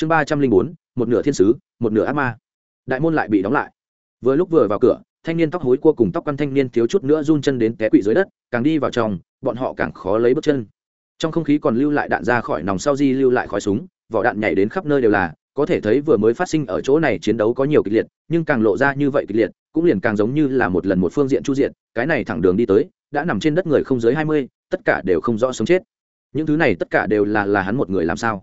chương ba trăm linh bốn, một nửa thiên sứ, một nửa ác ma. Đại môn lại bị đóng lại. Vừa lúc vừa vào cửa, thanh niên tóc hối cua cùng tóc căn thanh niên thiếu chút nữa run chân đến té quỵ dưới đất, càng đi vào trong, bọn họ càng khó lấy bước chân. Trong không khí còn lưu lại đạn ra khỏi nòng sau di lưu lại khói súng, vỏ đạn nhảy đến khắp nơi đều là, có thể thấy vừa mới phát sinh ở chỗ này chiến đấu có nhiều kịch liệt, nhưng càng lộ ra như vậy kịch liệt, cũng liền càng giống như là một lần một phương diện chu diện cái này thẳng đường đi tới, đã nằm trên đất người không dưới hai mươi, tất cả đều không rõ sống chết. Những thứ này tất cả đều là là hắn một người làm sao?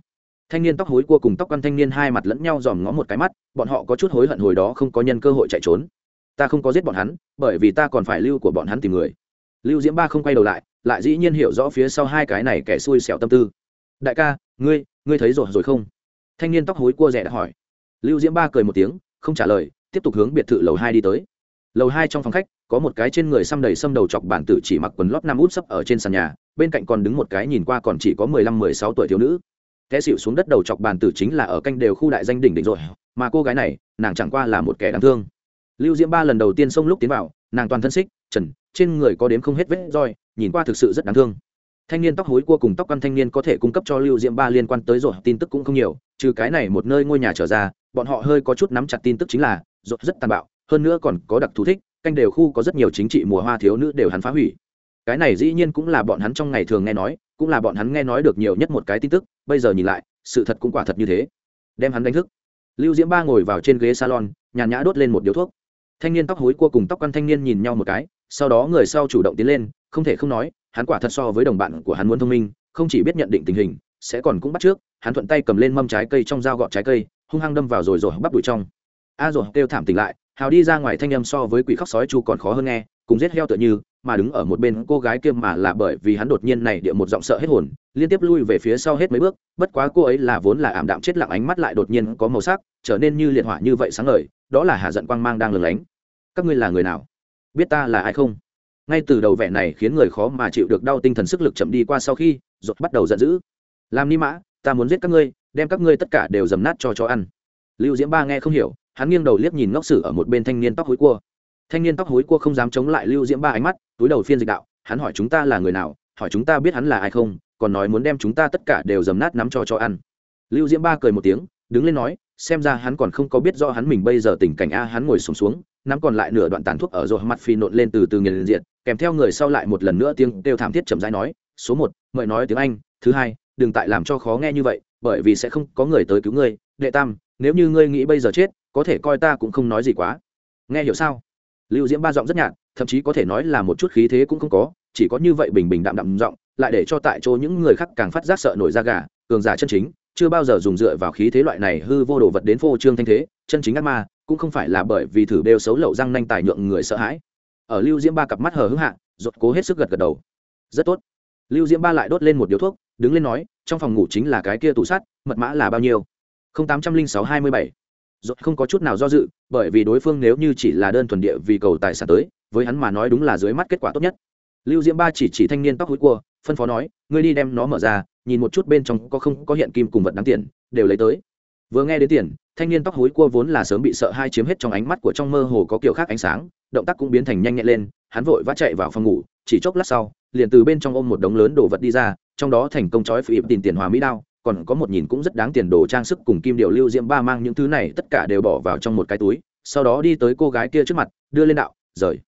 Thanh niên tóc hối cua cùng tóc quan thanh niên hai mặt lẫn nhau dòm ngó một cái mắt, bọn họ có chút hối hận hồi đó không có nhân cơ hội chạy trốn. Ta không có giết bọn hắn, bởi vì ta còn phải lưu của bọn hắn tìm người. Lưu diễm ba không quay đầu lại lại dĩ nhiên hiểu rõ phía sau hai cái này kẻ xui xẻo tâm tư. Đại ca, ngươi ngươi thấy rồi rồi không? Thanh niên tóc hối cua rẻ đã hỏi. Lưu diễm ba cười một tiếng, không trả lời, tiếp tục hướng biệt thự lầu hai đi tới. Lầu hai trong phòng khách, có một cái trên người xăm đầy xăm đầu chọc bản tử chỉ mặc quần lót năm út sấp ở trên sàn nhà, bên cạnh còn đứng một cái nhìn qua còn chỉ có mười lăm, mười sáu tuổi thiếu nữ té xịu xuống đất đầu chọc bàn tử chính là ở canh đều khu đại danh đỉnh đỉnh rồi. Mà cô gái này, nàng chẳng qua là một kẻ đáng thương. Lưu diễm ba lần đầu tiên xông lúc tiến vào, nàng toàn thân xích, trần, trên người có đếm không hết vết roi, nhìn qua thực sự rất đáng thương. Thanh niên tóc hối cua cùng tóc căn thanh niên có thể cung cấp cho lưu diễm ba liên quan tới rồi, tin tức cũng không nhiều, trừ cái này một nơi ngôi nhà trở ra, bọn họ hơi có chút nắm chặt tin tức chính là rột rất tàn bạo, hơn nữa còn có đặc thù thích, canh đều khu có rất nhiều chính trị mùa hoa thiếu nữ đều hắn phá hủy. Cái này dĩ nhiên cũng là bọn hắn trong ngày thường nghe nói cũng là bọn hắn nghe nói được nhiều nhất một cái tin tức, bây giờ nhìn lại, sự thật cũng quả thật như thế. Đem hắn đánh thức. Lưu diễm ba ngồi vào trên ghế salon, nhàn nhã đốt lên một điếu thuốc. Thanh niên tóc hối cua cùng tóc căn thanh niên nhìn nhau một cái, sau đó người sau chủ động tiến lên, không thể không nói, hắn quả thật so với đồng bạn của hắn muốn thông minh, không chỉ biết nhận định tình hình, sẽ còn cũng bắt trước, hắn thuận tay cầm lên mâm trái cây trong dao gọt trái cây, hung hăng đâm vào rồi rồi bắp đùi trong. A rồi kêu thảm tỉnh lại hào đi ra ngoài thanh âm so với quỷ khóc sói chu còn khó hơn nghe, cùng rết heo tựa như, mà đứng ở một bên cô gái kia mà là bởi vì hắn đột nhiên này địa một giọng sợ hết hồn, liên tiếp lui về phía sau hết mấy bước, bất quá cô ấy là vốn là ảm đạm chết lặng ánh mắt lại đột nhiên có màu sắc, trở nên như liệt hỏa như vậy sáng ngời, đó là hạ giận quang mang đang lừng lánh. Các ngươi là người nào? Biết ta là ai không? Ngay từ đầu vẻ này khiến người khó mà chịu được đau tinh thần sức lực chậm đi qua sau khi rột bắt đầu giận dữ. Làm ni mã, ta muốn giết các ngươi, đem các ngươi tất cả đều dầm nát cho chó ăn. Lưu diễm ba nghe không hiểu hắn nghiêng đầu liếc nhìn ngốc sử ở một bên thanh niên tóc hối cua. Thanh niên tóc hối cua không dám chống lại lưu diễm ba ánh mắt túi đầu phiên dịch đạo hắn hỏi chúng ta là người nào hỏi chúng ta biết hắn là ai không còn nói muốn đem chúng ta tất cả đều dầm nát nắm cho cho ăn. Lưu diễm ba cười một tiếng đứng lên nói xem ra hắn còn không có biết do hắn mình bây giờ tình cảnh a hắn ngồi sùng xuống, xuống nắm còn lại nửa đoạn tàn thuốc ở rồi mặt phi nộn lên từ từ nghiền diện kèm theo người sau lại một lần nữa tiếng đều thảm thiết chậm rãi nói số một mời nói tiếng anh thứ hai đừng tại làm cho khó nghe như vậy bởi vì sẽ không có người tới cứu ngươi đệ tam nếu như ngươi nghĩ bây giờ chết có thể coi ta cũng không nói gì quá. Nghe hiểu sao? Lưu diễm ba giọng rất nhạt, thậm chí có thể nói là một chút khí thế cũng không có, chỉ có như vậy bình bình đạm đạm giọng, lại để cho tại chỗ những người khác càng phát giác sợ nổi da gà, cường giả chân chính, chưa bao giờ dùng dựa vào khí thế loại này hư vô đồ vật đến phô trương thanh thế, chân chính ác ma, cũng không phải là bởi vì thử đều xấu lậu răng nanh tài nhượng người sợ hãi. Ở lưu diễm ba cặp mắt hờ hững hạ rột cố hết sức gật gật đầu. Rất tốt. Lưu diễm ba lại đốt lên một điếu thuốc, đứng lên nói, trong phòng ngủ chính là cái kia tủ sắt, mật mã là bao nhiêu? tám trăm linh sáu hai mươi bảy rốt không có chút nào do dự, bởi vì đối phương nếu như chỉ là đơn thuần địa vì cầu tài sản tới, với hắn mà nói đúng là dưới mắt kết quả tốt nhất. Lưu diễm ba chỉ chỉ thanh niên tóc húi cua, phân phó nói, ngươi đi đem nó mở ra, nhìn một chút bên trong có không có hiện kim cùng vật đáng tiền, đều lấy tới. Vừa nghe đến tiền, thanh niên tóc húi cua vốn là sớm bị sợ hai chiếm hết trong ánh mắt của trong mơ hồ có kiểu khác ánh sáng, động tác cũng biến thành nhanh nhẹn lên, hắn vội vã chạy vào phòng ngủ, chỉ chốc lát sau, liền từ bên trong ôm một đống lớn đồ vật đi ra, trong đó thành công chói phỉ tìm tiền hòa mỹ đao còn có một nhìn cũng rất đáng tiền đồ trang sức cùng kim điệu lưu diễm ba mang những thứ này, tất cả đều bỏ vào trong một cái túi, sau đó đi tới cô gái kia trước mặt, đưa lên đạo, rời.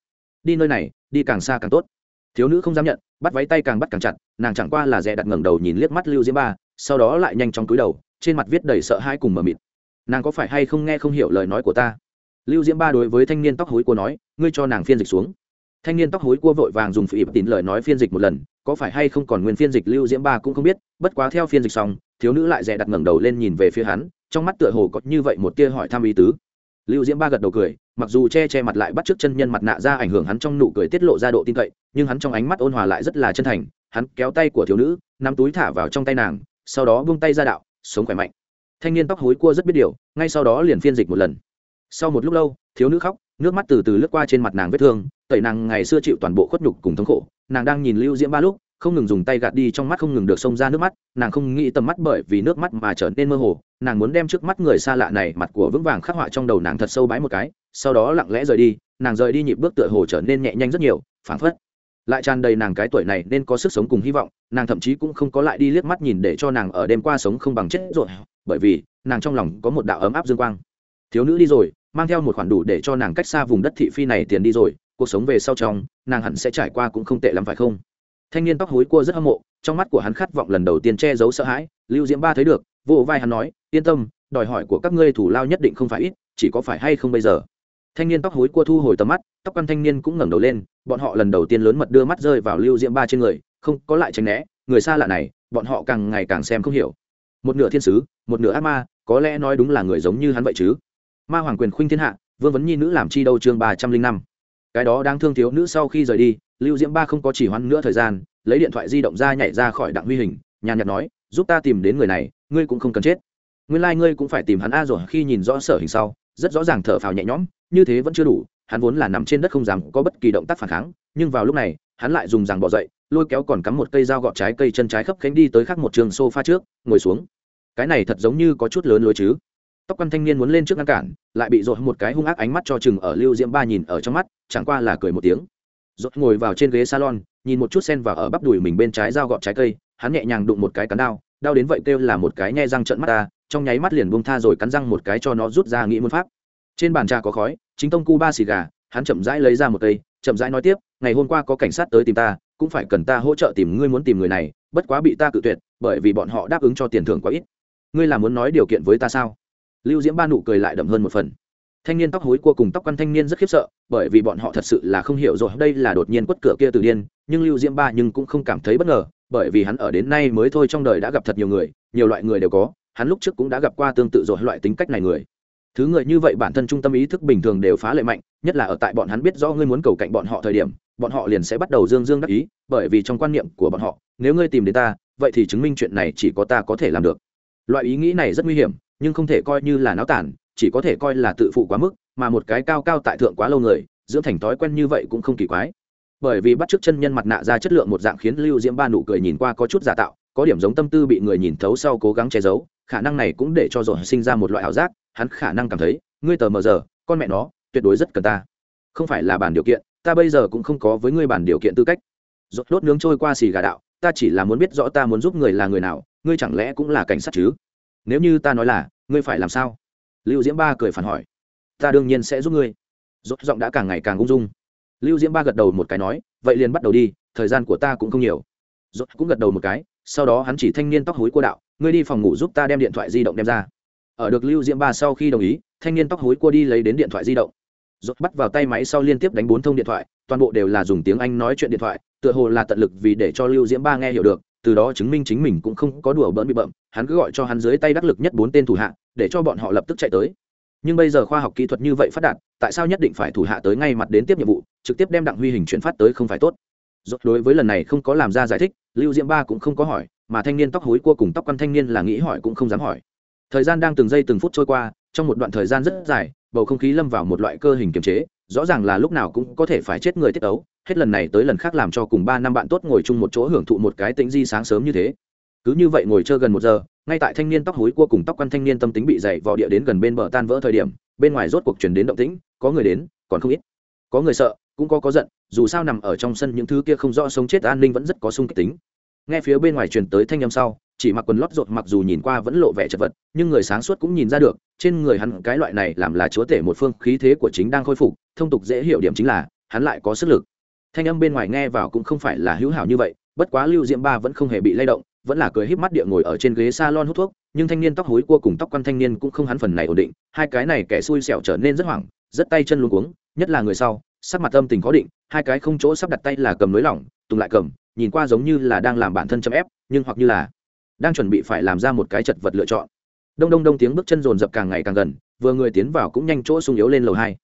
Đi nơi này, đi càng xa càng tốt. Thiếu nữ không dám nhận, bắt váy tay càng bắt càng chặt, nàng chẳng qua là dè đặt ngẩng đầu nhìn liếc mắt lưu diễm ba, sau đó lại nhanh chóng cúi đầu, trên mặt viết đầy sợ hãi cùng mờ mịt. Nàng có phải hay không nghe không hiểu lời nói của ta? Lưu diễm ba đối với thanh niên tóc hối của nói, ngươi cho nàng phiên dịch xuống thanh niên tóc hối cua vội vàng dùng phỉ tín lời nói phiên dịch một lần, có phải hay không còn nguyên phiên dịch lưu diễm ba cũng không biết, bất quá theo phiên dịch xong, thiếu nữ lại dè đặt ngẩng đầu lên nhìn về phía hắn, trong mắt tựa hồ có như vậy một tia hỏi thăm ý tứ. Lưu diễm ba gật đầu cười, mặc dù che che mặt lại bắt trước chân nhân mặt nạ ra ảnh hưởng hắn trong nụ cười tiết lộ ra độ tin cậy, nhưng hắn trong ánh mắt ôn hòa lại rất là chân thành, hắn kéo tay của thiếu nữ, nắm túi thả vào trong tay nàng, sau đó buông tay ra đạo, sống khỏe mạnh. Thanh niên tóc hối cua rất biết điều, ngay sau đó liền phiên dịch một lần. Sau một lúc lâu, thiếu nữ khóc nước mắt từ từ lướt qua trên mặt nàng vết thương, tẩy nàng ngày xưa chịu toàn bộ khuất nhục cùng thống khổ. Nàng đang nhìn lưu diễm ba lúc, không ngừng dùng tay gạt đi trong mắt không ngừng được xông ra nước mắt, nàng không nghĩ tầm mắt bởi vì nước mắt mà trở nên mơ hồ, nàng muốn đem trước mắt người xa lạ này mặt của vững vàng khắc họa trong đầu nàng thật sâu bái một cái, sau đó lặng lẽ rời đi, nàng rời đi nhịp bước tựa hồ trở nên nhẹ nhanh rất nhiều, phảng phất lại tràn đầy nàng cái tuổi này nên có sức sống cùng hy vọng, nàng thậm chí cũng không có lại đi liếc mắt nhìn để cho nàng ở đêm qua sống không bằng chết rồi, bởi vì nàng trong lòng có một đạo ấm áp dương quang thiếu nữ đi rồi, mang theo một khoản đủ để cho nàng cách xa vùng đất thị phi này tiền đi rồi, cuộc sống về sau trong, nàng hẳn sẽ trải qua cũng không tệ lắm phải không? Thanh niên tóc hối cua rất hâm mộ, trong mắt của hắn khát vọng lần đầu tiên che giấu sợ hãi, lưu diễm ba thấy được, vỗ vai hắn nói, yên tâm, đòi hỏi của các ngươi thủ lao nhất định không phải ít, chỉ có phải hay không bây giờ? Thanh niên tóc hối cua thu hồi tầm mắt, tóc căn thanh niên cũng ngẩng đầu lên, bọn họ lần đầu tiên lớn mật đưa mắt rơi vào lưu diễm ba trên người, không có lại tránh né, người xa lạ này, bọn họ càng ngày càng xem không hiểu. Một nửa thiên sứ, một nửa ác ma, có lẽ nói đúng là người giống như hắn vậy chứ? Ma hoàng quyền khuynh thiên hạ, vương vấn nhi nữ làm chi đâu chương ba trăm linh năm. Cái đó đang thương thiếu nữ sau khi rời đi, lưu diễm ba không có chỉ hoãn nữa thời gian, lấy điện thoại di động ra nhảy ra khỏi đặng huy hình, nhàn nhạt nói, giúp ta tìm đến người này, ngươi cũng không cần chết. Nguyên lai、like、ngươi cũng phải tìm hắn a rồi, khi nhìn rõ sở hình sau, rất rõ ràng thở phào nhẹ nhõm, như thế vẫn chưa đủ, hắn vốn là nằm trên đất không dám có bất kỳ động tác phản kháng, nhưng vào lúc này, hắn lại dùng rằng bỏ dậy, lôi kéo còn cắm một cây dao gọt trái cây chân trái khấp khánh đi tới khắc một trường sofa trước, ngồi xuống. Cái này thật giống như có chút lớn lối chứ tóc quan thanh niên muốn lên trước ngăn cản, lại bị dội một cái hung ác ánh mắt cho chừng ở lưu diễm ba nhìn ở trong mắt, chẳng qua là cười một tiếng. Dội ngồi vào trên ghế salon, nhìn một chút sen và ở bắp đùi mình bên trái dao gọt trái cây, hắn nhẹ nhàng đụng một cái cắn đao đau đến vậy kêu là một cái nhe răng trận mắt ta, trong nháy mắt liền buông tha rồi cắn răng một cái cho nó rút ra nghĩ muốn pháp. Trên bàn trà có khói, chính tông cu ba xì gà, hắn chậm rãi lấy ra một cây, chậm rãi nói tiếp, ngày hôm qua có cảnh sát tới tìm ta, cũng phải cần ta hỗ trợ tìm ngươi muốn tìm người này, bất quá bị ta cự tuyệt, bởi vì bọn họ đáp ứng cho tiền thưởng quá ít. Ngươi là muốn nói điều kiện với ta sao? Lưu diễm ba nụ cười lại đậm hơn một phần. Thanh niên tóc hối cua cùng tóc quan thanh niên rất khiếp sợ, bởi vì bọn họ thật sự là không hiểu rồi, đây là đột nhiên quất cửa kia từ điên, nhưng lưu diễm ba nhưng cũng không cảm thấy bất ngờ, bởi vì hắn ở đến nay mới thôi trong đời đã gặp thật nhiều người, nhiều loại người đều có, hắn lúc trước cũng đã gặp qua tương tự rồi, loại tính cách này người. Thứ người như vậy bản thân trung tâm ý thức bình thường đều phá lệ mạnh, nhất là ở tại bọn hắn biết rõ ngươi muốn cầu cạnh bọn họ thời điểm, bọn họ liền sẽ bắt đầu dương dương đắc ý, bởi vì trong quan niệm của bọn họ, nếu ngươi tìm đến ta, vậy thì chứng minh chuyện này chỉ có ta có thể làm được. Loại ý nghĩ này rất nguy hiểm nhưng không thể coi như là náo tản, chỉ có thể coi là tự phụ quá mức, mà một cái cao cao tại thượng quá lâu người, dưỡng thành thói quen như vậy cũng không kỳ quái. Bởi vì bắt t r ư ớ c chân nhân mặt nạ ra chất lượng một dạng khiến lưu diễm ba nụ cười nhìn qua có chút giả tạo, có điểm giống tâm tư bị người nhìn thấu sau cố gắng che giấu, khả năng này cũng để cho rồi sinh ra một loại ảo giác, hắn khả năng cảm thấy, ngươi tờ mờ giờ, con mẹ nó, tuyệt đối rất cần ta. Không phải là bản điều kiện, ta bây giờ cũng không có với ngươi bản điều kiện tư cách. Rốt đốt nướng trôi qua xì gà đạo, ta chỉ là muốn biết rõ ta muốn giúp người là người nào, ngươi chẳng lẽ cũng là cảnh sát chứ? Nếu như ta nói là, ngươi phải làm sao? Lưu diễm ba cười phản hỏi. Ta đương nhiên sẽ giúp ngươi. Rốt giọng đã càng ngày càng ung dung. Lưu diễm ba gật đầu một cái nói, vậy liền bắt đầu đi, thời gian của ta cũng không nhiều. Rốt cũng gật đầu một cái, sau đó hắn chỉ thanh niên tóc hối cô đạo, ngươi đi phòng ngủ giúp ta đem điện thoại di động đem ra. Ở được lưu diễm ba sau khi đồng ý, thanh niên tóc hối cua đi lấy đến điện thoại di động. Rốt bắt vào tay máy sau liên tiếp đánh bốn thông điện thoại, toàn bộ đều là dùng tiếng anh nói chuyện điện thoại, tựa hồ là tận lực vì để cho lưu diễm ba nghe hiểu được từ đó chứng minh chính mình cũng không có đùa bỡn bị bậm hắn cứ gọi cho hắn dưới tay đắc lực nhất bốn tên thủ hạ, để cho bọn họ lập tức chạy tới. Nhưng bây giờ khoa học kỹ thuật như vậy phát đạt, tại sao nhất định phải thủ hạ tới ngay mặt đến tiếp nhiệm vụ, trực tiếp đem đặng huy hình chuyển phát tới không phải tốt? Rốt đối với lần này không có làm ra giải thích, lưu diễm ba cũng không có hỏi, mà thanh niên tóc hối cua cùng tóc quan thanh niên là nghĩ hỏi cũng không dám hỏi. Thời gian đang từng giây từng phút trôi qua, trong một đoạn thời gian rất dài, bầu không khí lâm vào một loại cơ hình kiềm chế, rõ ràng là lúc nào cũng có thể phải chết người tiết ấu hết lần này tới lần khác làm cho cùng ba năm bạn tốt ngồi chung một chỗ hưởng thụ một cái tĩnh di sáng sớm như thế. Cứ như vậy ngồi chơi gần một giờ, ngay tại thanh niên tóc hối cua cùng tóc quan thanh niên tâm tính bị dày vò địa đến gần bên bờ tan vỡ thời điểm, bên ngoài rốt cuộc chuyển đến động tĩnh, có người đến, còn không ít. Có người sợ, cũng có có giận, dù sao nằm ở trong sân những thứ kia không rõ sống chết an ninh vẫn rất có sung kích tính. Nghe phía bên ngoài truyền tới thanh âm sau, chỉ mặc quần lót rột mặc dù nhìn qua vẫn lộ vẻ chật vật, nhưng người sáng suốt cũng nhìn ra được, trên người hắn cái loại này làm là chúa tể một phương khí thế của chính đang khôi phục, thông tục dễ hiểu điểm chính là, hắn lại có sức lực thanh âm bên ngoài nghe vào cũng không phải là hữu hảo như vậy, bất quá lưu diễm ba vẫn không hề bị lay động, vẫn là cười híp mắt địa ngồi ở trên ghế salon hút thuốc, nhưng thanh niên tóc hối cua cùng tóc quan thanh niên cũng không hắn phần này ổn định, hai cái này kẻ xui xẻo trở nên rất hoảng, rất tay chân luống cuống, nhất là người sau, sắc mặt âm tình khó định, hai cái không chỗ sắp đặt tay là cầm nới lỏng, tùng lại cầm, nhìn qua giống như là đang làm bản thân chấm ép, nhưng hoặc như là đang chuẩn bị phải làm ra một cái chật vật lựa chọn. Đông đông đông tiếng bước chân rồn rập càng ngày càng gần, vừa người tiến vào cũng nhanh chỗ sung yếu lên lầu hai.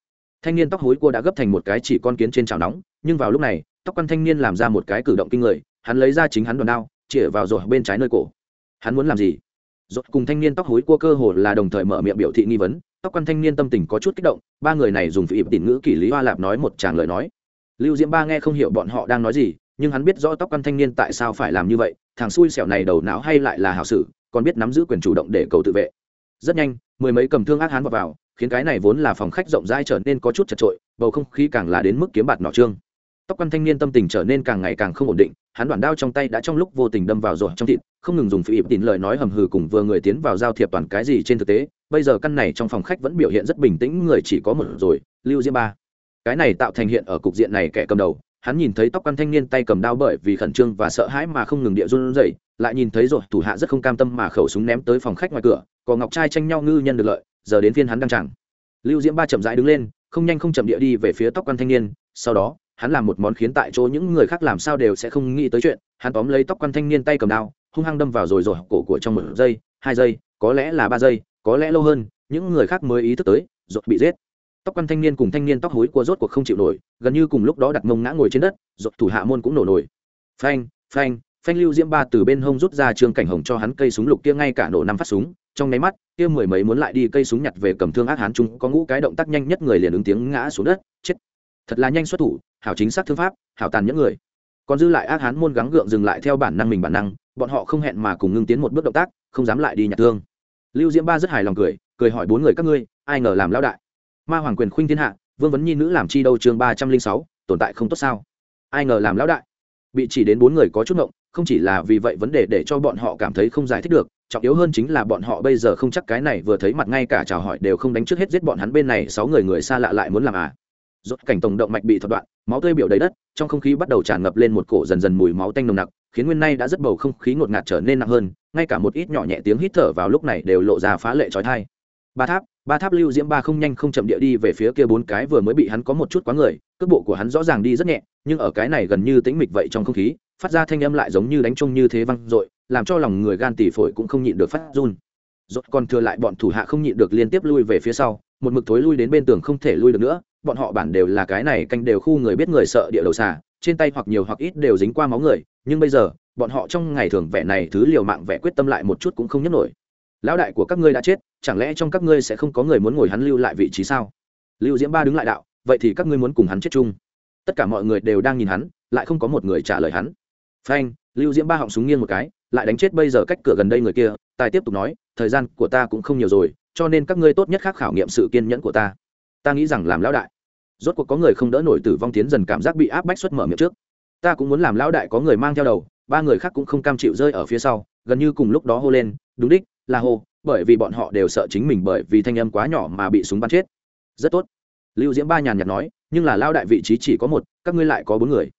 Thanh niên tóc hối cua đã gấp thành một cái chỉ con kiến trên chảo nóng nhưng vào lúc này tóc quan thanh niên làm ra một cái cử động kinh người hắn lấy ra chính hắn đòn đao chĩa vào rồi bên trái nơi cổ. Hắn muốn làm gì? Rốt cùng thanh niên tóc hối cua cơ hồ là đồng thời mở miệng biểu thị nghi vấn tóc quan thanh niên tâm tình có chút kích động ba người này dùng phỉ tỉn ngữ kỷ lý hoa lạp nói một tràng lời nói. Lưu diễm ba nghe không hiểu bọn họ đang nói gì nhưng hắn biết rõ tóc quan thanh niên tại sao phải làm như vậy thằng xui xẻo này đầu não hay lại là hảo sự còn biết nắm giữ quyền chủ động để cầu tự vệ. Rất nhanh mười mấy cầm thương ác hắn vào, vào khiến cái này vốn là phòng khách rộng rãi trở nên có chút chật trội bầu không khí càng là đến mức kiếm bạt nọ trương tóc quan thanh niên tâm tình trở nên càng ngày càng không ổn định, hắn đoạn đao trong tay đã trong lúc vô tình đâm vào rồi trong thịt, không ngừng dùng phi ịp tín lời nói hầm hừ cùng vừa người tiến vào giao thiệp toàn cái gì trên thực tế, bây giờ căn này trong phòng khách vẫn biểu hiện rất bình tĩnh, người chỉ có một rồi, lưu diêm ba. Cái này tạo thành hiện ở cục diện này kẻ cầm đầu, hắn nhìn thấy tóc quan thanh niên tay cầm đao bởi vì khẩn trương và sợ hãi mà không ngừng địa run rẩy, lại nhìn thấy rồi thủ hạ rất không cam tâm mà khẩu súng ném tới phòng khách ngoài cửa có ngọc trai tranh nhau ngư nhân được lợi, giờ đến phiên hắn đang chẳng lưu diễm ba chậm rãi đứng lên, không nhanh không chậm địa đi về phía tóc quan thanh niên, sau đó hắn làm một món khiến tại chỗ những người khác làm sao đều sẽ không nghĩ tới chuyện. Hắn tóm lấy tóc quan thanh niên tay cầm đao, hung hăng đâm vào rồi rồi cổ của trong một giây, hai giây, có lẽ là ba giây, có lẽ lâu hơn, những người khác mới ý thức tới rột bị giết. Tóc quan thanh niên cùng thanh niên tóc hối của rốt cuộc không chịu nổi, gần như cùng lúc đó đặt mông ngã ngồi trên đất rột thủ hạ môn cũng nổ nổi. Phanh phanh phanh lưu diễm ba từ bên hông rút ra trương cảnh hồng cho hắn cây súng lục kia ngay cả nổ năm phát súng, trong nháy mắt, kia mười mấy muốn lại đi cây súng nhặt về cầm thương ác hán chúng có ngũ cái động tác nhanh nhất người liền ứng tiếng ngã xuống đất, chết thật là nhanh xuất thủ, hảo chính xác thương pháp, hảo tàn những người. Còn dư lại ác hán môn gắng gượng dừng lại theo bản năng mình bản năng, bọn họ không hẹn mà cùng ngưng tiến một bước động tác, không dám lại đi nhặt thương. Lưu diễm ba rất hài lòng cười cười hỏi bốn người các ngươi, ai ngờ làm lão đại? Ma hoàng quyền khuynh thiên hạ, vương vấn nhi nữ làm chi đâu chương ba trăm linh sáu, tồn tại không tốt sao? Ai ngờ làm lão đại? Bị chỉ đến bốn người có chút ngộng, không chỉ là vì vậy vấn đề để cho bọn họ cảm thấy không giải thích được, trọng yếu hơn chính là bọn họ bây giờ không chắc cái này vừa thấy mặt ngay cả chào hỏi đều không đánh trước hết giết bọn hắn bên này, sáu người người xa lạ lại muốn làm à? Rốt cảnh tổng động mạch bị thuật đoạn, máu tươi biểu đầy đất, trong không khí bắt đầu tràn ngập lên một cổ dần dần mùi máu tanh nồng nặc, khiến nguyên nay đã rất bầu không khí ngột ngạt trở nên nặng hơn, ngay cả một ít nhỏ nhẹ tiếng hít thở vào lúc này đều lộ ra phá lệ trói thai. Ba tháp ba tháp lưu diễm ba không nhanh không chậm địa đi về phía kia bốn cái vừa mới bị hắn có một chút quá người, cước bộ của hắn rõ ràng đi rất nhẹ, nhưng ở cái này gần như tĩnh mịch vậy trong không khí, phát ra thanh âm lại giống như đánh trông như thế văng dội, làm cho lòng người gan tỉ phổi cũng không nhịn được phát run. Rốt còn thừa lại bọn thủ hạ không nhịn được liên tiếp lui về phía sau, một mực thối lui đến bên tường không thể lui được nữa bọn họ bản đều là cái này canh đều khu người biết người sợ địa đầu xà, trên tay hoặc nhiều hoặc ít đều dính qua máu người, nhưng bây giờ, bọn họ trong ngày thường vẻ này thứ liều mạng vẻ quyết tâm lại một chút cũng không nhấc nổi. Lão đại của các ngươi đã chết, chẳng lẽ trong các ngươi sẽ không có người muốn ngồi hắn lưu lại vị trí sao? Lưu diễm ba đứng lại đạo, vậy thì các ngươi muốn cùng hắn chết chung. Tất cả mọi người đều đang nhìn hắn, lại không có một người trả lời hắn. Phanh, lưu diễm ba họng súng nghiêng một cái, lại đánh chết bây giờ cách cửa gần đây người kia, tài tiếp tục nói, thời gian của ta cũng không nhiều rồi, cho nên các ngươi tốt nhất khác khảo nghiệm sự kiên nhẫn của ta ta nghĩ rằng làm lão đại, rốt cuộc có người không đỡ nổi tử vong tiến dần cảm giác bị áp bách xuất mở miệng trước. Ta cũng muốn làm lão đại có người mang theo đầu, ba người khác cũng không cam chịu rơi ở phía sau, gần như cùng lúc đó hô lên, đúng đích, là hô, bởi vì bọn họ đều sợ chính mình bởi vì thanh âm quá nhỏ mà bị súng bắn chết. Rất tốt. Lưu diễm ba nhàn nhạt nói, nhưng là lao đại vị trí chỉ có một, các ngươi lại có bốn người.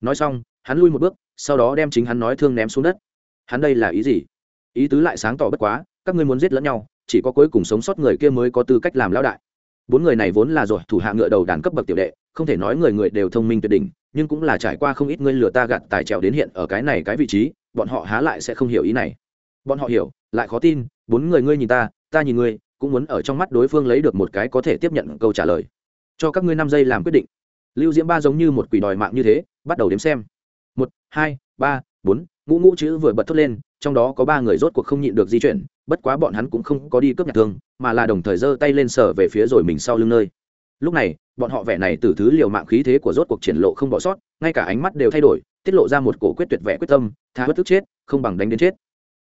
Nói xong, hắn lui một bước, sau đó đem chính hắn nói thương ném xuống đất. Hắn đây là ý gì? Ý tứ lại sáng tỏ bất quá, các ngươi muốn giết lẫn nhau, chỉ có cuối cùng sống sót người kia mới có tư cách làm lão đại bốn người này vốn là rồi, thủ hạ ngựa đầu đàn cấp bậc tiểu đệ, không thể nói người người đều thông minh tuyệt đỉnh, nhưng cũng là trải qua không ít ngươi lừa ta gạt tài trèo đến hiện ở cái này cái vị trí, bọn họ há lại sẽ không hiểu ý này. Bọn họ hiểu, lại khó tin, bốn người ngươi nhìn ta ta nhìn ngươi, cũng muốn ở trong mắt đối phương lấy được một cái có thể tiếp nhận câu trả lời. Cho các ngươi năm giây làm quyết định. Lưu diễm ba giống như một quỷ đòi mạng như thế, bắt đầu đếm xem. Một, hai, ba, bốn, ngũ ngũ chữ vừa bật thốt lên trong đó có ba người rốt cuộc không nhịn được di chuyển, bất quá bọn hắn cũng không có đi cướp nhạc thương, mà là đồng thời giơ tay lên sở về phía rồi mình sau lưng nơi. Lúc này, bọn họ vẻ này từ thứ liều mạng khí thế của rốt cuộc triển lộ không bỏ sót, ngay cả ánh mắt đều thay đổi, tiết lộ ra một cổ quyết tuyệt vẻ quyết tâm, tha bất tức chết, không bằng đánh đến chết.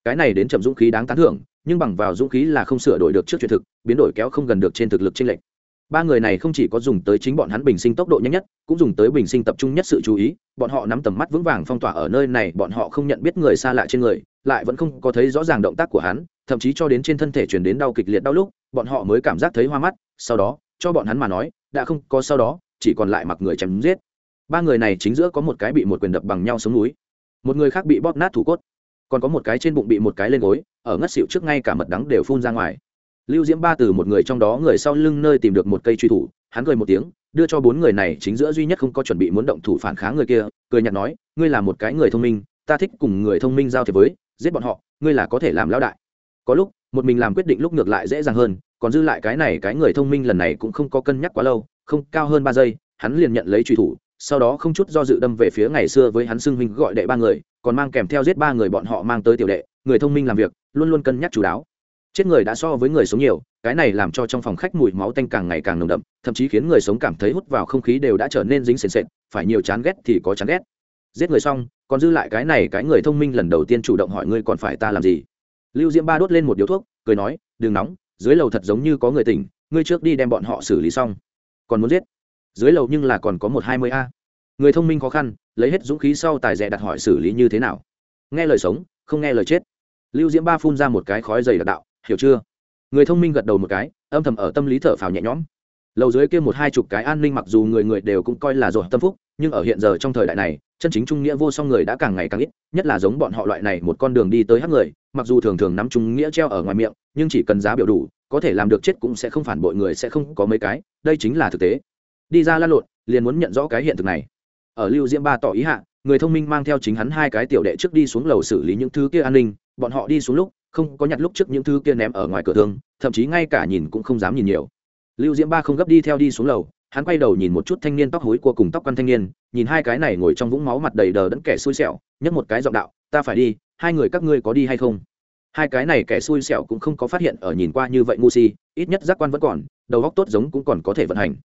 Cái này đến chậm dũng khí đáng tán thưởng, nhưng bằng vào dũng khí là không sửa đổi được trước chuyện thực, biến đổi kéo không gần được trên thực lực chênh lệnh ba người này không chỉ có dùng tới chính bọn hắn bình sinh tốc độ nhanh nhất, cũng dùng tới bình sinh tập trung nhất sự chú ý, bọn họ nắm tầm mắt vững vàng phong tỏa ở nơi này, bọn họ không nhận biết người xa lạ trên người, lại vẫn không có thấy rõ ràng động tác của hắn, thậm chí cho đến trên thân thể chuyển đến đau kịch liệt đau lúc, bọn họ mới cảm giác thấy hoa mắt, sau đó, cho bọn hắn mà nói, đã không có sau đó, chỉ còn lại mặc người chém giết. Ba người này chính giữa có một cái bị một quyền đập bằng nhau xuống núi, một người khác bị bóp nát thủ cốt, còn có một cái trên bụng bị một cái lên gối, ở ngất xịu trước ngay cả mật đắng đều phun ra ngoài lưu diễm ba từ một người trong đó người sau lưng nơi tìm được một cây truy thủ, hắn cười một tiếng, đưa cho bốn người này chính giữa duy nhất không có chuẩn bị muốn động thủ phản kháng người kia, cười nhạt nói, ngươi là một cái người thông minh, ta thích cùng người thông minh giao thiệp với, giết bọn họ, ngươi là có thể làm lão đại. Có lúc, một mình làm quyết định lúc ngược lại dễ dàng hơn, còn dư lại cái này cái người thông minh lần này cũng không có cân nhắc quá lâu, không, cao hơn ba giây, hắn liền nhận lấy truy thủ, sau đó không chút do dự đâm về phía ngày xưa với hắn xưng huynh gọi đệ ba người, còn mang kèm theo giết ba người bọn họ mang tới tiểu đệ, người thông minh làm việc, luôn luôn cân nhắc chú đáo chết người đã so với người sống nhiều, cái này làm cho trong phòng khách mùi máu tanh càng ngày càng nồng đậm, thậm chí khiến người sống cảm thấy hút vào không khí đều đã trở nên dính sền sệt, phải nhiều chán ghét thì có chán ghét. Giết người xong, còn dư lại cái này, cái người thông minh lần đầu tiên chủ động hỏi ngươi còn phải ta làm gì? Lưu diễm ba đốt lên một điếu thuốc, cười nói, đừng nóng, dưới lầu thật giống như có người tỉnh, ngươi trước đi đem bọn họ xử lý xong. Còn muốn giết? Dưới lầu nhưng là còn có một hai mươi a. Người thông minh khó khăn, lấy hết dũng khí sau tài rẻ đặt hỏi xử lý như thế nào? Nghe lời sống, không nghe lời chết. Lưu diễm ba phun ra một cái khói dày đặc đạo hiểu chưa? Người thông minh gật đầu một cái, âm thầm ở tâm lý thở phào nhẹ nhõm. Lầu dưới kia một hai chục cái an ninh mặc dù người người đều cũng coi là rồi tâm phúc, nhưng ở hiện giờ trong thời đại này, chân chính trung nghĩa vô song người đã càng ngày càng ít, nhất là giống bọn họ loại này một con đường đi tới hát người, mặc dù thường thường nắm trung nghĩa treo ở ngoài miệng, nhưng chỉ cần giá biểu đủ, có thể làm được chết cũng sẽ không phản bội người sẽ không có mấy cái, đây chính là thực tế. Đi ra la lộn, liền muốn nhận rõ cái hiện thực này. Ở lưu diễm ba tỏ ý hạ, người thông minh mang theo chính hắn hai cái tiểu đệ trước đi xuống lầu xử lý những thứ kia an ninh, bọn họ đi xuống lúc không có nhặt lúc trước những thứ kia ném ở ngoài cửa thương, thậm chí ngay cả nhìn cũng không dám nhìn nhiều. Lưu diễm ba không gấp đi theo đi xuống lầu, hắn quay đầu nhìn một chút thanh niên tóc hối của cùng tóc quan thanh niên, nhìn hai cái này ngồi trong vũng máu mặt đầy đờ đẫn kẻ xui xẻo, nhấc một cái giọng đạo, ta phải đi, hai người các ngươi có đi hay không? Hai cái này kẻ xui xẻo cũng không có phát hiện ở nhìn qua như vậy ngu si, ít nhất giác quan vẫn còn, đầu góc tốt giống cũng còn có thể vận hành.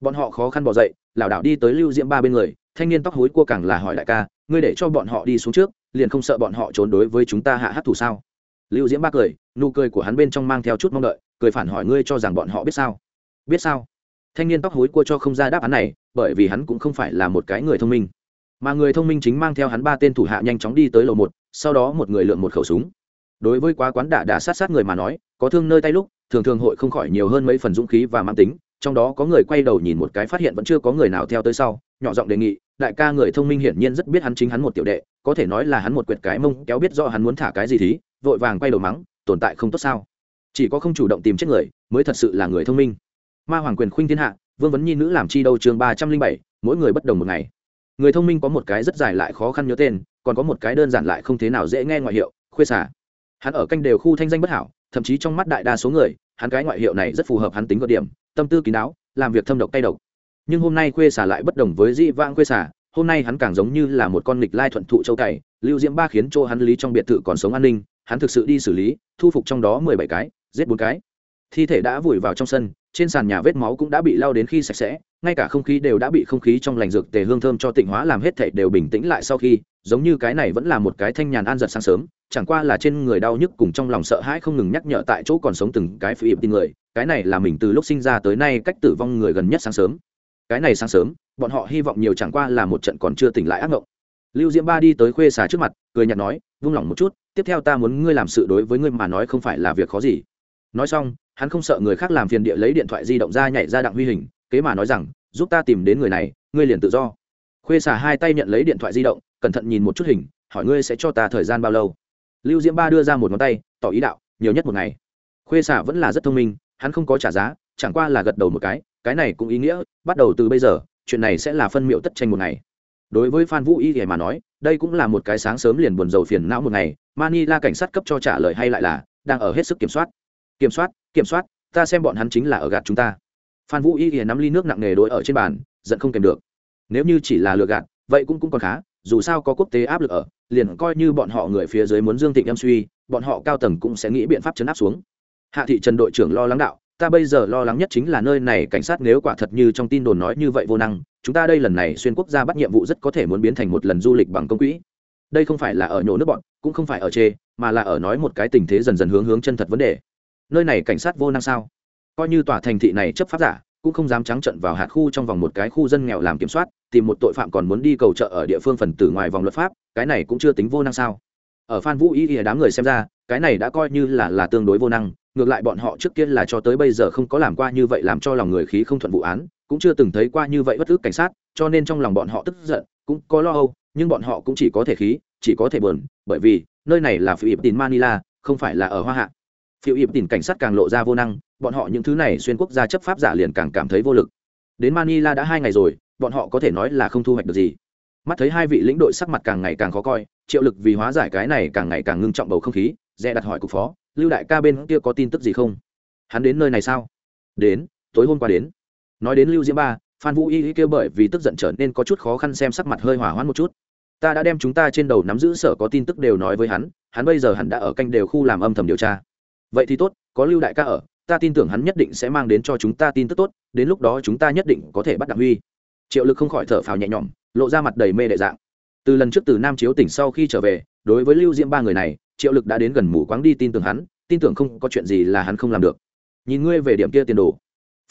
Bọn họ khó khăn bỏ dậy, lảo đảo đi tới lưu diễm ba bên người, thanh niên tóc hối cua càng là hỏi đại ca, ngươi để cho bọn họ đi xuống trước, liền không sợ bọn họ trốn đối với chúng ta hạ hát thủ sao? Lưu diễm ba cười, nụ cười của hắn bên trong mang theo chút mong đợi, cười phản hỏi ngươi cho rằng bọn họ biết sao? Biết sao? Thanh niên tóc hối cua cho không ra đáp án này, bởi vì hắn cũng không phải là một cái người thông minh. Mà người thông minh chính mang theo hắn ba tên thủ hạ nhanh chóng đi tới lầu một, sau đó một người lượm một khẩu súng. Đối với quá quán đả đả sát sát người mà nói, có thương nơi tay lúc, thường thường hội không khỏi nhiều hơn mấy phần dũng khí và mang tính, trong đó có người quay đầu nhìn một cái phát hiện vẫn chưa có người nào theo tới sau, nhỏ giọng đề nghị, đại ca người thông minh hiển nhiên rất biết hắn chính hắn một tiểu đệ, có thể nói là hắn một quyệt cái mông, kéo biết rõ hắn muốn thả cái gì thí vội vàng quay đầu mắng, tồn tại không tốt sao? Chỉ có không chủ động tìm chết người, mới thật sự là người thông minh. Ma hoàng quyền khuynh thiên hạ, vương vấn nhi nữ làm chi đâu chương ba trăm linh bảy, mỗi người bất đồng một ngày. Người thông minh có một cái rất dài lại khó khăn nhớ tên, còn có một cái đơn giản lại không thế nào dễ nghe ngoại hiệu, khuê xả hắn ở canh đều khu thanh danh bất hảo, thậm chí trong mắt đại đa số người, hắn cái ngoại hiệu này rất phù hợp hắn tính gợi điểm, tâm tư kín đáo, làm việc thâm độc tay độc. Nhưng hôm nay khuê xả lại bất đồng với dĩ vãng khuê xả hôm nay hắn càng giống như là một con nghịch lai thuận thụ châu cày, lưu diễm ba khiến cho hắn lý trong biệt thự còn sống an ninh hắn thực sự đi xử lý, thu phục trong đó mười bảy cái, giết bốn cái. Thi thể đã vùi vào trong sân, trên sàn nhà vết máu cũng đã bị lao đến khi sạch sẽ, ngay cả không khí đều đã bị không khí trong lành dược tề hương thơm cho tịnh hóa làm hết thể đều bình tĩnh lại sau khi, giống như cái này vẫn là một cái thanh nhàn an giật sáng sớm, chẳng qua là trên người đau nhức cùng trong lòng sợ hãi không ngừng nhắc nhở tại chỗ còn sống từng cái phi ịp tin người, cái này là mình từ lúc sinh ra tới nay cách tử vong người gần nhất sáng sớm. Cái này sáng sớm, bọn họ hy vọng nhiều chẳng qua là một trận còn chưa tỉnh lại ác mộng lưu diễm ba đi tới khuê xà trước mặt, cười nhạt nói, vung lòng một chút tiếp theo ta muốn ngươi làm sự đối với ngươi mà nói không phải là việc khó gì. Nói xong, hắn không sợ người khác làm phiền địa lấy điện thoại di động ra nhảy ra đặng huy hình, kế mà nói rằng, giúp ta tìm đến người này, ngươi liền tự do. Khuê xả hai tay nhận lấy điện thoại di động, cẩn thận nhìn một chút hình, hỏi ngươi sẽ cho ta thời gian bao lâu. Lưu diễm ba đưa ra một ngón tay, tỏ ý đạo, nhiều nhất một ngày. Khuê xả vẫn là rất thông minh, hắn không có trả giá, chẳng qua là gật đầu một cái cái này cũng ý nghĩa, bắt đầu từ bây giờ, chuyện này sẽ là phân miệu tất tranh một ngày đối với phan vũ y thì mà nói, đây cũng là một cái sáng sớm liền buồn rầu phiền não một ngày, manila cảnh sát cấp cho trả lời hay lại là, đang ở hết sức kiểm soát. Kiểm soát kiểm soát, ta xem bọn hắn chính là ở gạt chúng ta. Phan vũ y thì nắm ly nước nặng nề đ ở trên bàn, giận không kèm được. Nếu như chỉ là lừa gạt, vậy cũng cũng còn khá, dù sao có quốc tế áp lực ở, liền coi như bọn họ người phía dưới muốn dương thịnh em suy, bọn họ cao tầng cũng sẽ nghĩ biện pháp chấn áp xuống. Hạ thị trần đội trưởng lo lắng đạo ta bây giờ lo lắng nhất chính là nơi này cảnh sát nếu quả thật như trong tin đồn nói như vậy vô năng, chúng ta đây lần này xuyên quốc gia bắt nhiệm vụ rất có thể muốn biến thành một lần du lịch bằng công quỹ. Đây không phải là ở nhổ nước bọn, cũng không phải ở chê, mà là ở nói một cái tình thế dần dần hướng hướng chân thật vấn đề. Nơi này cảnh sát vô năng sao? Coi như tòa thành thị này chấp pháp giả, cũng không dám trắng trận vào hạt khu trong vòng một cái khu dân nghèo làm kiểm soát, tìm một tội phạm còn muốn đi cầu trợ ở địa phương phần tử ngoài vòng luật pháp, cái này cũng chưa tính vô năng sao? Ở phan vũ ý ý đám người xem ra, cái này đã coi như là là tương đối vô năng ngược lại bọn họ trước kia là cho tới bây giờ không có làm qua như vậy làm cho lòng người khí không thuận vụ án, cũng chưa từng thấy qua như vậy bất ức cảnh sát, cho nên trong lòng bọn họ tức giận, cũng có lo âu, nhưng bọn họ cũng chỉ có thể khí, chỉ có thể buồn, bởi vì nơi này là philippines manila, không phải là ở hoa hạ. Phiêu ịp tin cảnh sát càng lộ ra vô năng, bọn họ những thứ này xuyên quốc gia chấp pháp giả liền càng cảm thấy vô lực. Đến manila đã hai ngày rồi, bọn họ có thể nói là không thu hoạch được gì. Mắt thấy hai vị lĩnh đội sắc mặt càng ngày càng khó coi, triệu lực vì hóa giải cái này càng ngày càng ngưng trọng bầu không khí, dè đặt hỏi cục phó lưu đại ca bên kia có tin tức gì không? Hắn đến nơi này sao? Đến, tối hôm qua đến. Nói đến lưu diễm ba, phan vũ y kêu bởi vì tức giận trở nên có chút khó khăn xem sắc mặt hơi hỏa hoãn một chút. Ta đã đem chúng ta trên đầu nắm giữ sở có tin tức đều nói với hắn hắn bây giờ hẳn đã ở canh đều khu làm âm thầm điều tra. Vậy thì tốt, có lưu đại ca ở, ta tin tưởng hắn nhất định sẽ mang đến cho chúng ta tin tức tốt, đến lúc đó chúng ta nhất định có thể bắt đặng huy. Triệu lực không khỏi thở phào nhẹ nhõm, lộ ra mặt đầy mê đệ dạng. Từ lần trước từ nam chiếu tỉnh sau khi trở về, đối với lưu diễm ba người này triệu lực đã đến gần mù quáng đi tin tưởng hắn, tin tưởng không có chuyện gì là hắn không làm được. Nhìn ngươi về điểm kia tiền đồ.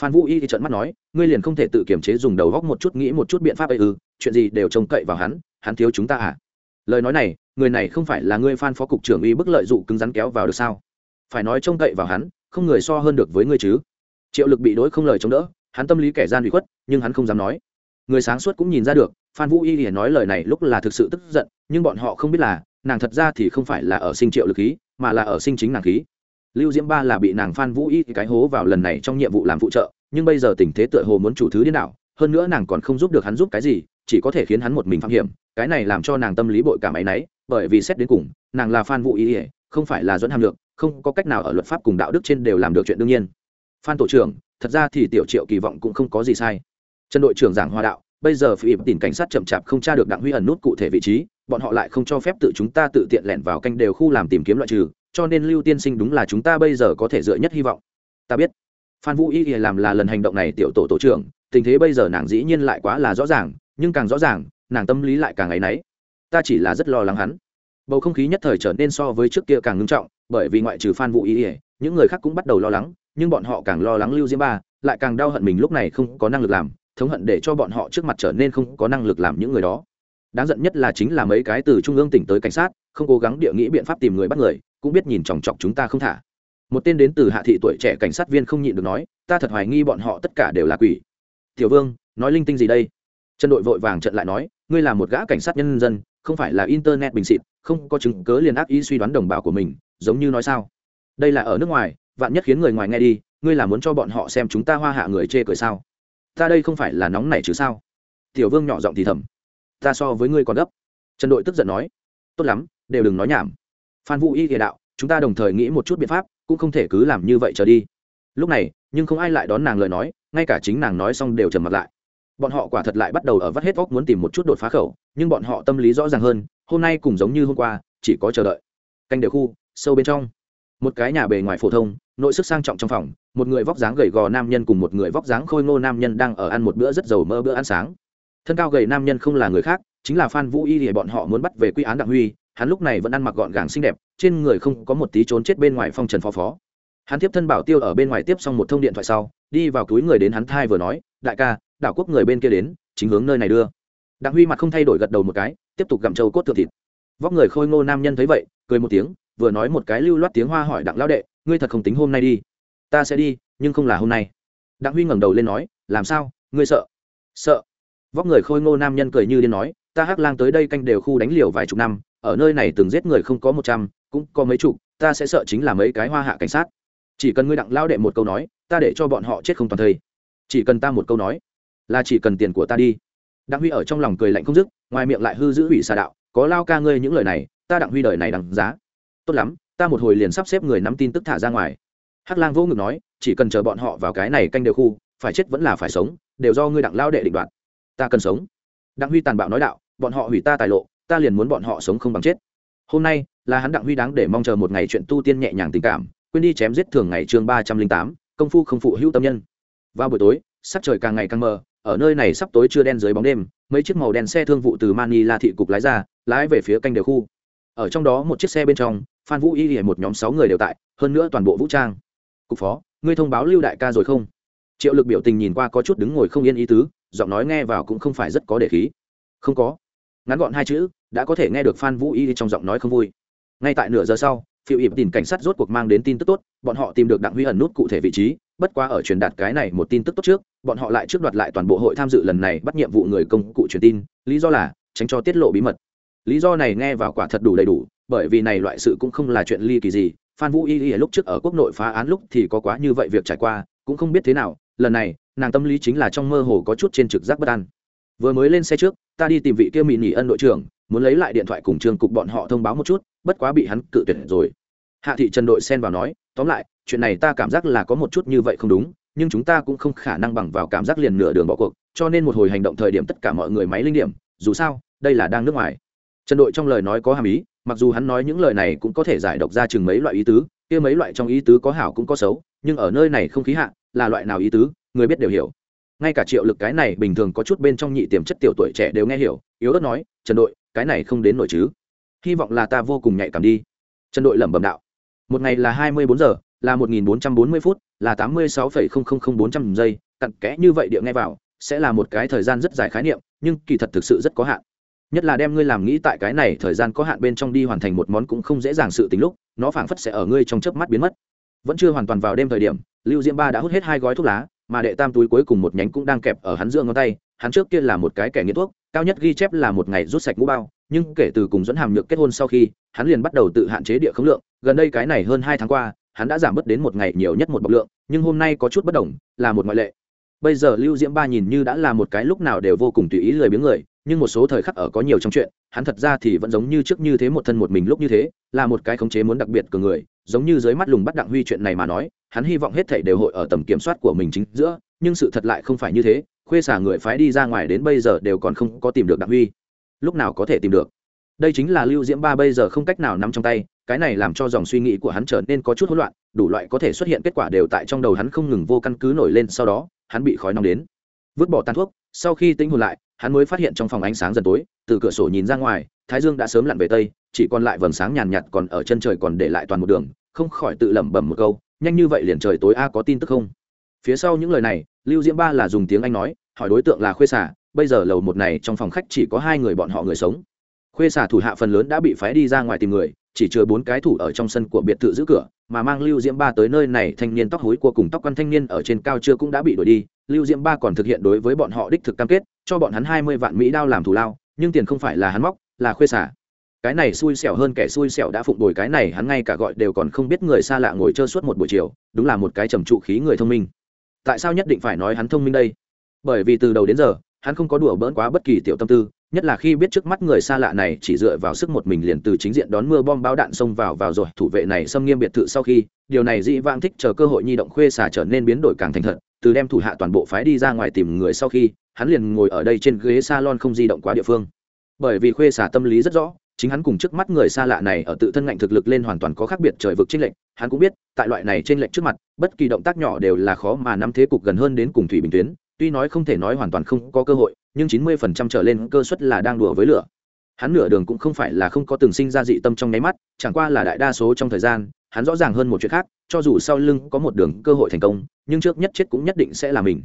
Phan vũ y thì trợn mắt nói, ngươi liền không thể tự kiềm chế dùng đầu góc một chút nghĩ một chút biện pháp ấy ư, chuyện gì đều trông cậy vào hắn hắn thiếu chúng ta à? Lời nói này, người này không phải là ngươi phan phó cục trưởng y bức lợi dụ cứng rắn kéo vào được sao? Phải nói trông cậy vào hắn, không người so hơn được với ngươi chứ. Triệu lực bị đối không lời chống đỡ, hắn tâm lý kẻ gian bị khuất, nhưng hắn không dám nói. Người sáng suốt cũng nhìn ra được, phan vũ y thì nói lời này lúc là thực sự tức giận, nhưng bọn họ không biết là nàng thật ra thì không phải là ở sinh triệu lực khí, mà là ở sinh chính nàng khí. Lưu diễm ba là bị nàng phan vũ y cái hố vào lần này trong nhiệm vụ làm phụ trợ, nhưng bây giờ tình thế tựa hồ muốn chủ thứ điên đảo, hơn nữa nàng còn không giúp được hắn giúp cái gì, chỉ có thể khiến hắn một mình phạm hiểm, cái này làm cho nàng tâm lý bội cảm áy náy bởi vì xét đến cùng, nàng là phan vũ y, không phải là dẫn hàm lượng không có cách nào ở luật pháp cùng đạo đức trên đều làm được chuyện đương nhiên. Phan tổ trưởng, thật ra thì tiểu triệu kỳ vọng cũng không có gì sai. Trần đội trưởng giảng hòa đạo, bây giờ phi tìm cảnh sát chậm chạp không tra được đặng huy ẩn nút cụ thể vị trí bọn họ lại không cho phép tự chúng ta tự tiện lẻn vào canh đều khu làm tìm kiếm loại trừ, cho nên lưu tiên sinh đúng là chúng ta bây giờ có thể dựa nhất hy vọng. Ta biết. Phan vũ y làm là lần hành động này tiểu tổ tổ trưởng, tình thế bây giờ nàng dĩ nhiên lại quá là rõ ràng, nhưng càng rõ ràng, nàng tâm lý lại càng áy náy ta chỉ là rất lo lắng hắn. Bầu không khí nhất thời trở nên so với trước kia càng ngưng trọng, bởi vì ngoại trừ phan vũ y, những người khác cũng bắt đầu lo lắng, nhưng bọn họ càng lo lắng lưu diễm ba, lại càng đau hận mình lúc này không có năng lực làm, thống hận để cho bọn họ trước mặt trở nên không có năng lực làm những người đó đáng giận nhất là chính là mấy cái từ trung ương tỉnh tới cảnh sát, không cố gắng địa nghĩ biện pháp tìm người bắt người, cũng biết nhìn chòng chọc chúng ta không thả. Một tên đến từ hạ thị tuổi trẻ cảnh sát viên không nhịn được nói, ta thật hoài nghi bọn họ tất cả đều là quỷ. Tiểu vương, nói linh tinh gì đây? Trần đội vội vàng trận lại nói, ngươi là một gã cảnh sát nhân dân, không phải là internet bình xịt, không có chứng cớ liền ác ý suy đoán đồng bào của mình, giống như nói sao? Đây là ở nước ngoài, vạn nhất khiến người ngoài nghe đi, ngươi là muốn cho bọn họ xem chúng ta hoa hạ người chê cười sao? Ta đây không phải là nóng này chứ sao? Tiểu vương nhỏ giọng thì thầm ta so với ngươi còn gấp. Trần đội tức giận nói. Tốt lắm, đều đừng nói nhảm. Phan vũ y địa đạo, chúng ta đồng thời nghĩ một chút biện pháp, cũng không thể cứ làm như vậy trở đi. Lúc này, nhưng không ai lại đón nàng lời nói, ngay cả chính nàng nói xong đều trầm mặt lại. Bọn họ quả thật lại bắt đầu ở vắt hết vóc muốn tìm một chút đột phá khẩu, nhưng bọn họ tâm lý rõ ràng hơn, hôm nay cũng giống như hôm qua, chỉ có chờ đợi. Canh đều khu, sâu bên trong. Một cái nhà bề ngoài phổ thông, nội sức sang trọng trong phòng, một người vóc dáng gầy gò nam nhân cùng một người vóc dáng khôi ngô nam nhân đang ở ăn một bữa rất giàu mơ bữa ăn sáng thân cao gầy nam nhân không là người khác, chính là phan vũ y thì bọn họ muốn bắt về quy án đặng huy, hắn lúc này vẫn ăn mặc gọn gàng xinh đẹp, trên người không có một tí trốn chết bên ngoài phong trần phó phó. Hắn tiếp thân bảo tiêu ở bên ngoài tiếp xong một thông điện thoại sau, đi vào túi người đến hắn thai vừa nói, đại ca, đảo quốc người bên kia đến, chính hướng nơi này đưa. Đặng huy mặt không thay đổi gật đầu một cái, tiếp tục gặm trâu cốt thượng thịt. Vóc người khôi ngô nam nhân thấy vậy, cười một tiếng, vừa nói một cái lưu loát tiếng hoa hỏi đặng lao đệ, ngươi thật không tính hôm nay đi. Ta sẽ đi, nhưng không là hôm nay. Đặng huy ngẩng đầu lên nói, làm sao? Ngươi sợ? Sợ vóc người khôi ngô nam nhân cười như điên nói, ta hắc lang tới đây canh đều khu đánh liều vài chục năm, ở nơi này từng giết người không có một trăm, cũng có mấy chục, ta sẽ sợ chính là mấy cái hoa hạ cảnh sát. Chỉ cần ngươi đặng lao đệ một câu nói, ta để cho bọn họ chết không toàn thây. Chỉ cần ta một câu nói, là chỉ cần tiền của ta đi. Đặng huy ở trong lòng cười lạnh không dứt, ngoài miệng lại hư giữ hủy xà đạo, có lao ca ngươi những lời này, ta đặng huy đời này đằng giá. Tốt lắm, ta một hồi liền sắp xếp người nắm tin tức thả ra ngoài. Hắc lang vô ngực nói, chỉ cần chờ bọn họ vào cái này canh đều khu, phải chết vẫn là phải sống, đều do ngươi đặng lao đệ định đoạt ta cần sống. Đặng huy tàn bạo nói đạo, bọn họ hủy ta tài lộ, ta liền muốn bọn họ sống không bằng chết. Hôm nay, là hắn đặng huy đáng để mong chờ một ngày chuyện tu tiên nhẹ nhàng tình cảm, quên đi chém giết thường ngày chương ba trăm linh tám, công phu không phụ hữu tâm nhân. Vào buổi tối, sắc trời càng ngày càng mờ, ở nơi này sắp tối chưa đen dưới bóng đêm, mấy chiếc màu đen xe thương vụ từ mani la thị cục lái ra, lái về phía canh đều khu. Ở trong đó một chiếc xe bên trong, phan vũ y hiện một nhóm sáu người đều tại, hơn nữa toàn bộ vũ trang. Cục phó, ngươi thông báo lưu đại ca rồi không? Triệu lực biểu tình nhìn qua có chút đứng ngồi không yên ý tứ giọng nói nghe vào cũng không phải rất có để khí. Không có. Ngắn gọn hai chữ, đã có thể nghe được phan vũ y trong giọng nói không vui. Ngay tại nửa giờ sau, phiêu ịp tìm cảnh sát rốt cuộc mang đến tin tức tốt, bọn họ tìm được đặng huy ẩn nút cụ thể vị trí, bất quá ở truyền đạt cái này một tin tức tốt trước, bọn họ lại trước đoạt lại toàn bộ hội tham dự lần này bắt nhiệm vụ người công cụ truyền tin, lý do là, tránh cho tiết lộ bí mật. Lý do này nghe vào quả thật đủ đầy đủ, bởi vì này loại sự cũng không là chuyện ly kỳ gì, phan vũ y y lúc trước ở quốc nội phá án lúc thì có quá như vậy việc trải qua, cũng không biết thế nào lần này, nàng tâm lý chính là trong mơ hồ có chút trên trực giác bất an. Vừa mới lên xe trước, ta đi tìm vị kia mỹ nghỉ ân đội trưởng, muốn lấy lại điện thoại cùng trường cục bọn họ thông báo một chút, bất quá bị hắn cự tuyệt rồi. Hạ thị trần đội xen vào nói, tóm lại, chuyện này ta cảm giác là có một chút như vậy không đúng, nhưng chúng ta cũng không khả năng bằng vào cảm giác liền nửa đường bỏ cuộc, cho nên một hồi hành động thời điểm tất cả mọi người máy linh điểm, dù sao, đây là đang nước ngoài. Trần đội trong lời nói có hàm ý, mặc dù hắn nói những lời này cũng có thể giải độc ra chừng mấy loại ý tứ kia mấy loại trong ý tứ có hảo cũng có xấu, nhưng ở nơi này không khí hạ, là loại nào ý tứ, người biết đều hiểu. Ngay cả triệu lực cái này bình thường có chút bên trong nhị tiềm chất tiểu tuổi trẻ đều nghe hiểu, yếu ớt nói, trần đội, cái này không đến nổi chứ. Hy vọng là ta vô cùng nhạy cảm đi. Trần đội lẩm bẩm đạo. Một ngày là hai mươi bốn giờ, là một nghìn bốn trăm bốn mươi phút, là tám mươi sáu phẩy không không không bốn trăm giây, cặn kẽ như vậy địa nghe vào, sẽ là một cái thời gian rất dài khái niệm, nhưng kỳ thật thực sự rất có hạn nhất là đem ngươi làm nghĩ tại cái này thời gian có hạn bên trong đi hoàn thành một món cũng không dễ dàng sự tính lúc, nó phảng phất sẽ ở ngươi trong chớp mắt biến mất. Vẫn chưa hoàn toàn vào đêm thời điểm, lưu diễm ba đã hút hết hai gói thuốc lá, mà đệ tam túi cuối cùng một nhánh cũng đang kẹp ở hắn giữa ngón tay, hắn trước kia là một cái kẻ nghiện thuốc, cao nhất ghi chép là một ngày rút sạch mũ bao, nhưng kể từ cùng dẫn hàm nhược kết hôn sau khi, hắn liền bắt đầu tự hạn chế địa khống lượng, gần đây cái này hơn hai tháng qua, hắn đã giảm bớt đến một ngày nhiều nhất một bọc lượng, nhưng hôm nay có chút bất đồng, là một ngoại lệ bây giờ lưu diễm ba nhìn như đã là một cái lúc nào đều vô cùng tùy ý lười biếng người, nhưng một số thời khắc ở có nhiều trong chuyện, hắn thật ra thì vẫn giống như trước như thế một thân một mình lúc như thế, là một cái khống chế muốn đặc biệt của người, giống như dưới mắt lùng bắt đặng huy chuyện này mà nói, hắn hy vọng hết thảy đều hội ở tầm kiểm soát của mình chính giữa, nhưng sự thật lại không phải như thế, khuê xả người phái đi ra ngoài đến bây giờ đều còn không có tìm được đặng huy. Lúc nào có thể tìm được? Đây chính là lưu diễm ba bây giờ không cách nào nắm trong tay, cái này làm cho dòng suy nghĩ của hắn trở nên có chút hỗn loạn, đủ loại có thể xuất hiện kết quả đều tại trong đầu hắn không ngừng vô căn cứ nổi lên sau đó hắn bị khói nóng đến. Vứt bỏ tàn thuốc, sau khi tính hồn lại, hắn mới phát hiện trong phòng ánh sáng dần tối, từ cửa sổ nhìn ra ngoài, thái dương đã sớm lặn về tây, chỉ còn lại vầng sáng nhàn nhạt còn ở chân trời còn để lại toàn một đường, không khỏi tự lẩm bẩm một câu, nhanh như vậy liền trời tối a, có tin tức không? Phía sau những lời này, lưu diễm ba là dùng tiếng anh nói, hỏi đối tượng là khuê xả bây giờ lầu một này trong phòng khách chỉ có hai người bọn họ người sống. Khuê xả thủ hạ phần lớn đã bị phái đi ra ngoài tìm người chỉ chừa bốn cái thủ ở trong sân của biệt thự giữ cửa, mà mang lưu diễm ba tới nơi này, thanh niên tóc hối của cùng tóc quan thanh niên ở trên cao chưa cũng đã bị đuổi đi. Lưu diễm ba còn thực hiện đối với bọn họ đích thực cam kết, cho bọn hắn hai mươi vạn mỹ đao làm thù lao, nhưng tiền không phải là hắn móc, là khuê xả. Cái này xui xẻo hơn kẻ xui xẻo đã phụng bồi cái này, hắn ngay cả gọi đều còn không biết người xa lạ ngồi chơi suốt một buổi chiều, đúng là một cái trầm trụ khí người thông minh. Tại sao nhất định phải nói hắn thông minh đây? Bởi vì từ đầu đến giờ, hắn không có đùa bỡn quá bất kỳ tiểu tâm tư nhất là khi biết trước mắt người xa lạ này chỉ dựa vào sức một mình liền từ chính diện đón mưa bom bão đạn xông vào vào rồi. Thủ vệ này xâm nghiêm biệt thự sau khi, điều này dĩ vãng thích chờ cơ hội nhi động khuê xả trở nên biến đổi càng thành thật. Từ đem thủ hạ toàn bộ phái đi ra ngoài tìm người sau khi, hắn liền ngồi ở đây trên ghế salon không di động quá địa phương. Bởi vì khuê xả tâm lý rất rõ, chính hắn cùng trước mắt người xa lạ này ở tự thân ngạnh thực lực lên hoàn toàn có khác biệt trời vực trên lệnh hắn cũng biết, tại loại này trên lệnh trước mặt, bất kỳ động tác nhỏ đều là khó mà nắm thế cục gần hơn đến cùng thủy bình tuyến. Tuy nói không thể nói hoàn toàn không có cơ hội nhưng chín mươi phần trăm trở lên cơ suất là đang đùa với lửa. Hắn nửa đường cũng không phải là không có từng sinh ra dị tâm trong nháy mắt, chẳng qua là đại đa số trong thời gian, hắn rõ ràng hơn một chuyện khác, cho dù sau lưng có một đường cơ hội thành công, nhưng trước nhất chết cũng nhất định sẽ là mình.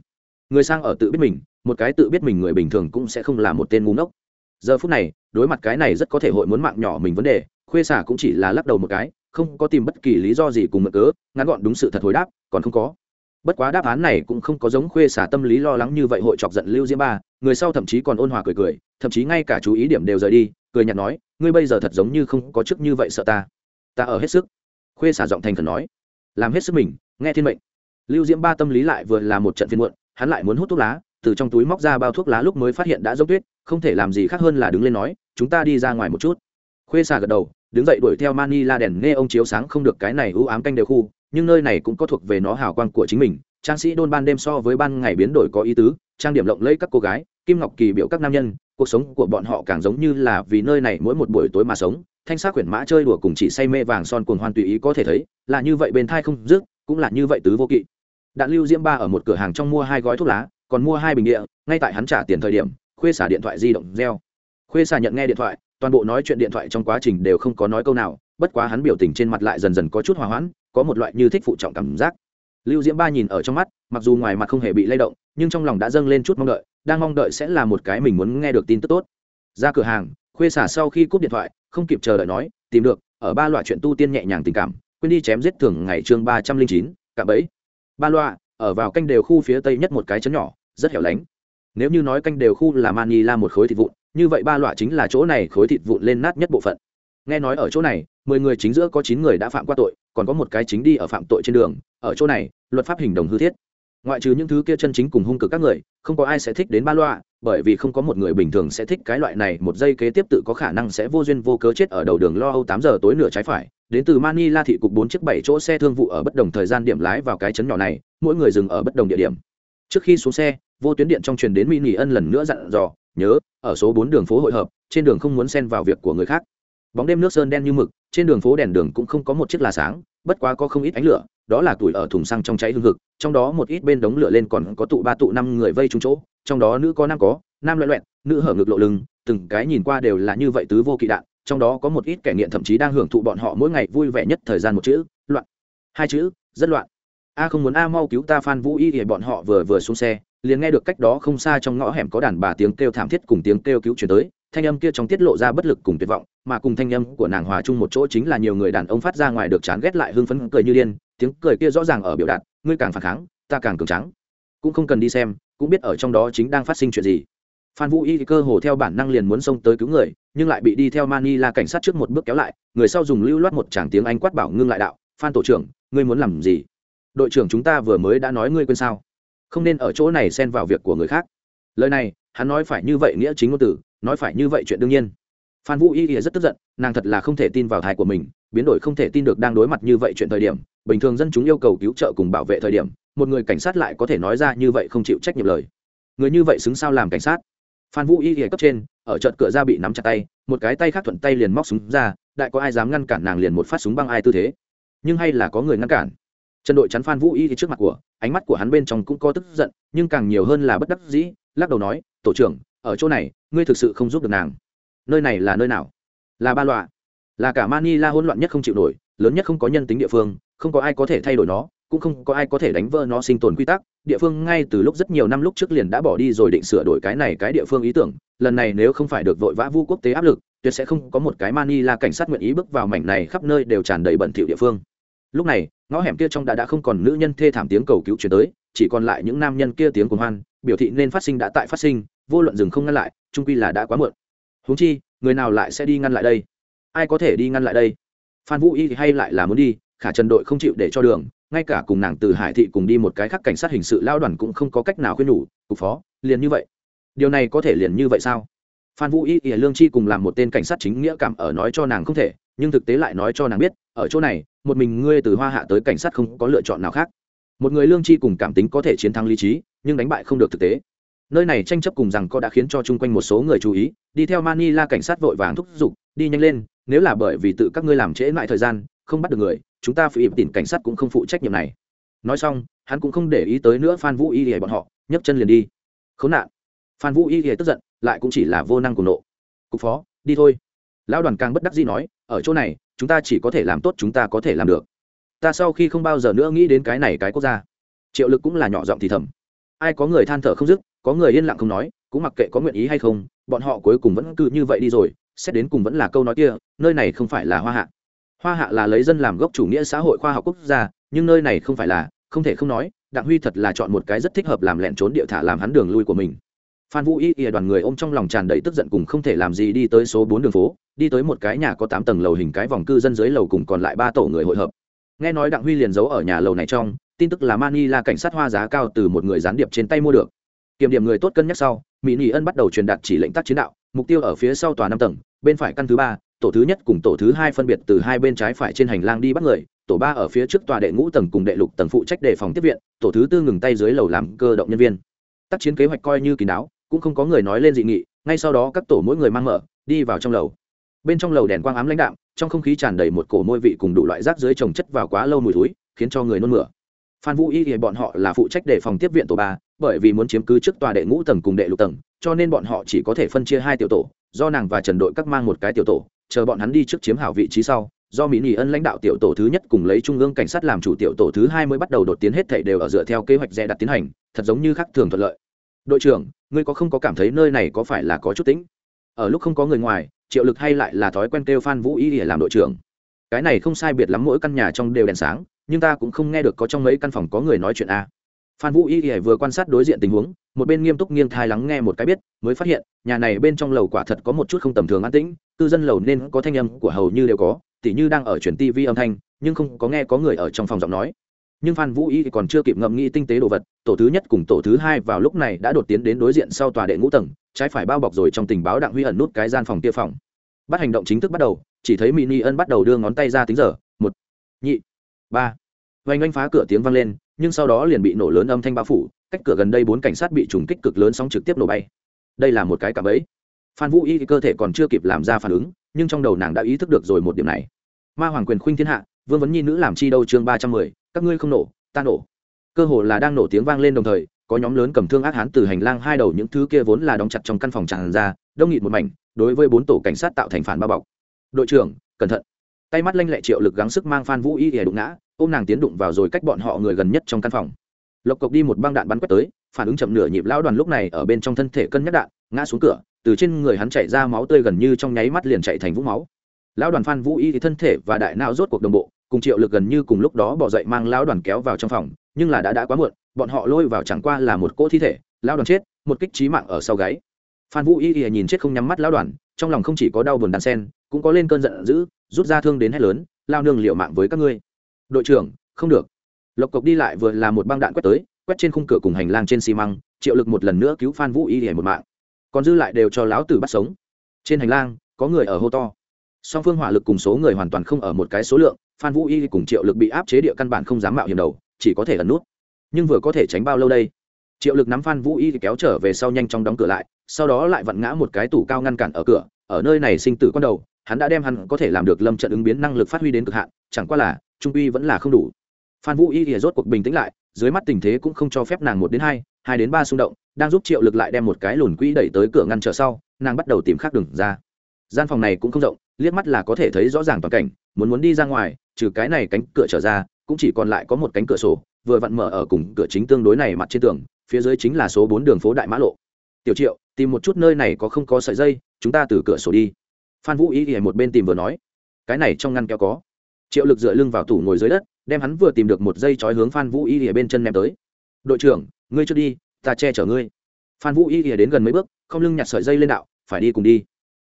Người sang ở tự biết mình, một cái tự biết mình người bình thường cũng sẽ không là một tên ngu ngốc. Giờ phút này, đối mặt cái này rất có thể hội muốn mạng nhỏ mình vấn đề, khuê xả cũng chỉ là lắc đầu một cái, không có tìm bất kỳ lý do gì cùng mượn cớ, ngắn gọn đúng sự thật hồi đáp, còn không có bất quá đáp án này cũng không có giống khuê xả tâm lý lo lắng như vậy hội chọc giận lưu diễm ba, người sau thậm chí còn ôn hòa cười cười, thậm chí ngay cả chú ý điểm đều rời đi, cười nhạt nói, ngươi bây giờ thật giống như không có chức như vậy sợ ta. Ta ở hết sức. Khuê xả giọng thành khẩn nói, làm hết sức mình, nghe thiên mệnh. Lưu diễm ba tâm lý lại vừa là một trận phiên muộn, hắn lại muốn hút thuốc lá, từ trong túi móc ra bao thuốc lá lúc mới phát hiện đã dốc tuyết, không thể làm gì khác hơn là đứng lên nói, chúng ta đi ra ngoài một chút. Khuê xà gật đầu đứng dậy đuổi theo Manila đèn nghe ông chiếu sáng không được cái này ưu ám canh đều khu, nhưng nơi này cũng có thuộc về nó hào quang của chính mình. Trang sĩ đôn ban đêm so với ban ngày biến đổi có ý tứ, trang điểm lộng lẫy các cô gái, kim ngọc kỳ biểu các nam nhân, cuộc sống của bọn họ càng giống như là vì nơi này mỗi một buổi tối mà sống. Thanh sắc quyển mã chơi đùa cùng chỉ say mê vàng son cuồng hoan tùy ý có thể thấy, là như vậy bên thai không dứt, cũng là như vậy tứ vô kỵ. Đạn lưu diễm ba ở một cửa hàng trong mua hai gói thuốc lá, còn mua hai bình địa, ngay tại hắn trả tiền thời điểm, khuê xả điện thoại di động reo. Khuê xả nhận nghe điện thoại toàn bộ nói chuyện điện thoại trong quá trình đều không có nói câu nào, bất quá hắn biểu tình trên mặt lại dần dần có chút hòa hoãn, có một loại như thích phụ trọng cảm giác. Lưu diễm ba nhìn ở trong mắt, mặc dù ngoài mặt không hề bị lay động, nhưng trong lòng đã dâng lên chút mong đợi, đang mong đợi sẽ là một cái mình muốn nghe được tin tức tốt. Ra cửa hàng, khuê xả sau khi cúp điện thoại, không kịp chờ đợi nói, tìm được, ở ba loại chuyện tu tiên nhẹ nhàng tình cảm, quên đi chém giết thường ngày chương ba trăm linh chín, cạm ấy ba loa, ở vào canh đều khu phía tây nhất một cái chấn nhỏ, rất hẻo lánh. Nếu như nói canh đều khu là mani la một khối thịt vụn như vậy ba loại chính là chỗ này khối thịt vụn lên nát nhất bộ phận. Nghe nói ở chỗ này, mười người chính giữa có chín người đã phạm qua tội, còn có một cái chính đi ở phạm tội trên đường. Ở chỗ này, luật pháp hình đồng hư thiết. Ngoại trừ những thứ kia chân chính cùng hung cực các người, không có ai sẽ thích đến ba loa bởi vì không có một người bình thường sẽ thích cái loại này, một giây kế tiếp tự có khả năng sẽ vô duyên vô cớ chết ở đầu đường lo âu tám giờ tối nửa trái phải. Đến từ manila thị cục bốn chiếc bảy chỗ xe thương vụ ở bất đồng thời gian điểm lái vào cái chấn nhỏ này, mỗi người dừng ở bất đồng địa điểm. Trước khi xuống xe, vô tuyến điện trong truyền đến mini ân lần nữa dặn dò nhớ, ở số bốn đường phố hội hợp, trên đường không muốn xen vào việc của người khác. Bóng đêm nước sơn đen như mực, trên đường phố đèn đường cũng không có một chiếc là sáng, bất quá có không ít ánh lửa, đó là tuổi ở thùng xăng trong cháy hương hực, trong đó một ít bên đống lửa lên còn có tụ ba tụ năm người vây trúng chỗ, trong đó nữ có nam có, nam loẹ loẹn nữ hở ngực lộ lưng, từng cái nhìn qua đều là như vậy tứ vô kỵ đạn, trong đó có một ít kẻ nghiện thậm chí đang hưởng thụ bọn họ mỗi ngày vui vẻ nhất thời gian một chữ, loạn. Hai chữ, rất loạn. A không muốn a mau cứu ta phan vũ y thì bọn họ vừa vừa xuống xe liền nghe được cách đó không xa trong ngõ hẻm có đàn bà tiếng kêu thảm thiết cùng tiếng kêu cứu chuyển tới, thanh âm kia trong tiết lộ ra bất lực cùng tuyệt vọng, mà cùng thanh âm của nàng hòa chung một chỗ chính là nhiều người đàn ông phát ra ngoài được chán ghét lại hưng phấn cười như điên, tiếng cười kia rõ ràng ở biểu đạt, ngươi càng phản kháng, ta càng cường trắng cũng không cần đi xem, cũng biết ở trong đó chính đang phát sinh chuyện gì. Phan vũ y cơ hồ theo bản năng liền muốn xông tới cứu người, nhưng lại bị đi theo mani là cảnh sát trước một bước kéo lại, người sau dùng lưu loát một tràng tiếng anh quát bảo ngưng lại đạo, phan tổ trưởng, ngươi muốn làm gì? Đội trưởng chúng ta vừa mới đã nói ngươi quên sao? Không nên ở chỗ này xen vào việc của người khác. Lời này, hắn nói phải như vậy nghĩa chính ngôn từ, nói phải như vậy chuyện đương nhiên. Phan vũ y rất tức giận, nàng thật là không thể tin vào thai của mình, biến đổi không thể tin được đang đối mặt như vậy chuyện thời điểm, bình thường dân chúng yêu cầu cứu trợ cùng bảo vệ thời điểm, một người cảnh sát lại có thể nói ra như vậy không chịu trách nhiệm lời. Người như vậy xứng sao làm cảnh sát? Phan vũ y ỉa cấp trên, ở trận cửa ra bị nắm chặt tay, một cái tay khác thuận tay liền móc súng ra, đại có ai dám ngăn cản nàng liền một phát súng băng ai tư thế. Nhưng hay là có người ngăn cản? Trần đội chắn phan vũ y trước mặt của ánh mắt của hắn bên trong cũng có tức giận, nhưng càng nhiều hơn là bất đắc dĩ, lắc đầu nói, tổ trưởng, ở chỗ này, ngươi thực sự không giúp được nàng. Nơi này là nơi nào? Là ba loạ. Là cả mani la hỗn loạn nhất không chịu nổi, lớn nhất không có nhân tính địa phương, không có ai có thể thay đổi nó, cũng không có ai có thể đánh vỡ nó sinh tồn quy tắc. Địa phương ngay từ lúc rất nhiều năm lúc trước liền đã bỏ đi rồi định sửa đổi cái này cái địa phương ý tưởng. Lần này nếu không phải được vội vã vu quốc tế áp lực, tuyệt sẽ không có một cái mani la cảnh sát nguyện ý bước vào mảnh này khắp nơi đều tràn đầy bẩn thỉu địa phương lúc này, ngõ hẻm kia trong đã đã không còn nữ nhân thê thảm tiếng cầu cứu chuyển tới, chỉ còn lại những nam nhân kia tiếng cuồng hoan, biểu thị nên phát sinh đã tại phát sinh, vô luận dừng không ngăn lại trung quy là đã quá muộn. Huống chi, người nào lại sẽ đi ngăn lại đây? Ai có thể đi ngăn lại đây? Phan vũ y thì hay lại là muốn đi, khả trần đội không chịu để cho đường, ngay cả cùng nàng từ hải thị cùng đi một cái khác cảnh sát hình sự lao đoàn cũng không có cách nào khuyên nhủ, cục phó, liền như vậy. Điều này có thể liền như vậy sao? Phan vũ y ỉa lương chi cùng làm một tên cảnh sát chính nghĩa cảm ở nói cho nàng không thể, nhưng thực tế lại nói cho nàng biết ở chỗ này, một mình ngươi từ hoa hạ tới cảnh sát không có lựa chọn nào khác. Một người lương tri cùng cảm tính có thể chiến thắng lý trí, nhưng đánh bại không được thực tế. Nơi này tranh chấp cùng rằng có đã khiến cho chung quanh một số người chú ý, đi theo manila cảnh sát vội vàng thúc giục, đi nhanh lên, nếu là bởi vì tự các ngươi làm trễ lại thời gian, không bắt được người, chúng ta phải ịp tìm cảnh sát cũng không phụ trách nhiệm này. Nói xong, hắn cũng không để ý tới nữa phan vũ y hề bọn họ, nhấc chân liền đi. Khốn nạn. Phan vũ y hề tức giận, lại cũng chỉ là vô năng của nộ. Cục phó, đi thôi. Lão đoàn càng bất đắc dĩ nói, ở chỗ này chúng ta chỉ có thể làm tốt chúng ta có thể làm được. Ta sau khi không bao giờ nữa nghĩ đến cái này cái quốc gia. Triệu lực cũng là nhỏ giọng thì thầm. Ai có người than thở không dứt, có người yên lặng không nói, cũng mặc kệ có nguyện ý hay không, bọn họ cuối cùng vẫn cứ như vậy đi rồi, xét đến cùng vẫn là câu nói kia, nơi này không phải là hoa hạ. Hoa hạ là lấy dân làm gốc chủ nghĩa xã hội khoa học quốc gia, nhưng nơi này không phải là, không thể không nói, đặng huy thật là chọn một cái rất thích hợp làm lẹn trốn địa thả làm hắn đường lui của mình phan vũ y ỉa đoàn người ôm trong lòng tràn đầy tức giận cùng không thể làm gì đi tới số bốn đường phố, đi tới một cái nhà có tám tầng lầu hình cái vòng cư dân dưới lầu cùng còn lại ba tổ người hội hợp. Nghe nói đặng huy liền giấu ở nhà lầu này trong, tin tức là mani là cảnh sát hoa giá cao từ một người gián điệp trên tay mua được. Kiểm điểm người tốt cân nhắc sau, mỹ nỉ ân bắt đầu truyền đạt chỉ lệnh tác chiến đạo, mục tiêu ở phía sau tòa năm tầng, bên phải căn thứ ba, tổ thứ nhất cùng tổ thứ hai phân biệt từ hai bên trái phải trên hành lang đi bắt người, tổ ba ở phía trước tòa đệ ngũ tầng cùng đệ lục tầng phụ trách đề phòng tiếp viện, tổ thứ tư ngừng tay dưới lầu làm cơ động nhân viên. Tác chiến kế hoạch coi như kín đáo cũng không có người nói lên dị nghị, ngay sau đó các tổ mỗi người mang mở, đi vào trong lầu. Bên trong lầu đèn quang ám lãnh đạm, trong không khí tràn đầy một cổ môi vị cùng đủ loại rác dưới trồng chất vào quá lâu mùi túi khiến cho người nôn mửa. Phan vũ y thì bọn họ là phụ trách đề phòng tiếp viện tổ ba, bởi vì muốn chiếm cứ trước tòa đệ ngũ tầng cùng đệ lục tầng, cho nên bọn họ chỉ có thể phân chia hai tiểu tổ, do nàng và trần đội các mang một cái tiểu tổ, chờ bọn hắn đi trước chiếm hảo vị trí sau, do mỹ nỉ ân lãnh đạo tiểu tổ thứ nhất cùng lấy trung ương cảnh sát làm chủ tiểu tổ thứ hai mới bắt đầu đột tiến hết thảy đều ở dựa theo kế hoạch dè đặt tiến hành, thật giống như khác thường thuận lợi đội trưởng, ngươi có không có cảm thấy nơi này có phải là có chút tĩnh? Ở lúc không có người ngoài, triệu lực hay lại là thói quen kêu phan vũ y để làm đội trưởng. Cái này không sai biệt lắm mỗi căn nhà trong đều đèn sáng, nhưng ta cũng không nghe được có trong mấy căn phòng có người nói chuyện a. Phan vũ y để vừa quan sát đối diện tình huống, một bên nghiêm túc nghiêng thai lắng nghe một cái biết, mới phát hiện, nhà này bên trong lầu quả thật có một chút không tầm thường an tĩnh, cư dân lầu nên có thanh âm của hầu như đều có, tỉ như đang ở chuyển tivi âm thanh, nhưng không có nghe có người ở trong phòng giọng nói nhưng phan vũ y còn chưa kịp ngậm nghĩ tinh tế đồ vật, tổ thứ nhất cùng tổ thứ hai vào lúc này đã đột tiến đến đối diện sau tòa đệ ngũ tầng, trái phải bao bọc rồi trong tình báo đặng huy ẩn nút cái gian phòng kia phòng. Bắt hành động chính thức bắt đầu, chỉ thấy mini ân bắt đầu đưa ngón tay ra tính giờ, một, nhị, ba. Vành anh phá cửa tiếng vang lên, nhưng sau đó liền bị nổ lớn âm thanh bao phủ, cách cửa gần đây bốn cảnh sát bị trùng kích cực lớn sóng trực tiếp nổ bay. Đây là một cái cạm ấy phan vũ y cơ thể còn chưa kịp làm ra phản ứng, nhưng trong đầu nàng đã ý thức được rồi một điểm này. Ma hoàng quyền khuynh thiên hạ, vương vấn nhi nữ làm chi đâu chương ba trăm mười các ngươi không nổ, ta nổ. Cơ hồ là đang nổ tiếng vang lên đồng thời, có nhóm lớn cầm thương ác hán từ hành lang hai đầu những thứ kia vốn là đóng chặt trong căn phòng tràn ra, đông nghịt một mảnh, đối với bốn tổ cảnh sát tạo thành phản bao bọc. Đội trưởng, cẩn thận. Tay mắt lanh lẹ triệu lực gắng sức mang phan vũ y để đụng ngã, ôm nàng tiến đụng vào rồi cách bọn họ người gần nhất trong căn phòng. Lộc cộc đi một băng đạn bắn quét tới, phản ứng chậm nửa nhịp lão đoàn lúc này ở bên trong thân thể cân nhắc đạn, ngã xuống cửa, từ trên người hắn chạy ra máu tươi gần như trong nháy mắt liền chạy thành vũng máu. Lão đoàn phan vũ y thì thân thể và đại não rốt cuộc đồng bộ cùng triệu lực gần như cùng lúc đó bỏ dậy mang lão đoàn kéo vào trong phòng, nhưng là đã đã quá muộn, bọn họ lôi vào chẳng qua là một cỗ thi thể, lão đoàn chết, một kích trí mạng ở sau gáy. Phan vũ y y nhìn chết không nhắm mắt lão đoàn, trong lòng không chỉ có đau buồn đàn sen, cũng có lên cơn giận dữ, rút ra thương đến hết lớn, lao nương liệu mạng với các ngươi. Đội trưởng, không được. Lộc cộc đi lại vừa là một băng đạn quét tới, quét trên khung cửa cùng hành lang trên xi măng, triệu lực một lần nữa cứu phan vũ y y một mạng. Còn dư lại đều cho lão tử bắt sống. Trên hành lang, có người ở hô to. Song phương hỏa lực cùng số người hoàn toàn không ở một cái số lượng phan vũ y cùng triệu lực bị áp chế địa căn bản không dám mạo hiểm đầu, chỉ có thể ẩn nút. Nhưng vừa có thể tránh bao lâu đây? Triệu lực nắm phan vũ y kéo trở về sau nhanh chóng đóng cửa lại, sau đó lại vặn ngã một cái tủ cao ngăn cản ở cửa, ở nơi này sinh tử con đầu, hắn đã đem hắn có thể làm được lâm trận ứng biến năng lực phát huy đến cực hạn, chẳng qua là, trung uy vẫn là không đủ. Phan vũ y thì rốt cuộc bình tĩnh lại, dưới mắt tình thế cũng không cho phép nàng một đến hai hai đến ba xung động, đang giúp triệu lực lại đem một cái lùn quỹ đẩy tới cửa ngăn trở sau, nàng bắt đầu tìm khác đường ra. Gian phòng này cũng không rộng, liếc mắt là có thể thấy rõ ràng toàn cảnh, muốn muốn đi ra ngoài trừ cái này cánh cửa trở ra, cũng chỉ còn lại có một cánh cửa sổ, vừa vặn mở ở cùng cửa chính tương đối này mặt trên tường, phía dưới chính là số bốn đường phố đại mã lộ. Tiểu triệu, tìm một chút nơi này có không có sợi dây, chúng ta từ cửa sổ đi. Phan vũ ý ỉa một bên tìm vừa nói. Cái này trong ngăn kéo có. Triệu lực dựa lưng vào tủ ngồi dưới đất, đem hắn vừa tìm được một dây chói hướng phan vũ y ỉa bên chân ném tới. Đội trưởng, ngươi chưa đi, ta che chở ngươi. Phan vũ y ỉa đến gần mấy bước, không lưng nhặt sợi dây lên đạo, phải đi cùng đi.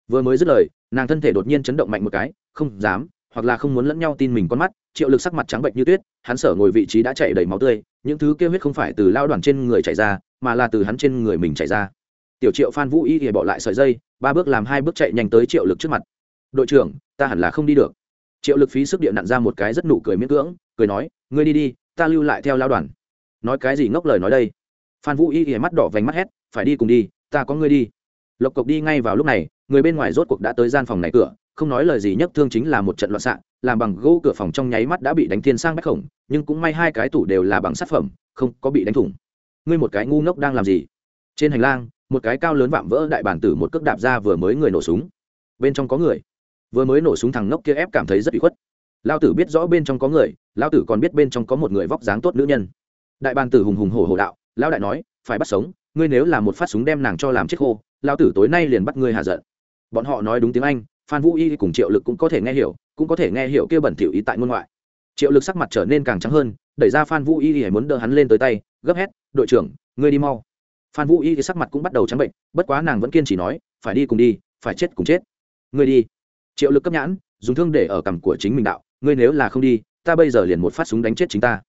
Vừa mới dứt lời, nàng thân thể đột nhiên chấn động mạnh một cái, không dám hoặc là không muốn lẫn nhau tin mình con mắt, triệu lực sắc mặt trắng bệnh như tuyết, hắn sở ngồi vị trí đã chảy đầy máu tươi, những thứ kêu huyết không phải từ lao đoàn trên người chảy ra, mà là từ hắn trên người mình chảy ra. Tiểu triệu phan vũ y thì bỏ lại sợi dây, ba bước làm hai bước chạy nhanh tới triệu lực trước mặt. Đội trưởng, ta hẳn là không đi được. Triệu lực phí sức điện nặn ra một cái rất nụ cười miễn cưỡng, cười nói, ngươi đi đi, ta lưu lại theo lao đoàn. Nói cái gì ngốc lời nói đây? Phan vũ y thì mắt đỏ vành mắt hét, phải đi cùng đi, ta có ngươi đi. Lộc cộc đi ngay vào lúc này, người bên ngoài rốt cuộc đã tới gian phòng này cửa không nói lời gì nhất thương chính là một trận loạn xạ, làm bằng gỗ cửa phòng trong nháy mắt đã bị đánh thiên sang bách khổng, nhưng cũng may hai cái tủ đều là bằng sát phẩm, không có bị đánh thủng. Ngươi một cái ngu ngốc đang làm gì? Trên hành lang, một cái cao lớn vạm vỡ đại bản tử một cước đạp ra vừa mới người nổ súng. Bên trong có người. Vừa mới nổ súng thằng ngốc kia ép cảm thấy rất bị khuất. Lao tử biết rõ bên trong có người, lao tử còn biết bên trong có một người vóc dáng tốt nữ nhân. Đại bàn tử hùng hùng hổ hổ đạo lao đại nói, phải bắt sống, ngươi nếu là một phát súng đem nàng cho làm chết khô lao tử tối nay liền bắt ngươi hạ giận. Bọn họ nói đúng tiếng anh phan vũ y cùng triệu lực cũng có thể nghe hiểu, cũng có thể nghe hiểu kia bẩn thỉu ý tại ngôn ngoại. Triệu lực sắc mặt trở nên càng trắng hơn, đẩy ra phan vũ y thì muốn đỡ hắn lên tới tay, gấp hét, đội trưởng, ngươi đi mau. Phan vũ y thì sắc mặt cũng bắt đầu trắng bệnh, bất quá nàng vẫn kiên trì nói, phải đi cùng đi, phải chết cùng chết. Ngươi đi. Triệu lực cấp nhãn, dùng thương để ở cằm của chính mình đạo, ngươi nếu là không đi, ta bây giờ liền một phát súng đánh chết chính ta.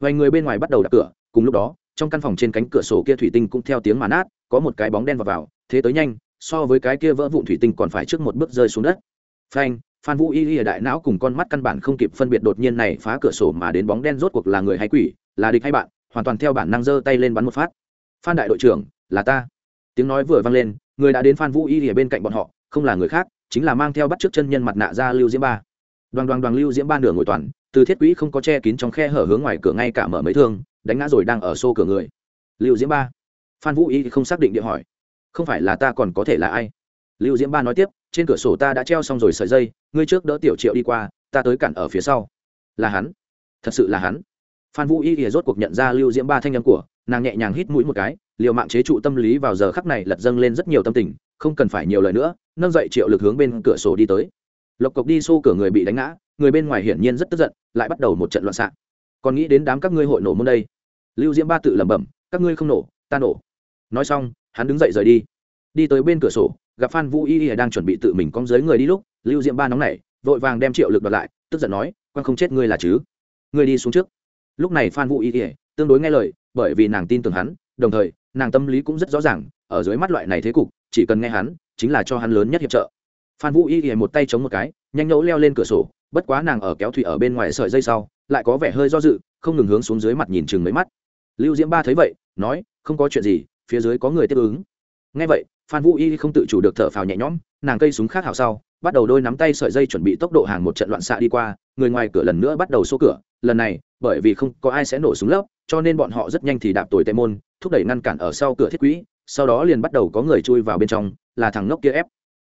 Vài người bên ngoài bắt đầu đập cửa, cùng lúc đó, trong căn phòng trên cánh cửa sổ kia thủy tinh cũng theo tiếng mà nát, có một cái bóng đen vào vào, thế tới nhanh so với cái kia vỡ vụn thủy tinh còn phải trước một bước rơi xuống đất. Phanh, phan vũ y y đại não cùng con mắt căn bản không kịp phân biệt đột nhiên này phá cửa sổ mà đến bóng đen rốt cuộc là người hay quỷ, là địch hay bạn, hoàn toàn theo bản năng giơ tay lên bắn một phát. Phan đại đội trưởng, là ta. Tiếng nói vừa vang lên, người đã đến phan vũ y ở bên cạnh bọn họ, không là người khác, chính là mang theo bắt trước chân nhân mặt nạ ra lưu diễm ba. Đoàn đoàn đoàn lưu diễm ba nửa ngồi toàn, từ thiết quỹ không có che kín trong khe hở hướng ngoài cửa ngay cả mở mấy thương, đánh ngã rồi đang ở xô cửa người. Lưu diễm ba. Phan vũ y không xác định địa hỏi không phải là ta còn có thể là ai? Lưu diễm ba nói tiếp, trên cửa sổ ta đã treo xong rồi sợi dây, ngươi trước đỡ tiểu triệu đi qua, ta tới cản ở phía sau. Là hắn. Thật sự là hắn. Phan vũ y ỉa rốt cuộc nhận ra lưu diễm ba thanh âm của, nàng nhẹ nhàng hít mũi một cái, liều mạng chế trụ tâm lý vào giờ khắc này lật dâng lên rất nhiều tâm tình, không cần phải nhiều lời nữa, nâng dậy triệu lực hướng bên cửa sổ đi tới. Lộc cộc đi xô cửa người bị đánh ngã, người bên ngoài hiển nhiên rất tức giận, lại bắt đầu một trận loạn xạ. Còn nghĩ đến đám các ngươi hội nổ môn đây? Lưu diễm ba tự lẩm bẩm, các ngươi không nổ, ta nổ. Nói xong hắn đứng dậy rời đi. Đi tới bên cửa sổ, gặp phan vũ y y đang chuẩn bị tự mình cong dưới người đi lúc, lưu Diệm ba nóng nảy, vội vàng đem triệu lực đoạt lại, tức giận nói, quan không chết ngươi là chứ? Ngươi đi xuống trước. Lúc này phan vũ y y tương đối nghe lời, bởi vì nàng tin tưởng hắn, đồng thời, nàng tâm lý cũng rất rõ ràng, ở dưới mắt loại này thế cục, chỉ cần nghe hắn, chính là cho hắn lớn nhất hiệp trợ. Phan vũ y y một tay chống một cái, nhanh nhẫu leo lên cửa sổ, bất quá nàng ở kéo thủy ở bên ngoài sợi dây sau, lại có vẻ hơi do dự, không ngừng hướng xuống dưới mặt nhìn chừng mấy mắt. Lưu diễm ba thấy vậy, nói, không có chuyện gì phía dưới có người tiếp ứng. Ngay vậy, phan vũ y không tự chủ được thở phào nhẹ nhõm, nàng cây súng khác hào sau, bắt đầu đôi nắm tay sợi dây chuẩn bị tốc độ hàng một trận loạn xạ đi qua, người ngoài cửa lần nữa bắt đầu xô cửa. Lần này, bởi vì không có ai sẽ nổ súng lấp, cho nên bọn họ rất nhanh thì đạp tồi tệ môn, thúc đẩy ngăn cản ở sau cửa thiết quỹ, sau đó liền bắt đầu có người chui vào bên trong, là thằng ngốc kia ép.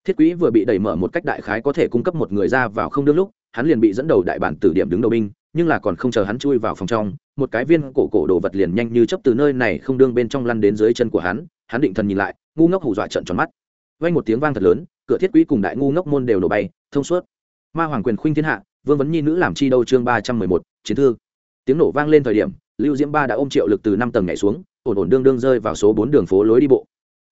Thiết quỹ vừa bị đẩy mở một cách đại khái có thể cung cấp một người ra vào không đương lúc, hắn liền bị dẫn đầu đại bản tử điểm đứng đầu binh nhưng là còn không chờ hắn chui vào phòng trong, một cái viên cổ cổ đồ vật liền nhanh như chấp từ nơi này không đương bên trong lăn đến dưới chân của hắn hắn định thần nhìn lại, ngu ngốc hù dọa trận tròn mắt. Vang một tiếng vang thật lớn, cửa thiết quỹ cùng đại ngu ngốc môn đều nổ bay, thông suốt. Ma hoàng quyền khuynh thiên hạ, vương vấn nhi nữ làm chi đâu chương ba trăm mười một, chiến thư. Tiếng nổ vang lên thời điểm, lưu diễm ba đã ôm triệu lực từ năm tầng nhảy xuống, ổn ổn đương đương rơi vào số bốn đường phố lối đi bộ.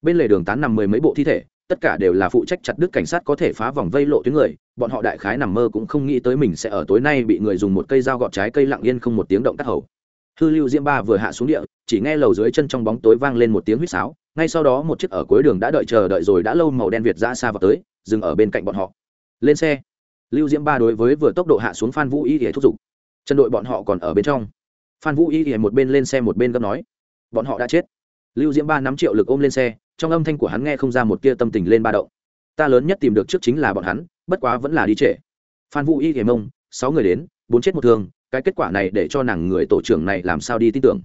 Bên lề đường tán nằm mười mấy bộ thi thể tất cả đều là phụ trách chặt đứt cảnh sát có thể phá vòng vây lộ tuyến người, bọn họ đại khái nằm mơ cũng không nghĩ tới mình sẽ ở tối nay bị người dùng một cây dao gọt trái cây lặng yên không một tiếng động cắt hầu. Hư lưu diễm ba vừa hạ xuống địa, chỉ nghe lầu dưới chân trong bóng tối vang lên một tiếng huýt sáo, ngay sau đó một chiếc ở cuối đường đã đợi chờ đợi rồi đã lâu màu đen việt ra xa vào tới, dừng ở bên cạnh bọn họ. Lên xe. Lưu diễm ba đối với vừa tốc độ hạ xuống phan vũ y thì thúc giục. Chân đội bọn họ còn ở bên trong. Phan vũ y thì một bên lên xe một bên gấp nói, bọn họ đã chết. Lưu diễm ba nắm triệu lực ôm lên xe trong âm thanh của hắn nghe không ra một tia tâm tình lên ba động. Ta lớn nhất tìm được trước chính là bọn hắn, bất quá vẫn là đi trễ. Phan vũ y hề mông, sáu người đến, bốn chết một thương, cái kết quả này để cho nàng người tổ trưởng này làm sao đi tin tưởng.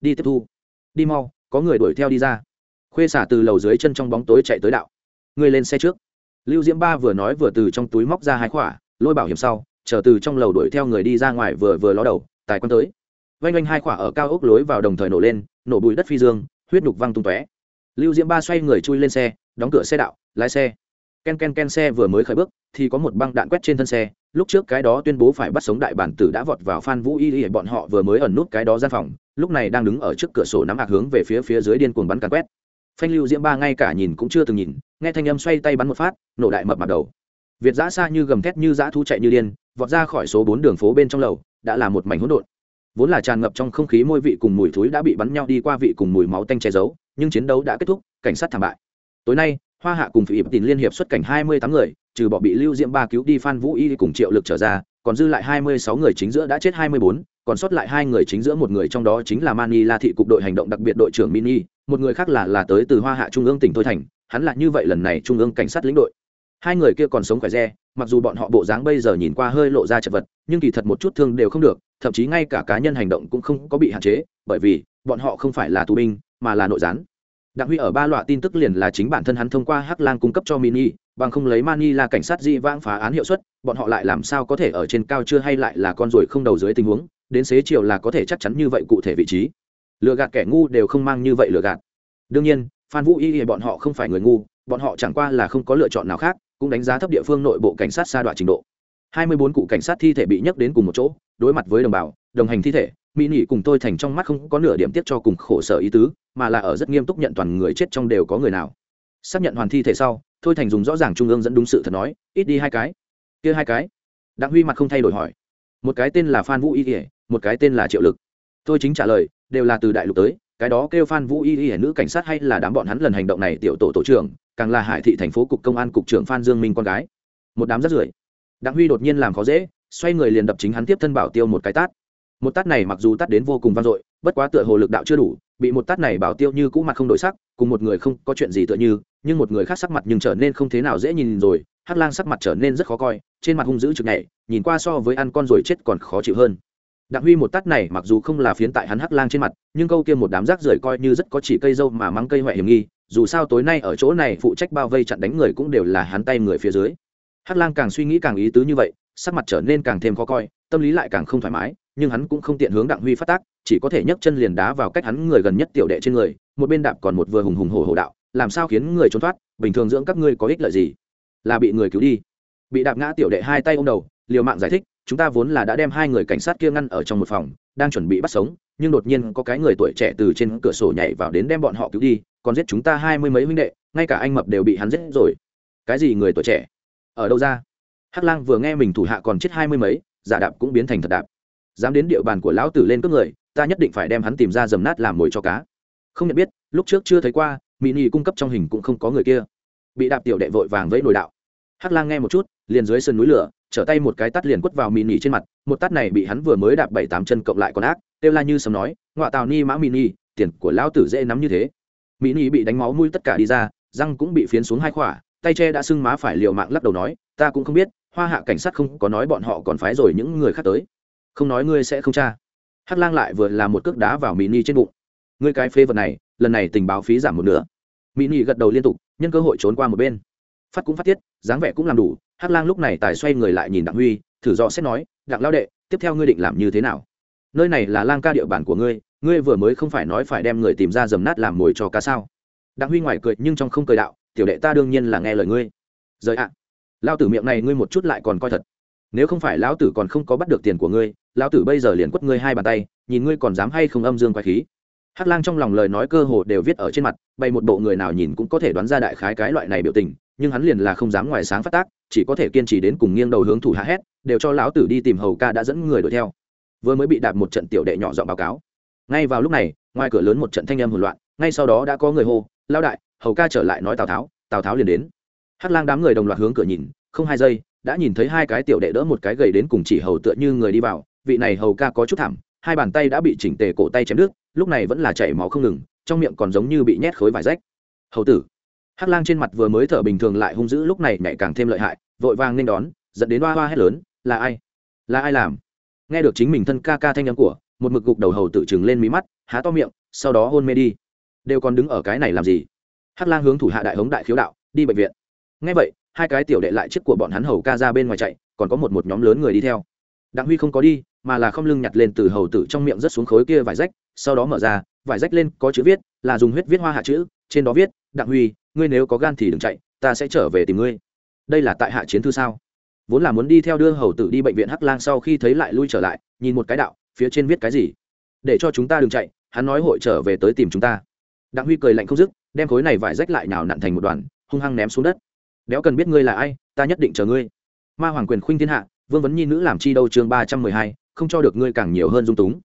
Đi tiếp thu. Đi mau, có người đuổi theo đi ra. Khuê xả từ lầu dưới chân trong bóng tối chạy tới đạo. Người lên xe trước. Lưu diễm ba vừa nói vừa từ trong túi móc ra hai khỏa, lôi bảo hiểm sau, chờ từ trong lầu đuổi theo người đi ra ngoài vừa vừa ló đầu, tài quan tới. Vanh vanh hai khỏa ở cao ốc lối vào đồng thời nổ lên, nổ bụi đất phi dương, huyết nhục văng tung tóe lưu diễm ba xoay người chui lên xe, đóng cửa xe đạo, lái xe. Ken ken ken xe vừa mới khởi bước, thì có một băng đạn quét trên thân xe. Lúc trước cái đó tuyên bố phải bắt sống đại bản tử đã vọt vào phan vũ y y, bọn họ vừa mới ẩn nút cái đó gian phòng, lúc này đang đứng ở trước cửa sổ nắm hạc hướng về phía phía dưới điên cuồng bắn càn quét. Phanh lưu diễm ba ngay cả nhìn cũng chưa từng nhìn, nghe thanh âm xoay tay bắn một phát, nổ đại mập mặt đầu. Việt giã xa như gầm thét như giã thú chạy như điên, vọt ra khỏi số bốn đường phố bên trong lầu, đã là một mảnh hỗn độn. Vốn là tràn ngập trong không khí môi vị cùng mùi thối đã bị bắn nhau đi qua vị cùng mùi máu tanh che giấu nhưng chiến đấu đã kết thúc, cảnh sát thảm bại. Tối nay, hoa hạ cùng phỉ tìm liên hiệp xuất cảnh hai mươi tám người, trừ bỏ bị lưu diễm ba cứu đi, phan vũ y cùng triệu lực trở ra, còn dư lại hai mươi sáu người chính giữa đã chết hai mươi bốn, còn sót lại hai người chính giữa một người trong đó chính là mani la thị cục đội hành động đặc biệt đội trưởng mini, một người khác là là tới từ hoa hạ trung ương tỉnh thôi thành, hắn là như vậy lần này trung ương cảnh sát lĩnh đội. Hai người kia còn sống khỏe re, mặc dù bọn họ bộ dáng bây giờ nhìn qua hơi lộ ra chật vật, nhưng kỳ thật một chút thương đều không được, thậm chí ngay cả cá nhân hành động cũng không có bị hạn chế, bởi vì bọn họ không phải là tù binh, mà là nội gián đặng huy ở ba loại tin tức liền là chính bản thân hắn thông qua hắc lang cung cấp cho mini, bằng không lấy mani là cảnh sát di vãng phá án hiệu suất, bọn họ lại làm sao có thể ở trên cao chưa hay lại là con ruồi không đầu dưới tình huống, đến xế chiều là có thể chắc chắn như vậy cụ thể vị trí. Lừa gạt kẻ ngu đều không mang như vậy lừa gạt. Đương nhiên, phan vũ y bọn họ không phải người ngu, bọn họ chẳng qua là không có lựa chọn nào khác, cũng đánh giá thấp địa phương nội bộ cảnh sát xa đoạn trình độ hai mươi bốn cụ cảnh sát thi thể bị nhấc đến cùng một chỗ, đối mặt với đồng bào, đồng hành thi thể, mỹ nỉ cùng tôi thành trong mắt không có nửa điểm tiếp cho cùng khổ sở ý tứ, mà là ở rất nghiêm túc nhận toàn người chết trong đều có người nào. Xác nhận hoàn thi thể sau thôi thành dùng rõ ràng trung ương dẫn đúng sự thật nói, ít đi hai cái. Kia hai cái. Đặng huy mặt không thay đổi hỏi. Một cái tên là phan vũ y ỉa một cái tên là triệu lực. Tôi chính trả lời, đều là từ đại lục tới, cái đó kêu phan vũ y ỉa nữ cảnh sát hay là đám bọn hắn lần hành động này tiểu tổ tổ trưởng, càng là hải thị thành phố cục công an cục trưởng phan dương minh con gái. Một đám rất rưởi đặng huy đột nhiên làm khó dễ, xoay người liền đập chính hắn tiếp thân bảo tiêu một cái tát. Một tát này mặc dù tát đến vô cùng vang dội, bất quá tựa hồ lực đạo chưa đủ, bị một tát này bảo tiêu như cũ mặt không đổi sắc, cùng một người không có chuyện gì tựa như, nhưng một người khác sắc mặt nhưng trở nên không thế nào dễ nhìn rồi, hắc lang sắc mặt trở nên rất khó coi, trên mặt hung dữ trực nhảy, nhìn qua so với ăn con rồi chết còn khó chịu hơn. Đặng huy một tát này mặc dù không là phiến tại hắn hắc lang trên mặt, nhưng câu kia một đám rác rưởi coi như rất có chỉ cây dâu mà mắng cây huệ hiểm nghi, dù sao tối nay ở chỗ này phụ trách bao vây chặn đánh người cũng đều là hắn tay người phía dưới hắc lang càng suy nghĩ càng ý tứ như vậy, sắc mặt trở nên càng thêm khó coi, tâm lý lại càng không thoải mái, nhưng hắn cũng không tiện hướng đặng huy phát tác, chỉ có thể nhấc chân liền đá vào cách hắn người gần nhất tiểu đệ trên người, một bên đạp còn một vừa hùng hùng hổ hổ đạo, làm sao khiến người trốn thoát, bình thường dưỡng các ngươi có ích lợi gì? Là bị người cứu đi. Bị đạp ngã tiểu đệ hai tay ô m đầu, liều mạng giải thích, chúng ta vốn là đã đem hai người cảnh sát kia ngăn ở trong một phòng, đang chuẩn bị bắt sống, nhưng đột nhiên có cái người tuổi trẻ từ trên cửa sổ nhảy vào đến đem bọn họ cứu đi, còn giết chúng ta hai mươi mấy huynh đệ, ngay cả anh mập đều bị hắn giết rồi. Cái gì người tuổi trẻ? Ở đâu ra? Hắc lang vừa nghe mình thủ hạ còn chết hai mươi mấy, giả đạp cũng biến thành thật đạp. Dám đến địa bàn của lão tử lên cướp người, ta nhất định phải đem hắn tìm ra dầm nát làm mồi cho cá. Không nhận biết, lúc trước chưa thấy qua mỹ nhi cung cấp trong hình cũng không có người kia. Bị đạp tiểu đệ vội vàng với nồi đạo. Hắc lang nghe một chút, liền dưới sân núi lửa, trở tay một cái tắt liền quất vào mỹ nhi trên mặt, một tắt này bị hắn vừa mới đạp bảy tám chân cộng lại còn ác kêu la như sầm nói, ngọa tào ni mã mỹ nhi tiền của lão tử dễ nắm như thế. Mỹ nhi bị đánh máu mũi tất cả đi ra, răng cũng bị phiến xuống hai khỏa tay che đã sưng má phải liều mạng lắc đầu nói, ta cũng không biết, hoa hạ cảnh sát không có nói bọn họ còn phái rồi những người khác tới. Không nói ngươi sẽ không tra. Hắc lang lại vừa làm một cước đá vào mỹ ni trên bụng. Ngươi cái phê vật này, lần này tình báo phí giảm một nửa. Mỹ ni gật đầu liên tục, nhân cơ hội trốn qua một bên. Phát cũng phát tiết, dáng vẻ cũng làm đủ, hắc lang lúc này tài xoay người lại nhìn đặng huy, thử dò xét nói, đặng lao đệ, tiếp theo ngươi định làm như thế nào? Nơi này là lang ca địa bàn của ngươi ngươi vừa mới không phải nói phải đem người tìm ra dầm nát làm mồi cho cá sao? Đặng huy ngoài cười nhưng trong không cười đạo tiểu đệ ta đương nhiên là nghe lời ngươi. Rời ạ. Lao tử miệng này ngươi một chút lại còn coi thật. Nếu không phải lão tử còn không có bắt được tiền của ngươi, lão tử bây giờ liền quất ngươi hai bàn tay, nhìn ngươi còn dám hay không âm dương quái khí. Hắc lang trong lòng lời nói cơ hồ đều viết ở trên mặt bay một bộ người nào nhìn cũng có thể đoán ra đại khái cái loại này biểu tình, nhưng hắn liền là không dám ngoài sáng phát tác, chỉ có thể kiên trì đến cùng nghiêng đầu hướng thủ hạ hét, đều cho lão tử đi tìm hầu ca đã dẫn người đuổi theo. Vừa mới bị đạp một trận tiểu đệ nhỏ dọn báo cáo. Ngay vào lúc này, ngoài cửa lớn một trận thanh âm hỗn loạn, ngay sau đó đã có người hô lao đại hầu ca trở lại nói tào tháo tào tháo liền đến hắc lang đám người đồng loạt hướng cửa nhìn không hai giây đã nhìn thấy hai cái tiểu đệ đỡ một cái gầy đến cùng chỉ hầu tựa như người đi vào vị này hầu ca có chút thảm hai bàn tay đã bị chỉnh tề cổ tay chém đứt lúc này vẫn là chảy máu không ngừng trong miệng còn giống như bị nhét khối vải rách hầu tử hắc lang trên mặt vừa mới thở bình thường lại hung dữ lúc này nhảy càng thêm lợi hại vội vàng nên đón dẫn đến hoa hoa hét lớn là ai là ai làm nghe được chính mình thân ca ca thanh âm của một mực gục đầu hầu tử chừng lên mí mắt há to miệng sau đó hôn mê đi đều còn đứng ở cái này làm gì hắc lang hướng thủ hạ đại hống đại khiếu đạo, đi bệnh viện. Ngay vậy, hai cái tiểu đệ lại chiếc của bọn hắn hầu ca ra bên ngoài chạy, còn có một một nhóm lớn người đi theo. Đặng huy không có đi, mà là không lưng nhặt lên từ hầu tử trong miệng rất xuống khối kia vải rách, sau đó mở ra, vải rách lên có chữ viết, là dùng huyết viết hoa hạ chữ, trên đó viết, đặng huy, ngươi nếu có gan thì đừng chạy, ta sẽ trở về tìm ngươi. Đây là tại hạ chiến thư sao? Vốn là muốn đi theo đưa hầu tử đi bệnh viện hắc lang sau khi thấy lại lui trở lại, nhìn một cái đạo, phía trên viết cái gì? Để cho chúng ta đừng chạy, hắn nói hội trở về tới tìm chúng ta. Đặng huy cười lạnh không dứt đem khối này vải rách lại nào nặn thành một đoàn hung hăng ném xuống đất. Đéo cần biết ngươi là ai ta nhất định chờ ngươi. Ma hoàng quyền khuynh thiên hạ vương vấn nhi nữ làm chi đâu chương ba trăm mười hai không cho được ngươi càng nhiều hơn dung túng.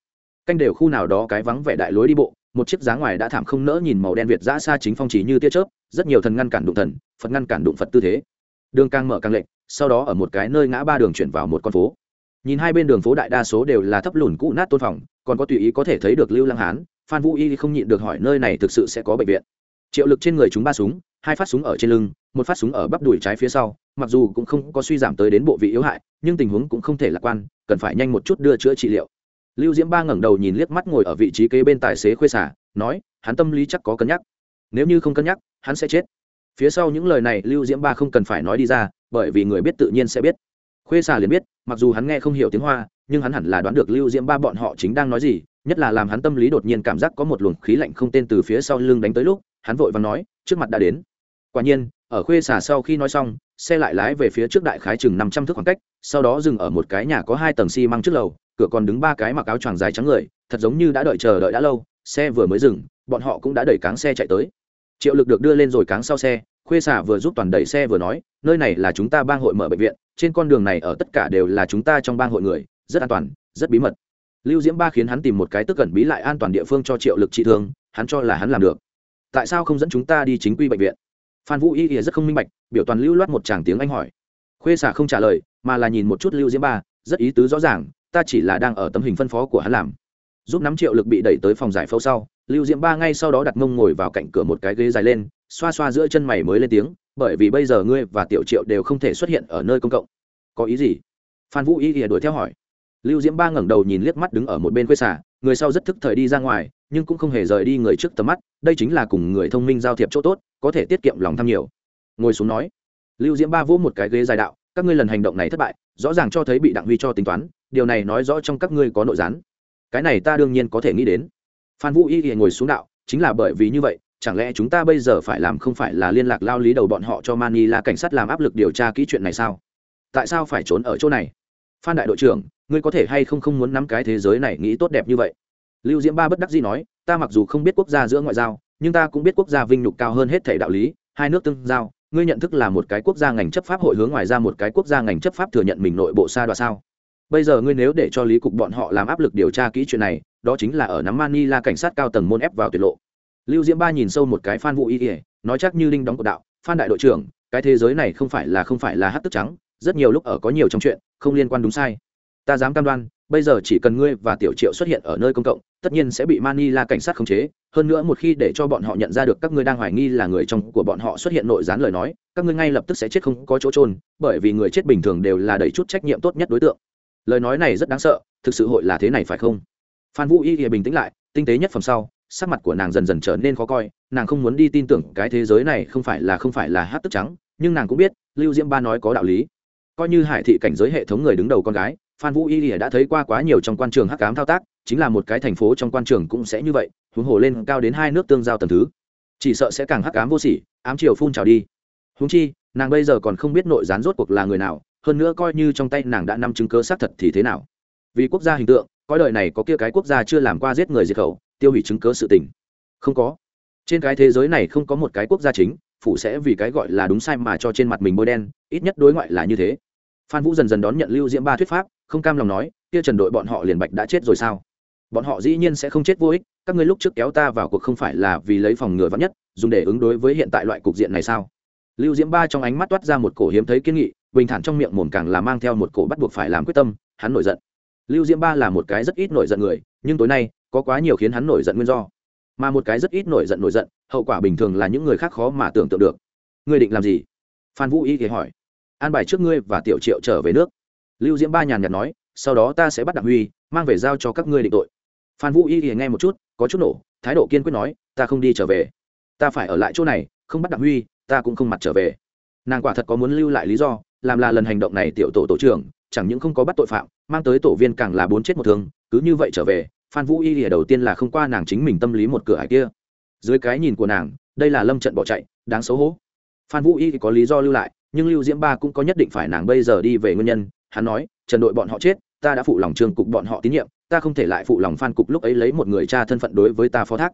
Canh đều khu nào đó cái vắng vẻ đại lối đi bộ một chiếc giá ngoài đã thảm không nỡ nhìn màu đen việt giã xa chính phong chỉ như tia chớp rất nhiều thần ngăn cản đụng thần phật ngăn cản đụng phật tư thế. Đường càng mở càng lệch, sau đó ở một cái nơi ngã ba đường chuyển vào một con phố. Nhìn hai bên đường phố đại đa số đều là thấp lùn cũ nát tôn phòng còn có tùy ý có thể thấy được lưu lăng hán phan vũ y không nhịn được hỏi nơi này thực sự sẽ có bệnh viện triệu lực trên người chúng ba súng, hai phát súng ở trên lưng, một phát súng ở bắp đùi trái phía sau, mặc dù cũng không có suy giảm tới đến bộ vị yếu hại, nhưng tình huống cũng không thể lạc quan, cần phải nhanh một chút đưa chữa trị liệu. Lưu diễm ba ngẩng đầu nhìn liếc mắt ngồi ở vị trí kế bên tài xế khuê xả, nói, hắn tâm lý chắc có cân nhắc. Nếu như không cân nhắc, hắn sẽ chết. Phía sau những lời này lưu diễm ba không cần phải nói đi ra, bởi vì người biết tự nhiên sẽ biết. Khuê xà liền biết, mặc dù hắn nghe không hiểu tiếng hoa, nhưng hắn hẳn là đoán được lưu diễm ba bọn họ chính đang nói gì, nhất là làm hắn tâm lý đột nhiên cảm giác có một luồng khí lạnh không tên từ phía sau lưng đánh tới lúc hắn vội và nói, trước mặt đã đến. Quả nhiên, ở khuê xà sau khi nói xong, xe lại lái về phía trước đại khái chừng năm trăm thước khoảng cách, sau đó dừng ở một cái nhà có hai tầng xi măng trước lầu, cửa còn đứng ba cái mặc áo choàng dài trắng người, thật giống như đã đợi chờ đợi đã lâu, xe vừa mới dừng, bọn họ cũng đã đẩy cáng xe chạy tới. Triệu lực được đưa lên rồi cáng sau xe, khuê xả vừa giúp toàn đẩy xe vừa nói, nơi này là chúng ta bang hội mở bệnh viện, trên con đường này ở tất cả đều là chúng ta trong bang hội người, rất an toàn, rất bí mật. Lưu diễm ba khiến hắn tìm một cái tức gần bí lại an toàn địa phương cho triệu lực trị thương, hắn cho là hắn làm được tại sao không dẫn chúng ta đi chính quy bệnh viện? Phan vũ y ỉa rất không minh bạch, biểu toàn lưu loát một tràng tiếng anh hỏi. Khuê xả không trả lời, mà là nhìn một chút lưu diễm ba, rất ý tứ rõ ràng, ta chỉ là đang ở tấm hình phân phó của hắn làm. Giúp nắm triệu lực bị đẩy tới phòng giải phẫu sau, lưu diễm ba ngay sau đó đặt mông ngồi vào cạnh cửa một cái ghế dài lên, xoa xoa giữa chân mày mới lên tiếng, bởi vì bây giờ ngươi và tiểu triệu đều không thể xuất hiện ở nơi công cộng. Có ý gì? Phan vũ y ỉa đuổi theo hỏi. Lưu diễm ba ngẩng đầu nhìn liếc mắt đứng ở một bên khuê xả người sau rất thức thời đi ra ngoài nhưng cũng không hề rời đi người trước tầm mắt, đây chính là cùng người thông minh giao thiệp chỗ tốt, có thể tiết kiệm lòng tham nhiều. Ngồi xuống nói, lưu diễm ba vỗ một cái ghế dài đạo, các ngươi lần hành động này thất bại, rõ ràng cho thấy bị đặng huy cho tính toán, điều này nói rõ trong các ngươi có nội gián. Cái này ta đương nhiên có thể nghĩ đến. Phan vũ y ngồi xuống đạo, chính là bởi vì như vậy, chẳng lẽ chúng ta bây giờ phải làm không phải là liên lạc lao lý đầu bọn họ cho mani là cảnh sát làm áp lực điều tra kỹ chuyện này sao? Tại sao phải trốn ở chỗ này? Phan đại đội trưởng, ngươi có thể hay không không muốn nắm cái thế giới này nghĩ tốt đẹp như vậy? Lưu diễm ba bất đắc dĩ nói, ta mặc dù không biết quốc gia giữa ngoại giao, nhưng ta cũng biết quốc gia vinh nhục cao hơn hết thể đạo lý, hai nước tương giao, ngươi nhận thức là một cái quốc gia ngành chấp pháp hội hướng ngoài ra một cái quốc gia ngành chấp pháp thừa nhận mình nội bộ xa đoạ sao? Bây giờ ngươi nếu để cho lý cục bọn họ làm áp lực điều tra kỹ chuyện này, đó chính là ở nắm mani là cảnh sát cao tầng môn ép vào tuyệt lộ. Lưu diễm ba nhìn sâu một cái phan vũ y ỉa nói chắc như linh đóng cột đạo, phan đại đội trưởng, cái thế giới này không phải là không phải là hát tức trắng, rất nhiều lúc ở có nhiều trong chuyện, không liên quan đúng sai. Ta dám cam đoan bây giờ chỉ cần ngươi và tiểu triệu xuất hiện ở nơi công cộng, tất nhiên sẽ bị manila cảnh sát khống chế. Hơn nữa một khi để cho bọn họ nhận ra được các ngươi đang hoài nghi là người trong của bọn họ xuất hiện nội gián lời nói, các ngươi ngay lập tức sẽ chết không có chỗ trôn bởi vì người chết bình thường đều là đẩy chút trách nhiệm tốt nhất đối tượng. Lời nói này rất đáng sợ, thực sự hội là thế này phải không? Phan vũ y bình tĩnh lại, tinh tế nhất phẩm sau, sắc mặt của nàng dần dần trở nên khó coi, nàng không muốn đi tin tưởng cái thế giới này không phải là không phải là hát tức trắng, nhưng nàng cũng biết, lưu diễm ba nói có đạo lý. Coi như hải thị cảnh giới hệ thống người đứng đầu con gái phan vũ y đã thấy qua quá nhiều trong quan trường hắc cám thao tác, chính là một cái thành phố trong quan trường cũng sẽ như vậy, huống hồ lên cao đến hai nước tương giao tầm thứ. Chỉ sợ sẽ càng hắc ám vô sỉ, ám chiều phun trào đi. Huống chi, nàng bây giờ còn không biết nội gián rốt cuộc là người nào, hơn nữa coi như trong tay nàng đã nắm chứng cớ xác thật thì thế nào. Vì quốc gia hình tượng, coi đời này có kia cái quốc gia chưa làm qua giết người diệt khẩu, tiêu hủy chứng cớ sự tình. Không có. Trên cái thế giới này không có một cái quốc gia chính phụ sẽ vì cái gọi là đúng sai mà cho trên mặt mình bôi đen, ít nhất đối ngoại là như thế. Phan vũ dần dần đón nhận lưu diễm ba thuyết pháp không cam lòng nói, kia trần đội bọn họ liền bạch đã chết rồi sao? Bọn họ dĩ nhiên sẽ không chết vô ích, các ngươi lúc trước kéo ta vào cuộc không phải là vì lấy phòng ngừa vắn nhất, dùng để ứng đối với hiện tại loại cục diện này sao? Lưu diễm ba trong ánh mắt toát ra một cổ hiếm thấy kiên nghị, bình thản trong miệng mồm càng là mang theo một cổ bắt buộc phải làm quyết tâm, hắn nổi giận. Lưu diễm ba là một cái rất ít nổi giận người, nhưng tối nay, có quá nhiều khiến hắn nổi giận nguyên do. Mà một cái rất ít nổi giận nổi giận, hậu quả bình thường là những người khác khó mà tưởng tượng được. Ngươi định làm gì? Phan vũ y thì hỏi. An bài trước ngươi và tiểu triệu trở về nước lưu diễm ba nhàn nhạt nói, sau đó ta sẽ bắt đặng huy, mang về giao cho các ngươi định tội. Phan vũ y thì nghe một chút, có chút nổ, thái độ kiên quyết nói, ta không đi trở về. Ta phải ở lại chỗ này, không bắt đặng huy, ta cũng không mặt trở về. Nàng quả thật có muốn lưu lại lý do, làm là lần hành động này tiểu tổ tổ trưởng, chẳng những không có bắt tội phạm, mang tới tổ viên càng là bốn chết một thương, cứ như vậy trở về, phan vũ y lìa đầu tiên là không qua nàng chính mình tâm lý một cửa hải kia. Dưới cái nhìn của nàng, đây là lâm trận bỏ chạy, đáng xấu hổ. Phan vũ y có lý do lưu lại, nhưng lưu diễm ba cũng có nhất định phải nàng bây giờ đi về nguyên nhân hắn nói, trần đội bọn họ chết, ta đã phụ lòng trường cục bọn họ tín nhiệm, ta không thể lại phụ lòng phan cục lúc ấy lấy một người cha thân phận đối với ta phó thác.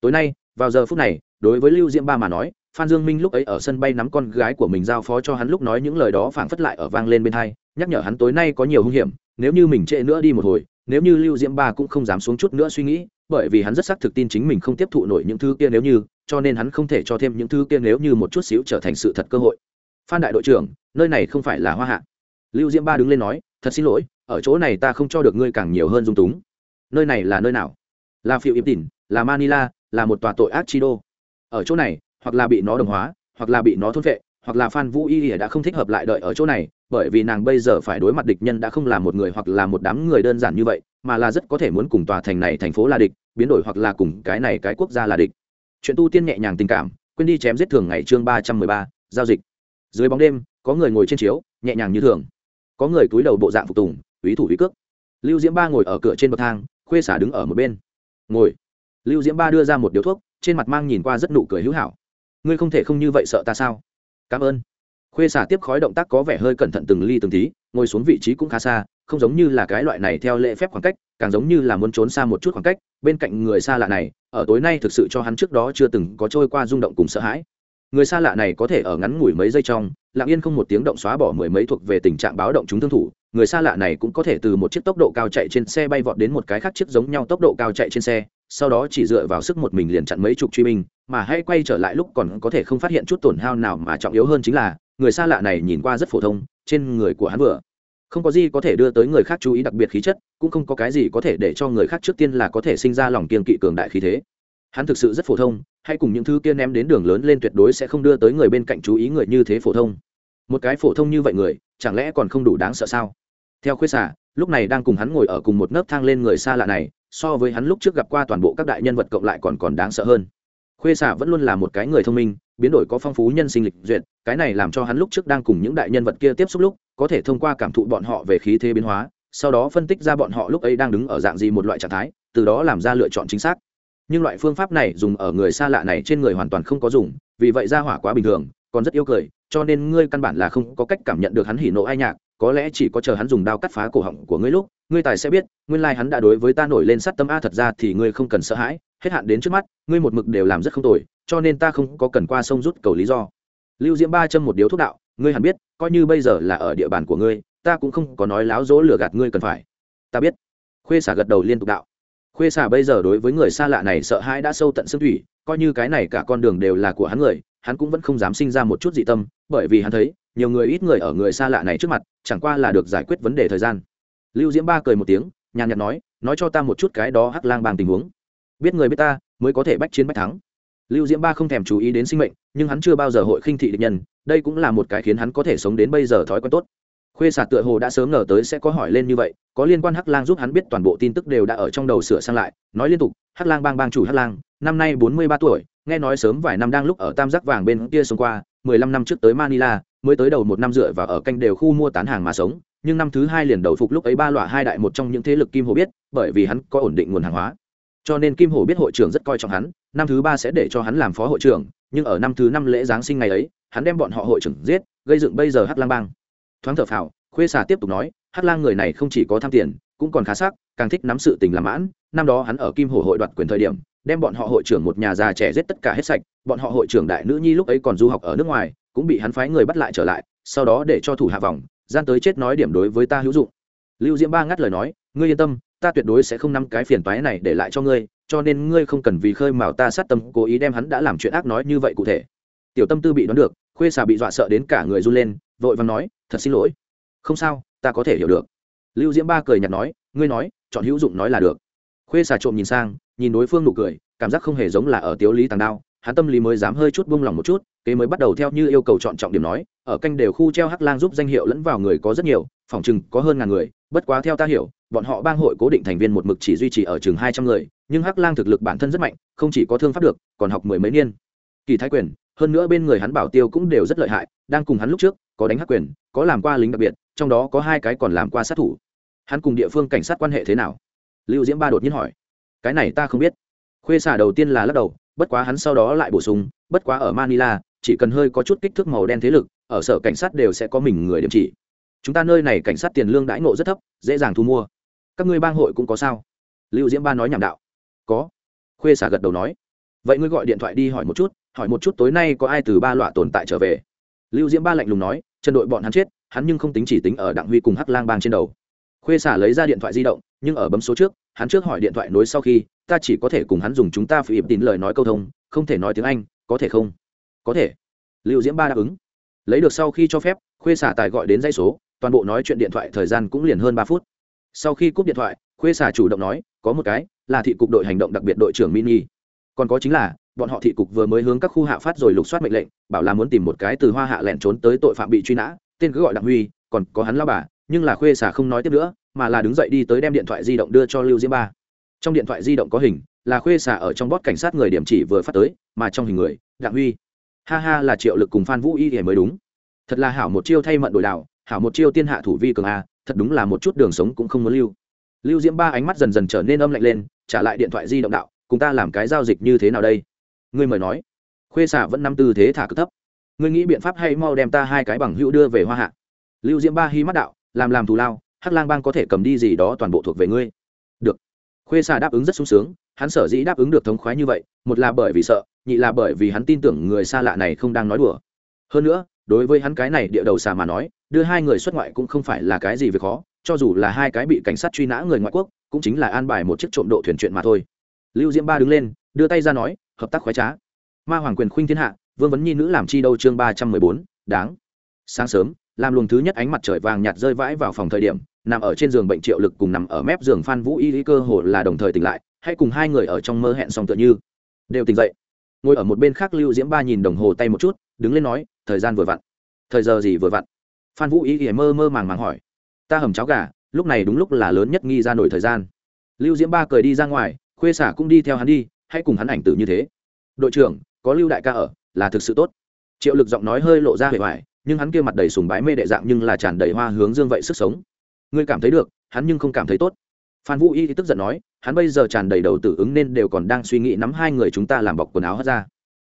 Tối nay, vào giờ phút này, đối với lưu diễm ba mà nói, phan dương minh lúc ấy ở sân bay nắm con gái của mình giao phó cho hắn lúc nói những lời đó phảng phất lại ở vang lên bên hai, nhắc nhở hắn tối nay có nhiều hung hiểm, nếu như mình trễ nữa đi một hồi, nếu như lưu diễm ba cũng không dám xuống chút nữa suy nghĩ, bởi vì hắn rất xác thực tin chính mình không tiếp thụ nổi những thứ kia nếu như, cho nên hắn không thể cho thêm những thứ kia nếu như một chút xíu trở thành sự thật cơ hội. Phan đại đội trưởng, nơi này không phải là hoa hạ lưu diễm ba đứng lên nói, thật xin lỗi, ở chỗ này ta không cho được ngươi càng nhiều hơn dung túng. Nơi này là nơi nào? Là phiêu yếm tỉn, là manila, là một tòa tội ác chi đô. Ở chỗ này, hoặc là bị nó đồng hóa, hoặc là bị nó thôn vệ hoặc là phan vũ y đã không thích hợp lại đợi ở chỗ này, bởi vì nàng bây giờ phải đối mặt địch nhân đã không là một người hoặc là một đám người đơn giản như vậy, mà là rất có thể muốn cùng tòa thành này thành phố là địch, biến đổi hoặc là cùng cái này cái quốc gia là địch. Chuyện tu tiên nhẹ nhàng tình cảm, quên đi chém giết thường ngày chương ba trăm mười ba, giao dịch. Dưới bóng đêm, có người ngồi trên chiếu, nhẹ nhàng như thường có người túi đầu bộ dạng phục tùng ý thủ ý cước. Lưu diễm ba ngồi ở cửa trên bậc thang, khuê xả đứng ở một bên. Ngồi. Lưu diễm ba đưa ra một điếu thuốc, trên mặt mang nhìn qua rất nụ cười hữu hảo. Ngươi không thể không như vậy sợ ta sao? Cảm ơn. Khuê xả tiếp khói động tác có vẻ hơi cẩn thận từng ly từng tí, ngồi xuống vị trí cũng khá xa, không giống như là cái loại này theo lệ phép khoảng cách, càng giống như là muốn trốn xa một chút khoảng cách, bên cạnh người xa lạ này, ở tối nay thực sự cho hắn trước đó chưa từng có trôi qua rung động cùng sợ hãi người xa lạ này có thể ở ngắn ngủi mấy giây trong, lặng yên không một tiếng động xóa bỏ mười mấy thuộc về tình trạng báo động chúng thương thủ. Người xa lạ này cũng có thể từ một chiếc tốc độ cao chạy trên xe bay vọt đến một cái khác chiếc giống nhau tốc độ cao chạy trên xe, sau đó chỉ dựa vào sức một mình liền chặn mấy chục truy binh, mà hay quay trở lại lúc còn có thể không phát hiện chút tổn hao nào mà trọng yếu hơn chính là, người xa lạ này nhìn qua rất phổ thông, trên người của hắn vừa. Không có gì có thể đưa tới người khác chú ý đặc biệt khí chất, cũng không có cái gì có thể để cho người khác trước tiên là có thể sinh ra lòng kiên kỵ cường đại khí thế hắn thực sự rất phổ thông, hay cùng những thứ kia ném đến đường lớn lên tuyệt đối sẽ không đưa tới người bên cạnh chú ý người như thế phổ thông. Một cái phổ thông như vậy người, chẳng lẽ còn không đủ đáng sợ sao? Theo khuyết xả lúc này đang cùng hắn ngồi ở cùng một nấc thang lên người xa lạ này, so với hắn lúc trước gặp qua toàn bộ các đại nhân vật cộng lại còn còn đáng sợ hơn. Khuê xả vẫn luôn là một cái người thông minh, biến đổi có phong phú nhân sinh lịch duyệt, cái này làm cho hắn lúc trước đang cùng những đại nhân vật kia tiếp xúc lúc, có thể thông qua cảm thụ bọn họ về khí thế biến hóa, sau đó phân tích ra bọn họ lúc ấy đang đứng ở dạng gì một loại trạng thái, từ đó làm ra lựa chọn chính xác nhưng loại phương pháp này dùng ở người xa lạ này trên người hoàn toàn không có dùng, vì vậy ra hỏa quá bình thường, còn rất yêu cười, cho nên ngươi căn bản là không có cách cảm nhận được hắn hỉ nộ ai nhạc, có lẽ chỉ có chờ hắn dùng đao cắt phá cổ họng của ngươi lúc, ngươi tài sẽ biết, nguyên lai hắn đã đối với ta nổi lên sát tâm a, thật ra thì ngươi không cần sợ hãi, hết hạn đến trước mắt, ngươi một mực đều làm rất không tồi, cho nên ta không có cần qua sông rút cầu lý do. Lưu diễm ba châm một điếu thuốc đạo, ngươi hẳn biết, coi như bây giờ là ở địa bàn của ngươi, ta cũng không có nói láo dỗ lừa gạt ngươi cần phải. Ta biết. Khuê xả gật đầu liên tục đạo khuê xà bây giờ đối với người xa lạ này sợ hãi đã sâu tận xương thủy, coi như cái này cả con đường đều là của hắn người, hắn cũng vẫn không dám sinh ra một chút dị tâm, bởi vì hắn thấy, nhiều người ít người ở người xa lạ này trước mặt, chẳng qua là được giải quyết vấn đề thời gian. Lưu diễm ba cười một tiếng, nhàn nhạt nói nói cho ta một chút cái đó hắc lang bang tình huống. Biết người biết ta, mới có thể bách chiến bách thắng. Lưu diễm ba không thèm chú ý đến sinh mệnh, nhưng hắn chưa bao giờ hội khinh thị địch nhân, đây cũng là một cái khiến hắn có thể sống đến bây giờ thói quen tốt khuê sạt tựa hồ đã sớm ngờ tới sẽ có hỏi lên như vậy, có liên quan hắc lang giúp hắn biết toàn bộ tin tức đều đã ở trong đầu sửa sang lại, nói liên tục, hắc lang bang bang chủ hắc lang, năm nay bốn mươi ba tuổi, nghe nói sớm vài năm đang lúc ở tam giác vàng bên kia sống qua, mười lăm năm trước tới manila, mới tới đầu một năm rưỡi và ở canh đều khu mua tán hàng mà sống, nhưng năm thứ hai liền đầu phục lúc ấy ba loại hai đại một trong những thế lực kim hồ biết, bởi vì hắn có ổn định nguồn hàng hóa. Cho nên kim hồ biết hội trưởng rất coi trọng hắn, năm thứ ba sẽ để cho hắn làm phó hội trưởng, nhưng ở năm thứ năm lễ giáng sinh ngày ấy, hắn đem bọn họ hội trưởng giết, gây dựng bây giờ hắc lang bang thoáng thở phào, khuê xà tiếp tục nói, hắc lang người này không chỉ có tham tiền, cũng còn khá sắc, càng thích nắm sự tình làm mãn. Năm đó hắn ở kim hồ hội đoạt quyền thời điểm, đem bọn họ hội trưởng một nhà già trẻ giết tất cả hết sạch, bọn họ hội trưởng đại nữ nhi lúc ấy còn du học ở nước ngoài, cũng bị hắn phái người bắt lại trở lại, sau đó để cho thủ hạ vòng, gian tới chết nói điểm đối với ta hữu dụng. Lưu diễm ba ngắt lời nói, ngươi yên tâm, ta tuyệt đối sẽ không nắm cái phiền toái này để lại cho ngươi, cho nên ngươi không cần vì khơi mào ta sát tâm, cố ý đem hắn đã làm chuyện ác nói như vậy cụ thể. Tiểu tâm tư bị đoán được, khuê xà bị dọa sợ đến cả người run lên, vội vàng nói thật xin lỗi. Không sao, ta có thể hiểu được. Lưu diễm ba cười nhạt nói, ngươi nói, chọn hữu dụng nói là được. Khuê xà trộm nhìn sang, nhìn đối phương nụ cười, cảm giác không hề giống là ở tiếu lý tàng đao, hắn tâm lý mới dám hơi chút buông lòng một chút, kế mới bắt đầu theo như yêu cầu chọn trọng điểm nói, ở canh đều khu treo hắc lang giúp danh hiệu lẫn vào người có rất nhiều, phòng chừng có hơn ngàn người, bất quá theo ta hiểu, bọn họ bang hội cố định thành viên một mực chỉ duy trì ở chừng hai trăm người, nhưng hắc lang thực lực bản thân rất mạnh, không chỉ có thương pháp được, còn học mười mấy niên. Kỳ thái quyền, hơn nữa bên người hắn bảo tiêu cũng đều rất lợi hại, đang cùng hắn lúc trước có đánh hắc quyền, có làm qua lính đặc biệt, trong đó có hai cái còn làm qua sát thủ. Hắn cùng địa phương cảnh sát quan hệ thế nào? Lưu diễm ba đột nhiên hỏi. Cái này ta không biết. Khuê xả đầu tiên là lắc đầu, bất quá hắn sau đó lại bổ sung, bất quá ở manila, chỉ cần hơi có chút kích thước màu đen thế lực, ở sở cảnh sát đều sẽ có mình người điểm chỉ. Chúng ta nơi này cảnh sát tiền lương đãi ngộ rất thấp, dễ dàng thu mua. Các ngươi bang hội cũng có sao? Lưu diễm ba nói nhảm đạo. Có. Khuê xả gật đầu nói. Vậy ngươi gọi điện thoại đi hỏi một chút, hỏi một chút tối nay có ai từ ba loại tồn tại trở về? Lưu diễm ba lạnh lùng nói Trần đội bọn hắn chết, hắn nhưng không tính chỉ tính ở đặng huy cùng hắc lang bang trên đầu. Khuê xả lấy ra điện thoại di động, nhưng ở bấm số trước, hắn trước hỏi điện thoại nối sau khi, ta chỉ có thể cùng hắn dùng chúng ta phải ịp tín lời nói câu thông, không thể nói tiếng anh, có thể không? Có thể. Lưu diễm ba đáp ứng. Lấy được sau khi cho phép, khuê xả tài gọi đến dây số, toàn bộ nói chuyện điện thoại thời gian cũng liền hơn ba phút. Sau khi cúp điện thoại, khuê xả chủ động nói, có một cái, là thị cục đội hành động đặc biệt đội trưởng mini. Còn có chính là bọn họ thị cục vừa mới hướng các khu hạ phát rồi lục soát mệnh lệnh, bảo là muốn tìm một cái từ hoa hạ lẻn trốn tới tội phạm bị truy nã, tên cứ gọi đặng huy, còn có hắn lao bà, nhưng là khuê xả không nói tiếp nữa, mà là đứng dậy đi tới đem điện thoại di động đưa cho lưu diễm ba. Trong điện thoại di động có hình, là khuê xả ở trong bót cảnh sát người điểm chỉ vừa phát tới, mà trong hình người, đặng huy. Ha ha là triệu lực cùng phan vũ y thì mới đúng. Thật là hảo một chiêu thay mận đổi đạo, hảo một chiêu tiên hạ thủ vi cường a, thật đúng là một chút đường sống cũng không muốn lưu. Lưu diễm ba ánh mắt dần dần trở nên âm lạnh lên, trả lại điện thoại di động đạo, cùng ta làm cái giao dịch như thế nào đây? Ngươi mời nói. Khuê xạ vẫn năm tư thế thả cực thấp. Ngươi nghĩ biện pháp hay mau đem ta hai cái bằng hữu đưa về hoa hạ? Lưu diễm ba hy mắt đạo, làm làm thù lao, hắc lang bang có thể cầm đi gì đó toàn bộ thuộc về ngươi. Được. Khuê xạ đáp ứng rất sung sướng, hắn sở dĩ đáp ứng được thống khoái như vậy, một là bởi vì sợ, nhị là bởi vì hắn tin tưởng người xa lạ này không đang nói đùa. Hơn nữa, đối với hắn cái này địa đầu xà mà nói, đưa hai người xuất ngoại cũng không phải là cái gì việc khó, cho dù là hai cái bị cảnh sát truy nã người ngoại quốc, cũng chính là an bài một chiếc trộm độ thuyền chuyện mà thôi. Lưu diễm ba đứng lên, đưa tay ra nói hợp tác khoái trá. Ma hoàng quyền khuynh thiên hạ, vương vấn nhi nữ làm chi đâu chương ba trăm mười bốn, đáng. Sáng sớm, làm luồng thứ nhất ánh mặt trời vàng nhạt rơi vãi vào phòng thời điểm, nằm ở trên giường bệnh triệu lực cùng nằm ở mép giường phan vũ y lý cơ hồ là đồng thời tỉnh lại, hay cùng hai người ở trong mơ hẹn xong tựa như. Đều tỉnh dậy. Ngồi ở một bên khác lưu diễm ba nhìn đồng hồ tay một chút, đứng lên nói, thời gian vừa vặn. Thời giờ gì vừa vặn? Phan vũ y thì mơ mơ màng màng hỏi. Ta hầm cháo gà, lúc này đúng lúc là lớn nhất nghi ra nổi thời gian. Lưu diễm ba cười đi ra ngoài, khuê xả cũng đi theo hắn đi hãy cùng hắn ảnh tử như thế. Đội trưởng, có lưu đại ca ở, là thực sự tốt. Triệu lực giọng nói hơi lộ ra hề hoài nhưng hắn kia mặt đầy sùng bái mê đệ dạng nhưng là tràn đầy hoa hướng dương vậy sức sống. Ngươi cảm thấy được, hắn nhưng không cảm thấy tốt. Phan vũ y thì tức giận nói, hắn bây giờ tràn đầy đầu tử ứng nên đều còn đang suy nghĩ nắm hai người chúng ta làm bọc quần áo hất ra.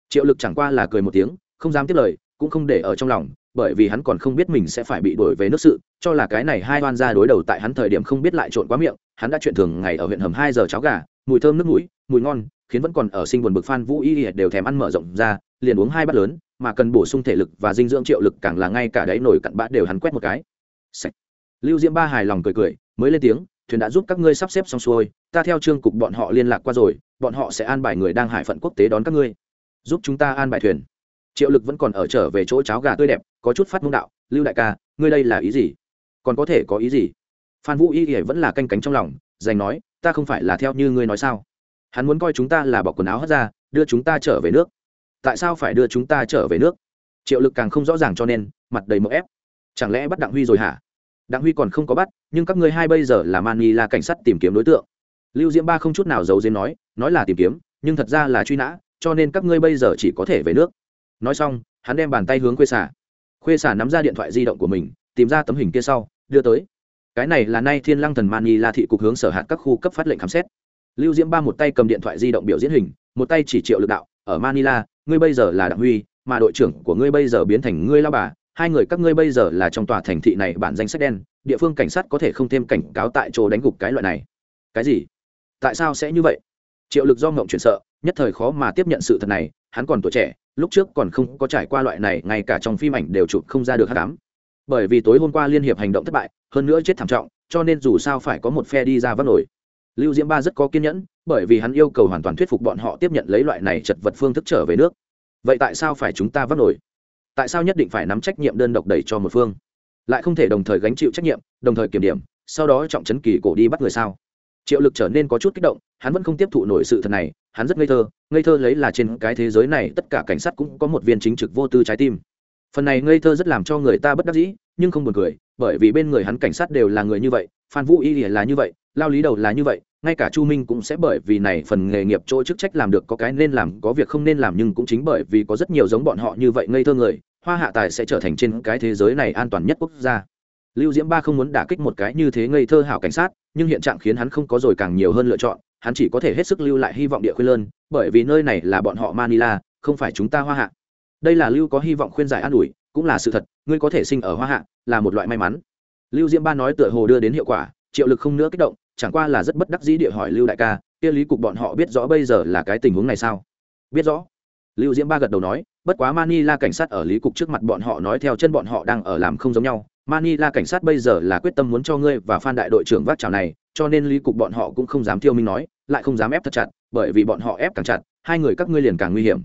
Triệu lực chẳng qua là cười một tiếng, không dám tiếp lời, cũng không để ở trong lòng, bởi vì hắn còn không biết mình sẽ phải bị đuổi về nước sự, cho là cái này hai oan ra đối đầu tại hắn thời điểm không biết lại trộn quá miệng, hắn đã chuyện thường ngày ở huyện hầm hai giờ cháo gà, mùi thơm nước mũi, mùi ngon khiến vẫn còn ở sinh buồn bực phan vũ y đều thèm ăn mở rộng ra, liền uống hai bát lớn, mà cần bổ sung thể lực và dinh dưỡng triệu lực càng là ngay cả đáy nổi cặn bã đều hắn quét một cái. Sạch. lưu diễm ba hài lòng cười cười, mới lên tiếng, thuyền đã giúp các ngươi sắp xếp xong xuôi, ta theo trương cục bọn họ liên lạc qua rồi, bọn họ sẽ an bài người đang hải phận quốc tế đón các ngươi. Giúp chúng ta an bài thuyền. Triệu lực vẫn còn ở trở về chỗ cháo gà tươi đẹp, có chút phát mông đạo, lưu đại ca, ngươi đây là ý gì? Còn có thể có ý gì? Phan vũ y vẫn là canh cánh trong lòng, dành nói, ta không phải là theo như ngươi nói sao? Hắn muốn coi chúng ta là bỏ quần áo hất ra, đưa chúng ta trở về nước. Tại sao phải đưa chúng ta trở về nước? Triệu lực càng không rõ ràng cho nên, mặt đầy mỡ ép. Chẳng lẽ bắt đặng huy rồi hả? Đặng huy còn không có bắt, nhưng các ngươi hai bây giờ là mani là cảnh sát tìm kiếm đối tượng. Lưu diễm ba không chút nào giấu dếm nói nói là tìm kiếm, nhưng thật ra là truy nã, cho nên các ngươi bây giờ chỉ có thể về nước. Nói xong, hắn đem bàn tay hướng quê xả khuê xả nắm ra điện thoại di động của mình, tìm ra tấm hình kia sau, đưa tới. Cái này là nay thiên lăng thần mani la thị cục hướng sở hạt các khu cấp phát lệnh khám xét lưu diễm ba một tay cầm điện thoại di động biểu diễn hình, một tay chỉ triệu lực đạo, ở manila, ngươi bây giờ là đặng huy, mà đội trưởng của ngươi bây giờ biến thành ngươi lao bà, hai người các ngươi bây giờ là trong tòa thành thị này bản danh sách đen, địa phương cảnh sát có thể không thêm cảnh cáo tại chỗ đánh gục cái loại này. Cái gì? Tại sao sẽ như vậy? Triệu lực do ngộng chuyển sợ, nhất thời khó mà tiếp nhận sự thật này, hắn còn tuổi trẻ, lúc trước còn không có trải qua loại này, ngay cả trong phim ảnh đều chụp không ra được hát cám bởi vì tối hôm qua liên hiệp hành động thất bại, hơn nữa chết thảm trọng, cho nên dù sao phải có một phe đi ra vắt nổi lưu diễm ba rất có kiên nhẫn, bởi vì hắn yêu cầu hoàn toàn thuyết phục bọn họ tiếp nhận lấy loại này chật vật phương thức trở về nước. Vậy tại sao phải chúng ta vấp nổi? Tại sao nhất định phải nắm trách nhiệm đơn độc đẩy cho một phương? Lại không thể đồng thời gánh chịu trách nhiệm, đồng thời kiểm điểm, sau đó trọng chấn kỳ cổ đi bắt người sao? Triệu lực trở nên có chút kích động, hắn vẫn không tiếp thụ nổi sự thật này, hắn rất ngây thơ ngây thơ lấy là trên cái thế giới này tất cả cảnh sát cũng có một viên chính trực vô tư trái tim. Phần này ngây thơ rất làm cho người ta bất đắc dĩ, nhưng không buồn cười, bởi vì bên người hắn cảnh sát đều là người như vậy, phan vũ y là như vậy lao lý đầu là như vậy, ngay cả chu minh cũng sẽ bởi vì này phần nghề nghiệp chỗ chức trách làm được có cái nên làm, có việc không nên làm nhưng cũng chính bởi vì có rất nhiều giống bọn họ như vậy ngây thơ người, hoa hạ tài sẽ trở thành trên cái thế giới này an toàn nhất quốc gia. Lưu diễm ba không muốn đả kích một cái như thế ngây thơ hảo cảnh sát, nhưng hiện trạng khiến hắn không có rồi càng nhiều hơn lựa chọn, hắn chỉ có thể hết sức lưu lại hy vọng địa khuyên lơn, bởi vì nơi này là bọn họ manila, không phải chúng ta hoa hạ. Đây là lưu có hy vọng khuyên giải an ủi, cũng là sự thật, ngươi có thể sinh ở hoa hạ, là một loại may mắn. Lưu diễm ba nói tựa hồ đưa đến hiệu quả, triệu lực không nữa kích động chẳng qua là rất bất đắc dĩ địa hỏi lưu đại ca, kia lý cục bọn họ biết rõ bây giờ là cái tình huống này sao? Biết rõ. Lưu diễm ba gật đầu nói, bất quá manila cảnh sát ở lý cục trước mặt bọn họ nói theo chân bọn họ đang ở làm không giống nhau. Manila cảnh sát bây giờ là quyết tâm muốn cho ngươi và phan đại đội trưởng vác chảo này, cho nên lý cục bọn họ cũng không dám thiêu minh nói, lại không dám ép thật chặt, bởi vì bọn họ ép càng chặt, hai người các ngươi liền càng nguy hiểm.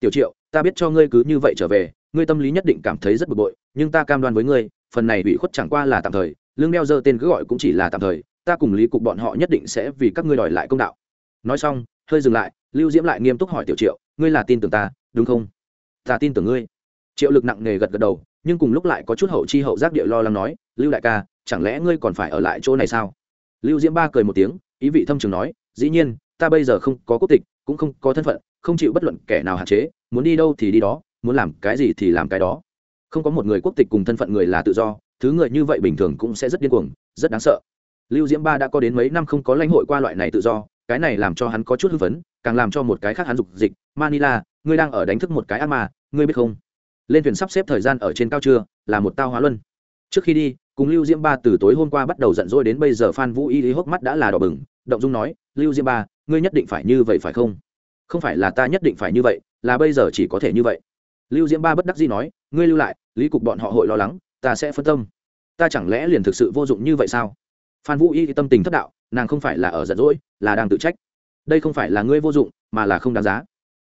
Tiểu triệu, ta biết cho ngươi cứ như vậy trở về, ngươi tâm lý nhất định cảm thấy rất bực bội, nhưng ta cam đoan với ngươi, phần này bị khuất chẳng qua là tạm thời, lương đeo dơ tên cứ gọi cũng chỉ là tạm thời ta cùng lý cục bọn họ nhất định sẽ vì các ngươi đòi lại công đạo. Nói xong, hơi dừng lại, lưu diễm lại nghiêm túc hỏi tiểu triệu, ngươi là tin tưởng ta, đúng không? Ta tin tưởng ngươi. Triệu lực nặng nề gật gật đầu, nhưng cùng lúc lại có chút hậu chi hậu giác địa lo lắng nói, lưu đại ca, chẳng lẽ ngươi còn phải ở lại chỗ này sao? Lưu diễm ba cười một tiếng, ý vị thâm trường nói, dĩ nhiên, ta bây giờ không có quốc tịch, cũng không có thân phận, không chịu bất luận kẻ nào hạn chế, muốn đi đâu thì đi đó, muốn làm cái gì thì làm cái đó. Không có một người quốc tịch cùng thân phận người là tự do, thứ người như vậy bình thường cũng sẽ rất điên cuồng, rất đáng sợ lưu diễm ba đã có đến mấy năm không có lãnh hội qua loại này tự do, cái này làm cho hắn có chút hưng phấn, càng làm cho một cái khác hắn dục dịch, manila, ngươi đang ở đánh thức một cái ác ma, ngươi biết không? Lên thuyền sắp xếp thời gian ở trên cao trưa, là một tao hóa luân. Trước khi đi, cùng lưu diễm ba từ tối hôm qua bắt đầu giận dỗi đến bây giờ phan vũ y lý hốc mắt đã là đỏ bừng, động dung nói, lưu diễm ba, ngươi nhất định phải như vậy phải không? Không phải là ta nhất định phải như vậy, là bây giờ chỉ có thể như vậy. Lưu diễm ba bất đắc dĩ nói, ngươi lưu lại, lý cục bọn họ hội lo lắng, ta sẽ phân tâm. Ta chẳng lẽ liền thực sự vô dụng như vậy sao? Phan vũ y tâm tình thất đạo, nàng không phải là ở giận dỗi, là đang tự trách. Đây không phải là ngươi vô dụng, mà là không đáng giá.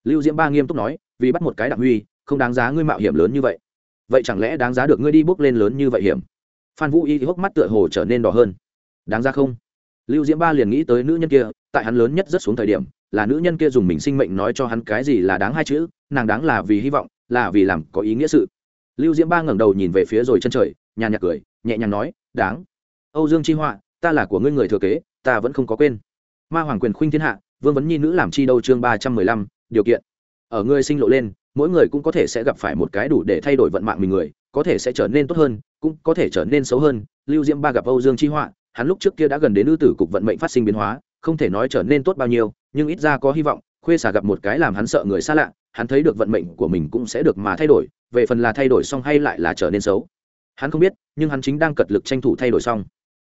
Lưu diễm ba nghiêm túc nói, vì bắt một cái đặc huy, không đáng giá ngươi mạo hiểm lớn như vậy. Vậy chẳng lẽ đáng giá được ngươi đi bước lên lớn như vậy hiểm? Phan vũ y hốc mắt tựa hồ trở nên đỏ hơn. Đáng ra không? Lưu diễm ba liền nghĩ tới nữ nhân kia, tại hắn lớn nhất rất xuống thời điểm, là nữ nhân kia dùng mình sinh mệnh nói cho hắn cái gì là đáng hai chữ, nàng đáng là vì hy vọng, là vì làm có ý nghĩa sự. Lưu diễm ba ngẩng đầu nhìn về phía rồi chân trời, nhàn nhạt cười, nhẹ nhàng nói, đáng âu dương chi họa, ta là của ngươi người thừa kế, ta vẫn không có quên. Ma hoàng quyền khuynh thiên hạ, vương vấn nhi nữ làm chi đâu chương ba trăm mười lăm, điều kiện. Ở ngươi sinh lộ lên, mỗi người cũng có thể sẽ gặp phải một cái đủ để thay đổi vận mạng mình người, có thể sẽ trở nên tốt hơn, cũng có thể trở nên xấu hơn. Lưu diễm ba gặp âu dương chi họa, hắn lúc trước kia đã gần đến ư tử cục vận mệnh phát sinh biến hóa, không thể nói trở nên tốt bao nhiêu, nhưng ít ra có hy vọng, khuê xả gặp một cái làm hắn sợ người xa lạ, hắn thấy được vận mệnh của mình cũng sẽ được mà thay đổi, về phần là thay đổi xong hay lại là trở nên xấu. Hắn không biết, nhưng hắn chính đang cật lực tranh thủ thay đổi xong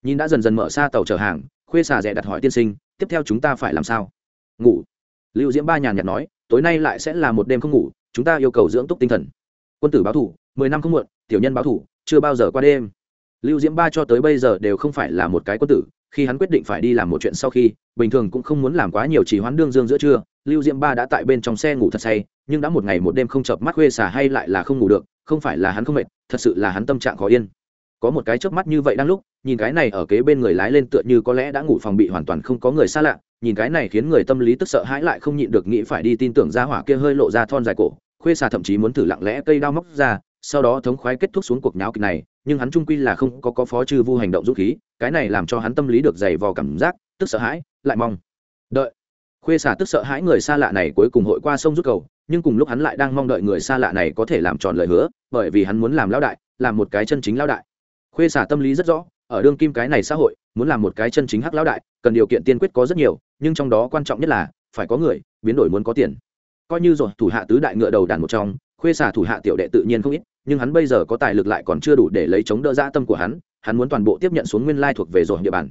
nhìn đã dần dần mở xa tàu chở hàng, khuê xà rẻ đặt hỏi tiên sinh, tiếp theo chúng ta phải làm sao? Ngủ. Lưu diễm ba nhàn nhạt nói, tối nay lại sẽ là một đêm không ngủ, chúng ta yêu cầu dưỡng túc tinh thần. Quân tử báo thủ, mười năm không muộn, tiểu nhân báo thủ, chưa bao giờ qua đêm. Lưu diễm ba cho tới bây giờ đều không phải là một cái quân tử, khi hắn quyết định phải đi làm một chuyện sau khi, bình thường cũng không muốn làm quá nhiều chỉ hoán đương dương giữa trưa, lưu diễm ba đã tại bên trong xe ngủ thật say, nhưng đã một ngày một đêm không chợp mắt khuê xà hay lại là không ngủ được, không phải là hắn không mệt, thật sự là hắn tâm trạng khó yên có một cái chớp mắt như vậy đang lúc, nhìn cái này ở kế bên người lái lên tựa như có lẽ đã ngủ phòng bị hoàn toàn không có người xa lạ, nhìn cái này khiến người tâm lý tức sợ hãi lại không nhịn được nghĩ phải đi tin tưởng ra hỏa kia hơi lộ ra thon dài cổ, khuê xà thậm chí muốn thử lặng lẽ cây đao móc ra, sau đó thống khoái kết thúc xuống cuộc nháo kịch này, nhưng hắn trung quy là không có có phó trừ vu hành động dũng khí, cái này làm cho hắn tâm lý được dày vò cảm giác, tức sợ hãi, lại mong. Đợi. Khuê xà tức sợ hãi người xa lạ này cuối cùng hội qua sông rút cầu, nhưng cùng lúc hắn lại đang mong đợi người xa lạ này có thể làm tròn lời hứa, bởi vì hắn muốn làm lão đại, làm một cái chân chính lão đại khuê xả tâm lý rất rõ, ở đương kim cái này xã hội, muốn làm một cái chân chính hắc lão đại, cần điều kiện tiên quyết có rất nhiều, nhưng trong đó quan trọng nhất là, phải có người, biến đổi muốn có tiền. Coi như rồi, thủ hạ tứ đại ngựa đầu đàn một trong, khuê xả thủ hạ tiểu đệ tự nhiên không ít, nhưng hắn bây giờ có tài lực lại còn chưa đủ để lấy chống đỡ dã tâm của hắn hắn muốn toàn bộ tiếp nhận xuống nguyên lai thuộc về rồi địa bàn.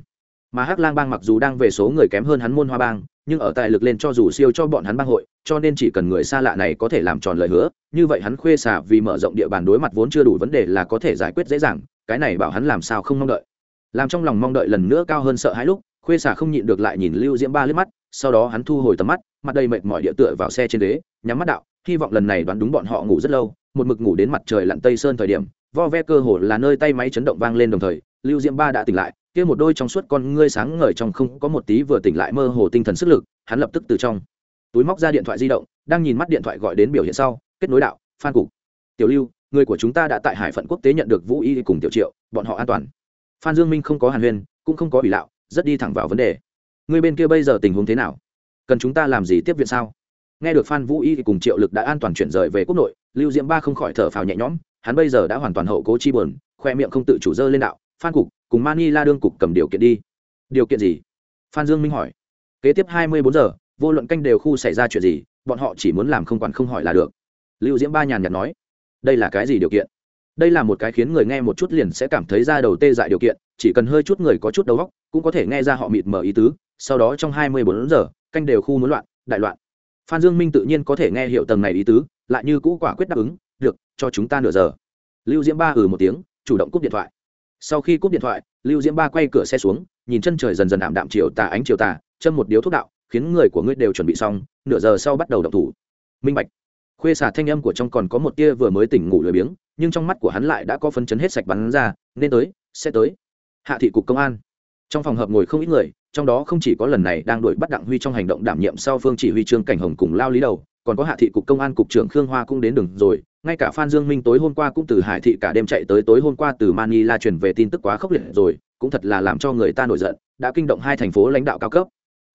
Mà hắc lang bang mặc dù đang về số người kém hơn hắn môn hoa bang, nhưng ở tài lực lên cho dù siêu cho bọn hắn bang hội, cho nên chỉ cần người xa lạ này có thể làm tròn lời hứa như vậy hắn khuê xả vì mở rộng địa bàn đối mặt vốn chưa đủ vấn đề là có thể giải quyết dễ dàng, cái này bảo hắn làm sao không mong đợi. Làm trong lòng mong đợi lần nữa cao hơn sợ hãi lúc, khuê xả không nhịn được lại nhìn lưu diễm ba liếc mắt, sau đó hắn thu hồi tầm mắt, mặt đầy mệt mỏi địa tựa vào xe trên đế nhắm mắt đạo, hy vọng lần này đoán đúng bọn họ ngủ rất lâu, một mực ngủ đến mặt trời lặn tây sơn thời điểm, vo ve cơ hồ là nơi tay máy chấn động vang lên đồng thời, lưu diễm ba đã tỉnh lại, kia một đôi trong suốt con ngươi sáng ngời trong không có một tí vừa tỉnh lại mơ hồ tinh thần sức lực, hắn lập tức từ trong túi móc ra điện thoại di động, đang nhìn mắt điện thoại gọi đến biểu hiện sau kết nối đạo, phan cục. Tiểu lưu, người của chúng ta đã tại hải phận quốc tế nhận được vũ y cùng tiểu triệu, bọn họ an toàn. Phan dương minh không có hàn huyên, cũng không có ủy lạo, rất đi thẳng vào vấn đề. Người bên kia bây giờ tình huống thế nào? Cần chúng ta làm gì tiếp viện sao? Nghe được phan vũ y cùng triệu lực đã an toàn chuyển rời về quốc nội, lưu diễm ba không khỏi thở phào nhẹ nhõm, hắn bây giờ đã hoàn toàn hậu cố chi buồn, khoe miệng không tự chủ dơ lên đạo, phan cục, cùng mani la đương cục cầm điều kiện đi. Điều kiện gì? Phan dương minh hỏi. Kế tiếp hai mươi bốn giờ, vô luận canh đều khu xảy ra chuyện gì, bọn họ chỉ muốn làm không quản không hỏi là được lưu diễm ba nhàn nhạt nói, đây là cái gì điều kiện? Đây là một cái khiến người nghe một chút liền sẽ cảm thấy ra đầu tê dại điều kiện, chỉ cần hơi chút người có chút đầu óc, cũng có thể nghe ra họ mịt mờ ý tứ, sau đó trong hai mươi bốn giờ, canh đều khu muốn loạn, đại loạn. Phan dương minh tự nhiên có thể nghe hiểu tầng này ý tứ, lại như cũ quả quyết đáp ứng, được, cho chúng ta nửa giờ. Lưu diễm ba ừ một tiếng, chủ động cúp điện thoại. Sau khi cúp điện thoại, lưu diễm ba quay cửa xe xuống, nhìn chân trời dần dần ảm đạm chiều tà ánh chiều tà, châm một điếu thuốc đạo, khiến người của ngươi đều chuẩn bị xong, nửa giờ sau bắt đầu động thủ. Minh bạch khuê xả thanh âm của trong còn có một tia vừa mới tỉnh ngủ lười biếng, nhưng trong mắt của hắn lại đã có phấn chấn hết sạch bắn ra, nên tới, sẽ tới. Hạ thị cục công an. Trong phòng hợp ngồi không ít người, trong đó không chỉ có lần này đang đuổi bắt đặng huy trong hành động đảm nhiệm sau phương chỉ huy trương cảnh hồng cùng lao lý đầu, còn có hạ thị cục công an cục trưởng khương hoa cũng đến đường rồi, ngay cả phan dương minh tối hôm qua cũng từ hải thị cả đêm chạy tới tối hôm qua từ manila truyền về tin tức quá khốc liệt rồi, cũng thật là làm cho người ta nổi giận, đã kinh động hai thành phố lãnh đạo cao cấp.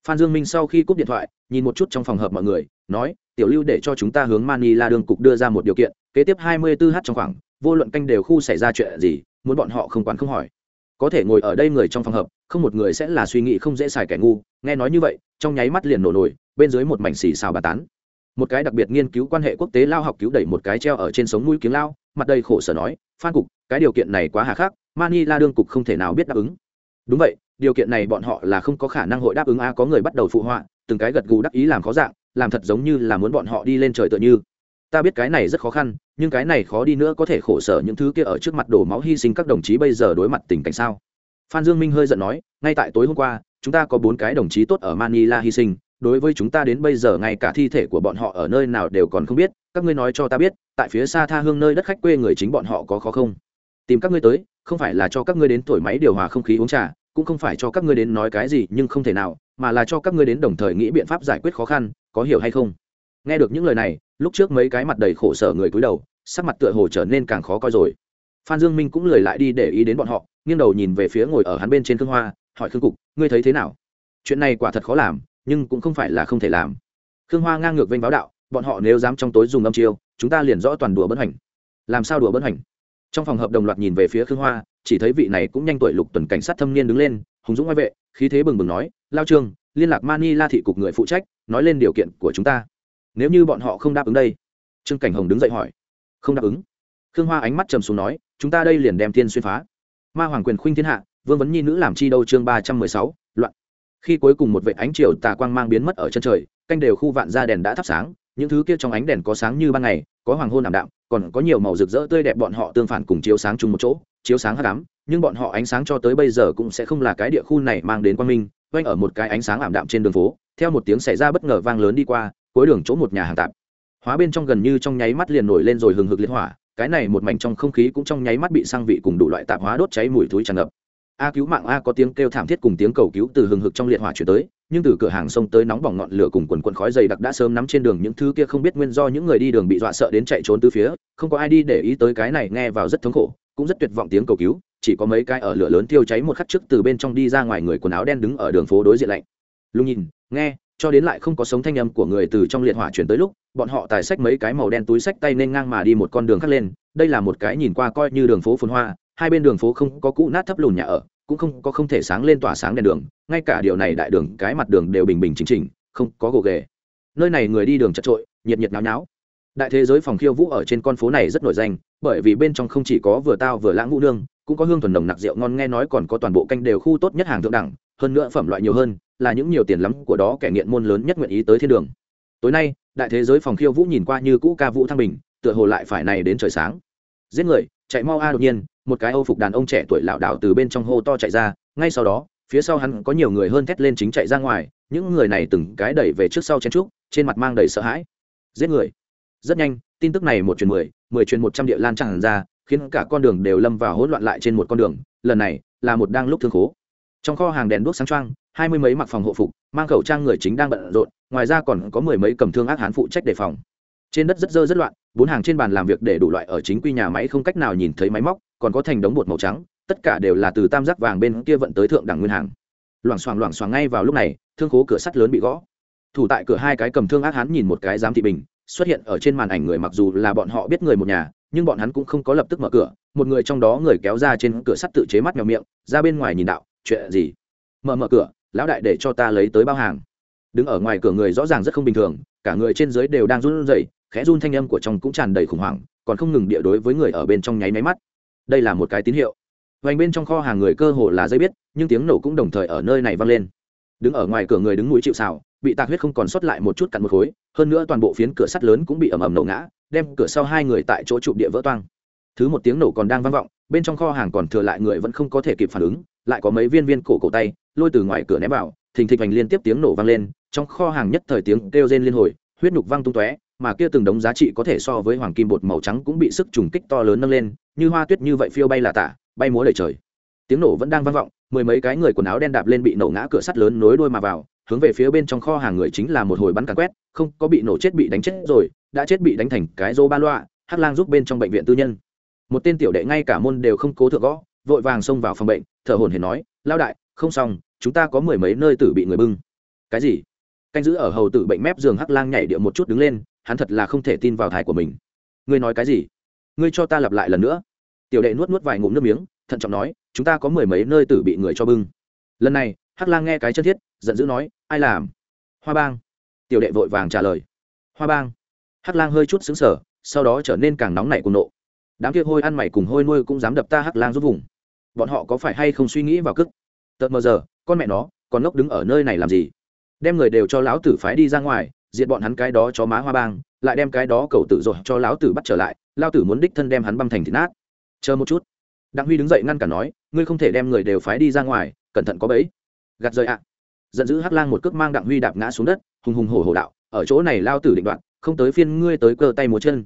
Phan dương minh sau khi cúp điện thoại, nhìn một chút trong phòng hợp mọi người, nói tiểu lưu để cho chúng ta hướng manila đường cục đưa ra một điều kiện, kế tiếp 24 h trong khoảng, vô luận canh đều khu xảy ra chuyện gì, muốn bọn họ không quản không hỏi. Có thể ngồi ở đây người trong phòng hợp, không một người sẽ là suy nghĩ không dễ xài kẻ ngu, nghe nói như vậy, trong nháy mắt liền nổ nổi bên dưới một mảnh xì xào bà tán. Một cái đặc biệt nghiên cứu quan hệ quốc tế lao học cứu đẩy một cái treo ở trên sống mũi kiếng lao, mặt đầy khổ sở nói, phan cục, cái điều kiện này quá hà khắc, manila đương cục không thể nào biết đáp ứng. Đúng vậy, điều kiện này bọn họ là không có khả năng hội đáp ứng a, có người bắt đầu phụ họa, từng cái gật gù đắc ý làm khó dạng làm thật giống như là muốn bọn họ đi lên trời tựa như. Ta biết cái này rất khó khăn, nhưng cái này khó đi nữa có thể khổ sở những thứ kia ở trước mặt đổ máu hy sinh các đồng chí bây giờ đối mặt tình cảnh sao? Phan dương minh hơi giận nói, ngay tại tối hôm qua, chúng ta có bốn cái đồng chí tốt ở manila hy sinh, đối với chúng ta đến bây giờ ngay cả thi thể của bọn họ ở nơi nào đều còn không biết, các ngươi nói cho ta biết, tại phía xa tha hương nơi đất khách quê người chính bọn họ có khó không? Tìm các ngươi tới, không phải là cho các ngươi đến thổi máy điều hòa không khí uống trà cũng không phải cho các ngươi đến nói cái gì nhưng không thể nào, mà là cho các ngươi đến đồng thời nghĩ biện pháp giải quyết khó khăn, có hiểu hay không? Nghe được những lời này, lúc trước mấy cái mặt đầy khổ sở người cúi đầu, sắc mặt tựa hồ trở nên càng khó coi rồi. Phan dương minh cũng lười lại đi để ý đến bọn họ, nghiêng đầu nhìn về phía ngồi ở hắn bên trên khương hoa, hỏi khương cục, ngươi thấy thế nào? Chuyện này quả thật khó làm, nhưng cũng không phải là không thể làm. Khương hoa ngang ngược vênh báo đạo, bọn họ nếu dám trong tối dùng âm chiêu, chúng ta liền rõ toàn đùa bất hành làm sao đùa bất hành trong phòng hợp đồng loạt nhìn về phía khương hoa chỉ thấy vị này cũng nhanh tuổi lục tuần cảnh sát thâm niên đứng lên, hùng dũng ngoại vệ, khí thế bừng bừng nói, lao trương, liên lạc mani la thị cục người phụ trách, nói lên điều kiện của chúng ta. Nếu như bọn họ không đáp ứng đây. Trương cảnh hồng đứng dậy hỏi. Không đáp ứng. Khương hoa ánh mắt trầm xuống nói, chúng ta đây liền đem thiên xuyên phá. Ma hoàng quyền khuynh thiên hạ, vương vấn nhi nữ làm chi đâu chương ba trăm mười sáu, loạn. Khi cuối cùng một vệ ánh chiều tà quang mang biến mất ở chân trời, canh đều khu vạn ra đèn đã thắp sáng, những thứ kia trong ánh đèn có sáng như ban ngày, có hoàng hôn ảm đạm, còn có nhiều màu rực rỡ tươi đẹp bọn họ tương phản cùng chiếu sáng chung một chỗ chiếu sáng hắc ám, nhưng bọn họ ánh sáng cho tới bây giờ cũng sẽ không là cái địa khu này mang đến quang minh, quanh ở một cái ánh sáng ảm đạm trên đường phố, theo một tiếng xảy ra bất ngờ vang lớn đi qua, cuối đường chỗ một nhà hàng tạp. Hóa bên trong gần như trong nháy mắt liền nổi lên rồi hừng hực liên hỏa, cái này một mảnh trong không khí cũng trong nháy mắt bị sang vị cùng đủ loại tạp hóa đốt cháy mùi thúi tràn ngập. A cứu mạng a có tiếng kêu thảm thiết cùng tiếng cầu cứu từ hừng hực trong liệt hỏa chuyển tới, nhưng từ cửa hàng sông tới nóng bỏng ngọn lửa cùng quần quần khói dày đặc đã sớm nắm trên đường những thứ kia không biết nguyên do những người đi đường bị dọa sợ đến chạy trốn từ phía, không có ai đi để ý tới cái này, nghe vào rất thống khổ cũng rất tuyệt vọng tiếng cầu cứu, chỉ có mấy cái ở lửa lớn thiêu cháy một khắc trước từ bên trong đi ra ngoài người quần áo đen đứng ở đường phố đối diện lạnh. Lùng nhìn, nghe, cho đến lại không có sống thanh âm của người từ trong liệt hỏa chuyển tới lúc, bọn họ tài xách mấy cái màu đen túi xách tay nên ngang mà đi một con đường khác lên, đây là một cái nhìn qua coi như đường phố phồn hoa, hai bên đường phố không có cũ nát thấp lùn nhà ở, cũng không có không thể sáng lên tỏa sáng đèn đường, ngay cả điều này đại đường, cái mặt đường đều bình bình chính chỉnh, không có gồ ghề. Nơi này người đi đường chật trội, nhiệt nhiệt náo náo đại thế giới phòng khiêu vũ ở trên con phố này rất nổi danh, bởi vì bên trong không chỉ có vừa tao vừa lãng vũ nương cũng có hương thuần nồng nặc rượu ngon nghe nói còn có toàn bộ canh đều khu tốt nhất hàng thượng đẳng, hơn nữa phẩm loại nhiều hơn, là những nhiều tiền lắm của đó kẻ nghiện môn lớn nhất nguyện ý tới thiên đường. Tối nay, đại thế giới phòng khiêu vũ nhìn qua như cũ ca vũ thăng bình, tựa hồ lại phải này đến trời sáng. Giết người, chạy mau a đột nhiên, một cái âu phục đàn ông trẻ tuổi lảo đảo từ bên trong hô to chạy ra, ngay sau đó, phía sau hắn có nhiều người hơn thét lên chính chạy ra ngoài, những người này từng cái đẩy về trước sau chen trúc, trên mặt mang đầy sợ hãi. Giết người rất nhanh tin tức này một truyền mười mười truyền một trăm địa lan tràn ra khiến cả con đường đều lâm vào hỗn loạn lại trên một con đường lần này là một đang lúc thương khố. Trong kho hàng đèn đuốc sáng trang, hai mươi mấy mặc phòng hộ phục mang khẩu trang người chính đang bận rộn ngoài ra còn có mười mấy cầm thương ác hán phụ trách đề phòng. Trên đất rất dơ rất loạn bốn hàng trên bàn làm việc để đủ loại ở chính quy nhà máy không cách nào nhìn thấy máy móc còn có thành đống bột màu trắng tất cả đều là từ tam giác vàng bên kia vận tới thượng đẳng nguyên hàng. Loảng xoảng loảng xoảng ngay vào lúc này thương khố cửa sắt lớn bị gõ. Thủ tại cửa hai cái cầm thương ác hán nhìn một cái giám thị bình xuất hiện ở trên màn ảnh người mặc dù là bọn họ biết người một nhà, nhưng bọn hắn cũng không có lập tức mở cửa, một người trong đó người kéo ra trên cửa sắt tự chế mắt mèo miệng, ra bên ngoài nhìn đạo, chuyện gì? Mở mở cửa, lão đại để cho ta lấy tới bao hàng. Đứng ở ngoài cửa người rõ ràng rất không bình thường, cả người trên dưới đều đang run rẩy, khẽ run thanh âm của trong cũng tràn đầy khủng hoảng, còn không ngừng địa đối với người ở bên trong nháy máy mắt. Đây là một cái tín hiệu. Vành bên trong kho hàng người cơ hồ là dây biết, nhưng tiếng nổ cũng đồng thời ở nơi này vang lên. Đứng ở ngoài cửa người đứng mũi chịu xào bị tạc huyết không còn sót lại một chút cặn một khối, hơn nữa toàn bộ phiến cửa sắt lớn cũng bị ầm ầm nổ ngã, đem cửa sau hai người tại chỗ trụ địa vỡ toang. Thứ một tiếng nổ còn đang vang vọng, bên trong kho hàng còn thừa lại người vẫn không có thể kịp phản ứng, lại có mấy viên viên cổ cổ tay, lôi từ ngoài cửa ném vào, thình thịch hành liên tiếp tiếng nổ vang lên, trong kho hàng nhất thời tiếng kêu rên liên hồi, huyết nhục văng tung tóe, mà kia từng đống giá trị có thể so với hoàng kim bột màu trắng cũng bị sức trùng kích to lớn nâng lên, như hoa tuyết như vậy phiêu bay là tả, bay múa đầy trời. Tiếng nổ vẫn đang vang vọng mười mấy cái người quần áo đen đạp lên bị nổ ngã cửa sắt lớn nối đuôi mà vào, hướng về phía bên trong kho hàng người chính là một hồi bắn càn quét, không, có bị nổ chết bị đánh chết rồi, đã chết bị đánh thành cái rô ba loa, hắc lang giúp bên trong bệnh viện tư nhân. Một tên tiểu đệ ngay cả môn đều không cố thượng gõ, vội vàng xông vào phòng bệnh, thở hồn hển nói lao đại, không xong, chúng ta có mười mấy nơi tử bị người bưng. Cái gì? Canh giữ ở hầu tử bệnh mép giường hắc lang nhảy điệu một chút đứng lên, hắn thật là không thể tin vào thải của mình. Ngươi nói cái gì? Ngươi cho ta lặp lại lần nữa. Tiểu đệ nuốt nuốt vài ngụm nước miếng thận trọng nói, chúng ta có mười mấy nơi tử bị người cho bưng. Lần này, hắc lang nghe cái chân thiết, giận dữ nói, ai làm? Hoa bang. Tiểu đệ vội vàng trả lời. Hoa bang. Hắc lang hơi chút xứng sở sau đó trở nên càng nóng nảy cùng nộ. Đám kia hôi ăn mày cùng hôi nuôi cũng dám đập ta hắc lang giúp vùng. Bọn họ có phải hay không suy nghĩ vào cức? Tợt mờ giờ, con mẹ nó, còn ngốc đứng ở nơi này làm gì? Đem người đều cho lão tử phái đi ra ngoài, diệt bọn hắn cái đó cho má hoa bang, lại đem cái đó cầu tử rồi cho lão tử bắt trở lại lao tử muốn đích thân đem hắn băm thành thịt nát. Chờ một chút đặng huy đứng dậy ngăn cả nói, ngươi không thể đem người đều phái đi ra ngoài, cẩn thận có bẫy. Gạt rời ạ. Giận dữ hắc lang một cước mang đặng huy đạp ngã xuống đất, hùng hùng hổ hổ đạo, ở chỗ này lao tử định đoạn không tới phiên ngươi tới cơ tay múa chân.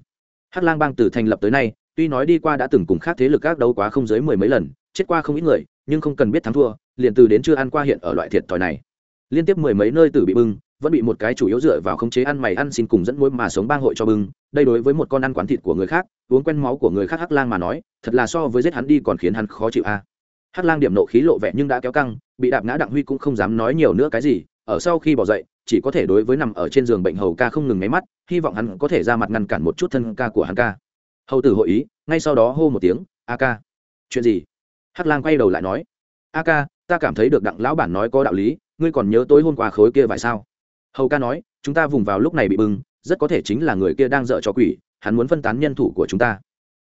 Hắc lang bang từ thành lập tới nay, tuy nói đi qua đã từng cùng khác thế lực các đấu quá không dưới mười mấy lần, chết qua không ít người, nhưng không cần biết thắng thua, liền từ đến chưa ăn qua hiện ở loại thiệt thòi này. Liên tiếp mười mấy nơi tử bị bưng vẫn bị một cái chủ yếu dựa vào khống chế ăn mày ăn xin cùng dẫn mối mà sống bang hội cho bưng. Đây đối với một con ăn quán thịt của người khác, uống quen máu của người khác hắc lang mà nói, thật là so với giết hắn đi còn khiến hắn khó chịu a. Hắc lang điểm nộ khí lộ vẻ nhưng đã kéo căng, bị đạp ngã đặng huy cũng không dám nói nhiều nữa cái gì, ở sau khi bỏ dậy, chỉ có thể đối với nằm ở trên giường bệnh hầu ca không ngừng máy mắt, hy vọng hắn có thể ra mặt ngăn cản một chút thân ca của hắn ca. Hầu tử hội ý, ngay sau đó hô một tiếng, a ca. Chuyện gì? Hắc lang quay đầu lại nói, a ca, ta cảm thấy được đặng lão bản nói có đạo lý, ngươi còn nhớ tối hôm qua khối kia vài sao? Hầu ca nói, chúng ta vùng vào lúc này bị bưng, rất có thể chính là người kia đang dợ cho quỷ, hắn muốn phân tán nhân thủ của chúng ta.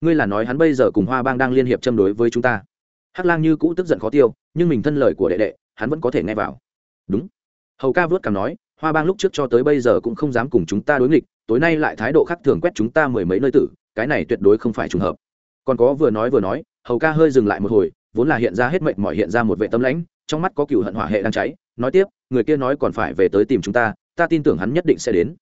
Ngươi là nói hắn bây giờ cùng hoa bang đang liên hiệp châm đối với chúng ta. Hắc lang như cũ tức giận khó tiêu, nhưng mình thân lời của đệ đệ, hắn vẫn có thể nghe vào. Đúng. Hầu ca vớt cảm nói, hoa bang lúc trước cho tới bây giờ cũng không dám cùng chúng ta đối nghịch, tối nay lại thái độ khác thường quét chúng ta mười mấy nơi tử, cái này tuyệt đối không phải trùng hợp. Còn có vừa nói vừa nói, hầu ca hơi dừng lại một hồi, vốn là hiện ra hết mệnh mọi hiện ra một vệ tâm lãnh, trong mắt có cựu hận hỏa hệ đang cháy, nói tiếp người kia nói còn phải về tới tìm chúng ta ta tin tưởng hắn nhất định sẽ đến.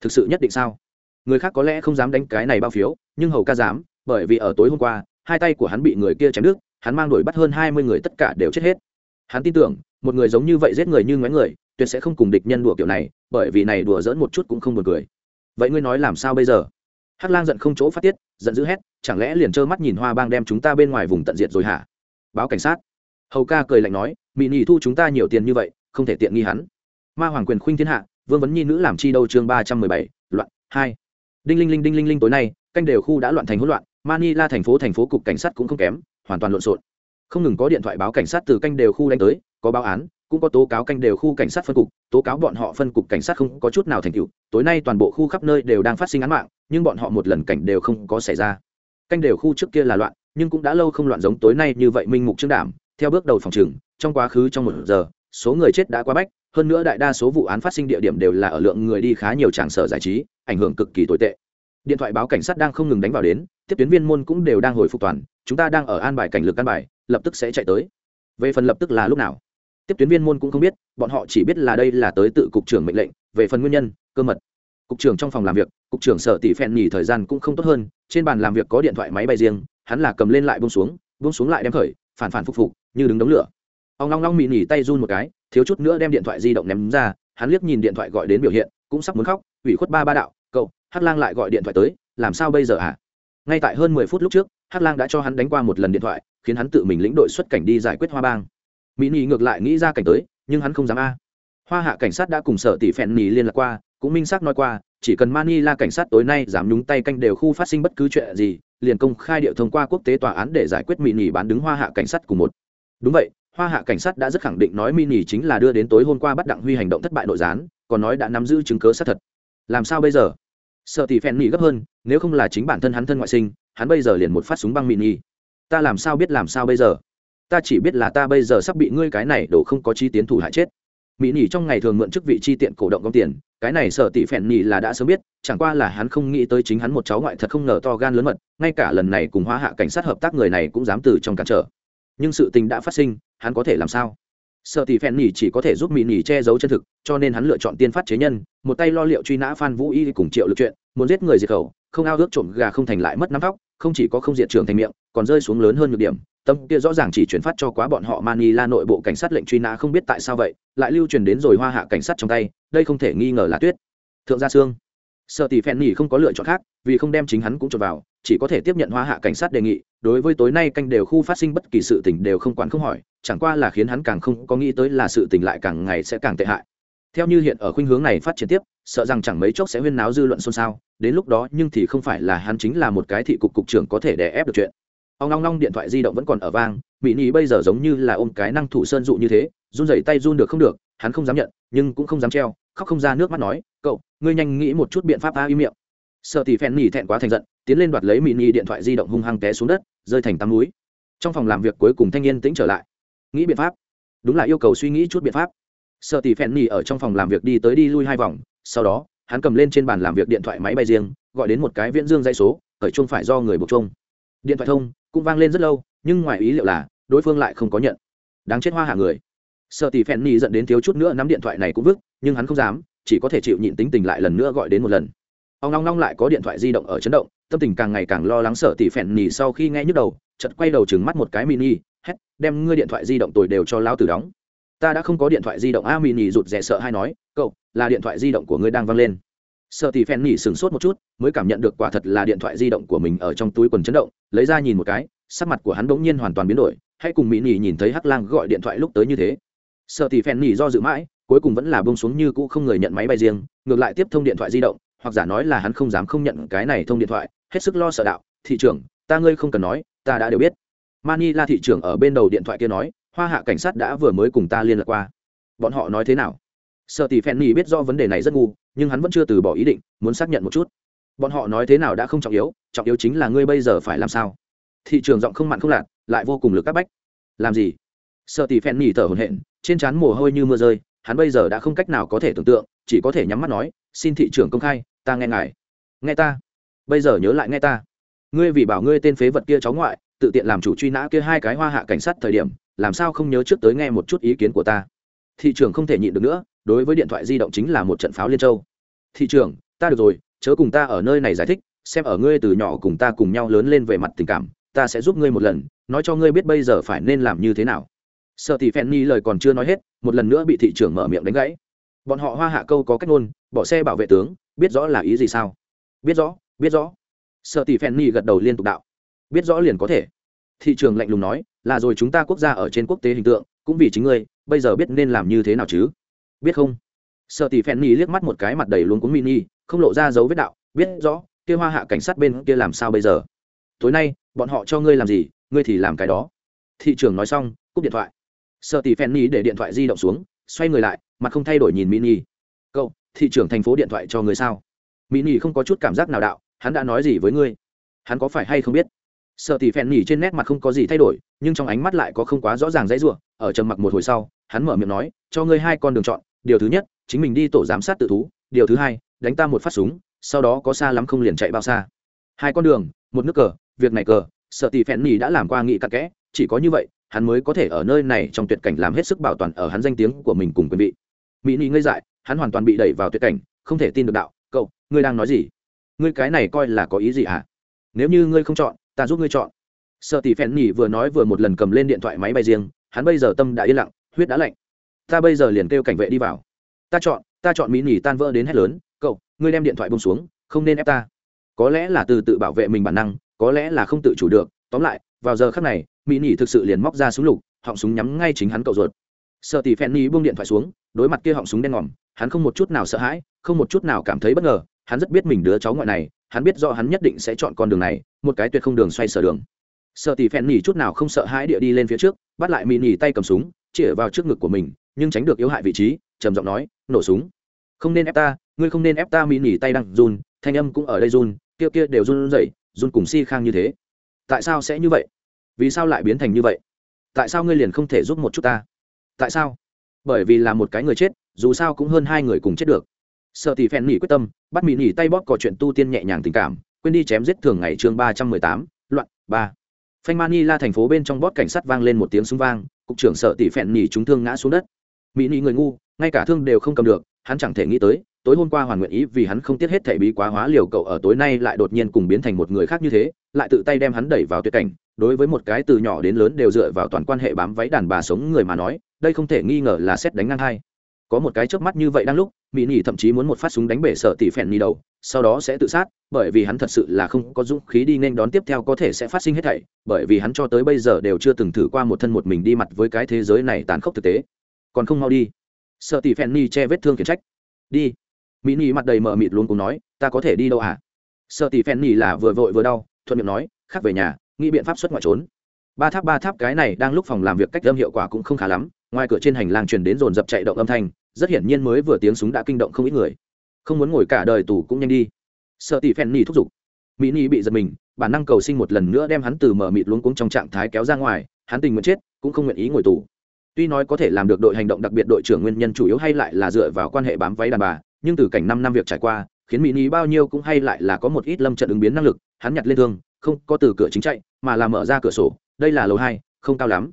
Thực sự nhất định sao? Người khác có lẽ không dám đánh cái này bao phiếu nhưng hầu ca dám bởi vì ở tối hôm qua hai tay của hắn bị người kia chém nước, hắn mang đuổi bắt hơn hai mươi người tất cả đều chết hết. Hắn tin tưởng một người giống như vậy giết người như ngoái người tuyệt sẽ không cùng địch nhân đùa kiểu này bởi vì này đùa dỡn một chút cũng không buồn cười. Vậy ngươi nói làm sao bây giờ? Hắc lang giận không chỗ phát tiết giận dữ hét chẳng lẽ liền trơ mắt nhìn hoa bang đem chúng ta bên ngoài vùng tận diệt rồi hả? Báo cảnh sát. Hầu ca cười lạnh nói mị nhị thu chúng ta nhiều tiền như vậy không thể tiện nghi hắn. Ma hoàng quyền khuynh thiên hạ, vương vấn nhi nữ làm chi đâu chương ba trăm mười bảy, loạn hai. Đinh linh linh, đinh linh linh tối nay, canh đều khu đã loạn thành hỗn loạn manila thành phố thành phố cục cảnh sát cũng không kém, hoàn toàn lộn xộn. Không ngừng có điện thoại báo cảnh sát từ canh đều khu đánh tới, có báo án, cũng có tố cáo canh đều khu cảnh sát phân cục, tố cáo bọn họ phân cục cảnh sát không có chút nào thành tựu. Tối nay toàn bộ khu khắp nơi đều đang phát sinh án mạng, nhưng bọn họ một lần cảnh đều không có xảy ra. Canh đều khu trước kia là loạn, nhưng cũng đã lâu không loạn giống tối nay như vậy minh mục trương đảm theo bước đầu phòng trừng trong quá khứ trong một giờ số người chết đã quá bách, hơn nữa đại đa số vụ án phát sinh địa điểm đều là ở lượng người đi khá nhiều tràng sở giải trí, ảnh hưởng cực kỳ tồi tệ. Điện thoại báo cảnh sát đang không ngừng đánh vào đến, tiếp tuyến viên môn cũng đều đang hồi phục toàn, chúng ta đang ở an bài cảnh lực an bài, lập tức sẽ chạy tới. Về phần lập tức là lúc nào? Tiếp tuyến viên môn cũng không biết, bọn họ chỉ biết là đây là tới tự cục trưởng mệnh lệnh, về phần nguyên nhân, cơ mật. Cục trưởng trong phòng làm việc, cục trưởng sở tỷ phèn nghỉ thời gian cũng không tốt hơn, trên bàn làm việc có điện thoại máy bay riêng, hắn là cầm lên lại bông xuống bông xuống lại đem khởi, phản phản phục phục, như đứng đống lửa ông long long mị nỉ tay run một cái, thiếu chút nữa đem điện thoại di động ném ra, hắn liếc nhìn điện thoại gọi đến biểu hiện, cũng sắp muốn khóc, ủy khuất ba ba đạo, cậu hát lang lại gọi điện thoại tới, làm sao bây giờ hả? À? ngay tại hơn mười phút lúc trước hát lang đã cho hắn đánh qua một lần điện thoại, khiến hắn tự mình lĩnh đội xuất cảnh đi giải quyết hoa bang. Mỹ nỉ ngược lại nghĩ ra cảnh tới, nhưng hắn không dám a. Hoa hạ cảnh sát đã cùng sở tỷ phèn nỉ liên lạc qua, cũng minh xác nói qua, chỉ cần manila cảnh sát tối nay dám nhúng tay canh đều khu phát sinh bất cứ chuyện gì, liền công khai điệu thông qua quốc tế tòa án để giải quyết mỹ nỉ bán đứng hoa hạ cảnh sát cùng một. Đúng vậy hoa hạ cảnh sát đã rất khẳng định nói mini chính là đưa đến tối hôm qua bắt đặng huy hành động thất bại nội gián, còn nói đã nắm giữ chứng cớ xác thật. Làm sao bây giờ? Sợ tỷ phen mỹ gấp hơn, nếu không là chính bản thân hắn thân ngoại sinh, hắn bây giờ liền một phát súng băng mini ta làm sao biết làm sao bây giờ? Ta chỉ biết là ta bây giờ sắp bị ngươi cái này đổ không có chi tiến thủ hại chết. Mỹ nỉ trong ngày thường mượn chức vị chi tiện cổ động công tiền, cái này sợ tỷ phèn nỉ là đã sớm biết, chẳng qua là hắn không nghĩ tới chính hắn một cháu ngoại thật không ngờ to gan lớn mật, ngay cả lần này cùng hoa hạ cảnh sát hợp tác người này cũng dám từ trong cản trở. Nhưng sự tình đã phát sinh hắn có thể làm sao? Sợ tỷ phen nhỉ chỉ có thể giúp mỹ nhỉ che giấu chân thực, cho nên hắn lựa chọn tiên phát chế nhân, một tay lo liệu truy nã phan vũ y cùng triệu lực chuyện, muốn giết người diệt khẩu, không ao ước trộm gà không thành lại mất nắm tóc, không chỉ có không diệt trường thành miệng, còn rơi xuống lớn hơn nhược điểm. Tâm kia rõ ràng chỉ chuyển phát cho quá bọn họ manila nội bộ cảnh sát lệnh truy nã không biết tại sao vậy, lại lưu truyền đến rồi hoa hạ cảnh sát trong tay, đây không thể nghi ngờ là tuyết. Thượng gia sương. Sợ tỷ phen nhỉ không có lựa chọn khác, vì không đem chính hắn cũng trộn vào, chỉ có thể tiếp nhận hoa hạ cảnh sát đề nghị đối với tối nay canh đều khu phát sinh bất kỳ sự tình đều không quản không hỏi, chẳng qua là khiến hắn càng không có nghĩ tới là sự tình lại càng ngày sẽ càng tệ hại. Theo như hiện ở khuynh hướng này phát triển tiếp, sợ rằng chẳng mấy chốc sẽ huyên náo dư luận xôn xao, đến lúc đó nhưng thì không phải là hắn chính là một cái thị cục cục trưởng có thể đè ép được chuyện. Ông long long điện thoại di động vẫn còn ở vang, mỹ nhi bây giờ giống như là ôm cái năng thủ sơn dụ như thế, run rẩy tay run được không được, hắn không dám nhận, nhưng cũng không dám treo, khóc không ra nước mắt nói, cậu, ngươi nhanh nghĩ một chút biện pháp a im miệng sợ tỷ phen nhì thẹn quá thành giận, tiến lên đoạt lấy mỹ nhi điện thoại di động hung hăng té xuống đất, rơi thành tắm núi. Trong phòng làm việc cuối cùng thanh niên tĩnh trở lại. Nghĩ biện pháp. Đúng là yêu cầu suy nghĩ chút biện pháp. Sợ tỷ phen nhì ở trong phòng làm việc đi tới đi lui hai vòng, sau đó, hắn cầm lên trên bàn làm việc điện thoại máy bay riêng, gọi đến một cái viễn dương dây số, khởi chung phải do người buộc chung điện thoại thông, cũng vang lên rất lâu, nhưng ngoài ý liệu là, đối phương lại không có nhận. Đáng chết hoa hạ người. Sợ tỷ phen nhì dẫn đến thiếu chút nữa nắm điện thoại này cũng vứt, nhưng hắn không dám, chỉ có thể chịu nhịn tính tình lại lần nữa gọi đến một lần ông long long lại có điện thoại di động ở chấn động, tâm tình càng ngày càng lo lắng sợ tỷ phèn nhì sau khi nghe nhức đầu chật quay đầu chừng mắt một cái mini, hét, đem ngươi điện thoại di động tồi đều cho lao tử đóng. Ta đã không có điện thoại di động a, mini, rụt rè sợ hay nói, cậu, là điện thoại di động của ngươi đang văng lên. Sợ tỷ phèn nhì sửng sốt một chút, mới cảm nhận được quả thật là điện thoại di động của mình ở trong túi quần chấn động, lấy ra nhìn một cái, sắc mặt của hắn bỗng nhiên hoàn toàn biến đổi, hãy cùng mỹ nỉ nhìn thấy hắc lang gọi điện thoại lúc tới như thế. Sợ tỷ phèn nhì do dự mãi, cuối cùng vẫn là bông xuống như cũ không người nhận máy bay riêng, ngược lại tiếp thông điện thoại di động hoặc giả nói là hắn không dám không nhận cái này thông điện thoại, hết sức lo sợ đạo, thị trưởng, ta ngươi không cần nói, ta đã đều biết. Mani là thị trưởng ở bên đầu điện thoại kia nói, hoa hạ cảnh sát đã vừa mới cùng ta liên lạc qua. Bọn họ nói thế nào? Sợ tỷ phen nhi biết do vấn đề này rất ngu, nhưng hắn vẫn chưa từ bỏ ý định, muốn xác nhận một chút. Bọn họ nói thế nào đã không trọng yếu trọng yếu chính là ngươi bây giờ phải làm sao. Thị trường giọng không mặn không lạt, lại vô cùng lực các bách. Làm gì? Sợ tỷ phen nhi thở hổn hển, trên trán mồ hôi như mưa rơi, hắn bây giờ đã không cách nào có thể tưởng tượng, chỉ có thể nhắm mắt nói, xin thị trưởng công khai ta nghe ngài. Nghe ta. Bây giờ nhớ lại nghe ta. Ngươi vì bảo ngươi tên phế vật kia cháu ngoại, tự tiện làm chủ truy nã kia hai cái hoa hạ cảnh sát thời điểm, làm sao không nhớ trước tới nghe một chút ý kiến của ta? Thị trường không thể nhịn được nữa, đối với điện thoại di động chính là một trận pháo liên châu. Thị trường ta được rồi, chớ cùng ta ở nơi này giải thích, xem ở ngươi từ nhỏ cùng ta cùng nhau lớn lên về mặt tình cảm, ta sẽ giúp ngươi một lần, nói cho ngươi biết bây giờ phải nên làm như thế nào. Sợ thì phen ni lời còn chưa nói hết, một lần nữa bị thị trường mở miệng đánh gãy. Bọn họ hoa hạ câu có cách ngôn, bỏ xe bảo vệ tướng biết rõ là ý gì sao? Biết rõ biết rõ. Sợ tỷ phen ni gật đầu liên tục đạo. Biết rõ liền có thể. Thị trường lạnh lùng nói, là rồi chúng ta quốc gia ở trên quốc tế hình tượng, cũng vì chính ngươi, bây giờ biết nên làm như thế nào chứ? Biết không? Sợ tỷ phen ni liếc mắt một cái mặt đầy luôn cuống mini, không lộ ra dấu vết đạo. Biết rõ, kia hoa hạ cảnh sát bên kia làm sao bây giờ? Tối nay, bọn họ cho ngươi làm gì, ngươi thì làm cái đó. Thị trưởng nói xong, cúp điện thoại. Sợ tỷ phen ni để điện thoại di động xuống, xoay người lại, mặt không thay đổi nhìn mini. Cậu thị trưởng thành phố điện thoại cho người sao? Mỹ nỉ không có chút cảm giác nào đạo, hắn đã nói gì với ngươi? Hắn có phải hay không biết? Sợ tỷ phèn nhỉ trên nét mặt không có gì thay đổi, nhưng trong ánh mắt lại có không quá rõ ràng dãy ruộng ở trầm mặc một hồi sau, hắn mở miệng nói, cho ngươi hai con đường chọn, điều thứ nhất, chính mình đi tổ giám sát tự thú, điều thứ hai, đánh ta một phát súng, sau đó có xa lắm không liền chạy bao xa. Hai con đường, một nước cờ, việc này cờ, sợ tỷ phèn nhỉ đã làm qua nghị cặn kẽ, chỉ có như vậy, hắn mới có thể ở nơi này trong tuyệt cảnh làm hết sức bảo toàn ở hắn danh tiếng của mình cùng quyền vị. Mỹ nỉ ngây dại hắn hoàn toàn bị đẩy vào tuyệt cảnh, không thể tin được đạo, cậu, ngươi đang nói gì? Ngươi cái này coi là có ý gì hả? À? nếu như ngươi không chọn, ta giúp ngươi chọn. Sợ tỷ phèn nhỉ vừa nói vừa một lần cầm lên điện thoại máy bay riêng, hắn bây giờ tâm đã yên lặng, huyết đã lạnh. Ta bây giờ liền kêu cảnh vệ đi vào. Ta chọn ta chọn mỹ nhỉ tan vỡ đến hết lớn, cậu, ngươi đem điện thoại bông xuống, không nên ép ta. Có lẽ là từ tự bảo vệ mình bản năng, có lẽ là không tự chủ được, tóm lại, vào giờ khắc này, mỹ nhỉ thực sự liền móc ra súng lục, họng súng nhắm ngay chính hắn cậu ruột. Sợ tỷ phèn nhỉ buông điện thoại xuống, đối mặt kia họng súng đen ngòm hắn không một chút nào sợ hãi, không một chút nào cảm thấy bất ngờ, hắn rất biết mình đứa cháu ngoại này, hắn biết rõ hắn nhất định sẽ chọn con đường này, một cái tuyệt không đường xoay sở đường. Sợ tỷ phèn nhỉ chút nào không sợ hãi địa đi lên phía trước, bắt lại mị nhỉ tay cầm súng, chĩa vào trước ngực của mình, nhưng tránh được yếu hại vị trí, trầm giọng nói, nổ súng. Không nên ép ta, ngươi không nên ép ta. Mị nhỉ tay đang run, thanh âm cũng ở đây run, kia kia đều run rẩy, run cùng si khang như thế. Tại sao sẽ như vậy? Vì sao lại biến thành như vậy? Tại sao ngươi liền không thể giúp một chút ta? Tại sao? Bởi vì là một cái người chết dù sao cũng hơn hai người cùng chết được. Sợ tỷ phen nghỉ quyết tâm, bắt mỹ nghỉ tay bóp cò chuyện tu tiên nhẹ nhàng tình cảm, quên đi chém giết thường ngày chương ba trăm mười tám, loạn, ba. Phanh mani la thành phố bên trong bót cảnh sát vang lên một tiếng súng vang, cục trưởng sợ tỷ phen nỉ chúng thương ngã xuống đất. Mỹ nỉ người ngu, ngay cả thương đều không cầm được, hắn chẳng thể nghĩ tới, tối hôm qua hoàn nguyện ý vì hắn không tiếc hết thể bí quá hóa liều cậu ở tối nay lại đột nhiên cùng biến thành một người khác như thế, lại tự tay đem hắn đẩy vào tuyệt cảnh. Đối với một cái từ nhỏ đến lớn đều dựa vào toàn quan hệ bám váy đàn bà sống người mà nói, đây không thể nghi ngờ là xét đánh ngang hai có một cái chớp mắt như vậy đang lúc, mỹ nỉ thậm chí muốn một phát súng đánh bể sợ tỷ phèn nỉ đầu, sau đó sẽ tự sát, bởi vì hắn thật sự là không có dũng khí đi nên đón tiếp theo có thể sẽ phát sinh hết thảy, bởi vì hắn cho tới bây giờ đều chưa từng thử qua một thân một mình đi mặt với cái thế giới này tàn khốc thực tế. Còn không mau đi. Sợ tỷ phèn nỉ che vết thương khiển trách. Đi. Mỹ nỉ mặt đầy mờ mịt luôn cùng nói, ta có thể đi đâu à? Sợ tỷ phèn nỉ là vừa vội vừa đau, thuận miệng nói, khác về nhà, nghĩ biện pháp xuất ngoại trốn. Ba tháp ba tháp cái này đang lúc phòng làm việc cách âm hiệu quả cũng không khá lắm, ngoài cửa trên hành lang truyền đến dồn dập chạy động âm thanh rất hiển nhiên mới vừa tiếng súng đã kinh động không ít người. Không muốn ngồi cả đời tù cũng nhanh đi. Sợ tỷ phen ni thúc giục. Mỹ ni bị giật mình, bản năng cầu sinh một lần nữa đem hắn từ mở mịt luống cuống trong trạng thái kéo ra ngoài, hắn tình nguyện chết, cũng không nguyện ý ngồi tù. Tuy nói có thể làm được đội hành động đặc biệt đội trưởng nguyên nhân chủ yếu hay lại là dựa vào quan hệ bám váy đàn bà, nhưng từ cảnh năm năm việc trải qua, khiến mỹ ni bao nhiêu cũng hay lại là có một ít lâm trận ứng biến năng lực, hắn nhặt lên thương, không có từ cửa chính chạy, mà là mở ra cửa sổ, đây là lầu hai, không cao lắm.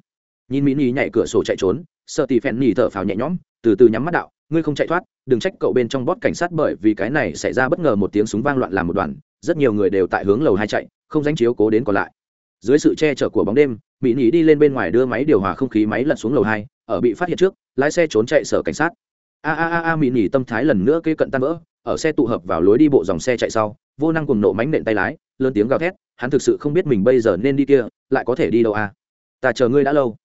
Nhìn mỹ ni nhảy cửa sổ chạy trốn, sợ tỷ phen ni thở phào nhẹ nhõm từ từ nhắm mắt đạo, ngươi không chạy thoát, đừng trách cậu bên trong bót cảnh sát bởi vì cái này xảy ra bất ngờ một tiếng súng vang loạn làm một đoàn, rất nhiều người đều tại hướng lầu hai chạy, không danh chiếu cố đến còn lại. Dưới sự che chở của bóng đêm, mỹ nhí đi lên bên ngoài đưa máy điều hòa không khí máy lật xuống lầu hai, ở bị phát hiện trước, lái xe trốn chạy sở cảnh sát. A a a a, mỹ nhí tâm thái lần nữa kê cận tan vỡ, ở xe tụ hợp vào lối đi bộ dòng xe chạy sau, vô năng cùng nộ mánh nện tay lái, lớn tiếng gào thét, hắn thực sự không biết mình bây giờ nên đi kia, lại có thể đi đâu à ta chờ ngươi đã lâu.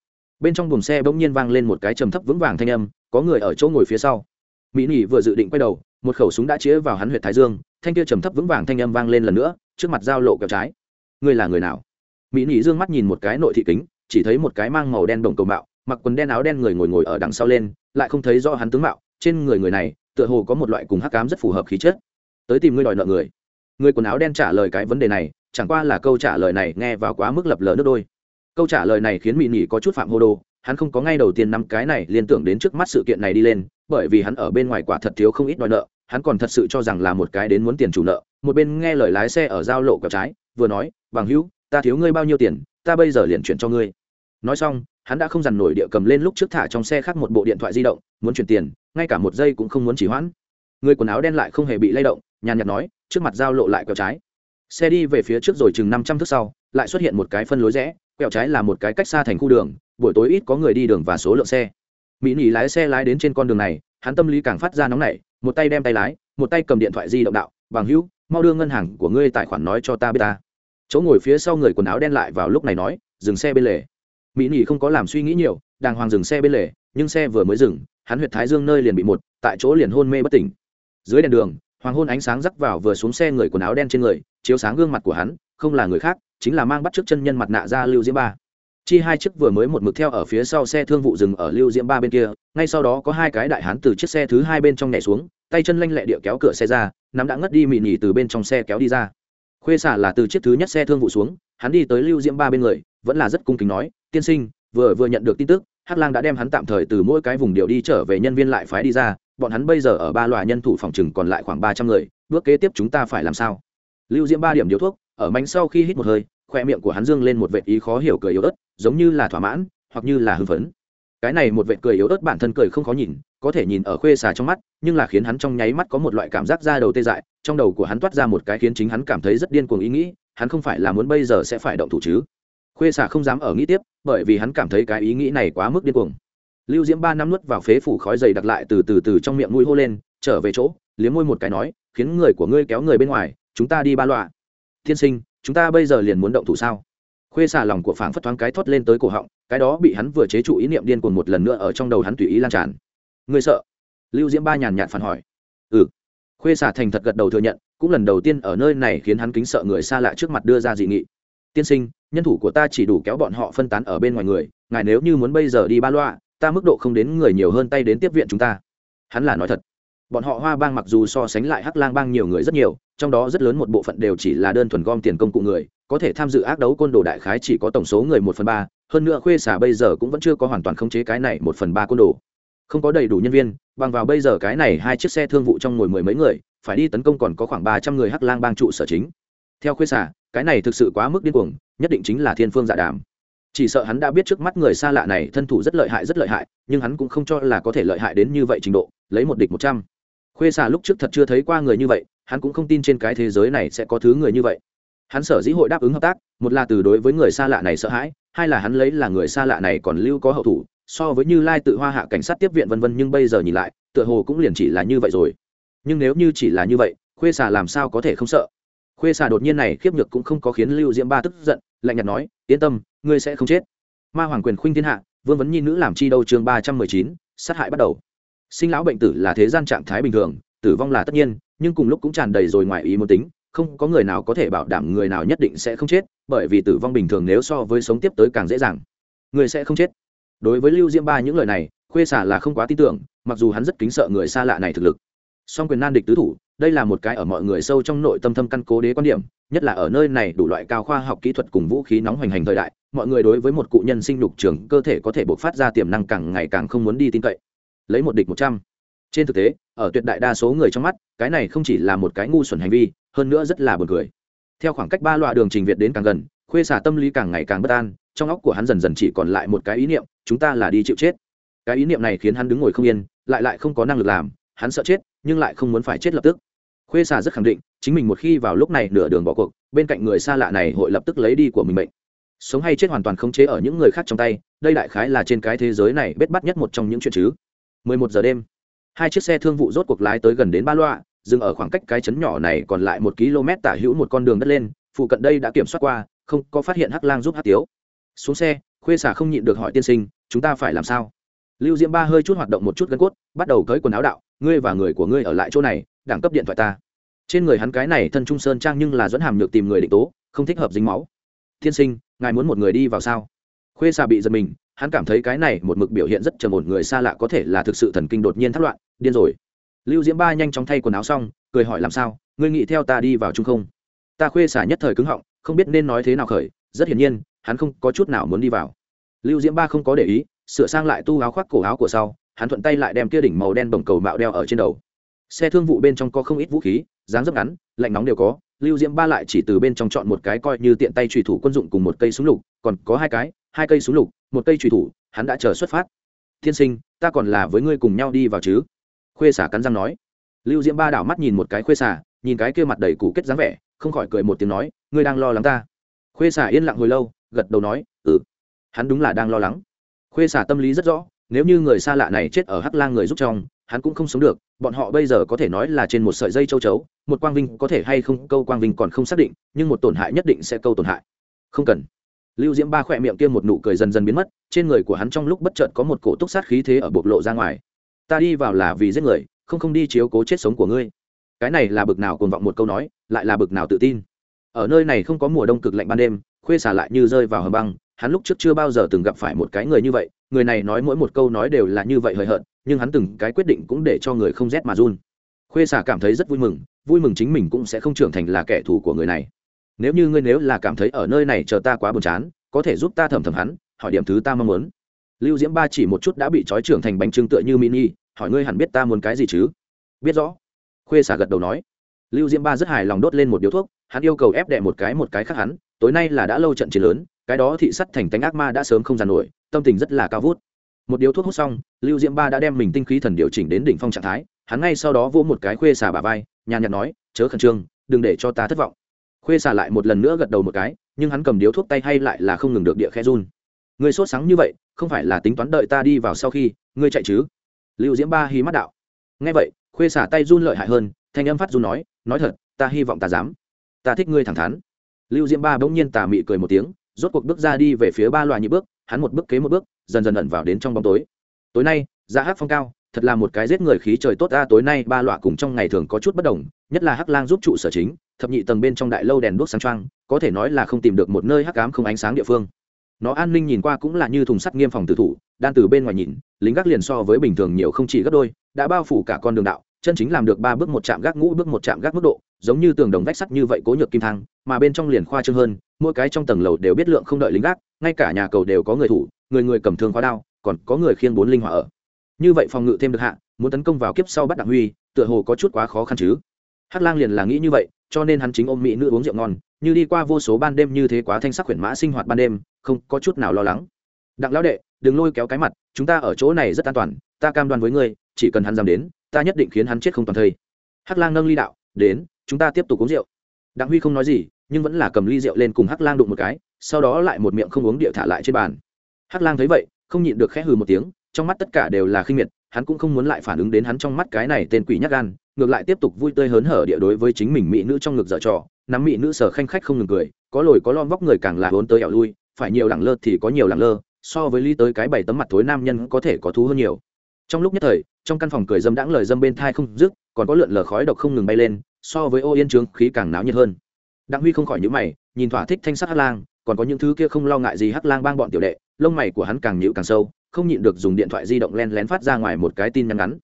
Bên trong buồng xe bỗng nhiên vang lên một cái trầm thấp vững vàng thanh âm có người ở chỗ ngồi phía sau. Mỹ nỉ vừa dự định quay đầu, một khẩu súng đã chĩa vào hắn huyện thái dương, thanh kia trầm thấp vững vàng thanh âm vang lên lần nữa, trước mặt giao lộ kẹo trái. Ngươi là người nào? Mỹ nỉ dương mắt nhìn một cái nội thị kính, chỉ thấy một cái mang màu đen đồng cầu mạo, mặc quần đen áo đen người ngồi ngồi ở đằng sau lên, lại không thấy do hắn tướng mạo, trên người người này, tựa hồ có một loại cùng hắc cám rất phù hợp khí chất. Tới tìm ngươi đòi nợ người. Người quần áo đen trả lời cái vấn đề này, chẳng qua là câu trả lời này nghe vào quá mức lập lờ nước đôi. Câu trả lời này khiến mỹ nỉ có chút phạm hô đồ hắn không có ngay đầu tiên năm cái này, liên tưởng đến trước mắt sự kiện này đi lên, bởi vì hắn ở bên ngoài quả thật thiếu không ít đòi nợ, hắn còn thật sự cho rằng là một cái đến muốn tiền chủ nợ. Một bên nghe lời lái xe ở giao lộ quẹo trái, vừa nói, bằng hữu, ta thiếu ngươi bao nhiêu tiền, ta bây giờ liền chuyển cho ngươi. Nói xong, hắn đã không dằn nổi địa cầm lên lúc trước thả trong xe khác một bộ điện thoại di động, muốn chuyển tiền, ngay cả một giây cũng không muốn chỉ hoãn. Người quần áo đen lại không hề bị lay động, nhàn nhạt nói, trước mặt giao lộ lại quẹo trái. Xe đi về phía trước rồi chừng năm trăm thước sau, lại xuất hiện một cái phân lối rẽ quẹo trái là một cái cách xa thành khu đường, buổi tối ít có người đi đường và số lượng xe. Mỹ nỉ lái xe lái đến trên con đường này, hắn tâm lý càng phát ra nóng nảy, một tay đem tay lái, một tay cầm điện thoại di động đạo, bằng hữu, mau đưa ngân hàng của ngươi tài khoản nói cho ta biết ta. Chỗ ngồi phía sau người quần áo đen lại vào lúc này nói, dừng xe bên lề. Mỹ nỉ không có làm suy nghĩ nhiều, đàng hoàng dừng xe bên lề, nhưng xe vừa mới dừng, hắn huyệt thái dương nơi liền bị một, tại chỗ liền hôn mê bất tỉnh. Dưới đèn đường, hoàng hôn ánh sáng rắc vào vừa xuống xe người quần áo đen trên người, chiếu sáng gương mặt của hắn, không là người khác chính là mang bắt trước chân nhân mặt nạ ra lưu diễm ba. Chi hai chiếc vừa mới một mực theo ở phía sau xe thương vụ dừng ở lưu diễm ba bên kia, ngay sau đó có hai cái đại hán từ chiếc xe thứ hai bên trong nhảy xuống, tay chân lanh lẹ địa kéo cửa xe ra, nắm đã ngất đi mị nhỉ từ bên trong xe kéo đi ra. Khuê xả là từ chiếc thứ nhất xe thương vụ xuống, hắn đi tới lưu diễm ba bên người, vẫn là rất cung kính nói, tiên sinh, vừa vừa nhận được tin tức, hắc lang đã đem hắn tạm thời từ mỗi cái vùng điệu đi trở về nhân viên lại phái đi ra, bọn hắn bây giờ ở ba loài nhân thủ phòng chừng còn lại khoảng ba trăm người, bước kế tiếp chúng ta phải làm sao? Lưu diễm ba điểm điếu thuốc ở mánh sau khi hít một hơi, khoe miệng của hắn dương lên một vệ ý khó hiểu cười yếu ớt, giống như là thỏa mãn, hoặc như là hưng phấn. Cái này một vệ cười yếu ớt bản thân cười không khó nhìn, có thể nhìn ở khuê xà trong mắt, nhưng là khiến hắn trong nháy mắt có một loại cảm giác da đầu tê dại, trong đầu của hắn toát ra một cái khiến chính hắn cảm thấy rất điên cuồng ý nghĩ, hắn không phải là muốn bây giờ sẽ phải động thủ chứ? Khuê xà không dám ở nghĩ tiếp, bởi vì hắn cảm thấy cái ý nghĩ này quá mức điên cuồng. Lưu diễm ba năm nuốt vào phế phủ khói dày đặc lại từ từ từ trong miệng mũi hô lên, trở về chỗ. Liếm môi một cái nói, khiến người của ngươi kéo người bên ngoài, chúng ta đi ba loạ tiên sinh, chúng ta bây giờ liền muốn động thủ sao? Khuê xà lòng của phảng phất thoáng cái thoát lên tới cổ họng, cái đó bị hắn vừa chế trụ ý niệm điên cuồng một lần nữa ở trong đầu hắn tùy ý lan tràn. Người sợ? Lưu diễm ba nhàn nhạt phản hỏi. Ừ. Khuê xà thành thật gật đầu thừa nhận, cũng lần đầu tiên ở nơi này khiến hắn kính sợ người xa lạ trước mặt đưa ra dị nghị. Tiên sinh, nhân thủ của ta chỉ đủ kéo bọn họ phân tán ở bên ngoài người, ngài nếu như muốn bây giờ đi ba loa, ta mức độ không đến người nhiều hơn tay đến tiếp viện chúng ta. Hắn là nói thật bọn họ hoa bang mặc dù so sánh lại hắc lang bang nhiều người rất nhiều, trong đó rất lớn một bộ phận đều chỉ là đơn thuần gom tiền công cụ người, có thể tham dự ác đấu côn đồ đại khái chỉ có tổng số người một phần ba, hơn nữa khuê xả bây giờ cũng vẫn chưa có hoàn toàn khống chế cái này một phần ba côn đồ. Không có đầy đủ nhân viên, bằng vào bây giờ cái này hai chiếc xe thương vụ trong ngồi mười mấy người, phải đi tấn công còn có khoảng ba trăm người hắc lang bang trụ sở chính. Theo khuê xả cái này thực sự quá mức điên cuồng, nhất định chính là thiên phương dạ đàm. Chỉ sợ hắn đã biết trước mắt người xa lạ này thân thủ rất lợi hại rất lợi hại, nhưng hắn cũng không cho là có thể lợi hại đến như vậy trình độ, lấy một địch một trăm khuê xà lúc trước thật chưa thấy qua người như vậy, hắn cũng không tin trên cái thế giới này sẽ có thứ người như vậy. Hắn sở dĩ hội đáp ứng hợp tác, một là từ đối với người xa lạ này sợ hãi, hai là hắn lấy là người xa lạ này còn lưu có hậu thủ, so với như lai tự hoa hạ cảnh sát tiếp viện vân vân nhưng bây giờ nhìn lại, tựa hồ cũng liền chỉ là như vậy rồi. Nhưng nếu như chỉ là như vậy, khuê xà làm sao có thể không sợ? Khuê xà đột nhiên này khiếp nhược cũng không có khiến lưu diễm ba tức giận, lạnh nhạt nói, yên tâm, ngươi sẽ không chết. Ma hoàng quyền khuynh thiên hạ, vương vấn nhi nữ làm chi đâu chương ba trăm mười chín, sát hại bắt đầu sinh lão bệnh tử là thế gian trạng thái bình thường, tử vong là tất nhiên, nhưng cùng lúc cũng tràn đầy rồi ngoài ý muốn tính, không có người nào có thể bảo đảm người nào nhất định sẽ không chết, bởi vì tử vong bình thường nếu so với sống tiếp tới càng dễ dàng, người sẽ không chết. Đối với lưu diễm ba những lời này, khuê xả là không quá tin tưởng, mặc dù hắn rất kính sợ người xa lạ này thực lực. Song quyền nan địch tứ thủ, đây là một cái ở mọi người sâu trong nội tâm thâm căn cố đế quan điểm, nhất là ở nơi này đủ loại cao khoa học kỹ thuật cùng vũ khí nóng hoành hành thời đại, mọi người đối với một cụ nhân sinh lục trường cơ thể có thể bộc phát ra tiềm năng càng ngày càng không muốn đi tin cậy lấy một địch một trăm. Trên thực tế, ở tuyệt đại đa số người trong mắt, cái này không chỉ là một cái ngu xuẩn hành vi, hơn nữa rất là buồn cười. Theo khoảng cách ba loại đường trình việt đến càng gần, khuê xả tâm lý càng ngày càng bất an, trong óc của hắn dần dần chỉ còn lại một cái ý niệm, chúng ta là đi chịu chết. Cái ý niệm này khiến hắn đứng ngồi không yên, lại lại không có năng lực làm, hắn sợ chết, nhưng lại không muốn phải chết lập tức. Khuê xả rất khẳng định, chính mình một khi vào lúc này nửa đường bỏ cuộc, bên cạnh người xa lạ này hội lập tức lấy đi của mình mệnh. Sống hay chết hoàn toàn không chế ở những người khác trong tay, đây đại khái là trên cái thế giới này bết bắt nhất một trong những chuyện chứ. 11 giờ đêm. Hai chiếc xe thương vụ rốt cuộc lái tới gần đến ba loa, dừng ở khoảng cách cái chấn nhỏ này còn lại một km tả hữu một con đường đất lên, phụ cận đây đã kiểm soát qua, không có phát hiện hắc lang giúp hắc tiếu. Xuống xe, khuê xả không nhịn được hỏi tiên sinh, chúng ta phải làm sao? Lưu diễm ba hơi chút hoạt động một chút gân cốt, bắt đầu cởi quần áo đạo, ngươi và người của ngươi ở lại chỗ này, đẳng cấp điện thoại ta. Trên người hắn cái này thân trung sơn trang nhưng là dẫn hàm nhược tìm người định tố, không thích hợp dính máu. Tiên sinh, ngài muốn một người đi vào sao? Khuê xà bị giật mình hắn cảm thấy cái này một mực biểu hiện rất trầm ổn, người xa lạ có thể là thực sự thần kinh đột nhiên thất loạn, điên rồi. Lưu diễm ba nhanh chóng thay quần áo xong, cười hỏi làm sao, ngươi nghĩ theo ta đi vào trung không? Ta khuê xả nhất thời cứng họng, không biết nên nói thế nào khởi, rất hiển nhiên, hắn không có chút nào muốn đi vào. Lưu diễm ba không có để ý, sửa sang lại tu áo khoác cổ áo của sau, hắn thuận tay lại đem kia đỉnh màu đen bồng cầu mạo đeo ở trên đầu. Xe thương vụ bên trong có không ít vũ khí, dáng dấp ngắn, lạnh nóng đều có, lưu diễm ba lại chỉ từ bên trong chọn một cái coi như tiện tay trùy thủ quân dụng cùng một cây súng lục, còn có hai cái, hai cây súng lục một cây trùy thủ, hắn đã chờ xuất phát. Tiên sinh, ta còn là với ngươi cùng nhau đi vào chứ? Khuê xả cắn răng nói. Lưu diễm ba đảo mắt nhìn một cái khuê xả nhìn cái kia mặt đầy củ kết dáng vẻ, không khỏi cười một tiếng nói, ngươi đang lo lắng ta? Khuê xả yên lặng hồi lâu, gật đầu nói ừ. Hắn đúng là đang lo lắng. Khuê xả tâm lý rất rõ, nếu như người xa lạ này chết ở hắc lang người giúp trong hắn cũng không sống được, bọn họ bây giờ có thể nói là trên một sợi dây châu chấu, một quang vinh có thể hay không, câu quang vinh còn không xác định, nhưng một tổn hại nhất định sẽ câu tổn hại. Không cần lưu diễm ba khỏe miệng kia một nụ cười dần dần biến mất, trên người của hắn trong lúc bất chợt có một cổ túc sát khí thế ở bộc lộ ra ngoài. Ta đi vào là vì giết người, không không đi chiếu cố chết sống của ngươi. Cái này là bực nào cuồng vọng một câu nói, lại là bực nào tự tin. Ở nơi này không có mùa đông cực lạnh ban đêm, khuê xả lại như rơi vào hầm băng, hắn lúc trước chưa bao giờ từng gặp phải một cái người như vậy, người này nói mỗi một câu nói đều là như vậy hời hợt, nhưng hắn từng cái quyết định cũng để cho người không rét mà run. Khuê xả cảm thấy rất vui mừng vui mừng chính mình cũng sẽ không trưởng thành là kẻ thù của người này nếu như ngươi nếu là cảm thấy ở nơi này chờ ta quá buồn chán, có thể giúp ta thẩm thẩm hắn, hỏi điểm thứ ta mong muốn. Lưu diễm ba chỉ một chút đã bị trói trưởng thành bánh trưng tựa như mini, hỏi ngươi hẳn biết ta muốn cái gì chứ? Biết rõ. Khuê xả gật đầu nói. Lưu diễm ba rất hài lòng đốt lên một điếu thuốc, hắn yêu cầu ép đệ một cái một cái khác hắn, tối nay là đã lâu trận chiến lớn, cái đó thị sắt thành tánh ác ma đã sớm không giàn nổi, tâm tình rất là cao vút. Một điếu thuốc hút xong, lưu diễm ba đã đem mình tinh khí thần điều chỉnh đến đỉnh phong trạng thái, hắn ngay sau đó vỗ một cái khuê xả bà vai, nhàn nhạt nói, chớ khẩn trương, đừng để cho ta thất vọng khuê xả lại một lần nữa gật đầu một cái, nhưng hắn cầm điếu thuốc tay hay lại là không ngừng được địa khe run. Người sốt sáng như vậy, không phải là tính toán đợi ta đi vào sau khi ngươi chạy chứ? Lưu diễm ba hí mắt đạo. Nghe vậy, khuê xả tay run lợi hại hơn, thanh âm phát run nói nói thật, ta hy vọng ta dám. Ta thích ngươi thẳng thắn. Lưu diễm ba bỗng nhiên tà mị cười một tiếng, rốt cuộc bước ra đi về phía ba loài nhị bước, hắn một bước kế một bước, dần dần ẩn vào đến trong bóng tối. Tối nay dạ giá hát phong cao, thật là một cái giết người khí trời tốt ta, tối nay ba loại cùng trong ngày thường có chút bất đồng, nhất là hắc lang giúp trụ sở chính thập nhị tầng bên trong đại lâu đèn đuốc sáng trăng có thể nói là không tìm được một nơi hắc ám không ánh sáng địa phương. Nó an ninh nhìn qua cũng là như thùng sắt nghiêm phòng tử thủ, đan từ bên ngoài nhìn, lính gác liền so với bình thường nhiều không chỉ gấp đôi, đã bao phủ cả con đường đạo, chân chính làm được ba bước một chạm gác ngũ bước một chạm gác mức độ, giống như tường đồng vách sắt như vậy cố nhược kim thang, mà bên trong liền khoa trương hơn, mỗi cái trong tầng lầu đều biết lượng không đợi lính gác, ngay cả nhà cầu đều có người thủ, người người cầm thương khóa đao, còn có người khiêng bốn linh hỏa ở. Như vậy phòng ngự thêm được hạ, muốn tấn công vào kiếp sau bắt đặng huy, tựa hồ có chút quá khó khăn chứ. Hắc lang liền là nghĩ như vậy cho nên hắn chính ôm mỹ nữ uống rượu ngon, như đi qua vô số ban đêm như thế quá thanh sắc khuyển mã sinh hoạt ban đêm, không có chút nào lo lắng. Đặng lão đệ, đừng lôi kéo cái mặt, chúng ta ở chỗ này rất an toàn, ta cam đoan với ngươi, chỉ cần hắn dám đến, ta nhất định khiến hắn chết không toàn thây. Hắc lang nâng ly đạo, đến, chúng ta tiếp tục uống rượu. Đặng huy không nói gì, nhưng vẫn là cầm ly rượu lên cùng hắc lang đụng một cái, sau đó lại một miệng không uống địa thả lại trên bàn. Hắc lang thấy vậy, không nhịn được khẽ hừ một tiếng, trong mắt tất cả đều là khinh miệt, hắn cũng không muốn lại phản ứng đến hắn trong mắt cái này tên quỷ nhắc gan ngược lại tiếp tục vui tươi hớn hở địa đối với chính mình mỹ nữ trong ngực dở trò, nắm mỹ nữ sở khanh khách không ngừng cười, có lồi có lon vóc người càng là hốn tới ẻo lui, phải nhiều lẳng lơ thì có nhiều lẳng lơ, so với ly tới cái bảy tấm mặt thối nam nhân có thể có thú hơn nhiều. Trong lúc nhất thời, trong căn phòng cười dâm đãng lời dâm bên thai không dứt, còn có lượn lờ khói độc không ngừng bay lên, so với ô yên trướng khí càng náo nhiệt hơn. Đặng huy không khỏi nhữ mày, nhìn thỏa thích thanh sắc hắc lang, còn có những thứ kia không lo ngại gì hắc lang bang bọn tiểu đệ, lông mày của hắn càng nhịu càng sâu, không nhịn được dùng điện thoại di động len lén phát ra ngoài một cái tin nhắn ngắn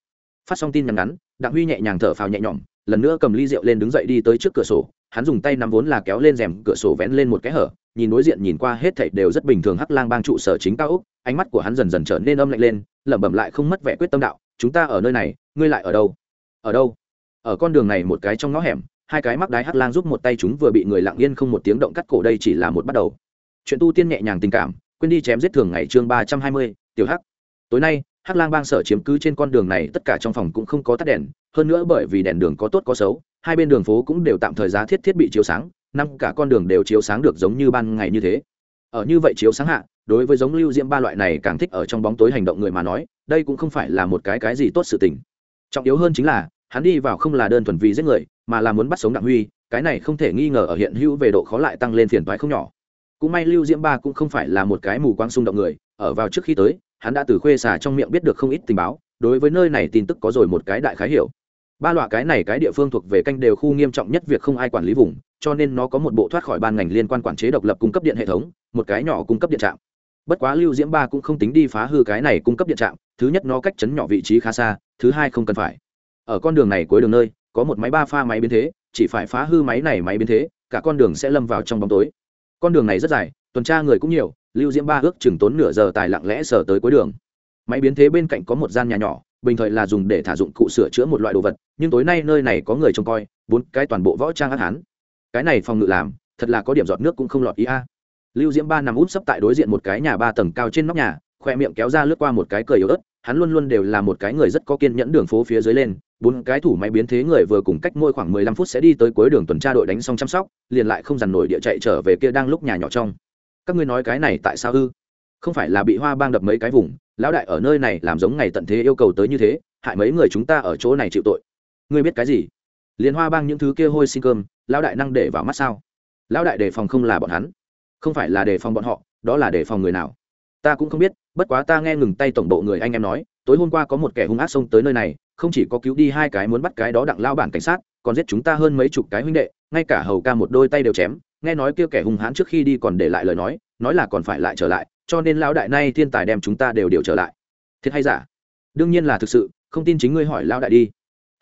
phát xong tin nhắn ngắn, đặng huy nhẹ nhàng thở phào nhẹ nhõm, lần nữa cầm ly rượu lên đứng dậy đi tới trước cửa sổ, hắn dùng tay nắm vốn là kéo lên rèm cửa sổ vén lên một cái hở, nhìn đối diện nhìn qua hết thảy đều rất bình thường hắc lang bang trụ sở chính cao úc ánh mắt của hắn dần dần trở nên âm lạnh lên, lẩm bẩm lại không mất vẻ quyết tâm đạo, chúng ta ở nơi này, ngươi lại ở đâu? Ở đâu? Ở con đường này một cái trong ngõ hẻm. Hai cái mắc đái hắc lang giúp một tay chúng vừa bị người lặng yên không một tiếng động cắt cổ đây chỉ là một bắt đầu. Chuyện tu tiên nhẹ nhàng tình cảm, quên đi chém giết thường ngày chương ba trăm hai mươi, tiểu hắc. Tối nay hắc lang bang sở chiếm cứ trên con đường này, tất cả trong phòng cũng không có tắt đèn, hơn nữa bởi vì đèn đường có tốt có xấu, hai bên đường phố cũng đều tạm thời giá thiết thiết bị chiếu sáng, năm cả con đường đều chiếu sáng được giống như ban ngày như thế. Ở như vậy chiếu sáng hạ, đối với giống lưu diễm ba loại này càng thích ở trong bóng tối hành động người mà nói, đây cũng không phải là một cái cái gì tốt sự tình. Trọng yếu hơn chính là, hắn đi vào không là đơn thuần vì giết người, mà là muốn bắt sống đặng huy, cái này không thể nghi ngờ ở hiện hữu về độ khó lại tăng lên phiền toái không nhỏ. Cũng may lưu diễm ba cũng không phải là một cái mù quáng xung động người, ở vào trước khi tới hắn đã từ khuê xà trong miệng biết được không ít tình báo, đối với nơi này tin tức có rồi một cái đại khái hiểu. Ba loại cái này cái địa phương thuộc về canh đều khu nghiêm trọng nhất việc không ai quản lý vùng, cho nên nó có một bộ thoát khỏi ban ngành liên quan quản chế độc lập cung cấp điện hệ thống, một cái nhỏ cung cấp điện trạm. Bất quá lưu diễm ba cũng không tính đi phá hư cái này cung cấp điện trạm, thứ nhất nó cách chấn nhỏ vị trí khá xa, thứ hai không cần phải. Ở con đường này cuối đường nơi, có một máy ba pha máy biến thế, chỉ phải phá hư máy này máy biến thế, cả con đường sẽ lâm vào trong bóng tối. Con đường này rất dài, tuần tra người cũng nhiều lưu diễm ba ước chừng tốn nửa giờ tài lặng lẽ sờ tới cuối đường. Máy biến thế bên cạnh có một gian nhà nhỏ, bình thời là dùng để thả dụng cụ sửa chữa một loại đồ vật, nhưng tối nay nơi này có người trông coi, bốn cái toàn bộ võ trang ác hán. Cái này phòng ngự làm, thật là có điểm giọt nước cũng không lọt ý a. Lưu diễm ba nằm út sấp tại đối diện một cái nhà ba tầng cao trên nóc nhà, khoe miệng kéo ra lướt qua một cái cười yếu ớt, hắn luôn luôn đều là một cái người rất có kiên nhẫn đường phố phía dưới lên, bốn cái thủ máy biến thế người vừa cùng cách môi khoảng mười lăm phút sẽ đi tới cuối đường tuần tra đội đánh xong chăm sóc, liền lại không dằn nổi địa chạy trở về kia đang lúc nhà nhỏ trong các ngươi nói cái này tại sao ư? Không phải là bị hoa bang đập mấy cái vùng, lão đại ở nơi này làm giống ngày tận thế yêu cầu tới như thế, hại mấy người chúng ta ở chỗ này chịu tội. Ngươi biết cái gì? Liền hoa bang những thứ kia hôi xin cơm, lão đại năng để vào mắt sao? Lão đại đề phòng không là bọn hắn. Không phải là đề phòng bọn họ, đó là đề phòng người nào? Ta cũng không biết, bất quá ta nghe ngừng tay tổng bộ người anh em nói, tối hôm qua có một kẻ hung ác xông tới nơi này, không chỉ có cứu đi hai cái muốn bắt cái đó đặng lao bản cảnh sát, còn giết chúng ta hơn mấy chục cái huynh đệ, ngay cả hầu ca một đôi tay đều chém nghe nói kia kẻ hung hãn trước khi đi còn để lại lời nói nói là còn phải lại trở lại, cho nên lão đại nay thiên tài đem chúng ta đều điều trở lại. Thiệt hay giả? Đương nhiên là thực sự, không tin chính ngươi hỏi lão đại đi.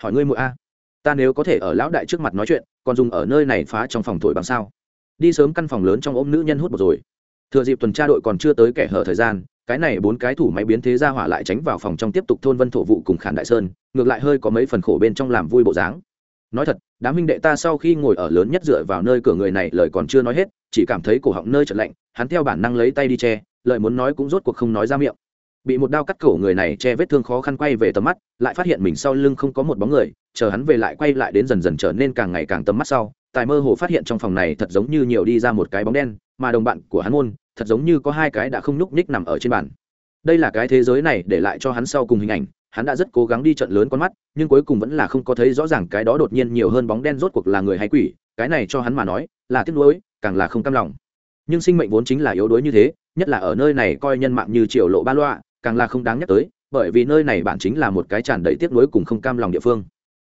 Hỏi ngươi mỗi a. Ta nếu có thể ở lão đại trước mặt nói chuyện, còn dùng ở nơi này phá trong phòng thổi bằng sao? Đi sớm căn phòng lớn trong ôm nữ nhân hút một rồi. Thừa dịp tuần tra đội còn chưa tới kẻ hở thời gian, cái này bốn cái thủ máy biến thế ra hỏa lại tránh vào phòng trong tiếp tục thôn vân thổ vụ cùng khản đại sơn, ngược lại hơi có mấy phần khổ bên trong làm vui bộ dáng nói thật, đám minh đệ ta sau khi ngồi ở lớn nhất dựa vào nơi cửa người này lời còn chưa nói hết, chỉ cảm thấy cổ họng nơi trở lạnh, hắn theo bản năng lấy tay đi che, lời muốn nói cũng rốt cuộc không nói ra miệng. Bị một đao cắt cổ người này che vết thương khó khăn quay về tầm mắt, lại phát hiện mình sau lưng không có một bóng người, chờ hắn về lại quay lại đến dần dần trở nên càng ngày càng tầm mắt sau, tài mơ hồ phát hiện trong phòng này thật giống như nhiều đi ra một cái bóng đen, mà đồng bạn của hắn môn, thật giống như có hai cái đã không nhúc nhích nằm ở trên bàn đây là cái thế giới này để lại cho hắn sau cùng hình ảnh. Hắn đã rất cố gắng đi trận lớn con mắt, nhưng cuối cùng vẫn là không có thấy rõ ràng cái đó đột nhiên nhiều hơn bóng đen rốt cuộc là người hay quỷ. Cái này cho hắn mà nói, là tiếc nuối, càng là không cam lòng. Nhưng sinh mệnh vốn chính là yếu đuối như thế, nhất là ở nơi này coi nhân mạng như triều lộ ba loa, càng là không đáng nhắc tới, bởi vì nơi này bản chính là một cái tràn đầy tiếc nuối cùng không cam lòng địa phương.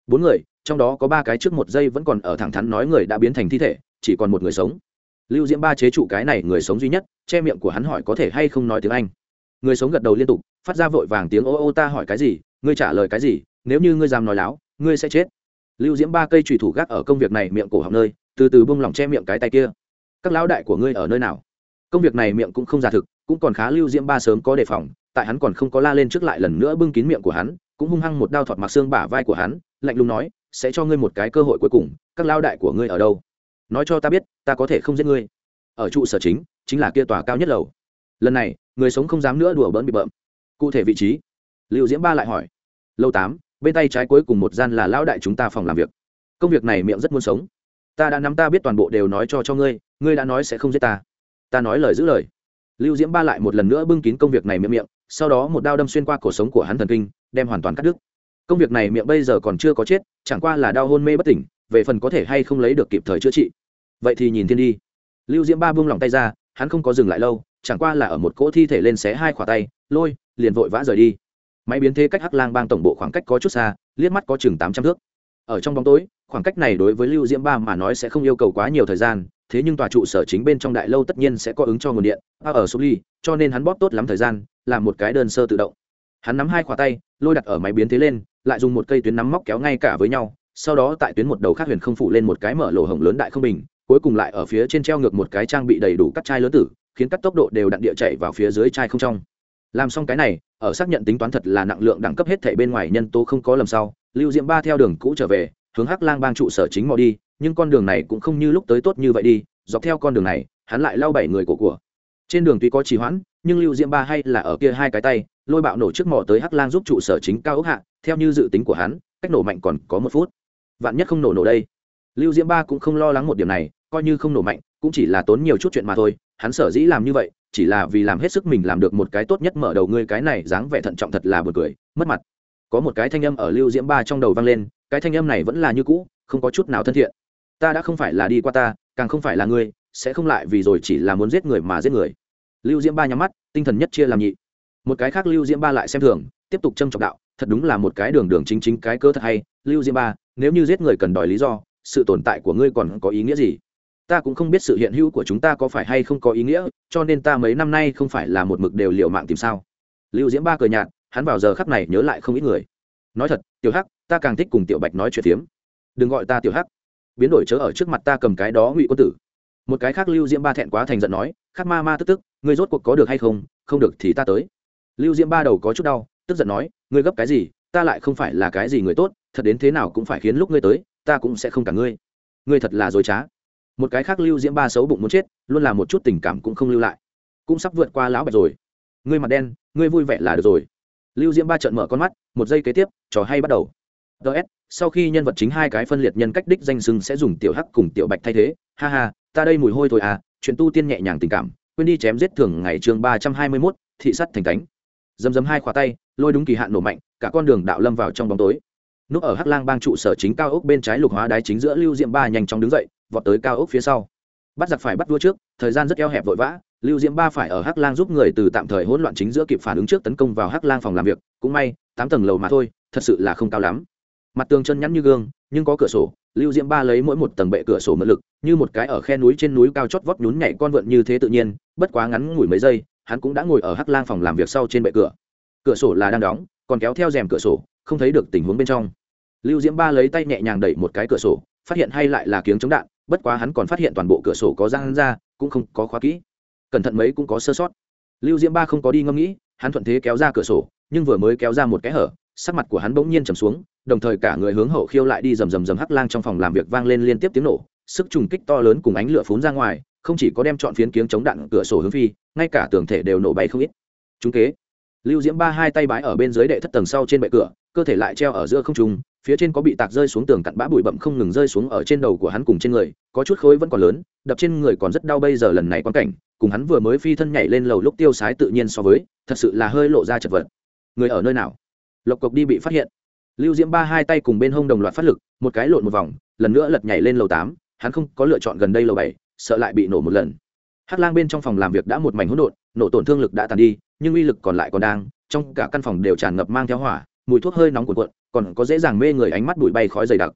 Bốn người, trong đó có ba cái trước một giây vẫn còn ở thẳng thắn nói người đã biến thành thi thể, chỉ còn một người sống. Lưu diễm ba chế trụ cái này người sống duy nhất, che miệng của hắn hỏi có thể hay không nói tiếng anh người sống gật đầu liên tục, phát ra vội vàng tiếng ô ô ta hỏi cái gì, ngươi trả lời cái gì, nếu như ngươi dám nói láo, ngươi sẽ chết. Lưu diễm ba cây trùy thủ gác ở công việc này miệng cổ họng nơi, từ từ bông lỏng che miệng cái tay kia. Các lão đại của ngươi ở nơi nào? Công việc này miệng cũng không giả thực, cũng còn khá lưu diễm ba sớm có đề phòng, tại hắn còn không có la lên trước lại lần nữa bưng kín miệng của hắn, cũng hung hăng một đao thọt mặc xương bả vai của hắn, lạnh lùng nói, sẽ cho ngươi một cái cơ hội cuối cùng, các lao đại của ngươi ở đâu? Nói cho ta biết, ta có thể không giết ngươi. Ở trụ sở chính chính là kia tòa cao nhất lầu. Lần này người sống không dám nữa đùa bỡn bị bợm. Cụ thể vị trí? Lưu diễm ba lại hỏi. Lâu tám, bên tay trái cuối cùng một gian là lão đại chúng ta phòng làm việc. Công việc này miệng rất muốn sống. Ta đã nắm ta biết toàn bộ đều nói cho cho ngươi ngươi đã nói sẽ không giết ta. Ta nói lời giữ lời. Lưu diễm ba lại một lần nữa bưng kín công việc này miệng miệng, sau đó một đao đâm xuyên qua cổ sống của hắn thần kinh, đem hoàn toàn cắt đứt. Công việc này miệng bây giờ còn chưa có chết, chẳng qua là đau hôn mê bất tỉnh, về phần có thể hay không lấy được kịp thời chữa trị. Vậy thì nhìn thiên đi. Lưu diễm ba buông lòng tay ra, hắn không có dừng lại lâu chẳng qua là ở một cỗ thi thể lên xé hai khỏa tay, lôi, liền vội vã rời đi. Máy biến thế cách hắc lang bang tổng bộ khoảng cách có chút xa, liếc mắt có chừng tám trăm thước. Ở trong bóng tối, khoảng cách này đối với lưu diễm ba mà nói sẽ không yêu cầu quá nhiều thời gian, thế nhưng tòa trụ sở chính bên trong đại lâu tất nhiên sẽ có ứng cho nguồn điện a ở số ly, cho nên hắn bóp tốt lắm thời gian, làm một cái đơn sơ tự động. Hắn nắm hai khóa tay, lôi đặt ở máy biến thế lên, lại dùng một cây tuyến nắm móc kéo ngay cả với nhau, sau đó tại tuyến một đầu khác huyền không phủ lên một cái mở lỗ hổng lớn đại không bình, cuối cùng lại ở phía trên treo ngược một cái trang bị đầy đủ các chai lớn tử khiến các tốc độ đều đặn địa chạy vào phía dưới chai không trong. Làm xong cái này, ở xác nhận tính toán thật là nặng lượng đẳng cấp hết thể bên ngoài nhân tố không có lầm sau, lưu diễm ba theo đường cũ trở về, hướng hắc lang bang trụ sở chính mò đi, nhưng con đường này cũng không như lúc tới tốt như vậy đi, dọc theo con đường này, hắn lại lau bảy người của của. Trên đường tuy có trì hoãn, nhưng lưu diễm ba hay là ở kia hai cái tay, lôi bạo nổ trước mỏ tới hắc lang giúp trụ sở chính cao ốc hạ, theo như dự tính của hắn, cách nổ mạnh còn có một phút. Vạn nhất không nổ nổ đây. Lưu diễm ba cũng không lo lắng một điểm này, coi như không nổ mạnh, cũng chỉ là tốn nhiều chút chuyện mà thôi hắn sở dĩ làm như vậy, chỉ là vì làm hết sức mình làm được một cái tốt nhất mở đầu ngươi cái này dáng vẻ thận trọng thật là buồn cười, mất mặt. Có một cái thanh âm ở lưu diễm ba trong đầu vang lên, cái thanh âm này vẫn là như cũ, không có chút nào thân thiện. Ta đã không phải là đi qua ta, càng không phải là ngươi, sẽ không lại vì rồi chỉ là muốn giết người mà giết người. Lưu diễm ba nhắm mắt, tinh thần nhất chia làm nhị. Một cái khác lưu diễm ba lại xem thường, tiếp tục trâm trọng đạo, thật đúng là một cái đường đường chính chính cái cơ thật hay. Lưu diễm ba, nếu như giết người cần đòi lý do, sự tồn tại của ngươi còn có ý nghĩa gì? Ta cũng không biết sự hiện hữu của chúng ta có phải hay không có ý nghĩa, cho nên ta mấy năm nay không phải là một mực đều liều mạng tìm sao. Lưu diễm ba cười nhạt, hắn vào giờ khắc này nhớ lại không ít người. Nói thật, tiểu hắc, ta càng thích cùng tiểu bạch nói chuyện phiếm. Đừng gọi ta tiểu hắc. Biến đổi chớ ở trước mặt ta cầm cái đó ngụy quân tử. Một cái khác lưu diễm ba thẹn quá thành giận nói khát ma ma tức tức, ngươi rốt cuộc có được hay không? Không được thì ta tới. Lưu diễm ba đầu có chút đau, tức giận nói, ngươi gấp cái gì? Ta lại không phải là cái gì người tốt, thật đến thế nào cũng phải khiến lúc ngươi tới, ta cũng sẽ không cả ngươi. Ngươi thật là dối trá một cái khác lưu diễm ba xấu bụng muốn chết, luôn là một chút tình cảm cũng không lưu lại. Cũng sắp vượt qua lão bạch rồi. Ngươi mặt đen, ngươi vui vẻ là được rồi. Lưu diễm ba trợn mở con mắt, một giây kế tiếp, trò hay bắt đầu. Ts sau khi nhân vật chính hai cái phân liệt nhân cách đích danh sưng sẽ dùng tiểu hắc cùng tiểu bạch thay thế. Ha ha, ta đây mùi hôi thôi à chuyện tu tiên nhẹ nhàng tình cảm, quên đi chém giết thường ngày chương ba trăm hai mươi mốt, thị sắt thành cánh dầm dầm hai khóa tay, lôi đúng kỳ hạn nổ mạnh, cả con đường đạo lâm vào trong bóng tối. Núp ở hắc lang bang trụ sở chính cao ốc bên trái lục hóa đái chính giữa lưu diệm ba nhanh chóng đứng dậy vọt tới cao ốc phía sau. Bắt giặc phải bắt vua trước, thời gian rất eo hẹp vội vã, lưu diễm ba phải ở hắc lang giúp người từ tạm thời hỗn loạn chính giữa kịp phản ứng trước tấn công vào hắc lang phòng làm việc, cũng may, tám tầng lầu mà thôi, thật sự là không cao lắm. Mặt tường chân nhắn như gương, nhưng có cửa sổ, lưu diễm ba lấy mỗi một tầng bệ cửa sổ mượn lực, như một cái ở khe núi trên núi cao chót vót nhún nhảy con vượn như thế tự nhiên, bất quá ngắn ngủi mấy giây, hắn cũng đã ngồi ở hắc lang phòng làm việc sau trên bệ cửa. Cửa sổ là đang đóng, còn kéo theo rèm cửa sổ, không thấy được tình huống bên trong. Lưu diễm ba lấy tay nhẹ nhàng đẩy một cái cửa sổ, phát hiện hay lại là kiếng chống đạn bất quá hắn còn phát hiện toàn bộ cửa sổ có răng ra, cũng không có khóa kỹ. Cẩn thận mấy cũng có sơ sót. Lưu diễm ba không có đi ngâm nghĩ, hắn thuận thế kéo ra cửa sổ, nhưng vừa mới kéo ra một cái hở, sắc mặt của hắn bỗng nhiên trầm xuống, đồng thời cả người hướng hậu khiêu lại đi rầm rầm rầm hắc lang trong phòng làm việc vang lên liên tiếp tiếng nổ, sức trùng kích to lớn cùng ánh lửa phún ra ngoài, không chỉ có đem chọn phiến kiếng chống đạn cửa sổ hướng phi, ngay cả tường thể đều nổ bay không ít. Chúng kế. Lưu diễm ba hai tay bái ở bên dưới đệ thất tầng sau trên bệ cửa, cơ thể lại treo ở giữa không trung phía trên có bị tạc rơi xuống tường cặn bã bụi bậm không ngừng rơi xuống ở trên đầu của hắn cùng trên người, có chút khối vẫn còn lớn, đập trên người còn rất đau bây giờ lần này quan cảnh, cùng hắn vừa mới phi thân nhảy lên lầu lúc tiêu sái tự nhiên so với, thật sự là hơi lộ ra chật vật. Người ở nơi nào? Lộc cộc đi bị phát hiện. Lưu diễm ba hai tay cùng bên hông đồng loạt phát lực, một cái lộn một vòng, lần nữa lật nhảy lên lầu tám, hắn không có lựa chọn gần đây lầu bảy, sợ lại bị nổ một lần. Hát lang bên trong phòng làm việc đã một mảnh hỗn độn, nổ tổn thương lực đã tàn đi, nhưng uy lực còn lại còn đang, trong cả căn phòng đều tràn ngập mang theo hỏa, mùi thuốc hơi nóng cuộn cuộn còn có dễ dàng mê người ánh mắt bụi bay khói dày đặc.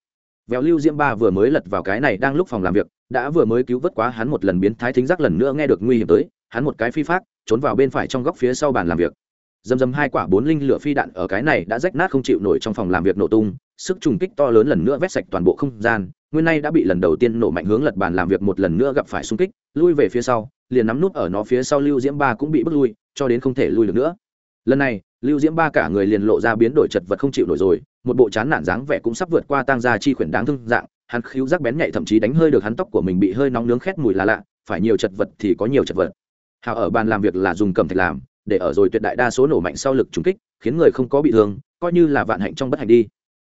Véo lưu diễm ba vừa mới lật vào cái này đang lúc phòng làm việc, đã vừa mới cứu vớt quá hắn một lần biến thái thính giác lần nữa nghe được nguy hiểm tới, hắn một cái phi phát, trốn vào bên phải trong góc phía sau bàn làm việc. Dầm dầm hai quả bốn linh lửa phi đạn ở cái này đã rách nát không chịu nổi trong phòng làm việc nổ tung, sức trùng kích to lớn lần nữa vét sạch toàn bộ không gian, nguyên nay đã bị lần đầu tiên nổ mạnh hướng lật bàn làm việc một lần nữa gặp phải xung kích, lui về phía sau, liền nắm nút ở nó phía sau lưu diễm ba cũng bị bước lui, cho đến không thể lui được nữa. Lần này lưu diễm ba cả người liền lộ ra biến đổi chật vật không chịu nổi rồi, một bộ chán nản dáng vẻ cũng sắp vượt qua tang gia chi khuyển đáng thương dạng, hắn khíu rác bén nhạy thậm chí đánh hơi được hắn tóc của mình bị hơi nóng nướng khét mùi là lạ, phải nhiều chật vật thì có nhiều chật vật. Hào ở bàn làm việc là dùng cầm thạch làm, để ở rồi tuyệt đại đa số nổ mạnh sau lực trúng kích, khiến người không có bị thương, coi như là vạn hạnh trong bất hạnh đi.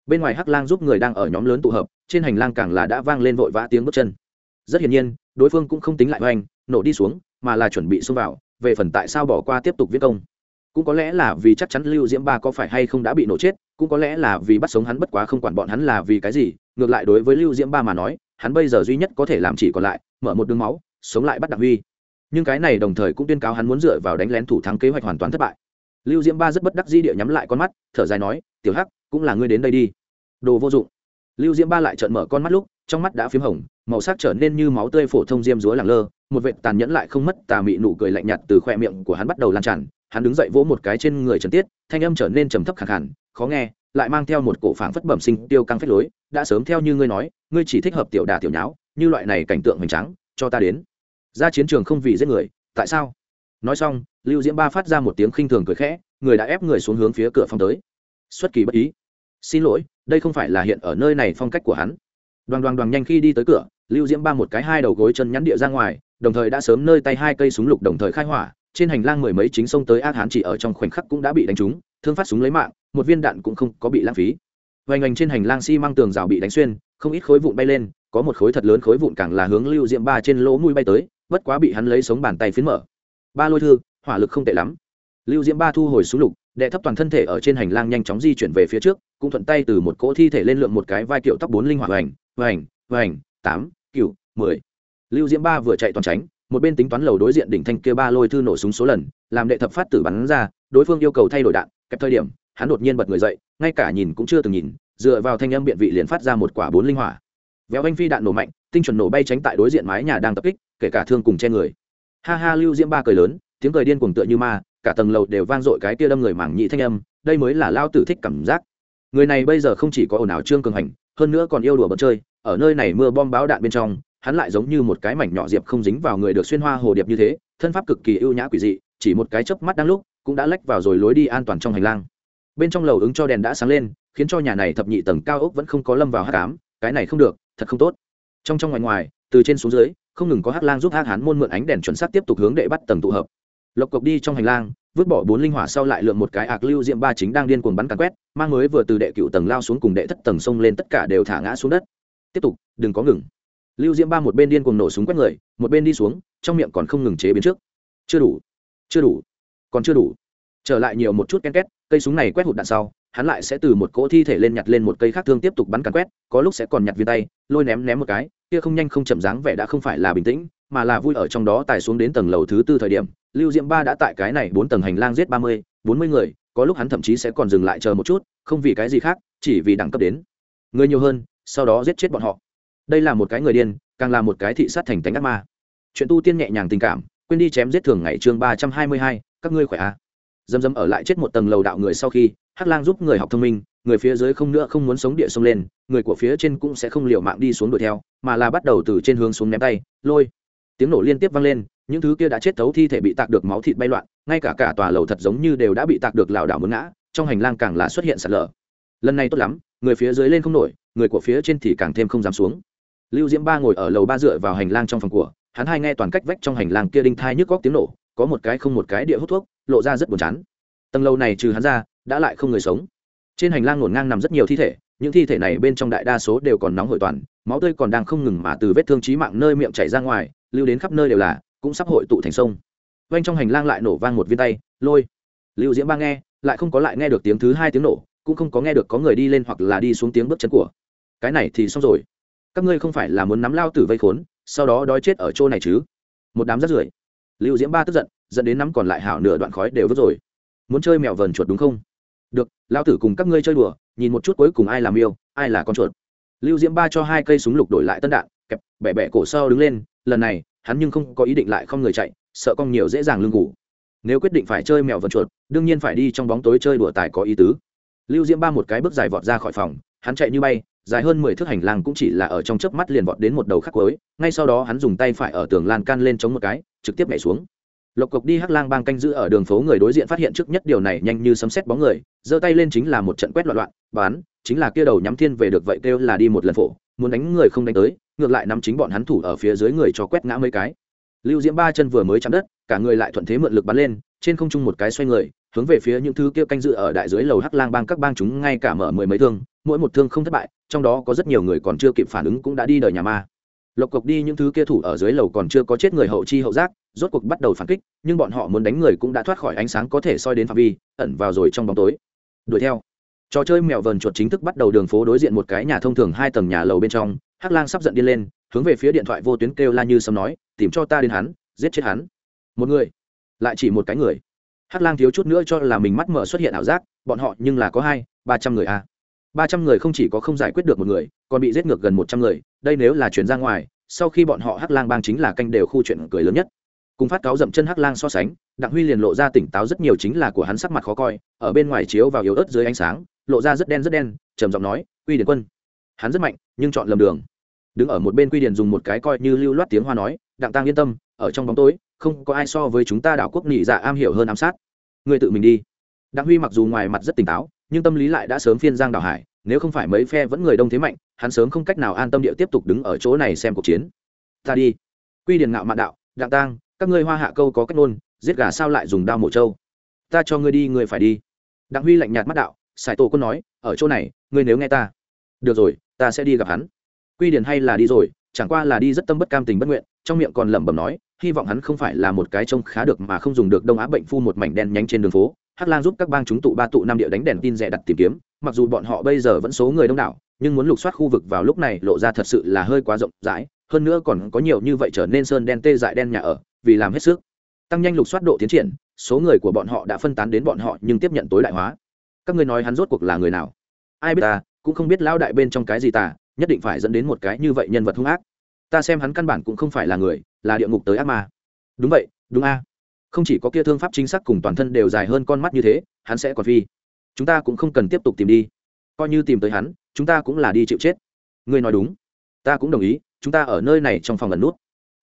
Bên ngoài hắc lang giúp người đang ở nhóm lớn tụ hợp, trên hành lang càng là đã vang lên vội vã tiếng bước chân. Rất hiển nhiên, đối phương cũng không tính lại oanh, nổ đi xuống, mà là chuẩn bị xông vào, về phần tại sao bỏ qua tiếp tục viết công cũng có lẽ là vì chắc chắn lưu diễm ba có phải hay không đã bị nổ chết, cũng có lẽ là vì bắt sống hắn bất quá không quản bọn hắn là vì cái gì, ngược lại đối với lưu diễm ba mà nói, hắn bây giờ duy nhất có thể làm chỉ còn lại, mở một đường máu, sống lại bắt đặc huy. Nhưng cái này đồng thời cũng tuyên cáo hắn muốn dựa vào đánh lén thủ thắng kế hoạch hoàn toàn thất bại. Lưu diễm ba rất bất đắc di địa nhắm lại con mắt, thở dài nói, tiểu hắc, cũng là ngươi đến đây đi. Đồ vô dụng. Lưu diễm ba lại trợn mở con mắt lúc, trong mắt đã p h í m hồng, màu sắc trở nên như máu tươi phổ thông diêm dúa làng lơ, một vệ tàn nhẫn lại không mất tà mị nụ cười lạnh nhạt từ khoe miệng của hắn bắt đầu lan tràn hắn đứng dậy vỗ một cái trên người trần tiết, thanh âm trở nên trầm thấp khẳng hẳn khó nghe, lại mang theo một cổ phảng phất bẩm sinh tiêu căng phách lối, đã sớm theo như ngươi nói, ngươi chỉ thích hợp tiểu đà tiểu nháo, như loại này cảnh tượng hoành tráng, cho ta đến. Ra chiến trường không vì giết người, tại sao? Nói xong, lưu diễm ba phát ra một tiếng khinh thường cười khẽ, người đã ép người xuống hướng phía cửa phòng tới. Xuất kỳ bất ý. Xin lỗi, đây không phải là hiện ở nơi này phong cách của hắn. Đoàn đoàn đoàn nhanh khi đi tới cửa, lưu diễm ba một cái hai đầu gối chân nhắn địa ra ngoài, đồng thời đã sớm nơi tay hai cây súng lục đồng thời khai hỏa trên hành lang mười mấy chính sông tới ác hán chỉ ở trong khoảnh khắc cũng đã bị đánh trúng, thương phát súng lấy mạng, một viên đạn cũng không có bị lãng phí. Vành ảnh trên hành lang xi、si、măng tường rào bị đánh xuyên, không ít khối vụn bay lên, có một khối thật lớn khối vụn càng là hướng lưu Diệm ba trên lỗ mũi bay tới, bất quá bị hắn lấy sống bàn tay phiến mở. Ba lôi thư, hỏa lực không tệ lắm. Lưu diễm ba thu hồi súng lục, đệ thấp toàn thân thể ở trên hành lang nhanh chóng di chuyển về phía trước, cũng thuận tay từ một cỗ thi thể lên lượng một cái vai kiệu tóc bốn linh hoạt vành vành vành, tám cựu mười. Lưu diễm ba vừa chạy toàn tránh một bên tính toán lầu đối diện đỉnh thanh kia ba lôi thư nổ súng số lần, làm đệ thập phát tử bắn ra, đối phương yêu cầu thay đổi đạn kẹp thời điểm, hắn đột nhiên bật người dậy, ngay cả nhìn cũng chưa từng nhìn, dựa vào thanh âm biện vị liền phát ra một quả bốn linh hỏa. Véo anh phi đạn nổ mạnh, tinh chuẩn nổ bay tránh tại đối diện mái nhà đang tập kích, kể cả thương cùng che người. Ha ha, lưu diễm ba cười lớn, tiếng cười điên cuồng tựa như ma, cả tầng lầu đều vang dội cái kia đâm người mảng nhị thanh âm, đây mới là lao tử thích cảm giác. Người này bây giờ không chỉ có ồn ào trương cường hành, hơn nữa còn yêu đùa bật chơi, ở nơi này mưa bom báo đạn bên trong hắn lại giống như một cái mảnh nhỏ diệp không dính vào người được xuyên hoa hồ điệp như thế, thân pháp cực kỳ ưu nhã quỷ dị, chỉ một cái chớp mắt đang lúc, cũng đã lách vào rồi lối đi an toàn trong hành lang. Bên trong lầu ứng cho đèn đã sáng lên, khiến cho nhà này thập nhị tầng cao ốc vẫn không có lâm vào hát cám cái này không được, thật không tốt. Trong trong ngoài ngoài, từ trên xuống dưới, không ngừng có hát lang giúp hát hán môn mượn ánh đèn chuẩn xác tiếp tục hướng đệ bắt tầng tụ hợp. Lộc cộc đi trong hành lang, vứt bỏ bốn linh hỏa sau lại lượm một cái ạc lưu diệm ba chính đang điên cuồng bắn càn quét, mang mới vừa từ đệ cựu tầng lao xuống cùng đệ thất tầng sông lên tất cả đều thả ngã xuống đất. Tiếp tục, đừng có ngừng lưu diễm ba một bên điên cuồng nổ súng quét người, một bên đi xuống, trong miệng còn không ngừng chế biến trước. Chưa đủ chưa đủ, còn chưa đủ. Trở lại nhiều một chút ken két, cây súng này quét hụt đạn sau, hắn lại sẽ từ một cỗ thi thể lên nhặt lên một cây khác thương tiếp tục bắn cắn quét, có lúc sẽ còn nhặt viên tay, lôi ném ném một cái, kia không nhanh không chậm dáng vẻ đã không phải là bình tĩnh, mà là vui ở trong đó tài xuống đến tầng lầu thứ tư thời điểm, lưu diễm ba đã tại cái này bốn tầng hành lang giết ba mươi, bốn mươi người, có lúc hắn thậm chí sẽ còn dừng lại chờ một chút, không vì cái gì khác, chỉ vì đẳng cấp đến. Người nhiều hơn, sau đó giết chết bọn họ đây là một cái người điên, càng là một cái thị sát thành tánh ác ma. Chuyện tu tiên nhẹ nhàng tình cảm, quên đi chém giết thường ngày chương ba trăm hai mươi hai, các ngươi khỏe à. dầm dầm ở lại chết một tầng lầu đạo người sau khi, hắc lang giúp người học thông minh, người phía dưới không nữa không muốn sống địa sông lên, người của phía trên cũng sẽ không liều mạng đi xuống đuổi theo, mà là bắt đầu từ trên hướng xuống ném tay, lôi. Tiếng nổ liên tiếp vang lên, những thứ kia đã chết thấu thi thể bị tạc được máu thịt bay loạn, ngay cả cả tòa lầu thật giống như đều đã bị tạc được lảo đảo muốn ngã, trong hành lang càng là xuất hiện sạt lở. Lần này tốt lắm, người phía dưới lên không nổi, người của phía trên thì càng thêm không dám xuống lưu diễm ba ngồi ở lầu ba dựa vào hành lang trong phòng của, hắn hai nghe toàn cách vách trong hành lang kia đinh thai nhức góc tiếng nổ, có một cái không một cái địa hút thuốc, lộ ra rất buồn chán. Tầng lâu này trừ hắn ra, đã lại không người sống. Trên hành lang ngổn ngang nằm rất nhiều thi thể, những thi thể này bên trong đại đa số đều còn nóng hội toàn, máu tươi còn đang không ngừng mà từ vết thương trí mạng nơi miệng chảy ra ngoài, lưu đến khắp nơi đều là, cũng sắp hội tụ thành sông. Quanh trong hành lang lại nổ vang một viên tay, lôi. Lưu diễm ba nghe, lại không có lại nghe được tiếng thứ hai tiếng nổ, cũng không có nghe được có người đi lên hoặc là đi xuống tiếng bước chân của. Cái này thì xong rồi các ngươi không phải là muốn nắm lao tử vây khốn, sau đó đói chết ở chỗ này chứ? Một đám rắt rưởi lưu diễm ba tức giận, dẫn đến nắm còn lại hảo nửa đoạn khói đều vứt rồi. Muốn chơi mèo vờn chuột đúng không? Được, lao tử cùng các ngươi chơi đùa, nhìn một chút cuối cùng ai làm yêu, ai là con chuột. Lưu diễm ba cho hai cây súng lục đổi lại tân đạn, kẹp, bẻ bẻ cổ sau đứng lên, lần này, hắn nhưng không có ý định lại không người chạy, sợ con nhiều dễ dàng lưng ngủ nếu quyết định phải chơi mèo vần chuột, đương nhiên phải đi trong bóng tối chơi đùa tài có ý tứ. Lưu diễm ba một cái bước dài vọt ra khỏi phòng hắn chạy như bay, dài hơn mười thước hành lang cũng chỉ là ở trong chớp mắt liền vọt đến một đầu khắc cuối, ngay sau đó hắn dùng tay phải ở tường lan can lên chống một cái, trực tiếp nhảy xuống. Lộc cộc đi hắc lang bang canh giữ ở đường phố người đối diện phát hiện trước nhất điều này nhanh như sấm xét bóng người, giơ tay lên chính là một trận quét loạn loạn, bán, chính là kia đầu nhắm thiên về được vậy kêu là đi một lần phổ, muốn đánh người không đánh tới, ngược lại nắm chính bọn hắn thủ ở phía dưới người cho quét ngã mấy cái. Lưu diễm ba chân vừa mới chạm đất, cả người lại thuận thế mượn lực bắn lên, trên không trung một cái xoay người hướng về phía những thứ kia canh dự ở đại dưới lầu hắc lang bang các bang chúng ngay cả mở mười mấy thương, mỗi một thương không thất bại, trong đó có rất nhiều người còn chưa kịp phản ứng cũng đã đi đời nhà ma. Lộc cộc đi những thứ kia thủ ở dưới lầu còn chưa có chết người hậu chi hậu giác, rốt cuộc bắt đầu phản kích, nhưng bọn họ muốn đánh người cũng đã thoát khỏi ánh sáng có thể soi đến phạm vi, ẩn vào rồi trong bóng tối. Đuổi theo. Trò chơi mèo vờn chuột chính thức bắt đầu đường phố đối diện một cái nhà thông thường hai tầng nhà lầu bên trong, hắc lang sắp giận đi lên, hướng về phía điện thoại vô tuyến kêu la như sấm nói, tìm cho ta đến hắn, giết chết hắn. Một người, lại chỉ một cái người hắc lang thiếu chút nữa cho là mình mắt mở xuất hiện ảo giác, bọn họ nhưng là có hai, ba trăm người a à. ba trăm người không chỉ có không giải quyết được một người, còn bị giết ngược gần một trăm người, đây nếu là chuyển ra ngoài, sau khi bọn họ hắc lang bang chính là canh đều khu chuyện cười lớn nhất. Cùng phát cáo dậm chân hắc lang so sánh, đặng huy liền lộ ra tỉnh táo rất nhiều chính là của hắn sắc mặt khó coi, ở bên ngoài chiếu vào yếu ớt dưới ánh sáng, lộ ra rất đen rất đen, trầm giọng nói uy điển quân. Hắn rất mạnh, nhưng chọn lầm đường. Đứng ở một bên quy điển dùng một cái coi như lưu loát tiếng hoa nói, đặng tăng yên tâm, ở trong bóng tối không có ai so với chúng ta đảo quốc nhị dạ am hiểu hơn ám sát. Người tự mình đi. Đặng huy mặc dù ngoài mặt rất tỉnh táo, nhưng tâm lý lại đã sớm phiên giang đảo hải, nếu không phải mấy phe vẫn người đông thế mạnh, hắn sớm không cách nào an tâm địa tiếp tục đứng ở chỗ này xem cuộc chiến. Ta đi. Quy Điền ngạo mạn đạo, đặng tăng các ngươi hoa hạ câu có cách nôn giết gà sao lại dùng đao mổ trâu? Ta cho ngươi đi, ngươi phải đi. Đặng huy lạnh nhạt mắt đạo sài tổ quân nói, ở chỗ này, ngươi nếu nghe ta. Được rồi, ta sẽ đi gặp hắn. Quy Điền hay là đi rồi, chẳng qua là đi rất tâm bất cam tình bất nguyện, trong miệng còn lẩm bẩm nói hy vọng hắn không phải là một cái trông khá được mà không dùng được đông á bệnh phu một mảnh đen nhánh trên đường phố. Hắc lan giúp các bang chúng tụ ba tụ năm địa đánh đèn tin rẻ đặt tìm kiếm. Mặc dù bọn họ bây giờ vẫn số người đông đảo, nhưng muốn lục soát khu vực vào lúc này lộ ra thật sự là hơi quá rộng rãi. Hơn nữa còn có nhiều như vậy trở nên sơn đen tê dại đen nhà ở, vì làm hết sức. Tăng nhanh lục soát độ tiến triển, số người của bọn họ đã phân tán đến bọn họ nhưng tiếp nhận tối đại hóa. Các ngươi nói hắn rốt cuộc là người nào? Ai biết ta, cũng không biết lão đại bên trong cái gì ta, nhất định phải dẫn đến một cái như vậy nhân vật hung ác ta xem hắn căn bản cũng không phải là người, là địa ngục tới ác ma. Đúng vậy, đúng a. Không chỉ có kia thương pháp chính xác cùng toàn thân đều dài hơn con mắt như thế, hắn sẽ còn phi. Chúng ta cũng không cần tiếp tục tìm đi. Coi như tìm tới hắn, chúng ta cũng là đi chịu chết. Ngươi nói đúng. Ta cũng đồng ý, chúng ta ở nơi này trong phòng lần nút.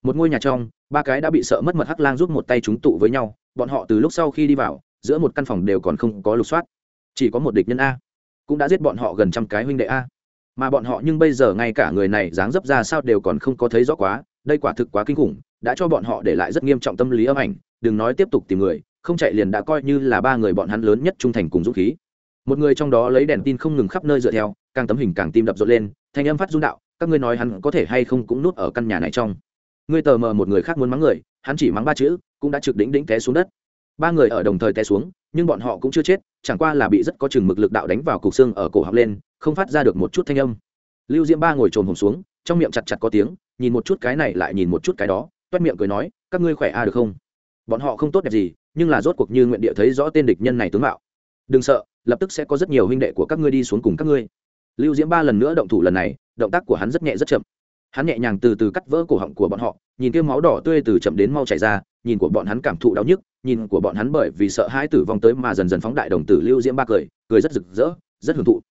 Một ngôi nhà trong, ba cái đã bị sợ mất mật hắc lang giúp một tay chúng tụ với nhau, bọn họ từ lúc sau khi đi vào, giữa một căn phòng đều còn không có lục soát. Chỉ có một địch nhân a. Cũng đã giết bọn họ gần trăm cái huynh đệ a mà bọn họ nhưng bây giờ ngay cả người này dáng dấp ra sao đều còn không có thấy rõ quá, đây quả thực quá kinh khủng, đã cho bọn họ để lại rất nghiêm trọng tâm lý âm ảnh, đừng nói tiếp tục tìm người, không chạy liền đã coi như là ba người bọn hắn lớn nhất trung thành cùng dũng khí. Một người trong đó lấy đèn tin không ngừng khắp nơi dựa theo, càng tấm hình càng tim đập rộn lên, thanh âm phát run đạo, các ngươi nói hắn có thể hay không cũng núp ở căn nhà này trong. Ngươi tờ mờ một người khác muốn mắng người, hắn chỉ mắng ba chữ, cũng đã trực đỉnh đỉnh té xuống đất. Ba người ở đồng thời té xuống, nhưng bọn họ cũng chưa chết, chẳng qua là bị rất có chừng mực lực đạo đánh vào cục xương ở cổ học lên không phát ra được một chút thanh âm. Lưu diễm ba ngồi trồm hồn xuống, trong miệng chặt chặt có tiếng, nhìn một chút cái này lại nhìn một chút cái đó, toét miệng cười nói, các ngươi khỏe a được không? Bọn họ không tốt đẹp gì, nhưng là rốt cuộc như nguyện địa thấy rõ tên địch nhân này tướng mạo. Đừng sợ, lập tức sẽ có rất nhiều huynh đệ của các ngươi đi xuống cùng các ngươi. Lưu diễm ba lần nữa động thủ lần này, động tác của hắn rất nhẹ rất chậm. Hắn nhẹ nhàng từ từ cắt vỡ cổ họng của bọn họ, nhìn kia máu đỏ tươi từ chậm đến mau chảy ra, nhìn của bọn hắn cảm thụ đau nhức, nhìn của bọn hắn bởi vì sợ hãi tử vong tới mà dần dần phóng đại đồng tử lưu diễm ba cười cười rất rực rỡ, rất hưởng thụ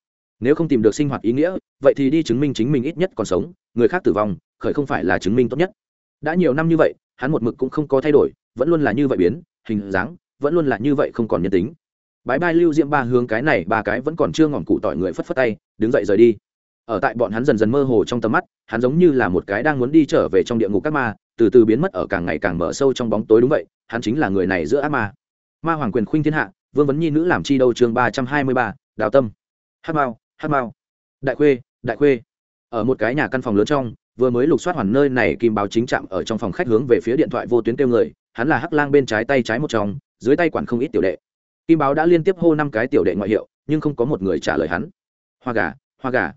nếu không tìm được sinh hoạt ý nghĩa, vậy thì đi chứng minh chính mình ít nhất còn sống, người khác tử vong, khởi không phải là chứng minh tốt nhất. Đã nhiều năm như vậy, hắn một mực cũng không có thay đổi, vẫn luôn là như vậy biến, hình dáng, vẫn luôn là như vậy không còn nhân tính. Bãi bai lưu diễm ba hướng cái này, ba cái vẫn còn chưa ngọn cụ tỏi người phất phất tay, đứng dậy rời đi. Ở tại bọn hắn dần dần mơ hồ trong tầm mắt, hắn giống như là một cái đang muốn đi trở về trong địa ngục các ma, từ từ biến mất ở càng ngày càng mở sâu trong bóng tối đúng vậy, hắn chính là người này giữa ác ma. Ma hoàng quyền khuynh thiên hạ, vương vấn nhi nữ làm chi đâu chương ba trăm hai mươi ba, đào tâm. Hát mao hát mao. Đại khuê đại khuê. Ở một cái nhà căn phòng lớn trong, vừa mới lục soát hoàn nơi này kim báo chính chạm ở trong phòng khách hướng về phía điện thoại vô tuyến kêu người, hắn là hắc lang bên trái tay trái một trong dưới tay quản không ít tiểu đệ. Kim báo đã liên tiếp hô năm cái tiểu đệ ngoại hiệu, nhưng không có một người trả lời hắn. Hoa gà hoa gà.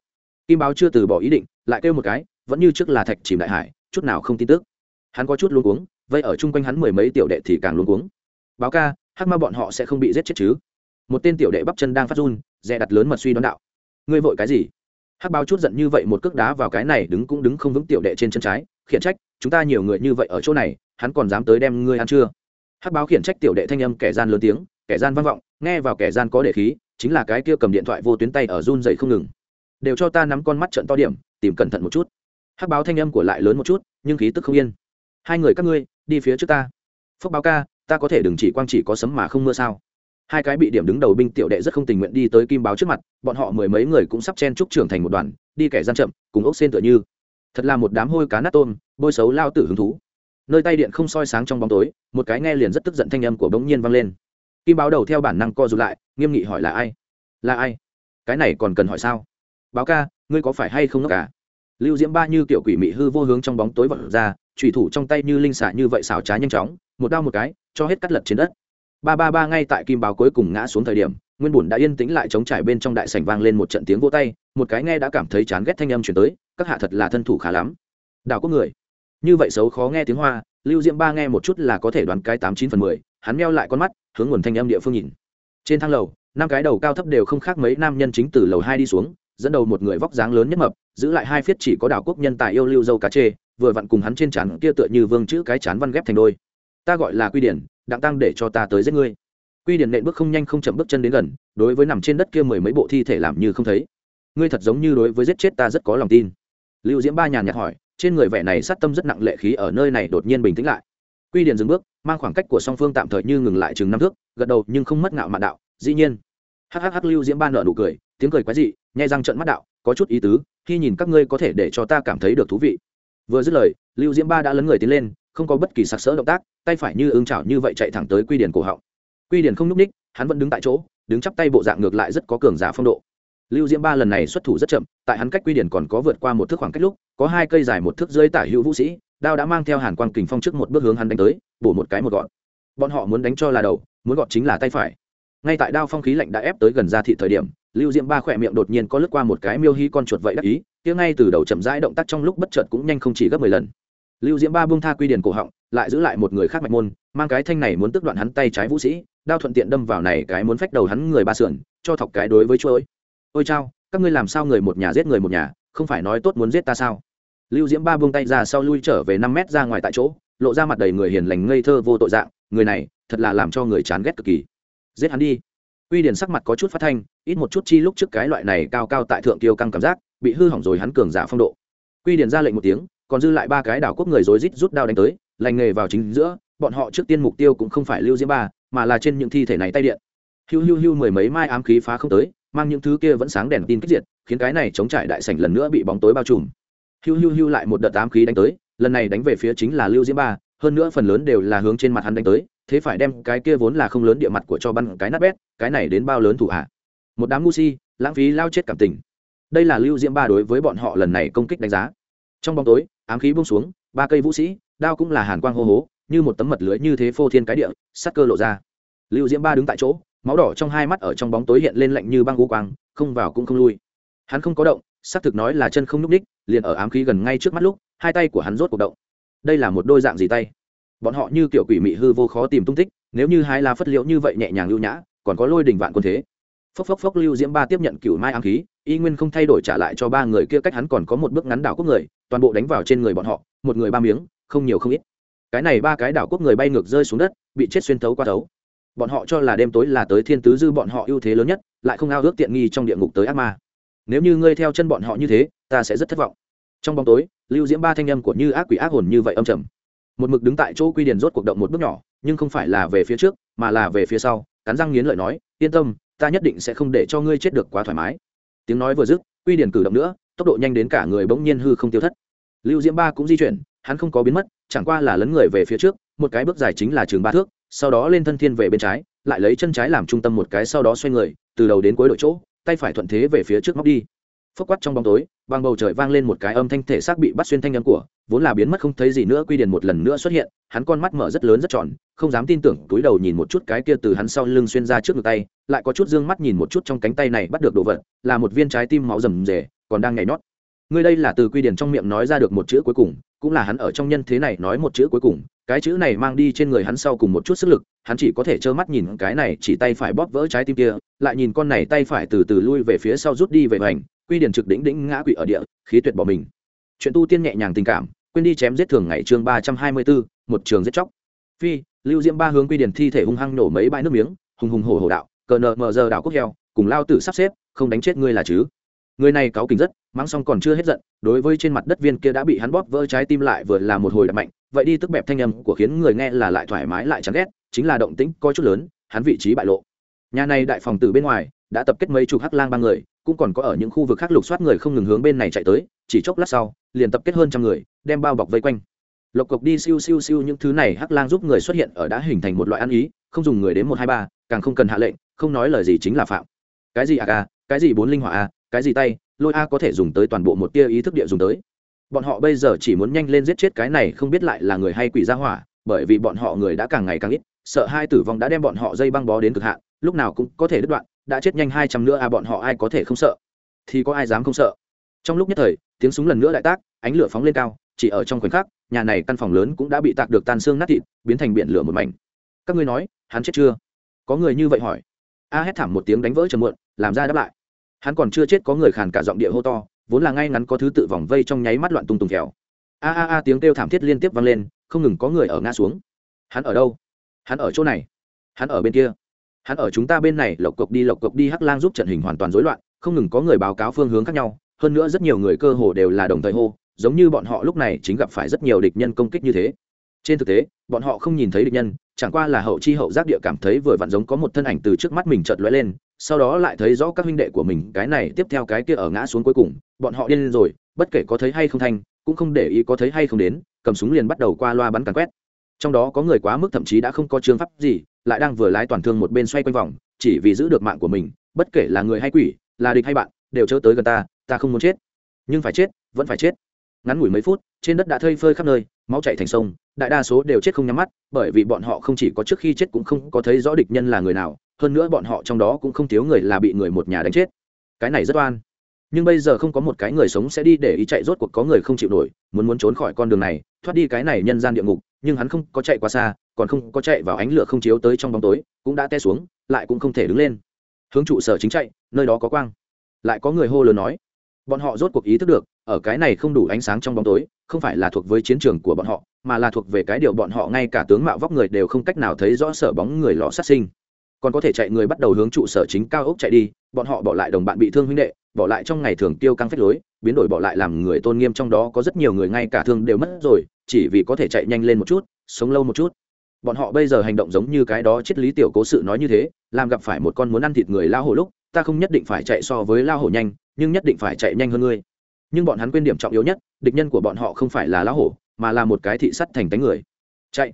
Kim báo chưa từ bỏ ý định, lại kêu một cái, vẫn như trước là thạch chìm đại hải, chút nào không tin tức. Hắn có chút luống cuống, vậy ở chung quanh hắn mười mấy tiểu đệ thì càng luống cuống. Báo ca, hắc ma bọn họ sẽ không bị giết chết chứ? Một tên tiểu đệ bắp chân đang phát run, dè đặt lớn mật suy đoán đạo ngươi vội cái gì? Hắc báo chút giận như vậy một cước đá vào cái này đứng cũng đứng không vững tiểu đệ trên chân trái, khiển trách, chúng ta nhiều người như vậy ở chỗ này, hắn còn dám tới đem ngươi ăn chưa? Hắc báo khiển trách tiểu đệ thanh âm kẻ gian lớn tiếng, kẻ gian vang vọng, nghe vào kẻ gian có để khí, chính là cái kia cầm điện thoại vô tuyến tay ở run dậy không ngừng. Đều cho ta nắm con mắt trận to điểm, tìm cẩn thận một chút. Hắc báo thanh âm của lại lớn một chút, nhưng khí tức không yên. Hai người các ngươi, đi phía trước ta. Phúc báo ca, ta có thể đừng chỉ quang chỉ có sấm mà không mưa sao? Hai cái bị điểm đứng đầu binh tiểu đệ rất không tình nguyện đi tới kim báo trước mặt, bọn họ mười mấy người cũng sắp chen trúc trưởng thành một đoàn, đi kẻ gian chậm, cùng ốc xên tựa như. Thật là một đám hôi cá nát tôm, bôi xấu lao tử hứng thú. Nơi tay điện không soi sáng trong bóng tối, một cái nghe liền rất tức giận thanh âm của bỗng nhiên vang lên. Kim báo đầu theo bản năng co rụt lại, nghiêm nghị hỏi là ai? Là ai? Cái này còn cần hỏi sao? Báo ca, ngươi có phải hay không ngốc cả lưu diễm ba như kiểu quỷ mị hư vô hướng trong bóng tối vật ra trùy thủ trong tay như linh xạ như vậy xảo trá nhanh chóng, một đao một cái, cho hết cắt lật trên đất ba ba ba ngay tại kim báo cuối cùng ngã xuống thời điểm, nguyên bùn đã yên tĩnh lại chống trải bên trong đại sảnh vang lên một trận tiếng vô tay, một cái nghe đã cảm thấy chán ghét thanh âm chuyển tới, các hạ thật là thân thủ khá lắm. Đào có người. Như vậy xấu khó nghe tiếng hoa, lưu diễm ba nghe một chút là có thể đoán cái tám chín phần mười, hắn meo lại con mắt, hướng nguồn thanh âm địa phương nhìn. Trên thang lầu, năm cái đầu cao thấp đều không khác mấy nam nhân chính từ lầu hai đi xuống, dẫn đầu một người vóc dáng lớn nhất mập, giữ lại hai phiết chỉ có đảo quốc nhân tài yêu lưu dâu cá chê, vừa vặn cùng hắn trên trán kia tựa như vương chữ cái chán văn ghép thành đôi. Ta gọi là quy điển đặng tăng để cho ta tới giết ngươi. Quy điển nện bước không nhanh không chậm bước chân đến gần, đối với nằm trên đất kia mười mấy bộ thi thể làm như không thấy. Ngươi thật giống như đối với giết chết ta rất có lòng tin. Lưu diễm ba nhàn nhạt hỏi, trên người vẻ này sát tâm rất nặng lệ khí ở nơi này đột nhiên bình tĩnh lại. Quy điển dừng bước, mang khoảng cách của song phương tạm thời như ngừng lại chừng năm thước, gật đầu nhưng không mất ngạo mạn đạo, dĩ nhiên. Hhh lưu diễm ba nợ nụ cười, tiếng cười quái dị, nhai răng trận mắt đạo, có chút ý tứ, khi nhìn các ngươi có thể để cho ta cảm thấy được thú vị. Vừa dứt lời, lưu diễm ba đã lấn người tiến lên không có bất kỳ sặc sỡ động tác, tay phải như ương chảo như vậy chạy thẳng tới quy điển cổ họng. Quy điển không n ú c ních hắn vẫn đứng tại chỗ, đứng chắp tay bộ dạng ngược lại rất có cường giả phong độ. Lưu diễm ba lần này xuất thủ rất chậm, tại hắn cách quy điển còn có vượt qua một thước khoảng cách lúc, có hai cây dài một thước dưới tả hữu vũ sĩ, đao đã mang theo hàn quang kình phong trước một bước hướng hắn đánh tới, bổ một cái một gọn. Bọn họ muốn đánh cho là đầu, muốn gọn chính là tay phải. Ngay tại đao phong khí lạnh đã ép tới gần ra thị thời điểm, lưu diễm ba khỏe miệng đột nhiên có lướt qua một cái miêu hy con chuột vậy đắc ý tiếng ngay từ đầu chậm rãi động tác trong lúc bất chợt cũng nhanh không chỉ gấp mười lần lưu diễm ba buông tha quy điển cổ họng, lại giữ lại một người khác mạch môn, mang cái thanh này muốn tức đoạn hắn tay trái vũ sĩ, đao thuận tiện đâm vào này cái muốn phách đầu hắn người ba sườn, cho thọc cái đối với chuỗi ôi chao, các ngươi làm sao người một nhà giết người một nhà, không phải nói tốt muốn giết ta sao? Lưu diễm ba buông tay ra sau lui trở về năm mét ra ngoài tại chỗ, lộ ra mặt đầy người hiền lành ngây thơ vô tội dạng, người này, thật là làm cho người chán ghét cực kỳ. Giết hắn đi. Uy điển sắc mặt có chút phát thanh, ít một chút chi lúc trước cái loại này cao cao tại thượng tiêu căng cảm giác, bị hư hỏng rồi hắn cường giả phong độ. Quy điển ra lệnh một tiếng còn dư lại ba cái đảo quốc người rối rít rút đao đánh tới, lành nghề vào chính giữa, bọn họ trước tiên mục tiêu cũng không phải lưu diễm ba, mà là trên những thi thể này tay điện. Hiu hiu hiu mười mấy mai ám khí phá không tới, mang những thứ kia vẫn sáng đèn tin kích diệt, khiến cái này chống trải đại sảnh lần nữa bị bóng tối bao trùm. Hiu hiu hiu lại một đợt ám khí đánh tới, lần này đánh về phía chính là lưu diễm ba, hơn nữa phần lớn đều là hướng trên mặt hắn đánh tới, thế phải đem cái kia vốn là không lớn địa mặt của cho băng cái nát bét, cái này đến bao lớn thủ hạ. Một đám ngu si, lãng phí lao chết cảm tình. Đây là lưu diễm ba đối với bọn họ lần này công kích đánh giá. Trong bóng tối ám khí bung xuống, ba cây vũ sĩ, đao cũng là hàn quang hô hố, như một tấm mật lưới như thế phô thiên cái địa sắc cơ lộ ra. Lưu diễm ba đứng tại chỗ, máu đỏ trong hai mắt ở trong bóng tối hiện lên lạnh như băng u quang, không vào cũng không lui. Hắn không có động, xác thực nói là chân không nhúc ních, liền ở ám khí gần ngay trước mắt lúc, hai tay của hắn rốt cuộc động. Đây là một đôi dạng gì tay? Bọn họ như kiểu quỷ mị hư vô khó tìm tung tích, nếu như hai la phất liễu như vậy nhẹ nhàng lưu nhã, còn có lôi đình vạn quân thế. Phốc phốc phốc, lưu diễm ba tiếp nhận cửu mai ám khí, y nguyên không thay đổi trả lại cho ba người kia cách hắn còn có một bước ngắn đảo quốc người toàn bộ đánh vào trên người bọn họ, một người ba miếng, không nhiều không ít. Cái này ba cái đảo quốc người bay ngược rơi xuống đất, bị chết xuyên thấu qua thấu. Bọn họ cho là đêm tối là tới thiên tứ dư bọn họ ưu thế lớn nhất, lại không ao ước tiện nghi trong địa ngục tới ác ma. Nếu như ngươi theo chân bọn họ như thế, ta sẽ rất thất vọng. Trong bóng tối, lưu diễm ba thanh âm của như ác quỷ ác hồn như vậy âm trầm. Một mực đứng tại chỗ quy điền rốt cuộc động một bước nhỏ, nhưng không phải là về phía trước, mà là về phía sau, cắn răng nghiến lợi nói, yên tâm, ta nhất định sẽ không để cho ngươi chết được quá thoải mái. Tiếng nói vừa dứt, quy điền cử động nữa, tốc độ nhanh đến cả người bỗng nhiên hư không tiêu thất lưu diễm ba cũng di chuyển, hắn không có biến mất, chẳng qua là lấn người về phía trước, một cái bước dài chính là trường ba thước, sau đó lên thân thiên về bên trái, lại lấy chân trái làm trung tâm một cái sau đó xoay người, từ đầu đến cuối đội chỗ, tay phải thuận thế về phía trước móc đi. Phốc quát trong bóng tối bằng bầu trời vang lên một cái âm thanh thể xác bị bắt xuyên thanh âm của, vốn là biến mất không thấy gì nữa quy điền một lần nữa xuất hiện, hắn con mắt mở rất lớn rất tròn, không dám tin tưởng, túi đầu nhìn một chút cái kia từ hắn sau lưng xuyên ra trước ngực tay, lại có chút d ư ơ n g mắt nhìn một chút trong cánh tay này bắt được đồ vật, là một viên trái tim máu rầm rề, còn đang nhảy nhót ngươi đây là từ quy điển trong miệng nói ra được một chữ cuối cùng, cũng là hắn ở trong nhân thế này nói một chữ cuối cùng. Cái chữ này mang đi trên người hắn sau cùng một chút sức lực, hắn chỉ có thể trơ mắt nhìn cái này chỉ tay phải bóp vỡ trái tim kia, lại nhìn con này tay phải từ từ lui về phía sau rút đi về hoành, quy điển trực đỉnh đỉnh ngã quỵ ở địa, khí tuyệt bỏ mình. Chuyện tu tiên nhẹ nhàng tình cảm, quên đi chém giết thường ngày chương ba trăm hai mươi bốn một trường giết chóc. Phi, lưu diễm ba hướng quy điển thi thể hung hăng nổ mấy bãi nước miếng, hùng hùng hổ hổ đạo, cờ nợ mờ giờ đảo quốc heo, cùng lao tử sắp xếp, không đánh chết ngươi là chứ? Người này cáu kỉnh rất, mắng xong còn chưa hết giận, đối với trên mặt đất viên kia đã bị hắn bóp vỡ trái tim lại vừa là một hồi đập mạnh. Vậy đi tức bẹp thanh âm của khiến người nghe là lại thoải mái lại chán ghét, chính là động tĩnh coi chút lớn, hắn vị trí bại lộ. Nhà này đại phòng từ bên ngoài, đã tập kết mấy chục hắc lang ba người, cũng còn có ở những khu vực khác lục soát người không ngừng hướng bên này chạy tới, chỉ chốc lát sau, liền tập kết hơn trăm người, đem bao bọc vây quanh. Lộc cộc đi siêu siêu siêu những thứ này hắc lang giúp người xuất hiện ở đã hình thành một loại ăn ý, không dùng người đến một hai ba, càng không cần hạ lệnh, không nói lời gì chính là phạm. Cái gì à ca cái gì bốn linh hỏa a cái gì tay, lôi a có thể dùng tới toàn bộ một tia ý thức địa dùng tới. Bọn họ bây giờ chỉ muốn nhanh lên giết chết cái này không biết lại là người hay quỷ ra hỏa, bởi vì bọn họ người đã càng ngày càng ít, sợ hai tử vong đã đem bọn họ dây băng bó đến cực hạn, lúc nào cũng có thể đứt đoạn, đã chết nhanh hai trăm nữa à bọn họ ai có thể không sợ? Thì có ai dám không sợ? Trong lúc nhất thời, tiếng súng lần nữa đại tác, ánh lửa phóng lên cao, chỉ ở trong khoảnh khắc, nhà này căn phòng lớn cũng đã bị tạc được tan xương nát thịt, biến thành biển lửa một mảnh. Các ngươi nói, hắn chết chưa? Có người như vậy hỏi. A hét thảm một tiếng đánh vỡ trầm muộn, làm ra đáp lại hắn còn chưa chết có người khàn cả giọng địa hô to, vốn là ngay ngắn có thứ tự vòng vây trong nháy mắt loạn tung tùng kẹo. A a a, tiếng kêu thảm thiết liên tiếp vang lên, không ngừng có người ở ngã xuống. Hắn ở đâu? Hắn ở chỗ này. Hắn ở bên kia. Hắn ở chúng ta bên này, lộc cộc đi, lộc cộc đi, hắc lang giúp trận hình hoàn toàn rối loạn, không ngừng có người báo cáo phương hướng khác nhau. Hơn nữa rất nhiều người cơ hồ đều là đồng thời hô, giống như bọn họ lúc này chính gặp phải rất nhiều địch nhân công kích như thế. Trên thực tế, bọn họ không nhìn thấy địch nhân chẳng qua là hậu chi hậu giác địa cảm thấy vừa vặn giống có một thân ảnh từ trước mắt mình chợt lóe lên sau đó lại thấy rõ các huynh đệ của mình cái này tiếp theo cái kia ở ngã xuống cuối cùng bọn họ điên rồi bất kể có thấy hay không thành, cũng không để ý có thấy hay không đến cầm súng liền bắt đầu qua loa bắn càn quét. Trong đó có người quá mức thậm chí đã không có chương pháp gì lại đang vừa lái toàn thương một bên xoay quanh vòng chỉ vì giữ được mạng của mình bất kể là người hay quỷ là địch hay bạn đều chớ tới gần ta ta không muốn chết. Nhưng phải chết vẫn phải chết ngắn ngủi mấy phút, trên đất đã thơi phơi khắp nơi, máu chạy thành sông, đại đa số đều chết không nhắm mắt, bởi vì bọn họ không chỉ có trước khi chết cũng không có thấy rõ địch nhân là người nào, hơn nữa bọn họ trong đó cũng không thiếu người là bị người một nhà đánh chết. Cái này rất oan. Nhưng bây giờ không có một cái người sống sẽ đi để ý chạy rốt cuộc có người không chịu nổi, muốn muốn trốn khỏi con đường này, thoát đi cái này nhân gian địa ngục, nhưng hắn không có chạy quá xa, còn không có chạy vào ánh lửa không chiếu tới trong bóng tối, cũng đã té xuống, lại cũng không thể đứng lên. Hướng trụ sở chính chạy, nơi đó có quang. Lại có người hô lớn nói bọn họ rốt cuộc ý thức được, ở cái này không đủ ánh sáng trong bóng tối, không phải là thuộc với chiến trường của bọn họ, mà là thuộc về cái điều bọn họ ngay cả tướng mạo vóc người đều không cách nào thấy rõ sở bóng người lò sát sinh. Còn có thể chạy người bắt đầu hướng trụ sở chính cao ốc chạy đi, bọn họ bỏ lại đồng bạn bị thương huynh đệ, bỏ lại trong ngày thường tiêu căng phết lối, biến đổi bỏ lại làm người tôn nghiêm trong đó có rất nhiều người ngay cả thương đều mất rồi, chỉ vì có thể chạy nhanh lên một chút, sống lâu một chút. Bọn họ bây giờ hành động giống như cái đó triết lý tiểu cố sự nói như thế, làm gặp phải một con muốn ăn thịt người lao hổ lúc ta không nhất định phải chạy so với lao hổ nhanh, nhưng nhất định phải chạy nhanh hơn ngươi. Nhưng bọn hắn quên điểm trọng yếu nhất, địch nhân của bọn họ không phải là lao hổ, mà là một cái thị sắt thành tánh người. Chạy.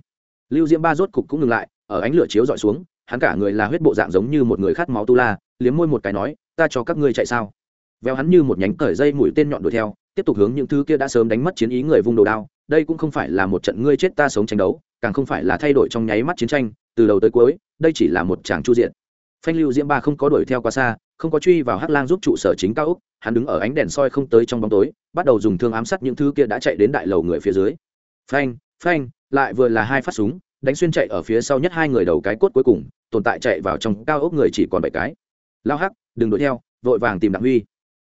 Lưu diễm ba rốt cục cũng ngừng lại, ở ánh lửa chiếu dọi xuống, hắn cả người là huyết bộ dạng giống như một người khát máu tu la, liếm môi một cái nói, ta cho các ngươi chạy sao? Veo hắn như một nhánh cởi dây mũi tên nhọn đuổi theo, tiếp tục hướng những thứ kia đã sớm đánh mất chiến ý người vung đồ đao, đây cũng không phải là một trận ngươi chết ta sống tranh đấu, càng không phải là thay đổi trong nháy mắt chiến tranh, từ đầu tới cuối, đây chỉ là một tràng chu diện phanh lưu diễm ba không có đuổi theo quá xa, không có truy vào hắc lang giúp trụ sở chính cao úc hắn đứng ở ánh đèn soi không tới trong bóng tối, bắt đầu dùng thương ám sát những thứ kia đã chạy đến đại lầu người phía dưới. Phanh phanh, lại vừa là hai phát súng, đánh xuyên chạy ở phía sau nhất hai người đầu cái cốt cuối cùng, tồn tại chạy vào trong cao ốc người chỉ còn bảy cái. Lao hắc, đừng đuổi theo, vội vàng tìm đặng huy.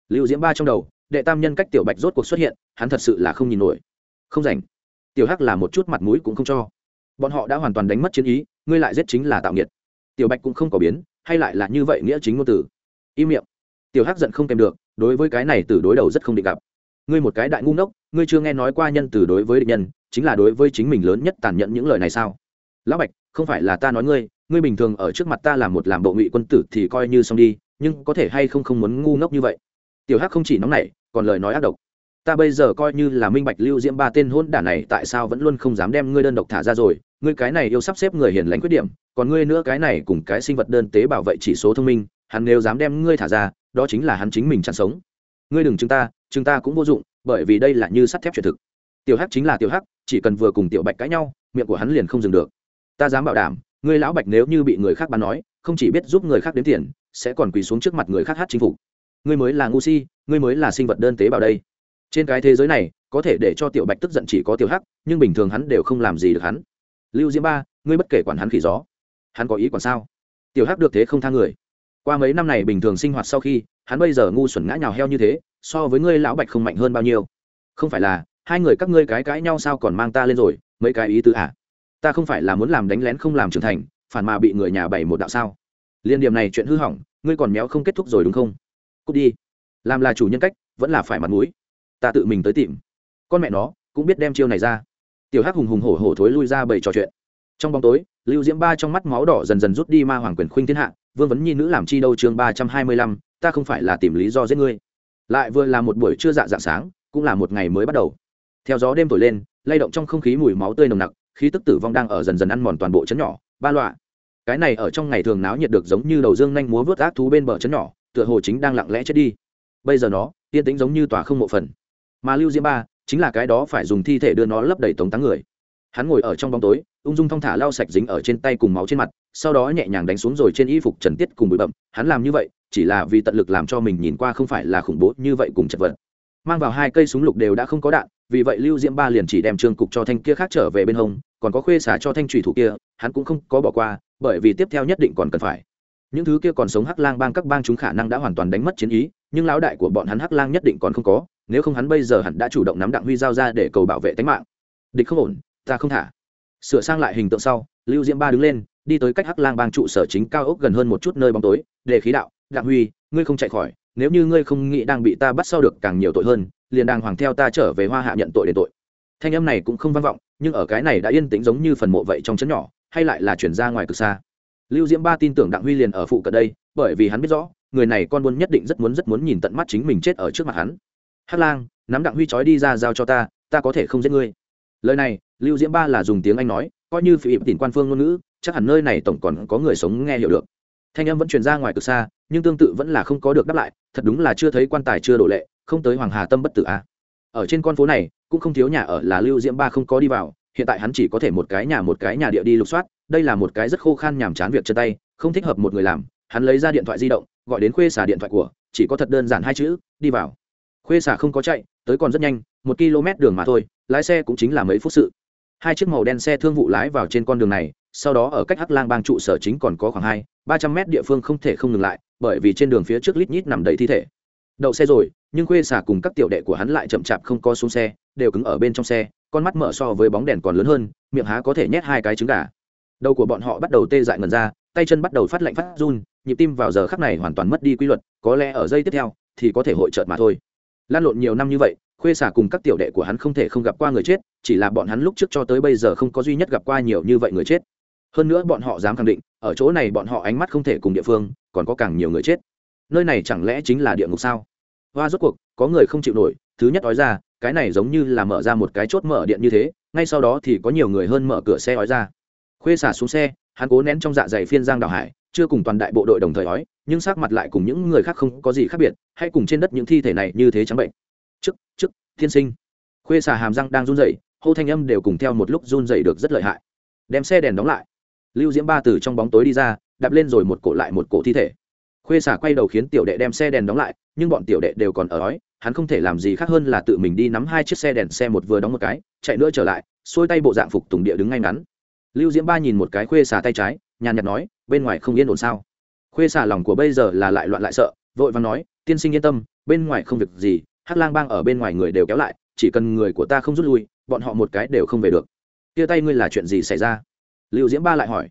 Lưu diễm ba trong đầu, đệ tam nhân cách tiểu bạch rốt cuộc xuất hiện, hắn thật sự là không nhìn nổi. Không rảnh. Tiểu hắc là một chút mặt mũi cũng không cho. Bọn họ đã hoàn toàn đánh mất chiến ý, ngươi lại giết chính là tạo nghiệt. Tiểu bạch cũng không có biến hay lại là như vậy nghĩa chính ngôn từ? Im miệng. Tiểu hắc giận không kèm được, đối với cái này từ đối đầu rất không định gặp. Ngươi một cái đại ngu ngốc, ngươi chưa nghe nói qua nhân từ đối với địch nhân, chính là đối với chính mình lớn nhất tàn nhẫn những lời này sao? Lão bạch, không phải là ta nói ngươi ngươi bình thường ở trước mặt ta làm một làm bộ ngụy quân tử thì coi như xong đi, nhưng có thể hay không không muốn ngu ngốc như vậy? Tiểu hắc không chỉ nóng nảy, còn lời nói ác độc. Ta bây giờ coi như là minh bạch lưu diễm ba tên hôn đản này tại sao vẫn luôn không dám đem ngươi đơn độc thả ra rồi ngươi cái này yêu sắp xếp người hiền lành khuyết điểm, còn ngươi nữa cái này cùng cái sinh vật đơn tế bảo vệ chỉ số thông minh, hắn nếu dám đem ngươi thả ra, đó chính là hắn chính mình chăn sống. Ngươi đừng chúng ta chúng ta cũng vô dụng, bởi vì đây là như sắt thép truyền thực. Tiểu hắc chính là tiểu hắc, chỉ cần vừa cùng tiểu bạch cãi nhau, miệng của hắn liền không dừng được. Ta dám bảo đảm, ngươi lão bạch nếu như bị người khác bán nói, không chỉ biết giúp người khác đếm tiền, sẽ còn quỳ xuống trước mặt người khác hát chính phủ ngươi mới là ngu si, ngươi mới là sinh vật đơn tế bào đây. Trên cái thế giới này, có thể để cho tiểu bạch tức giận chỉ có tiểu hắc, nhưng bình thường hắn đều không làm gì được hắn lưu diễm ba, ngươi bất kể quản hắn khỉ gió. Hắn có ý còn sao? Tiểu hắc được thế không tha người. Qua mấy năm này bình thường sinh hoạt sau khi, hắn bây giờ ngu xuẩn ngã nhào heo như thế, so với ngươi lão bạch không mạnh hơn bao nhiêu. Không phải là, hai người các ngươi cái cãi nhau sao còn mang ta lên rồi, mấy cái ý tứ à? Ta không phải là muốn làm đánh lén không làm trưởng thành, phản mà bị người nhà bày một đạo sao? Liên điểm này chuyện hư hỏng, ngươi còn méo không kết thúc rồi đúng không? Cút đi. Làm là chủ nhân cách, vẫn là phải mặt mũi. Ta tự mình tới tìm. Con mẹ nó, cũng biết đem chiêu này ra tiểu hắc hùng hùng hổ hổ thối lui ra bầy trò chuyện. Trong bóng tối, lưu diễm ba trong mắt máu đỏ dần dần rút đi ma hoàng quyền khuynh thiên hạ, vương vấn nhi nữ làm chi đâu chương ba trăm hai mươi lăm, ta không phải là tìm lý do giết ngươi. Lại vừa là một buổi trưa dạ dạng sáng, cũng là một ngày mới bắt đầu. Theo gió đêm thổi lên, lay động trong không khí mùi máu tươi nồng nặc, khí tức tử vong đang ở dần dần ăn mòn toàn bộ chấn nhỏ, ba loạ cái này ở trong ngày thường náo nhiệt được giống như đầu dương nhanh múa vớt ác thú bên bờ chấn nhỏ, tựa hồ chính đang lặng lẽ chết đi. Bây giờ nó, yên tĩnh giống như tòa không mộ phần. Mà lưu diễm ba chính là cái đó phải dùng thi thể đưa nó lấp đầy tống táng người. Hắn ngồi ở trong bóng tối, ung dung thong thả lau sạch dính ở trên tay cùng máu trên mặt, sau đó nhẹ nhàng đánh xuống rồi trên y phục trần tiết cùng bụi bậm hắn làm như vậy, chỉ là vì tận lực làm cho mình nhìn qua không phải là khủng bố như vậy cùng chật vật. Mang vào hai cây súng lục đều đã không có đạn, vì vậy lưu diễm ba liền chỉ đem trương cục cho thanh kia khác trở về bên hông, còn có khuê xả cho thanh trùy thủ kia, hắn cũng không có bỏ qua, bởi vì tiếp theo nhất định còn cần phải. Những thứ kia còn sống hắc lang bang các bang chúng khả năng đã hoàn toàn đánh mất chiến ý, nhưng lão đại của bọn hắn hắc lang nhất định còn không có nếu không hắn bây giờ hẳn đã chủ động nắm đặng huy giao ra để cầu bảo vệ tính mạng. Địch không ổn, ta không thả. Sửa sang lại hình tượng sau, lưu diễm ba đứng lên, đi tới cách hắc lang bang trụ sở chính cao ốc gần hơn một chút nơi bóng tối, để khí đạo, đặng huy, ngươi không chạy khỏi, nếu như ngươi không nghĩ đang bị ta bắt sau được càng nhiều tội hơn, liền đang hoàng theo ta trở về hoa hạ nhận tội để tội. Thanh âm này cũng không vang vọng, nhưng ở cái này đã yên tĩnh giống như phần mộ vậy trong chấn nhỏ, hay lại là chuyển ra ngoài cực xa. Lưu diễm ba tin tưởng đặng huy liền ở phụ cận đây, bởi vì hắn biết rõ, người này con buôn nhất định rất muốn rất muốn nhìn tận mắt chính mình chết ở trước mặt hắn hắc lang, nắm đặng huy trói đi ra giao cho ta ta có thể không giết ngươi. Lời này, lưu diễm ba là dùng tiếng anh nói, coi như phỉ tìm quan phương ngôn ngữ, chắc hẳn nơi này tổng còn có người sống nghe hiểu được. Thanh âm vẫn truyền ra ngoài cực xa, nhưng tương tự vẫn là không có được đáp lại, thật đúng là chưa thấy quan tài chưa đổ lệ, không tới hoàng hà tâm bất tử a. À. ở trên con phố này, cũng không thiếu nhà ở là lưu diễm ba không có đi vào, hiện tại hắn chỉ có thể một cái nhà một cái nhà địa đi lục soát, đây là một cái rất khô khan nhàm chán việc chân tay, không thích hợp một người làm, hắn lấy ra điện thoại di động, gọi đến khuê xả điện thoại của, chỉ có thật đơn giản hai chữ, đi vào khuê xả không có chạy, tới còn rất nhanh, một km đường mà thôi, lái xe cũng chính là mấy phút sự. Hai chiếc màu đen xe thương vụ lái vào trên con đường này, sau đó ở cách hắc lang bang trụ sở chính còn có khoảng hai, ba trăm mét địa phương không thể không ngừng lại, bởi vì trên đường phía trước lít nhít nằm đầy thi thể. Đậu xe rồi, nhưng khuê xả cùng các tiểu đệ của hắn lại chậm chạp không có xuống xe, đều cứng ở bên trong xe, con mắt mở so với bóng đèn còn lớn hơn, miệng há có thể nhét hai cái trứng gà. Đầu của bọn họ bắt đầu tê dại ngần ra, tay chân bắt đầu phát lạnh phát run, nhịp tim vào giờ khắc này hoàn toàn mất đi quy luật, có lẽ ở giây tiếp theo thì có thể hội trợt mà thôi lan lộn nhiều năm như vậy, khuê xả cùng các tiểu đệ của hắn không thể không gặp qua người chết, chỉ là bọn hắn lúc trước cho tới bây giờ không có duy nhất gặp qua nhiều như vậy người chết. Hơn nữa bọn họ dám khẳng định, ở chỗ này bọn họ ánh mắt không thể cùng địa phương, còn có càng nhiều người chết. Nơi này chẳng lẽ chính là địa ngục sao? Hoa rốt cuộc, có người không chịu nổi, thứ nhất nói ra, cái này giống như là mở ra một cái chốt mở điện như thế, ngay sau đó thì có nhiều người hơn mở cửa xe ói ra. Khuê xả xuống xe, hắn cố nén trong dạ dày phiên giang đào hải chưa cùng toàn đại bộ đội đồng thời ói nhưng sắc mặt lại cùng những người khác không có gì khác biệt, hay cùng trên đất những thi thể này như thế trắng bệnh. Chức chức thiên sinh. Khuê xà hàm răng đang run rẩy, hô thanh âm đều cùng theo một lúc run rẩy được rất lợi hại. Đem xe đèn đóng lại. Lưu diễm ba từ trong bóng tối đi ra, đạp lên rồi một cổ lại một cổ thi thể. Khuê xả quay đầu khiến tiểu đệ đem xe đèn đóng lại, nhưng bọn tiểu đệ đều còn ở ói hắn không thể làm gì khác hơn là tự mình đi nắm hai chiếc xe đèn xe một vừa đóng một cái, chạy nữa trở lại, xuôi tay bộ dạng phục tùng địa đứng ngay ngắn. Lưu diễm ba nhìn một cái khuê xà tay trái nhàn nhạt nói, bên ngoài không yên ổn sao? Khuê xả lòng của bây giờ là lại loạn lại sợ, vội và nói, tiên sinh yên tâm, bên ngoài không việc gì, hắc lang bang ở bên ngoài người đều kéo lại, chỉ cần người của ta không rút lui, bọn họ một cái đều không về được. Tia tay ngươi là chuyện gì xảy ra? Lưu diễm ba lại hỏi.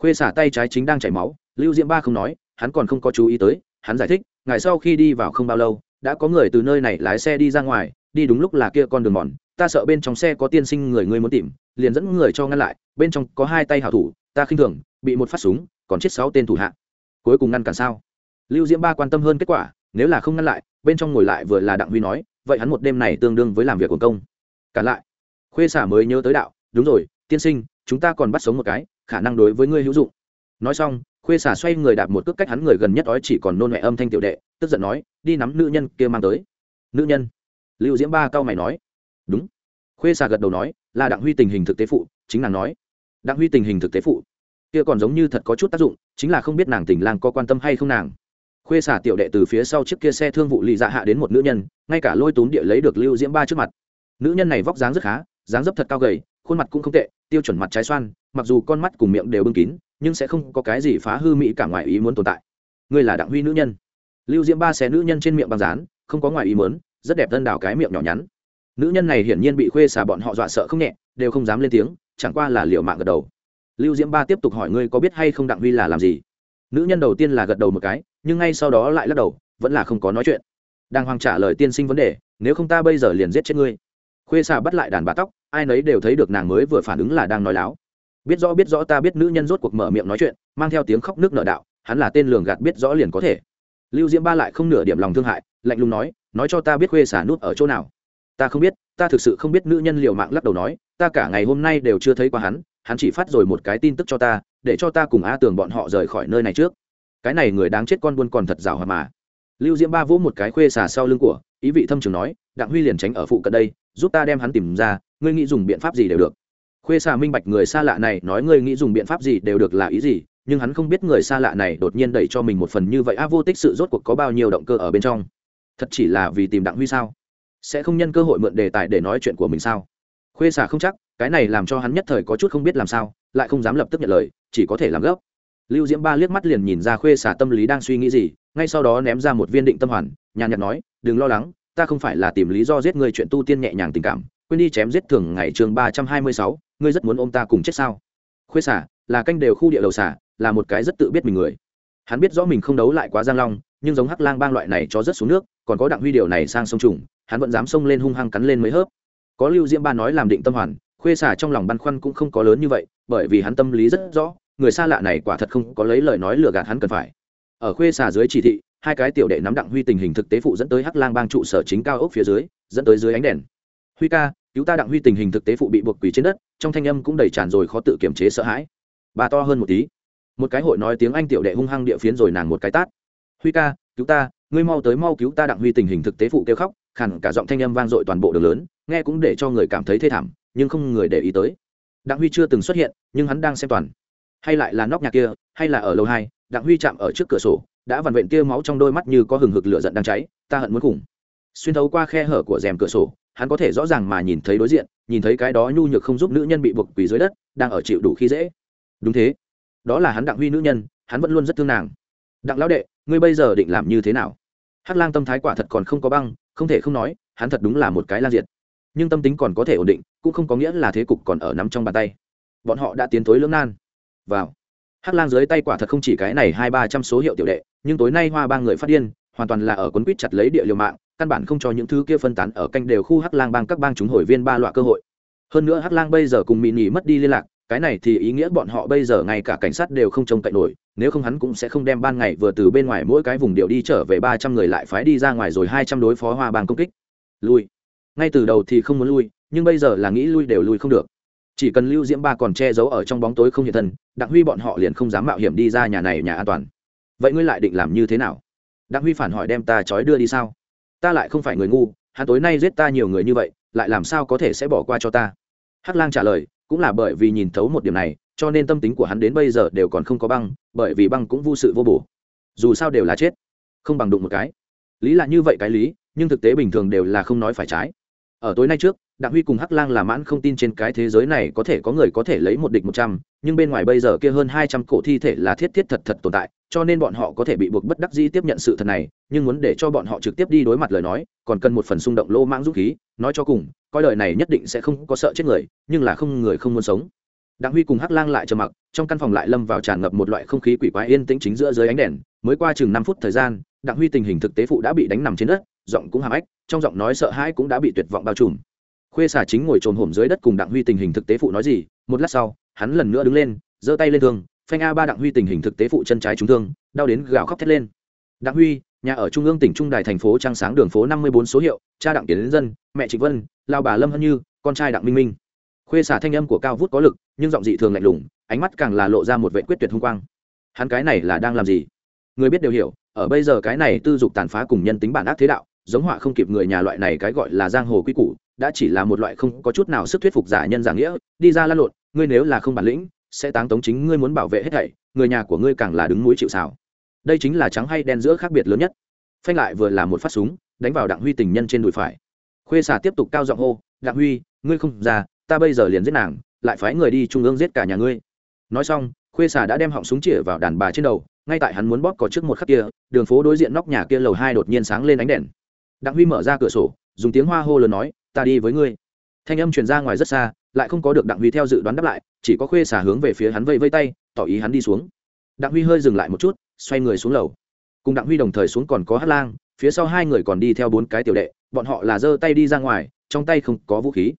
Khuê xả tay trái chính đang chảy máu, lưu diễm ba không nói, hắn còn không có chú ý tới, hắn giải thích ngày sau khi đi vào không bao lâu, đã có người từ nơi này lái xe đi ra ngoài, đi đúng lúc là kia con đường mòn, ta sợ bên trong xe có tiên sinh người ngươi muốn tìm, liền dẫn người cho ngăn lại, bên trong có hai tay hảo thủ ta khinh thường, bị một phát súng, còn chết sáu tên thủ hạ. Cuối cùng ngăn cản sao? Lưu diễm ba quan tâm hơn kết quả, nếu là không ngăn lại, bên trong ngồi lại vừa là đặng huy nói, vậy hắn một đêm này tương đương với làm việc của công. Cản lại. Khuê xả mới nhớ tới đạo, đúng rồi, tiên sinh, chúng ta còn bắt sống một cái, khả năng đối với ngươi hữu dụng. Nói xong, khuê xả xoay người đạp một cước cách hắn người gần nhất ói chỉ còn nôn mẹ âm thanh tiểu đệ, tức giận nói, đi nắm nữ nhân kia mang tới. Nữ nhân? Lưu diễm ba cao mày nói. Đúng. Khuê xả gật đầu nói, là đặng huy tình hình thực tế phụ, chính nàng nói đặng huy tình hình thực tế phụ. Kia còn giống như thật có chút tác dụng, chính là không biết nàng tình lang có quan tâm hay không nàng. Khuê xả tiểu đệ từ phía sau chiếc kia xe thương vụ lì dạ hạ đến một nữ nhân, ngay cả lôi tốn địa lấy được lưu diễm ba trước mặt. Nữ nhân này vóc dáng rất khá, dáng dấp thật cao gầy, khuôn mặt cũng không tệ, tiêu chuẩn mặt trái xoan, mặc dù con mắt cùng miệng đều bưng kín, nhưng sẽ không có cái gì phá hư mỹ cả ngoài ý muốn tồn tại. Ngươi là đặng huy nữ nhân. Lưu diễm ba xé nữ nhân trên miệng bằng dán, không có ngoài ý muốn, rất đẹp thân đào cái miệng nhỏ nhắn. Nữ nhân này hiển nhiên bị khuê xả bọn họ dọa sợ không nhẹ, đều không dám lên tiếng chẳng qua là liệu mạng gật đầu. Lưu diễm ba tiếp tục hỏi ngươi có biết hay không đặng huy là làm gì? Nữ nhân đầu tiên là gật đầu một cái, nhưng ngay sau đó lại lắc đầu, vẫn là không có nói chuyện. Đang hoàng trả lời tiên sinh vấn đề, nếu không ta bây giờ liền giết chết ngươi. Khuê xà bắt lại đàn bà tóc, ai nấy đều thấy được nàng mới vừa phản ứng là đang nói láo. Biết rõ biết rõ ta biết nữ nhân rốt cuộc mở miệng nói chuyện, mang theo tiếng khóc nước nợ đạo, hắn là tên lường gạt biết rõ liền có thể. Lưu diễm ba lại không nửa điểm lòng thương hại, lạnh lùng nói nói cho ta biết khuê xà nút ở chỗ nào ta không biết, ta thực sự không biết nữ nhân liều mạng lắc đầu nói, ta cả ngày hôm nay đều chưa thấy qua hắn hắn chỉ phát rồi một cái tin tức cho ta, để cho ta cùng a tường bọn họ rời khỏi nơi này trước. Cái này người đáng chết con buôn còn thật rào hòa mà. Lưu diễm ba vỗ một cái khuê xà sau lưng của, ý vị thâm trường nói, đặng huy liền tránh ở phụ cận đây, giúp ta đem hắn tìm ra, ngươi nghĩ dùng biện pháp gì đều được. Khuê xà minh bạch người xa lạ này nói ngươi nghĩ dùng biện pháp gì đều được là ý gì, nhưng hắn không biết người xa lạ này đột nhiên đẩy cho mình một phần như vậy, a vô tích sự rốt cuộc có bao nhiêu động cơ ở bên trong. Thật chỉ là vì tìm đặng huy sao? Sẽ không nhân cơ hội mượn đề tài để nói chuyện của mình sao? Khuê xả không chắc, cái này làm cho hắn nhất thời có chút không biết làm sao, lại không dám lập tức nhận lời, chỉ có thể làm gấp. Lưu diễm ba liếc mắt liền nhìn ra khuê xả tâm lý đang suy nghĩ gì, ngay sau đó ném ra một viên định tâm hoàn, nhàn nhạt nói, đừng lo lắng, ta không phải là tìm lý do giết người chuyện tu tiên nhẹ nhàng tình cảm, quên đi chém giết thường ngày chương ba trăm hai mươi sáu, ngươi rất muốn ôm ta cùng chết sao? Khuê xả, là canh đều khu địa đầu xả, là một cái rất tự biết mình người. Hắn biết rõ mình không đấu lại quá giang long, nhưng giống hắc lang bang loại này cho rất xuống nước, còn có đặng huy điều này sang sông trùng hắn vẫn dám xông lên hung hăng cắn lên mấy hớp. Có lưu diễm ba nói làm định tâm hoàn, khuê xả trong lòng băn khoăn cũng không có lớn như vậy, bởi vì hắn tâm lý rất rõ, người xa lạ này quả thật không có lấy lời nói lừa gạt hắn cần phải. Ở khuê xả dưới chỉ thị, hai cái tiểu đệ nắm đặng huy tình hình thực tế phụ dẫn tới hắc lang bang trụ sở chính cao ốc phía dưới, dẫn tới dưới ánh đèn. Huy ca, cứu ta đặng huy tình hình thực tế phụ bị buộc quỳ trên đất, trong thanh âm cũng đầy tràn rồi khó tự kiềm chế sợ hãi. Bà to hơn một tí. Một cái hội nói tiếng anh tiểu đệ hung hăng địa phiến rồi nàng một cái tát. Huy ca, cứu ta, ngươi mau tới mau cứu ta đặng huy tình hình thực tế phụ kêu khóc khẳng cả giọng thanh âm vang dội toàn bộ đường lớn, nghe cũng để cho người cảm thấy thê thảm, nhưng không người để ý tới. Đặng huy chưa từng xuất hiện, nhưng hắn đang xem toàn. Hay lại là nóc nhà kia, hay là ở lầu hai, đặng huy chạm ở trước cửa sổ, đã vằn vện tia máu trong đôi mắt như có hừng hực lửa giận đang cháy, ta hận muốn cùng. Xuyên thấu qua khe hở của rèm cửa sổ, hắn có thể rõ ràng mà nhìn thấy đối diện, nhìn thấy cái đó nhu nhược không giúp nữ nhân bị buộc quỳ dưới đất, đang ở chịu đủ khi dễ. Đúng thế. Đó là hắn đặng huy nữ nhân, hắn vẫn luôn rất thương nàng. Đặng lão đệ, ngươi bây giờ định làm như thế nào? Hắc lang tâm thái quả thật còn không có băng không thể không nói, hắn thật đúng là một cái lan diệt. Nhưng tâm tính còn có thể ổn định, cũng không có nghĩa là thế cục còn ở nắm trong bàn tay. Bọn họ đã tiến tối lưỡng nan. Vào. Hắc lang dưới tay quả thật không chỉ cái này hai ba trăm số hiệu tiểu đệ, nhưng tối nay hoa ba người phát điên, hoàn toàn là ở quấn quýt chặt lấy địa liều mạng, căn bản không cho những thứ kia phân tán ở canh đều khu hắc lang bang các bang chúng hồi viên ba loại cơ hội. Hơn nữa hắc lang bây giờ cùng mỹ nhì mất đi liên lạc cái này thì ý nghĩa bọn họ bây giờ ngay cả cảnh sát đều không trông cậy nổi, nếu không hắn cũng sẽ không đem ban ngày vừa từ bên ngoài mỗi cái vùng điệu đi trở về ba trăm người lại phái đi ra ngoài rồi hai trăm đối phó hoa bang công kích. Lui. Ngay từ đầu thì không muốn lui, nhưng bây giờ là nghĩ lui đều lui không được. Chỉ cần lưu diễm ba còn che giấu ở trong bóng tối không hiện thân, đặng huy bọn họ liền không dám mạo hiểm đi ra nhà này nhà an toàn. Vậy ngươi lại định làm như thế nào? Đặng huy phản hỏi đem ta trói đưa đi sao? Ta lại không phải người ngu, hắn tối nay giết ta nhiều người như vậy, lại làm sao có thể sẽ bỏ qua cho ta? Hắc lang trả lời cũng là bởi vì nhìn thấu một điểm này, cho nên tâm tính của hắn đến bây giờ đều còn không có băng, bởi vì băng cũng vô sự vô bổ. Dù sao đều là chết, không bằng đụng một cái. Lý là như vậy cái lý, nhưng thực tế bình thường đều là không nói phải trái. Ở tối nay trước, đặng huy cùng hắc lang là mãn không tin trên cái thế giới này có thể có người có thể lấy một địch một trăm, nhưng bên ngoài bây giờ kia hơn hai trăm cổ thi thể là thiết thiết thật thật tồn tại, cho nên bọn họ có thể bị buộc bất đắc dĩ tiếp nhận sự thật này, nhưng muốn để cho bọn họ trực tiếp đi đối mặt lời nói, còn cần một phần xung động lô mãng dũng khí, nói cho cùng coi đời này nhất định sẽ không có sợ chết người, nhưng là không người không muốn sống. Đặng huy cùng hắc lang lại trầm mặc, trong căn phòng lại lâm vào tràn ngập một loại không khí quỷ quái yên tĩnh chính giữa dưới ánh đèn. Mới qua chừng năm phút thời gian, đặng huy tình hình thực tế phụ đã bị đánh nằm trên đất, giọng cũng hàm ếch, trong giọng nói sợ hãi cũng đã bị tuyệt vọng bao trùm. Khuê xà chính ngồi trồm hổm dưới đất cùng đặng huy tình hình thực tế phụ nói gì, một lát sau, hắn lần nữa đứng lên, giơ tay lên thương, phanh a ba đặng huy tình hình thực tế phụ chân trái trúng thương, đau đến gào khóc thét lên. Đặng huy nhà ở trung ương tỉnh trung đài thành phố trang sáng đường phố năm mươi bốn số hiệu, cha đặng tiến dân, mẹ trịnh vân, lao bà lâm hân như, con trai đặng minh minh. Khuê xả thanh âm của cao vút có lực, nhưng giọng dị thường lạnh lùng, ánh mắt càng là lộ ra một vệ quyết tuyệt hung quang. Hắn cái này là đang làm gì? Người biết đều hiểu, ở bây giờ cái này tư dục tàn phá cùng nhân tính bản ác thế đạo, giống họa không kịp người nhà loại này cái gọi là giang hồ quy củ, đã chỉ là một loại không có chút nào sức thuyết phục giả nhân giả nghĩa, đi ra la lộn, ngươi nếu là không bản lĩnh, sẽ táng tống chính ngươi muốn bảo vệ hết thảy, người nhà của ngươi càng là đứng mũi chịu xào đây chính là trắng hay đen giữa khác biệt lớn nhất phanh lại vừa là một phát súng đánh vào đặng huy tình nhân trên đùi phải khuê xà tiếp tục cao giọng hô đặng huy ngươi không ra ta bây giờ liền giết nàng lại phái người đi trung ương giết cả nhà ngươi nói xong khuê xà đã đem họng súng chĩa vào đàn bà trên đầu ngay tại hắn muốn bóp có trước một khắc kia đường phố đối diện nóc nhà kia lầu hai đột nhiên sáng lên ánh đèn đặng huy mở ra cửa sổ dùng tiếng hoa hô lớn nói ta đi với ngươi thanh âm truyền ra ngoài rất xa lại không có được đặng huy theo dự đoán đáp lại chỉ có khuê xà hướng về phía hắn vây vây tay tỏ ý hắn đi xuống đặng huy hơi dừng lại một chút xoay người xuống lầu. Cùng đặng huy đồng thời xuống còn có hát lang, phía sau hai người còn đi theo bốn cái tiểu đệ, bọn họ là giơ tay đi ra ngoài, trong tay không có vũ khí.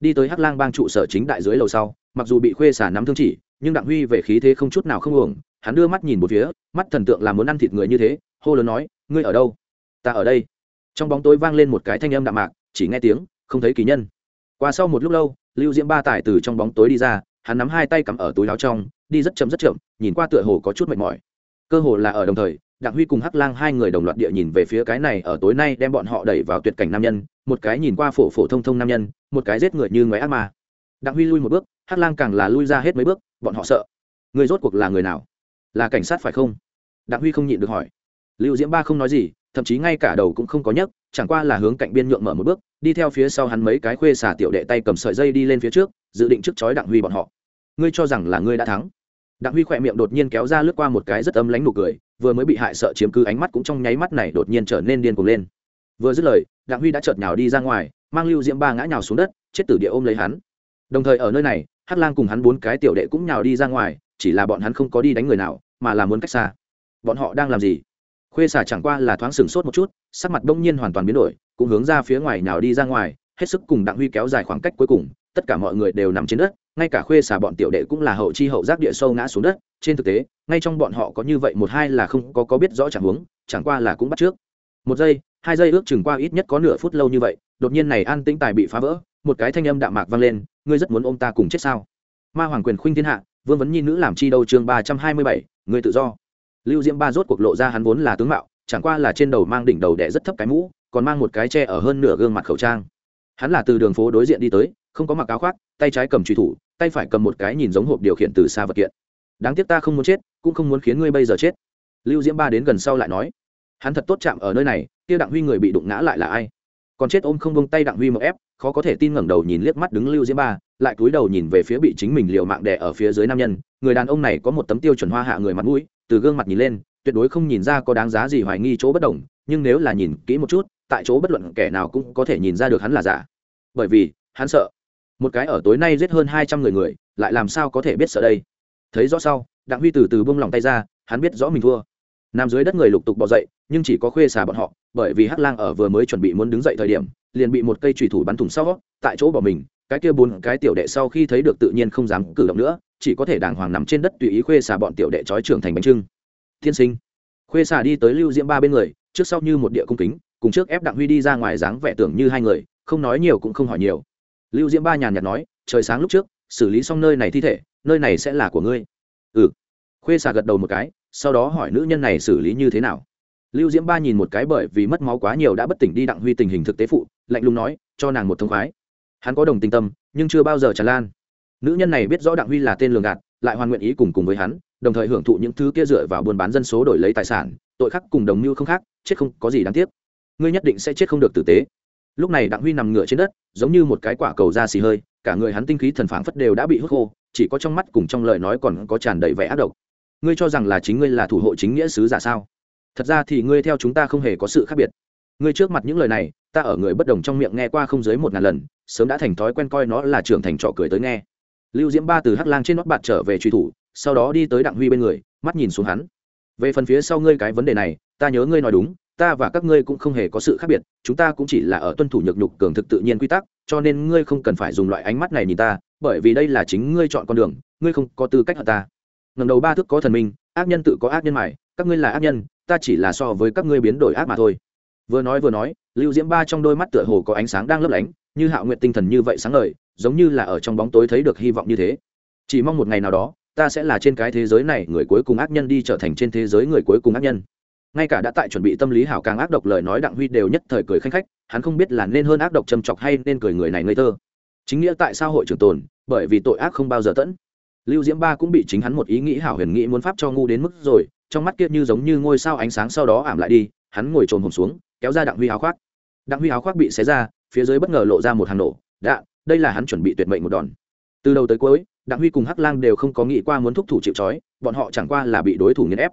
Đi tới hắc lang bang trụ sở chính đại dưới lầu sau, mặc dù bị khuê xả nắm thương chỉ, nhưng đặng huy về khí thế không chút nào không uổng, hắn đưa mắt nhìn một phía, mắt thần tượng là muốn ăn thịt người như thế, hô lớn nói, ngươi ở đâu? Ta ở đây. Trong bóng tối vang lên một cái thanh âm đạm mạc, chỉ nghe tiếng, không thấy kỳ nhân. Qua sau một lúc lâu, lưu diễm ba tải từ trong bóng tối đi ra, hắn nắm hai tay cắm ở túi áo trong, đi rất chậm rất chậm, nhìn qua tựa hồ có chút mệt mỏi cơ hồ là ở đồng thời, đặng huy cùng hắc lang hai người đồng loạt địa nhìn về phía cái này ở tối nay đem bọn họ đẩy vào tuyệt cảnh nam nhân, một cái nhìn qua phổ phổ thông thông nam nhân, một cái giết người như ngoái ác ma. Đặng huy lui một bước, hắc lang càng là lui ra hết mấy bước, bọn họ sợ. Người rốt cuộc là người nào? Là cảnh sát phải không? Đặng huy không nhịn được hỏi. Lưu diễm ba không nói gì, thậm chí ngay cả đầu cũng không có nhấc, chẳng qua là hướng cạnh biên nhượng mở một bước, đi theo phía sau hắn mấy cái khuê xả tiểu đệ tay cầm sợi dây đi lên phía trước, dự định trước chói đặng huy bọn họ. Ngươi cho rằng là ngươi đã thắng? Đặng huy khỏe miệng đột nhiên kéo ra lướt qua một cái rất ấm lánh nụ cười, vừa mới bị hại sợ chiếm cứ ánh mắt cũng trong nháy mắt này đột nhiên trở nên điên cuồng lên. Vừa dứt lời, đặng huy đã chợt nhào đi ra ngoài, mang lưu diễm ba ngã nhào xuống đất, chết tử địa ôm lấy hắn. Đồng thời ở nơi này hát lang cùng hắn bốn cái tiểu đệ cũng nhào đi ra ngoài, chỉ là bọn hắn không có đi đánh người nào, mà là muốn cách xa. Bọn họ đang làm gì? Khuê xả chẳng qua là thoáng sừng sốt một chút, sắc mặt đông nhiên hoàn toàn biến đổi, cũng hướng ra phía ngoài nhào đi ra ngoài, hết sức cùng đặng huy kéo dài khoảng cách cuối cùng tất cả mọi người đều nằm trên đất, ngay cả khuê xà bọn tiểu đệ cũng là hậu chi hậu giác địa sâu ngã xuống đất. Trên thực tế, ngay trong bọn họ có như vậy một hai là không có có biết rõ chẳng huống, chẳng qua là cũng bắt trước. Một giây, hai giây ước chừng qua ít nhất có nửa phút lâu như vậy, đột nhiên này an tĩnh tài bị phá vỡ, một cái thanh âm đạm mạc vang lên, ngươi rất muốn ôm ta cùng chết sao? Ma hoàng quyền khuynh thiên hạ, vương vấn nhi nữ làm chi đâu chương ba trăm hai mươi bảy người tự do. Lưu diễm ba rốt cuộc lộ ra hắn vốn là tướng mạo, chẳng qua là trên đầu mang đỉnh đầu đẻ rất thấp cái mũ, còn mang một cái tre ở hơn nửa gương mặt khẩu trang hắn là từ đường phố đối diện đi tới, không có mặc áo khoác, tay trái cầm truy thủ, tay phải cầm một cái nhìn giống hộp điều khiển từ xa vật kiện. Đáng tiếc ta không muốn chết, cũng không muốn khiến ngươi bây giờ chết. Lưu diễm ba đến gần sau lại nói, hắn thật tốt chạm ở nơi này, kia đặng huy người bị đụng ngã lại là ai? Còn chết ôm không bông tay đặng huy một ép, khó có thể tin ngẩng đầu nhìn liếc mắt đứng lưu diễm ba, lại cúi đầu nhìn về phía bị chính mình liều mạng đè ở phía dưới nam nhân. Người đàn ông này có một tấm tiêu chuẩn hoa hạ người mặt mũi, từ gương mặt nhìn lên, tuyệt đối không nhìn ra có đáng giá gì hoài nghi chỗ bất đồng nhưng nếu là nhìn kỹ một chút, tại chỗ bất luận kẻ nào cũng có thể nhìn ra được hắn là giả. Bởi vì, hắn sợ. Một cái ở tối nay giết hơn hai trăm người người, lại làm sao có thể biết sợ đây? Thấy rõ sau, đặng huy từ từ bông lòng tay ra, hắn biết rõ mình thua. Nằm dưới đất người lục tục bỏ dậy, nhưng chỉ có khuê xà bọn họ, bởi vì hắc lang ở vừa mới chuẩn bị muốn đứng dậy thời điểm, liền bị một cây trùy thủ bắn thủng sau, tại chỗ bỏ mình. Cái kia bốn cái tiểu đệ sau khi thấy được tự nhiên không dám cử động nữa, chỉ có thể đàng hoàng nằm trên đất tùy ý khuê xà bọn tiểu đệ trói trưởng thành bánh trưng. Thiên sinh, khuê xà đi tới lưu diễm ba bên người trước sau như một địa cung kính, cùng trước ép đặng huy đi ra ngoài dáng vẻ tưởng như hai người, không nói nhiều cũng không hỏi nhiều. Lưu diễm ba nhàn nhạt nói, trời sáng lúc trước, xử lý xong nơi này thi thể, nơi này sẽ là của ngươi. Ừ. Khuê xà gật đầu một cái, sau đó hỏi nữ nhân này xử lý như thế nào. Lưu diễm ba nhìn một cái bởi vì mất máu quá nhiều đã bất tỉnh đi đặng huy tình hình thực tế phụ, lạnh lùng nói, cho nàng một thông khoái. Hắn có đồng tình tâm, nhưng chưa bao giờ tràn lan. Nữ nhân này biết rõ đặng huy là tên lường gạt, lại hoàn nguyện ý cùng cùng với hắn đồng thời hưởng thụ những thứ kia dựa vào buôn bán dân số đổi lấy tài sản, tội khắc cùng đồng mưu không khác, chết không có gì đáng tiếc. Ngươi nhất định sẽ chết không được tử tế. Lúc này đặng huy nằm ngửa trên đất, giống như một cái quả cầu da xì hơi, cả người hắn tinh khí thần phảng phất đều đã bị hút khô, chỉ có trong mắt cùng trong lời nói còn có tràn đầy vẻ ác độc. Ngươi cho rằng là chính ngươi là thủ hộ chính nghĩa sứ giả sao? Thật ra thì ngươi theo chúng ta không hề có sự khác biệt. Ngươi trước mặt những lời này, ta ở người bất đồng trong miệng nghe qua không dưới một ngàn lần, sớm đã thành thói quen coi nó là trưởng thành trọ cười tới nghe. Lưu diễm ba từ hắc lang trên nót bạt trở về truy thủ sau đó đi tới đặng huy bên người, mắt nhìn xuống hắn. Về phần phía sau ngươi cái vấn đề này, ta nhớ ngươi nói đúng, ta và các ngươi cũng không hề có sự khác biệt, chúng ta cũng chỉ là ở tuân thủ nhược nhục cường thực tự nhiên quy tắc, cho nên ngươi không cần phải dùng loại ánh mắt này nhìn ta, bởi vì đây là chính ngươi chọn con đường, ngươi không có tư cách hận ta. Ngầm đầu ba thước có thần minh, ác nhân tự có ác nhân mải các ngươi là ác nhân, ta chỉ là so với các ngươi biến đổi ác mà thôi. Vừa nói vừa nói, lưu diễm ba trong đôi mắt tựa hồ có ánh sáng đang lấp lánh, như hạo nguyện tinh thần như vậy sáng ngời, giống như là ở trong bóng tối thấy được hy vọng như thế. Chỉ mong một ngày nào đó ta sẽ là trên cái thế giới này người cuối cùng ác nhân đi trở thành trên thế giới người cuối cùng ác nhân. Ngay cả đã tại chuẩn bị tâm lý hảo càng ác độc lời nói đặng huy đều nhất thời cười khanh khách, hắn không biết là nên hơn ác độc châm chọc hay nên cười người này ngây thơ. Chính nghĩa tại sao hội trường tồn, bởi vì tội ác không bao giờ tẫn. Lưu diễm ba cũng bị chính hắn một ý nghĩ hảo huyền nghĩ muốn pháp cho ngu đến mức rồi, trong mắt kia như giống như ngôi sao ánh sáng sau đó ảm lại đi, hắn ngồi trồn hồn xuống, kéo ra đặng huy áo khoác. Đặng huy áo khoác bị xé ra, phía dưới bất ngờ lộ ra một hàng nổ đạn đây là hắn chuẩn bị tuyệt mệnh một đòn. Từ đầu tới cuối đặng huy cùng hắc lang đều không có nghĩ qua muốn thúc thủ chịu trói, bọn họ chẳng qua là bị đối thủ nghiền ép.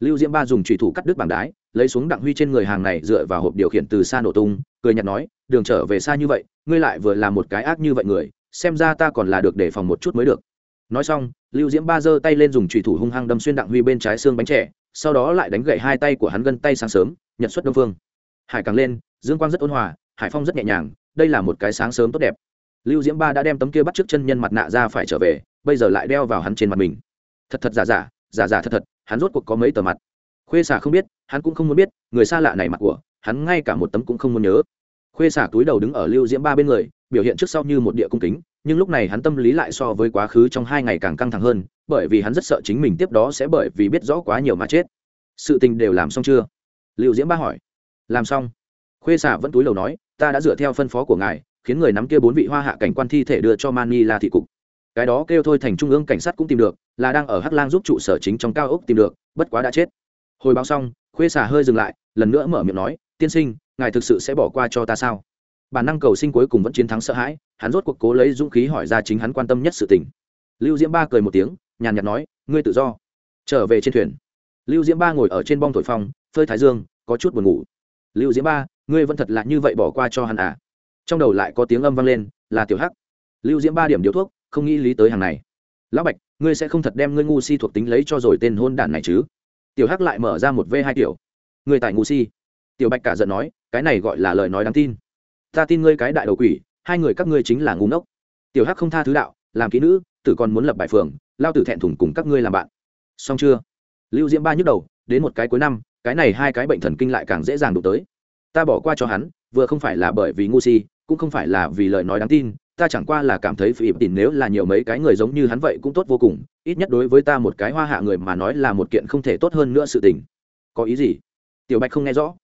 Lưu diễm ba dùng trùy thủ cắt đứt bảng đái, lấy xuống đặng huy trên người hàng này dựa vào hộp điều khiển từ xa nổ tung, cười nhặt nói, đường trở về xa như vậy, ngươi lại vừa làm một cái ác như vậy người, xem ra ta còn là được đề phòng một chút mới được. Nói xong, lưu diễm ba giơ tay lên dùng trùy thủ hung hăng đâm xuyên đặng huy bên trái xương bánh trẻ, sau đó lại đánh gậy hai tay của hắn gân tay sáng sớm nhận xuất đông phương. Hải càng lên, dương quang rất ôn hòa, hải phong rất nhẹ nhàng, đây là một cái sáng sớm tốt đẹp lưu diễm ba đã đem tấm kia bắt trước chân nhân mặt nạ ra phải trở về, bây giờ lại đeo vào hắn trên mặt mình. Thật thật giả giả giả giả thật thật, hắn rốt cuộc có mấy tờ mặt. Khuê xả không biết, hắn cũng không muốn biết, người xa lạ này mặt của, hắn ngay cả một tấm cũng không muốn nhớ. Khuê xả túi đầu đứng ở lưu diễm ba bên người, biểu hiện trước sau như một địa cung kính, nhưng lúc này hắn tâm lý lại so với quá khứ trong hai ngày càng căng thẳng hơn, bởi vì hắn rất sợ chính mình tiếp đó sẽ bởi vì biết rõ quá nhiều mà chết. Sự tình đều làm xong chưa? Lưu diễm ba hỏi. Làm xong. Khuê xả vẫn túi đầu nói, ta đã dựa theo phân phó của ngài khiến người nắm kia bốn vị hoa hạ cảnh quan thi thể đưa cho manila thị cục. Cái đó kêu thôi thành trung ương cảnh sát cũng tìm được, là đang ở hắc lang giúp trụ sở chính trong cao ốc tìm được, bất quá đã chết. Hồi báo xong, khuê xà hơi dừng lại, lần nữa mở miệng nói, tiên sinh, ngài thực sự sẽ bỏ qua cho ta sao? Bản năng cầu sinh cuối cùng vẫn chiến thắng sợ hãi, hắn rốt cuộc cố lấy dũng khí hỏi ra chính hắn quan tâm nhất sự tình. Lưu diễm ba cười một tiếng, nhàn nhạt nói, ngươi tự do. Trở về trên thuyền. Lưu diễm ba ngồi ở trên bong thổi phong, phơi thái dương, có chút buồn ngủ. Lưu diễm ba, ngươi vẫn thật là như vậy bỏ qua cho hắn à? Trong đầu lại có tiếng âm vang lên, là tiểu hắc. Lưu diễm ba điểm điếu thuốc, không nghĩ lý tới hàng này. Lão bạch, ngươi sẽ không thật đem ngươi ngu si thuộc tính lấy cho rồi tên hôn đản này chứ? Tiểu hắc lại mở ra một v hai tiểu. Người tại ngu si? Tiểu bạch cả giận nói, cái này gọi là lời nói đáng tin. Ta tin ngươi cái đại đầu quỷ, hai người các ngươi chính là ngu ngốc. Tiểu hắc không tha thứ đạo, làm kỹ nữ, tử còn muốn lập bài phường, lao tử thẹn thùng cùng các ngươi làm bạn. Xong chưa? Lưu diễm ba nhức đầu, đến một cái cuối năm, cái này hai cái bệnh thần kinh lại càng dễ dàng đụng tới. Ta bỏ qua cho hắn, vừa không phải là bởi vì ngu si cũng không phải là vì lời nói đáng tin, ta chẳng qua là cảm thấy phỉ tìm nếu là nhiều mấy cái người giống như hắn vậy cũng tốt vô cùng, ít nhất đối với ta một cái hoa hạ người mà nói là một kiện không thể tốt hơn nữa sự tình. Có ý gì? Tiểu bạch không nghe rõ.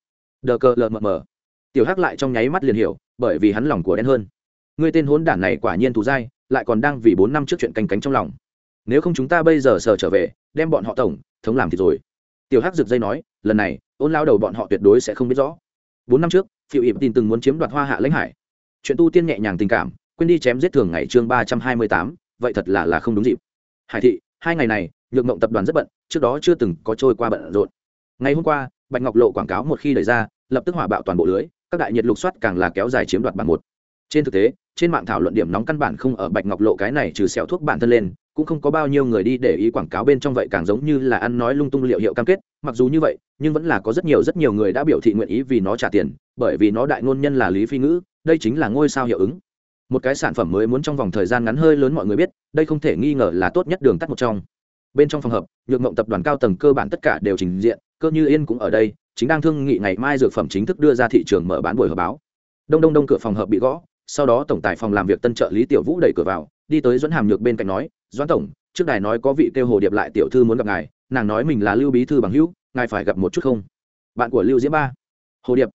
Đờ cờ lờ mờ mờ. Tiểu hắc lại trong nháy mắt liền hiểu, bởi vì hắn lòng của đen hơn. Người tên hốn đản này quả nhiên thù dai, lại còn đang vì bốn năm trước chuyện canh cánh trong lòng. Nếu không chúng ta bây giờ sờ trở về, đem bọn họ tổng, thống làm thì rồi. Tiểu hắc rực dây nói, lần này, ôn lao đầu bọn họ tuyệt đối sẽ không biết rõ. Bốn năm trước phiêu ịp tin từng muốn chiếm đoạt hoa hạ lãnh hải chuyện tu tiên nhẹ nhàng tình cảm, quên đi chém giết thường ngày chương ba trăm hai mươi tám, vậy thật là là không đúng dịp. Hải thị, hai ngày này, nhược mộng tập đoàn rất bận, trước đó chưa từng có trôi qua bận rộn. Ngày hôm qua, bạch ngọc lộ quảng cáo một khi đẩy ra, lập tức hỏa bạo toàn bộ lưới, các đại nhiệt lục soát càng là kéo dài chiếm đoạt bản một. Trên thực tế, trên mạng thảo luận điểm nóng căn bản không ở bạch ngọc lộ cái này trừ xẻo thuốc bản thân lên, cũng không có bao nhiêu người đi để ý quảng cáo bên trong vậy càng giống như là ăn nói lung tung liệu hiệu cam kết, mặc dù như vậy, nhưng vẫn là có rất nhiều rất nhiều người đã biểu thị nguyện ý vì nó trả tiền, bởi vì nó đại ngôn nhân là lý phi ngữ đây chính là ngôi sao hiệu ứng. Một cái sản phẩm mới muốn trong vòng thời gian ngắn hơi lớn mọi người biết, đây không thể nghi ngờ là tốt nhất đường tắt một trong. Bên trong phòng hợp, nhược mộng tập đoàn cao tầng cơ bản tất cả đều trình diện, cơ như yên cũng ở đây, chính đang thương nghị ngày mai dược phẩm chính thức đưa ra thị trường mở bán buổi họp báo. Đông đông đông cửa phòng hợp bị gõ, sau đó tổng tài phòng làm việc tân trợ lý tiểu vũ đẩy cửa vào, đi tới dẫn hàm nhược bên cạnh nói doãn tổng, trước đài nói có vị kêu hồ điệp lại tiểu thư muốn gặp ngài, nàng nói mình là lưu bí thư bằng hữu, ngài phải gặp một chút không? Bạn của lưu diễm ba. Hồ điệp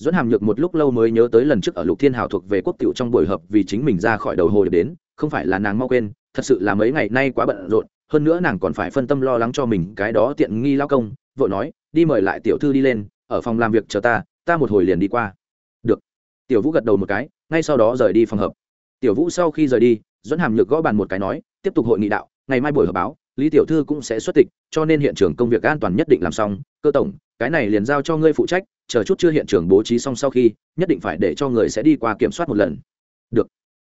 dẫn hàm nhược một lúc lâu mới nhớ tới lần trước ở lục thiên hào thuộc về quốc tiểu trong buổi họp vì chính mình ra khỏi đầu hồ đến, không phải là nàng mau quên, thật sự là mấy ngày nay quá bận rộn, hơn nữa nàng còn phải phân tâm lo lắng cho mình, cái đó tiện nghi lao công, vội nói, đi mời lại tiểu thư đi lên, ở phòng làm việc chờ ta ta một hồi liền đi qua. Được. Tiểu vũ gật đầu một cái, ngay sau đó rời đi phòng hợp. Tiểu vũ sau khi rời đi dẫn hàm nhược gõ bàn một cái nói, tiếp tục hội nghị đạo, ngày mai buổi họp báo, lý tiểu thư cũng sẽ xuất tịch, cho nên hiện trường công việc an toàn nhất định làm xong, cơ tổng, cái này liền giao cho ngươi phụ trách chờ chút chưa hiện trường bố trí xong sau khi, nhất định phải để cho người sẽ đi qua kiểm soát một lần. Được.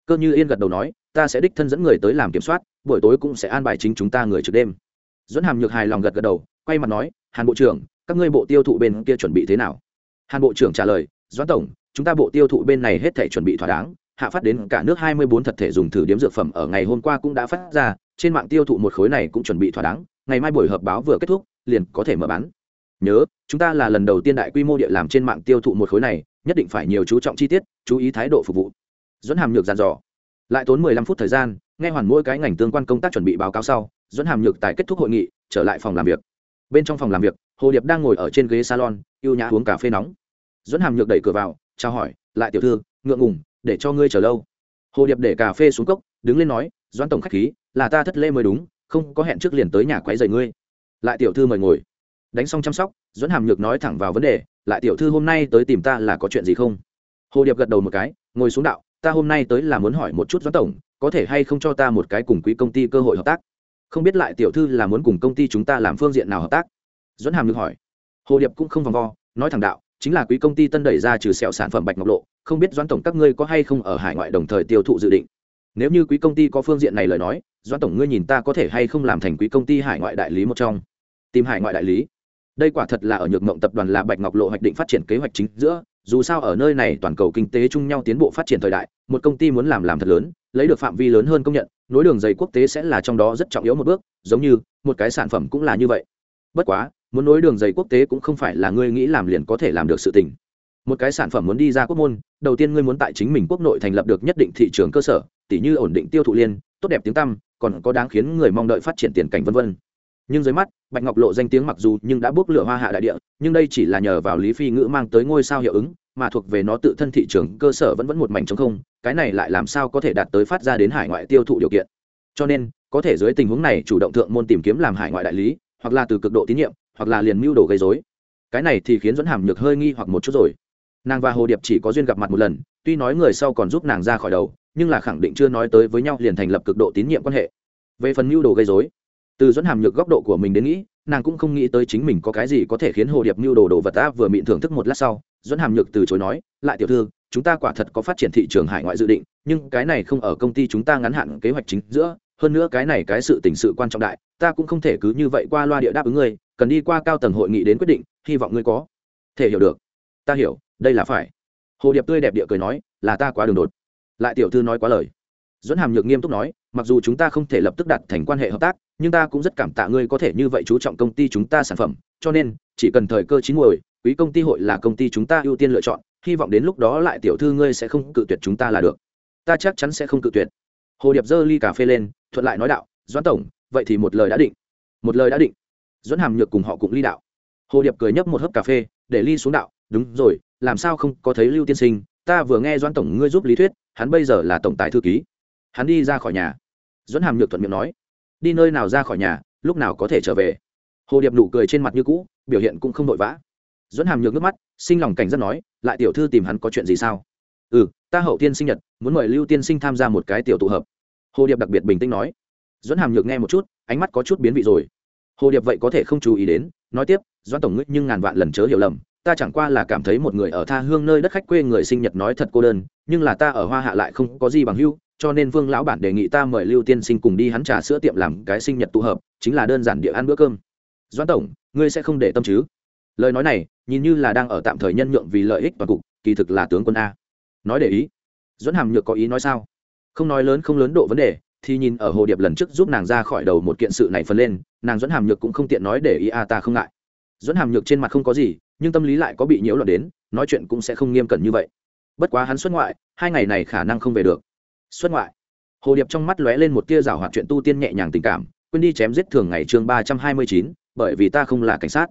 Cơ như yên gật đầu nói, ta sẽ đích thân dẫn người tới làm kiểm soát, buổi tối cũng sẽ an bài chính chúng ta người trực đêm. Dẫn hàm nhược hài lòng gật gật đầu, quay mặt nói, hàn bộ trưởng, các ngươi bộ tiêu thụ bên kia chuẩn bị thế nào? Hàn bộ trưởng trả lời doãn tổng, chúng ta bộ tiêu thụ bên này hết thể chuẩn bị thỏa đáng, hạ phát đến cả nước hai mươi bốn thật thể dùng thử điểm dược phẩm ở ngày hôm qua cũng đã phát ra, trên mạng tiêu thụ một khối này cũng chuẩn bị thỏa đáng, ngày mai buổi họp báo vừa kết thúc, liền có thể mở bán nhớ, chúng ta là lần đầu tiên đại quy mô địa làm trên mạng tiêu thụ một khối này, nhất định phải nhiều chú trọng chi tiết, chú ý thái độ phục vụ. Dẫn hàm nhược dàn dò. Lại tốn mười lăm phút thời gian, nghe hoàn mỗi cái ngành tương quan công tác chuẩn bị báo cáo sau dẫn hàm nhược tại kết thúc hội nghị, trở lại phòng làm việc. Bên trong phòng làm việc, hồ điệp đang ngồi ở trên ghế salon, yêu nhã uống cà phê nóng. Dẫn hàm nhược đẩy cửa vào, chào hỏi, lại tiểu thư, ngượng ngùng, để cho ngươi chờ lâu. Hồ điệp để cà phê xuống cốc, đứng lên nói doãn tổng khách khí, là ta thất lễ mới đúng, không có hẹn trước liền tới nhà quấy rầy ngươi. Lại tiểu thư mời ngồi đánh xong chăm sóc dẫn hàm nhược nói thẳng vào vấn đề, lại tiểu thư hôm nay tới tìm ta là có chuyện gì không? Hồ điệp gật đầu một cái, ngồi xuống đạo, ta hôm nay tới là muốn hỏi một chút doãn tổng, có thể hay không cho ta một cái cùng quỹ công ty cơ hội hợp tác? Không biết lại tiểu thư là muốn cùng công ty chúng ta làm phương diện nào hợp tác? Dẫn hàm nhược hỏi. Hồ điệp cũng không vòng vo, nói thẳng đạo, chính là quý công ty tân đẩy ra trừ sẹo sản phẩm bạch ngọc lộ, không biết doãn tổng các ngươi có hay không ở hải ngoại đồng thời tiêu thụ dự định? Nếu như quý công ty có phương diện này lời nói doãn tổng ngươi nhìn ta có thể hay không làm thành quý công ty hải ngoại đại lý một trong? Tìm hải ngoại đại lý? Đây quả thật là ở nhược mộng tập đoàn là bạch ngọc lộ hoạch định phát triển kế hoạch chính giữa, dù sao ở nơi này toàn cầu kinh tế chung nhau tiến bộ phát triển thời đại, một công ty muốn làm làm thật lớn, lấy được phạm vi lớn hơn công nhận, nối đường dày quốc tế sẽ là trong đó rất trọng yếu một bước, giống như, một cái sản phẩm cũng là như vậy. Bất quá, muốn nối đường dày quốc tế cũng không phải là ngươi nghĩ làm liền có thể làm được sự tình. Một cái sản phẩm muốn đi ra quốc môn, đầu tiên ngươi muốn tại chính mình quốc nội thành lập được nhất định thị trường cơ sở, tỉ như ổn định tiêu thụ liên, tốt đẹp tiếng tăm, còn có đáng khiến người mong đợi phát triển tiền cảnh vân vân nhưng dưới mắt, bạch ngọc lộ danh tiếng mặc dù nhưng đã bước lửa hoa hạ đại địa, nhưng đây chỉ là nhờ vào lý phi ngữ mang tới ngôi sao hiệu ứng, mà thuộc về nó tự thân thị trường, cơ sở vẫn vẫn một mảnh trống không, cái này lại làm sao có thể đạt tới phát ra đến hải ngoại tiêu thụ điều kiện. Cho nên, có thể dưới tình huống này chủ động thượng môn tìm kiếm làm hải ngoại đại lý, hoặc là từ cực độ tín nhiệm, hoặc là liền mưu đồ gây dối cái này thì khiến dẫn hàm nhược hơi nghi hoặc một chút rồi. Nàng và hồ điệp chỉ có duyên gặp mặt một lần, tuy nói người sau còn giúp nàng ra khỏi đầu, nhưng là khẳng định chưa nói tới với nhau liền thành lập cực độ tín nhiệm quan hệ. Về phần mưu đồ gây dối từ dẫn hàm nhược góc độ của mình đến nghĩ, nàng cũng không nghĩ tới chính mình có cái gì có thể khiến hồ điệp mưu đồ đồ vật ta vừa mịn thưởng thức một lát sau dẫn hàm nhược từ chối nói, lại tiểu thư, chúng ta quả thật có phát triển thị trường hải ngoại dự định, nhưng cái này không ở công ty chúng ta ngắn hạn kế hoạch chính giữa, hơn nữa cái này cái sự tình sự quan trọng đại, ta cũng không thể cứ như vậy qua loa địa đáp ứng ngươi, cần đi qua cao tầng hội nghị đến quyết định, hy vọng ngươi có thể hiểu được. Ta hiểu, đây là phải. Hồ điệp tươi đẹp địa cười nói, là ta quá đường đột. Lại tiểu thư nói quá lời dẫn hàm nhược nghiêm túc nói, mặc dù chúng ta không thể lập tức đặt thành quan hệ hợp tác, nhưng ta cũng rất cảm tạ ngươi có thể như vậy chú trọng công ty chúng ta sản phẩm, cho nên, chỉ cần thời cơ chín muồi, quý công ty hội là công ty chúng ta ưu tiên lựa chọn, hy vọng đến lúc đó lại tiểu thư ngươi sẽ không cự tuyệt chúng ta là được. Ta chắc chắn sẽ không cự tuyệt. Hồ điệp giơ ly cà phê lên, thuận lại nói đạo doãn tổng, vậy thì một lời đã định. Một lời đã định. Doãn hàm nhược cùng họ cũng ly đạo. Hồ điệp cười nhấp một hớp cà phê, để ly xuống đạo, đúng rồi, làm sao không có thấy lưu tiên sinh, ta vừa nghe doãn tổng ngươi giúp lý thuyết, hắn bây giờ là tổng tài thư ký hắn đi ra khỏi nhà. Dẫn hàm nhược thuận miệng nói, đi nơi nào ra khỏi nhà, lúc nào có thể trở về? Hồ điệp nụ cười trên mặt như cũ, biểu hiện cũng không vội vã. Dẫn hàm nhược nước mắt, sinh lòng cảnh rất nói, lại tiểu thư tìm hắn có chuyện gì sao? Ừ ta hậu tiên sinh nhật, muốn mời lưu tiên sinh tham gia một cái tiểu tụ hợp. Hồ điệp đặc biệt bình tĩnh nói. Dẫn hàm nhược nghe một chút, ánh mắt có chút biến vị rồi. Hồ điệp vậy có thể không chú ý đến, nói tiếp doãn tổng ngữ nhưng ngàn vạn lần chớ hiểu lầm, ta chẳng qua là cảm thấy một người ở tha hương nơi đất khách quê người sinh nhật nói thật cô đơn, nhưng là ta ở hoa hạ lại không có gì bằng hưu cho nên vương lão bản đề nghị ta mời lưu tiên sinh cùng đi hắn trà sữa tiệm làm cái sinh nhật tụ hợp, chính là đơn giản địa ăn bữa cơm. Doãn tổng, ngươi sẽ không để tâm chứ? Lời nói này, nhìn như là đang ở tạm thời nhân nhượng vì lợi ích toàn cục, kỳ thực là tướng quân a. Nói để ý. Doãn hàm nhược có ý nói sao? Không nói lớn không lớn độ vấn đề, thì nhìn ở hồ điệp lần trước giúp nàng ra khỏi đầu một kiện sự này phân lên, nàng doãn hàm nhược cũng không tiện nói để ý a ta không ngại. Doãn hàm nhược trên mặt không có gì, nhưng tâm lý lại có bị nhiễu loạn đến, nói chuyện cũng sẽ không nghiêm cẩn như vậy. Bất quá hắn xuất ngoại, hai ngày này khả năng không về được xuất ngoại. Hồ điệp trong mắt lóe lên một tia rào hoạt chuyện tu tiên nhẹ nhàng tình cảm, quên đi chém giết thường ngày chương ba trăm hai mươi chín, bởi vì ta không là cảnh sát.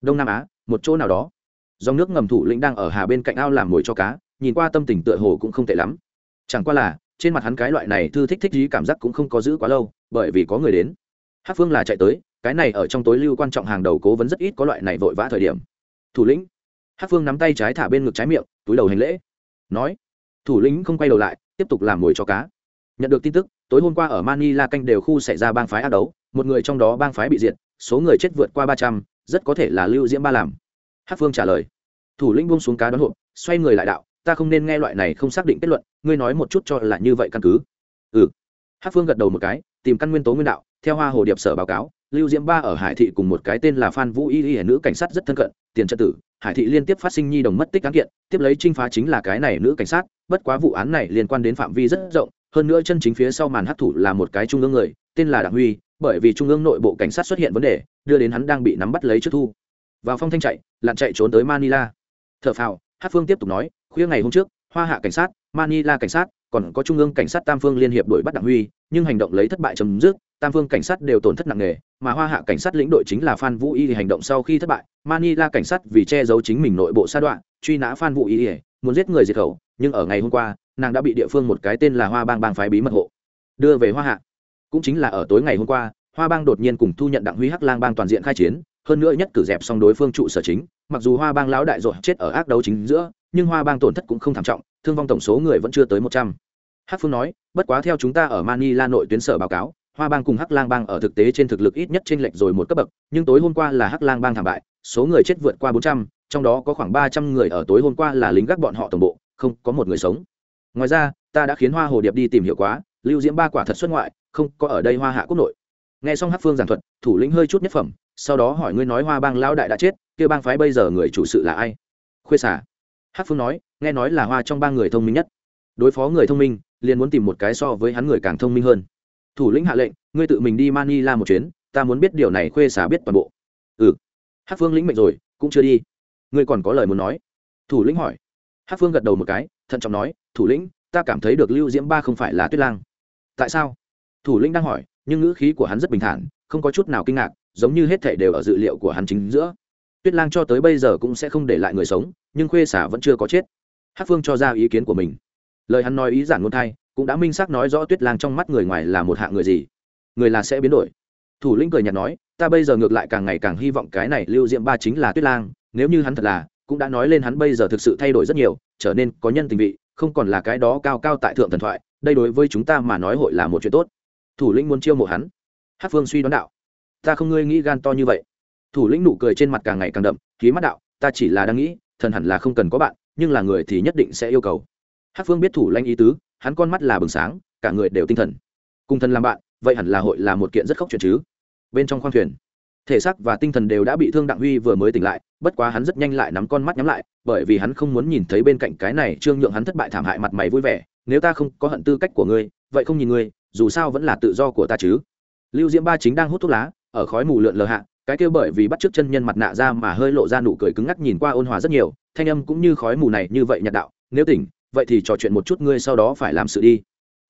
Đông nam á, một chỗ nào đó. Dòng nước ngầm thủ lĩnh đang ở hà bên cạnh ao làm mồi cho cá, nhìn qua tâm tình tựa hồ cũng không tệ lắm. Chẳng qua là, trên mặt hắn cái loại này thư thích thích gì cảm giác cũng không có giữ quá lâu, bởi vì có người đến. Hát phương là chạy tới, cái này ở trong tối lưu quan trọng hàng đầu cố vấn rất ít có loại này vội vã thời điểm. Thủ lĩnh. Hát phương nắm tay trái thả bên ngực trái miệng, túi đầu hành lễ. Nói. Thủ lĩnh không quay đầu lại tiếp tục làm mồi cho cá. Nhận được tin tức, tối hôm qua ở manila canh đều khu xảy ra bang phái ác đấu, một người trong đó bang phái bị diệt, số người chết vượt qua ba trăm, rất có thể là lưu diễm ba làm. Hát phương trả lời. Thủ lĩnh buông xuống cá đón hộp, xoay người lại đạo, ta không nên nghe loại này không xác định kết luận, ngươi nói một chút cho là như vậy căn cứ. Ừ. Hát phương gật đầu một cái, tìm căn nguyên tố nguyên đạo, theo hoa hồ điệp sở báo cáo, lưu diễm ba ở hải thị cùng một cái tên là phan vũ y y nữ cảnh sát rất thân cận, tiền trật tử hải thị liên tiếp phát sinh nhi đồng mất tích án kiện, tiếp lấy trinh phá chính là cái này nữ cảnh sát, bất quá vụ án này liên quan đến phạm vi rất rộng, hơn nữa chân chính phía sau màn hấp thủ là một cái trung ương người, tên là đặng huy, bởi vì trung ương nội bộ cảnh sát xuất hiện vấn đề, đưa đến hắn đang bị nắm bắt lấy trước thu. Vào phong thanh chạy, lặn chạy trốn tới manila. Thợ phào hát phương tiếp tục nói, khuya ngày hôm trước, hoa hạ cảnh sát, manila cảnh sát, còn có trung ương cảnh sát tam phương liên hiệp đuổi bắt đặng huy, nhưng hành động lấy thất bại chấm dứt tam phương cảnh sát đều tổn thất nặng nề, mà hoa hạ cảnh sát lĩnh đội chính là phan vũ y hành động sau khi thất bại, manila cảnh sát vì che giấu chính mình nội bộ sa đoạn, truy nã phan vũ y, muốn giết người diệt khẩu, nhưng ở ngày hôm qua, nàng đã bị địa phương một cái tên là hoa bang bang phái bí mật hộ, đưa về hoa hạ. Cũng chính là ở tối ngày hôm qua, hoa bang đột nhiên cùng thu nhận đặng huy hắc lang bang toàn diện khai chiến, hơn nữa nhất cử dẹp xong đối phương trụ sở chính, mặc dù hoa bang lão đại dội chết ở ác đấu chính giữa, nhưng hoa bang tổn thất cũng không thảm trọng, thương vong tổng số người vẫn chưa tới một trăm. Hắc phương nói, bất quá theo chúng ta ở manila nội tuyến sở báo cáo hoa bang cùng hắc lang bang ở thực tế trên thực lực ít nhất trên lệch rồi một cấp bậc, nhưng tối hôm qua là hắc lang bang thảm bại, số người chết vượt qua bốn trăm, trong đó có khoảng ba trăm người ở tối hôm qua là lính gác bọn họ tổng bộ, không có một người sống. Ngoài ra, ta đã khiến hoa hồ điệp đi tìm hiểu quá, lưu diễm ba quả thật xuất ngoại, không có ở đây hoa hạ quốc nội. Nghe xong hát phương giảng thuật, thủ lĩnh hơi chút nhất phẩm, sau đó hỏi ngươi nói hoa bang lão đại đã chết kêu bang phái bây giờ người chủ sự là ai? Khuê xả hát phương nói, nghe nói là hoa trong ba người thông minh nhất. Đối phó người thông minh, liền muốn tìm một cái so với hắn người càng thông minh hơn thủ lĩnh hạ lệnh, ngươi tự mình đi manila một chuyến, ta muốn biết điều này khuê xả biết toàn bộ. Ừ. Hát phương lĩnh mệnh rồi, cũng chưa đi. Ngươi còn có lời muốn nói? Thủ lĩnh hỏi. Hát phương gật đầu một cái, thận trọng nói, thủ lĩnh, ta cảm thấy được lưu diễm ba không phải là tuyết lang. Tại sao? Thủ lĩnh đang hỏi, nhưng ngữ khí của hắn rất bình thản, không có chút nào kinh ngạc, giống như hết thể đều ở dự liệu của hắn chính giữa. Tuyết lang cho tới bây giờ cũng sẽ không để lại người sống, nhưng khuê xả vẫn chưa có chết. Hát phương cho ra ý kiến của mình. Lời hắn nói ý giản ngôn thay cũng đã minh xác nói rõ tuyết lang trong mắt người ngoài là một hạng người gì. Người là sẽ biến đổi. Thủ lĩnh cười nhạt nói, ta bây giờ ngược lại càng ngày càng hy vọng cái này lưu diệm ba chính là tuyết lang, nếu như hắn thật là, cũng đã nói lên hắn bây giờ thực sự thay đổi rất nhiều, trở nên có nhân tình vị, không còn là cái đó cao cao tại thượng thần thoại, đây đối với chúng ta mà nói hội là một chuyện tốt. Thủ lĩnh muốn chiêu mộ hắn. Hát phương suy đoán đạo, ta không ngươi nghĩ gan to như vậy. Thủ lĩnh nụ cười trên mặt càng ngày càng đậm khí mắt đạo, ta chỉ là đang nghĩ, thần hẳn là không cần có bạn, nhưng là người thì nhất định sẽ yêu cầu. Hát phương biết thủ lãnh ý tứ hắn con mắt là bừng sáng, cả người đều tinh thần. Cùng thần làm bạn, vậy hẳn là hội là một kiện rất khóc chuyện chứ. Bên trong khoang thuyền, thể xác và tinh thần đều đã bị thương đặng huy vừa mới tỉnh lại, bất quá hắn rất nhanh lại nắm con mắt nhắm lại, bởi vì hắn không muốn nhìn thấy bên cạnh cái này trương nhượng hắn thất bại thảm hại mặt mày vui vẻ, nếu ta không có hận tư cách của ngươi, vậy không nhìn ngươi, dù sao vẫn là tự do của ta chứ. Lưu diễm ba chính đang hút thuốc lá, ở khói mù lượn lờ hạ, cái kêu bởi vì bắt t r ư ớ c chân nhân mặt nạ ra mà hơi lộ ra nụ cười cứng ngắc nhìn qua ôn hòa rất nhiều, thanh âm cũng như khói mù này như vậy nhạt đạo, nếu tỉnh vậy thì trò chuyện một chút ngươi sau đó phải làm sự đi.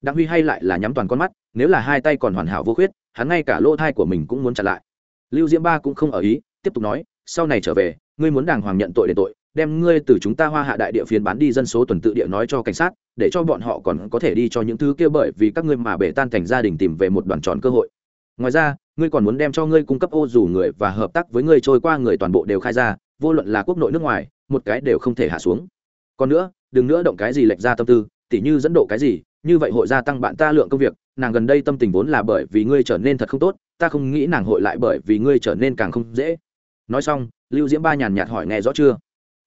Đặng huy hay lại là nhắm toàn con mắt, nếu là hai tay còn hoàn hảo vô khuyết, hắn ngay cả lỗ thai của mình cũng muốn chặn lại. Lưu diễm ba cũng không ở ý, tiếp tục nói, sau này trở về, ngươi muốn đàng hoàng nhận tội để tội, đem ngươi từ chúng ta hoa hạ đại địa phiến bán đi dân số tuần tự địa nói cho cảnh sát, để cho bọn họ còn có thể đi cho những thứ kia bởi vì các ngươi mà bể tan thành gia đình tìm về một đoàn tròn cơ hội. Ngoài ra, ngươi còn muốn đem cho ngươi cung cấp ô dù người và hợp tác với ngươi trôi qua người toàn bộ đều khai ra, vô luận là quốc nội nước ngoài, một cái đều không thể hạ xuống. Còn nữa đừng nữa động cái gì lệch ra tâm tư, tỉ như dẫn độ cái gì, như vậy hội gia tăng bạn ta lượng công việc, nàng gần đây tâm tình vốn là bởi vì ngươi trở nên thật không tốt, ta không nghĩ nàng hội lại bởi vì ngươi trở nên càng không dễ. Nói xong, lưu diễm ba nhàn nhạt hỏi nghe rõ chưa?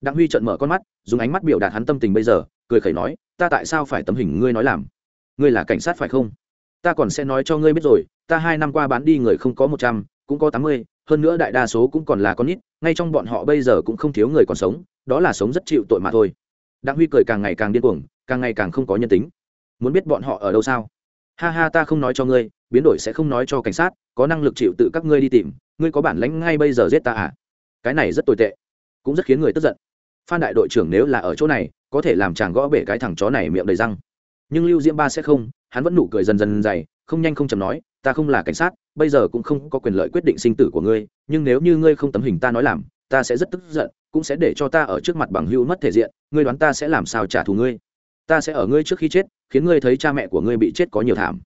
Đặng huy trợn mở con mắt, dùng ánh mắt biểu đạt hắn tâm tình bây giờ, cười khẩy nói, ta tại sao phải tấm hình ngươi nói làm? Ngươi là cảnh sát phải không? Ta còn sẽ nói cho ngươi biết rồi, ta hai năm qua bán đi người không có một trăm, cũng có tám mươi, hơn nữa đại đa số cũng còn là con nít, ngay trong bọn họ bây giờ cũng không thiếu người còn sống, đó là sống rất chịu tội mà thôi đặng huy cười càng ngày càng điên cuồng, càng ngày càng không có nhân tính. Muốn biết bọn họ ở đâu sao? Ha ha, ta không nói cho ngươi, biến đổi sẽ không nói cho cảnh sát, có năng lực chịu tự các ngươi đi tìm, ngươi có bản lãnh ngay bây giờ giết ta à? Cái này rất tồi tệ, cũng rất khiến người tức giận. Phan đại đội trưởng nếu là ở chỗ này, có thể làm chàng gõ bể cái thằng chó này miệng đầy răng. Nhưng lưu diễm ba sẽ không, hắn vẫn nụ cười dần dần dày, không nhanh không chầm nói, ta không là cảnh sát, bây giờ cũng không có quyền lợi quyết định sinh tử của ngươi, nhưng nếu như ngươi không tấm hình ta nói làm ta sẽ rất tức giận, cũng sẽ để cho ta ở trước mặt bằng hữu mất thể diện, ngươi đoán ta sẽ làm sao trả thù ngươi? Ta sẽ ở ngươi trước khi chết, khiến ngươi thấy cha mẹ của ngươi bị chết có nhiều thảm.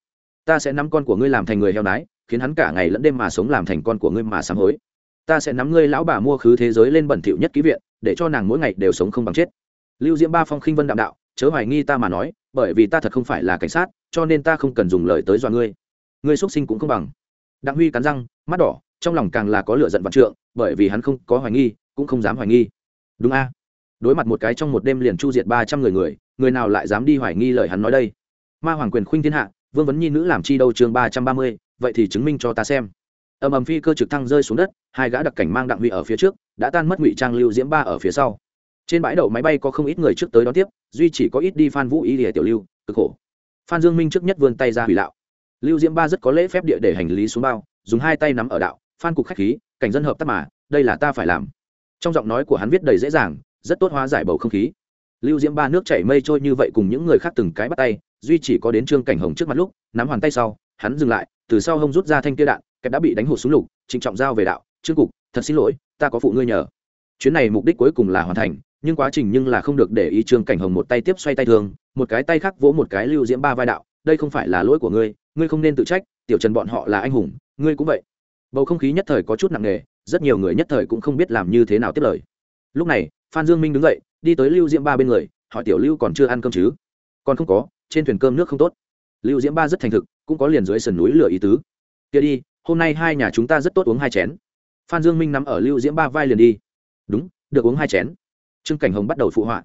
Ta sẽ nắm con của ngươi làm thành người heo nái, khiến hắn cả ngày lẫn đêm mà sống làm thành con của ngươi mà sám hối. Ta sẽ nắm ngươi lão bà mua khứ thế giới lên bẩn thỉu nhất ký viện, để cho nàng mỗi ngày đều sống không bằng chết. Lưu diễm ba phong khinh vân đạm đạo, chớ hoài nghi ta mà nói, bởi vì ta thật không phải là cảnh sát, cho nên ta không cần dùng lời tới dọa ngươi. Ngươi xuất sinh cũng không bằng. Đặng huy cắn răng, mắt đỏ, trong lòng càng là có lửa giận vạn trượng bởi vì hắn không có hoài nghi, cũng không dám hoài nghi. Đúng a. Đối mặt một cái trong một đêm liền chu diệt ba trăm người người người nào lại dám đi hoài nghi lời hắn nói đây? Ma hoàng quyền khuynh thiên hạ, vương vấn nhi nữ làm chi đâu chương ba trăm ba mươi, vậy thì chứng minh cho ta xem. Ầm ầm phi cơ trực thăng rơi xuống đất, hai gã đặc cảnh mang đặng huy ở phía trước, đã tan mất ngụy trang lưu diễm ba ở phía sau. Trên bãi đậu máy bay có không ít người trước tới đón tiếp, duy chỉ có ít đi phan vũ ý địa tiểu lưu, cực khổ. Phan dương minh trước nhất vươn tay ra hủy đạo. Lưu diễm ba rất có lễ phép địa để hành lý xuống bao, dùng hai tay nắm ở đạo, phan cục khách khí cảnh dân hợp tác mà, đây là ta phải làm. Trong giọng nói của hắn viết đầy dễ dàng, rất tốt hóa giải bầu không khí. Lưu diễm ba nước chảy mây trôi như vậy cùng những người khác từng cái bắt tay, duy chỉ có đến trương cảnh hồng trước mặt lúc, nắm hoàn tay sau, hắn dừng lại, từ sau hông rút ra thanh kia đạn kẹp đã bị đánh hụt xuống lục, trịnh trọng giao về đạo, trương cục, thật xin lỗi, ta có phụ ngươi nhờ. Chuyến này mục đích cuối cùng là hoàn thành, nhưng quá trình nhưng là không được để ý trương cảnh hồng một tay tiếp xoay tay thường, một cái tay khác vỗ một cái lưu diễm ba vai đạo, đây không phải là lỗi của ngươi ngươi không nên tự trách, tiểu trần bọn họ là anh hùng, ngươi cũng vậy bầu không khí nhất thời có chút nặng nề, rất nhiều người nhất thời cũng không biết làm như thế nào tiếp lời. Lúc này, phan dương minh đứng dậy, đi tới lưu diễm ba bên người, hỏi tiểu lưu còn chưa ăn cơm chứ? Còn không có, trên thuyền cơm nước không tốt. Lưu diễm ba rất thành thực, cũng có liền dưới sườn núi lửa ý tứ. Kia đi, hôm nay hai nhà chúng ta rất tốt uống hai chén. Phan dương minh nằm ở lưu diễm ba vai liền đi. Đúng, được uống hai chén. Trương cảnh hồng bắt đầu phụ họa.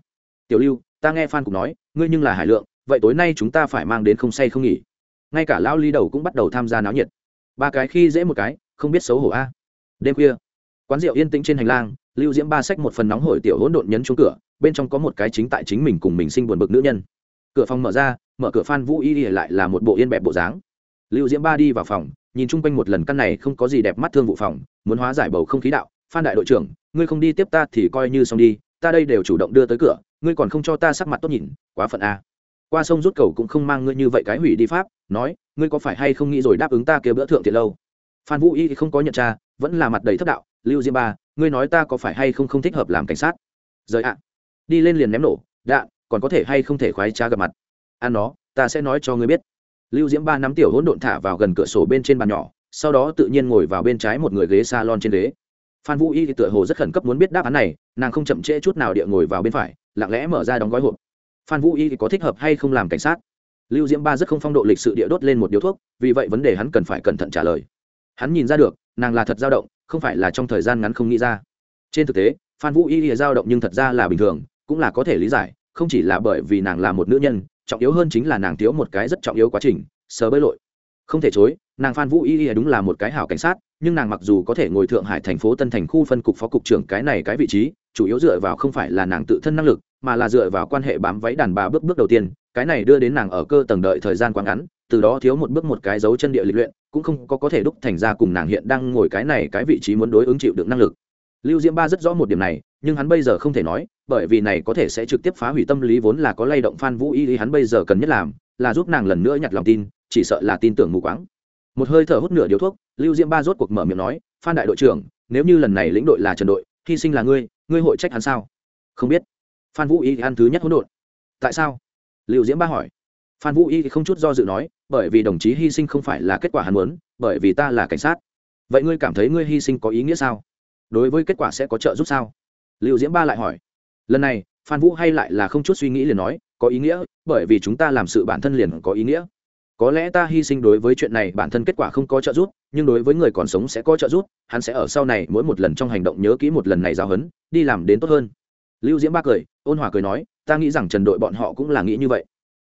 Tiểu lưu, ta nghe phan cục nói, ngươi nhưng là hải lượng, vậy tối nay chúng ta phải mang đến không say không nghỉ. Ngay cả lão ly đầu cũng bắt đầu tham gia náo nhiệt. Ba cái khi dễ một cái không biết xấu hổ a. Đêm khuya, quán rượu yên tĩnh trên hành lang, lưu diễm ba sách một phần nóng hổi tiểu hỗn độn nhấn xuống cửa, bên trong có một cái chính tại chính mình cùng mình sinh buồn bực nữ nhân. Cửa phòng mở ra, mở cửa phan vũ y lại là một bộ yên bẹp bộ dáng. Lưu diễm ba đi vào phòng, nhìn chung quanh một lần căn này không có gì đẹp mắt thương vụ phòng, muốn hóa giải bầu không khí đạo, phan đại đội trưởng, ngươi không đi tiếp ta thì coi như xong đi, ta đây đều chủ động đưa tới cửa, ngươi còn không cho ta sắc mặt tốt nhìn, quá phận a. Qua sông rút cầu cũng không mang ngươi như vậy cái hủy đi pháp, nói, ngươi có phải hay không nghĩ rồi đáp ứng ta kia bữa thượng thiệt lâu? Phan vũ y không có nhận tra, vẫn là mặt đầy thất đạo, lưu diêm ba, ngươi nói ta có phải hay không không thích hợp làm cảnh sát? Rời ạ. Đi lên liền ném nổ đạn còn có thể hay không thể khoái trá gặp mặt? Ăn nó, ta sẽ nói cho ngươi biết. Lưu diễm ba nắm tiểu hỗn độn thả vào gần cửa sổ bên trên bàn nhỏ, sau đó tự nhiên ngồi vào bên trái một người ghế salon trên ghế. Phan vũ y thì tựa hồ rất khẩn cấp muốn biết đáp án này, nàng không chậm trễ chút nào địa ngồi vào bên phải, lặng lẽ mở ra đóng gói hộp. Phan vũ y thì có thích hợp hay không làm cảnh sát? Lưu diễm ba rất không phong độ lịch sự địa đốt lên một điếu thuốc, vì vậy vấn đề hắn cần phải cẩn thận trả lời hắn nhìn ra được, nàng là thật dao động, không phải là trong thời gian ngắn không nghĩ ra. Trên thực tế, phan vũ y dao động nhưng thật ra là bình thường, cũng là có thể lý giải, không chỉ là bởi vì nàng là một nữ nhân, trọng yếu hơn chính là nàng thiếu một cái rất trọng yếu quá trình, sờ bơi lội. Không thể chối, nàng phan vũ y đúng là một cái hảo cảnh sát, nhưng nàng mặc dù có thể ngồi thượng hải thành phố tân thành khu phân cục phó cục trưởng cái này cái vị trí, chủ yếu dựa vào không phải là nàng tự thân năng lực, mà là dựa vào quan hệ bám váy đàn bà bước bước đầu tiên, cái này đưa đến nàng ở cơ tầng đợi thời gian quá ngắn từ đó thiếu một bước một cái dấu chân địa lịch luyện, cũng không có có thể đúc thành ra cùng nàng hiện đang ngồi cái này cái vị trí muốn đối ứng chịu được năng lực. Lưu diễm ba rất rõ một điểm này, nhưng hắn bây giờ không thể nói, bởi vì này có thể sẽ trực tiếp phá hủy tâm lý vốn là có lay động phan vũ y hắn bây giờ cần nhất làm, là giúp nàng lần nữa nhặt lòng tin, chỉ sợ là tin tưởng mù quáng. Một hơi thở hút nửa điếu thuốc, lưu diễm ba rốt cuộc mở miệng nói, phan đại đội trưởng, nếu như lần này lĩnh đội là trần đội, hy sinh là ngươi ngươi hội trách hắn sao? Không biết. Phan vũ y ăn thứ nhất hỗn độn. Tại sao? Lưu diễm ba hỏi phan vũ y thì không chút do dự nói, bởi vì đồng chí hy sinh không phải là kết quả hắn muốn, bởi vì ta là cảnh sát. Vậy ngươi cảm thấy ngươi hy sinh có ý nghĩa sao? Đối với kết quả sẽ có trợ giúp sao? Lưu diễm ba lại hỏi. Lần này, phan vũ hay lại là không chút suy nghĩ liền nói, có ý nghĩa, bởi vì chúng ta làm sự bản thân liền có ý nghĩa. Có lẽ ta hy sinh đối với chuyện này bản thân kết quả không có trợ giúp, nhưng đối với người còn sống sẽ có trợ giúp, hắn sẽ ở sau này mỗi một lần trong hành động nhớ kỹ một lần này giao hấn đi làm đến tốt hơn. Lưu diễm ba cười, ôn hòa cười nói, ta nghĩ rằng trần đội bọn họ cũng là nghĩ như vậy.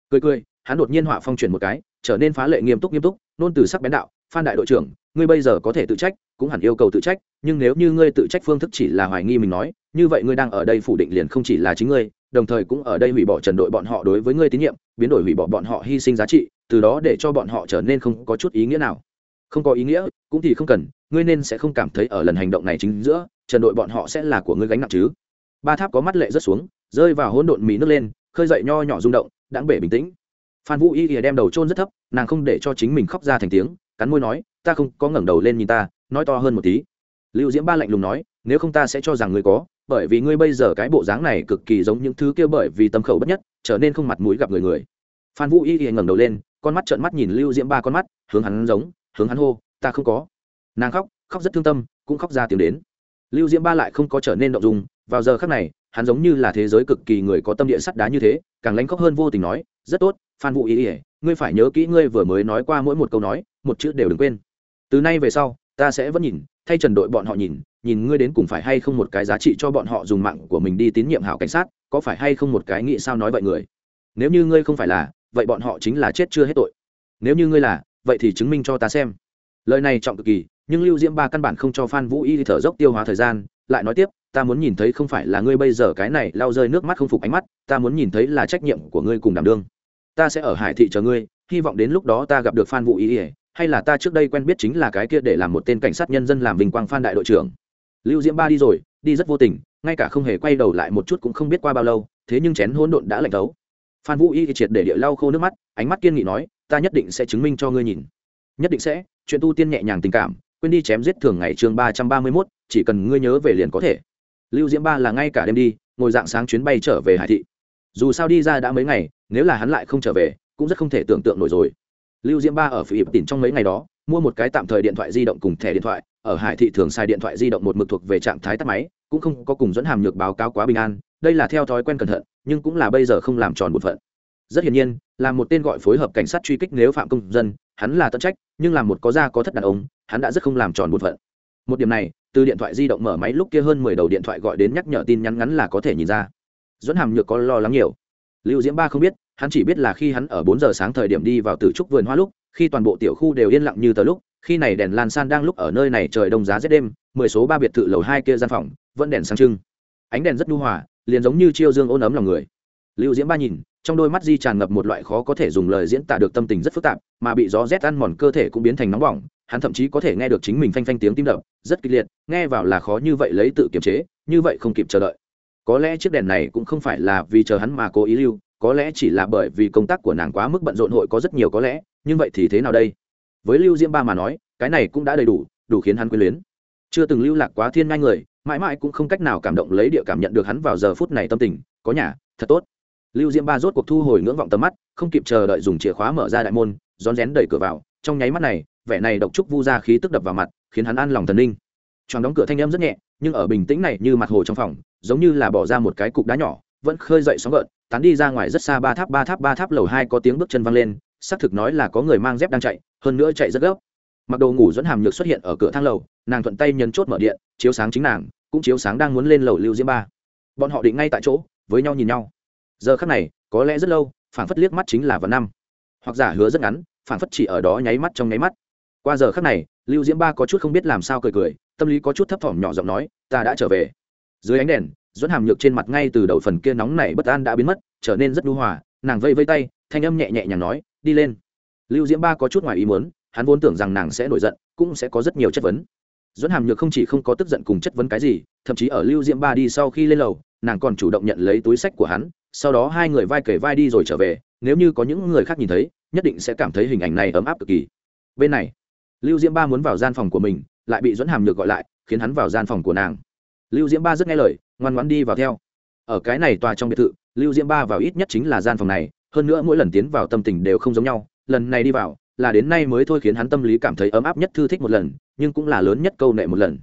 Cười cười hắn đột nhiên họa phong chuyển một cái, trở nên phá lệ nghiêm túc nghiêm túc, nôn từ sắc bén đạo, phan đại đội trưởng, ngươi bây giờ có thể tự trách, cũng hẳn yêu cầu tự trách, nhưng nếu như ngươi tự trách phương thức chỉ là hoài nghi mình nói, như vậy ngươi đang ở đây phủ định liền không chỉ là chính ngươi, đồng thời cũng ở đây hủy bỏ trần đội bọn họ đối với ngươi tín nhiệm, biến đổi hủy bỏ bọn họ hy sinh giá trị, từ đó để cho bọn họ trở nên không có chút ý nghĩa nào. Không có ý nghĩa, cũng thì không cần, ngươi nên sẽ không cảm thấy ở lần hành động này chính giữa, trần đội bọn họ sẽ là của ngươi gánh nặng chứ. Ba tháp có mắt lệ rớt xuống, rơi vào hỗn độn mì nước lên, khơi dậy nho nhỏ rung động đáng bể bình tĩnh phan vũ y ỉa đem đầu trôn rất thấp, nàng không để cho chính mình khóc ra thành tiếng, cắn môi nói, ta không có ngẩng đầu lên nhìn ta, nói to hơn một tí. Lưu diễm ba lạnh lùng nói, nếu không ta sẽ cho rằng ngươi có, bởi vì ngươi bây giờ cái bộ dáng này cực kỳ giống những thứ kia bởi vì tâm khẩu bất nhất, trở nên không mặt mũi gặp người người. Phan vũ y ỉa ngẩng đầu lên, con mắt trợn mắt nhìn lưu diễm ba con mắt, hướng hắn giống, hướng hắn hô, ta không có. Nàng khóc khóc rất thương tâm, cũng khóc ra tiếng đến. Lưu diễm ba lại không có trở nên động dung, vào giờ khắc này, hắn giống như là thế giới cực kỳ người có tâm địa sắt đá như thế càng lánh khóc hơn vô tình nói, rất tốt, phan vũ ý ỉa ngươi phải nhớ kỹ ngươi vừa mới nói qua mỗi một câu nói, một chữ đều đừng quên. Từ nay về sau, ta sẽ vẫn nhìn, thay trần đội bọn họ nhìn nhìn ngươi đến cùng phải hay không một cái giá trị cho bọn họ dùng mạng của mình đi tín nhiệm hảo cảnh sát, có phải hay không một cái nghĩ sao nói vậy người? Nếu như ngươi không phải là, vậy bọn họ chính là chết chưa hết tội. Nếu như ngươi là, vậy thì chứng minh cho ta xem. Lời này trọng cực kỳ, nhưng lưu diễm ba căn bản không cho phan vũ y thở dốc tiêu hóa thời gian lại nói tiếp, ta muốn nhìn thấy không phải là ngươi bây giờ cái này lao rơi nước mắt không phục ánh mắt, ta muốn nhìn thấy là trách nhiệm của ngươi cùng đảm đương. Ta sẽ ở hải thị chờ ngươi, hy vọng đến lúc đó ta gặp được phan vũ y hay là ta trước đây quen biết chính là cái kia để làm một tên cảnh sát nhân dân làm vinh quang phan đại đội trưởng. Lưu diễm ba đi rồi, đi rất vô tình, ngay cả không hề quay đầu lại một chút cũng không biết qua bao lâu, thế nhưng chén hỗn độn đã lạnh thấu. Phan vũ y triệt để địa lau khô nước mắt, ánh mắt kiên nghị nói, ta nhất định sẽ chứng minh cho ngươi nhìn. Nhất định sẽ, chuyện tu tiên nhẹ nhàng tình cảm quên đi chém giết thường ngày chương ba trăm ba mươi mốt, chỉ cần ngươi nhớ về liền có thể. Lưu diễm ba là ngay cả đêm đi, ngồi dạng sáng chuyến bay trở về hải thị. Dù sao đi ra đã mấy ngày, nếu là hắn lại không trở về, cũng rất không thể tưởng tượng nổi rồi. Lưu diễm ba ở phỉ ịp tỉn trong mấy ngày đó, mua một cái tạm thời điện thoại di động cùng thẻ điện thoại, ở hải thị thường xài điện thoại di động một mực thuộc về trạng thái tắt máy, cũng không có cùng dẫn hàm nhược báo cáo quá bình an, đây là theo thói quen cẩn thận, nhưng cũng là bây giờ không làm tròn một phận rất hiển nhiên, là một tên gọi phối hợp cảnh sát truy kích nếu phạm công dân, hắn là tận trách, nhưng là một có da có thất đàn ông, hắn đã rất không làm tròn một phận. Một điểm này, từ điện thoại di động mở máy lúc kia hơn mười đầu điện thoại gọi đến nhắc nhở tin nhắn ngắn là có thể nhìn ra. Dẫn hàm nhược có lo lắng nhiều. Lưu diễm ba không biết, hắn chỉ biết là khi hắn ở bốn giờ sáng thời điểm đi vào từ trúc vườn hoa lúc, khi toàn bộ tiểu khu đều yên lặng như tờ lúc, khi này đèn lan san đang lúc ở nơi này trời đông giá rét đêm, mười số ba biệt thự lầu hai kia gian phòng, vẫn đèn sáng trưng. Ánh đèn rất nhu hòa, liền giống như chiêu dương ôn ấm lòng người. Lưu diễm ba nhìn trong đôi mắt di tràn ngập một loại khó có thể dùng lời diễn tả được tâm tình rất phức tạp, mà bị gió rét ăn mòn cơ thể cũng biến thành nóng bỏng, hắn thậm chí có thể nghe được chính mình phanh phanh tiếng tim đập, rất kịch liệt, nghe vào là khó như vậy lấy tự kiềm chế, như vậy không kịp chờ đợi. Có lẽ chiếc đèn này cũng không phải là vì chờ hắn mà cố ý lưu, có lẽ chỉ là bởi vì công tác của nàng quá mức bận rộn hội có rất nhiều có lẽ, nhưng vậy thì thế nào đây? Với lưu diễm ba mà nói, cái này cũng đã đầy đủ đủ khiến hắn quyến luyến. Chưa từng lưu lạc quá thiên ngai người, mãi mãi cũng không cách nào cảm động lấy địa cảm nhận được hắn vào giờ phút này tâm tình, có nhà, thật tốt lưu diễm ba rốt cuộc thu hồi ngưỡng vọng tầm mắt, không kịp chờ đợi dùng chìa khóa mở ra đại môn, rón rén đẩy cửa vào. Trong nháy mắt này, vẻ này độc trúc vu ra khí tức đập vào mặt, khiến hắn an lòng thần linh. Choàng đóng cửa thanh âm rất nhẹ, nhưng ở bình tĩnh này như mặt hồ trong phòng, giống như là bỏ ra một cái cục đá nhỏ, vẫn khơi dậy sóng gợn, tán đi ra ngoài rất xa ba tháp ba tháp ba tháp lầu hai có tiếng bước chân văng lên, xác thực nói là có người mang dép đang chạy, hơn nữa chạy rất gấp. Mặc đồ ngủ dẫn hàm nhược xuất hiện ở cửa thang lầu, nàng thuận tay nhấn chốt mở điện, chiếu sáng chính nàng, cũng chiếu sáng đang muốn lên lầu lưu diễm ba. Bọn họ định ngay tại chỗ, với nhau nhìn nhau giờ khắc này, có lẽ rất lâu phản phất liếc mắt chính là vào năm. Hoặc giả hứa rất ngắn phản phất chỉ ở đó nháy mắt trong nháy mắt. Qua giờ khắc này, lưu diễm ba có chút không biết làm sao cười cười, tâm lý có chút thấp thỏm nhỏ giọng nói, ta đã trở về. Dưới ánh đèn dẫn hàm nhược trên mặt ngay từ đầu phần kia nóng này bất an đã biến mất, trở nên rất đu hòa, nàng vây vây tay, thanh âm nhẹ nhẹ nhàng nói, đi lên. Lưu diễm ba có chút ngoài ý muốn, hắn vốn tưởng rằng nàng sẽ nổi giận, cũng sẽ có rất nhiều chất vấn. Dẫn hàm nhược không chỉ không có tức giận cùng chất vấn cái gì, thậm chí ở lưu diễm ba đi sau khi lên lầu, nàng còn chủ động nhận lấy túi sách của hắn sau đó hai người vai kể vai đi rồi trở về, nếu như có những người khác nhìn thấy, nhất định sẽ cảm thấy hình ảnh này ấm áp cực kỳ. Bên này, lưu diễm ba muốn vào gian phòng của mình, lại bị dẫn hàm nhược gọi lại, khiến hắn vào gian phòng của nàng. Lưu diễm ba rất nghe lời, ngoan ngoãn đi vào theo. Ở cái này tòa trong biệt thự, lưu diễm ba vào ít nhất chính là gian phòng này, hơn nữa mỗi lần tiến vào tâm tình đều không giống nhau, lần này đi vào, là đến nay mới thôi khiến hắn tâm lý cảm thấy ấm áp nhất thư thích một lần, nhưng cũng là lớn nhất câu nệ một lần.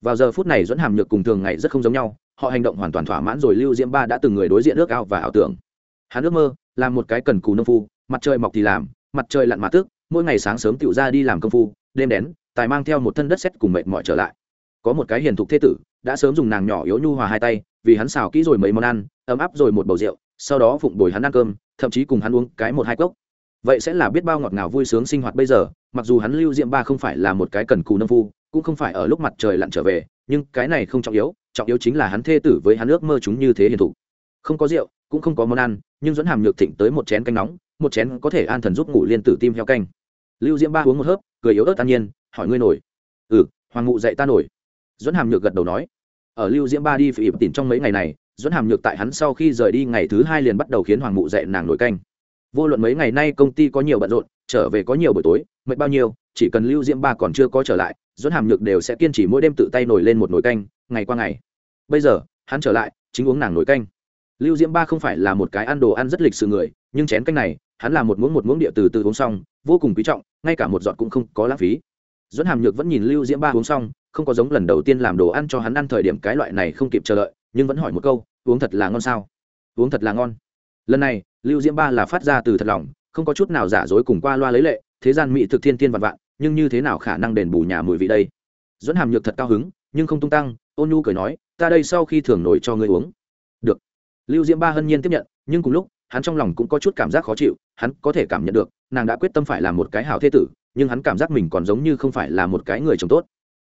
Vào giờ phút này dẫn hàm nhược cùng thường ngày rất không giống nhau họ hành động hoàn toàn thỏa mãn rồi lưu diễm ba đã từng người đối diện ước ao và ảo tưởng. Hắn ước mơ, là một cái cần cù nông phu, mặt trời mọc thì làm, mặt trời lặn mà tước, mỗi ngày sáng sớm tựu ra đi làm công phu, đêm đến, tài mang theo một thân đất xét cùng mệt mỏi trở lại. Có một cái hiền thục thế tử, đã sớm dùng nàng nhỏ yếu nhu hòa hai tay, vì hắn xào kỹ rồi mấy món ăn, ấm áp rồi một bầu rượu, sau đó phụng bồi hắn ăn cơm, thậm chí cùng hắn uống cái một hai cốc. Vậy sẽ là biết bao ngọt ngào vui sướng sinh hoạt bây giờ, mặc dù hắn lưu diệm ba không phải là một cái cần cù nông phu, cũng không phải ở lúc mặt trời lặn trở về, nhưng cái này không trọng yếu trọng yếu chính là hắn thê tử với hắn ước mơ chúng như thế hiền thục. Không có rượu, cũng không có món ăn, nhưng dẫn hàm nhược thịnh tới một chén canh nóng, một chén có thể an thần giúp ngủ liên tử tim heo canh. Lưu diễm ba uống một hớp, cười yếu ớt an nhiên, hỏi ngươi nổi. Ừ hoàng ngụ dạy ta nổi. Dẫn hàm nhược gật đầu nói. Ở lưu diễm ba đi phỉ ịp tỉn trong mấy ngày này dẫn hàm nhược tại hắn sau khi rời đi ngày thứ hai liền bắt đầu khiến hoàng mụ dạy nàng nổi canh. Vô luận mấy ngày nay công ty có nhiều bận rộn, trở về có nhiều buổi tối, mệt bao nhiêu, chỉ cần lưu diễm ba còn chưa có trở lại dẫn hàm nhược đều sẽ kiên trì mỗi đêm tự tay nổi lên một nồi canh, ngày qua ngày bây giờ, hắn trở lại, chính uống nàng nổi canh. Lưu diễm ba không phải là một cái ăn đồ ăn rất lịch sự người, nhưng chén canh này, hắn là một muỗng một muỗng địa từ từ uống xong, vô cùng quý trọng, ngay cả một giọt cũng không có lãng phí. Dẫn hàm nhược vẫn nhìn lưu diễm ba uống xong, không có giống lần đầu tiên làm đồ ăn cho hắn ăn thời điểm cái loại này không kịp chờ đợi, nhưng vẫn hỏi một câu, uống thật là ngon sao? Uống thật là ngon. Lần này, lưu diễm ba là phát ra từ thật lòng, không có chút nào giả dối cùng qua loa lấy lệ, thế gian mỹ thực thiên tiên vạn vạn, nhưng như thế nào khả năng đền bù nhà mùi vị đây? Dẫn hàm nhược thật cao hứng, nhưng không tung tăng, ôn nhu cười nói ta đây sau khi thường nổi cho ngươi uống. Được. Lưu diễm ba hân nhiên tiếp nhận, nhưng cùng lúc, hắn trong lòng cũng có chút cảm giác khó chịu, hắn có thể cảm nhận được, nàng đã quyết tâm phải làm một cái hảo thế tử, nhưng hắn cảm giác mình còn giống như không phải là một cái người chồng tốt.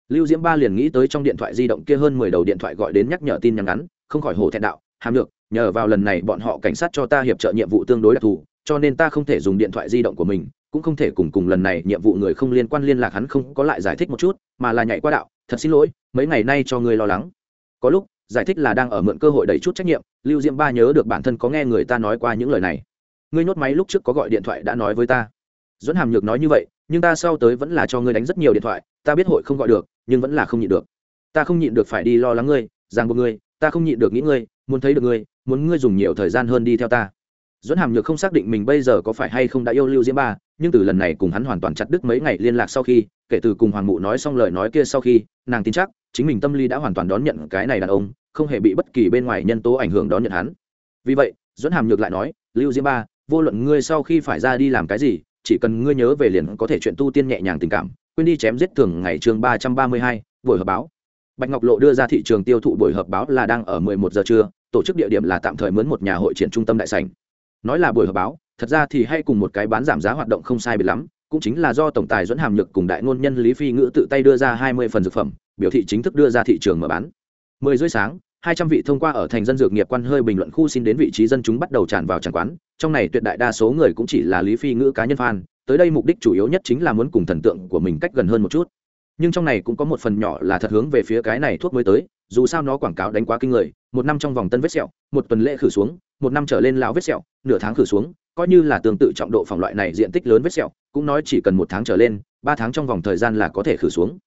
Lưu diễm ba liền nghĩ tới trong điện thoại di động kia hơn mười đầu điện thoại gọi đến nhắc nhở tin nhắn ngắn, không khỏi hổ thẹn đạo, hàm được nhờ vào lần này bọn họ cảnh sát cho ta hiệp trợ nhiệm vụ tương đối đặc thù, cho nên ta không thể dùng điện thoại di động của mình, cũng không thể cùng cùng lần này nhiệm vụ người không liên quan liên lạc hắn không có lại giải thích một chút, mà là nhảy qua đạo, thật xin lỗi, mấy ngày nay cho ngươi lo lắng có lúc, giải thích là đang ở mượn cơ hội đẩy chút trách nhiệm, lưu diễm ba nhớ được bản thân có nghe người ta nói qua những lời này. Ngươi nhốt máy lúc trước có gọi điện thoại đã nói với ta. Dẫn hàm nhược nói như vậy, nhưng ta sau tới vẫn là cho ngươi đánh rất nhiều điện thoại, ta biết hội không gọi được, nhưng vẫn là không nhịn được. Ta không nhịn được phải đi lo lắng ngươi, ràng buộc ngươi, ta không nhịn được nghĩ ngươi, muốn thấy được ngươi, muốn ngươi dùng nhiều thời gian hơn đi theo ta. Dẫn hàm nhược không xác định mình bây giờ có phải hay không đã yêu lưu diễm ba, nhưng từ lần này cùng hắn hoàn toàn chặt đứt mấy ngày liên lạc sau khi, kể từ cùng hoàng mụ nói xong lời nói kia sau khi, nàng tin chắc chính mình tâm lý đã hoàn toàn đón nhận cái này đàn ông, không hề bị bất kỳ bên ngoài nhân tố ảnh hưởng đón nhận hắn. Vì vậy dẫn hàm nhược lại nói, lưu diễm ba, vô luận ngươi sau khi phải ra đi làm cái gì, chỉ cần ngươi nhớ về liền có thể chuyện tu tiên nhẹ nhàng tình cảm, quên đi chém giết thường ngày chương ba trăm ba mươi hai, buổi họp báo. Bạch ngọc lộ đưa ra thị trường tiêu thụ buổi họp báo là đang ở mười một giờ trưa, tổ chức địa điểm là tạm thời mướn một nhà hội triển trung tâm đại sành nói là buổi họp báo, thật ra thì hay cùng một cái bán giảm giá hoạt động không sai biệt lắm, cũng chính là do tổng tài dẫn hàm nhược cùng đại ngôn nhân lý phi ngữ tự tay đưa ra hai mươi phần dược phẩm biểu thị chính thức đưa ra thị trường mở bán. Mười rưỡi sáng, hai trăm vị thông qua ở thành dân dược nghiệp quan hơi bình luận khu xin đến vị trí dân chúng bắt đầu tràn vào tràng quán. Trong này tuyệt đại đa số người cũng chỉ là lý phi ngữ cá nhân fan, tới đây mục đích chủ yếu nhất chính là muốn cùng thần tượng của mình cách gần hơn một chút. Nhưng trong này cũng có một phần nhỏ là thật hướng về phía cái này thuốc mới tới, dù sao nó quảng cáo đánh quá kinh người, một năm trong vòng tân vết sẹo, một tuần lễ khử xuống, một năm trở lên lão vết sẹo, nửa tháng khử xuống, coi như là tương tự trọng độ phòng loại này diện tích lớn vết sẹo, cũng nói chỉ cần một tháng trở lên, ba tháng trong vòng thời gian là có thể khử xuống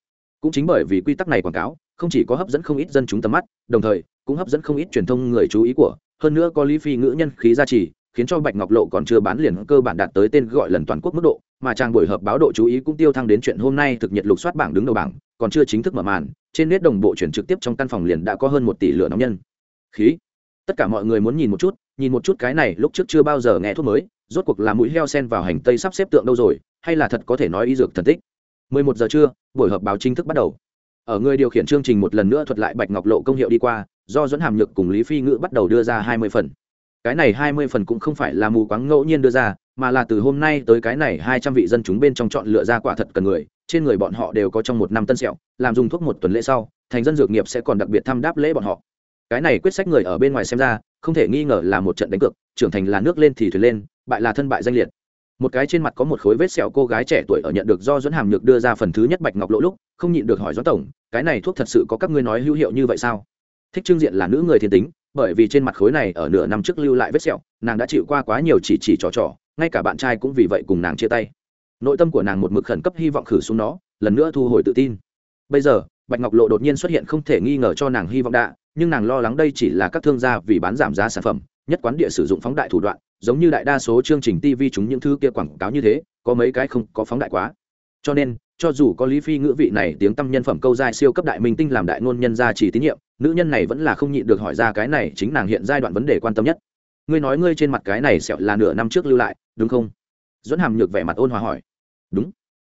cũng chính bởi vì quy tắc này quảng cáo, không chỉ có hấp dẫn không ít dân chúng tầm mắt, đồng thời, cũng hấp dẫn không ít truyền thông người chú ý của, hơn nữa có lý phi ngữ nhân khí gia trì, khiến cho bạch ngọc lộ còn chưa bán liền cơ bản đạt tới tên gọi lần toàn quốc mức độ, mà trang buổi họp báo độ chú ý cũng tiêu thăng đến chuyện hôm nay thực nhiệt lục soát bảng đứng đầu bảng, còn chưa chính thức mở màn, trên nét đồng bộ chuyển trực tiếp trong căn phòng liền đã có hơn một tỷ lửa nóng nhân. Khí. Tất cả mọi người muốn nhìn một chút, nhìn một chút cái này, lúc trước chưa bao giờ nghe thuốc mới, rốt cuộc là mũi heo sen vào hành tây sắp xếp tượng đâu rồi, hay là thật có thể nói y dược thần tích. 11 giờ trưa buổi họp báo chính thức bắt đầu. Ở người điều khiển chương trình một lần nữa thuật lại bạch ngọc lộ công hiệu đi qua, do dẫn hàm nhược cùng lý phi ngữ bắt đầu đưa ra 20 phần. Cái này 20 phần cũng không phải là mù quáng ngẫu nhiên đưa ra, mà là từ hôm nay tới cái này 200 vị dân chúng bên trong chọn lựa ra quả thật cần người, trên người bọn họ đều có trong một năm tân sẹo, làm dùng thuốc một tuần lễ sau, thành dân dược nghiệp sẽ còn đặc biệt thăm đáp lễ bọn họ. Cái này quyết sách người ở bên ngoài xem ra, không thể nghi ngờ là một trận đánh cược, trưởng thành là nước lên thì thuyền lên, bại là thân bại danh liệt một cái trên mặt có một khối vết sẹo cô gái trẻ tuổi ở nhận được do dẫn hàm nhược đưa ra phần thứ nhất bạch ngọc lỗ lúc, không nhịn được hỏi doãn tổng, cái này thuốc thật sự có các ngươi nói hữu hiệu như vậy sao? Thích trương diện là nữ người thiên tính, bởi vì trên mặt khối này ở nửa năm trước lưu lại vết sẹo, nàng đã chịu qua quá nhiều chỉ chỉ trò trò, ngay cả bạn trai cũng vì vậy cùng nàng chia tay. Nội tâm của nàng một mực khẩn cấp hy vọng khử xuống nó, lần nữa thu hồi tự tin. Bây giờ, bạch ngọc lộ đột nhiên xuất hiện không thể nghi ngờ cho nàng hy vọng đạ, nhưng nàng lo lắng đây chỉ là các thương gia vì bán giảm giá sản phẩm, nhất quán địa sử dụng phóng đại thủ đoạn giống như đại đa số chương trình tv chúng những thứ kia quảng cáo như thế, có mấy cái không có phóng đại quá. Cho nên, cho dù có lý phi ngữ vị này tiếng tâm nhân phẩm câu giai siêu cấp đại minh tinh làm đại ngôn nhân gia chỉ tín nhiệm, nữ nhân này vẫn là không nhịn được hỏi ra cái này chính nàng hiện giai đoạn vấn đề quan tâm nhất. Ngươi nói ngươi trên mặt cái này sẹo là nửa năm trước lưu lại, đúng không? Dẫn hàm nhược vẻ mặt ôn hòa hỏi. Đúng.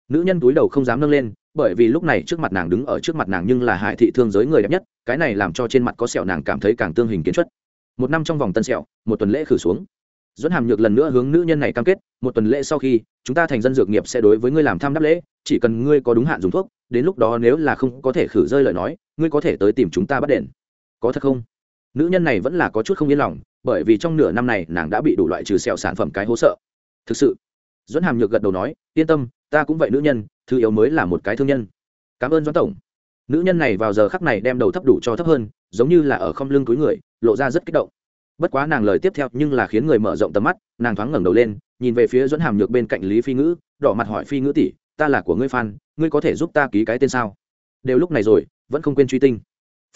Nữ nhân túi đầu không dám nâng lên, bởi vì lúc này trước mặt nàng đứng ở trước mặt nàng nhưng là hải thị thương giới người đẹp nhất, cái này làm cho trên mặt có sẹo nàng cảm thấy càng tương hình kiến chất một năm trong vòng tân sẹo, một tuần lễ khử xuống dẫn hàm nhược lần nữa hướng nữ nhân này cam kết, một tuần lễ sau khi, chúng ta thành dân dược nghiệp sẽ đối với ngươi làm tham đáp lễ, chỉ cần ngươi có đúng hạn dùng thuốc, đến lúc đó nếu là không có thể khử rơi lời nói, ngươi có thể tới tìm chúng ta bắt đền. Có thật không? Nữ nhân này vẫn là có chút không yên lòng, bởi vì trong nửa năm này nàng đã bị đủ loại trừ sẹo sản phẩm cái hố sợ. Thực sự, dẫn hàm nhược gật đầu nói, yên tâm, ta cũng vậy nữ nhân, thứ yếu mới là một cái thương nhân. Cảm ơn doãn tổng. Nữ nhân này vào giờ khắc này đem đầu thấp đủ cho thấp hơn, giống như là ở không lưng túi người, lộ ra rất kích động bất quá nàng lời tiếp theo nhưng là khiến người mở rộng tầm mắt, nàng thoáng ngẩng đầu lên, nhìn về phía dẫn hàm nhược bên cạnh lý phi ngữ, đỏ mặt hỏi phi ngữ tỷ, ta là của ngươi phan ngươi có thể giúp ta ký cái tên sao? Đều lúc này rồi, vẫn không quên truy tinh.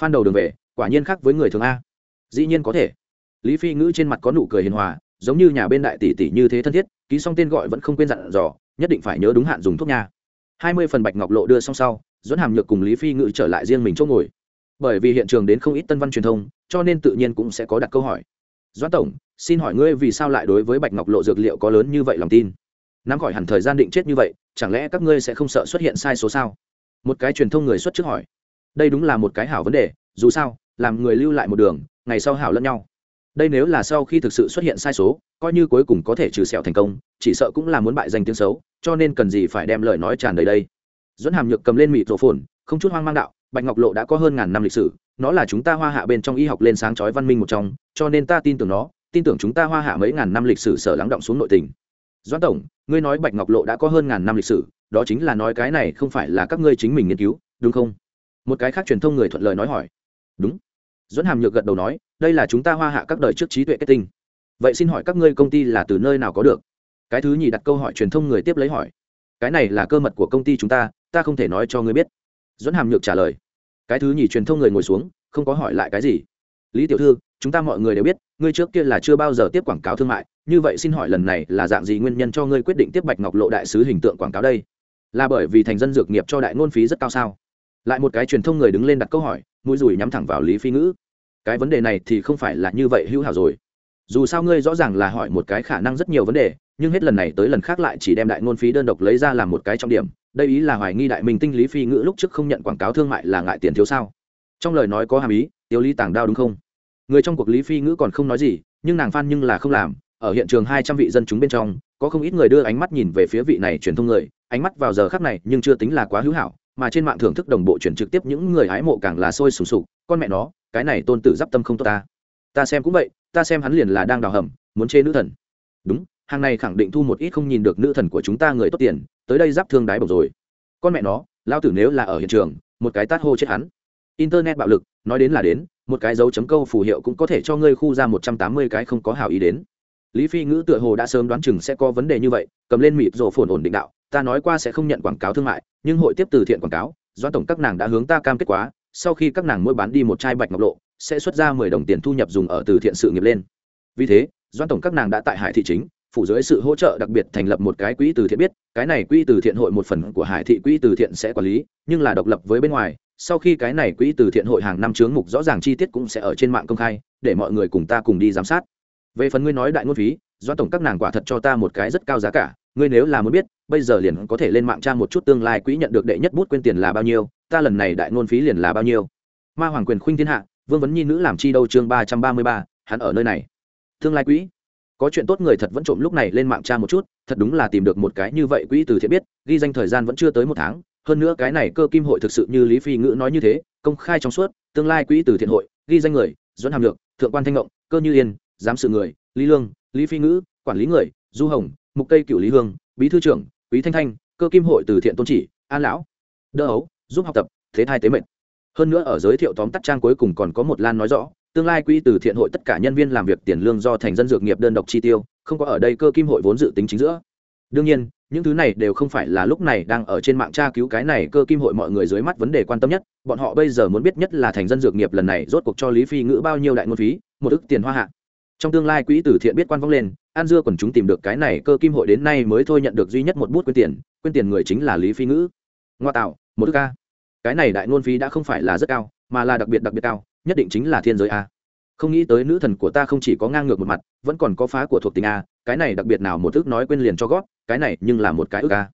Phan đầu đường về, quả nhiên khác với người thường a. Dĩ nhiên có thể. Lý phi ngữ trên mặt có nụ cười hiền hòa, giống như nhà bên đại tỷ tỷ như thế thân thiết, ký xong tên gọi vẫn không quên dặn dò, nhất định phải nhớ đúng hạn dùng thuốc nha. Hai mươi phần bạch ngọc lộ đưa xong sau dẫn hàm nhược cùng lý phi ngữ trở lại riêng mình chỗ ngồi bởi vì hiện trường đến không ít tân văn truyền thông, cho nên tự nhiên cũng sẽ có đặt câu hỏi. Doãn tổng, xin hỏi ngươi vì sao lại đối với bạch ngọc lộ dược liệu có lớn như vậy lòng tin? Nắm khỏi hẳn thời gian định chết như vậy, chẳng lẽ các ngươi sẽ không sợ xuất hiện sai số sao? Một cái truyền thông người xuất trước hỏi. Đây đúng là một cái hảo vấn đề, dù sao, làm người lưu lại một đường, ngày sau hảo lẫn nhau. Đây nếu là sau khi thực sự xuất hiện sai số, coi như cuối cùng có thể trừ sẹo thành công, chỉ sợ cũng là muốn bại danh tiếng xấu, cho nên cần gì phải đem lời nói tràn đầy đây? Dẫn hàm nhược cầm lên mịt rổ phồn, không chút hoang mang đạo bạch ngọc lộ đã có hơn ngàn năm lịch sử, nó là chúng ta hoa hạ bên trong y học lên sáng chói văn minh một trong, cho nên ta tin tưởng nó, tin tưởng chúng ta hoa hạ mấy ngàn năm lịch sử sở lắng động xuống nội tình. Doãn tổng, ngươi nói bạch ngọc lộ đã có hơn ngàn năm lịch sử, đó chính là nói cái này không phải là các ngươi chính mình nghiên cứu, đúng không? Một cái khác truyền thông người thuận lời nói hỏi. Đúng. Doãn hàm nhược gật đầu nói, đây là chúng ta hoa hạ các đời trước trí tuệ kết tinh. Vậy xin hỏi các ngươi công ty là từ nơi nào có được? Cái thứ nhì đặt câu hỏi truyền thông người tiếp lấy hỏi. Cái này là cơ mật của công ty chúng ta ta không thể nói cho ngươi biết dẫn hàm nhược trả lời, cái thứ nhì truyền thông người ngồi xuống, không có hỏi lại cái gì. Lý tiểu thư, chúng ta mọi người đều biết, ngươi trước kia là chưa bao giờ tiếp quảng cáo thương mại, như vậy xin hỏi lần này là dạng gì nguyên nhân cho ngươi quyết định tiếp bạch ngọc lộ đại sứ hình tượng quảng cáo đây? Là bởi vì thành dân dược nghiệp cho đại ngôn phí rất cao sao? Lại một cái truyền thông người đứng lên đặt câu hỏi, mũi rùi nhắm thẳng vào lý phi ngữ. Cái vấn đề này thì không phải là như vậy hữu hảo rồi. Dù sao ngươi rõ ràng là hỏi một cái khả năng rất nhiều vấn đề, nhưng hết lần này tới lần khác lại chỉ đem đại ngôn phí đơn độc lấy ra làm một cái trọng điểm đây ý là hoài nghi đại minh tinh lý phi ngữ lúc trước không nhận quảng cáo thương mại là ngại tiền thiếu sao? Trong lời nói có hàm ý tiêu lý tàng đao đúng không? Người trong cuộc lý phi ngữ còn không nói gì, nhưng nàng phan nhưng là không làm, ở hiện trường hai trăm vị dân chúng bên trong, có không ít người đưa ánh mắt nhìn về phía vị này truyền thông người, ánh mắt vào giờ khác này nhưng chưa tính là quá hữu hảo, mà trên mạng thưởng thức đồng bộ chuyển trực tiếp những người hái mộ càng là sôi sùng sục, con mẹ nó, cái này tôn tử d i p tâm không tốt ta. Ta xem cũng vậy, ta xem hắn liền là đang đào hầm, muốn chê nữ thần. Đúng hàng này khẳng định thu một ít không nhìn được nữ thần của chúng ta người tốt tiền, tới đây giáp thương đái bổng rồi. Con mẹ nó lao tử nếu là ở hiện trường, một cái tát hô chết hắn. Internet bạo lực, nói đến là đến, một cái dấu chấm câu phù hiệu cũng có thể cho ngươi khu ra một trăm tám mươi cái không có hào ý đến. Lý phi ngữ tựa hồ đã sớm đoán chừng sẽ có vấn đề như vậy, cầm lên mịt rổ phồn ổn định đạo, ta nói qua sẽ không nhận quảng cáo thương mại, nhưng hội tiếp từ thiện quảng cáo do tổng các nàng đã hướng ta cam kết quá, sau khi các nàng mỗi bán đi một chai bạch ngọc lộ, sẽ xuất ra mười đồng tiền thu nhập dùng ở từ thiện sự nghiệp lên. Vì thế doan tổng các nàng đã tại hải thị chính phủ dưới sự hỗ trợ đặc biệt thành lập một cái quỹ từ thiện biết, cái này quỹ từ thiện hội một phần của hải thị quỹ từ thiện sẽ quản lý, nhưng là độc lập với bên ngoài, sau khi cái này quỹ từ thiện hội hàng năm chướng mục rõ ràng chi tiết cũng sẽ ở trên mạng công khai, để mọi người cùng ta cùng đi giám sát. Về phần ngươi nói đại ngôn phí, do tổng các nàng quả thật cho ta một cái rất cao giá cả, ngươi nếu là muốn biết, bây giờ liền có thể lên mạng tra một chút tương lai quỹ nhận được đệ nhất bút quên tiền là bao nhiêu, ta lần này đại ngôn phí liền là bao nhiêu. Ma hoàng quyền khuynh thiên hạ, vương vấn nhi nữ làm chi đâu chương ba trăm ba mươi ba, hắn ở nơi này. Tương lai quỹ có chuyện tốt người thật vẫn trộm lúc này lên mạng tra một chút, thật đúng là tìm được một cái như vậy quỹ từ thiện biết, ghi danh thời gian vẫn chưa tới một tháng. Hơn nữa cái này cơ kim hội thực sự như lý phi ngữ nói như thế, công khai trong suốt, tương lai quỹ từ thiện hội, ghi danh người dẫn hàm lượng thượng quan thanh ngộng, cơ như yên, giám sự người, lý lương, lý phi ngữ, quản lý người, du hồng, mục cây cựu lý hương, bí thư trưởng, quý thanh thanh, cơ kim hội từ thiện tôn chỉ, an lão, đỡ ấu, giúp học tập, thế thai tế mệnh. Hơn nữa ở giới thiệu tóm tắt trang cuối cùng còn có một lan nói rõ tương lai quỹ từ thiện hội tất cả nhân viên làm việc tiền lương do thành dân dược nghiệp đơn độc chi tiêu, không có ở đây cơ kim hội vốn dự tính chính giữa. Đương nhiên, những thứ này đều không phải là lúc này đang ở trên mạng tra cứu cái này cơ kim hội mọi người dưới mắt vấn đề quan tâm nhất, bọn họ bây giờ muốn biết nhất là thành dân dược nghiệp lần này rốt cuộc cho lý phi ngữ bao nhiêu đại ngôn phí, một ức tiền hoa hạ. Trong tương lai quỹ từ thiện biết quan vong lên an dưa còn chúng tìm được cái này cơ kim hội đến nay mới thôi nhận được duy nhất một bút quyên tiền quyên tiền người chính là lý phi ngữ. Ngoa tạo, một ức ca cái này đại ngôn phí đã không phải là rất cao, mà là đặc biệt đặc biệt cao nhất định chính là thiên giới a. Không nghĩ tới nữ thần của ta không chỉ có ngang ngược một mặt, vẫn còn có phá của thuộc tình a, cái này đặc biệt nào một ước nói quên liền cho gót, cái này nhưng là một cái ước a.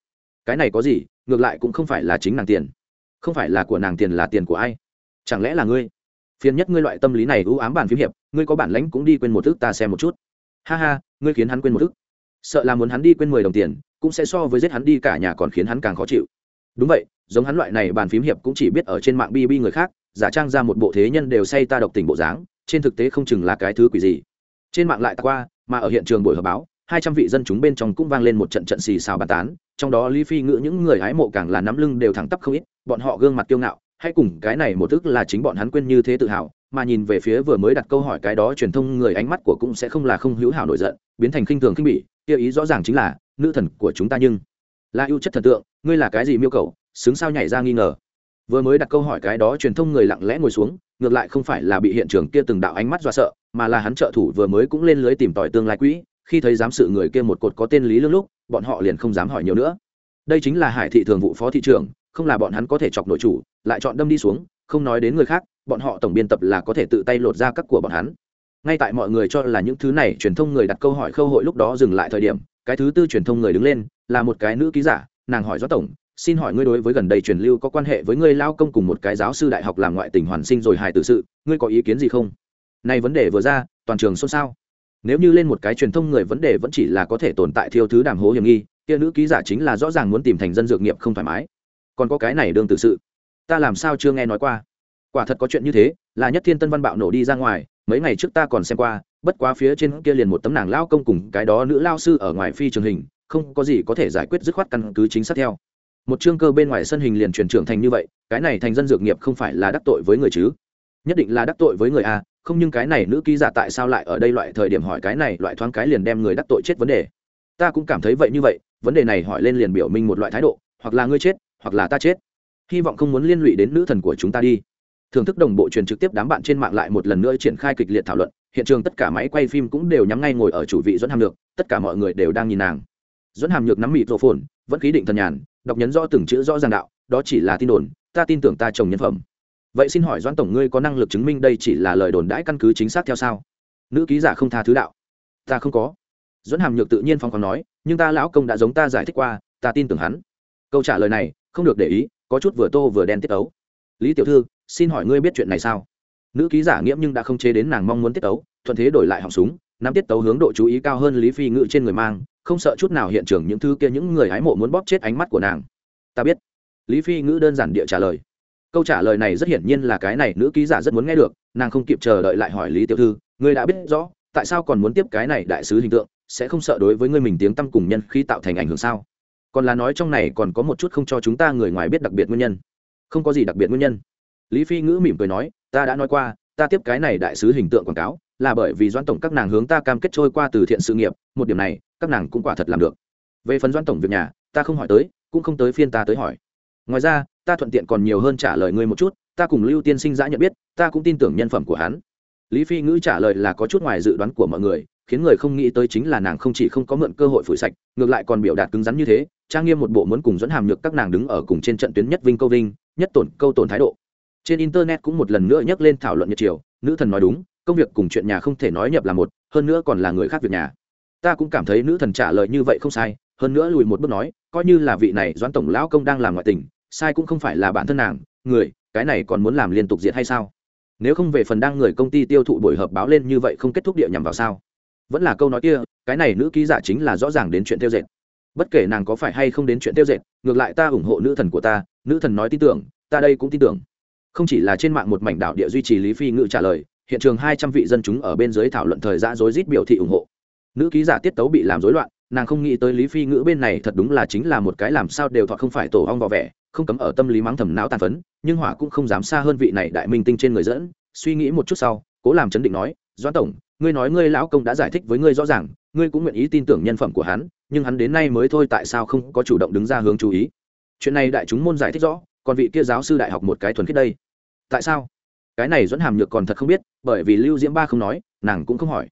Cái này có gì, ngược lại cũng không phải là chính nàng tiền. Không phải là của nàng tiền là tiền của ai? Chẳng lẽ là ngươi? Phiền nhất ngươi loại tâm lý này ưu ám bản phím hiệp, ngươi có bản lãnh cũng đi quên một ước ta xem một chút. Ha ha, ngươi khiến hắn quên một ước sợ là muốn hắn đi quên mười đồng tiền, cũng sẽ so với giết hắn đi cả nhà còn khiến hắn càng khó chịu. Đúng vậy, giống hắn loại này bàn phím hiệp cũng chỉ biết ở trên mạng bb người khác giả trang ra một bộ thế nhân đều say ta độc tình bộ dáng, trên thực tế không chừng là cái thứ quỷ gì. Trên mạng lại qua, mà ở hiện trường buổi họp báo, hai trăm vị dân chúng bên trong cũng vang lên một trận trận xì xào bàn tán, trong đó lý phi ngữ những người hái mộ càng là nắm lưng đều thẳng tắp không ít, bọn họ gương mặt kiêu ngạo, hay cùng cái này một thức là chính bọn hắn quên như thế tự hào, mà nhìn về phía vừa mới đặt câu hỏi cái đó truyền thông người ánh mắt của cũng sẽ không là không hữu hảo nổi giận, biến thành khinh thường khinh bỉ, kia ý rõ ràng chính là, nữ thần của chúng ta nhưng là ưu chất thần tượng, ngươi là cái gì miêu cầu, xứng sao nhảy ra nghi ngờ vừa mới đặt câu hỏi cái đó truyền thông người lặng lẽ ngồi xuống, ngược lại không phải là bị hiện trường kia từng đạo ánh mắt dọa sợ, mà là hắn trợ thủ vừa mới cũng lên lưới tìm tòi tương lai quỹ, khi thấy giám sự người kia một cột có tên lý lương lúc, bọn họ liền không dám hỏi nhiều nữa. Đây chính là hải thị thường vụ phó thị trưởng, không là bọn hắn có thể chọc nội chủ, lại chọn đâm đi xuống, không nói đến người khác, bọn họ tổng biên tập là có thể tự tay lột ra các của bọn hắn. Ngay tại mọi người cho là những thứ này truyền thông người đặt câu hỏi khâu hội lúc đó dừng lại thời điểm, cái thứ tư truyền thông người đứng lên, là một cái nữ ký giả, nàng hỏi do tổng xin hỏi ngươi đối với gần đây truyền lưu có quan hệ với ngươi lao công cùng một cái giáo sư đại học làm ngoại tình hoàn sinh rồi hài tự sự, ngươi có ý kiến gì không? Này vấn đề vừa ra, toàn trường xôn xao. Nếu như lên một cái truyền thông người vấn đề vẫn chỉ là có thể tồn tại thiêu thứ đàm hố hiểm nghi, kia nữ ký giả chính là rõ ràng muốn tìm thành dân dược nghiệp không thoải mái. Còn có cái này đương tự sự. Ta làm sao chưa nghe nói qua? Quả thật có chuyện như thế, là nhất thiên tân văn bạo nổ đi ra ngoài, mấy ngày trước ta còn xem qua, bất quá phía trên kia liền một tấm nàng lao công cùng cái đó nữ lao sư ở ngoài phi trường hình, không có gì có thể giải quyết dứt khoát căn cứ chính xác theo một chương cơ bên ngoài sân hình liền truyền trưởng thành như vậy, cái này thành dân dược nghiệp không phải là đắc tội với người chứ? Nhất định là đắc tội với người a không nhưng cái này nữ ký giả tại sao lại ở đây loại thời điểm hỏi cái này, loại thoáng cái liền đem người đắc tội chết vấn đề. Ta cũng cảm thấy vậy như vậy, vấn đề này hỏi lên liền biểu minh một loại thái độ, hoặc là ngươi chết, hoặc là ta chết. Hy vọng không muốn liên lụy đến nữ thần của chúng ta đi. Thưởng thức đồng bộ truyền trực tiếp đám bạn trên mạng lại một lần nữa triển khai kịch liệt thảo luận, hiện trường tất cả máy quay phim cũng đều nhắm ngay ngồi ở chủ vị dẫn hàm nhược, tất cả mọi người đều đang nhìn nàng. Dẫn hàm nhược nắm mịt rộ phồn vẫn khí định thần nhàn đọc nhấn rõ từng chữ rõ ràng đạo, đó chỉ là tin đồn, ta tin tưởng ta chồng nhân phẩm. Vậy xin hỏi doãn tổng ngươi có năng lực chứng minh đây chỉ là lời đồn đãi căn cứ chính xác theo sao? Nữ ký giả không tha thứ đạo. Ta không có. Doãn hàm nhược tự nhiên phong còn nói, nhưng ta lão công đã giống ta giải thích qua, ta tin tưởng hắn. Câu trả lời này, không được để ý, có chút vừa tô vừa đen tiết ấu. Lý tiểu thư, xin hỏi ngươi biết chuyện này sao? Nữ ký giả nghiễm nhưng đã không chế đến nàng mong muốn tiết tấu thuận thế đổi lại họng súng nắm tiết tấu hướng độ chú ý cao hơn lý phi ngự trên người mang, không sợ chút nào hiện trường những thứ kia những người hái mộ muốn bóp chết ánh mắt của nàng. Ta biết. Lý phi ngữ đơn giản địa trả lời. Câu trả lời này rất hiển nhiên là cái này nữ ký giả rất muốn nghe được, nàng không kịp chờ đợi lại hỏi lý tiểu thư, ngươi đã biết rõ, tại sao còn muốn tiếp cái này đại sứ hình tượng, sẽ không sợ đối với ngươi mình tiếng tăm cùng nhân khi tạo thành ảnh hưởng sao? Còn là nói trong này còn có một chút không cho chúng ta người ngoài biết đặc biệt nguyên nhân. Không có gì đặc biệt nguyên nhân. Lý phi ngữ mỉm cười nói, ta đã nói qua, ta tiếp cái này đại sứ hình tượng quảng cáo là bởi vì doãn tổng các nàng hướng ta cam kết trôi qua từ thiện sự nghiệp, một điểm này, các nàng cũng quả thật làm được. Về phần doãn tổng việc nhà, ta không hỏi tới, cũng không tới phiên ta tới hỏi. Ngoài ra, ta thuận tiện còn nhiều hơn trả lời ngươi một chút, ta cùng lưu tiên sinh giã nhận biết, ta cũng tin tưởng nhân phẩm của hắn. Lý phi ngữ trả lời là có chút ngoài dự đoán của mọi người, khiến người không nghĩ tới chính là nàng không chỉ không có mượn cơ hội phủi sạch, ngược lại còn biểu đạt cứng rắn như thế, trang nghiêm một bộ muốn cùng dẫn hàm nhược các nàng đứng ở cùng trên trận tuyến nhất vinh câu vinh, nhất tổn, câu tổn thái độ. Trên internet cũng một lần nữa nhắc lên thảo luận nhật chiều, nữ thần nói đúng công việc cùng chuyện nhà không thể nói nhập là một, hơn nữa còn là người khác việc nhà. Ta cũng cảm thấy nữ thần trả lời như vậy không sai, hơn nữa lùi một bước nói, coi như là vị này doãn tổng lão công đang làm ngoại tình, sai cũng không phải là bản thân nàng, người, cái này còn muốn làm liên tục diệt hay sao? Nếu không về phần đang người công ty tiêu thụ buổi họp báo lên như vậy không kết thúc địa nhằm vào sao? Vẫn là câu nói kia, cái này nữ ký giả chính là rõ ràng đến chuyện tiêu dệt bất kể nàng có phải hay không đến chuyện tiêu dệt ngược lại ta ủng hộ nữ thần của ta, nữ thần nói tin tưởng, ta đây cũng tin tưởng. Không chỉ là trên mạng một mảnh đạo địa duy trì lý phi ngự trả lời hiện trường hai trăm vị dân chúng ở bên dưới thảo luận thời gian rối rít biểu thị ủng hộ. Nữ ký giả tiết tấu bị làm rối loạn, nàng không nghĩ tới lý phi ngữ bên này thật đúng là chính là một cái làm sao đều thọ không phải tổ hong vò vẻ, không cấm ở tâm lý mắng thầm não tàn phấn, nhưng hỏa cũng không dám xa hơn vị này đại minh tinh trên người dẫn. Suy nghĩ một chút sau, cố làm chấn định nói, doãn tổng, ngươi nói ngươi lão công đã giải thích với ngươi rõ ràng, ngươi cũng nguyện ý tin tưởng nhân phẩm của hắn, nhưng hắn đến nay mới thôi tại sao không có chủ động đứng ra hướng chú ý? Chuyện này đại chúng môn giải thích rõ, còn vị kia giáo sư đại học một cái thuần khiết đây. Tại sao? Cái này dẫn hàm nhược còn thật không biết, bởi vì lưu diễm ba không nói, nàng cũng không hỏi.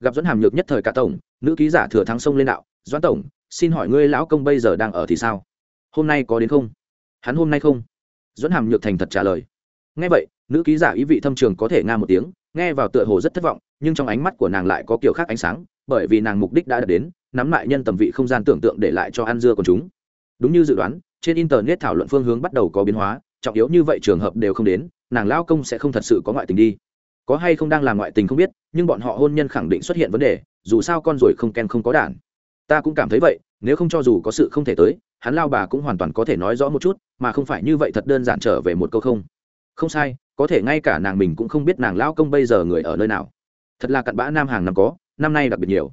Gặp dẫn hàm nhược nhất thời cả tổng, nữ ký giả thừa thắng sông lên đạo doãn tổng, xin hỏi ngươi lão công bây giờ đang ở thì sao? Hôm nay có đến không? Hắn hôm nay không. Dẫn hàm nhược thành thật trả lời. Nghe vậy, nữ ký giả ý vị thâm trường có thể nga một tiếng, nghe vào tựa hồ rất thất vọng, nhưng trong ánh mắt của nàng lại có kiểu khác ánh sáng, bởi vì nàng mục đích đã đạt đến, nắm lại nhân tầm vị không gian tưởng tượng để lại cho ăn dưa của chúng. Đúng như dự đoán, trên internet thảo luận phương hướng bắt đầu có biến hóa, trọng yếu như vậy trường hợp đều không đến nàng Lão công sẽ không thật sự có ngoại tình đi. Có hay không đang làm ngoại tình không biết, nhưng bọn họ hôn nhân khẳng định xuất hiện vấn đề, dù sao con rồi không ken không có đản. Ta cũng cảm thấy vậy, nếu không cho dù có sự không thể tới, hắn lao bà cũng hoàn toàn có thể nói rõ một chút, mà không phải như vậy thật đơn giản trở về một câu không. Không sai, có thể ngay cả nàng mình cũng không biết nàng Lão công bây giờ người ở nơi nào. Thật là cặn bã nam hàng năm có, năm nay đặc biệt nhiều.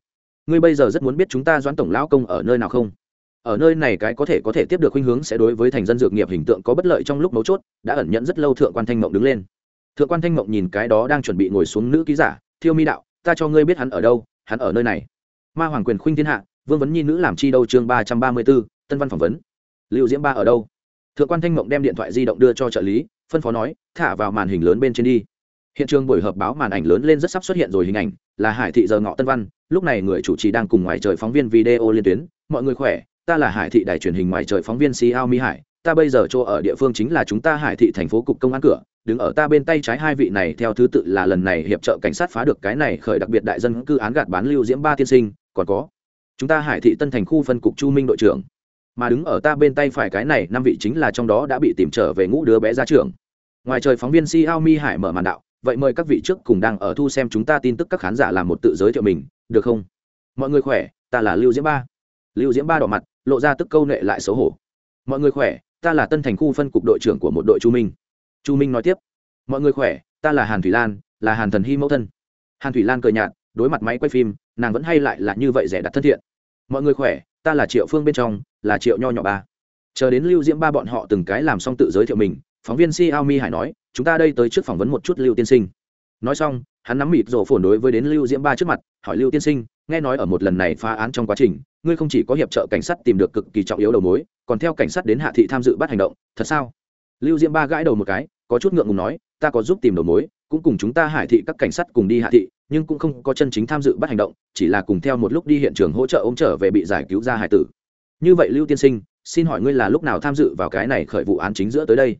Ngươi bây giờ rất muốn biết chúng ta doãn tổng Lão công ở nơi nào không? Ở nơi này cái có thể có thể tiếp được khuynh hướng sẽ đối với thành dân dược nghiệp hình tượng có bất lợi trong lúc mấu chốt, đã ẩn nhận rất lâu thượng quan thanh mộng đứng lên. Thượng quan thanh mộng nhìn cái đó đang chuẩn bị ngồi xuống nữ ký giả, thiêu mi đạo, ta cho ngươi biết hắn ở đâu, hắn ở nơi này. Ma hoàng quyền khuynh thiên hạ, vương vấn nhi nữ làm chi đâu chương ba trăm ba mươi b ố tân văn phỏng vấn. Liệu diễm ba ở đâu? Thượng quan thanh mộng đem điện thoại di động đưa cho trợ lý, phân phó nói, thả vào màn hình lớn bên trên đi. Hiện trường buổi họp báo màn ảnh lớn lên rất sắp xuất hiện rồi, hình ảnh là hải thị giờ ngọ tân văn, lúc này người chủ trì đang cùng ngoài trời phóng viên video liên tuyến, mọi người khỏe? Ta là hải thị đài truyền hình ngoài trời phóng viên si ao mi hải ta bây giờ chỗ ở địa phương chính là chúng ta hải thị thành phố cục công an cửa đứng ở ta bên tay trái hai vị này theo thứ tự là lần này hiệp trợ cảnh sát phá được cái này khởi đặc biệt đại dân cư án gạt bán lưu diễm ba tiên sinh còn có chúng ta hải thị tân thành khu phân cục chu minh đội trưởng mà đứng ở ta bên tay phải cái này năm vị chính là trong đó đã bị tìm trở về ngũ đứa bé ra trường ngoài trời phóng viên Xiaomi Hải mở màn đạo, vậy mời các vị trước cùng đang ở thu xem chúng ta tin tức các khán giả làm một tự giới thiệu mình, được không? Mọi người khỏe, ta là Lưu Diễm Ba. Lưu Diễm Ba đỏ mặt, lộ ra tức câu nệ lại xấu hổ. Mọi người khỏe, ta là Tân Thành khu phân cục đội trưởng của một đội Chu Minh. Chu Minh nói tiếp, mọi người khỏe, ta là Hàn Thủy Lan, là Hàn Thần Hy mẫu thân. Hàn Thủy Lan cười nhạt, đối mặt máy quay phim, nàng vẫn hay lại là như vậy rẻ đặt thân thiện. Mọi người khỏe, ta là Triệu Phương bên trong, là Triệu Nho nhỏ ba. Chờ đến Lưu Diễm Ba bọn họ từng cái làm xong tự giới thiệu mình, phóng viên Xiaomi Hải nói, chúng ta đây tới trước phỏng vấn một chút lưu tiên sinh nói xong hắn nắm mịt rổ phồn đối với đến lưu diễm ba trước mặt, hỏi lưu tiên sinh, nghe nói ở một lần này phá án trong quá trình, ngươi không chỉ có hiệp trợ cảnh sát tìm được cực kỳ trọng yếu đầu mối, còn theo cảnh sát đến hạ thị tham dự bắt hành động, thật sao? Lưu diễm ba gãi đầu một cái, có chút ngượng ngùng nói, ta có giúp tìm đầu mối, cũng cùng chúng ta hải thị các cảnh sát cùng đi hạ thị, nhưng cũng không có chân chính tham dự bắt hành động, chỉ là cùng theo một lúc đi hiện trường hỗ trợ ôm trở về bị giải cứu ra hải tử. Như vậy lưu tiên sinh, xin hỏi ngươi là lúc nào tham dự vào cái này khởi vụ án chính giữa tới đây?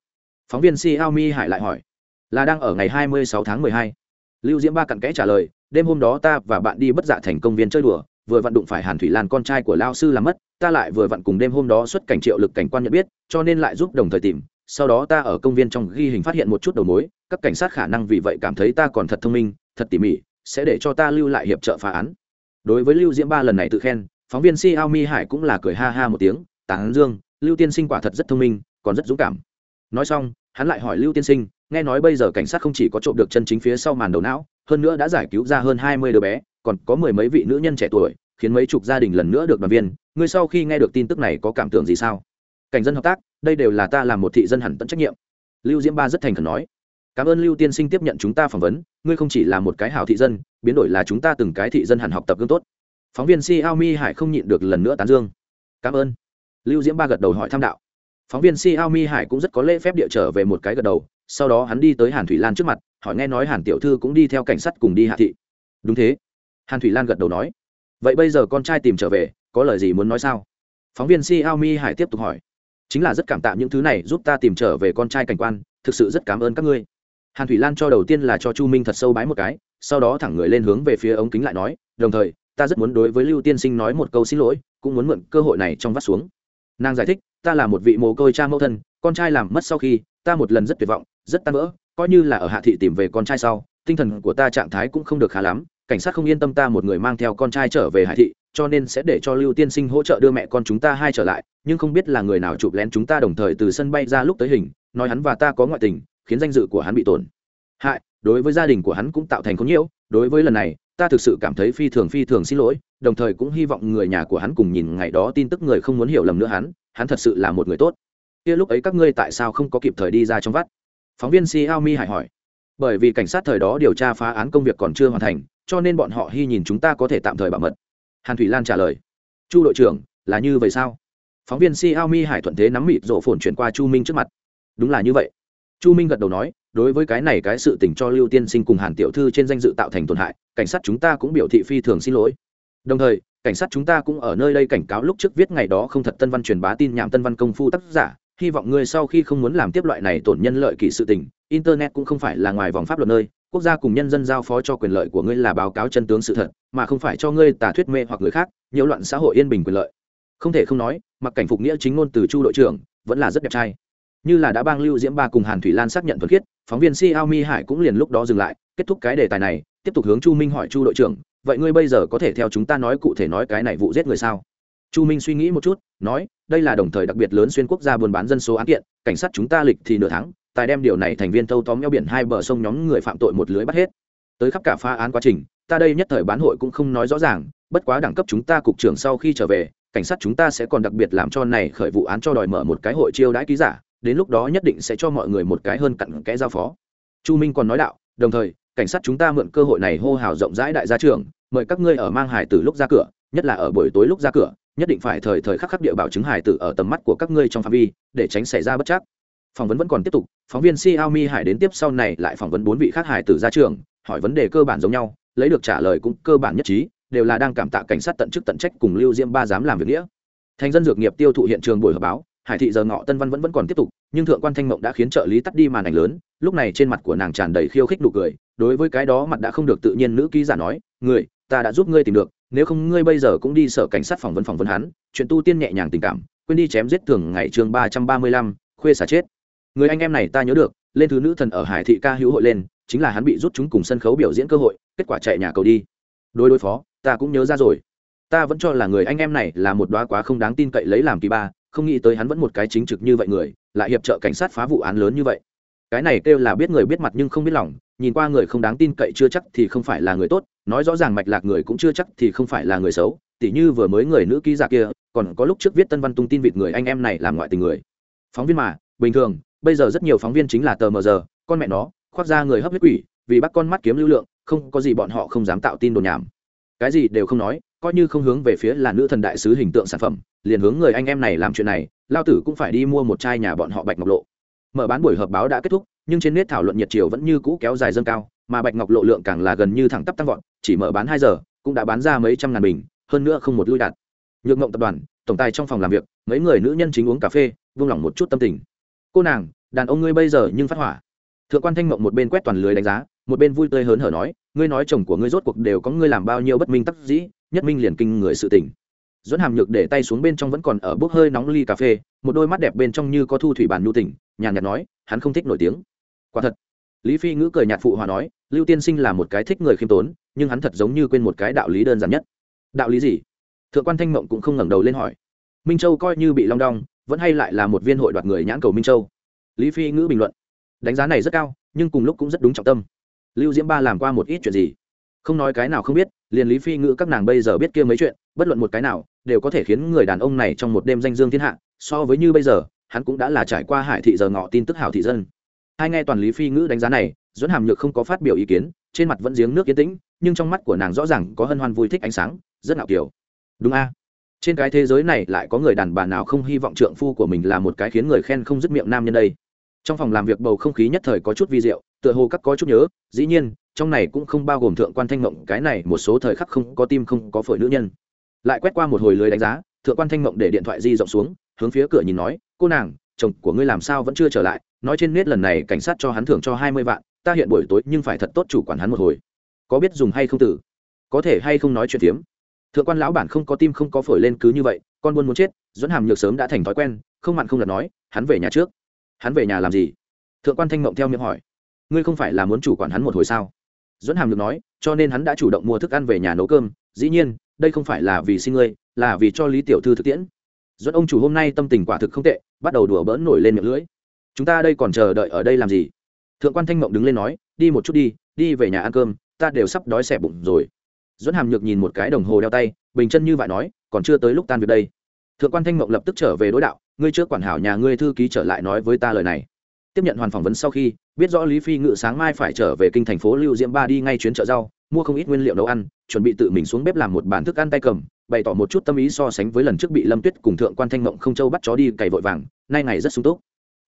Phóng viên xiaomi hải lại hỏi. Là đang ở ngày 26 tháng 12 lưu diễm ba cặn kẽ trả lời, đêm hôm đó ta và bạn đi bất dạ thành công viên chơi đùa, vừa vặn đụng phải hàn thủy lan con trai của lao sư làm mất, ta lại vừa vặn cùng đêm hôm đó xuất cảnh triệu lực cảnh quan nhận biết, cho nên lại giúp đồng thời tìm. Sau đó ta ở công viên trong ghi hình phát hiện một chút đầu mối, các cảnh sát khả năng vì vậy cảm thấy ta còn thật thông minh, thật tỉ mỉ, sẽ để cho ta lưu lại hiệp trợ phá án. Đối với lưu diễm ba lần này tự khen, phóng viên xiaomi hải cũng là cười ha ha một tiếng, tán dương, lưu tiên sinh quả thật rất thông minh, còn rất dũng cảm. Nói xong, hắn lại hỏi lưu tiên sinh nghe nói bây giờ cảnh sát không chỉ có trộm được chân chính phía sau màn đầu não, hơn nữa đã giải cứu ra hơn hai mươi đứa bé, còn có mười mấy vị nữ nhân trẻ tuổi, khiến mấy chục gia đình lần nữa được đoàn viên. Ngươi sau khi nghe được tin tức này có cảm tưởng gì sao? Cảnh dân hợp tác, đây đều là ta làm một thị dân hẳn tận trách nhiệm. Lưu diễm ba rất thành khẩn nói, cảm ơn lưu tiên sinh tiếp nhận chúng ta phỏng vấn, ngươi không chỉ là một cái hảo thị dân, biến đổi là chúng ta từng cái thị dân hẳn học tập gương tốt. Phóng viên xiaomi hải không nhịn được lần nữa tán dương. Cảm ơn. Lưu diễm ba gật đầu hỏi tham đạo. Phóng viên xiaomi hải cũng rất có lễ phép địa trở về một cái gật đầu sau đó hắn đi tới hàn thủy lan trước mặt, hỏi nghe nói hàn tiểu thư cũng đi theo cảnh sát cùng đi hạ thị. Đúng thế. Hàn thủy lan gật đầu nói. Vậy bây giờ con trai tìm trở về, có lời gì muốn nói sao? Phóng viên xiaomi hải tiếp tục hỏi. Chính là rất cảm tạ những thứ này giúp ta tìm trở về con trai cảnh quan, thực sự rất cảm ơn các ngươi. Hàn thủy lan cho đầu tiên là cho chu minh thật sâu bái một cái, sau đó thẳng người lên hướng về phía ống kính lại nói, đồng thời, ta rất muốn đối với lưu tiên sinh nói một câu xin lỗi, cũng muốn mượn cơ hội này trong vắt xuống. Nàng giải thích, ta là một vị mồ côi cha mẫu thân, con trai làm mất sau khi, ta một lần rất tuyệt vọng rất tan vỡ, coi như là ở hạ thị tìm về con trai sau, tinh thần của ta trạng thái cũng không được khá lắm, cảnh sát không yên tâm ta một người mang theo con trai trở về hải thị, cho nên sẽ để cho lưu tiên sinh hỗ trợ đưa mẹ con chúng ta hai trở lại, nhưng không biết là người nào chụp lén chúng ta đồng thời từ sân bay ra lúc tới hình, nói hắn và ta có ngoại tình, khiến danh dự của hắn bị tổn. Hại, đối với gia đình của hắn cũng tạo thành có nhiễu, đối với lần này, ta thực sự cảm thấy phi thường phi thường xin lỗi, đồng thời cũng hy vọng người nhà của hắn cùng nhìn ngày đó tin tức người không muốn hiểu lầm nữa hắn hắn thật sự là một người tốt. Kia lúc ấy các ngươi tại sao không có kịp thời đi ra trong vắt? Phóng viên xiaomi hải hỏi, bởi vì cảnh sát thời đó điều tra phá án công việc còn chưa hoàn thành, cho nên bọn họ hy nhìn chúng ta có thể tạm thời bảo mật. Hàn thủy lan trả lời, chu đội trưởng, là như vậy sao? Phóng viên xiaomi hải thuận thế nắm mịt rổ phồn chuyển qua chu minh trước mặt, đúng là như vậy. Chu minh gật đầu nói, đối với cái này cái sự tình cho lưu tiên sinh cùng hàn tiểu thư trên danh dự tạo thành tổn hại, cảnh sát chúng ta cũng biểu thị phi thường xin lỗi. Đồng thời, cảnh sát chúng ta cũng ở nơi đây cảnh cáo lúc trước viết ngày đó không thật tân văn truyền bá tin nhảm tân văn công phu tác giả hy vọng ngươi sau khi không muốn làm tiếp loại này tổn nhân lợi kỷ sự tình, internet cũng không phải là ngoài vòng pháp luật nơi, quốc gia cùng nhân dân giao phó cho quyền lợi của ngươi là báo cáo chân tướng sự thật, mà không phải cho ngươi tà thuyết mê hoặc người khác, nhiễu loạn xã hội yên bình quyền lợi. Không thể không nói, mặc cảnh phục nghĩa chính ngôn từ chu đội trưởng, vẫn là rất đẹp trai. Như là đã bang lưu diễm ba cùng hàn thủy lan xác nhận thuật khiết, phóng viên xiaomi hải cũng liền lúc đó dừng lại, kết thúc cái đề tài này, tiếp tục hướng chu minh hỏi chu đội trưởng, vậy ngươi bây giờ có thể theo chúng ta nói cụ thể nói cái này vụ giết người sao? Chu minh suy nghĩ một chút, nói, đây là đồng thời đặc biệt lớn xuyên quốc gia buôn bán dân số án kiện, cảnh sát chúng ta lịch thì nửa tháng, tài đem điều này thành viên thâu tóm eo biển hai bờ sông nhóm người phạm tội một lưới bắt hết. Tới khắp cả phá án quá trình, ta đây nhất thời bán hội cũng không nói rõ ràng, bất quá đẳng cấp chúng ta cục trưởng sau khi trở về, cảnh sát chúng ta sẽ còn đặc biệt làm cho này khởi vụ án cho đòi mở một cái hội chiêu đãi ký giả, đến lúc đó nhất định sẽ cho mọi người một cái hơn cặn kẽ giao phó. Chu minh còn nói đạo, đồng thời, cảnh sát chúng ta mượn cơ hội này hô hào rộng rãi đại gia trưởng, mời các ngươi ở mang hải từ lúc ra cửa, nhất là ở buổi tối lúc ra cửa nhất định phải thời thời khắc khắc địa bảo chứng hải tử ở tầm mắt của các ngươi trong phạm vi, để tránh xảy ra bất chắc. Phỏng vấn vẫn còn tiếp tục, phóng viên Xiaomi Hải đến tiếp sau này lại phỏng vấn bốn vị khác hải tử ra trường, hỏi vấn đề cơ bản giống nhau, lấy được trả lời cũng cơ bản nhất trí, đều là đang cảm tạ cảnh sát tận chức tận trách cùng lưu Diêm ba dám làm việc nghĩa. Thành dân dược nghiệp tiêu thụ hiện trường buổi họp báo, hải thị giờ ngọ tân văn vẫn vẫn còn tiếp tục, nhưng thượng quan thanh mộng đã khiến trợ lý tắt đi màn ảnh lớn, lúc này trên mặt của nàng tràn đầy khiêu khích nụ cười, đối với cái đó mặt đã không được tự nhiên nữ ký giả nói, người, ta đã giúp ngươi tìm được nếu không ngươi bây giờ cũng đi sở cảnh sát phỏng vấn phỏng vấn hắn, chuyện tu tiên nhẹ nhàng tình cảm, quên đi chém giết thường ngày chương ba trăm ba mươi lăm, khuê xả chết. Người anh em này ta nhớ được, lên thứ nữ thần ở hải thị ca hữu hội lên, chính là hắn bị rút chúng cùng sân khấu biểu diễn cơ hội, kết quả chạy nhà cầu đi. Đối đối phó, ta cũng nhớ ra rồi. Ta vẫn cho là người anh em này là một đoá quá không đáng tin cậy lấy làm kỳ ba, không nghĩ tới hắn vẫn một cái chính trực như vậy người, lại hiệp trợ cảnh sát phá vụ án lớn như vậy cái này kêu là biết người biết mặt nhưng không biết lòng, nhìn qua người không đáng tin cậy chưa chắc thì không phải là người tốt, nói rõ ràng mạch lạc người cũng chưa chắc thì không phải là người xấu, tỉ như vừa mới người nữ ký giả kia, còn có lúc trước viết tân văn tung tin vịt người anh em này làm ngoại tình người. Phóng viên mà, bình thường, bây giờ rất nhiều phóng viên chính là tờ mờ giờ, con mẹ nó, khoác ra người hấp huyết quỷ, vì bắt con mắt kiếm lưu lượng, không có gì bọn họ không dám tạo tin đồn nhảm. Cái gì đều không nói, coi như không hướng về phía là nữ thần đại sứ hình tượng sản phẩm, liền hướng người anh em này làm chuyện này, lao tử cũng phải đi mua một chai nhà bọn họ bạch ngọc lộ mở bán buổi họp báo đã kết thúc, nhưng trên nét thảo luận nhiệt chiều vẫn như cũ kéo dài dâng cao, mà bạch ngọc lộ lượng càng là gần như thẳng tắp tăng vọt, chỉ mở bán hai giờ, cũng đã bán ra mấy trăm ngàn bình, hơn nữa không một lui đạt. Nhược ngộng tập đoàn, tổng tài trong phòng làm việc, mấy người nữ nhân chính uống cà phê, vung lòng một chút tâm tình. Cô nàng, đàn ông ngươi bây giờ nhưng phát hỏa. Thượng quan thanh ngộng một bên quét toàn lưới đánh giá, một bên vui tươi hớn hở nói, ngươi nói chồng của ngươi rốt cuộc đều có ngươi làm bao nhiêu bất minh tắc dĩ, nhất minh liền kinh người sự tình dẫn hàm nhược để tay xuống bên trong vẫn còn ở bốc hơi nóng ly cà phê, một đôi mắt đẹp bên trong như có thu thủy bàn nhu tỉnh nhàn nhạt nói, hắn không thích nổi tiếng. Quả thật. Lý phi ngữ cười nhạt phụ hòa nói, lưu tiên sinh là một cái thích người khiêm tốn, nhưng hắn thật giống như quên một cái đạo lý đơn giản nhất. Đạo lý gì? Thượng quan thanh mộng cũng không ngẩng đầu lên hỏi. Minh châu coi như bị long đong, vẫn hay lại là một viên hội đoạt người nhãn cầu minh châu. Lý phi ngữ bình luận. Đánh giá này rất cao, nhưng cùng lúc cũng rất đúng trọng tâm. Lưu diễm ba làm qua một ít chuyện gì? Không nói cái nào không biết, liền lý phi ngữ các nàng bây giờ biết kia mấy chuyện, bất luận một cái nào đều có thể khiến người đàn ông này trong một đêm danh dương thiên hạ, so với như bây giờ, hắn cũng đã là trải qua hải thị giờ ngọ tin tức hảo thị dân. Hai nghe toàn lý phi ngữ đánh giá này dẫn hàm nhược không có phát biểu ý kiến, trên mặt vẫn giếng nước yên tĩnh, nhưng trong mắt của nàng rõ ràng có hân hoan vui thích ánh sáng, rất ngạo kiểu đúng a. Trên cái thế giới này lại có người đàn bà nào không hy vọng trượng phu của mình là một cái khiến người khen không dứt miệng nam nhân đây? Trong phòng làm việc bầu không khí nhất thời có chút vi diệu, tựa hồ các có chút nhớ, dĩ nhiên, trong này cũng không bao gồm thượng quan thanh mộng, cái này một số thời khắc không có tim không có phổi nữ nhân lại quét qua một hồi lưới đánh giá, thượng quan thanh mộng để điện thoại di rộng xuống, hướng phía cửa nhìn nói, cô nàng, chồng của ngươi làm sao vẫn chưa trở lại? Nói trên nét lần này cảnh sát cho hắn thưởng cho hai mươi vạn, ta hiện buổi tối nhưng phải thật tốt chủ quản hắn một hồi. Có biết dùng hay không tử? Có thể hay không nói chuyện tiếm thượng quan lão bản không có tim không có phổi lên cứ như vậy, con buôn muốn chết dẫn hàm nhược sớm đã thành thói quen, không mặn không đặt nói, hắn về nhà trước. Hắn về nhà làm gì? Thượng quan thanh mộng theo miệng hỏi. Ngươi không phải là muốn chủ quản hắn một hồi sao? Dẫn hàm nhược nói, cho nên hắn đã chủ động mua thức ăn về nhà nấu cơm dĩ nhiên, đây không phải là vì xin ngươi, là vì cho lý tiểu thư thực tiễn. Dẫn ông chủ hôm nay tâm tình quả thực không tệ, bắt đầu đùa bỡn nổi lên miệng lưỡi. Chúng ta đây còn chờ đợi ở đây làm gì? Thượng quan thanh mộng đứng lên nói, đi một chút đi đi về nhà ăn cơm, ta đều sắp đói xẻ bụng rồi. Dẫn hàm nhược nhìn một cái đồng hồ đeo tay, bình chân như vậy nói, còn chưa tới lúc tan việc đây. Thượng quan thanh mộng lập tức trở về đối đạo, ngươi trước quản hảo nhà ngươi thư ký trở lại nói với ta lời này. Tiếp nhận hoàn phỏng vấn sau khi, biết rõ lý phi ngự sáng mai phải trở về kinh thành phố lưu diễm ba đi ngay chuyến chợ rau mua không ít nguyên liệu nấu ăn, chuẩn bị tự mình xuống bếp làm một bản thức ăn tay cầm, bày tỏ một chút tâm ý so sánh với lần trước bị lâm tuyết cùng thượng quan thanh mộng không châu bắt chó đi cày vội vàng, nay ngày rất sung túc.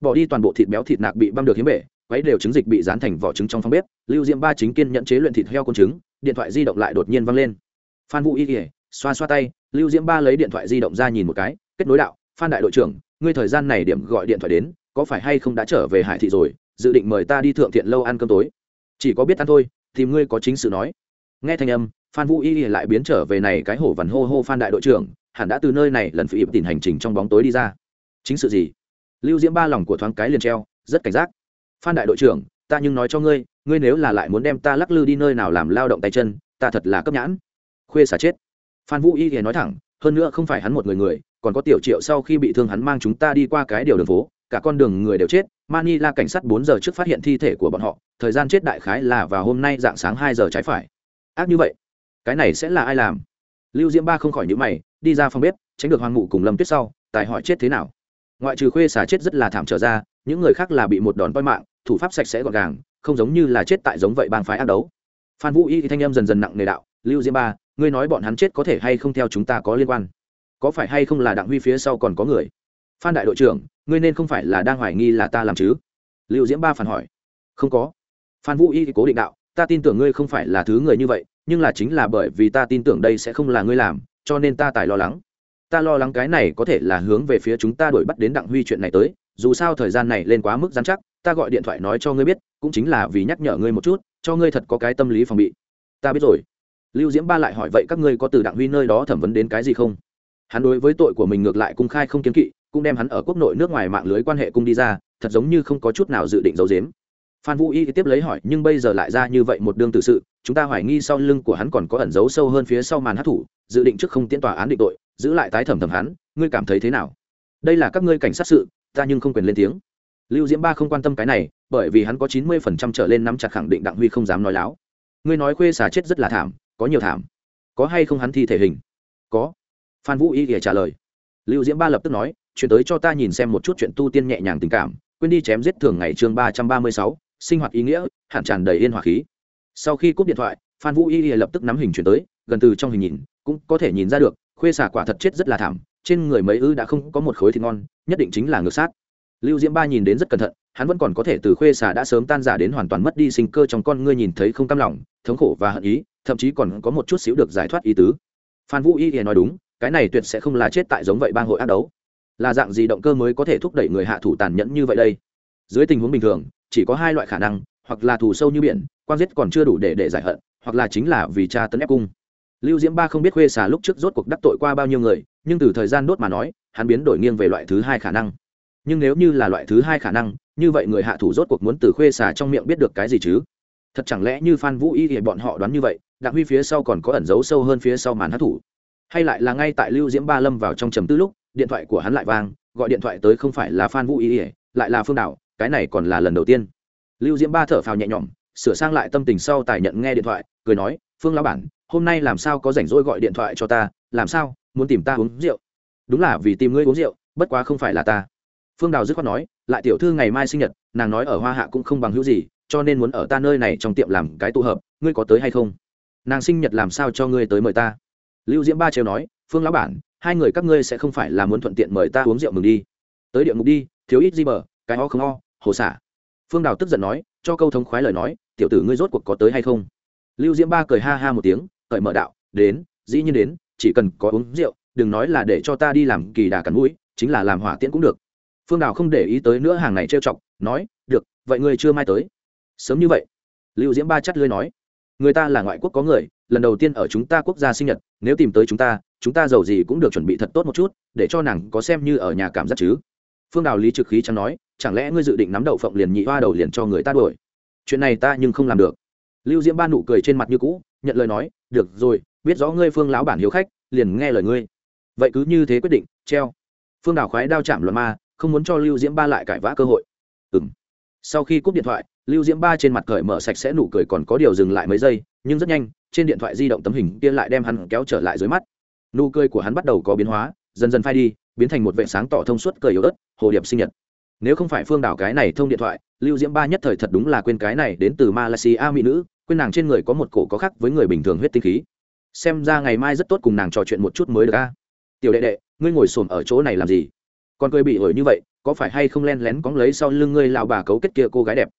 Bỏ đi toàn bộ thịt béo thịt nạc bị băm được hiếm bể, quấy đều trứng dịch bị dán thành vỏ trứng trong phòng bếp, lưu diễm ba chính kiên nhận chế luyện thịt heo con trứng, điện thoại di động lại đột nhiên văng lên. Phan vũ y kỉa xoa xoa tay, lưu diễm ba lấy điện thoại di động ra nhìn một cái, kết nối đạo, phan đại đội trưởng, ngươi thời gian này điểm gọi điện thoại đến, có phải hay không đã trở về hải thị rồi, dự định mời ta đi thượng thiện lâu ăn cơm tối. Chỉ có biết ăn thôi tìm ngươi có chính sự nói. Nghe thanh âm, phan vũ y lại biến trở về này cái hổ vằn hô hô phan đại đội trưởng, hẳn đã từ nơi này lần phụ ịp tìm hành trình trong bóng tối đi ra. Chính sự gì? Lưu diễm ba lòng của thoáng cái liền treo, rất cảnh giác. Phan đại đội trưởng, ta nhưng nói cho ngươi ngươi nếu là lại muốn đem ta lắc lư đi nơi nào làm lao động tay chân, ta thật là cấp nhãn. Khuê xả chết. Phan vũ y thì nói thẳng, hơn nữa không phải hắn một người người, còn có tiểu triệu sau khi bị thương hắn mang chúng ta đi qua cái điều đường phố cả con đường người đều chết, manila cảnh sát bốn giờ trước phát hiện thi thể của bọn họ, thời gian chết đại khái là vào hôm nay dạng sáng hai giờ trái phải. Ác như vậy, cái này sẽ là ai làm? Lưu diễm ba không khỏi nhữ mày, đi ra phòng bếp, tránh được hoàng ngụ cùng lâm tuyết sau, tài hỏi chết thế nào? Ngoại trừ khuê xả chết rất là thảm trở ra, những người khác là bị một đòn voi mạng, thủ pháp sạch sẽ gọn gàng, không giống như là chết tại giống vậy bang phái ác đấu. Phan vũ y thì thanh em dần dần nặng nề đạo, lưu diễm ba, ngươi nói bọn hắn chết có thể hay không theo chúng ta có liên quan? Có phải hay không là đặng huy phía sau còn có người? Phan đại đội trưởng, ngươi nên không phải là đang hoài nghi là ta làm chứ? Lưu diễm ba phản hỏi. Không có. Phan vũ y cố định đạo, ta tin tưởng ngươi không phải là thứ người như vậy, nhưng là chính là bởi vì ta tin tưởng đây sẽ không là ngươi làm, cho nên ta tài lo lắng. Ta lo lắng cái này có thể là hướng về phía chúng ta đuổi bắt đến đặng huy chuyện này tới, dù sao thời gian này lên quá mức dán chắc, ta gọi điện thoại nói cho ngươi biết, cũng chính là vì nhắc nhở ngươi một chút, cho ngươi thật có cái tâm lý phòng bị. Ta biết rồi. Lưu diễm ba lại hỏi vậy các ngươi có từ đặng huy nơi đó thẩm vấn đến cái gì không? Hắn đối với tội của mình ngược lại cung khai không kiến kỵ cũng đem hắn ở quốc nội nước ngoài mạng lưới quan hệ cung đi ra, thật giống như không có chút nào dự định giấu giếm. Phan vũ y tiếp lấy hỏi, nhưng bây giờ lại ra như vậy một đương tự sự, chúng ta hoài nghi sau lưng của hắn còn có ẩn giấu sâu hơn phía sau màn hát thủ, dự định trước không tiến tòa án định tội, giữ lại tái thẩm thẩm hắn, ngươi cảm thấy thế nào? Đây là các ngươi cảnh sát sự, ta nhưng không quyền lên tiếng. Lưu diễm ba không quan tâm cái này, bởi vì hắn có chín mươi phần trăm trở lên nắm chặt khẳng định đặng huy không dám nói láo. Ngươi nói khuê xà chết rất là thảm, có nhiều thảm. Có hay không hắn thi thể hình? Có. Phan vũ y kể trả lời. Lưu diễm ba lập tức nói chuyển tới cho ta nhìn xem một chút chuyện tu tiên nhẹ nhàng tình cảm, quên đi chém giết thường ngày chương ba trăm ba mươi sáu, sinh hoạt ý nghĩa hạn tràn đầy yên hòa khí. Sau khi cúp điện thoại, phan vũ y lập tức nắm hình chuyển tới, gần từ trong hình nhìn, cũng có thể nhìn ra được, khuê xả quả thật chết rất là thảm, trên người mấy ư đã không có một khối thịt ngon, nhất định chính là ngược sát. Lưu diễm ba nhìn đến rất cẩn thận, hắn vẫn còn có thể từ khuê xả đã sớm tan giả đến hoàn toàn mất đi sinh cơ trong con ngươi nhìn thấy không cam lòng, thống khổ và hận ý, thậm chí còn có một chút xíu được giải thoát ý tứ. Phan vũ y thì nói đúng, cái này tuyệt sẽ không là chết tại giống vậy bang hội ác đấu là dạng gì động cơ mới có thể thúc đẩy người hạ thủ tàn nhẫn như vậy đây? Dưới tình huống bình thường, chỉ có hai loại khả năng, hoặc là thù sâu như biển quan giết còn chưa đủ để để giải hận, hoặc là chính là vì cha tấn ép cung. Lưu diễm ba không biết khuê xà lúc trước rốt cuộc đắc tội qua bao nhiêu người, nhưng từ thời gian đốt mà nói, hắn biến đổi nghiêng về loại thứ hai khả năng. Nhưng nếu như là loại thứ hai khả năng, như vậy người hạ thủ rốt cuộc muốn từ khuê xà trong miệng biết được cái gì chứ? Thật chẳng lẽ như phan vũ y thì bọn họ đoán như vậy, đặng huy phía sau còn có ẩn giấu sâu hơn phía sau màn hát thủ hay lại là ngay tại lưu diễm ba lâm vào trong trầm tư lúc điện thoại của hắn lại vang, gọi điện thoại tới không phải là phan vũ y lại là phương đảo, cái này còn là lần đầu tiên. Lưu diễm ba thở phào nhẹ nhõm, sửa sang lại tâm tình sau tài nhận nghe điện thoại, cười nói, phương lão bản, hôm nay làm sao có rảnh rỗi gọi điện thoại cho ta, làm sao, muốn tìm ta uống rượu? Đúng là vì tìm ngươi uống rượu, bất quá không phải là ta. Phương đào dứt khoát nói, lại tiểu thư ngày mai sinh nhật, nàng nói ở hoa hạ cũng không bằng hữu gì, cho nên muốn ở ta nơi này trong tiệm làm cái tụ hợp, ngươi có tới hay không? Nàng sinh nhật làm sao cho ngươi tới mời ta? Lưu diễm ba trêu nói, phương lão bản hai người các ngươi sẽ không phải là muốn thuận tiện mời ta uống rượu mừng đi. Tới địa ngục đi, thiếu ít di bờ, cái ho không o hồ xả. Phương đào tức giận nói, cho câu thống khoái lời nói, tiểu tử ngươi rốt cuộc có tới hay không? Lưu diễm ba cười ha ha một tiếng, cởi mở đạo, đến, dĩ nhiên đến, chỉ cần có uống rượu, đừng nói là để cho ta đi làm kỳ đà cắn mũi, chính là làm hỏa tiễn cũng được. Phương đào không để ý tới nữa hàng này trêu chọc, nói, được, vậy ngươi chưa mai tới. Sớm như vậy. Lưu diễm ba chắt lưới nói, người ta là ngoại quốc có người, lần đầu tiên ở chúng ta quốc gia sinh nhật, nếu tìm tới chúng ta chúng ta giàu gì cũng được chuẩn bị thật tốt một chút, để cho nàng có xem như ở nhà cảm giác chứ. Phương đào lý trực khí chẳng nói, chẳng lẽ ngươi dự định nắm đậu phộng liền nhị hoa đầu liền cho người ta đuổi? Chuyện này ta nhưng không làm được. Lưu diễm ba nụ cười trên mặt như cũ, nhận lời nói, được rồi, biết rõ ngươi phương lão bản hiếu khách, liền nghe lời ngươi. Vậy cứ như thế quyết định, treo. Phương đào khoái đao chạm luận ma, không muốn cho lưu diễm ba lại cãi vã cơ hội. Ừ m sau khi cúp điện thoại, lưu diễm ba trên mặt cởi mở sạch sẽ nụ cười còn có điều dừng lại mấy giây, nhưng rất nhanh, trên điện thoại di động tấm hình kia lại đem hắn kéo trở lại dưới mắt nụ cười của hắn bắt đầu có biến hóa, dần dần phai đi, biến thành một vệ sáng tỏ thông suốt cười yếu ớt, hồ điệp sinh nhật. Nếu không phải phương đảo cái này thông điện thoại, lưu diễm ba nhất thời thật đúng là quên cái này đến từ malaysia mỹ nữ, quên nàng trên người có một cổ có khác với người bình thường huyết tinh khí. Xem ra ngày mai rất tốt cùng nàng trò chuyện một chút mới được a. Tiểu đệ đệ, ngươi ngồi xổm ở chỗ này làm gì? Còn cười bị ổi như vậy, có phải hay không len lén cóng lấy sau lưng ngươi lào bà cấu kết kia cô gái đẹp?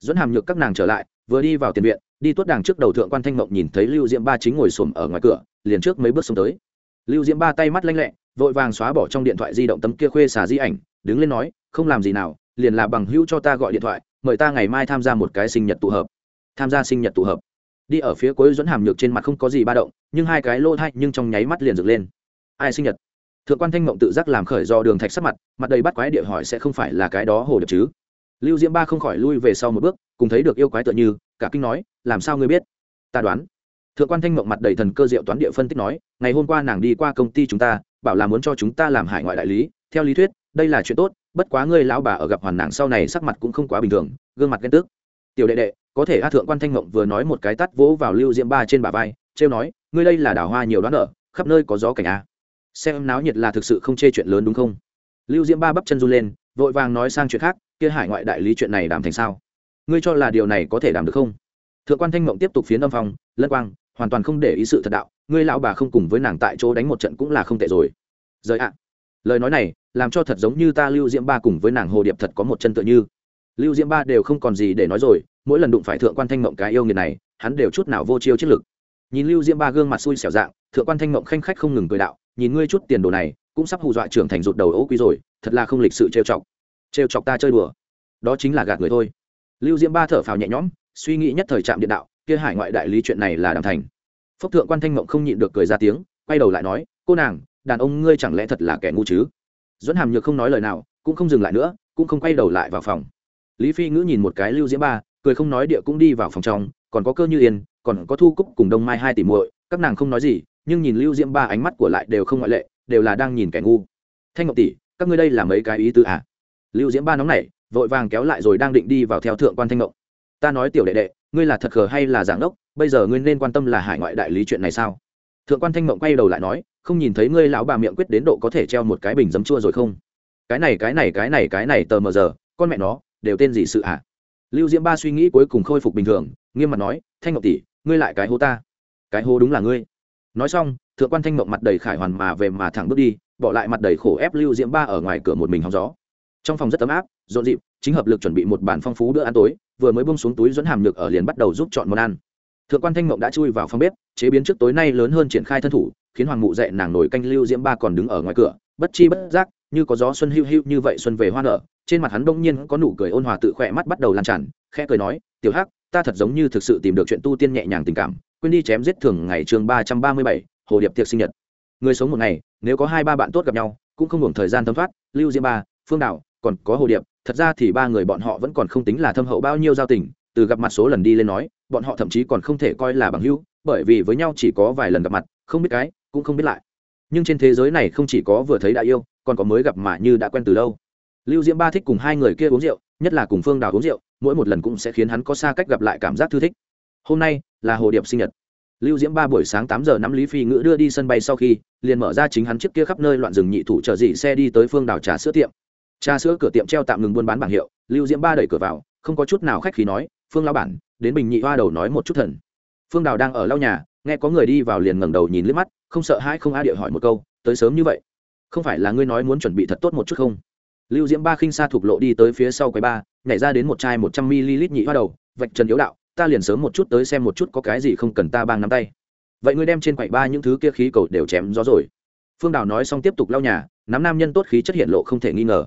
Dẫn hàm nhược các nàng trở lại, vừa đi vào tiền viện, đi tuốt đàng trước đầu thượng quan thanh mộng nhìn thấy lưu diễm ba chính ngồi xổm ở ngoài cửa, liền trước mấy bước xuống tới lưu diễm ba tay mắt lanh lẹ, vội vàng xóa bỏ trong điện thoại di động tấm kia khuê xà di ảnh, đứng lên nói, không làm gì nào, liền là bằng hữu cho ta gọi điện thoại, mời ta ngày mai tham gia một cái sinh nhật tụ hợp. Tham gia sinh nhật tụ hợp. Đi ở phía cuối dẫn hàm nhược trên mặt không có gì ba động, nhưng hai cái lô thay nhưng trong nháy mắt liền dựng lên. Ai sinh nhật? Thượng quan thanh mộng tự giác làm khởi do đường thạch sắc mặt mặt đầy bắt quái địa hỏi sẽ không phải là cái đó hồ được chứ? Lưu diễm ba không khỏi lui về sau một bước, cùng thấy được yêu quái tựa như, cả kinh nói, làm sao ngươi biết? Ta đoán thượng quan thanh mộng mặt đầy thần cơ diệu toán địa phân tích nói, ngày hôm qua nàng đi qua công ty chúng ta, bảo là muốn cho chúng ta làm hải ngoại đại lý. Theo lý thuyết, đây là chuyện tốt, bất quá ngươi lão bà ở gặp hoàn nàng sau này sắc mặt cũng không quá bình thường, gương mặt ghen tức. Tiểu đệ đệ, có thể a, thượng quan thanh mộng vừa nói một cái tắt vỗ vào lưu diễm ba trên bả vai, trêu nói, ngươi đây là đào hoa nhiều đoán nợ khắp nơi có gió cảnh a. Xem náo nhiệt là thực sự không chê chuyện lớn đúng không? Lưu diễm ba bắp chân run lên, vội vàng nói sang chuyện khác, kia hải ngoại đại lý chuyện này đảm thành sao? Ngươi cho là điều này có thể đảm được không? Thượng quan thanh mộng tiếp tục phiến âm phong, lân quang hoàn toàn không để ý sự thật đạo, ngươi lão bà không cùng với nàng tại chỗ đánh một trận cũng là không tệ rồi. Rời ạ. Lời nói này, làm cho thật giống như ta lưu diễm ba cùng với nàng hồ điệp thật có một chân tựa như. Lưu diễm ba đều không còn gì để nói rồi, mỗi lần đụng phải thượng quan thanh mộng cái yêu nghiệt này, hắn đều chút nào vô chiêu chiến lực. Nhìn lưu diễm ba gương mặt xui xẻo dạng, thượng quan thanh mộng khanh khách không ngừng cười đạo, nhìn ngươi chút tiền đồ này, cũng sắp hù dọa trưởng thành rụt đầu ố quý rồi, thật là không lịch sự trêu chọc. Trêu chọc ta chơi đùa. Đó chính là gạt người thôi. Lưu diễm ba thở phào nhẹ nhõm, suy nghĩ nhất thời trạm điện đạo kia hải ngoại đại lý chuyện này là đàm thành. Phúc thượng quan thanh mộng không nhịn được cười ra tiếng, quay đầu lại nói, cô nàng, đàn ông ngươi chẳng lẽ thật là kẻ ngu chứ? Dẫn hàm nhược không nói lời nào, cũng không dừng lại nữa, cũng không quay đầu lại vào phòng. Lý phi ngữ nhìn một cái lưu diễm ba, cười không nói địa cũng đi vào phòng trong, còn có cơ như yên, còn có thu cúc cùng đông mai hai tỷ muội, các nàng không nói gì, nhưng nhìn lưu diễm ba ánh mắt của lại đều không ngoại lệ, đều là đang nhìn kẻ ngu. Thanh ngọc tỷ, các ngươi đây là mấy cái ý tứ à? Lưu diễm ba nóng nảy, vội vàng kéo lại rồi đang định đi vào theo thượng quan thanh ngọc ta nói tiểu đệ đệ ngươi là thật khờ hay là giảng đốc, bây giờ ngươi nên quan tâm là hải ngoại đại lý chuyện này sao? Thượng quan thanh mộng quay đầu lại nói, không nhìn thấy ngươi lão bà miệng quyết đến độ có thể treo một cái bình giấm chua rồi không? Cái này cái này cái này cái này tờ mờ giờ, con mẹ nó, đều tên gì sự ạ à? lưu diễm ba suy nghĩ cuối cùng khôi phục bình thường, nghiêm mặt nói, thanh ngọc tỷ, ngươi lại cái hố ta. Cái hố đúng là ngươi. Nói xong, thượng quan thanh mộng mặt đầy khải hoàn mà về mà thẳng bước đi, bỏ lại mặt đầy khổ ép lưu diễm ba ở ngoài cửa một mình hóng gió trong phòng rất ấm áp, rộn rịp, chính hợp lực chuẩn bị một bản phong phú bữa ăn tối, vừa mới bông xuống túi dẫn hàm nhược ở liền bắt đầu giúp chọn món ăn. Thượng quan thanh mộng đã chui vào phòng bếp, chế biến trước tối nay lớn hơn triển khai thân thủ, khiến hoàng mụ dạy nàng nổi canh lưu diễm ba còn đứng ở ngoài cửa, bất chi bất giác, như có gió xuân hưu hưu như vậy xuân về hoa nở, trên mặt hắn đông nhiên có nụ cười ôn hòa tự khỏe mắt bắt đầu lan tràn, khẽ cười nói, tiểu hắc, ta thật giống như thực sự tìm được chuyện tu tiên nhẹ nhàng tình cảm, quên đi chém giết thường ngày chương ba trăm ba mươi bảy, hồ điệp tiệc sinh nhật. Người sống một ngày, nếu có hai ba bạn tốt gặp nhau, cũng không hưởng thời gian thấm thoát, lưu diễm ba, phương đạo còn có hồ điệp, thật ra thì ba người bọn họ vẫn còn không tính là thâm hậu bao nhiêu giao tình, từ gặp mặt số lần đi lên nói, bọn họ thậm chí còn không thể coi là bằng hữu, bởi vì với nhau chỉ có vài lần gặp mặt, không biết cái, cũng không biết lại. Nhưng trên thế giới này không chỉ có vừa thấy đã yêu, còn có mới gặp mà như đã quen từ lâu. Lưu diễm ba thích cùng hai người kia uống rượu, nhất là cùng phương đào uống rượu, mỗi một lần cũng sẽ khiến hắn có xa cách gặp lại cảm giác thư thích. Hôm nay là hồ điệp sinh nhật. Lưu diễm ba buổi sáng tám giờ nắm lý phi ngữ đưa đi sân bay sau khi, liền mở ra chính hắn chiếc kia khắp nơi loạn rừng nhị thủ chở dị xe đi tới phương đào trà sữa tiệm trà sữa cửa tiệm treo tạm ngừng buôn bán bảng hiệu, lưu diễm ba đẩy cửa vào, không có chút nào khách khí nói, phương lao bản, đến bình nhị hoa đầu nói một chút thần. Phương đào đang ở lau nhà, nghe có người đi vào liền ngẩng đầu nhìn liếc mắt, không sợ hai không a địa hỏi một câu, tới sớm như vậy? Không phải là ngươi nói muốn chuẩn bị thật tốt một chút không? Lưu diễm ba khinh xa thục lộ đi tới phía sau quầy ba, nhảy ra đến một chai một trăm ml nhị hoa đầu, vạch trần yếu đạo, ta liền sớm một chút tới xem một chút có cái gì không cần ta bang nắm tay. Vậy ngươi đem trên quầy ba những thứ kia khí cầu đều chém gió rồi. Phương đào nói xong tiếp tục lau nhà, nắm nam nhân tốt khí chất hiện lộ không thể nghi ngờ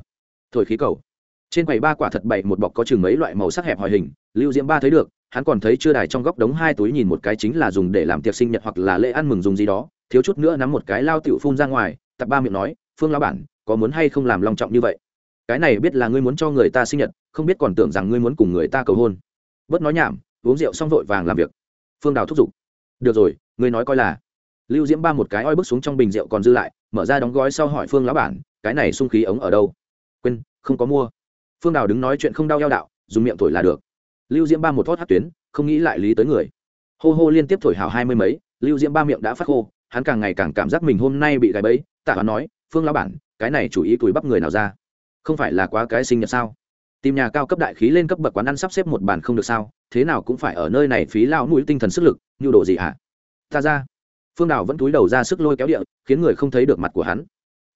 thổi khí cầu. Trên quầy ba quả thật bậy một bọc có chừng mấy loại màu sắc hẹp hòi hình, lưu diễm ba thấy được, hắn còn thấy chưa đài trong góc đống hai túi nhìn một cái chính là dùng để làm tiệc sinh nhật hoặc là lễ ăn mừng dùng gì đó, thiếu chút nữa nắm một cái lao tiểu phun ra ngoài, tập ba miệng nói, phương lão bản, có muốn hay không làm long trọng như vậy? Cái này biết là ngươi muốn cho người ta sinh nhật, không biết còn tưởng rằng ngươi muốn cùng người ta cầu hôn. Bớt nói nhảm, uống rượu xong vội vàng làm việc. Phương đào thúc giục, được rồi, ngươi nói coi là. Lưu diễm ba một cái oi bước xuống trong bình rượu còn dư lại, mở ra đóng gói sau hỏi phương lão bản, cái này sung khí ống ở đâu? Quên, không có mua. Phương đào đứng nói chuyện không đau eo đạo, dùng miệng thổi là được. Lưu diễm ba một thót hát tuyến, không nghĩ lại lý tới người. Hô hô liên tiếp thổi hào hai mươi mấy, lưu diễm ba miệng đã phát khô, hắn càng ngày càng cảm giác mình hôm nay bị gài bẫy, tạ hắn nói, phương lão bản, cái này chủ ý túi bắp người nào ra? Không phải là quá cái sinh nhật sao? Tìm nhà cao cấp đại khí lên cấp bậc quán ăn sắp xếp một bàn không được sao? Thế nào cũng phải ở nơi này phí lao mũi tinh thần sức lực, nhu đồ gì hả? Ta ra. Phương đào vẫn túi đầu ra sức lôi kéo địa, khiến người không thấy được mặt của hắn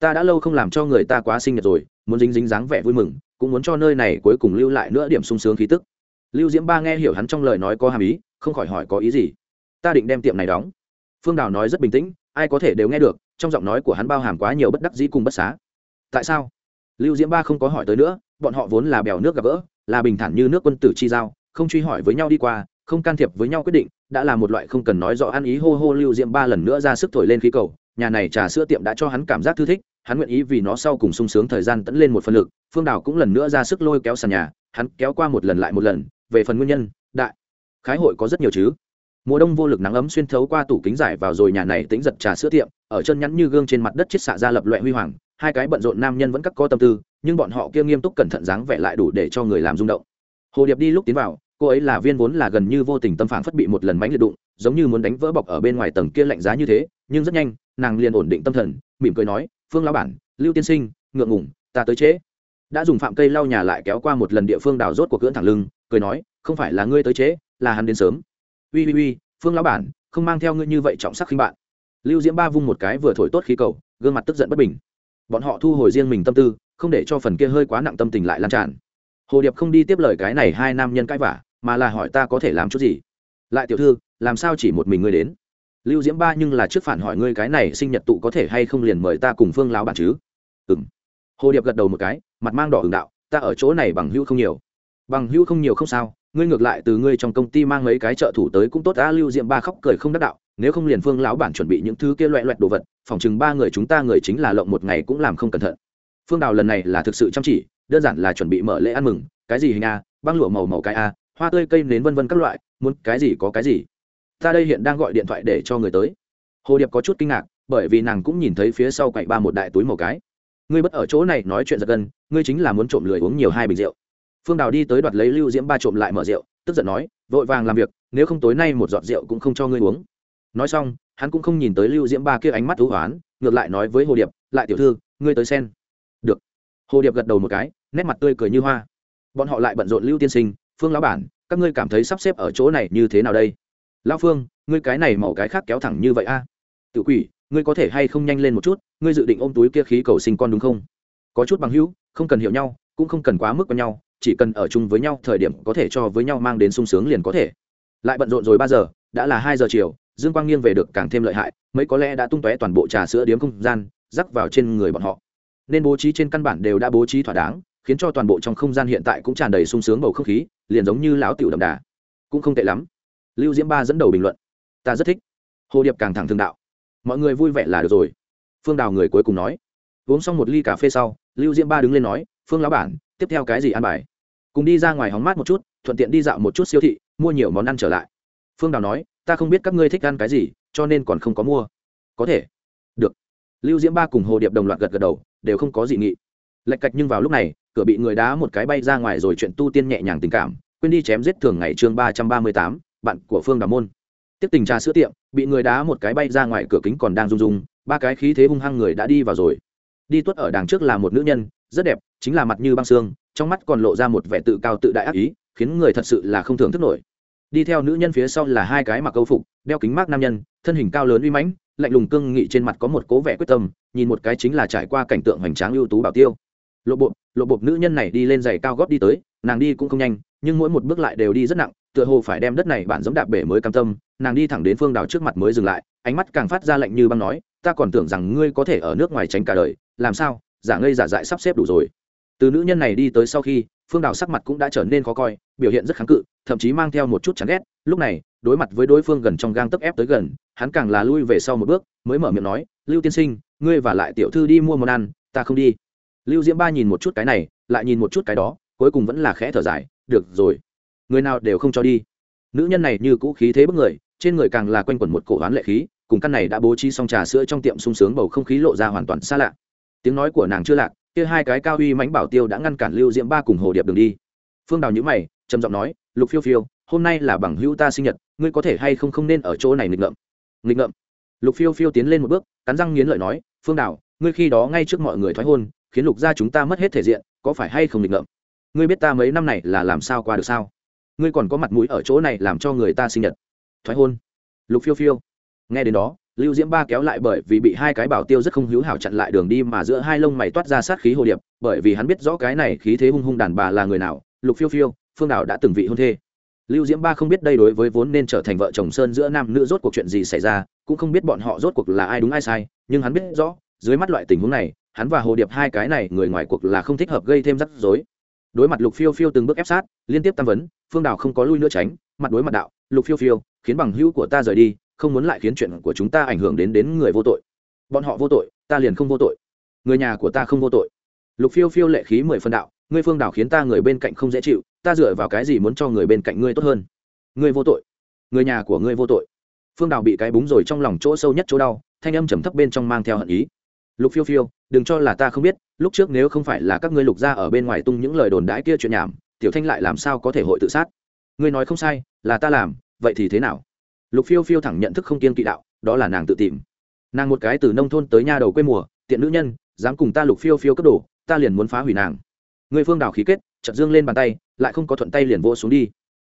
ta đã lâu không làm cho người ta quá sinh nhật rồi, muốn dính dính dáng vẻ vui mừng, cũng muốn cho nơi này cuối cùng lưu lại nữa điểm sung sướng khí tức. Lưu diễm ba nghe hiểu hắn trong lời nói có hàm ý, không khỏi hỏi có ý gì. Ta định đem tiệm này đóng. Phương đào nói rất bình tĩnh, ai có thể đều nghe được, trong giọng nói của hắn bao hàm quá nhiều bất đắc dĩ cùng bất xá. Tại sao? Lưu diễm ba không có hỏi tới nữa, bọn họ vốn là bèo nước gặp gỡ, là bình thản như nước quân tử chi giao, không truy hỏi với nhau đi qua, không can thiệp với nhau quyết định, đã là một loại không cần nói rõ ăn ý hô hô lưu diễm ba lần nữa ra sức thổi lên khí cầu, nhà này trà sữa tiệm đã cho hắn cảm giác thư thích hắn nguyện ý vì nó sau cùng sung sướng thời gian tẫn lên một phần lực, phương đào cũng lần nữa ra sức lôi kéo sàn nhà, hắn kéo qua một lần lại một lần, về phần nguyên nhân, đại khái hội có rất nhiều chứ. Mùa đông vô lực nắng ấm xuyên thấu qua tủ kính giải vào rồi nhà này tính giật trà sữa tiệm, ở chân nhắn như gương trên mặt đất chiết xạ ra lập loại huy hoàng, hai cái bận rộn nam nhân vẫn cắt có tâm tư, nhưng bọn họ kia nghiêm túc cẩn thận dáng vẻ lại đủ để cho người làm rung động. Hồ điệp đi lúc tiến vào, cô ấy là viên vốn là gần như vô tình tâm phản phất bị một lần mánh liệt đụng, giống như muốn đánh vỡ bọc ở bên ngoài tầng kia lạnh giá như thế, nhưng rất nhanh, nàng liền ổn định tâm thần, mỉm cười nói phương lão bản, lưu tiên sinh, ngượng ngủng ta tới trễ. Đã dùng phạm cây lau nhà lại kéo qua một lần địa phương đào rốt của cưỡng thẳng lưng, cười nói, không phải là ngươi tới trễ, là hắn đến sớm. Ui ui ui phương lão bản, không mang theo ngươi như vậy trọng sắc khinh bạn. Lưu diễm ba vung một cái vừa thổi tốt khí cầu, gương mặt tức giận bất bình. Bọn họ thu hồi riêng mình tâm tư, không để cho phần kia hơi quá nặng tâm tình lại lan tràn. Hồ điệp không đi tiếp lời cái này hai nam nhân cãi vả mà là hỏi ta có thể làm chút gì? Lại tiểu thư, làm sao chỉ một mình ngươi đến? Lưu diễm ba nhưng là trước phản hỏi ngươi cái này sinh nhật tụ có thể hay không liền mời ta cùng phương lão bản chứ? Ừ m hồ điệp gật đầu một cái, mặt mang đỏ hưởng đạo, ta ở chỗ này bằng hữu không nhiều. Bằng hữu không nhiều không sao, ngươi ngược lại từ ngươi trong công ty mang mấy cái trợ thủ tới cũng tốt đã lưu Diễm ba khóc cười không đắc đạo, nếu không liền phương lão bản chuẩn bị những thứ kia loẹ loẹt đồ vật, phòng chừng ba người chúng ta người chính là lộng một ngày cũng làm không cẩn thận. Phương đào lần này là thực sự chăm chỉ, đơn giản là chuẩn bị mở lễ ăn mừng, cái gì hình a, băng lụa màu màu cái a, hoa tươi cây nến vân vân các loại, muốn cái gì có cái gì ta đây hiện đang gọi điện thoại để cho người tới. Hồ điệp có chút kinh ngạc, bởi vì nàng cũng nhìn thấy phía sau cạnh ba một đại túi màu cái. Ngươi bất ở chỗ này nói chuyện giật gân, ngươi chính là muốn trộm lười uống nhiều hai bình rượu. Phương đào đi tới đoạt lấy lưu diễm ba trộm lại mở rượu, tức giận nói, vội vàng làm việc, nếu không tối nay một giọt rượu cũng không cho ngươi uống. Nói xong, hắn cũng không nhìn tới lưu diễm ba kia ánh mắt thú hoán, ngược lại nói với hồ điệp, lại tiểu thư, ngươi tới sen được. Hồ điệp gật đầu một cái, nét mặt tươi cười như hoa. Bọn họ lại bận rộn lưu tiên sinh, phương lão bản, các ngươi cảm thấy sắp xếp ở chỗ này như thế nào đây? Lão phương, ngươi cái này màu cái khác kéo thẳng như vậy a? À? tự quỷ, ngươi có thể hay không nhanh lên một chút, ngươi dự định ôm túi kia khí cầu sinh con đúng không? Có chút bằng hữu, không cần hiểu nhau, cũng không cần quá mức với nhau, chỉ cần ở chung với nhau thời điểm có thể cho với nhau mang đến sung sướng liền có thể. Lại bận rộn rồi ba giờ, đã là hai giờ chiều, dương quang nghiêng về được càng thêm lợi hại, mấy có lẽ đã tung tóe toàn bộ trà sữa điếm không gian, rắc vào trên người bọn họ. Nên bố trí trên căn bản đều đã bố trí thỏa đáng, khiến cho toàn bộ trong không gian hiện tại cũng tràn đầy sung sướng bầu không khí, liền giống như lão tiểu đậm đà. Cũng không tệ lắm lưu diễm ba dẫn đầu bình luận. Ta rất thích. Hồ điệp càng thẳng thường đạo. Mọi người vui vẻ là được rồi. Phương đào người cuối cùng nói. Uống xong một ly cà phê sau, lưu diễm ba đứng lên nói, phương lão bản, tiếp theo cái gì ăn bài? Cùng đi ra ngoài hóng mát một chút, thuận tiện đi dạo một chút siêu thị, mua nhiều món ăn trở lại. Phương đào nói, ta không biết các ngươi thích ăn cái gì, cho nên còn không có mua. Có thể. Được. Lưu diễm ba cùng hồ điệp đồng loạt gật gật đầu, đều không có gì nghị. Lạch cạch nhưng vào lúc này, cửa bị người đá một cái bay ra ngoài rồi chuyện tu tiên nhẹ nhàng tình cảm, quên đi chém giết thường ngày chương ba trăm ba mươi tám bạn của phương đào môn. Tiếp tình trà sữa tiệm, bị người đá một cái bay ra ngoài cửa kính còn đang rung rung, ba cái khí thế hung hăng người đã đi vào rồi. Đi tuất ở đằng trước là một nữ nhân, rất đẹp, chính là mặt như băng xương, trong mắt còn lộ ra một vẻ tự cao tự đại ác ý, khiến người thật sự là không thường thức nổi. Đi theo nữ nhân phía sau là hai cái mặc câu phục, đeo kính mát nam nhân, thân hình cao lớn uy mãnh, lạnh lùng cương nghị trên mặt có một cố vẻ quyết tâm, nhìn một cái chính là trải qua cảnh tượng hoành tráng ưu tú bảo tiêu. Lộ bộ lộ bộ, nữ nhân này đi lên giày cao góp đi tới, nàng đi cũng không nhanh, nhưng mỗi một bước lại đều đi rất nặng tựa hồ phải đem đất này bản giống đạp bể mới cam tâm, nàng đi thẳng đến phương đào trước mặt mới dừng lại, ánh mắt càng phát ra lạnh như băng nói, ta còn tưởng rằng ngươi có thể ở nước ngoài tránh cả đời, làm sao? Giả ngây giả dại sắp xếp đủ rồi. Từ nữ nhân này đi tới sau khi, phương đào sắc mặt cũng đã trở nên khó coi, biểu hiện rất kháng cự, thậm chí mang theo một chút chán ghét. Lúc này, đối mặt với đối phương gần trong gang tấc ép tới gần, hắn càng là lui về sau một bước, mới mở miệng nói, lưu tiên sinh, ngươi và lại tiểu thư đi mua món ăn, ta không đi. Lưu diễm ba nhìn một chút cái này, lại nhìn một chút cái đó, cuối cùng vẫn là khẽ thở dài, được rồi người nào đều không cho đi. Nữ nhân này như cũ khí thế bức người, trên người càng là quanh quẩn một cổ hoán lệ khí, cùng căn này đã bố trí xong trà sữa trong tiệm sung sướng bầu không khí lộ ra hoàn toàn xa lạ. Tiếng nói của nàng chưa lạc, kia hai cái cao uy mãnh bảo tiêu đã ngăn cản lưu diễm ba cùng hồ điệp đường đi. Phương đào nhữ mày, trầm giọng nói, lục phiêu phiêu, hôm nay là bằng hữu ta sinh nhật, ngươi có thể hay không không nên ở chỗ này nghịch ngợm? Nghịch ngợm? Lục phiêu phiêu tiến lên một bước, cắn răng nghiến lợi nói, phương đào, ngươi khi đó ngay trước mọi người thoái hôn, khiến lục gia chúng ta mất hết thể diện, có phải hay không nghịch ngợm? Ngươi biết ta mấy năm này là làm sao qua được sao? Ngươi còn có mặt mũi ở chỗ này làm cho người ta sinh nhật. Thoái hôn. Lục phiêu phiêu. Nghe đến đó, lưu diễm ba kéo lại bởi vì bị hai cái bảo tiêu rất không hữu hảo chặn lại đường đi mà giữa hai lông mày toát ra sát khí hồ điệp, bởi vì hắn biết rõ cái này khí thế hung hung đàn bà là người nào. Lục phiêu phiêu, phương đảo đã từng vị hôn thê. Lưu diễm ba không biết đây đối với vốn nên trở thành vợ chồng sơn giữa nam nữ rốt cuộc chuyện gì xảy ra, cũng không biết bọn họ rốt cuộc là ai đúng ai sai, nhưng hắn biết rõ, dưới mắt loại tình huống này, hắn và hồ điệp hai cái này người ngoài cuộc là không thích hợp gây thêm rắc rối đối mặt lục phiêu phiêu từng bước ép sát, liên tiếp tam vấn, phương đào không có lui nữa tránh, mặt đối mặt đạo, lục phiêu phiêu, khiến bằng hữu của ta rời đi, không muốn lại khiến chuyện của chúng ta ảnh hưởng đến đến người vô tội. Bọn họ vô tội, ta liền không vô tội. Người nhà của ta không vô tội. Lục phiêu phiêu lệ khí mười phân đạo, ngươi phương đào khiến ta người bên cạnh không dễ chịu, ta dựa vào cái gì muốn cho người bên cạnh ngươi tốt hơn? Ngươi vô tội. Người nhà của ngươi vô tội. Phương đào bị cái búng rồi trong lòng chỗ sâu nhất chỗ đau, thanh âm trầm thấp bên trong mang theo hận ý lục phiêu phiêu đừng cho là ta không biết lúc trước nếu không phải là các ngươi lục gia ở bên ngoài tung những lời đồn đãi kia chuyện nhảm tiểu thanh lại làm sao có thể hội tự sát? Ngươi nói không sai là ta làm vậy thì thế nào? Lục phiêu phiêu thẳng nhận thức không kiên kỵ đạo đó là nàng tự tìm. Nàng một cái từ nông thôn tới nha đầu quê mùa tiện nữ nhân dám cùng ta lục phiêu phiêu cất đồ, ta liền muốn phá hủy nàng. Người phương đào khí kết chật dương lên bàn tay lại không có thuận tay liền vỗ xuống đi.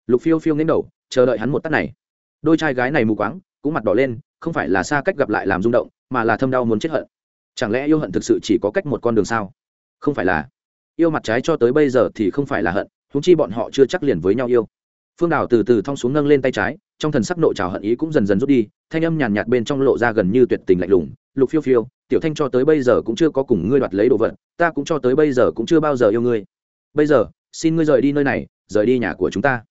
Lục phiêu phiêu nghếch đầu chờ đợi hắn một tắt này. Đôi trai gái này mù quáng cũng mặt đỏ lên không phải là xa cách gặp lại làm rung động mà là thâm đau muốn chết hận chẳng lẽ yêu hận thực sự chỉ có cách một con đường sao? Không phải là. Yêu mặt trái cho tới bây giờ thì không phải là hận húng chi bọn họ chưa chắc liền với nhau yêu. Phương đào từ từ thong xuống nâng lên tay trái, trong thần sắc nộ trào hận ý cũng dần dần rút đi, thanh âm nhàn nhạt bên trong lộ ra gần như tuyệt tình lạnh lùng, lục phiêu phiêu, tiểu thanh cho tới bây giờ cũng chưa có cùng ngươi đoạt lấy đồ vật, ta cũng cho tới bây giờ cũng chưa bao giờ yêu ngươi. Bây giờ, xin ngươi rời đi nơi này, rời đi nhà của chúng ta.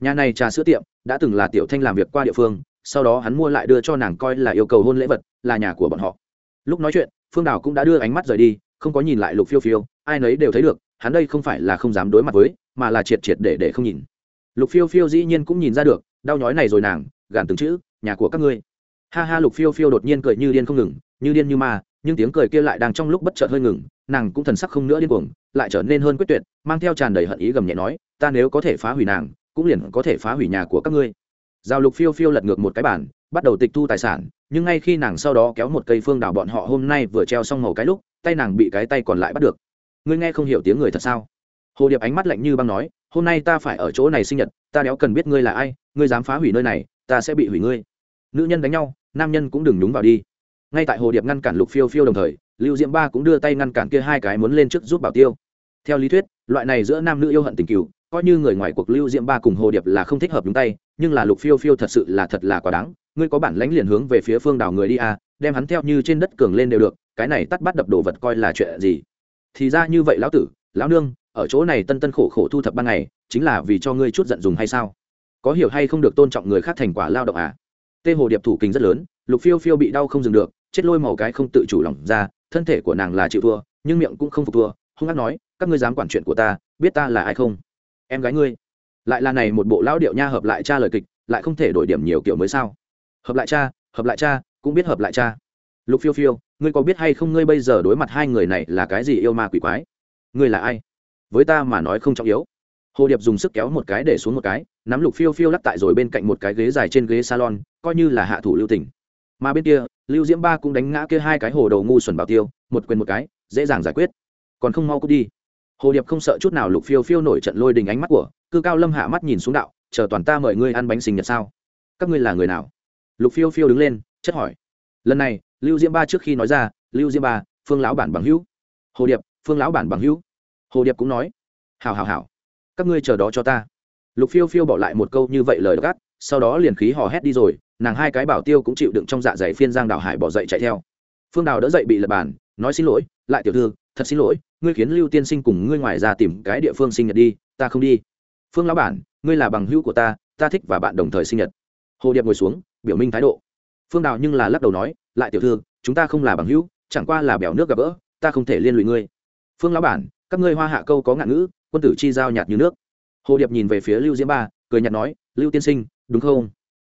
Nhà này trà sữa tiệm đã từng là tiểu thanh làm việc qua địa phương, sau đó hắn mua lại đưa cho nàng coi là yêu cầu hôn lễ vật, là nhà của bọn họ. Lúc nói chuyện phương đào cũng đã đưa ánh mắt rời đi, không có nhìn lại lục phiêu phiêu, ai nấy đều thấy được, hắn đây không phải là không dám đối mặt với, mà là triệt triệt để để không nhìn. Lục phiêu phiêu dĩ nhiên cũng nhìn ra được, đau nhói này rồi nàng, gàn từng chữ, nhà của các ngươi. Ha ha, lục phiêu phiêu đột nhiên cười như điên không ngừng, như điên như ma, nhưng tiếng cười kia lại đang trong lúc bất chợt hơi ngừng, nàng cũng thần sắc không nữa điên cuồng, lại trở nên hơn quyết tuyệt, mang theo tràn đầy hận ý gầm nhẹ nói, ta nếu có thể phá hủy nàng, cũng liền có thể phá hủy nhà của các ngươi. Giao lục phiêu phiêu lật ngược một cái bản bắt đầu tịch thu tài sản, nhưng ngay khi nàng sau đó kéo một cây phương đảo bọn họ hôm nay vừa treo xong màu cái lúc, tay nàng bị cái tay còn lại bắt được. Ngươi nghe không hiểu tiếng người thật sao? Hồ điệp ánh mắt lạnh như băng nói, hôm nay ta phải ở chỗ này sinh nhật, ta đéo cần biết ngươi là ai, ngươi dám phá hủy nơi này, ta sẽ bị hủy ngươi. Nữ nhân đánh nhau, nam nhân cũng đừng nhúng vào đi. Ngay tại hồ điệp ngăn cản lục phiêu phiêu đồng thời, lưu diễm ba cũng đưa tay ngăn cản kia hai cái muốn lên trước giúp bảo tiêu. Theo lý thuyết, loại này giữa nam nữ yêu hận tình cựu coi như người ngoài cuộc lưu diễm ba cùng hồ điệp là không thích hợp đúng tay, nhưng là lục phiêu phiêu thật sự là thật là quá đáng, ngươi có bản lãnh liền hướng về phía phương đảo người đi à đem hắn theo như trên đất cường lên đều được, cái này tắt bắt đập đồ vật coi là chuyện gì? Thì ra như vậy lão tử, lão nương, ở chỗ này tân tân khổ khổ thu thập ban ngày, chính là vì cho ngươi chút giận dùng hay sao? Có hiểu hay không được tôn trọng người khác thành quả lao động à? Tê hồ điệp thủ kinh rất lớn, lục phiêu phiêu bị đau không dừng được, chết lôi màu cái không tự chủ lòng ra, thân thể của nàng là chịu thua, nhưng miệng cũng không phục thua, hung hát nói, các ngươi dám quản chuyện của ta, biết ta là ai không? Em gái ngươi. Lại là này một bộ lão điệu nha hợp lại cha lời kịch, lại không thể đổi điểm nhiều kiểu mới sao? Hợp lại cha, hợp lại cha, cũng biết hợp lại cha. Lục phiêu phiêu, ngươi có biết hay không ngươi bây giờ đối mặt hai người này là cái gì yêu ma quỷ quái? Ngươi là ai? Với ta mà nói không trọng yếu. Hồ điệp dùng sức kéo một cái để xuống một cái, nắm lục phiêu phiêu lắc tại rồi bên cạnh một cái ghế dài trên ghế salon, coi như là hạ thủ lưu tình. Mà bên kia, lưu diễm ba cũng đánh ngã kia hai cái hồ đầu ngu xuẩn bảo tiêu, một quên một cái, dễ dàng giải quyết. Còn không mau cút đi hồ điệp không sợ chút nào lục phiêu phiêu nổi trận lôi đình ánh mắt của, cư cao lâm hạ mắt nhìn xuống đạo, chờ toàn ta mời ngươi ăn bánh sinh nhật sao? Các ngươi là người nào? Lục phiêu phiêu đứng lên, chất hỏi. Lần này, lưu diễm ba trước khi nói ra, lưu diễm ba, phương lão bản bằng hữu. Hồ điệp, phương lão bản bằng hữu. Hồ điệp cũng nói hào hào hào các ngươi chờ đó cho ta. Lục phiêu phiêu bỏ lại một câu như vậy lời gắt, sau đó liền khí hò hét đi rồi, nàng hai cái bảo tiêu cũng chịu đựng trong dạ dày phiên giang đào hải bỏ dậy chạy theo. Phương đào đỡ dậy bị lật bàn, nói xin lỗi, lại tiểu thư thật xin lỗi, ngươi khiến lưu tiên sinh cùng ngươi ngoài ra tìm cái địa phương sinh nhật đi, ta không đi. Phương lão bản, ngươi là bằng hữu của ta ta thích và bạn đồng thời sinh nhật. Hồ điệp ngồi xuống, biểu minh thái độ. Phương đào nhưng là lắc đầu nói, lại tiểu thư, chúng ta không là bằng hữu, chẳng qua là bèo nước gặp gỡ, ta không thể liên lụy ngươi. Phương lão bản, các ngươi hoa hạ câu có ngạn ngữ, quân tử chi giao nhạt như nước. Hồ điệp nhìn về phía lưu diễm ba, cười nhạt nói, lưu tiên sinh, đúng không?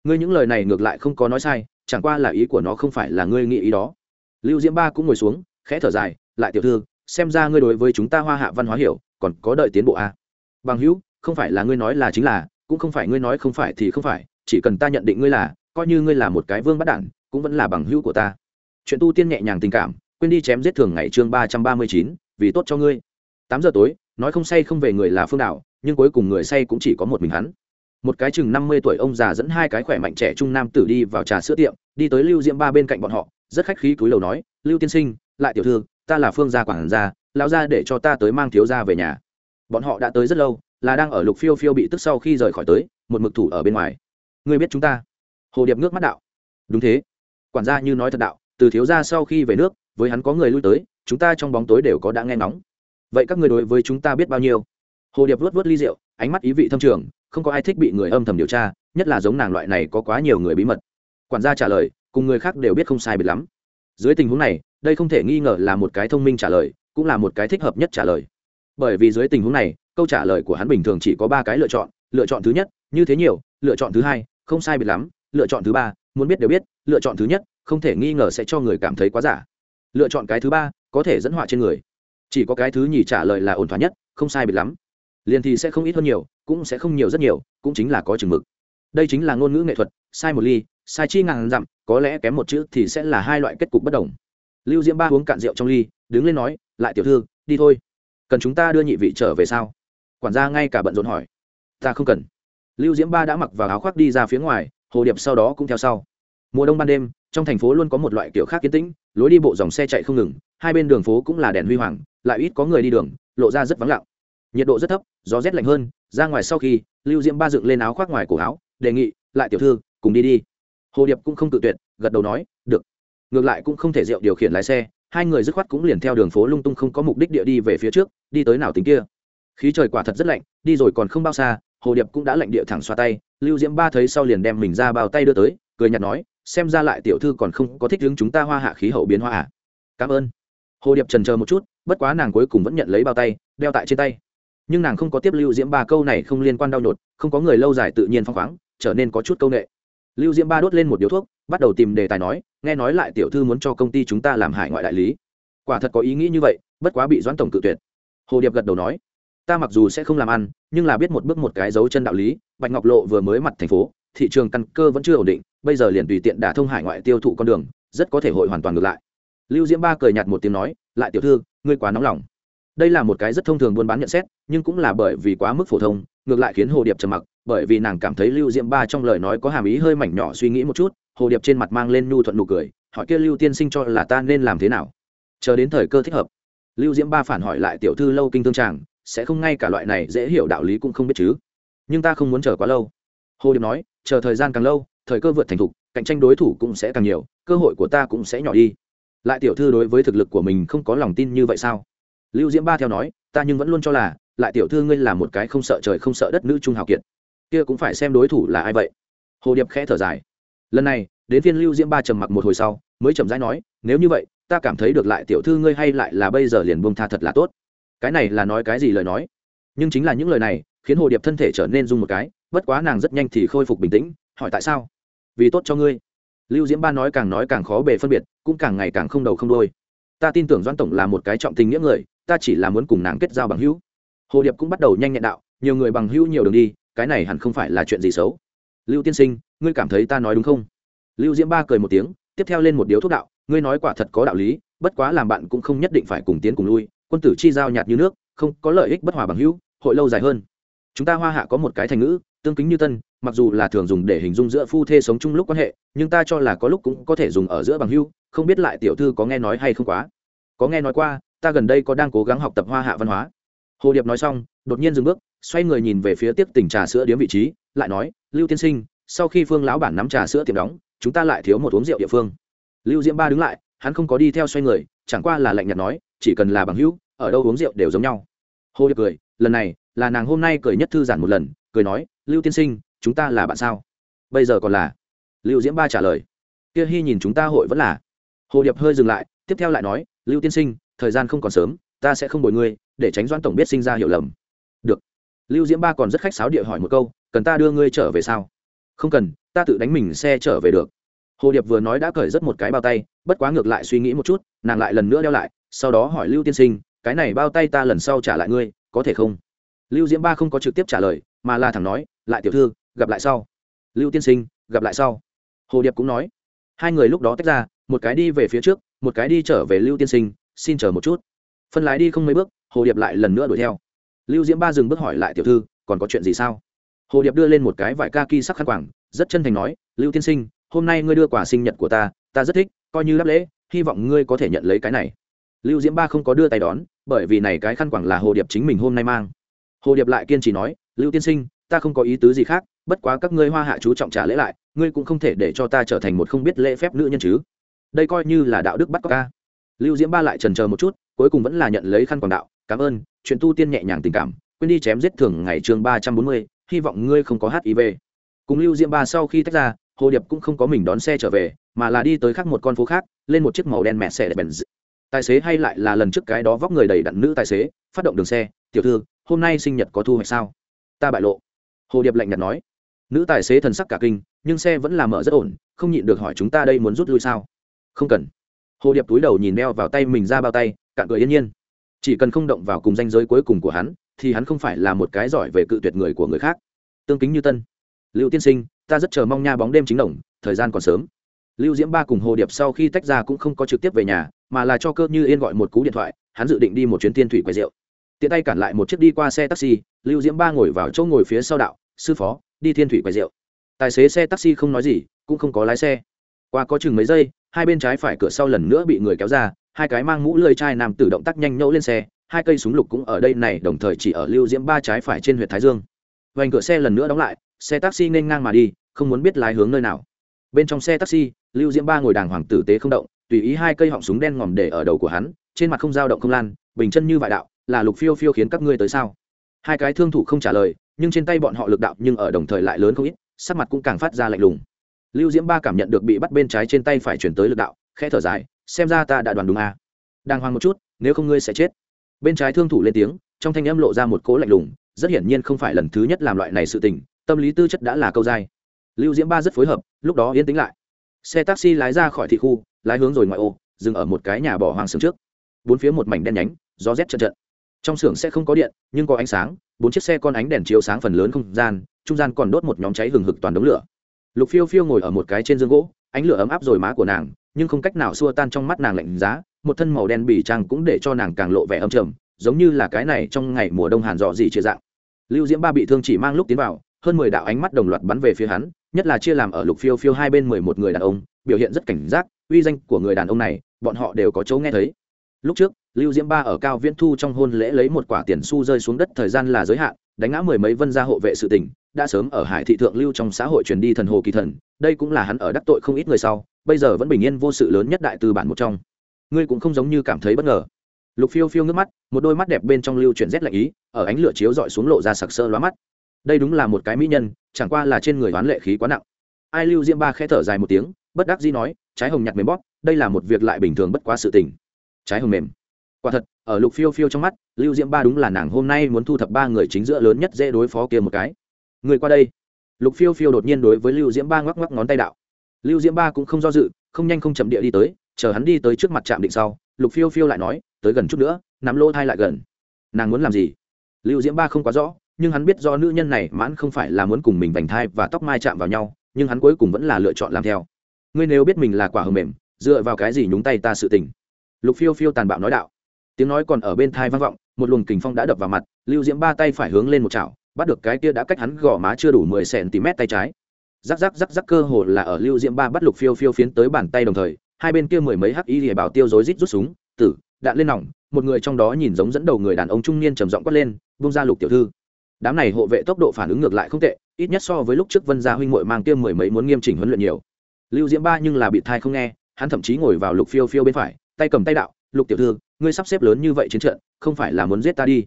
Ngươi những lời này ngược lại không có nói sai, chẳng qua là ý của nó không phải là ngươi nghĩ ý đó. Lưu diễm ba cũng ngồi xuống, khẽ thở dài, lại tiểu thư xem ra ngươi đối với chúng ta hoa hạ văn hóa hiểu, còn có đợi tiến bộ a à? bằng hữu, không phải là ngươi nói là chính là, cũng không phải ngươi nói không phải thì không phải, chỉ cần ta nhận định ngươi là, coi như ngươi là một cái vương bắt đản, cũng vẫn là bằng hữu của ta. Chuyện tu tiên nhẹ nhàng tình cảm, quên đi chém giết thường ngày chương ba trăm ba mươi chín, vì tốt cho ngươi. Tám giờ tối, nói không say không về người là phương đạo, nhưng cuối cùng người say cũng chỉ có một mình hắn. Một cái chừng năm mươi tuổi ông già dẫn hai cái khỏe mạnh trẻ trung nam tử đi vào trà sữa tiệm, đi tới lưu diễm ba bên cạnh bọn họ, rất khách khí túi lầu nói, lưu tiên sinh, lại tiểu thư ta là phương gia quản gia, lão gia để cho ta tới mang thiếu gia về nhà. Bọn họ đã tới rất lâu, là đang ở lục phiêu phiêu bị tức sau khi rời khỏi tới, một mực thủ ở bên ngoài. Ngươi biết chúng ta? Hồ điệp nước mắt đạo. Đúng thế. Quản gia như nói thật đạo, từ thiếu gia sau khi về nước, với hắn có người lui tới, chúng ta trong bóng tối đều có đã nghe ngóng. Vậy các người đối với chúng ta biết bao nhiêu? Hồ điệp vớt vớt ly rượu, ánh mắt ý vị thâm trường, không có ai thích bị người âm thầm điều tra, nhất là giống nàng loại này có quá nhiều người bí mật. Quản gia trả lời, cùng người khác đều biết không sai biệt lắm dưới tình huống này, đây không thể nghi ngờ là một cái thông minh trả lời, cũng là một cái thích hợp nhất trả lời. Bởi vì dưới tình huống này, câu trả lời của hắn bình thường chỉ có ba cái lựa chọn lựa chọn thứ nhất, như thế nhiều, lựa chọn thứ hai, không sai biệt lắm, lựa chọn thứ ba, muốn biết đều biết, lựa chọn thứ nhất, không thể nghi ngờ sẽ cho người cảm thấy quá giả. Lựa chọn cái thứ ba, có thể dẫn họa trên người. Chỉ có cái thứ nhì trả lời là ổn thỏa nhất, không sai biệt lắm. Liền thì sẽ không ít hơn nhiều, cũng sẽ không nhiều rất nhiều, cũng chính là có chừng mực đây chính là ngôn ngữ nghệ thuật, sai một ly, sai chi ngàn dặm, có lẽ kém một chữ thì sẽ là hai loại kết cục bất đồng. Lưu diễm ba uống cạn rượu trong ly, đứng lên nói, lại tiểu thư, đi thôi. Cần chúng ta đưa nhị vị trở về sao? Quản gia ngay cả bận rộn hỏi. Ta không cần. Lưu diễm ba đã mặc vào áo khoác đi ra phía ngoài, hồ điệp sau đó cũng theo sau. Mùa đông ban đêm, trong thành phố luôn có một loại kiểu khác kiến tĩnh, lối đi bộ dòng xe chạy không ngừng, hai bên đường phố cũng là đèn huy hoàng, lại ít có người đi đường, lộ ra rất vắng lặng. Nhiệt độ rất thấp, gió rét lạnh hơn, ra ngoài sau khi, lưu diễm ba dựng lên áo khoác ngoài cổ áo đề nghị, lại tiểu thư, cùng đi đi. Hồ điệp cũng không tự tuyệt, gật đầu nói, được. Ngược lại cũng không thể rượu điều khiển lái xe, hai người dứt khoát cũng liền theo đường phố lung tung không có mục đích địa đi về phía trước, đi tới nào tính kia. Khí trời quả thật rất lạnh, đi rồi còn không bao xa, hồ điệp cũng đã lạnh địa thẳng xoa tay, lưu diễm ba thấy sau liền đem mình ra bao tay đưa tới, cười nhạt nói, xem ra lại tiểu thư còn không có thích hướng chúng ta hoa hạ khí hậu biến hoa à. cảm ơn. Hồ điệp trần chờ một chút, bất quá nàng cuối cùng vẫn nhận lấy bao tay, đeo tại trên tay. Nhưng nàng không có tiếp lưu diễm ba câu này không liên quan đau nhột, không có người lâu dài tự nhiên phong khoáng trở nên có chút câu nghệ. lưu diễm ba đốt lên một điếu thuốc, bắt đầu tìm đề tài nói, nghe nói lại tiểu thư muốn cho công ty chúng ta làm hải ngoại đại lý. Quả thật có ý nghĩ như vậy, bất quá bị doãn tổng cự tuyệt. Hồ điệp gật đầu nói, ta mặc dù sẽ không làm ăn, nhưng là biết một bước một cái dấu chân đạo lý, bạch ngọc lộ vừa mới mặt thành phố, thị trường căn cơ vẫn chưa ổn định, bây giờ liền tùy tiện đả thông hải ngoại tiêu thụ con đường, rất có thể hội hoàn toàn ngược lại. Lưu diễm ba cười nhạt một tiếng nói, lại tiểu thư, ngươi quá nóng lòng. Đây là một cái rất thông thường buôn bán nhận xét, nhưng cũng là bởi vì quá mức phổ thông ngược lại khiến hồ điệp trầm mặc, bởi vì nàng cảm thấy lưu diễm ba trong lời nói có hàm ý hơi mảnh nhỏ suy nghĩ một chút, hồ điệp trên mặt mang lên nhu thuận nụ cười, hỏi kia lưu tiên sinh cho là ta nên làm thế nào? Chờ đến thời cơ thích hợp. Lưu diễm ba phản hỏi lại tiểu thư lâu kinh tương tràng, sẽ không ngay cả loại này dễ hiểu đạo lý cũng không biết chứ. Nhưng ta không muốn chờ quá lâu. Hồ điệp nói, chờ thời gian càng lâu, thời cơ vượt thành thục, cạnh tranh đối thủ cũng sẽ càng nhiều, cơ hội của ta cũng sẽ nhỏ đi. Lại tiểu thư đối với thực lực của mình không có lòng tin như vậy sao? Lưu diễm ba theo nói, ta nhưng vẫn luôn cho là lại tiểu thư ngươi là một cái không sợ trời không sợ đất nữ trung hào kiệt. Kia cũng phải xem đối thủ là ai vậy. Hồ điệp khẽ thở dài. Lần này, đến phiên lưu diễm ba trầm mặc một hồi sau, mới trầm rãi nói, nếu như vậy, ta cảm thấy được lại tiểu thư ngươi hay lại là bây giờ liền buông tha thật là tốt. Cái này là nói cái gì lời nói? Nhưng chính là những lời này, khiến hồ điệp thân thể trở nên rung một cái, bất quá nàng rất nhanh thì khôi phục bình tĩnh, hỏi tại sao? Vì tốt cho ngươi. Lưu diễm ba nói càng nói càng khó bề phân biệt, cũng càng ngày càng không đầu không đôi ta tin tưởng doãn tổng là một cái trọng tình nghĩa người, ta chỉ là muốn cùng nàng kết giao bằng hữu hồ điệp cũng bắt đầu nhanh nhẹn đạo, nhiều người bằng hữu nhiều đường đi, cái này hẳn không phải là chuyện gì xấu. Lưu tiên sinh, ngươi cảm thấy ta nói đúng không? Lưu diễm ba cười một tiếng, tiếp theo lên một điếu thuốc đạo, ngươi nói quả thật có đạo lý, bất quá làm bạn cũng không nhất định phải cùng tiến cùng lui, quân tử chi giao nhạt như nước, không có lợi ích bất hòa bằng hữu, hội lâu dài hơn. Chúng ta hoa hạ có một cái thành ngữ, tương kính như tân, mặc dù là thường dùng để hình dung giữa phu thê sống chung lúc quan hệ, nhưng ta cho là có lúc cũng có thể dùng ở giữa bằng hữu, không biết lại tiểu thư có nghe nói hay không quá. Có nghe nói qua, ta gần đây có đang cố gắng học tập hoa hạ văn hóa hồ điệp nói xong, đột nhiên dừng bước, xoay người nhìn về phía tiếp tỉnh trà sữa điếm vị trí, lại nói, lưu tiên sinh, sau khi phương lão bản nắm trà sữa tiệm đóng, chúng ta lại thiếu một uống rượu địa phương. Lưu diễm ba đứng lại, hắn không có đi theo xoay người, chẳng qua là lạnh nhạt nói, chỉ cần là bằng hữu, ở đâu uống rượu đều giống nhau. Hồ điệp cười, lần này, là nàng hôm nay cười nhất thư giản một lần, cười nói, lưu tiên sinh, chúng ta là bạn sao? Bây giờ còn là? Lưu diễm ba trả lời, kia hy nhìn chúng ta hội vẫn là. Hồ điệp hơi dừng lại, tiếp theo lại nói, lưu tiên sinh, thời gian không còn sớm ta sẽ không bồi ngươi, để tránh doãn tổng biết sinh ra hiểu lầm. Được. Lưu diễm ba còn rất khách sáo địa hỏi một câu, cần ta đưa ngươi trở về sao? Không cần, ta tự đánh mình xe trở về được. Hồ điệp vừa nói đã cởi rất một cái bao tay, bất quá ngược lại suy nghĩ một chút, nàng lại lần nữa đeo lại, sau đó hỏi lưu tiên sinh, cái này bao tay ta lần sau trả lại ngươi, có thể không? Lưu diễm ba không có trực tiếp trả lời, mà là thẳng nói, lại tiểu thư, gặp lại sau. Lưu tiên sinh, gặp lại sau. Hồ điệp cũng nói. Hai người lúc đó tách ra, một cái đi về phía trước, một cái đi trở về lưu tiên sinh, xin chờ một chút phân lái đi không mấy bước, hồ điệp lại lần nữa đuổi theo. Lưu diễm ba dừng bước hỏi lại tiểu thư, còn có chuyện gì sao? Hồ điệp đưa lên một cái vải ca ki sắc khăn quảng rất chân thành nói, lưu tiên sinh, hôm nay ngươi đưa quà sinh nhật của ta ta rất thích, coi như đáp lễ, hy vọng ngươi có thể nhận lấy cái này. Lưu diễm ba không có đưa tay đón, bởi vì này cái khăn quảng là hồ điệp chính mình hôm nay mang. Hồ điệp lại kiên trì nói, lưu tiên sinh, ta không có ý tứ gì khác, bất quá các ngươi hoa hạ chú trọng trả lễ lại, ngươi cũng không thể để cho ta trở thành một không biết lễ phép nữ nhân chứ. Đây coi như là đạo đức bắt cóc ca lưu diễm ba lại trần chờ một chút cuối cùng vẫn là nhận lấy khăn quảng đạo, cảm ơn, chuyện tu tiên nhẹ nhàng tình cảm, quên đi chém giết thường ngày chương ba trăm bốn mươi, hy vọng ngươi không có hiv cùng lưu diễm ba sau khi tách ra, hồ điệp cũng không có mình đón xe trở về, mà là đi tới khác một con phố khác, lên một chiếc màu đen mẹ xe để bèn tài xế hay lại là lần trước cái đó vóc người đầy đặn nữ tài xế, phát động đường xe, tiểu thư, hôm nay sinh nhật có thu hoạch sao? Ta bại lộ. Hồ điệp lạnh nhạt nói. Nữ tài xế thần sắc cả kinh, nhưng xe vẫn là mở rất ổn, không nhịn được hỏi chúng ta đây muốn rút lui sao? Không cần. Hồ điệp túi đầu nhìn đeo vào tay mình ra bao tay cạn cười yên nhiên. Chỉ cần không động vào cùng danh giới cuối cùng của hắn, thì hắn không phải là một cái giỏi về cự tuyệt người của người khác. Tương kính như tân. Lưu tiên sinh, ta rất chờ mong nha bóng đêm chính đồng, thời gian còn sớm. Lưu diễm ba cùng hồ điệp sau khi tách ra cũng không có trực tiếp về nhà, mà là cho cơ như yên gọi một cú điện thoại, hắn dự định đi một chuyến tiên thủy quay rượu. Tiện tay cản lại một chiếc đi qua xe taxi, lưu diễm ba ngồi vào chỗ ngồi phía sau đạo, sư phó, đi thiên thủy quầy rượu. Tài xế xe taxi không nói gì, cũng không có lái xe. Qua có chừng mấy giây, hai bên trái phải cửa sau lần nữa bị người kéo ra hai cái mang mũ lưỡi chai nam tử động tác nhanh nhẫu lên xe, hai cây súng lục cũng ở đây này, đồng thời chỉ ở lưu diễm ba trái phải trên huyện thái dương. Vành cửa xe lần nữa đóng lại, xe taxi nên ngang mà đi, không muốn biết lái hướng nơi nào. Bên trong xe taxi, lưu diễm ba ngồi đàng hoàng tử tế không động, tùy ý hai cây họng súng đen ngòm để ở đầu của hắn, trên mặt không dao động không lan, bình chân như vại đạo, là lục phiêu phiêu khiến các ngươi tới sao? Hai cái thương thủ không trả lời, nhưng trên tay bọn họ lực đạo nhưng ở đồng thời lại lớn không ít, sắc mặt cũng càng phát ra lạnh lùng. Lưu diễm ba cảm nhận được bị bắt bên trái trên tay phải chuyển tới lực đạo, khẽ thở dài xem ra ta đã đoàn đúng à. đang hoang một chút, nếu không ngươi sẽ chết. Bên trái thương thủ lên tiếng, trong thanh âm lộ ra một cỗ lạnh lùng, rất hiển nhiên không phải lần thứ nhất làm loại này sự tình, tâm lý tư chất đã là câu dai. Lưu diễm ba rất phối hợp, lúc đó yên tĩnh lại. Xe taxi lái ra khỏi thị khu, lái hướng rồi ngoại ô, dừng ở một cái nhà bỏ hoang xưởng trước. Bốn phía một mảnh đen nhánh, gió rét chật trận. Trong xưởng sẽ không có điện, nhưng có ánh sáng, bốn chiếc xe con ánh đèn chiếu sáng phần lớn không gian, trung gian còn đốt một nhóm cháy hừng hực toàn đống lửa. Lục phiêu phiêu ngồi ở một cái trên giường gỗ, ánh lửa ấm áp rồi má của nàng nhưng không cách nào xua tan trong mắt nàng lạnh giá một thân màu đen bỉ trang cũng để cho nàng càng lộ vẻ âm trầm giống như là cái này trong ngày mùa đông hàn dọ gì chia dạng. Lưu diễm ba bị thương chỉ mang lúc tiến vào hơn mười đạo ánh mắt đồng loạt bắn về phía hắn nhất là chia làm ở lục phiêu phiêu hai bên mười một người đàn ông biểu hiện rất cảnh giác uy danh của người đàn ông này bọn họ đều có chỗ nghe thấy. Lúc trước lưu diễm ba ở cao viễn thu trong hôn lễ lấy một quả tiền xu rơi xuống đất thời gian là giới hạn đánh ngã mười mấy vân gia hộ vệ sự tình, đã sớm ở hải thị thượng lưu trong xã hội truyền đi thần hồ kỳ thần đây cũng là hắn ở đắc tội không ít người sau bây giờ vẫn bình yên vô sự lớn nhất đại tư bản một trong. Ngươi cũng không giống như cảm thấy bất ngờ. Lục phiêu phiêu nước mắt, một đôi mắt đẹp bên trong lưu chuyển rét lạnh ý, ở ánh lửa chiếu dọi xuống lộ ra sặc sơ lóa mắt. Đây đúng là một cái mỹ nhân, chẳng qua là trên người oán lệ khí quá nặng. Ai lưu diễm ba khẽ thở dài một tiếng, bất đắc dĩ nói, trái hồng nhặt mềm bóp, đây là một việc lại bình thường bất quá sự tình. Trái hồng mềm. Quả thật, ở lục phiêu phiêu trong mắt, lưu diễm ba đúng là nàng hôm nay muốn thu thập ba người chính giữa lớn nhất dễ đối phó kia một cái. Người qua đây. Lục phiêu phiêu đột nhiên đối với lưu diễm ba ngoắc ngoắc ngón tay đạo lưu diễm ba cũng không do dự, không nhanh không chậm địa đi tới, chờ hắn đi tới trước mặt trạm định sau, lục phiêu phiêu lại nói, tới gần chút nữa, nắm lỗ thai lại gần. Nàng muốn làm gì? Lưu diễm ba không quá rõ, nhưng hắn biết do nữ nhân này mãn không phải là muốn cùng mình vành thai và tóc mai chạm vào nhau, nhưng hắn cuối cùng vẫn là lựa chọn làm theo. Ngươi nếu biết mình là quả hờ mềm, dựa vào cái gì nhúng tay ta sự tình? Lục phiêu phiêu tàn bạo nói đạo. Tiếng nói còn ở bên thai vang vọng, một luồng kình phong đã đập vào mặt, lưu diễm ba tay phải hướng lên một chảo, bắt được cái kia đã cách hắn gò má chưa đủ mười cm tay trái rắc rắc rắc rắc cơ hồ là ở lưu diễm ba bắt lục phiêu phiêu phiến tới bàn tay đồng thời, hai bên kia mười mấy hắc y lìa bảo tiêu rối rít rút súng, tử, đạn lên nòng, một người trong đó nhìn giống dẫn đầu người đàn ông trung niên trầm giọng quát lên bung ra lục tiểu thư. Đám này hộ vệ tốc độ phản ứng ngược lại không tệ, ít nhất so với lúc trước vân gia huynh muội mang kia mười mấy muốn nghiêm chỉnh huấn luyện nhiều. Lưu diễm ba nhưng là bị thai không nghe, hắn thậm chí ngồi vào lục phiêu phiêu bên phải, tay cầm tay đạo, lục tiểu thư, ngươi sắp xếp lớn như vậy chiến trận, không phải là muốn giết ta đi.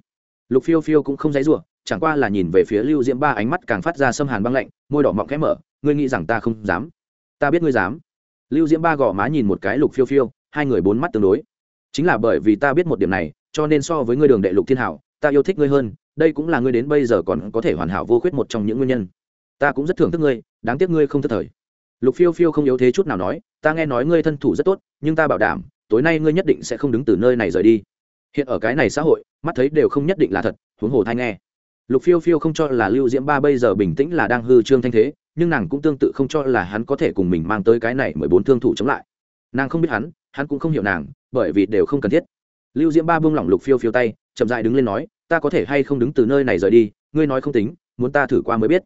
Lục phiêu phiêu cũng không dãy rủa chẳng qua là nhìn về phía lưu diễm ba ánh mắt càng phát ra xâm hàn băng lạnh, môi đỏ mọng khẽ mở, ngươi nghĩ rằng ta không dám? Ta biết ngươi dám. Lưu diễm ba gõ má nhìn một cái lục phiêu phiêu, hai người bốn mắt tương đối. Chính là bởi vì ta biết một điểm này, cho nên so với ngươi đường đệ lục thiên hảo, ta yêu thích ngươi hơn, đây cũng là ngươi đến bây giờ còn có thể hoàn hảo vô khuyết một trong những nguyên nhân. Ta cũng rất thưởng thức ngươi, đáng tiếc ngươi không thất thời. Lục phiêu phiêu không yếu thế chút nào nói, ta nghe nói ngươi thân thủ rất tốt, nhưng ta bảo đảm, tối nay ngươi nhất định sẽ không đứng từ nơi này rời đi. Hiện ở cái này xã hội, mắt thấy đều không nhất định là thật, huống hồ thai nghe lục phiêu phiêu không cho là lưu diễm ba bây giờ bình tĩnh là đang hư trương thanh thế, nhưng nàng cũng tương tự không cho là hắn có thể cùng mình mang tới cái này mười bốn thương thủ chống lại. Nàng không biết hắn hắn cũng không hiểu nàng, bởi vì đều không cần thiết. Lưu diễm ba buông lỏng lục phiêu phiêu tay, chậm dại đứng lên nói, ta có thể hay không đứng từ nơi này rời đi, ngươi nói không tính, muốn ta thử qua mới biết.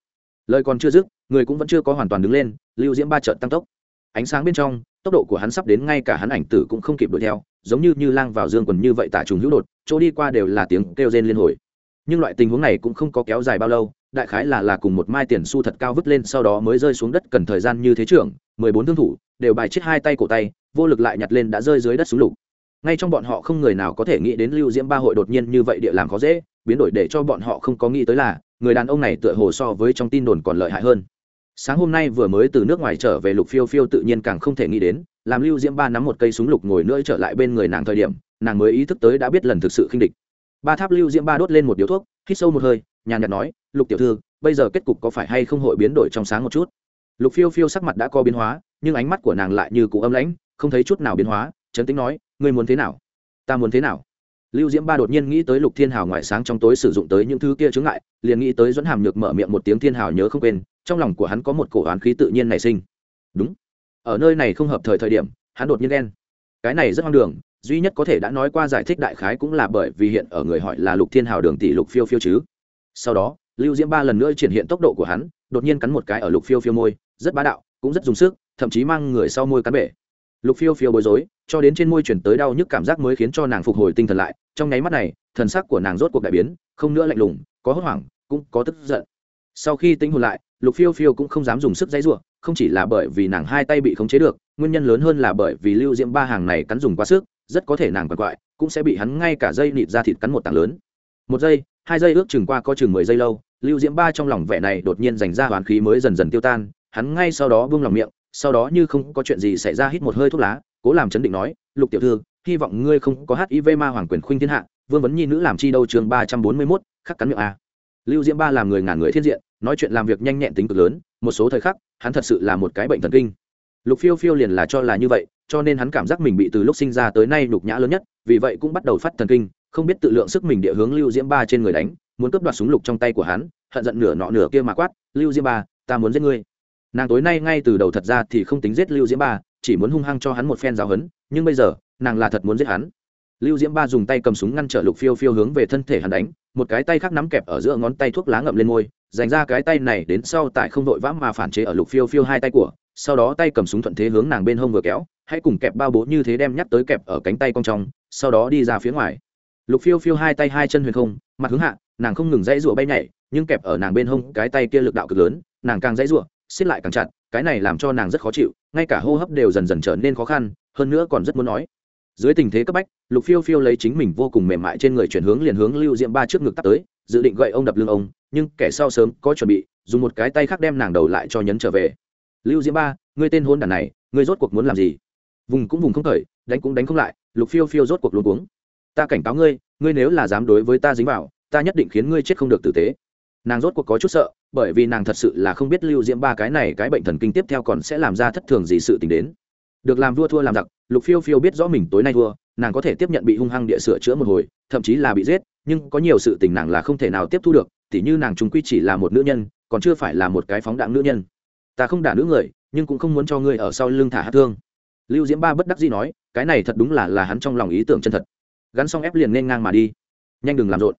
Lời còn chưa dứt, người cũng vẫn chưa có hoàn toàn đứng lên, lưu diễm ba trợn tăng tốc. Ánh sáng bên trong, tốc độ của hắn sắp đến ngay cả hắn ảnh tử cũng không kịp đuổi theo, giống như như lang vào dương quần như vậy tả trùng hữu đột, chỗ đi qua đều là tiếng kêu rên liên hồi nhưng loại tình huống này cũng không có kéo dài bao lâu, đại khái là là cùng một mai tiền xu thật cao vứt lên sau đó mới rơi xuống đất cần thời gian như thế trưởng, mười bốn thương thủ, đều bài chết hai tay cổ tay, vô lực lại nhặt lên đã rơi dưới đất xuống lục. Ngay trong bọn họ không người nào có thể nghĩ đến lưu diễm ba hội đột nhiên như vậy địa làm khó dễ, biến đổi để cho bọn họ không có nghĩ tới là, người đàn ông này tựa hồ so với trong tin đồn còn lợi hại hơn. Sáng hôm nay vừa mới từ nước ngoài trở về lục phiêu phiêu tự nhiên càng không thể nghĩ đến, làm lưu diễm ba nắm một cây súng lục ngồi nữa trở lại bên người nàng thời điểm, nàng mới ý thức tới đã biết lần thực sự khinh địch ba tháp lưu diễm ba đốt lên một điếu thuốc, hít sâu một hơi, nhàn nhạt nói, lục tiểu thư, bây giờ kết cục có phải hay không hội biến đổi trong sáng một chút? Lục phiêu phiêu sắc mặt đã có biến hóa, nhưng ánh mắt của nàng lại như cụ âm lãnh, không thấy chút nào biến hóa trấn tĩnh nói, ngươi muốn thế nào? Ta muốn thế nào? Lưu diễm ba đột nhiên nghĩ tới lục thiên hào ngoại sáng trong tối sử dụng tới những thứ kia chướng ngại, liền nghĩ tới dẫn hàm nhược mở miệng một tiếng thiên hào nhớ không quên, trong lòng của hắn có một cổ oán khí tự nhiên nảy sinh. Đúng, ở nơi này không hợp thời thời điểm, hắn đột nhiên đen cái này rất hoang đường duy nhất có thể đã nói qua giải thích đại khái cũng là bởi vì hiện ở người hỏi là lục thiên hào đường tỷ lục phiêu phiêu chứ. Sau đó, lưu diễm ba lần nữa triển hiện tốc độ của hắn, đột nhiên cắn một cái ở lục phiêu phiêu môi, rất bá đạo, cũng rất dùng sức, thậm chí mang người sau môi cắn bể. Lục phiêu phiêu bối rối, cho đến trên môi chuyển tới đau nhức cảm giác mới khiến cho nàng phục hồi tinh thần lại, trong nháy mắt này, thần sắc của nàng rốt cuộc đại biến, không nữa lạnh lùng, có hốt hoảng, cũng có tức giận. Sau khi tính hồn lại, lục phiêu phiêu cũng không dám dùng sức dãy ruộng không chỉ là bởi vì nàng hai tay bị khống chế được, nguyên nhân lớn hơn là bởi vì lưu diễm ba hàng này cắn dùng quá sức rất có thể nàng quằn quại, cũng sẽ bị hắn ngay cả dây nịt ra thịt cắn một tảng lớn. Một giây, hai giây ước chừng qua có chừng mười giây lâu, lưu diễm ba trong lòng vẻ này đột nhiên dành ra hoàn khí mới dần dần tiêu tan, hắn ngay sau đó buông lòng miệng, sau đó như không có chuyện gì xảy ra hít một hơi thuốc lá, cố làm chấn định nói, lục tiểu thư, hy vọng ngươi không có hiv ma hoàng quyền khuynh thiên hạ, vương vấn nhi nữ làm chi đâu chương ba trăm bốn mươi mốt, khắc cắn miệng a. Lưu diễm ba làm người ngàn người thiên diện, nói chuyện làm việc nhanh nhẹn tính cực lớn, một số thời khắc, hắn thật sự là một cái bệnh thần kinh. Lục phiêu phiêu liền là cho là như vậy cho nên hắn cảm giác mình bị từ lúc sinh ra tới nay nhục nhã lớn nhất, vì vậy cũng bắt đầu phát thần kinh, không biết tự lượng sức mình địa hướng lưu diễm ba trên người đánh, muốn cướp đoạt súng lục trong tay của hắn, hận giận nửa nọ nửa kia mà quát, lưu diễm ba, ta muốn giết ngươi. Nàng tối nay ngay từ đầu thật ra thì không tính giết lưu diễm ba, chỉ muốn hung hăng cho hắn một phen giáo hấn nhưng bây giờ, nàng là thật muốn giết hắn. Lưu diễm ba dùng tay cầm súng ngăn trở lục phiêu phiêu hướng về thân thể hắn đánh, một cái tay khác nắm kẹp ở giữa ngón tay thuốc lá ngậm lên môi, dành ra cái tay này đến sau tại không đội vã mà phản chế ở lục phiêu phiêu hai tay của sau đó tay cầm súng thuận thế hướng nàng bên hông vừa kéo, hãy cùng kẹp bao bố như thế đem nhắc tới kẹp ở cánh tay cong trong, sau đó đi ra phía ngoài. Lục phiêu phiêu hai tay hai chân huyền không, mặt hướng hạ, nàng không ngừng dãy rụa bay nhảy, nhưng kẹp ở nàng bên hông cái tay kia lực đạo cực lớn, nàng càng dãy rụa xiết lại càng chặt, cái này làm cho nàng rất khó chịu, ngay cả hô hấp đều dần dần trở nên khó khăn, hơn nữa còn rất muốn nói. Dưới tình thế cấp bách, lục phiêu phiêu lấy chính mình vô cùng mềm mại trên người chuyển hướng liền hướng lưu diễm ba trước ngực tắt tới, dự định gậy ông đập lưng ông, nhưng kẻ sau sớm có chuẩn bị, dùng một cái tay khác đem nàng đầu lại cho nhấn trở về lưu diễm ba, ngươi tên hôn đàn này, ngươi rốt cuộc muốn làm gì? Vùng cũng vùng không khởi, đánh cũng đánh không lại, lục phiêu phiêu rốt cuộc luôn cuống. Ta cảnh cáo ngươi ngươi nếu là dám đối với ta dính vào, ta nhất định khiến ngươi chết không được tử tế. Nàng rốt cuộc có chút sợ, bởi vì nàng thật sự là không biết lưu diễm ba cái này cái bệnh thần kinh tiếp theo còn sẽ làm ra thất thường gì sự t ì n h đến. Được làm vua thua làm giặc, lục phiêu phiêu biết rõ mình tối nay thua, nàng có thể tiếp nhận bị hung hăng địa sửa chữa một hồi, thậm chí là bị giết, nhưng có nhiều sự tình nàng là không thể nào tiếp thu được, tỉ như nàng chúng quy chỉ là một nữ nhân, còn chưa phải là một cái phóng đạn nữ nhân ta không đả nữ người, nhưng cũng không muốn cho ngươi ở sau lưng thả hát thương. Lưu diễm ba bất đắc dĩ nói, cái này thật đúng là là hắn trong lòng ý tưởng chân thật. Gắn xong ép liền nên ngang mà đi. Nhanh đừng làm rộn.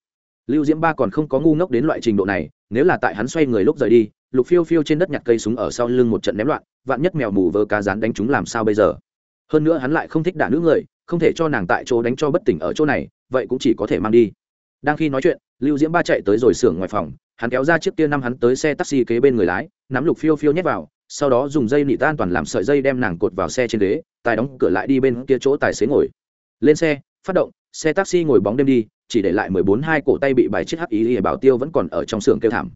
Lưu diễm ba còn không có ngu ngốc đến loại trình độ này, nếu là tại hắn xoay người lúc rời đi, lục phiêu phiêu trên đất nhặt cây súng ở sau lưng một trận ném loạn, vạn nhất mèo mù vơ cá rán đánh chúng làm sao bây giờ? Hơn nữa hắn lại không thích đả nữ người, không thể cho nàng tại chỗ đánh cho bất tỉnh ở chỗ này, vậy cũng chỉ có thể mang đi. Đang khi nói chuyện, lưu diễm ba chạy tới rồi xưởng ngoài phòng hắn kéo ra chiếc kia năm hắn tới xe taxi kế bên người lái, nắm lục phiêu phiêu nhét vào, sau đó dùng dây nị tan toàn làm sợi dây đem nàng cột vào xe trên ghế, tài đóng cửa lại đi bên kia chỗ tài xế ngồi. Lên xe, phát động, xe taxi ngồi bóng đêm đi, chỉ để lại mười bốn hai cổ tay bị bài chiếc hắc ý để bảo tiêu vẫn còn ở trong xưởng kêu thảm.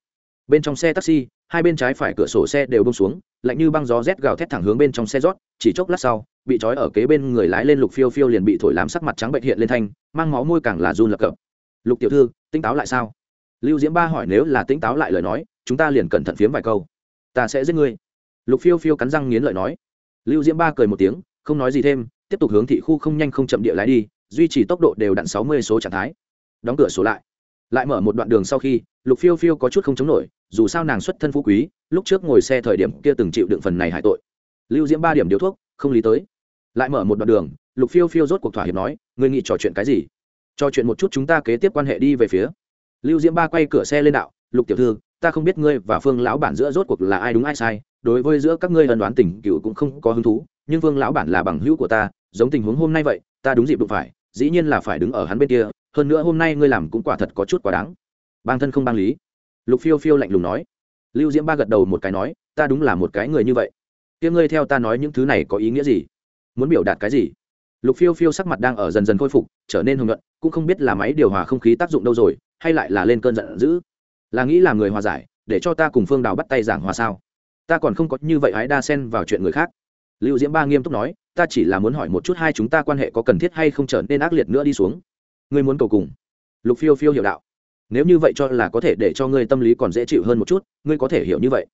Bên trong xe taxi, hai bên trái phải cửa sổ xe đều bông xuống, lạnh như băng gió rét gào thét thẳng hướng bên trong xe rót, chỉ chốc lát sau, bị trói ở kế bên người lái lên lục phiêu phiêu liền bị thổi làm sắc mặt trắng bệnh hiện lên thanh, mang máu môi càng là run lập cập. Lục tiểu thư, tỉnh táo lại sao? Lưu diễm ba hỏi nếu là tỉnh táo lại lời nói, chúng ta liền cẩn thận phiếm vài câu. Ta sẽ giết ngươi. Lục phiêu phiêu cắn răng nghiến lợi nói. Lưu diễm ba cười một tiếng, không nói gì thêm, tiếp tục hướng thị khu không nhanh không chậm địa lái đi, duy trì tốc độ đều đặn sáu mươi số trạng thái. Đóng cửa sổ lại. Lại mở một đoạn đường sau khi, lục phiêu phiêu có chút không chống nổi, dù sao nàng xuất thân phú quý, lúc trước ngồi xe thời điểm kia từng chịu đựng phần này hại tội. Lưu diễm ba điểm điếu thuốc, không lý tới. Lại mở một đoạn đường, lục phiêu phiêu rốt cuộc thỏa hiệp nói, ngươi nghĩ trò chuyện cái gì? Trò chuyện một chút chúng ta kế tiếp quan hệ đi về phía lưu diễm ba quay cửa xe lên đạo, lục tiểu thư, ta không biết ngươi và phương lão bản giữa rốt cuộc là ai đúng ai sai, đối với giữa các ngươi ân đoán tình cựu cũng không có hứng thú, nhưng phương lão bản là bằng hữu của ta, giống tình huống hôm nay vậy, ta đúng dịp đụng phải, dĩ nhiên là phải đứng ở hắn bên kia, hơn nữa hôm nay ngươi làm cũng quả thật có chút quá đáng. Bang thân không bang lý. Lục phiêu phiêu lạnh lùng nói. Lưu diễm ba gật đầu một cái nói, ta đúng là một cái người như vậy. Kia ngươi theo ta nói những thứ này có ý nghĩa gì? Muốn biểu đạt cái gì? Lục phiêu phiêu sắc mặt đang ở dần dần khôi phục, trở nên hồng luận cũng không biết là máy điều hòa không khí tác dụng đâu rồi, hay lại là lên cơn giận dữ. Là nghĩ là người hòa giải, để cho ta cùng phương đào bắt tay giảng hòa sao? Ta còn không có như vậy hái đa xen vào chuyện người khác. Lưu diễm ba nghiêm túc nói, ta chỉ là muốn hỏi một chút hai chúng ta quan hệ có cần thiết hay không trở nên ác liệt nữa đi xuống. Ngươi muốn cầu cùng. Lục phiêu phiêu hiểu đạo. Nếu như vậy cho là có thể để cho ngươi tâm lý còn dễ chịu hơn một chút, ngươi có thể hiểu như vậy.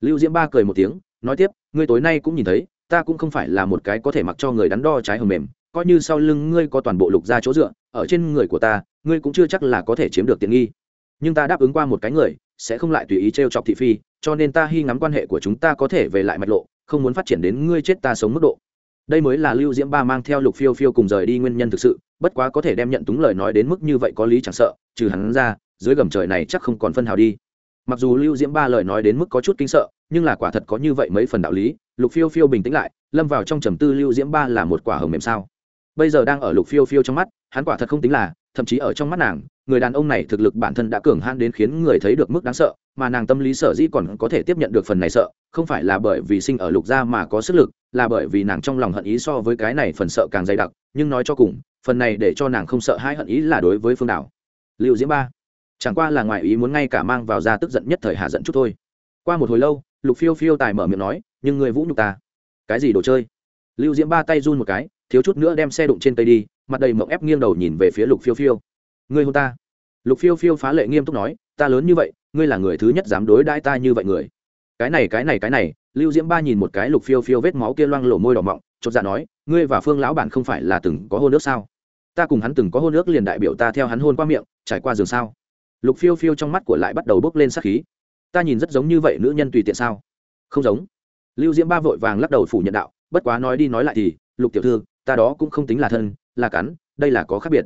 Lưu diễm ba cười một tiếng, nói tiếp, ngươi tối nay cũng nhìn thấy, ta cũng không phải là một cái có thể mặc cho người đắn đo trái hầm mềm coi như sau lưng ngươi có toàn bộ lục ra chỗ dựa, ở trên người của ta, ngươi cũng chưa chắc là có thể chiếm được tiện nghi. Nhưng ta đáp ứng qua một cái người, sẽ không lại tùy ý t r e o chọc thị phi, cho nên ta hy ngắm quan hệ của chúng ta có thể về lại mạch lộ, không muốn phát triển đến ngươi chết ta sống mức độ. Đây mới là lưu diễm ba mang theo lục phiêu phiêu cùng rời đi nguyên nhân thực sự, bất quá có thể đem nhận túng lời nói đến mức như vậy có lý chẳng sợ, trừ hắn ra, dưới gầm trời này chắc không còn phân hào đi. Mặc dù lưu diễm ba lời nói đến mức có chút kinh sợ, nhưng là quả thật có như vậy mấy phần đạo lý, lục phiêu phiêu bình tĩnh lại, lâm vào trong trầm tư lưu diễm ba là một quả hồng mềm sao bây giờ đang ở lục phiêu phiêu trong mắt, hắn quả thật không tính là, thậm chí ở trong mắt nàng, người đàn ông này thực lực bản thân đã cường hãn đến khiến người thấy được mức đáng sợ, mà nàng tâm lý sở dĩ còn có thể tiếp nhận được phần này sợ, không phải là bởi vì sinh ở lục gia mà có sức lực, là bởi vì nàng trong lòng hận ý so với cái này phần sợ càng dày đặc, nhưng nói cho cùng, phần này để cho nàng không sợ hai hận ý là đối với phương đảo liệu diễm ba, chẳng qua là ngoài ý muốn ngay cả mang vào ra tức giận nhất thời hạ giận chút thôi. Qua một hồi lâu, lục phiêu phiêu tài mở miệng nói, nhưng người vũ nhục ta. Cái gì đồ chơi? Lưu diễm ba tay run một cái thiếu chút nữa đem xe đụng trên tay đi, mặt đầy mộng ép nghiêng đầu nhìn về phía lục phiêu phiêu. Ngươi hôn ta. Lục phiêu phiêu phá lệ nghiêm túc nói, ta lớn như vậy, ngươi là người thứ nhất dám đối đãi ta như vậy người. Cái này cái này cái này, lưu diễm ba nhìn một cái lục phiêu phiêu vết máu kia loang lổ môi đỏ mọng, chột dạ nói, ngươi và phương lão bản không phải là từng có hôn nước sao? Ta cùng hắn từng có hôn nước liền đại biểu ta theo hắn hôn qua miệng, trải qua giường sao? Lục phiêu phiêu trong mắt của lại bắt đầu bốc lên sắc khí. Ta nhìn rất giống như vậy nữ nhân tùy tiện sao? Không giống. Lưu diễm ba vội vàng lắc đầu phủ nhận đạo, bất quá nói đi nói lại thì, lục tiểu thư ta đó cũng không tính là thân, là cắn, đây là có khác biệt.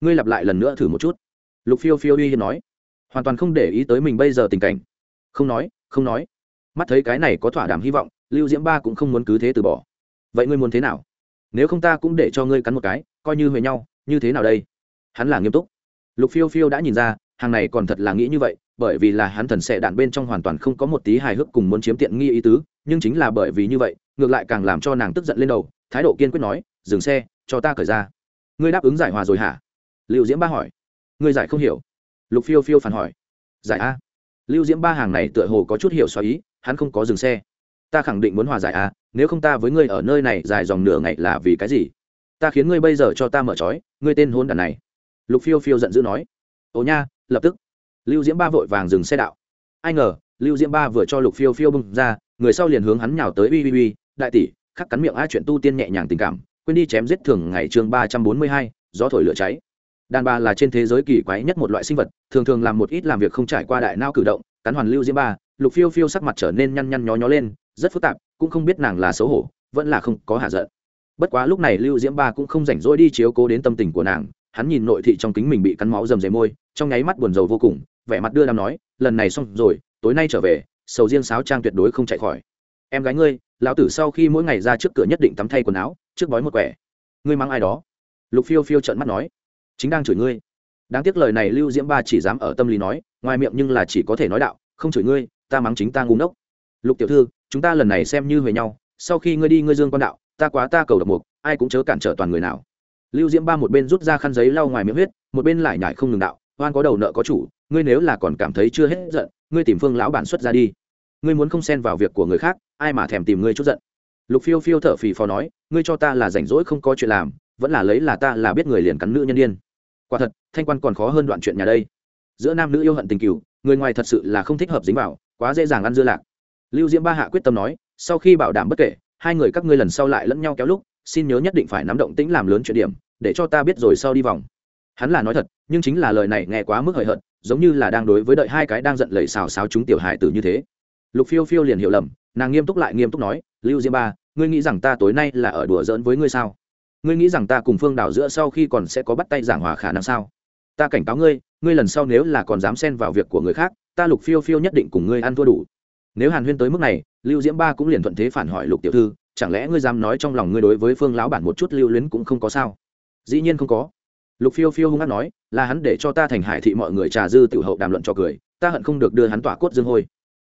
Ngươi lặp lại lần nữa thử một chút. Lục phiêu phiêu uy hiên nói. Hoàn toàn không để ý tới mình bây giờ tình cảnh. Không nói không nói. Mắt thấy cái này có thỏa đảm hy vọng, lưu diễm ba cũng không muốn cứ thế từ bỏ. Vậy ngươi muốn thế nào? Nếu không ta cũng để cho ngươi cắn một cái, coi như huề nhau, như thế nào đây? Hắn là nghiêm túc. Lục phiêu phiêu đã nhìn ra, hàng này còn thật là nghĩ như vậy, bởi vì là hắn thần sẽ đạn bên trong hoàn toàn không có một tí hài hước cùng muốn chiếm tiện nghi ý tứ, nhưng chính là bởi vì như vậy, ngược lại càng làm cho nàng tức giận lên đầu, thái độ kiên quyết nói dừng xe, cho ta cởi ra. Ngươi đáp ứng giải hòa rồi hả? Liệu diễm ba hỏi. Ngươi giải không hiểu. Lục phiêu phiêu phản hỏi. Giải a. Lưu diễm ba hàng này tựa hồ có chút hiểu xoa ý, hắn không có dừng xe. Ta khẳng định muốn hòa giải a, nếu không ta với ngươi ở nơi này dài dòng nửa ngày là vì cái gì? Ta khiến ngươi bây giờ cho ta mở trói, ngươi tên hôn đàn này. Lục phiêu phiêu giận dữ nói. Ồ nha, lập tức. Lưu diễm ba vội vàng dừng xe đạo. Ai ngờ, lưu diễm ba vừa cho lục phiêu phiêu bưng ra, người sau liền hướng hắn nhào tới, uy uy uy, đại tỷ, khắc cắn miệng a, chuyện tu tiên nhẹ nhàng tình cảm quên đi chém giết thường ngày chương ba trăm bốn mươi hai, gió thổi lửa cháy. Đàn bà là trên thế giới kỳ quái nhất một loại sinh vật, thường thường làm một ít làm việc không trải qua đại nao cử động, cắn hoàn lưu diễm ba, lục phiêu phiêu sắc mặt trở nên nhăn nhăn nhó nhó lên, rất phức tạp, cũng không biết nàng là xấu hổ, vẫn là không có hạ giận. Bất quá lúc này lưu diễm ba cũng không rảnh rỗi đi chiếu cố đến tâm tình của nàng, hắn nhìn nội thị trong kính mình bị cắn máu rầm rề môi, trong nháy mắt buồn rầu vô cùng, vẻ mặt đưa đàm nói, lần này xong rồi, tối nay trở về, sầu riêng sáo trang tuyệt đối không chạy khỏi. Em gái ngươi, lão tử sau khi mỗi ngày ra trước cửa nhất định tắm thay quần áo trước bói một quẻ. Ngươi mang ai đó? Lục phiêu phiêu trợn mắt nói. Chính đang chửi ngươi. Đáng tiếc lời này lưu diễm ba chỉ dám ở tâm lý nói, ngoài miệng nhưng là chỉ có thể nói đạo, không chửi ngươi, ta mắng chính ta ngu ngốc. Lục tiểu thư, chúng ta lần này xem như về nhau, sau khi ngươi đi ngươi dương quan đạo, ta quá ta cầu độc mục, ai cũng chớ cản trở toàn người nào. Lưu diễm ba một bên rút ra khăn giấy lau ngoài miệng huyết, một bên lại nhải không ngừng đạo, oan có đầu nợ có chủ, ngươi nếu là còn cảm thấy chưa hết giận, ngươi tìm phương lão bản xuất ra đi. Ngươi muốn không xen vào việc của người khác, ai mà thèm tìm ngươi chút giận? Lục phiêu phiêu thở phì phò nói, ngươi cho ta là rảnh rỗi không có chuyện làm, vẫn là lấy là ta là biết người liền cắn nữ nhân đ i ê n quả thật, thanh quan còn khó hơn đoạn chuyện nhà đây. Giữa nam nữ yêu hận tình cựu người ngoài thật sự là không thích hợp dính vào, quá dễ dàng ăn dưa lạc. Lưu diễm ba hạ quyết tâm nói, sau khi bảo đảm bất kể, hai người các ngươi lần sau lại lẫn nhau kéo lúc, xin nhớ nhất định phải nắm động tĩnh làm lớn chuyện điểm, để cho ta biết rồi sau đi vòng. Hắn là nói thật, nhưng chính là lời này nghe quá mức hời hợt, giống như là đang đối với đợi hai cái đang giận lầy xào xáo chúng tiểu hài tử như thế. Lục phiêu phiêu liền hiểu lầm, nàng nghiêm túc lại nghiêm túc nói, lưu diễm ba ngươi nghĩ rằng ta tối nay là ở đùa giỡn với ngươi sao? Ngươi nghĩ rằng ta cùng phương đảo giữa sau khi còn sẽ có bắt tay giảng hòa khả năng sao? Ta cảnh cáo ngươi ngươi lần sau nếu là còn dám xen vào việc của người khác, ta lục phiêu phiêu nhất định cùng ngươi ăn thua đủ. Nếu hàn huyên tới mức này, lưu diễm ba cũng liền thuận thế phản hỏi lục tiểu thư, chẳng lẽ ngươi dám nói trong lòng ngươi đối với phương lão bản một chút lưu luyến cũng không có sao? Dĩ nhiên không có. Lục phiêu phiêu hung hát nói, là hắn để cho ta thành hải thị mọi người trà dư tiểu hậu đàm luận cho cười, ta hận không được đưa hắn tỏa cốt dương hôi.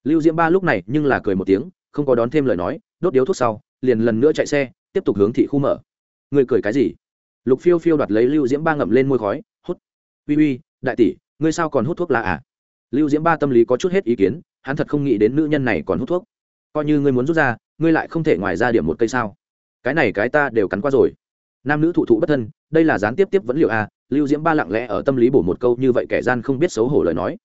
Lưu diễm ba lúc này nhưng là cười một tiếng, không có đón thêm lời nói, đốt điếu thuốc sau liền lần nữa chạy xe, tiếp tục hướng thị khu mở. Người cười cái gì? Lục phiêu phiêu đoạt lấy lưu diễm ba ngậm lên môi khói, hút. Uy uy, đại tỷ, ngươi sao còn hút thuốc là à? Lưu diễm ba tâm lý có chút hết ý kiến, hắn thật không nghĩ đến nữ nhân này còn hút thuốc. Coi như ngươi muốn rút ra, ngươi lại không thể ngoài ra điểm một cây sao? Cái này cái ta đều cắn qua rồi. Nam nữ thụ thụ bất thân, đây là gián tiếp tiếp vẫn liệu à? Lưu diễm ba lặng lẽ ở tâm lý bổ một câu như vậy kẻ gian không biết xấu hổ lời nói.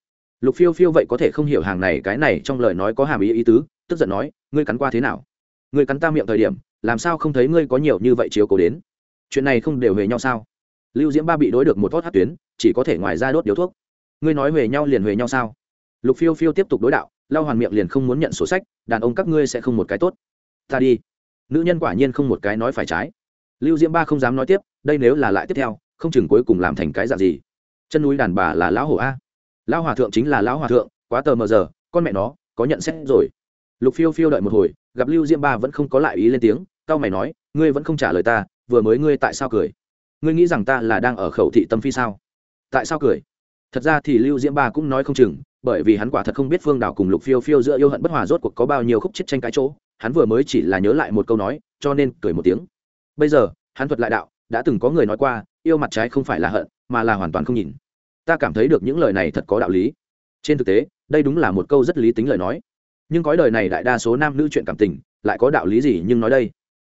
Lục phiêu phiêu vậy có thể không hiểu hàng này, cái này trong lời nói có hàm ý ý tứ, tức giận nói, ngươi cắn qua thế nào? Ngươi cắn ta miệng thời điểm, làm sao không thấy ngươi có nhiều như vậy chiếu cố đến? Chuyện này không đều về nhau sao? Lưu diễm ba bị đối được một thót hát tuyến, chỉ có thể ngoài ra đốt điếu thuốc. Ngươi nói về nhau liền về nhau sao? Lục phiêu phiêu tiếp tục đối đạo lao hoàn miệng liền không muốn nhận sổ sách, đàn ông các ngươi sẽ không một cái tốt. Ta đi. Nữ nhân quả nhiên không một cái nói phải trái. Lưu diễm ba không dám nói tiếp, đây nếu là lại tiếp theo, không chừng cuối cùng làm thành cái dạng gì? Chân núi đàn bà là lão hổ a. Lão hòa thượng chính là lão hòa thượng, quá tờ mờ giờ, con mẹ nó, có nhận xét rồi lục phiêu phiêu đợi một hồi, gặp lưu diễm ba vẫn không có lại ý lên tiếng tao mày nói, ngươi vẫn không trả lời ta, vừa mới ngươi tại sao cười? Ngươi nghĩ rằng ta là đang ở khẩu thị tâm phi sao? Tại sao cười? Thật ra thì lưu diễm ba cũng nói không chừng, bởi vì hắn quả thật không biết phương đảo cùng lục phiêu phiêu giữa yêu hận bất hòa rốt cuộc có bao nhiêu khúc chết tranh cái chỗ, hắn vừa mới chỉ là nhớ lại một câu nói, cho nên cười một tiếng. Bây giờ, hắn thuật lại đạo, đã từng có người nói qua, yêu mặt trái không phải là hận, mà là hoàn toàn không nhìn. Ta cảm thấy được những lời này thật có đạo lý. Trên thực tế, đây đúng là một câu rất lý tính lời nói nhưng cõi đời này đại đa số nam nữ chuyện cảm tình, lại có đạo lý gì nhưng nói đây?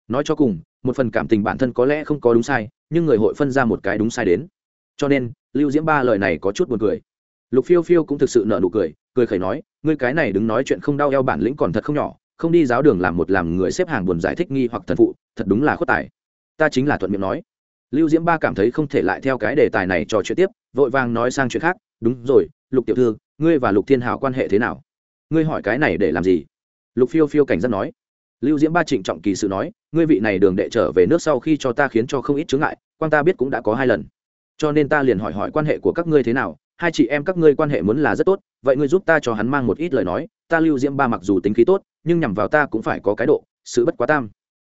Nói cho cùng, một phần cảm tình bản thân có lẽ không có đúng sai, nhưng người hội phân ra một cái đúng sai đến. Cho nên, lưu diễm ba lời này có chút buồn cười. Lục phiêu phiêu cũng thực sự nợ nụ cười cười khẩy nói, ngươi cái này đứng nói chuyện không đau eo bản lĩnh còn thật không nhỏ, không đi giáo đường làm một làm người xếp hàng buồn giải thích nghi hoặc thần phụ, thật đúng là khuất tài. Ta chính là thuận miệng nói. Lưu diễm ba cảm thấy không thể lại theo cái đề tài này trò chuyện tiếp, vội vàng nói sang chuyện khác, đúng rồi, lục tiểu thư, ngươi và lục thiên hào quan hệ thế nào? Ngươi hỏi cái này để làm gì? Lục phiêu phiêu cảnh giác nói. Lưu diễm ba trịnh trọng kỳ sự nói, ngươi vị này đường đệ trở về nước sau khi cho ta khiến cho không ít chướng ngại quan ta biết cũng đã có hai lần. Cho nên ta liền hỏi hỏi quan hệ của các ngươi thế nào, hai chị em các ngươi quan hệ muốn là rất tốt, vậy ngươi giúp ta cho hắn mang một ít lời nói, ta lưu diễm ba mặc dù tính khí tốt, nhưng nhằm vào ta cũng phải có cái độ, sự bất quá tam.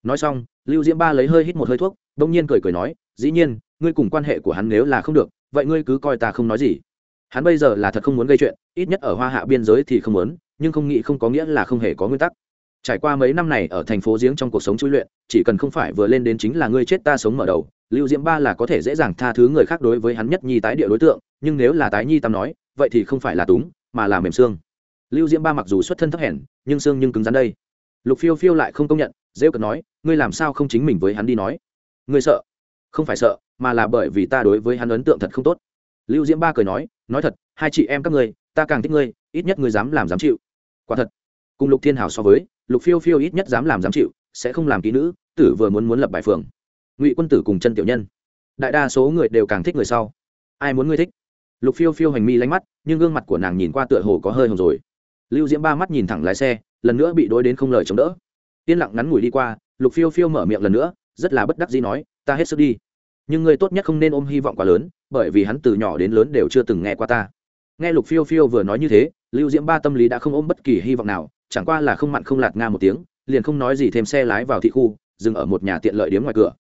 Nói xong, lưu diễm ba lấy hơi hít một hơi thuốc đông nhiên cười cười nói, dĩ nhiên, ngươi cùng quan hệ của hắn nếu là không được, vậy ngươi cứ coi ta không nói gì. Hắn bây giờ là thật không muốn gây chuyện, ít nhất ở hoa hạ biên giới thì không muốn nhưng không nghĩ không có nghĩa là không hề có nguyên tắc. Trải qua mấy năm này ở thành phố giếng trong cuộc sống chui luyện, chỉ cần không phải vừa lên đến chính là ngươi chết ta sống mở đầu, lưu diễm ba là có thể dễ dàng tha thứ người khác đối với hắn nhất nhi tái địa đối tượng, nhưng nếu là tái nhi tam nói, vậy thì không phải là túng, mà là mềm xương. Lưu diễm ba mặc dù xuất thân thấp hèn, nhưng xương nhưng cứng rắn đây. Lục phiêu phiêu lại không công nhận dễ cật nói, ngươi làm sao không chính mình với hắn đi nói? Ngươi sợ? Không phải sợ, mà là bởi vì ta đối với hắn ấn tượng thật không tốt. Lưu diễm ba cười nói nói thật, hai chị em các ngươi ta càng thích ngươi, ít nhất ngươi dám làm dám chịu. Quả thật, cùng lục thiên hào so với, lục phiêu phiêu ít nhất dám làm dám chịu, sẽ không làm kỹ nữ, tử vừa muốn muốn lập bài phường. Ngụy quân tử cùng chân tiểu nhân. Đại đa số người đều càng thích người sau. Ai muốn ngươi thích? Lục phiêu phiêu hành mi lánh mắt, nhưng gương mặt của nàng nhìn qua tựa hồ có hơi hồng rồi. Lưu diễm ba mắt nhìn thẳng lái xe, lần nữa bị đối đến không lời chống đỡ. Yên lặng ngắn ngủi đi qua, lục phiêu phiêu mở miệng lần nữa, rất là bất đắc dĩ nói, ta hết sức đi. Nhưng ngươi tốt nhất không nên ôm hy vọng quá lớn, bởi vì hắn từ nhỏ đến lớn đều chưa từng nghe qua ta nghe lục phiêu phiêu vừa nói như thế, lưu diễm ba tâm lý đã không ôm bất kỳ hy vọng nào, chẳng qua là không mặn không lạt nga một tiếng, liền không nói gì thêm xe lái vào thị khu, dừng ở một nhà tiện lợi điếm ngoài cửa.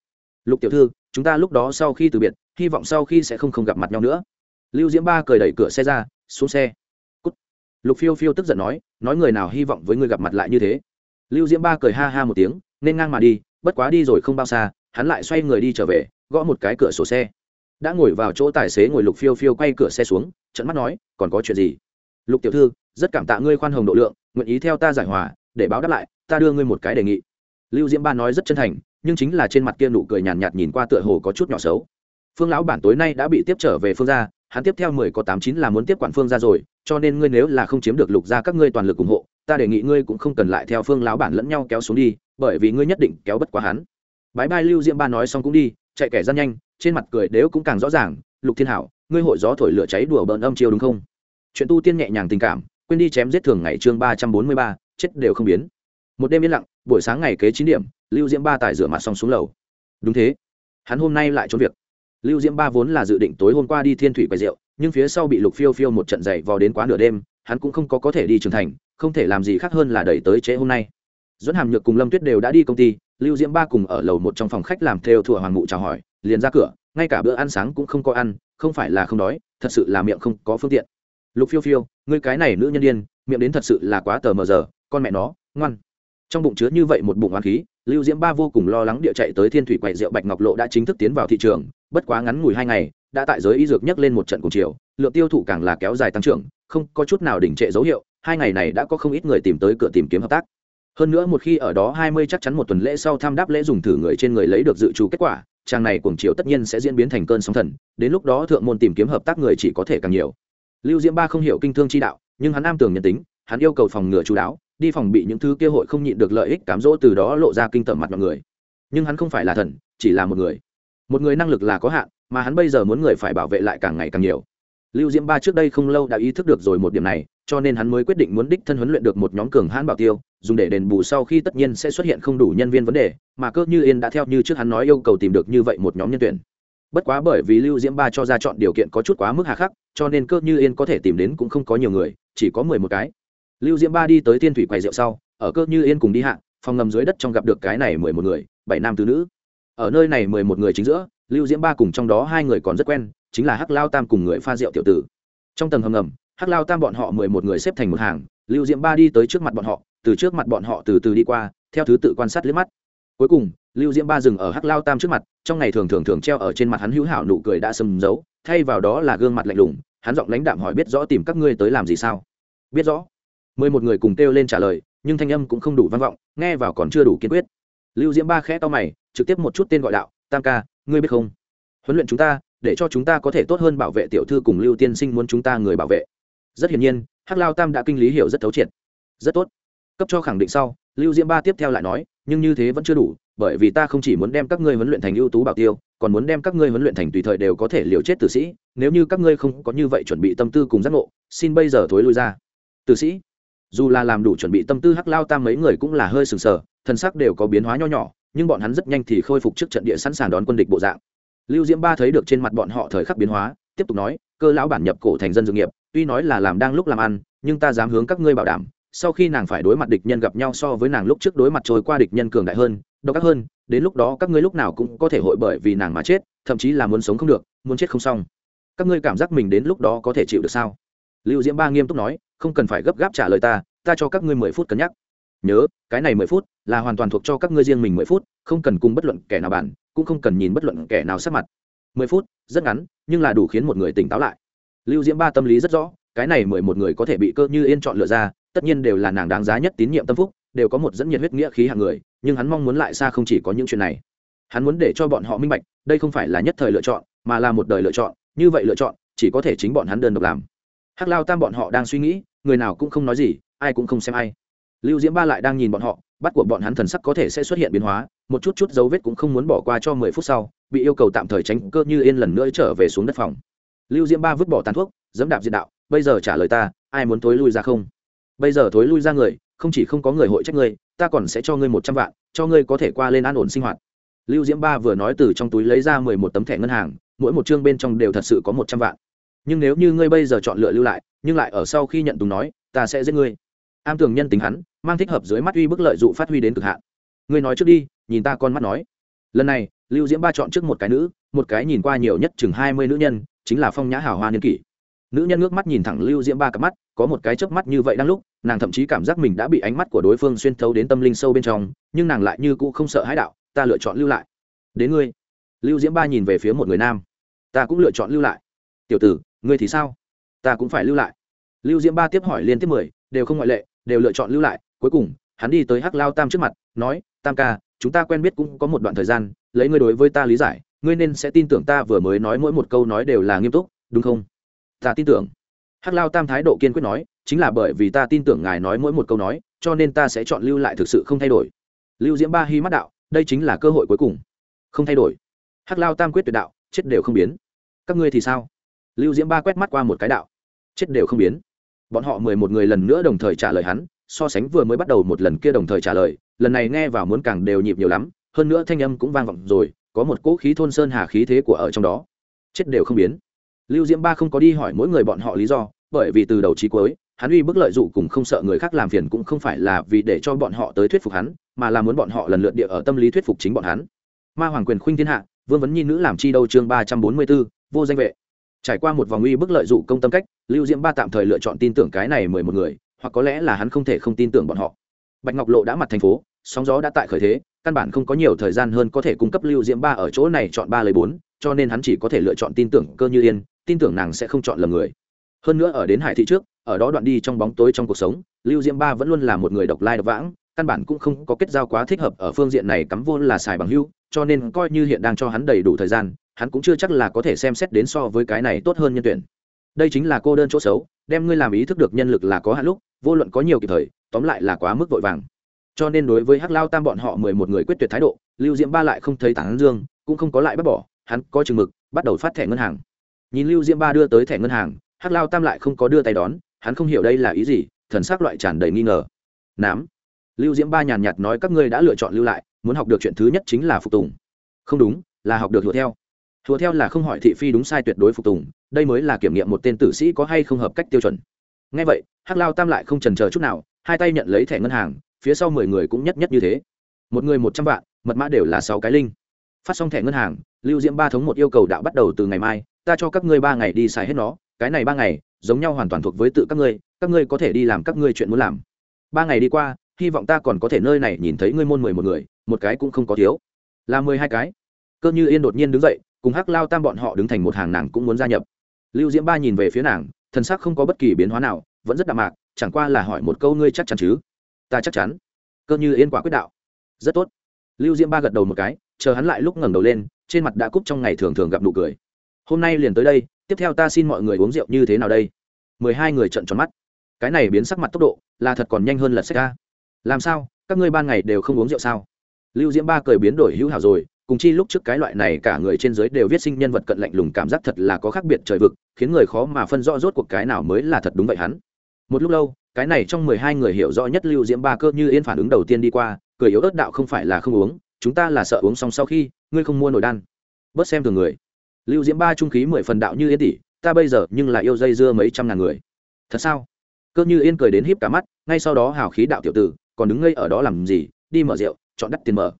Lục tiểu thư, chúng ta lúc đó sau khi từ biệt, hy vọng sau khi sẽ không không gặp mặt nhau nữa. Lưu diễm ba cười đẩy cửa xe ra, xuống xe. Cút. lục phiêu phiêu tức giận nói nói người nào hy vọng với người gặp mặt lại như thế? Lưu diễm ba cười ha ha một tiếng, nên ngang mà đi, bất quá đi rồi không bao xa, hắn lại xoay người đi trở về, gõ một cái cửa sổ xe. Đã ngồi vào chỗ tài xế ngồi lục phiêu phiêu quay cửa xe xuống trận mắt nói còn có chuyện gì? Lục tiểu thư rất cảm tạ ngươi khoan hồng độ lượng nguyện ý theo ta giải hòa để báo đáp lại ta đưa ngươi một cái đề nghị. Lưu diễm ba nói rất chân thành nhưng chính là trên mặt kia nụ cười nhàn nhạt, nhạt nhìn qua tựa hồ có chút nhỏ xấu. Phương lão bản tối nay đã bị tiếp trở về phương gia hắn tiếp theo mười có tám chín là muốn tiếp quản phương gia rồi cho nên ngươi nếu là không chiếm được lục gia các ngươi toàn lực ủng hộ ta đề nghị ngươi cũng không cần lại theo phương lão bản lẫn nhau kéo xuống đi bởi vì ngươi nhất định kéo bất quá hắn. Bái bai lưu diễm ba nói xong cũng đi chạy kẻ gian nhanh trên mặt cười đếu cũng càng rõ ràng lục thiên hảo ngươi hội gió thổi lửa cháy đùa bỡn âm chiêu đúng không? Chuyện tu tiên nhẹ nhàng tình cảm, quên đi chém giết thường ngày chương ba trăm bốn mươi ba, chết đều không biến. Một đêm yên lặng, buổi sáng ngày kế chín điểm, lưu diễm ba tài rửa mặt xong xuống lầu. Đúng thế. Hắn hôm nay lại trốn việc. Lưu diễm ba vốn là dự định tối hôm qua đi thiên thủy quầy rượu, nhưng phía sau bị lục phiêu phiêu một trận dậy vào đến quá nửa đêm, hắn cũng không có có thể đi trưởng thành, không thể làm gì khác hơn là đẩy tới trễ hôm nay. Dẫn hàm nhược cùng lâm tuyết đều đã đi công ty, lưu diễm ba cùng ở lầu một trong phòng khách làm theo thủa hoàng ngụ chào hỏi, liền ra cửa, ngay cả bữa ăn sáng cũng không có ăn không phải là không đói, thật sự là miệng không có phương tiện. Lục phiêu phiêu, ngươi cái này nữ nhân đ i ê n miệng đến thật sự là quá tờ mờ giờ, con mẹ nó, ngoan. Trong bụng chứa như vậy một bụng oán khí, lưu diễm ba vô cùng lo lắng địa chạy tới thiên thủy quậy rượu bạch ngọc lộ đã chính thức tiến vào thị trường, bất quá ngắn ngủi hai ngày, đã tại giới y dược nhấc lên một trận cùng chiều, lượng tiêu thụ càng là kéo dài tăng trưởng, không có chút nào đỉnh trệ dấu hiệu, hai ngày này đã có không ít người tìm tới cửa tìm kiếm hợp tác. Hơn nữa một khi ở đó hai mươi chắc chắn một tuần lễ sau tham đáp lễ dùng thử người trên người lấy được dự trù kết quả trang này cuồng chiều tất nhiên sẽ diễn biến thành cơn sóng thần, đến lúc đó thượng môn tìm kiếm hợp tác người chỉ có thể càng nhiều. Lưu diễm ba không hiểu kinh thương chi đạo, nhưng hắn am tường nhân tính, hắn yêu cầu phòng ngừa chú đáo, đi phòng bị những thứ kia hội không nhịn được lợi ích cám dỗ từ đó lộ ra kinh tởm mặt mọi người. Nhưng hắn không phải là thần, chỉ là một người. Một người năng lực là có hạn, mà hắn bây giờ muốn người phải bảo vệ lại càng ngày càng nhiều lưu diễm ba trước đây không lâu đã ý thức được rồi một điểm này, cho nên hắn mới quyết định muốn đích thân huấn luyện được một nhóm cường hãn bảo tiêu, dùng để đền bù sau khi tất nhiên sẽ xuất hiện không đủ nhân viên vấn đề, mà cơ như yên đã theo như trước hắn nói yêu cầu tìm được như vậy một nhóm nhân tuyển. Bất quá bởi vì lưu diễm ba cho ra chọn điều kiện có chút quá mức hà khắc, cho nên cơ như yên có thể tìm đến cũng không có nhiều người, chỉ có mười một cái. Lưu diễm ba đi tới thiên thủy quầy rượu sau, ở cơ như yên cùng đi hạ, phòng ngầm dưới đất trong gặp được cái này mười một người, bảy nam tứ nữ. Ở nơi này mười một người chính giữa lưu diễm ba cùng trong đó hai người còn rất quen, chính là hắc lao tam cùng người pha rượu tiểu tử. Trong tầng hầm ngầm, hắc lao tam bọn họ mười một người xếp thành một hàng, lưu diễm ba đi tới trước mặt bọn họ, từ trước mặt bọn họ từ từ đi qua, theo thứ tự quan sát liếc mắt. Cuối cùng, lưu diễm ba dừng ở hắc lao tam trước mặt, trong ngày thường thường thường treo ở trên mặt hắn hữu hảo nụ cười đã sầm giấu thay vào đó là gương mặt lạnh lùng, hắn giọng lãnh đạm hỏi biết rõ tìm các ngươi tới làm gì sao? Biết rõ. Mười một người cùng kêu lên trả lời, nhưng thanh âm cũng không đủ vang vọng, nghe vào còn chưa đủ kiên quyết. Lưu diễm ba khẽ to mày, trực tiếp một chút tên gọi đạo, tam ca ngươi biết không? Huấn luyện chúng ta, để cho chúng ta có thể tốt hơn bảo vệ tiểu thư cùng lưu tiên sinh muốn chúng ta người bảo vệ. Rất hiển nhiên, hắc lao tam đã kinh lý hiểu rất thấu triệt. Rất tốt. Cấp cho khẳng định sau, lưu diễm ba tiếp theo lại nói, nhưng như thế vẫn chưa đủ, bởi vì ta không chỉ muốn đem các ngươi huấn luyện thành ưu tú bảo tiêu, còn muốn đem các ngươi huấn luyện thành tùy thời đều có thể liều chết tử sĩ, nếu như các ngươi không có như vậy chuẩn bị tâm tư cùng giác ngộ, xin bây giờ thối lui ra. Tử sĩ? Dù là làm đủ chuẩn bị tâm tư, hắc lao tam mấy người cũng là hơi sừng sờ, thân sắc đều có biến hóa nho nhỏ nhưng bọn hắn rất nhanh thì khôi phục trước trận địa sẵn sàng đón quân địch bộ dạng. Lưu diễm ba thấy được trên mặt bọn họ thời khắc biến hóa, tiếp tục nói, cơ lão bản nhập cổ thành dân dược nghiệp, tuy nói là làm đang lúc làm ăn, nhưng ta dám hướng các ngươi bảo đảm, sau khi nàng phải đối mặt địch nhân gặp nhau so với nàng lúc trước đối mặt trôi qua địch nhân cường đại hơn, độc ác hơn, đến lúc đó các ngươi lúc nào cũng có thể hội bởi vì nàng mà chết, thậm chí là muốn sống không được, muốn chết không xong. Các ngươi cảm giác mình đến lúc đó có thể chịu được sao? Lưu diễm ba nghiêm túc nói, không cần phải gấp gáp trả lời ta ta cho các ngươi mười phút cân nhắc nhớ, cái này mười phút là hoàn toàn thuộc cho các ngươi riêng mình mười phút, không cần cùng bất luận kẻ nào bàn, cũng không cần nhìn bất luận kẻ nào sát mặt. Mười phút, rất ngắn, nhưng là đủ khiến một người tỉnh táo lại. Lưu diễm ba tâm lý rất rõ, cái này mười một người có thể bị cơ như yên chọn lựa ra, tất nhiên đều là nàng đáng giá nhất tín nhiệm tâm phúc, đều có một dẫn nhiệt huyết nghĩa khí hạng người, nhưng hắn mong muốn lại xa không chỉ có những chuyện này. Hắn muốn để cho bọn họ minh bạch, đây không phải là nhất thời lựa chọn, mà là một đời lựa chọn, như vậy lựa chọn, chỉ có thể chính bọn hắn đơn độc làm. Hắc lao tam bọn họ đang suy nghĩ, người nào cũng không nói gì, ai cũng không xem ai lưu diễm ba lại đang nhìn bọn họ, bắt của bọn hắn thần sắc có thể sẽ xuất hiện biến hóa, một chút chút dấu vết cũng không muốn bỏ qua cho mười phút sau, bị yêu cầu tạm thời tránh cơ như yên lần nữa trở về xuống đất phòng. Lưu diễm ba vứt bỏ tàn thuốc, dẫm đạp diện đạo, bây giờ trả lời ta, ai muốn thối lui ra không? Bây giờ thối lui ra người, không chỉ không có người hội trách ngươi, ta còn sẽ cho ngươi một trăm vạn, cho ngươi có thể qua lên an ổn sinh hoạt. Lưu diễm ba vừa nói từ trong túi lấy ra mười một tấm thẻ ngân hàng, mỗi một chương bên trong đều thật sự có một trăm vạn. Nhưng nếu như ngươi bây giờ chọn lựa lưu lại, nhưng lại ở sau khi nhận tùng nói, ta sẽ giết ngươi am tường nhân tính hắn, mang thích hợp dưới mắt uy bức lợi dụ phát huy đến cực hạn. Ngươi nói trước đi, nhìn ta con mắt nói. Lần này, lưu diễm ba chọn trước một cái nữ, một cái nhìn qua nhiều nhất chừng hai mươi nữ nhân, chính là phong nhã hào hoa niên kỷ. Nữ nhân ngước mắt nhìn thẳng lưu diễm ba cặp mắt, có một cái chớp mắt như vậy đang lúc, nàng thậm chí cảm giác mình đã bị ánh mắt của đối phương xuyên thấu đến tâm linh sâu bên trong, nhưng nàng lại như cũ không sợ hãi đạo, ta lựa chọn lưu lại. Đến ngươi. Lưu diễm ba nhìn về phía một người nam. Ta cũng lựa chọn lưu lại. Tiểu tử, ngươi thì sao? Ta cũng phải lưu lại. Lưu diễm ba tiếp hỏi liên tiếp mười, đều không ngoại lệ đều lựa chọn lưu lại. Cuối cùng, hắn đi tới hắc lao tam trước mặt, nói, tam ca, chúng ta quen biết cũng có một đoạn thời gian, lấy ngươi đối với ta lý giải, ngươi nên sẽ tin tưởng ta vừa mới nói mỗi một câu nói đều là nghiêm túc, đúng không? Ta tin tưởng. Hắc lao tam thái độ kiên quyết nói, chính là bởi vì ta tin tưởng ngài nói mỗi một câu nói, cho nên ta sẽ chọn lưu lại thực sự không thay đổi. Lưu diễm ba hy mắt đạo, đây chính là cơ hội cuối cùng. Không thay đổi. Hắc lao tam quyết tuyệt đạo, chết đều không biến. Các ngươi thì sao? Lưu diễm ba quét mắt qua một cái đạo, chết đều không biến bọn họ mười một người lần nữa đồng thời trả lời hắn, so sánh vừa mới bắt đầu một lần kia đồng thời trả lời, lần này nghe vào muốn càng đều nhịp nhiều lắm, hơn nữa thanh âm cũng vang vọng rồi, có một cỗ khí thôn sơn hà khí thế của ở trong đó. Chết đều không biến. Lưu diễm ba không có đi hỏi mỗi người bọn họ lý do, bởi vì từ đầu trí cuối, hắn uy bức lợi dụng cùng không sợ người khác làm phiền cũng không phải là vì để cho bọn họ tới thuyết phục hắn, mà là muốn bọn họ lần lượt địa ở tâm lý thuyết phục chính bọn hắn. Ma hoàng quyền khuynh thiên hạ, vương vấn nhi nữ làm chi đâu chương ba trăm bốn mươi b ố vô danh vệ trải qua một vòng uy bức lợi dụng công tâm cách, lưu diễm ba tạm thời lựa chọn tin tưởng cái này mười một người, hoặc có lẽ là hắn không thể không tin tưởng bọn họ. Bạch ngọc lộ đã mặt thành phố, sóng gió đã tại khởi thế, căn bản không có nhiều thời gian hơn có thể cung cấp lưu diễm ba ở chỗ này chọn ba lấy bốn, cho nên hắn chỉ có thể lựa chọn tin tưởng cơ như yên, tin tưởng nàng sẽ không chọn lầm người. Hơn nữa ở đến hải thị trước, ở đó đoạn đi trong bóng tối trong cuộc sống, lưu diễm ba vẫn luôn là một người độc lai độc vãng, căn bản cũng không có kết giao quá thích hợp ở phương diện này cắm vô là xài bằng hưu cho nên coi như hiện đang cho hắn đầy đủ thời gian hắn cũng chưa chắc là có thể xem xét đến so với cái này tốt hơn nhân tuyển. Đây chính là cô đơn chỗ xấu, đem ngươi làm ý thức được nhân lực là có hạn lúc, vô luận có nhiều kịp thời, tóm lại là quá mức vội vàng. Cho nên đối với hắc lao tam bọn họ mười một người quyết tuyệt thái độ, lưu diễm ba lại không thấy tán dương, cũng không có lại bắt bỏ, hắn có chừng mực, bắt đầu phát thẻ ngân hàng. Nhìn lưu diễm ba đưa tới thẻ ngân hàng, hắc lao tam lại không có đưa tay đón, hắn không hiểu đây là ý gì, thần s ắ c loại tràn đầy nghi ngờ. Nám. Lưu diễm ba nhàn nhạt nói, các ngươi đã lựa chọn lưu lại, muốn học được chuyện thứ nhất chính là phục tùng. Không đúng, là học được hùa theo hùa theo là không hỏi thị phi đúng sai tuyệt đối phục tùng, đây mới là kiểm nghiệm một tên tử sĩ có hay không hợp cách tiêu chuẩn. Ngay vậy, hắc lao tam lại không trần chờ chút nào, hai tay nhận lấy thẻ ngân hàng, phía sau mười người cũng nhất nhất như thế. Một người một trăm vạn, mật mã đều là sáu cái linh. Phát xong thẻ ngân hàng, lưu diễm ba thống một yêu cầu đạo bắt đầu từ ngày mai, ta cho các ngươi ba ngày đi xài hết nó, cái này ba ngày, giống nhau hoàn toàn thuộc với tự các ngươi các ngươi có thể đi làm các ngươi chuyện muốn làm. Ba ngày đi qua, hy vọng ta còn có thể nơi này nhìn thấy ngươi môn mười một người, một cái cũng không có thiếu. Là mười hai cái. Cơ như yên đột nhiên đứng dậy cùng hắc lao tam bọn họ đứng thành một hàng nàng cũng muốn gia nhập. Lưu diễm ba nhìn về phía nàng thân sắc không có bất kỳ biến hóa nào, vẫn rất đạm mạc, chẳng qua là hỏi một câu ngươi chắc chắn chứ? Ta chắc chắn. Cơ như yên quả quyết đạo. Rất tốt. Lưu diễm ba gật đầu một cái, chờ hắn lại lúc ngẩng đầu lên, trên mặt đã cúp trong ngày thường thường gặp nụ cười. Hôm nay liền tới đây, tiếp theo ta xin mọi người uống rượu như thế nào đây? Mười hai người trận tròn mắt. Cái này biến sắc mặt tốc độ, là thật còn nhanh hơn lật sách ca làm sao? Các ngươi ban ngày đều không uống rượu sao? Lưu diễm ba cười biến đổi hữu hảo rồi cùng chi lúc trước cái loại này cả người trên giới đều viết sinh nhân vật cận lạnh lùng cảm giác thật là có khác biệt trời vực, khiến người khó mà phân rõ rốt cuộc cái nào mới là thật đúng vậy hắn. Một lúc lâu, cái này trong mười hai người hiểu rõ nhất lưu diễm ba cơ như yên phản ứng đầu tiên đi qua, cười yếu ớt đạo không phải là không uống, chúng ta là sợ uống xong sau khi, ngươi không mua nổi đan. Bớt xem thường người. Lưu diễm ba trung khí mười phần đạo như yên tỷ, ta bây giờ nhưng là yêu dây dưa mấy trăm ngàn người. Thật sao? Cơ như yên cười đến híp cả mắt, ngay sau đó hào khí đạo tiểu tử, còn đứng ngây ở đó làm gì, đi mở rượu, chọn đắt tiền mở.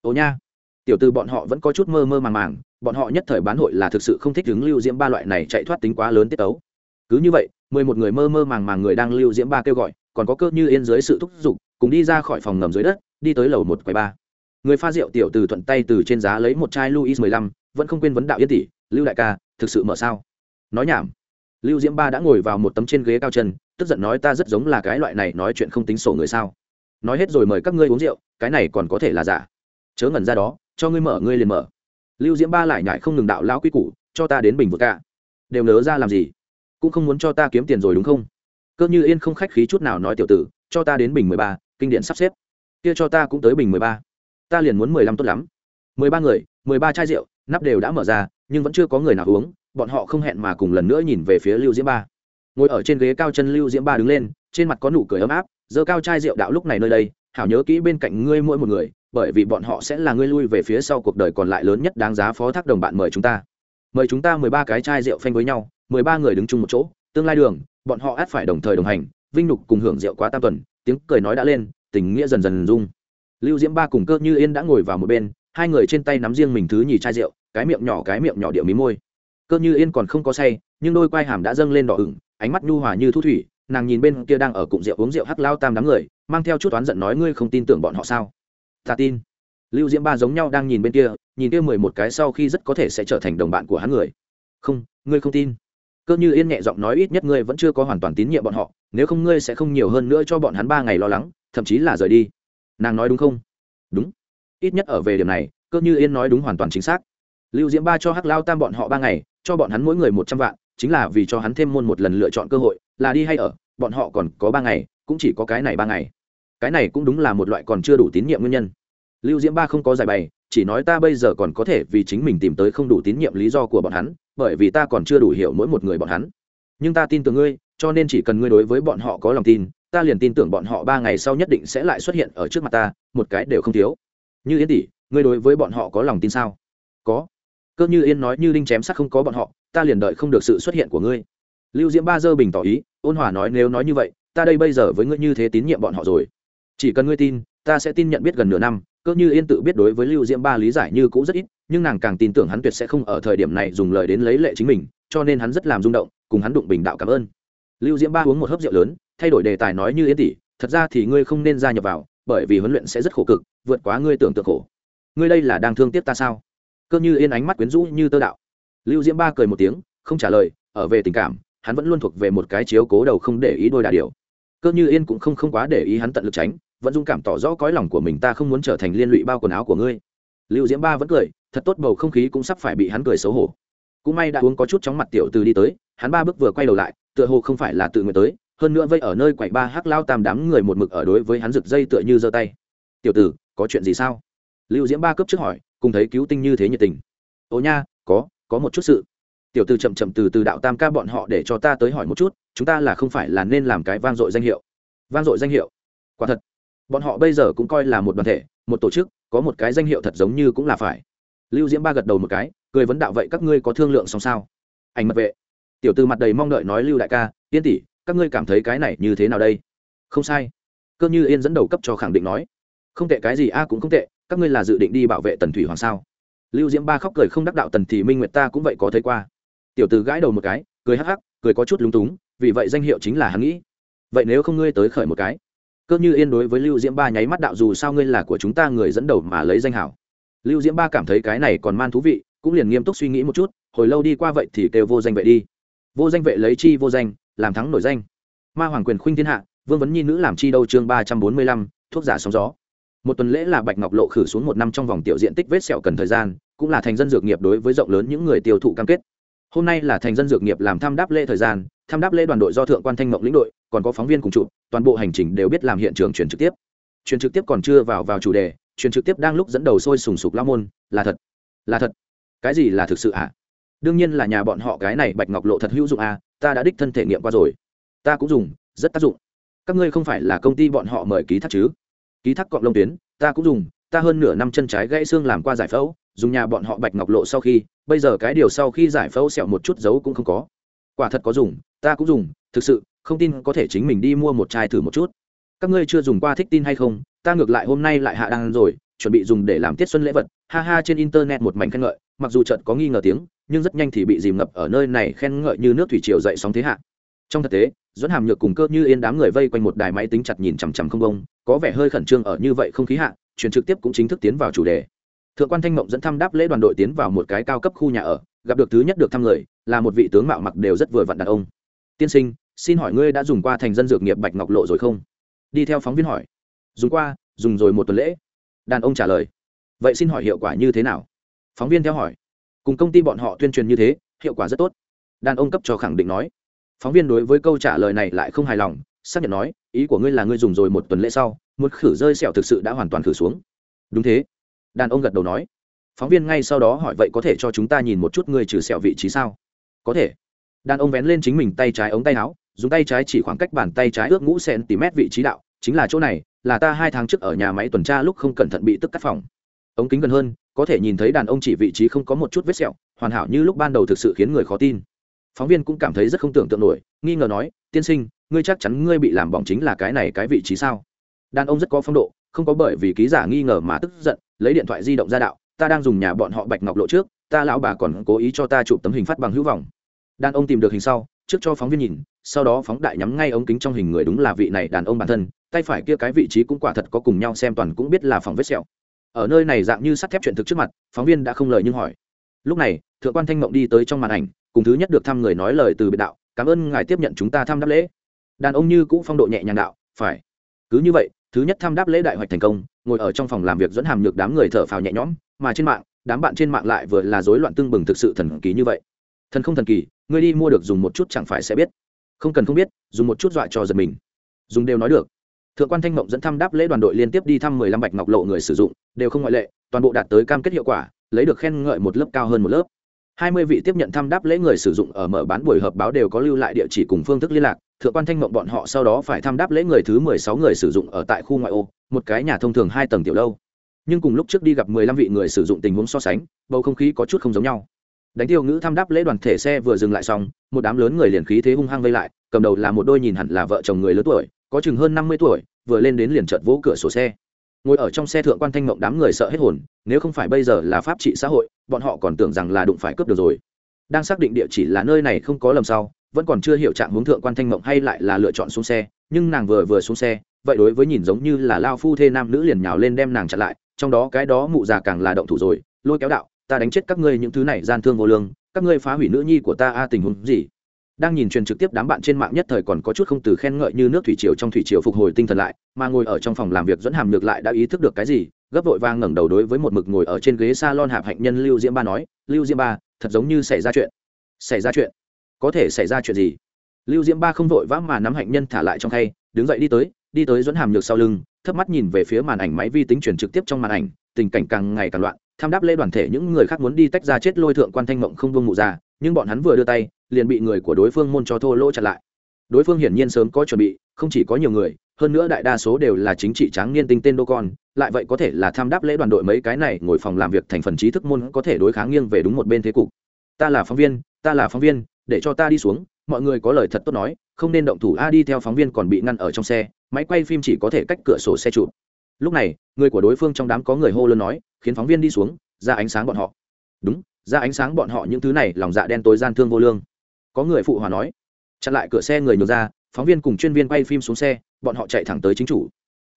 Ồ nha tiểu từ bọn họ vẫn có chút mơ mơ màng màng, bọn họ nhất thời bán hội là thực sự không thích đứng lưu diễm ba loại này chạy thoát tính quá lớn tiết tấu. Cứ như vậy, mười một người mơ mơ màng màng người đang lưu diễm ba kêu gọi, còn có cơ như yên dưới sự thúc giục, cùng đi ra khỏi phòng ngầm dưới đất, đi tới lầu một quầy ba. Người pha rượu tiểu từ thuận tay từ trên giá lấy một chai louis mười lăm, vẫn không quên vấn đạo yên tỷ, lưu đại ca, thực sự mở sao? Nói nhảm. Lưu diễm ba đã ngồi vào một tấm trên ghế cao chân, tức giận nói, ta rất giống là cái loại này nói chuyện không tính sổ người sao. Nói hết rồi mời các ngươi uống rượu, cái này còn có thể là giả. Chớ ngẩn ra đó cho ngươi mở, ngươi liền mở. Lưu diễm ba lại nhại không ngừng đạo lão quy củ, cho ta đến bình vực cả đều nớ ra làm gì? Cũng không muốn cho ta kiếm tiền rồi đúng không? Cơ như yên không khách khí chút nào nói tiểu tử, cho ta đến bình mười ba, kinh điển sắp xếp. Kia cho ta cũng tới bình mười ba. Ta liền muốn mười lăm tốt lắm. Mười ba người, mười ba chai rượu, nắp đều đã mở ra, nhưng vẫn chưa có người nào uống, bọn họ không hẹn mà cùng lần nữa nhìn về phía lưu diễm ba. Ngồi ở trên ghế cao chân lưu diễm ba đứng lên, trên mặt có nụ cười ấm áp, giơ cao chai rượu đạo lúc này nơi đây, hảo nhớ kỹ bên cạnh ngươi mỗi một người bởi vì bọn họ sẽ là ngươi lui về phía sau cuộc đời còn lại lớn nhất đáng giá phó thác đồng bạn mời chúng ta. Mời chúng ta mười ba cái chai rượu phanh với nhau, mười ba người đứng chung một chỗ, tương lai đường, bọn họ ắt phải đồng thời đồng hành, vinh nhục cùng hưởng rượu quá tam tuần, tiếng cười nói đã lên, tình nghĩa dần dần rung. Lưu diễm ba cùng cơ như yên đã ngồi vào một bên, hai người trên tay nắm riêng mình thứ nhì chai rượu, cái miệng nhỏ cái miệng nhỏ điệu mí môi. Cơ như yên còn không có say, nhưng đôi quai hàm đã dâng lên đỏ ửng, ánh mắt nhu hòa như thu thủy, nàng nhìn bên kia đang ở cụm rượu uống rượu hắc lao tam đám người, mang theo chút oán giận nói ngươi không tin tưởng bọn họ sao? Ta tin. Lưu diễm ba giống nhau đang nhìn bên kia, nhìn kia mười một cái sau khi rất có thể sẽ trở thành đồng bạn của hắn người. Không, ngươi không tin. Cơ như yên nhẹ giọng nói ít nhất ngươi vẫn chưa có hoàn toàn tín nhiệm bọn họ, nếu không ngươi sẽ không nhiều hơn nữa cho bọn hắn ba ngày lo lắng, thậm chí là rời đi. Nàng nói đúng không? Đúng. Ít nhất ở về điểm này, cơ như yên nói đúng hoàn toàn chính xác. Lưu diễm ba cho hắc lao tam bọn họ ba ngày, cho bọn hắn mỗi người một trăm vạn, chính là vì cho hắn thêm môn một lần lựa chọn cơ hội, là đi hay ở, bọn họ còn có ba ngày, cũng chỉ có cái này ba ngày cái này cũng đúng là một loại còn chưa đủ tín nhiệm nguyên nhân. Lưu diễm ba không có giải bày, chỉ nói ta bây giờ còn có thể vì chính mình tìm tới không đủ tín nhiệm lý do của bọn hắn, bởi vì ta còn chưa đủ hiểu mỗi một người bọn hắn. Nhưng ta tin tưởng ngươi, cho nên chỉ cần ngươi đối với bọn họ có lòng tin, ta liền tin tưởng bọn họ ba ngày sau nhất định sẽ lại xuất hiện ở trước mặt ta, một cái đều không thiếu. Như yên tỷ, ngươi đối với bọn họ có lòng tin sao? Có. Cơ như yên nói như đinh chém sắc không có bọn họ, ta liền đợi không được sự xuất hiện của ngươi. Lưu diễm ba dơ bình tỏ ý, ôn hòa nói nếu nói như vậy, ta đây bây giờ với ngươi như thế tín nhiệm bọn họ rồi chỉ cần ngươi tin, ta sẽ tin nhận biết gần nửa năm, cơ như yên tự biết đối với lưu diễm ba lý giải như cũ rất ít, nhưng nàng càng tin tưởng hắn tuyệt sẽ không ở thời điểm này dùng lời đến lấy lệ chính mình, cho nên hắn rất làm rung động, cùng hắn đụng bình đạo cảm ơn. Lưu diễm ba uống một hớp rượu lớn, thay đổi đề tài nói như yên tỷ thật ra thì ngươi không nên gia nhập vào, bởi vì huấn luyện sẽ rất khổ cực, vượt quá ngươi tưởng tượng khổ. Ngươi đây là đang thương tiếc ta sao? Cơ như yên ánh mắt quyến rũ như tơ đạo. Lưu diễm ba cười một tiếng, không trả lời, ở về tình cảm, hắn vẫn luôn thuộc về một cái chiếu cố đầu không để ý đôi đà điều cơ như yên cũng không không quá để ý hắn tận lực tránh, vẫn dung cảm tỏ rõ cõi lòng của mình ta không muốn trở thành liên lụy bao quần áo của ngươi. Lưu diễm ba vẫn cười, thật tốt bầu không khí cũng sắp phải bị hắn cười xấu hổ. Cũng may đã uống có chút chóng mặt tiểu từ đi tới, hắn ba bước vừa quay đầu lại, tựa hồ không phải là tự nguyện tới, hơn nữa vây ở nơi quậy ba hắc lao tam đám người một mực ở đối với hắn rực dây tựa như giơ tay. Tiểu tử, có chuyện gì sao? Lưu diễm ba cấp trước hỏi, cùng thấy cứu tinh như thế nhiệt tình. Ồ nha, có có một chút sự tiểu từ chậm chậm từ từ đạo tam ca bọn họ để cho ta tới hỏi một chút, chúng ta là không phải là nên làm cái vang dội danh hiệu. Vang dội danh hiệu? Quả thật. Bọn họ bây giờ cũng coi là một đoàn thể, một tổ chức, có một cái danh hiệu thật giống như cũng là phải. Lưu diễm ba gật đầu một cái, cười vấn đạo vậy các ngươi có thương lượng xong sao? Ảnh mật vệ. Tiểu từ mặt đầy mong đợi nói lưu đại ca, yên tỷ, các ngươi cảm thấy cái này như thế nào đây? Không sai. Cơ như yên dẫn đầu cấp cho khẳng định nói. Không tệ, cái gì a cũng không tệ, các ngươi là dự định đi bảo vệ tần thủy hoàng sao? Lưu diễm ba khóc cười không đắc đạo tần thì minh nguyệt ta cũng vậy có thấy qua tiểu từ gãi đầu một cái, cười hắc hắc, cười có chút lúng túng, vì vậy danh hiệu chính là hắn nghĩ. Vậy nếu không ngươi tới khởi một cái? Cơ như yên đối với lưu diễm ba nháy mắt đạo dù sao ngươi là của chúng ta người dẫn đầu mà lấy danh hảo. Lưu diễm ba cảm thấy cái này còn man thú vị, cũng liền nghiêm túc suy nghĩ một chút, hồi lâu đi qua vậy thì kêu vô danh vệ đi. Vô danh vệ lấy chi vô danh, làm thắng nổi danh. Ma hoàng quyền khuynh thiên hạ, vương vấn nhi nữ làm chi đâu chương ba trăm bốn mươi lăm, thuốc giả sóng gió. Một tuần lễ là bạch ngọc lộ khử xuống một năm trong vòng tiểu diện tích vết sẹo cần thời gian, cũng là thành dân dược nghiệp đối với rộng lớn những người tiêu thụ cam kết hôm nay là thành dân dược nghiệp làm tham đáp lễ thời gian, tham đáp lễ đoàn đội do thượng quan thanh mộng lĩnh đội, còn có phóng viên cùng chụp toàn bộ hành trình đều biết làm hiện trường truyền trực tiếp. Truyền trực tiếp còn chưa vào vào chủ đề, truyền trực tiếp đang lúc dẫn đầu sôi sùng sục lao môn, là thật là thật. Cái gì là thực sự ạ à? đương nhiên là nhà bọn họ cái này bạch ngọc lộ thật hữu dụng à ta đã đích thân thể nghiệm qua rồi. Ta cũng dùng, rất tác dụng. Các ngươi không phải là công ty bọn họ mời ký thác chứ? Ký thác cọng lông tuyến, ta cũng dùng ta hơn nửa năm chân trái gãy xương làm qua giải phẫu, dùng nhà bọn họ bạch ngọc lộ sau khi, bây giờ cái điều sau khi giải phẫu sẹo một chút dấu cũng không có. Quả thật có dùng, ta cũng dùng, thực sự, không tin có thể chính mình đi mua một chai thử một chút. Các ngươi chưa dùng qua thích tin hay không, ta ngược lại hôm nay lại hạ đăng rồi, chuẩn bị dùng để làm tiết xuân lễ vật. Ha ha, trên internet một mảnh khen ngợi, mặc dù trận có nghi ngờ tiếng, nhưng rất nhanh thì bị dìm ngập ở nơi này khen ngợi như nước thủy triều dậy sóng thế hạ. Trong thực tế dẫn hàm nhược cùng cơ như yên đám người vây quanh một đài máy tính chặt nhìn chằm chằm không bông, có vẻ hơi khẩn trương ở như vậy không khí hạ truyền trực tiếp cũng chính thức tiến vào chủ đề. Thượng quan thanh mộng dẫn thăm đáp lễ đoàn đội tiến vào một cái cao cấp khu nhà ở, gặp được thứ nhất được thăm người, là một vị tướng mạo mặc đều rất vừa vặn đàn ông. Tiên sinh, xin hỏi ngươi đã dùng qua thành dân dược nghiệp bạch ngọc lộ rồi không? Đi theo phóng viên hỏi. Dùng qua, dùng rồi một tuần lễ. Đàn ông trả lời. Vậy xin hỏi hiệu quả như thế nào? Phóng viên theo hỏi. Cùng công ty bọn họ tuyên truyền như thế, hiệu quả rất tốt. Đàn ông cấp cho khẳng định nói. Phóng viên đối với câu trả lời này lại không hài lòng xác nhận nói, ý của ngươi là ngươi dùng rồi một tuần lễ sau một khử rơi sẹo thực sự đã hoàn toàn khử xuống. Đúng thế. Đàn ông gật đầu nói. Phóng viên ngay sau đó hỏi vậy có thể cho chúng ta nhìn một chút ngươi trừ sẹo vị trí sao? Có thể. Đàn ông vén lên chính mình tay trái ống tay áo, dùng tay trái chỉ khoảng cách bàn tay trái ước ngũ cm vị trí đạo, chính là chỗ này, là ta hai tháng trước ở nhà máy tuần tra lúc không cẩn thận bị tức cắt phòng. Ống kính gần hơn, có thể nhìn thấy đàn ông chỉ vị trí không có một chút vết sẹo, hoàn hảo như lúc ban đầu thực sự khiến người khó tin. Phóng viên cũng cảm thấy rất không tưởng tượng nổi, nghi ngờ nói, tiên sinh ngươi chắc chắn ngươi bị làm bỏng chính là cái này cái vị trí sao? Đàn ông rất có phong độ, không có bởi vì ký giả nghi ngờ mà tức giận, lấy điện thoại di động ra đạo, ta đang dùng nhà bọn họ bạch ngọc lộ trước, ta lão bà còn cố ý cho ta chụp tấm hình phát bằng hữu vọng. Đàn ông tìm được hình sau, trước cho phóng viên nhìn, sau đó phóng đại nhắm ngay ống kính trong hình người đúng là vị này đàn ông bản thân, tay phải kia cái vị trí cũng quả thật có cùng nhau xem toàn cũng biết là phòng vết sẹo. Ở nơi này dạng như sắt thép chuyện thực trước mặt, phóng viên đã không lời nhưng hỏi. Lúc này, thượng quan thanh mộng đi tới trong màn ảnh, cùng thứ nhất được thăm người nói lời từ biệt đạo, cảm ơn ngài tiếp nhận chúng ta thăm đáp lễ đàn ông như cũ phong độ nhẹ nhàng đạo, phải. Cứ như vậy, thứ nhất tham đáp lễ đại hoạch thành công, ngồi ở trong phòng làm việc dẫn hàm nhược đám người thở phào nhẹ nhõm, mà trên mạng, đám bạn trên mạng lại vừa là rối loạn tương bừng thực sự thần kỳ như vậy. Thần không thần kỳ ngươi đi mua được dùng một chút chẳng phải sẽ biết. Không cần không biết, dùng một chút dọa cho giật mình. Dùng đều nói được. Thượng quan thanh mộng dẫn thăm đáp lễ đoàn đội liên tiếp đi thăm mười lăm bạch ngọc lộ người sử dụng, đều không ngoại lệ, toàn bộ đạt tới cam kết hiệu quả, lấy được khen ngợi một lớp cao hơn một lớp. Hai mươi vị tiếp nhận thăm đáp lễ người sử dụng ở mở bán buổi họp báo đều có lưu lại địa chỉ cùng phương thức liên lạc thượng quan thanh mộng bọn họ sau đó phải tham đáp lễ người thứ mười sáu người sử dụng ở tại khu ngoại ô, một cái nhà thông thường hai tầng tiểu lâu. Nhưng cùng lúc trước đi gặp mười lăm vị người sử dụng tình huống so sánh, bầu không khí có chút không giống nhau. Đánh tiêu ngữ tham đáp lễ đoàn thể xe vừa dừng lại xong, một đám lớn người liền khí thế hung hăng vây lại, cầm đầu là một đôi nhìn hẳn là vợ chồng người lớn tuổi, có chừng hơn năm mươi tuổi, vừa lên đến liền chợt vỗ cửa sổ xe. Ngồi ở trong xe thượng quan thanh mộng đám người sợ hết hồn, nếu không phải bây giờ là pháp trị xã hội, bọn họ còn tưởng rằng là đụng phải cướp được rồi. Đang xác định địa chỉ là nơi này không có lầm sau vẫn còn chưa hiểu trạng hướng thượng quan thanh mộng hay lại là lựa chọn xuống xe, nhưng nàng vừa vừa xuống xe, vậy đối với nhìn giống như là lao phu thê nam nữ liền nhào lên đem nàng chặn lại, trong đó cái đó mụ già càng là động thủ rồi, lôi kéo đạo, ta đánh chết các ngươi những thứ này, gian thương vô lương, các ngươi phá hủy nữ nhi của ta a, tình huống gì? Đang nhìn truyền trực tiếp đám bạn trên mạng nhất thời còn có chút không từ khen ngợi như nước thủy triều trong thủy triều phục hồi tinh thần lại, mà ngồi ở trong phòng làm việc dẫn hàm ngược lại đã ý thức được cái gì, gấp vội vang ngẩng đầu đối với một mực ngồi ở trên ghế salon hạp hạnh nhân lưu diễm ba nói, lưu diễm ba, thật giống như xảy ra chuyện. Xảy ra chuyện? Có thể xảy ra chuyện gì? Lưu diễm ba không vội vã mà nắm hạnh nhân thả lại trong khay, đứng dậy đi tới đi tới dẫn hàm nhược sau lưng, thấp mắt nhìn về phía màn ảnh máy vi tính truyền trực tiếp trong màn ảnh, tình cảnh càng ngày càng loạn, tham đáp lễ đoàn thể những người khác muốn đi tách ra chết lôi thượng quan thanh mộng không vương mụ ra, nhưng bọn hắn vừa đưa tay, liền bị người của đối phương môn cho thô lỗ chặn lại. Đối phương hiển nhiên sớm có chuẩn bị, không chỉ có nhiều người, hơn nữa đại đa số đều là chính trị tráng niên tinh tên đô con, lại vậy có thể là tham đáp lễ đoàn đội mấy cái này ngồi phòng làm việc thành phần trí thức môn có thể đối kháng nghiêng về đúng một bên thế cục. Ta là phóng viên, ta là phóng viên để cho ta đi xuống, mọi người có lời thật tốt nói, không nên động thủ, a đi theo phóng viên còn bị ngăn ở trong xe, máy quay phim chỉ có thể cách cửa sổ xe chụp. Lúc này, người của đối phương trong đám có người hô lớn nói, khiến phóng viên đi xuống, ra ánh sáng bọn họ. Đúng, ra ánh sáng bọn họ, những thứ này, lòng dạ đen tối gian thương vô lương. Có người phụ hòa nói, chặn lại cửa xe người nhường ra, phóng viên cùng chuyên viên quay phim xuống xe, bọn họ chạy thẳng tới chính chủ.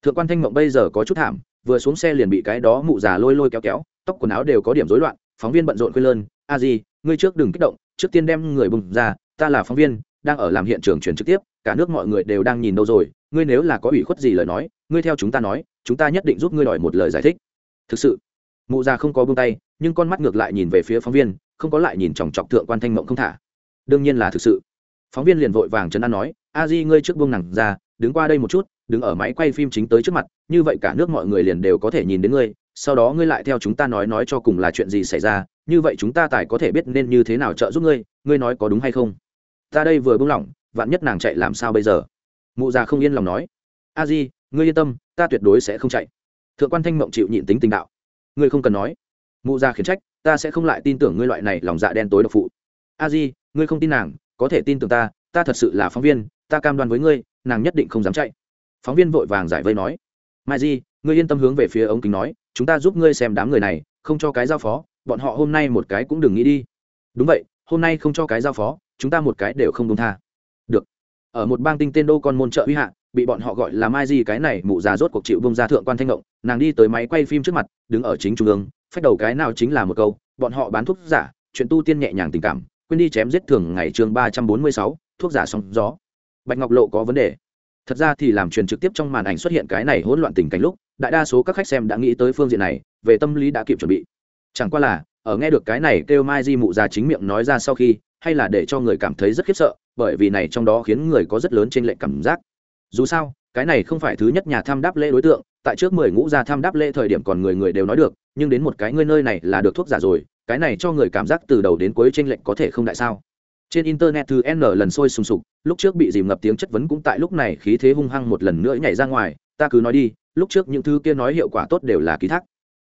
Thượng quan thanh mộng bây giờ có chút thảm, vừa xuống xe liền bị cái đó mụ già lôi lôi kéo kéo, tóc quần áo đều có điểm rối loạn, phóng viên bận rộn khuyên lơn, a di, ngươi trước đừng kích động trước tiên đem người bùng ra, ta là phóng viên, đang ở làm hiện trường truyền trực tiếp, cả nước mọi người đều đang nhìn đâu rồi, ngươi nếu là có ủy khuất gì lời nói, ngươi theo chúng ta nói, chúng ta nhất định giúp ngươi đòi một lời giải thích. Thực sự, mụ già không có buông tay, nhưng con mắt ngược lại nhìn về phía phóng viên, không có lại nhìn chòng chọc thượng quan thanh mộng không thả. Đương nhiên là thực sự. Phóng viên liền vội vàng chấn an nói, a di, ngươi trước buông nặng ra, đứng qua đây một chút, đứng ở máy quay phim chính tới trước mặt, như vậy cả nước mọi người liền đều có thể nhìn đến ngươi sau đó ngươi lại theo chúng ta nói nói cho cùng là chuyện gì xảy ra, như vậy chúng ta tài có thể biết nên như thế nào trợ giúp ngươi ngươi nói có đúng hay không? Ta đây vừa buông lỏng, vạn nhất nàng chạy làm sao bây giờ? Mụ già không yên lòng nói. A di, ngươi yên tâm, ta tuyệt đối sẽ không chạy. Thượng quan thanh mộng chịu nhịn tính tình đạo. Ngươi không cần nói. Mụ già khiển trách, ta sẽ không lại tin tưởng ngươi loại này lòng dạ đen tối độc phụ. A di, ngươi không tin nàng, có thể tin tưởng ta ta thật sự là phóng viên, ta cam đoan với ngươi, nàng nhất định không dám chạy. Phóng viên vội vàng giải vây nói. Mai di ngươi yên tâm hướng về phía ống kính nói, chúng ta giúp ngươi xem đám người này, không cho cái giao phó, bọn họ hôm nay một cái cũng đừng nghĩ đi. Đúng vậy, hôm nay không cho cái giao phó, chúng ta một cái đều không đúng tha. Được. Ở một bang tinh tên đô con môn trợ huy hạ, bị bọn họ gọi là mai gì cái này, mụ già rốt cuộc chịu bông ra thượng quan thanh ngộng, nàng đi tới máy quay phim trước mặt, đứng ở chính trung ương, phách đầu cái nào chính là một câu, bọn họ bán thuốc giả, chuyện tu tiên nhẹ nhàng tình cảm, quên đi chém giết thường ngày chương ba trăm bốn mươi sáu, thuốc giả sóng gió. Bạch ngọc lộ có vấn đề. Thật ra thì làm truyền trực tiếp trong màn ảnh xuất hiện cái này hỗn loạn tình cảnh lúc đại đa số các khách xem đã nghĩ tới phương diện này, về tâm lý đã kịp chuẩn bị. Chẳng qua là, ở nghe được cái này kêu mai di mụ già chính miệng nói ra sau khi, hay là để cho người cảm thấy rất khiếp sợ, bởi vì này trong đó khiến người có rất lớn trên lệnh cảm giác. Dù sao, cái này không phải thứ nhất nhà tham đáp lễ đối tượng, tại trước mười ngũ gia tham đáp lễ thời điểm còn người người đều nói được, nhưng đến một cái ngươi nơi này là được thuốc giả rồi, cái này cho người cảm giác từ đầu đến cuối trên lệnh có thể không đại sao? Trên internet thư n lần sôi sùng sục, lúc trước bị dìm ngập tiếng chất vấn cũng tại lúc này khí thế hung hăng một lần nữa nhảy ra ngoài, ta cứ nói đi, lúc trước những thứ kia nói hiệu quả tốt đều là ký thác.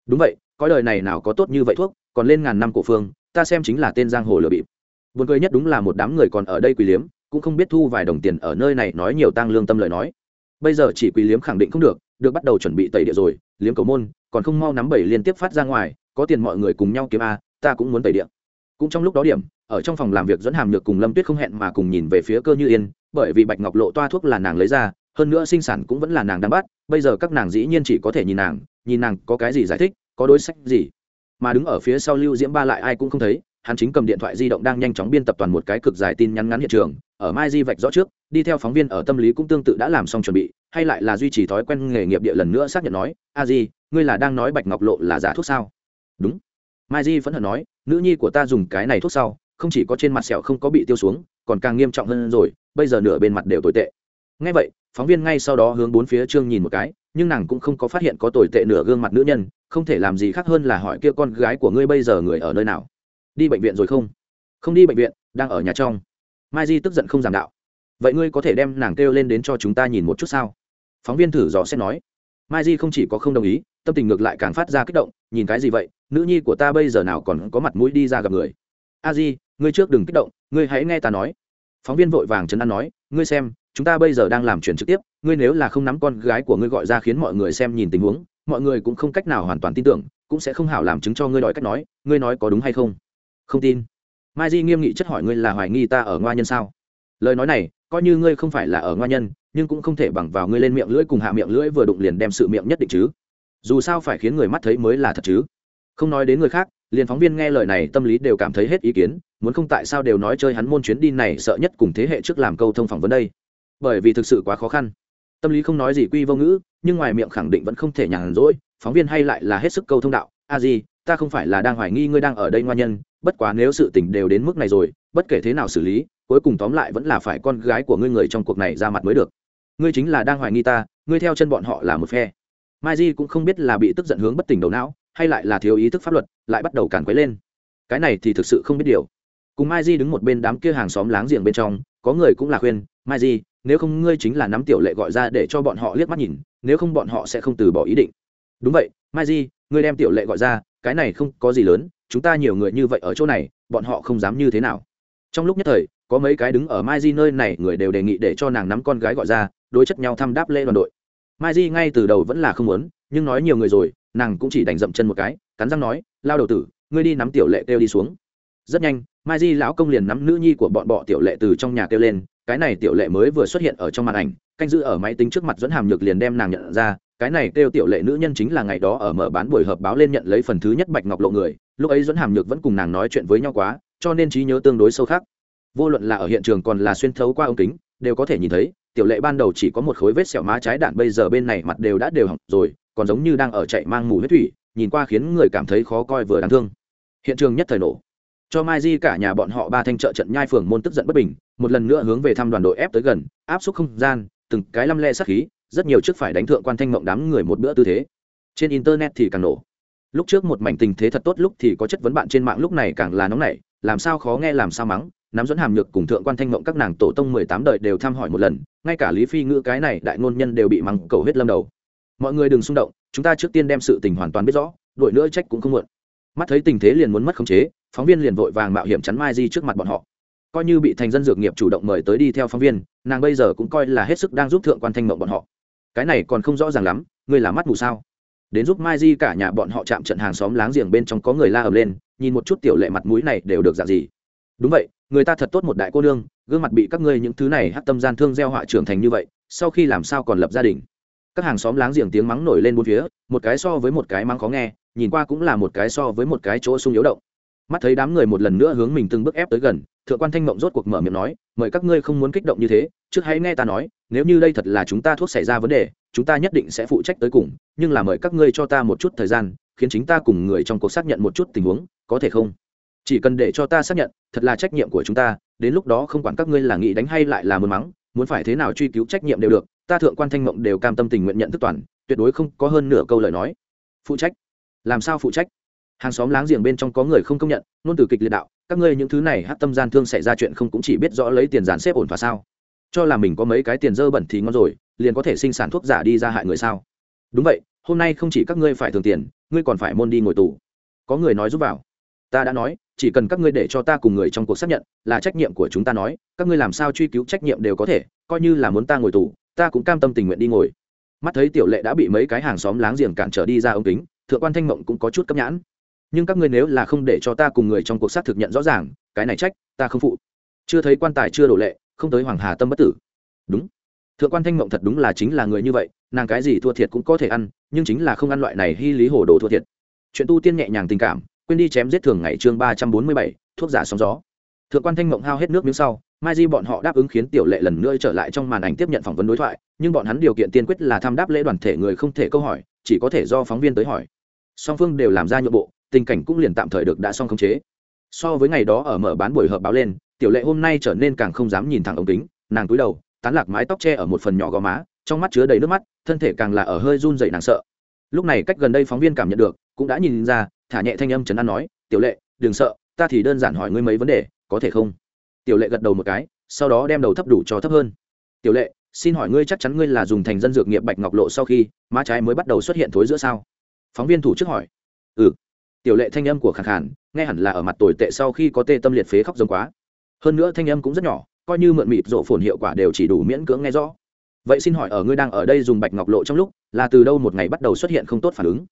Đúng vậy có đời này nào có tốt như vậy thuốc, còn lên ngàn năm cổ phương, ta xem chính là tên giang hồ lừa bịp. Buồn cười nhất đúng là một đám người còn ở đây quỳ liếm, cũng không biết thu vài đồng tiền ở nơi này nói nhiều tăng lương tâm lời nói. Bây giờ chỉ quỳ liếm khẳng định không được được bắt đầu chuẩn bị tẩy địa rồi, liếm cầu môn, còn không mau nắm bảy liên tiếp phát ra ngoài, có tiền mọi người cùng nhau kiếm a, ta cũng muốn tẩy địa. Cũng trong lúc đó điểm ở trong phòng làm việc dẫn hàm nhược cùng lâm tuyết không hẹn mà cùng nhìn về phía cơ như yên, bởi vì bạch ngọc lộ toa thuốc là nàng lấy ra, hơn nữa sinh sản cũng vẫn là nàng đang bắt, bây giờ các nàng dĩ nhiên chỉ có thể nhìn nàng nhìn nàng có cái gì giải thích, có đối sách gì. Mà đứng ở phía sau lưu diễm ba lại ai cũng không thấy, hắn chính cầm điện thoại di động đang nhanh chóng biên tập toàn một cái cực dài tin nhắn ngắn hiện trường, ở mai di vạch rõ trước, đi theo phóng viên ở tâm lý cũng tương tự đã làm xong chuẩn bị, hay lại là duy trì thói quen nghề nghiệp địa lần nữa xác nhận nói, a di, ngươi là đang nói bạch ngọc lộ là giả thuốc sao? Đúng. Mai di phẫn hận nói, nữ nhi của ta dùng cái này thuốc sau không chỉ có trên mặt sẹo không có bị tiêu xuống, còn càng nghiêm trọng hơn rồi, bây giờ nửa bên mặt đều tồi tệ. Ngay vậy, phóng viên ngay sau đó hướng bốn phía trương nhìn một cái, nhưng nàng cũng không có phát hiện có tồi tệ nửa gương mặt nữ nhân, không thể làm gì khác hơn là hỏi kia con gái của ngươi bây giờ người ở nơi nào? Đi bệnh viện rồi không? Không đi bệnh viện, đang ở nhà trong. Mai di tức giận không giảm đạo. Vậy ngươi có thể đem nàng kêu lên đến cho chúng ta nhìn một chút sao? Phóng viên thử dò xét nói. Mai di không chỉ có không đồng ý, tâm tình ngược lại càng phát ra kích động, nhìn cái gì vậy? Nữ nhi của ta bây giờ nào còn có mặt mũi đi ra gặp người? A di ngươi trước đừng kích động, ngươi hãy nghe ta nói. Phóng viên vội vàng chấn an nói, ngươi xem, chúng ta bây giờ đang làm chuyển trực tiếp, ngươi nếu là không nắm con gái của ngươi gọi ra khiến mọi người xem nhìn tình huống, mọi người cũng không cách nào hoàn toàn tin tưởng, cũng sẽ không hảo làm chứng cho ngươi đòi cách nói, ngươi nói có đúng hay không? Không tin. Mai di nghiêm nghị chất hỏi, ngươi là hoài nghi ta ở ngoa nhân sao? Lời nói này, coi như ngươi không phải là ở ngoa nhân, nhưng cũng không thể bằng vào ngươi lên miệng lưỡi cùng hạ miệng lưỡi vừa đụng liền đem sự miệng nhất định chứ. Dù sao phải khiến người mắt thấy mới là thật chứ. Không nói đến người khác, liền phóng viên nghe lời này tâm lý đều cảm thấy hết ý kiến muốn không tại sao đều nói chơi hắn môn chuyến đi này sợ nhất cùng thế hệ trước làm câu thông phỏng vấn đây. Bởi vì thực sự quá khó khăn. Tâm lý không nói gì quy vô ngữ, nhưng ngoài miệng khẳng định vẫn không thể nhàn rỗi, phóng viên hay lại là hết sức câu thông đạo, a gì ta không phải là đang hoài nghi ngươi đang ở đây ngoan nhân, bất quá nếu sự tình đều đến mức này rồi, bất kể thế nào xử lý, cuối cùng tóm lại vẫn là phải con gái của ngươi người trong cuộc này ra mặt mới được. Ngươi chính là đang hoài nghi ta, ngươi theo chân bọn họ là một phe. Mai di cũng không biết là bị tức giận hướng bất tỉnh đầu não, hay lại là thiếu ý thức pháp luật, lại bắt đầu càn quấy lên. Cái này thì thực sự không biết điều cùng mai di đứng một bên đám kia hàng xóm láng giềng bên trong, có người cũng là khuyên, mai di, nếu không ngươi chính là nắm tiểu lệ gọi ra để cho bọn họ liếc mắt nhìn, nếu không bọn họ sẽ không từ bỏ ý định. Đúng vậy, mai di, ngươi đem tiểu lệ gọi ra, cái này không có gì lớn, chúng ta nhiều người như vậy ở chỗ này, bọn họ không dám như thế nào. Trong lúc nhất thời, có mấy cái đứng ở mai di nơi này người đều đề nghị để cho nàng nắm con gái gọi ra, đối chất nhau thăm đáp lễ đoàn đội. Mai di ngay từ đầu vẫn là không muốn, nhưng nói nhiều người rồi, nàng cũng chỉ đành dậm chân một cái, cắn răng nói, lao đầu tử, ngươi đi nắm tiểu lệ kêu đi xuống rất nhanh, mai di lão công liền nắm nữ nhi của bọn bọ tiểu lệ từ trong nhà kêu lên, cái này tiểu lệ mới vừa xuất hiện ở trong màn ảnh, canh giữ ở máy tính trước mặt dẫn hàm nhược liền đem nàng nhận ra, cái này kêu tiểu lệ nữ nhân chính là ngày đó ở mở bán buổi họp báo lên nhận lấy phần thứ nhất bạch ngọc lộ người, lúc ấy dẫn hàm nhược vẫn cùng nàng nói chuyện với nhau quá, cho nên trí nhớ tương đối sâu khác vô luận là ở hiện trường còn là xuyên thấu qua ống kính, đều có thể nhìn thấy, tiểu lệ ban đầu chỉ có một khối vết sẹo má trái đạn bây giờ bên này mặt đều đã đều hỏng rồi, còn giống như đang ở chạy mang mù huyết thủy, nhìn qua khiến người cảm thấy khó coi vừa đáng thương. Hiện trường nhất thời nổ cho mai di cả nhà bọn họ ba thanh trợ trận nhai phường môn tức giận bất bình, một lần nữa hướng về thăm đoàn đội ép tới gần, áp suất không gian, từng cái lăm le sát khí, rất nhiều trước phải đánh thượng quan thanh mộng đám người một bữa tư thế. Trên internet thì càng nổ. Lúc trước một mảnh tình thế thật tốt lúc thì có chất vấn bạn trên mạng lúc này càng là nóng nảy, làm sao khó nghe làm sao mắng, nắm dẫn hàm nhược cùng thượng quan thanh mộng các nàng tổ tông mười tám đời đều thăm hỏi một lần, ngay cả lý phi ngữ cái này đại ngôn nhân đều bị mắng cầu hết lâm đầu. Mọi người đừng xung động, chúng ta trước tiên đem sự tình hoàn toàn biết rõ đội nữa trách cũng không muộn. Mắt thấy tình thế liền muốn mất khống chế phóng viên liền vội vàng mạo hiểm chắn mai di trước mặt bọn họ. Coi như bị thành dân dược nghiệp chủ động mời tới đi theo phóng viên, nàng bây giờ cũng coi là hết sức đang giúp thượng quan thanh mộng bọn họ. Cái này còn không rõ ràng lắm, ngươi là mắt mù sao? Đến giúp mai di cả nhà bọn họ chạm trận hàng xóm láng giềng bên trong có người la ầm lên, nhìn một chút tiểu lệ mặt mũi này đều được dạng gì. Đúng vậy, người ta thật tốt một đại cô nương, gương mặt bị các ngươi những thứ này hát tâm gian thương gieo họa trưởng thành như vậy, sau khi làm sao còn lập gia đình? Các hàng xóm láng giềng tiếng mắng nổi lên bốn phía, một cái so với một cái mắng khó nghe, nhìn qua cũng là một cái so với một cái chỗ sung yếu động mắt thấy đám người một lần nữa hướng mình từng bước ép tới gần, thượng quan thanh mộng rốt cuộc mở miệng nói, mời các ngươi không muốn kích động như thế, trước hãy nghe ta nói, nếu như đây thật là chúng ta thuốc xảy ra vấn đề, chúng ta nhất định sẽ phụ trách tới cùng, nhưng là mời các ngươi cho ta một chút thời gian, khiến chính ta cùng người trong cuộc xác nhận một chút tình huống, có thể không? Chỉ cần để cho ta xác nhận, thật là trách nhiệm của chúng ta, đến lúc đó không quản các ngươi là nghĩ đánh hay lại là muốn mắng, muốn phải thế nào truy cứu trách nhiệm đều được, ta thượng quan thanh mộng đều cam tâm tình nguyện nhận thức toàn, tuyệt đối không có hơn nửa câu lời nói. Phụ trách? Làm sao phụ trách? Hàng xóm láng giềng bên trong có người không công nhận nôn từ kịch liệt đạo, các ngươi những thứ này hát tâm gian thương xảy ra chuyện không cũng chỉ biết rõ lấy tiền dàn xếp ổn và sao? Cho là mình có mấy cái tiền dơ bẩn thì ngon rồi, liền có thể sinh sản thuốc giả đi ra hại người sao? Đúng vậy, hôm nay không chỉ các ngươi phải thường tiền, ngươi còn phải môn đi ngồi tù. Có người nói giúp vào. Ta đã nói, chỉ cần các ngươi để cho ta cùng người trong cuộc xác nhận, là trách nhiệm của chúng ta nói, các ngươi làm sao truy cứu trách nhiệm đều có thể, coi như là muốn ta ngồi tù, ta cũng cam tâm tình nguyện đi ngồi. Mắt thấy tiểu lệ đã bị mấy cái hàng xóm láng giềng cản trở đi ra ống kính, thượng quan thanh mộng cũng có chút cấp nhãn nhưng các ngươi nếu là không để cho ta cùng người trong cuộc xác thực nhận rõ ràng, cái này trách, ta không phụ. Chưa thấy quan tài, chưa đổ lệ, không tới hoàng hà tâm bất tử. Đúng. Thượng quan thanh mộng thật đúng là chính là người như vậy, nàng cái gì thua thiệt cũng có thể ăn, nhưng chính là không ăn loại này hy lý hồ đồ thua thiệt. Chuyện tu tiên nhẹ nhàng tình cảm, quên đi chém giết thường ngày chương ba trăm bốn mươi bảy, thuốc giả sóng gió. Thượng quan thanh mộng hao hết nước miếng sau, mai di bọn họ đáp ứng khiến tiểu lệ lần nữa trở lại trong màn ảnh tiếp nhận phỏng vấn đối thoại, nhưng bọn hắn điều kiện tiên quyết là tham đáp lễ đoàn thể người không thể câu hỏi, chỉ có thể do phóng viên tới hỏi. Song phương đều làm ra nhượng bộ tình cảnh cũng liền tạm thời được đã xong khống chế. So với ngày đó ở mở bán buổi họp báo lên, tiểu lệ hôm nay trở nên càng không dám nhìn thẳng ống kính, nàng cúi đầu, tán lạc mái tóc che ở một phần nhỏ gò má, trong mắt chứa đầy nước mắt, thân thể càng là ở hơi run dậy nàng sợ. Lúc này cách gần đây phóng viên cảm nhận được, cũng đã nhìn ra, thả nhẹ thanh âm trấn an nói, tiểu lệ, đừng sợ, ta thì đơn giản hỏi ngươi mấy vấn đề, có thể không? Tiểu lệ gật đầu một cái, sau đó đem đầu thấp đủ cho thấp hơn. Tiểu lệ, xin hỏi ngươi chắc chắn ngươi là dùng thành dân dược nghiệp bạch ngọc lộ sau khi, má trái mới bắt đầu xuất hiện thối giữa sao? Phóng viên thủ trước hỏi. Ừ tiểu lệ thanh âm của khẳng khản nghe hẳn là ở mặt tồi tệ sau khi có tê tâm liệt phế khóc giống quá. Hơn nữa thanh âm cũng rất nhỏ, coi như mượn mịt rộ phồn hiệu quả đều chỉ đủ miễn cưỡng nghe rõ. Vậy xin hỏi ở ngươi đang ở đây dùng bạch ngọc lộ trong lúc, là từ đâu một ngày bắt đầu xuất hiện không tốt phản ứng?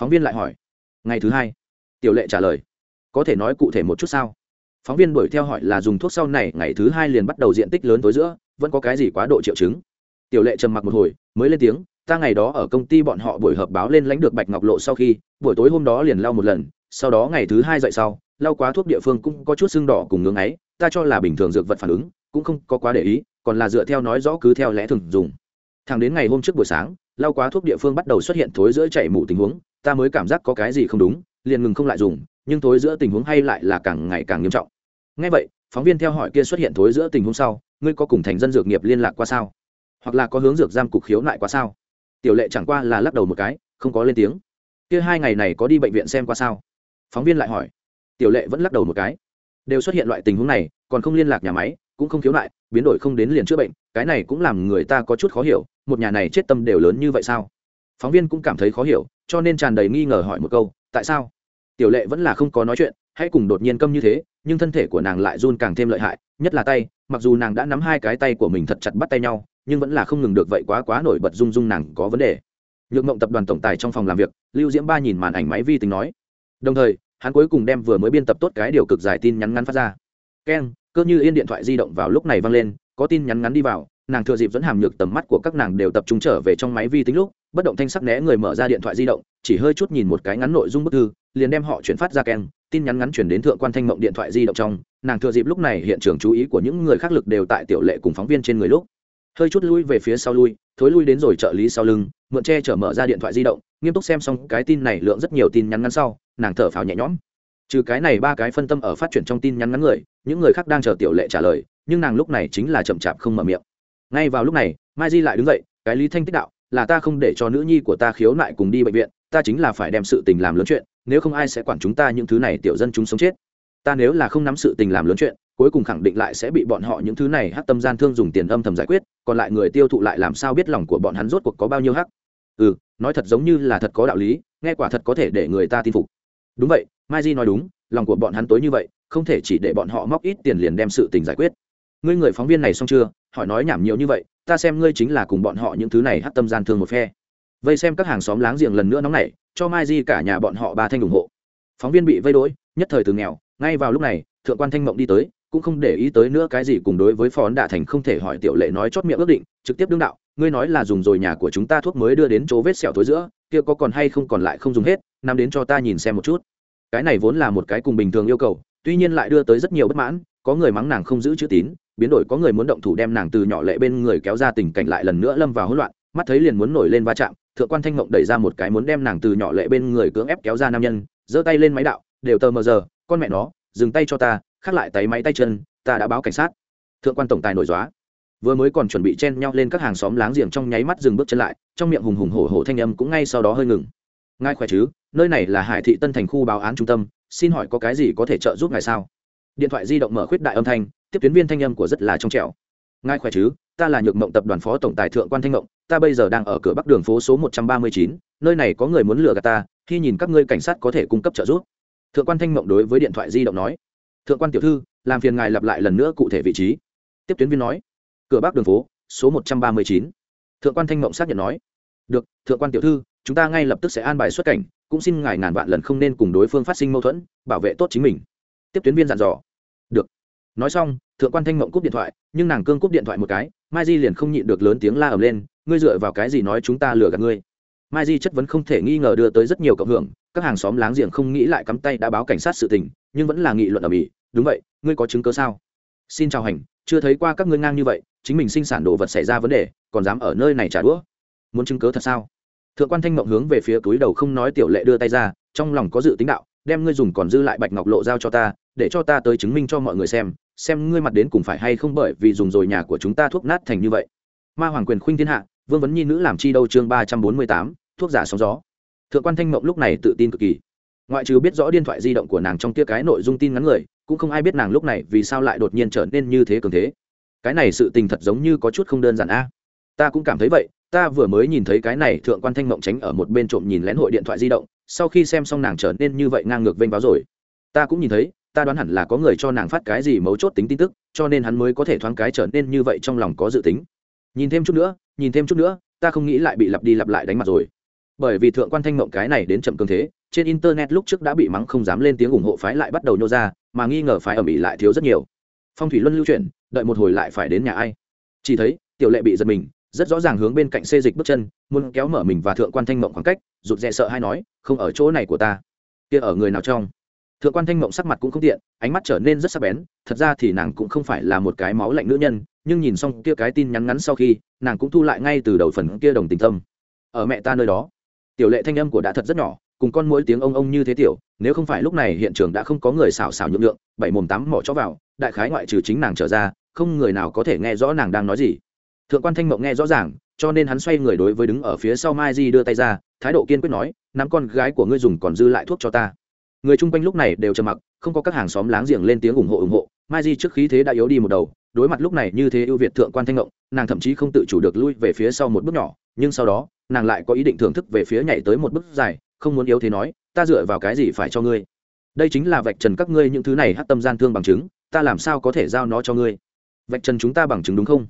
Phóng viên lại hỏi. Ngày thứ hai. Tiểu lệ trả lời. Có thể nói cụ thể một chút sao? Phóng viên đuổi theo hỏi là dùng thuốc sau này, ngày thứ hai liền bắt đầu diện tích lớn tối giữa, vẫn có cái gì quá độ triệu chứng? Tiểu lệ trầm mặc một hồi, mới lên tiếng ta ngày đó ở công ty bọn họ buổi họp báo lên lãnh được bạch ngọc lộ sau khi, buổi tối hôm đó liền lau một lần, sau đó ngày thứ hai dậy sau, lau quá thuốc địa phương cũng có chút sưng đỏ cùng ngưỡng ấy, ta cho là bình thường dược vật phản ứng, cũng không có quá để ý, còn là dựa theo nói rõ cứ theo lẽ thường dùng. Thẳng đến ngày hôm trước buổi sáng, lau quá thuốc địa phương bắt đầu xuất hiện thối giữa chảy mủ tình huống, ta mới cảm giác có cái gì không đúng, liền ngừng không lại dùng, nhưng thối giữa tình huống hay lại là càng ngày càng nghiêm trọng. Ngay vậy, phóng viên theo hỏi kia xuất hiện thối giữa tình huống sau, ngươi có cùng thành dân dược nghiệp liên lạc qua sao? Hoặc là có hướng dược giam cục khiếu nại qua sao? Tiểu lệ chẳng qua là lắc đầu một cái, không có lên tiếng. Kia hai ngày này có đi bệnh viện xem qua sao? Phóng viên lại hỏi. Tiểu lệ vẫn lắc đầu một cái. Đều xuất hiện loại tình huống này, còn không liên lạc nhà máy, cũng không khiếu nại, biến đổi không đến liền chữa bệnh, cái này cũng làm người ta có chút khó hiểu, một nhà này chết tâm đều lớn như vậy sao? Phóng viên cũng cảm thấy khó hiểu, cho nên tràn đầy nghi ngờ hỏi một câu, tại sao? Tiểu lệ vẫn là không có nói chuyện, hãy cùng đột nhiên câm như thế, nhưng thân thể của nàng lại run càng thêm lợi hại, nhất là tay, mặc dù nàng đã nắm hai cái tay của mình thật chặt bắt tay nhau nhưng vẫn là không ngừng được vậy quá quá nổi bật rung rung nàng có vấn đề. Nhược mộng tập đoàn tổng tài trong phòng làm việc, lưu diễm ba nhìn màn ảnh máy vi tính nói. Đồng thời, hắn cuối cùng đem vừa mới biên tập tốt cái điều cực dài tin nhắn ngắn phát ra. Keng cơ như yên điện thoại di động vào lúc này vang lên, có tin nhắn ngắn đi vào, nàng thừa dịp dẫn hàm nhược tầm mắt của các nàng đều tập trung trở về trong máy vi tính lúc, bất động thanh sắc né người mở ra điện thoại di động, chỉ hơi chút nhìn một cái ngắn nội dung bức thư, liền đem họ chuyển phát ra keng tin nhắn ngắn chuyển đến thượng quan thanh mộng điện thoại di động trong, nàng thừa dịp lúc này hiện trường chú ý của những người khác lực đều tại tiểu lệ cùng phóng viên trên người lúc hơi chút lui về phía sau lui, thối lui đến rồi trợ lý sau lưng, mượn che chở mở ra điện thoại di động, nghiêm túc xem xong cái tin này lượng rất nhiều tin nhắn ngắn sau, nàng thở phào nhẹ nhõm. Trừ cái này ba cái phân tâm ở phát triển trong tin nhắn ngắn người, những người khác đang chờ tiểu lệ trả lời, nhưng nàng lúc này chính là chậm chạp không mở miệng. Ngay vào lúc này, mai di lại đứng dậy, cái lý thanh tích đạo, là ta không để cho nữ nhi của ta khiếu nại cùng đi bệnh viện, ta chính là phải đem sự tình làm lớn chuyện, nếu không ai sẽ quản chúng ta những thứ này tiểu dân chúng sống chết. Ta nếu là không nắm sự tình làm lớn chuyện cuối cùng khẳng định lại sẽ bị bọn họ những thứ này hắc tâm gian thương dùng tiền âm thầm giải quyết, còn lại người tiêu thụ lại làm sao biết lòng của bọn hắn rốt cuộc có bao nhiêu hắc? Ừ nói thật giống như là thật có đạo lý, nghe quả thật có thể để người ta tin phục. Đúng vậy, mai di nói đúng, lòng của bọn hắn tối như vậy, không thể chỉ để bọn họ móc ít tiền liền đem sự tình giải quyết. Ngươi người phóng viên này xong chưa? Hỏi nói nhảm nhiều như vậy, ta xem ngươi chính là cùng bọn họ những thứ này hắc tâm gian thương một phe. Vây xem các hàng xóm láng giềng lần nữa nóng nảy, cho mai di cả nhà bọn họ ba thanh ủng hộ. Phóng viên bị vây đỗi nhất thời từ nghèo, ngay vào lúc này, thượng quan thanh mộng đi tới cũng không để ý tới nữa cái gì cùng đối với phó đạ thành không thể hỏi tiểu lệ nói chót miệng ước định, trực tiếp đương đạo, ngươi nói là dùng rồi nhà của chúng ta thuốc mới đưa đến chỗ vết sẹo thối giữa, kia có còn hay không còn lại không dùng hết, nằm đến cho ta nhìn xem một chút. Cái này vốn là một cái cùng bình thường yêu cầu, tuy nhiên lại đưa tới rất nhiều bất mãn, có người mắng nàng không giữ chữ tín, biến đổi có người muốn động thủ đem nàng từ nhỏ lệ bên người kéo ra tình cảnh lại lần nữa lâm vào hỗn loạn, mắt thấy liền muốn nổi lên va chạm, thượng quan thanh mộng đẩy ra một cái muốn đem nàng từ nhỏ lệ bên người cưỡng ép kéo ra nam nhân, giơ tay lên máy đạo, đều tờ mờ giờ, con mẹ nó, dừng tay cho ta khác lại tay máy tay chân, ta đã báo cảnh sát. Thượng quan tổng tài nổi dóa. Vừa mới còn chuẩn bị chen nhau lên các hàng xóm láng giềng trong nháy mắt dừng bước chân lại, trong miệng hùng hùng hổ hổ thanh âm cũng ngay sau đó hơi ngừng. Ngài khỏe chứ? Nơi này là hải thị tân thành khu báo án trung tâm, xin hỏi có cái gì có thể trợ giúp ngài sao? Điện thoại di động mở khuyết đại âm thanh, tiếp tuyến viên thanh âm của rất là trong trẻo. Ngài khỏe chứ? Ta là nhược mộng tập đoàn phó tổng tài thượng quan thanh mộng, ta bây giờ đang ở cửa bắc đường phố số một trăm ba mươi chín, nơi này có người muốn lừa gạt ta, khi nhìn các ngươi cảnh sát có thể cung cấp trợ giúp. Thượng quan thanh mộng đối với điện thoại di động nói thượng quan tiểu thư, làm phiền ngài lặp lại lần nữa cụ thể vị trí. Tiếp tuyến viên nói, cửa bắc đường phố, số một trăm ba mươi chín. Thượng quan thanh mộng xác nhận nói, được, thượng quan tiểu thư, chúng ta ngay lập tức sẽ an bài xuất cảnh, cũng xin ngài ngàn vạn lần không nên cùng đối phương phát sinh mâu thuẫn, bảo vệ tốt chính mình. Tiếp tuyến viên dặn dò, được. Nói xong, thượng quan thanh mộng cúp điện thoại, nhưng nàng cương cúp điện thoại một cái, mai di liền không nhịn được lớn tiếng la ầm lên, ngươi dựa vào cái gì nói chúng ta lừa gạt ngươi? Mai di chất vấn không thể nghi ngờ đưa tới rất nhiều cộng hưởng, các hàng xóm láng giềng không nghĩ lại cắm tay đã báo cảnh sát sự tình, nhưng vẫn là nghị luận ở mỹ. Đúng vậy, ngươi có chứng cớ sao? Xin chào hành, chưa thấy qua các ngươi ngang như vậy, chính mình sinh sản đồ vật xảy ra vấn đề, còn dám ở nơi này trả đũa? Muốn chứng cớ thật sao? Thượng quan thanh mộng hướng về phía túi đầu không nói tiểu lệ đưa tay ra, trong lòng có dự tính đạo, đem ngươi dùng còn dư lại bạch ngọc lộ giao cho ta, để cho ta tới chứng minh cho mọi người xem xem ngươi mặt đến cùng phải hay không bởi vì dùng rồi nhà của chúng ta thuốc nát thành như vậy. Ma hoàng quyền khuynh thiên hạ vương vấn nhi nữ làm chi đâu chương ba trăm bốn mươi tám, thuốc giả sóng gió. Thượng quan thanh mộng lúc này tự tin cực kỳ. Ngoại trừ biết rõ điện thoại di động của nàng trong kia cái nội dung tin ngắn người, cũng không ai biết nàng lúc này vì sao lại đột nhiên trở nên như thế cường thế. Cái này sự tình thật giống như có chút không đơn giản a. Ta cũng cảm thấy vậy, ta vừa mới nhìn thấy cái này, thượng quan thanh mộng tránh ở một bên trộm nhìn lén hội điện thoại di động, sau khi xem xong nàng trở nên như vậy ngang ngược vênh báo rồi. Ta cũng nhìn thấy, ta đoán hẳn là có người cho nàng phát cái gì mấu chốt tính tin tức, cho nên hắn mới có thể thoáng cái trở nên như vậy trong lòng có dự tính nhìn thêm chút nữa, nhìn thêm chút nữa, ta không nghĩ lại bị lặp đi lặp lại đánh mặt rồi. Bởi vì thượng quan thanh mộng cái này đến chậm cường thế, trên internet lúc trước đã bị mắng không dám lên tiếng ủng hộ phái lại bắt đầu nhô ra, mà nghi ngờ phái ở mỹ lại thiếu rất nhiều. Phong thủy luân lưu chuyển, đợi một hồi lại phải đến nhà ai? Chỉ thấy, tiểu lệ bị giật mình, rất rõ ràng hướng bên cạnh xê dịch bước chân, muốn kéo mở mình và thượng quan thanh mộng khoảng cách, rụt rè sợ hay nói, không ở chỗ này của ta. Kia ở người nào trong? Thượng quan thanh mộng sắc mặt cũng không tiện, ánh mắt trở nên rất sắc bén, thật ra thì nàng cũng không phải là một cái máu lạnh nữ nhân, nhưng nhìn xong kia cái tin nhắn ngắn sau khi, nàng cũng thu lại ngay từ đầu phần kia đồng tình tâm. Ở mẹ ta nơi đó, tiểu lệ thanh âm của đã thật rất nhỏ, cùng con mỗi tiếng ông ông như thế tiểu, nếu không phải lúc này hiện trường đã không có người xào xào nhượng lượng bảy mồm tám mỏ chó vào, đại khái ngoại trừ chính nàng trở ra, không người nào có thể nghe rõ nàng đang nói gì. Thượng quan thanh mộng nghe rõ ràng, cho nên hắn xoay người đối với đứng ở phía sau mai di đưa tay ra, thái độ kiên quyết nói, nắm con gái của ngươi dùng còn dư lại thuốc cho ta người chung quanh lúc này đều trầm mặc, không có các hàng xóm láng giềng lên tiếng ủng hộ ủng hộ. Mai di trước khí thế đã yếu đi một đầu, đối mặt lúc này như thế ưu việt thượng quan thanh ngộng, nàng thậm chí không tự chủ được lui về phía sau một bước nhỏ, nhưng sau đó, nàng lại có ý định thưởng thức về phía nhảy tới một bước dài, không muốn yếu thế nói, ta dựa vào cái gì phải cho ngươi? Đây chính là vạch trần các ngươi những thứ này hát tâm gian thương bằng chứng, ta làm sao có thể giao nó cho ngươi? Vạch trần chúng ta bằng chứng đúng không?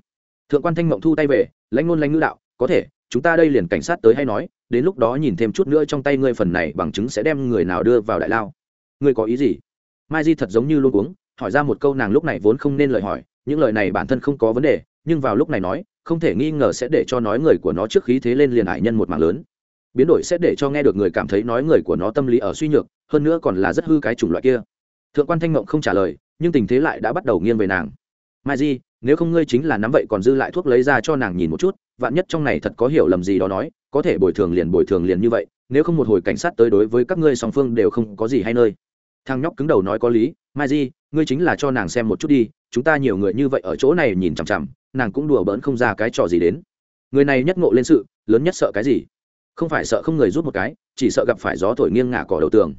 Thượng quan thanh mộng thu tay về, lãnh ngôn lãnh ngữ đạo, có thể chúng ta đây liền cảnh sát tới hay nói, đến lúc đó nhìn thêm chút nữa trong tay ngươi phần này bằng chứng sẽ đem người nào đưa vào đại lao. Ngươi có ý gì? Mai di thật giống như luôn uống hỏi ra một câu nàng lúc này vốn không nên lời hỏi, những lời này bản thân không có vấn đề, nhưng vào lúc này nói, không thể nghi ngờ sẽ để cho nói người của nó trước khí thế lên liền ải nhân một mạng lớn. Biến đổi sẽ để cho nghe được người cảm thấy nói người của nó tâm lý ở suy nhược, hơn nữa còn là rất hư cái chủng loại kia. Thượng quan thanh mộng không trả lời, nhưng tình thế lại đã bắt đầu nghiêng về nàng. Mai di, nếu không ngươi chính là nắm vậy còn dư lại thuốc lấy ra cho nàng nhìn một chút vạn nhất trong này thật có hiểu lầm gì đó nói, có thể bồi thường liền bồi thường liền như vậy, nếu không một hồi cảnh sát tới đối với các ngươi song phương đều không có gì hay nơi. Thằng nhóc cứng đầu nói có lý, mai di, ngươi chính là cho nàng xem một chút đi, chúng ta nhiều người như vậy ở chỗ này nhìn chằm chằm, nàng cũng đùa bỡn không ra cái trò gì đến. Người này nhất ngộ lên sự, lớn nhất sợ cái gì? Không phải sợ không người rút một cái, chỉ sợ gặp phải gió thổi nghiêng ngả cỏ đầu tường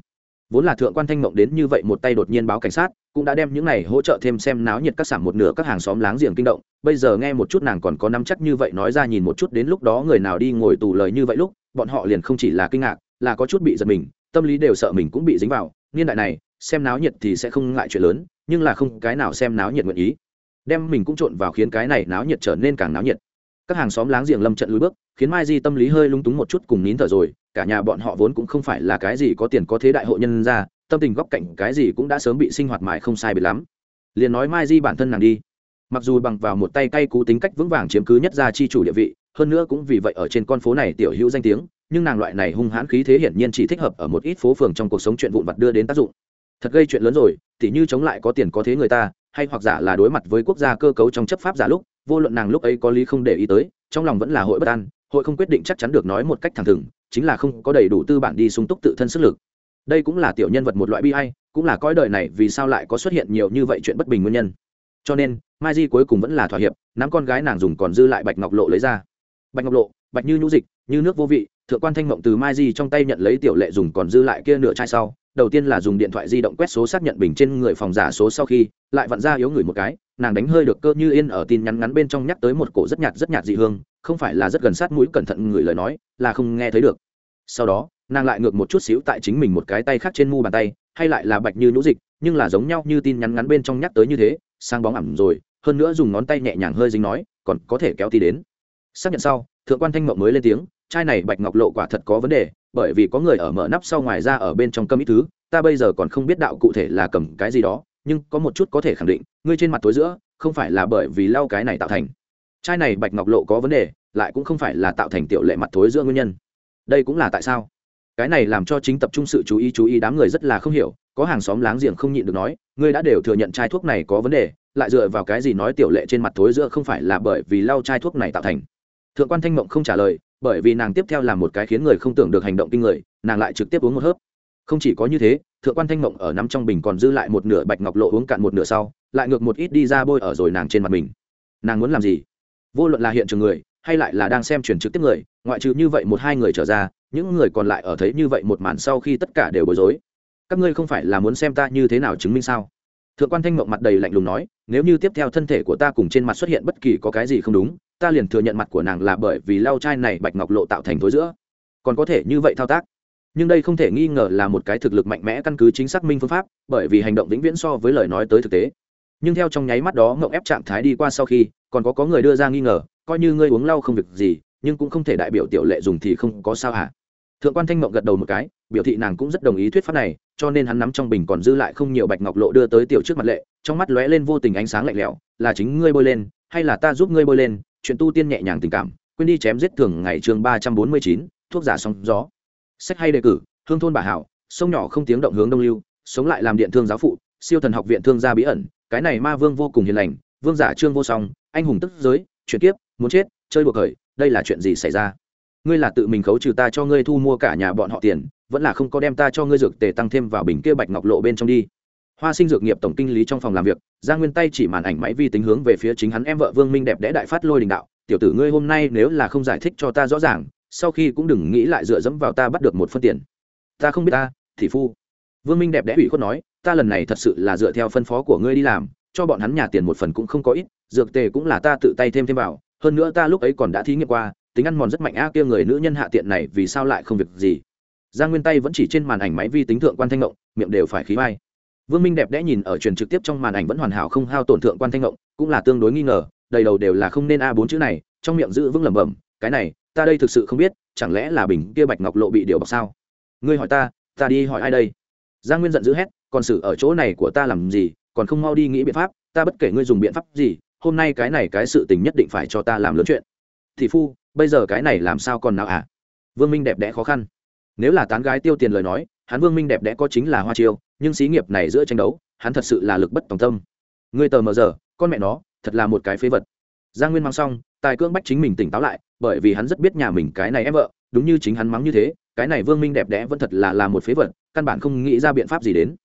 vốn là thượng quan thanh mộng đến như vậy một tay đột nhiên báo cảnh sát, cũng đã đem những này hỗ trợ thêm xem náo nhiệt các sản một nửa các hàng xóm láng giềng kinh động. Bây giờ nghe một chút nàng còn có nắm chắc như vậy nói ra nhìn một chút đến lúc đó người nào đi ngồi tù lời như vậy lúc, bọn họ liền không chỉ là kinh ngạc, là có chút bị giật mình, tâm lý đều sợ mình cũng bị dính vào. Niên đại này, xem náo nhiệt thì sẽ không ngại chuyện lớn, nhưng là không cái nào xem náo nhiệt nguyện ý. Đem mình cũng trộn vào khiến cái này náo nhiệt trở nên càng náo nhiệt. Các hàng xóm láng giềng lâm trận lùi bước, khiến mai di tâm lý hơi lung túng một chút cùng nín thở rồi cả nhà bọn họ vốn cũng không phải là cái gì có tiền có thế đại hội nhân ra, tâm tình góc cạnh cái gì cũng đã sớm bị sinh hoạt mãi không sai biệt lắm. Liền nói mai di bản thân nàng đi. Mặc dù bằng vào một tay cay cú tính cách vững vàng chiếm cứ nhất gia chi chủ địa vị, hơn nữa cũng vì vậy ở trên con phố này tiểu hữu danh tiếng, nhưng nàng loại này hung hãn khí thế hiển nhiên chỉ thích hợp ở một ít phố phường trong cuộc sống chuyện vụn vặt đưa đến tác dụng. Thật gây chuyện lớn rồi, tỉ như chống lại có tiền có thế người ta, hay hoặc giả là đối mặt với quốc gia cơ cấu trong chấp pháp giả lúc, vô luận nàng lúc ấy có lý không để ý tới, trong lòng vẫn là hội bất an, hội không quyết định chắc chắn được nói một cách thẳng thừng chính là không có đầy đủ tư bản đi sung túc tự thân sức lực. Đây cũng là tiểu nhân vật một loại bi hay cũng là cõi đời này vì sao lại có xuất hiện nhiều như vậy chuyện bất bình nguyên nhân. Cho nên, mai di cuối cùng vẫn là thỏa hiệp, nắm con gái nàng dùng còn dư lại bạch ngọc lộ lấy ra. Bạch ngọc lộ, bạch như nhũ dịch, như nước vô vị, thượng quan thanh mộng từ mai di trong tay nhận lấy tiểu lệ dùng còn dư lại kia nửa chai sau, đầu tiên là dùng điện thoại di động quét số xác nhận bình trên người phòng giả số sau khi, lại vặn ra yếu người một cái nàng đánh hơi được cơ như yên ở tin nhắn ngắn bên trong nhắc tới một cổ rất nhạt rất nhạt dị hương, không phải là rất gần sát mũi cẩn thận người lời nói, là không nghe thấy được. Sau đó, nàng lại ngược một chút xíu tại chính mình một cái tay khác trên mu bàn tay, hay lại là bạch như nhũ dịch, nhưng là giống nhau như tin nhắn ngắn bên trong nhắc tới như thế sang bóng ẩm rồi, hơn nữa dùng ngón tay nhẹ nhàng hơi dính nói, còn có thể kéo tí đến. Xác nhận sau, thượng quan thanh mộng mới lên tiếng, chai này bạch ngọc lộ quả thật có vấn đề, bởi vì có người ở mở nắp sau ngoài ra ở bên trong cơm ít thứ, ta bây giờ còn không biết đạo cụ thể là cầm cái gì đó nhưng có một chút có thể khẳng định, ngươi trên mặt tối giữa, không phải là bởi vì lau cái này tạo thành. Chai này bạch ngọc lộ có vấn đề, lại cũng không phải là tạo thành tiểu lệ mặt thối giữa nguyên nhân. Đây cũng là tại sao? Cái này làm cho chính tập trung sự chú ý chú ý đám người rất là không hiểu, có hàng xóm láng giềng không nhịn được nói, ngươi đã đều thừa nhận chai thuốc này có vấn đề, lại dựa vào cái gì nói tiểu lệ trên mặt thối giữa không phải là bởi vì lau chai thuốc này tạo thành? Thượng quan thanh mộng không trả lời, bởi vì nàng tiếp theo là một cái khiến người không tưởng được hành động kinh người, nàng lại trực tiếp uống một hớp không chỉ có như thế, thượng quan thanh mộng ở nắm trong bình còn dư lại một nửa bạch ngọc lộ uống cạn một nửa sau, lại ngược một ít đi ra bôi ở rồi nàng trên mặt mình. Nàng muốn làm gì? Vô luận là hiện trường người, hay lại là đang xem truyền trực tiếp người, ngoại trừ như vậy một hai người trở ra, những người còn lại ở thấy như vậy một màn sau khi tất cả đều bối rối. Các ngươi không phải là muốn xem ta như thế nào chứng minh sao? Thượng quan thanh mộng mặt đầy lạnh lùng nói, nếu như tiếp theo thân thể của ta cùng trên mặt xuất hiện bất kỳ có cái gì không đúng, ta liền thừa nhận mặt của nàng là bởi vì lau chai này bạch ngọc lộ tạo thành thối giữa. Còn có thể như vậy thao tác nhưng đây không thể nghi ngờ là một cái thực lực mạnh mẽ căn cứ chính xác minh phương pháp, bởi vì hành động vĩnh viễn so với lời nói tới thực tế. Nhưng theo trong nháy mắt đó mậu ép trạng thái đi qua sau khi, còn có có người đưa ra nghi ngờ, coi như ngươi uống lau không việc gì, nhưng cũng không thể đại biểu tiểu lệ dùng thì không có sao hả? Thượng quan thanh mộng gật đầu một cái, biểu thị nàng cũng rất đồng ý thuyết pháp này, cho nên hắn nắm trong bình còn dư lại không nhiều bạch ngọc lộ đưa tới tiểu trước mặt lệ, trong mắt lóe lên vô tình ánh sáng lạnh lẽo, là chính ngươi bôi lên, hay là ta giúp ngươi bôi lên, chuyện tu tiên nhẹ nhàng tình cảm, quên đi chém giết thường ngày chương ba trăm bốn mươi chín, thuốc giả sóng gió sách hay đề cử, hương thôn bà hảo, sông nhỏ không tiếng động hướng đông lưu, sống lại làm điện thương giáo phụ, siêu thần học viện thương gia bí ẩn, cái này ma vương vô cùng hiền lành, vương giả trương vô song, anh hùng tức giới chuyển kiếp, muốn chết, chơi đùa khởi đây là chuyện gì xảy ra? Ngươi là tự mình khấu trừ ta cho ngươi thu mua cả nhà bọn họ tiền, vẫn là không có đem ta cho ngươi dược tề tăng thêm vào bình kia bạch ngọc lộ bên trong đi. Hoa sinh dược nghiệp tổng kinh lý trong phòng làm việc, ra nguyên tay chỉ màn ảnh máy vi tính hướng về phía chính hắn em vợ vương minh đẹp đẽ đại phát lôi đình đạo, tiểu tử ngươi hôm nay nếu là không giải thích cho ta rõ ràng sau khi cũng đừng nghĩ lại dựa dẫm vào ta bắt được một phân tiền. Ta không biết ta, thị phu. Vương minh đẹp đẽ ủy khuất nói, ta lần này thật sự là dựa theo phân phó của ngươi đi làm, cho bọn hắn nhà tiền một phần cũng không có ít, dược tề cũng là ta tự tay thêm thêm vào, hơn nữa ta lúc ấy còn đã thí nghiệm qua, tính ăn mòn rất mạnh a kia người nữ nhân hạ tiện này vì sao lại không việc gì. Giang nguyên tay vẫn chỉ trên màn ảnh máy vi tính thượng quan thanh ngộng, miệng đều phải khí vai. Vương minh đẹp đẽ nhìn ở truyền trực tiếp trong màn ảnh vẫn hoàn hảo không hao tổn thượng quan thanh ngộng, cũng là tương đối nghi ngờ, đầy đầu đều là không nên a bốn chữ này, trong miệng giữ vững lẩm bẩm, cái này ta đây thực sự không biết, chẳng lẽ là bình kia bạch ngọc lộ bị điều bọc sao? Ngươi hỏi ta ta đi hỏi ai đây? Giang nguyên giận dữ hét, còn xử ở chỗ này của ta làm gì, còn không mau đi nghĩ biện pháp, ta bất kể ngươi dùng biện pháp gì, hôm nay cái này cái sự tình nhất định phải cho ta làm lớn chuyện. Thì phu, bây giờ cái này làm sao còn nào à? Vương minh đẹp đẽ khó khăn. Nếu là tán gái tiêu tiền lời nói, hắn vương minh đẹp đẽ có chính là hoa chiêu, nhưng xí nghiệp này giữa tranh đấu, hắn thật sự là lực bất tòng tâm. Ngươi tờ mờ giờ, con mẹ nó, thật là một cái phế vật. Giang nguyên mang xong tài cưỡng bách chính mình tỉnh táo lại, bởi vì hắn rất biết nhà mình cái này em vợ, đúng như chính hắn mắng như thế, cái này vương minh đẹp đẽ vẫn thật là là một phế vật, căn bản không nghĩ ra biện pháp gì đến.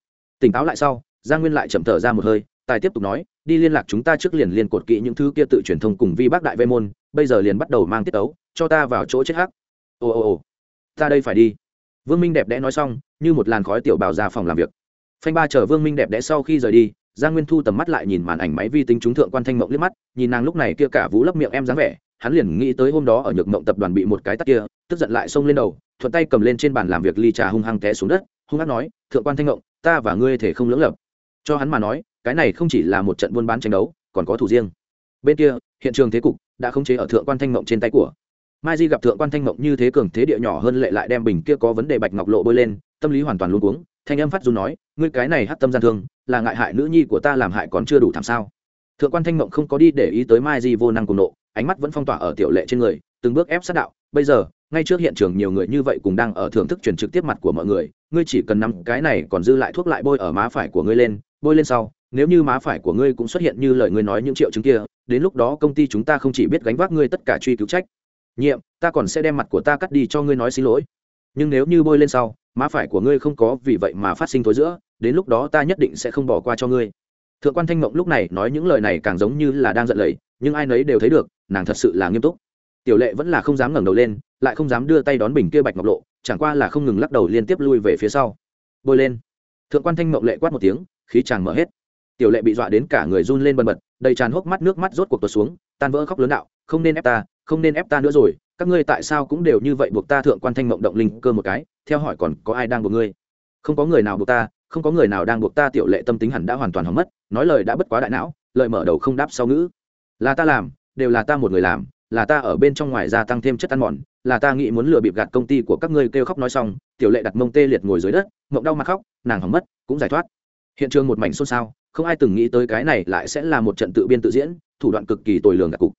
Tỉnh táo lại sau, giang nguyên lại chậm thở ra một hơi, tài tiếp tục nói, đi liên lạc chúng ta trước liền liên cột kỹ những thứ kia tự truyền thông cùng vi bác đại vê môn, bây giờ liền bắt đầu mang tiết ấu cho ta vào chỗ chết hắc. Ồ ồ ồ. Ta đây phải đi. Vương minh đẹp đẽ nói xong, như một làn khói tiểu bào ra phòng làm việc. Phanh ba chờ vương minh đẹp đẽ sau khi rời đi giang nguyên thu tầm mắt lại nhìn màn ảnh máy vi tính trúng thượng quan thanh mộng liếc mắt, nhìn nàng lúc này kia cả vũ lấp miệng em dáng vẻ, hắn liền nghĩ tới hôm đó ở nhược mộng tập đoàn bị một cái tắt kia, tức giận lại xông lên đầu, thuận tay cầm lên trên bàn làm việc ly trà hung hăng té xuống đất, hung hăng nói, thượng quan thanh mộng, ta và ngươi thể không lưỡng lập. Cho hắn mà nói, cái này không chỉ là một trận buôn bán tranh đấu, còn có thủ riêng. Bên kia, hiện trường thế cục đã khống chế ở thượng quan thanh mộng trên tay của. Mai di gặp thượng quan thanh mộng như thế cường thế địa nhỏ hơn lệ lại đem bình kia có vấn đề bạch ngọc lộ bơi lên, tâm lý hoàn toàn luôn cuống thanh âm phát dù nói, ngươi cái này hát tâm gian thương, là ngại hại nữ nhi của ta làm hại còn chưa đủ thảm sao? Thượng quan thanh mộng không có đi để ý tới mai di vô năng cùng nộ, ánh mắt vẫn phong tỏa ở tiểu lệ trên người, từng bước ép sát đạo, bây giờ, ngay trước hiện trường nhiều người như vậy cùng đang ở thưởng thức truyền trực tiếp mặt của mọi người, ngươi chỉ cần nắm cái này còn dư lại thuốc lại bôi ở má phải của ngươi lên, bôi lên sau, nếu như má phải của ngươi cũng xuất hiện như lời ngươi nói những triệu chứng kia, đến lúc đó công ty chúng ta không chỉ biết gánh vác ngươi tất cả truy cứu trách. Nhiệm, ta còn sẽ đem mặt của ta cắt đi cho ngươi nói xin lỗi nhưng nếu như bôi lên sau, má phải của ngươi không có vì vậy mà phát sinh thối giữa, đến lúc đó ta nhất định sẽ không bỏ qua cho ngươi. Thượng quan thanh mộng lúc này nói những lời này càng giống như là đang giận lầy, nhưng ai nấy đều thấy được, nàng thật sự là nghiêm túc. Tiểu lệ vẫn là không dám ngẩng đầu lên, lại không dám đưa tay đón bình kia bạch ngọc lộ, chẳng qua là không ngừng lắc đầu liên tiếp lui về phía sau. Bôi lên. Thượng quan thanh mộng lệ quát một tiếng, khí chàng mở hết. Tiểu lệ bị dọa đến cả người run lên bần bật, đầy tràn hốc mắt nước mắt rốt cuộc tuột xuống, tan vỡ khóc lớn đạo, không nên ép ta, không nên ép ta nữa rồi các ngươi tại sao cũng đều như vậy buộc ta thượng quan thanh mộng động linh cơ một cái, theo hỏi còn có ai đang buộc ngươi? Không có người nào buộc ta, không có người nào đang buộc ta tiểu lệ tâm tính hẳn đã hoàn toàn hỏng mất, nói lời đã bất quá đại não, lời mở đầu không đáp sau ngữ. Là ta làm, đều là ta một người làm, là ta ở bên trong ngoài gia tăng thêm chất ăn mòn, là ta nghĩ muốn lừa bịp gạt công ty của các ngươi kêu khóc nói xong, tiểu lệ đặt mông tê liệt ngồi dưới đất, mộng đau mặt khóc, nàng hỏng mất, cũng giải thoát. Hiện trường một mảnh xôn xao, không ai từng nghĩ tới cái này lại sẽ là một trận tự biên tự diễn, thủ đoạn cực kỳ tồi lường đặc cục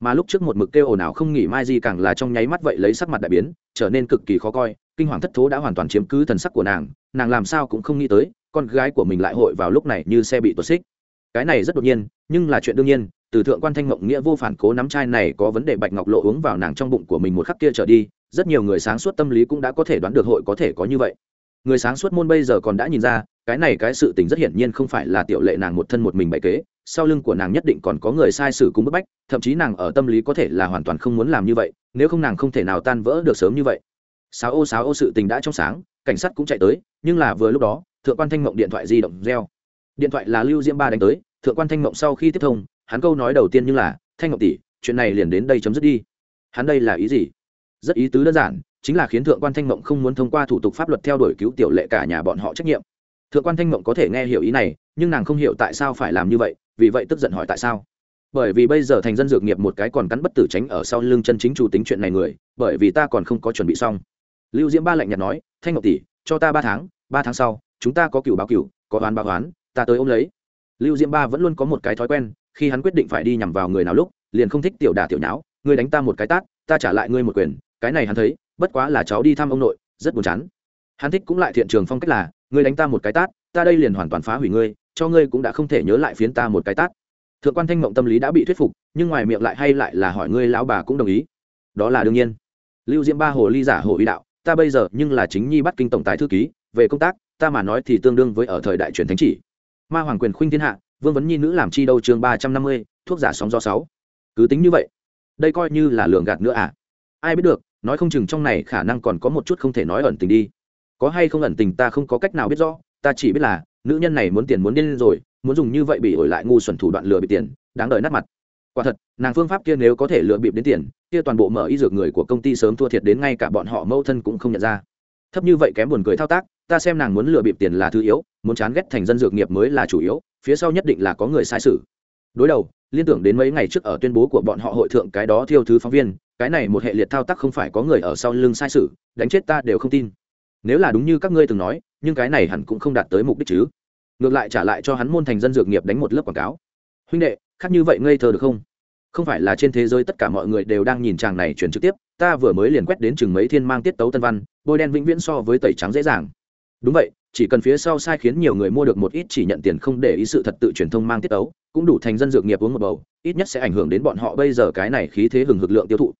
mà lúc trước một mực kêu ồn ào không nghỉ mai di càng là trong nháy mắt vậy lấy sắc mặt đại biến, trở nên cực kỳ khó coi, kinh hoàng thất thố đã hoàn toàn chiếm cứ thần sắc của nàng nàng làm sao cũng không nghĩ tới, con gái của mình lại hội vào lúc này như xe bị tuột xích. Cái này rất đột nhiên, nhưng là chuyện đương nhiên, từ thượng quan thanh mộng nghĩa vô phản cố nắm chai này có vấn đề bạch ngọc lộ uống vào nàng trong bụng của mình một khắc kia trở đi, rất nhiều người sáng suốt tâm lý cũng đã có thể đoán được hội có thể có như vậy. Người sáng suốt môn bây giờ còn đã nhìn ra cái này cái sự tình rất hiển nhiên không phải là tiểu lệ nàng một thân một mình bày kế, sau lưng của nàng nhất định còn có người sai sử cung bức bách, thậm chí nàng ở tâm lý có thể là hoàn toàn không muốn làm như vậy, nếu không nàng không thể nào tan vỡ được sớm như vậy. Sáu ô sáu ô sự tình đã trong sáng, cảnh sát cũng chạy tới, nhưng là vừa lúc đó, thượng quan thanh mộng điện thoại di động reo. Điện thoại là lưu diễm ba đánh tới, thượng quan thanh mộng sau khi tiếp thông, hắn câu nói đầu tiên như là, thanh mộng tỷ, chuyện này liền đến đây chấm dứt đi. Hắn đây là ý gì? Rất ý tứ đơn giản, chính là khiến thượng quan thanh mộng không muốn thông qua thủ tục pháp luật theo đuổi cứu tiểu lệ cả nhà bọn họ trách nhiệm thượng quan thanh mộng có thể nghe hiểu ý này, nhưng nàng không hiểu tại sao phải làm như vậy, vì vậy tức giận hỏi tại sao? Bởi vì bây giờ thành dân dược nghiệp một cái còn cắn bất tử tránh ở sau lưng chân chính chủ tính chuyện này người, bởi vì ta còn không có chuẩn bị xong. Lưu diễm ba lạnh nhạt nói, thanh ngọc tỷ, cho ta ba tháng ba tháng sau, chúng ta có cựu báo cựu có oán báo oán, ta tới ôm lấy. Lưu diễm ba vẫn luôn có một cái thói quen, khi hắn quyết định phải đi nhằm vào người nào lúc, liền không thích tiểu đà tiểu nháo, ngươi đánh ta một cái tát, ta trả lại ngươi một quyền. Cái này hắn thấy, bất quá là cháu đi thăm ông nội, rất buồn chán. Hắn thích cũng lại thiện trường phong cách là ngươi đánh ta một cái tát, ta đây liền hoàn toàn phá hủy ngươi, cho ngươi cũng đã không thể nhớ lại phiến ta một cái tát. Thượng quan thanh mộng tâm lý đã bị thuyết phục, nhưng ngoài miệng lại hay lại là hỏi ngươi lão bà cũng đồng ý. Đó là đương nhiên. Lưu diễm ba hồ ly giả hồ ý đạo, ta bây giờ nhưng là chính nhi bắt kinh tổng tài thư ký, về công tác, ta mà nói thì tương đương với ở thời đại truyền thánh chỉ. Ma hoàng quyền khuynh thiên hạ, vương vấn nhi nữ làm chi đâu chương ba trăm năm mươi, thuốc giả sóng do sáu. Cứ tính như vậy, đây coi như là lường gạt nữa à. Ai biết được, nói không chừng trong này khả năng còn có một chút không thể nói ẩn tình đi có hay không ẩn tình ta không có cách nào biết rõ, ta chỉ biết là, nữ nhân này muốn tiền muốn điên rồi, muốn dùng như vậy bị ổi lại ngu xuẩn thủ đoạn lừa bị tiền, đáng đời nát mặt. Quả thật, nàng phương pháp kia nếu có thể lừa bịp đến tiền, kia toàn bộ mở y dược người của công ty sớm thua thiệt đến ngay cả bọn họ mâu thân cũng không nhận ra. Thấp như vậy kém buồn cười thao tác, ta xem nàng muốn lừa bịp tiền là thứ yếu, muốn chán ghét thành dân dược nghiệp mới là chủ yếu, phía sau nhất định là có người sai sự đối đầu, liên tưởng đến mấy ngày trước ở tuyên bố của bọn họ hội thượng cái đó thiêu thứ phóng viên, cái này một hệ liệt thao tác không phải có người ở sau lưng sai sự đánh chết ta đều không tin nếu là đúng như các ngươi từng nói, nhưng cái này hẳn cũng không đạt tới mục đích chứ. Ngược lại trả lại cho hắn môn thành dân dược nghiệp đánh một lớp quảng cáo. Huynh đệ, khác như vậy ngây thơ được không? Không phải là trên thế giới tất cả mọi người đều đang nhìn chàng này chuyển trực tiếp, ta vừa mới liền quét đến chừng mấy thiên mang tiết tấu tân văn, bôi đen vĩnh viễn so với tẩy trắng dễ dàng. Đúng vậy, chỉ cần phía sau sai khiến nhiều người mua được một ít chỉ nhận tiền không để ý sự thật tự truyền thông mang tiết tấu, cũng đủ thành dân dược nghiệp uống một bầu, ít nhất sẽ ảnh hưởng đến bọn họ bây giờ cái này khí thế hừng hực lượng tiêu thụ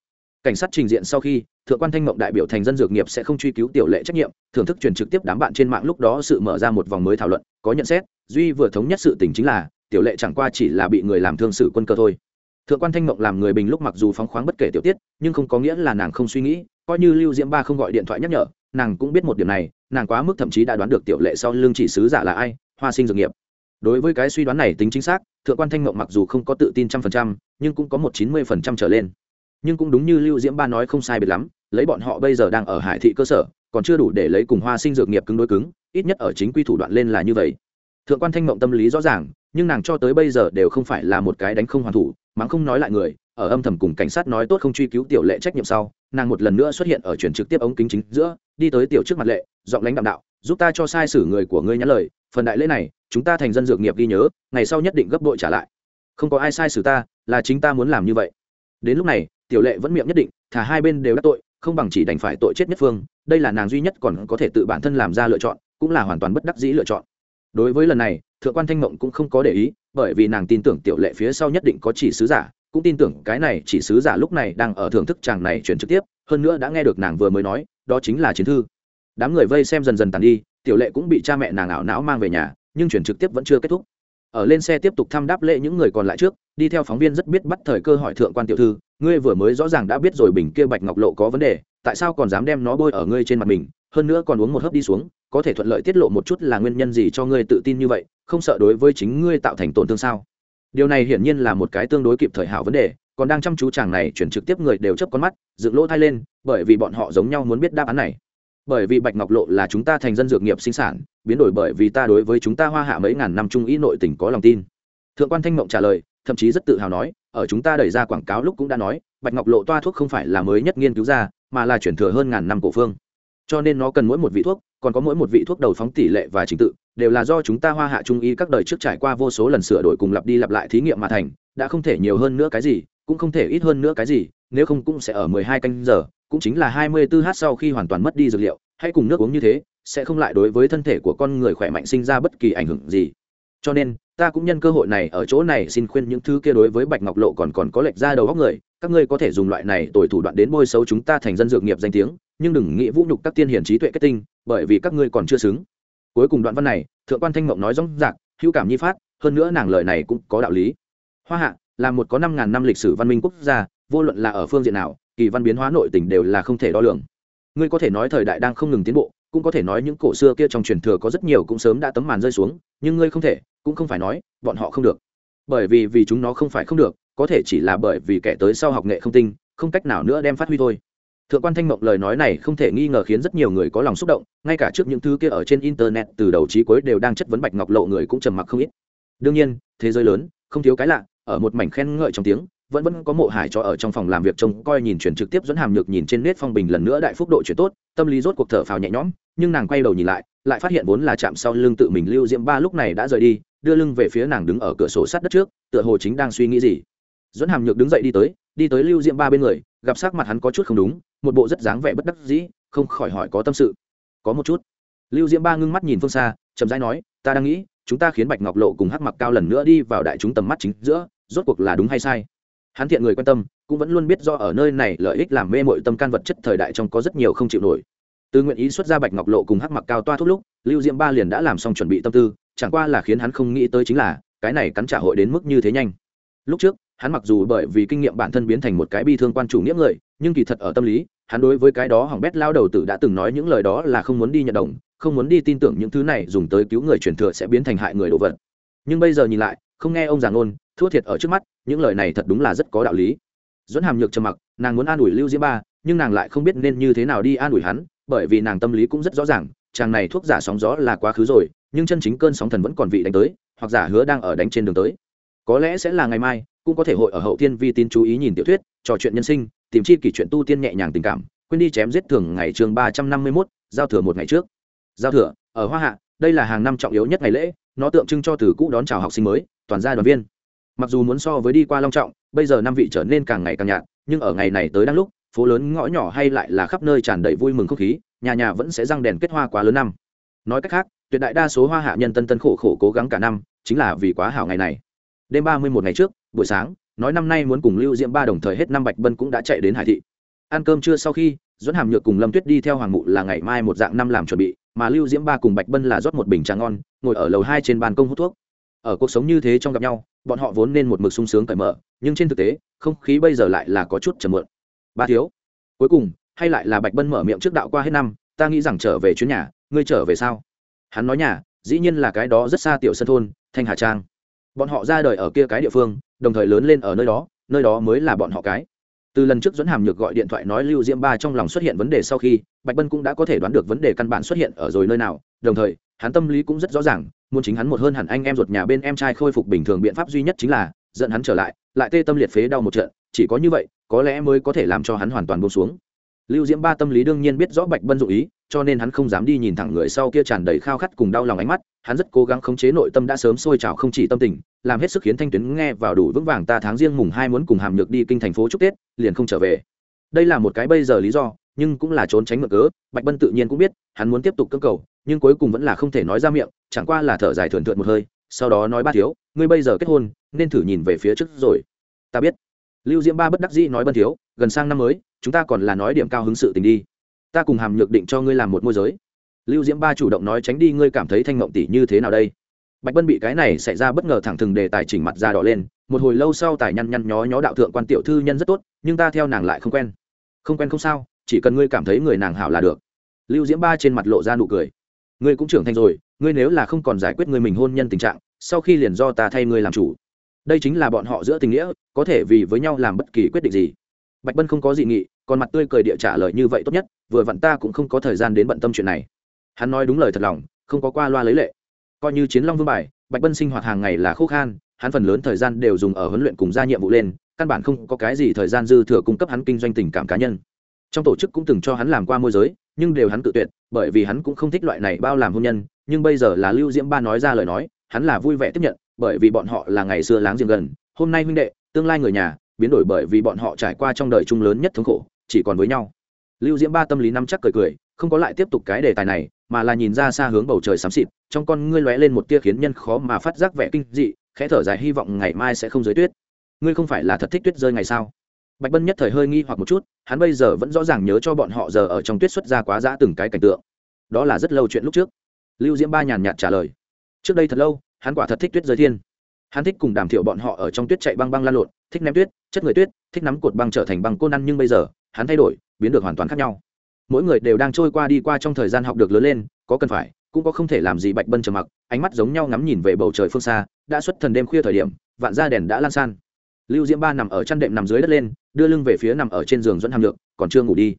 cảnh sát trình diện sau khi, thượng quan thanh mộng đại biểu thành dân dược nghiệp sẽ không truy cứu tiểu lệ trách nhiệm, thưởng thức truyền trực tiếp đám bạn trên mạng lúc đó sự mở ra một vòng mới thảo luận, có nhận xét, duy vừa thống nhất sự tình chính là, tiểu lệ chẳng qua chỉ là bị người làm thương sự quân cơ thôi. Thượng quan thanh mộng làm người bình lúc mặc dù phóng khoáng bất kể tiểu tiết, nhưng không có nghĩa là nàng không suy nghĩ, coi như lưu diễm ba không gọi điện thoại nhắc nhở, nàng cũng biết một điểm này, nàng quá mức thậm chí đã đoán được tiểu lệ sau lương chỉ sứ giả là ai, hoa sinh dược nghiệp. Đối với cái suy đoán này tính chính xác, thượng quan thanh mộng mặc dù không có tự tin trăm phần trăm, nhưng cũng có một chín mươi phần trăm trở lên nhưng cũng đúng như lưu diễm ba nói không sai biệt lắm, lấy bọn họ bây giờ đang ở hải thị cơ sở, còn chưa đủ để lấy cùng hoa sinh dược nghiệp cứng đối cứng, ít nhất ở chính quy thủ đoạn lên là như vậy. Thượng quan thanh mộng tâm lý rõ ràng, nhưng nàng cho tới bây giờ đều không phải là một cái đánh không hoàn thủ, mắng không nói lại người, ở âm thầm cùng cảnh sát nói tốt không truy cứu tiểu lệ trách nhiệm sau, nàng một lần nữa xuất hiện ở chuyển trực tiếp ống kính chính giữa, đi tới tiểu trước mặt lệ, giọng lãnh đạm đạo, giúp ta cho sai sử người của ngươi nhắn lời, phần đại lễ này, chúng ta thành dân dược nghiệp ghi nhớ, ngày sau nhất định gấp đội trả lại. Không có ai sai sử ta, là chính ta muốn làm như vậy. Đến lúc này tiểu lệ vẫn miệng nhất định thả hai bên đều đắc tội, không bằng chỉ đành phải tội chết nhất phương, đây là nàng duy nhất còn có thể tự bản thân làm ra lựa chọn, cũng là hoàn toàn bất đắc dĩ lựa chọn. Đối với lần này, thượng quan thanh mộng cũng không có để ý, bởi vì nàng tin tưởng tiểu lệ phía sau nhất định có chỉ sứ giả, cũng tin tưởng cái này chỉ sứ giả lúc này đang ở thưởng thức chàng này chuyển trực tiếp, hơn nữa đã nghe được nàng vừa mới nói, đó chính là chiến thư. Đám người vây xem dần dần tàn đi, tiểu lệ cũng bị cha mẹ nàng ảo não mang về nhà, nhưng chuyển trực tiếp vẫn chưa kết thúc. Ở lên xe tiếp tục thăm đáp lễ những người còn lại trước, đi theo phóng viên rất biết bắt thời cơ hỏi thượng quan tiểu thư ngươi vừa mới rõ ràng đã biết rồi bình kia bạch ngọc lộ có vấn đề, tại sao còn dám đem nó bôi ở ngươi trên mặt mình? Hơn nữa còn uống một hớp đi xuống, có thể thuận lợi tiết lộ một chút là nguyên nhân gì cho ngươi tự tin như vậy, không sợ đối với chính ngươi tạo thành tổn thương sao? Điều này hiển nhiên là một cái tương đối kịp thời hảo vấn đề, còn đang chăm chú chàng này chuyển trực tiếp người đều chấp con mắt, dựng lỗ thai lên, bởi vì bọn họ giống nhau muốn biết đáp án này. Bởi vì bạch ngọc lộ là chúng ta thành dân dược nghiệp sinh sản, biến đổi bởi vì ta đối với chúng ta hoa hạ mấy ngàn năm trung ý nội tỉnh có lòng tin. Thượng quan thanh mộng trả lời thậm chí rất tự hào nói, ở chúng ta đẩy ra quảng cáo lúc cũng đã nói, bạch ngọc lộ toa thuốc không phải là mới nhất nghiên cứu ra, mà là chuyển thừa hơn ngàn năm cổ phương. Cho nên nó cần mỗi một vị thuốc, còn có mỗi một vị thuốc đầu phóng tỷ lệ và trình tự, đều là do chúng ta hoa hạ trung y các đời trước trải qua vô số lần sửa đổi cùng lặp đi lặp lại thí nghiệm mà thành, đã không thể nhiều hơn nữa cái gì, cũng không thể ít hơn nữa cái gì, nếu không cũng sẽ ở mười hai canh giờ, cũng chính là hai mươi 24 h sau khi hoàn toàn mất đi dược liệu hãy cùng nước uống như thế, sẽ không lại đối với thân thể của con người khỏe mạnh sinh ra bất kỳ ảnh hưởng gì. Cho nên ta cũng nhân cơ hội này ở chỗ này xin khuyên những thứ kia đối với bạch ngọc lộ còn còn có lệch ra đầu góc người, các ngươi có thể dùng loại này tội thủ đoạn đến bôi xấu chúng ta thành dân dược nghiệp danh tiếng, nhưng đừng nghĩ vũ nhục các tiên hiển trí tuệ kết tinh, bởi vì các ngươi còn chưa xứng. Cuối cùng đoạn văn này, thượng quan thanh mộng nói rõ ràng, hữu cảm nhi phát, hơn nữa nàng lời này cũng có đạo lý. Hoa hạ, là một có năm ngàn năm lịch sử văn minh quốc gia, vô luận là ở phương diện nào, kỳ văn biến hóa nội tình đều là không thể đo lường. Ngươi có thể nói thời đại đang không ngừng tiến bộ cũng có thể nói những cổ xưa kia trong truyền thừa có rất nhiều cũng sớm đã tấm màn rơi xuống, nhưng ngươi không thể, cũng không phải nói, bọn họ không được. Bởi vì vì chúng nó không phải không được, có thể chỉ là bởi vì kẻ tới sau học nghệ không tinh, không cách nào nữa đem phát huy thôi. Thượng quan thanh mộng lời nói này không thể nghi ngờ khiến rất nhiều người có lòng xúc động, ngay cả trước những thứ kia ở trên internet từ đầu trí cuối đều đang chất vấn bạch ngọc lộ người cũng trầm mặc không ít. Đương nhiên, thế giới lớn, không thiếu cái lạ, ở một mảnh khen ngợi trong tiếng vẫn vẫn có mộ hải cho ở trong phòng làm việc trông coi nhìn chuyển trực tiếp dẫn hàm nhược nhìn trên nét phong bình lần nữa đại phúc độ chuyển tốt, tâm lý rốt cuộc thở phào nhẹ nhõm, nhưng nàng quay đầu nhìn lại lại phát hiện vốn là chạm sau lưng tự mình lưu diễm ba lúc này đã rời đi, đưa lưng về phía nàng đứng ở cửa sổ sát đất trước, tựa hồ chính đang suy nghĩ gì. Dẫn hàm nhược đứng dậy đi tới đi tới lưu diễm ba bên người, gặp sắc mặt hắn có chút không đúng, một bộ rất dáng vẻ bất đắc dĩ, không khỏi hỏi có tâm sự. Có một chút. Lưu diễm ba ngưng mắt nhìn phương xa, chậm rãi nói, ta đang nghĩ, chúng ta khiến bạch ngọc lộ cùng hắc mặc cao lần nữa đi vào đại chúng tầm mắt chính giữa, rốt cuộc là đúng hay sai? Hắn thiện người quan tâm, cũng vẫn luôn biết do ở nơi này lợi ích làm mê mội tâm can vật chất thời đại trong có rất nhiều không chịu nổi. Từ nguyện ý xuất ra bạch ngọc lộ cùng hắc mặc cao toa thuốc lúc, lưu diễm ba liền đã làm xong chuẩn bị tâm tư, chẳng qua là khiến hắn không nghĩ tới chính là, cái này cắn trả hội đến mức như thế nhanh. Lúc trước, hắn mặc dù bởi vì kinh nghiệm bản thân biến thành một cái bi thương quan chủ nghĩa người, nhưng kỳ thật ở tâm lý, hắn đối với cái đó hỏng bét lao đầu tử đã từng nói những lời đó là không muốn đi nhận đồng, không muốn đi tin tưởng những thứ này dùng tới cứu người truyền thừa sẽ biến thành hại người đồ vật. Nhưng bây giờ nhìn lại, không nghe ông già ngôn thua thiệt ở trước mắt, những lời này thật đúng là rất có đạo lý. Dẫn hàm nhược trầm mặc, nàng muốn an ủi lưu diễm ba, nhưng nàng lại không biết nên như thế nào đi an ủi hắn, bởi vì nàng tâm lý cũng rất rõ ràng, chàng này thuốc giả sóng gió là quá khứ rồi, nhưng chân chính cơn sóng thần vẫn còn vị đánh tới, hoặc giả hứa đang ở đánh trên đường tới. Có lẽ sẽ là ngày mai, cũng có thể hội ở hậu tiên vi tin chú ý nhìn tiểu thuyết, trò chuyện nhân sinh, tìm chi kỷ chuyện tu tiên nhẹ nhàng tình cảm, quên đi chém giết thường ngày chương ba trăm năm mươi mốt, giao thừa một ngày trước. Giao thừa, ở hoa hạ, đây là hàng năm trọng yếu nhất ngày lễ, nó tượng trưng cho từ cũ đón chào học sinh mới, toàn gia đoàn viên mặc dù muốn so với đi qua long trọng, bây giờ năm vị trở nên càng ngày càng nhạt, nhưng ở ngày này tới đang lúc, phố lớn ngõ nhỏ hay lại là khắp nơi tràn đầy vui mừng không khí, nhà nhà vẫn sẽ răng đèn kết hoa quá lớn năm. Nói cách khác, tuyệt đại đa số hoa hạ nhân tân tân khổ khổ cố gắng cả năm, chính là vì quá hảo ngày này. Đêm ba mươi một ngày trước, buổi sáng, nói năm nay muốn cùng lưu diễm ba đồng thời hết năm bạch bân cũng đã chạy đến hải thị. Ăn cơm trưa sau khi dẫn hàm nhược cùng lâm tuyết đi theo hoàng mụ là ngày mai một dạng năm làm chuẩn bị, mà lưu diễm ba cùng bạch bân là rót một bình trà ngon, ngồi ở lầu hai trên ban công hút thuốc. Ở cuộc sống như thế trong gặp nhau bọn họ vốn nên một mực sung sướng cởi mở, nhưng trên thực tế, không khí bây giờ lại là có chút chầm mượn ba thiếu, cuối cùng, hay lại là bạch bân mở miệng trước đạo qua hết năm, ta nghĩ rằng trở về chuyến nhà, ngươi trở về sao? Hắn nói nhà, dĩ nhiên là cái đó rất xa tiểu sân thôn, thanh hà trang. Bọn họ ra đời ở kia cái địa phương, đồng thời lớn lên ở nơi đó nơi đó mới là bọn họ cái. Từ lần trước dẫn hàm nhược gọi điện thoại nói lưu diễm ba trong lòng xuất hiện vấn đề sau khi, bạch bân cũng đã có thể đoán được vấn đề căn bản xuất hiện ở rồi nơi nào, đồng thời, hắn tâm lý cũng rất rõ ràng muốn chính hắn một hơn hẳn anh em ruột nhà bên em trai khôi phục bình thường biện pháp duy nhất chính là dẫn hắn trở lại lại tê tâm liệt phế đau một trận, chỉ có như vậy, có lẽ mới có thể làm cho hắn hoàn toàn buông xuống. Lưu diễm ba tâm lý đương nhiên biết rõ bạch bân dụ ý, cho nên hắn không dám đi nhìn thẳng người sau kia tràn đầy khao khát cùng đau lòng ánh mắt, hắn rất cố gắng khống chế nội tâm đã sớm sôi trào không chỉ tâm tình, làm hết sức khiến thanh tuyến nghe vào đủ vững vàng ta tháng riêng mùng hai muốn cùng hàm nhược đi kinh thành phố chúc tết, liền không trở về. Đây là một cái bây giờ lý do nhưng cũng là trốn tránh mượn cớ, bạch bân tự nhiên cũng biết, hắn muốn tiếp tục cơ cầu, nhưng cuối cùng vẫn là không thể nói ra miệng, chẳng qua là thở dài thườn thượt một hơi, sau đó nói ba thiếu, ngươi bây giờ kết hôn, nên thử nhìn về phía trước rồi. Ta biết. Lưu diễm ba bất đắc dĩ nói bân thiếu, gần sang năm mới, chúng ta còn là nói điểm cao hứng sự tình đi. Ta cùng hàm nhược định cho ngươi làm một môi giới. Lưu diễm ba chủ động nói tránh đi, ngươi cảm thấy thanh mộng tỷ như thế nào đây? Bạch bân bị cái này xảy ra bất ngờ thẳng thừng đề tài chỉnh mặt ra đỏ lên, một hồi lâu sau tài nhăn nhăn nhó nhó đạo thượng quan tiểu thư nhân rất tốt, nhưng ta theo nàng lại không quen. Không quen không sao chỉ cần ngươi cảm thấy người nàng hảo là được. Lưu diễm ba trên mặt lộ ra nụ cười. Ngươi cũng trưởng thành rồi, ngươi nếu là không còn giải quyết người mình hôn nhân tình trạng, sau khi liền do ta thay ngươi làm chủ. Đây chính là bọn họ giữa tình nghĩa, có thể vì với nhau làm bất kỳ quyết định gì. Bạch bân không có gì nghị, còn mặt tươi cười địa trả lời như vậy tốt nhất, vừa vặn ta cũng không có thời gian đến bận tâm chuyện này. Hắn nói đúng lời thật lòng, không có qua loa lấy lệ. Coi như chiến long vương bài, bạch bân sinh hoạt hàng ngày là khô khan, hắn phần lớn thời gian đều dùng ở huấn luyện cùng ra nhiệm vụ lên, căn bản không có cái gì thời gian dư thừa cung cấp hắn kinh doanh tình cảm cá nhân trong tổ chức cũng từng cho hắn làm qua môi giới, nhưng đều hắn tự tuyệt, bởi vì hắn cũng không thích loại này bao làm hôn nhân, nhưng bây giờ là lưu diễm ba nói ra lời nói, hắn là vui vẻ tiếp nhận, bởi vì bọn họ là ngày xưa láng giềng gần, hôm nay huynh đệ, tương lai người nhà, biến đổi bởi vì bọn họ trải qua trong đời chung lớn nhất thống khổ, chỉ còn với nhau. Lưu diễm ba tâm lý năm chắc cười cười, không có lại tiếp tục cái đề tài này, mà là nhìn ra xa hướng bầu trời xám xịt, trong con ngươi lóe lên một tia khiến nhân khó mà phát giác vẻ kinh dị, khẽ thở dài hy vọng ngày mai sẽ không dưới tuyết. Ngươi không phải là thật thích tuyết rơi ngày sao? Bạch bân nhất thời hơi nghi hoặc một chút, hắn bây giờ vẫn rõ ràng nhớ cho bọn họ giờ ở trong tuyết xuất ra quá giã từng cái cảnh tượng. Đó là rất lâu chuyện lúc trước. Lưu diễm ba nhàn nhạt trả lời. Trước đây thật lâu, hắn quả thật thích tuyết rơi thiên. Hắn thích cùng đàm thiệu bọn họ ở trong tuyết chạy băng băng lan lộn, thích ném tuyết, chất người tuyết, thích nắm cột băng trở thành băng côn ăn nhưng bây giờ, hắn thay đổi, biến được hoàn toàn khác nhau. Mỗi người đều đang trôi qua đi qua trong thời gian học được lớn lên, có cần phải, cũng có không thể làm gì bạch bân trầm mặc, ánh mắt giống nhau ngắm nhìn về bầu trời phương xa, đã xuất thần đêm khuya thời điểm, vạn ra đèn đã lan san lưu diễm ba nằm ở chăn đệm nằm dưới đất lên, đưa lưng về phía nằm ở trên giường dẫn hàm lượng, còn chưa ngủ đi.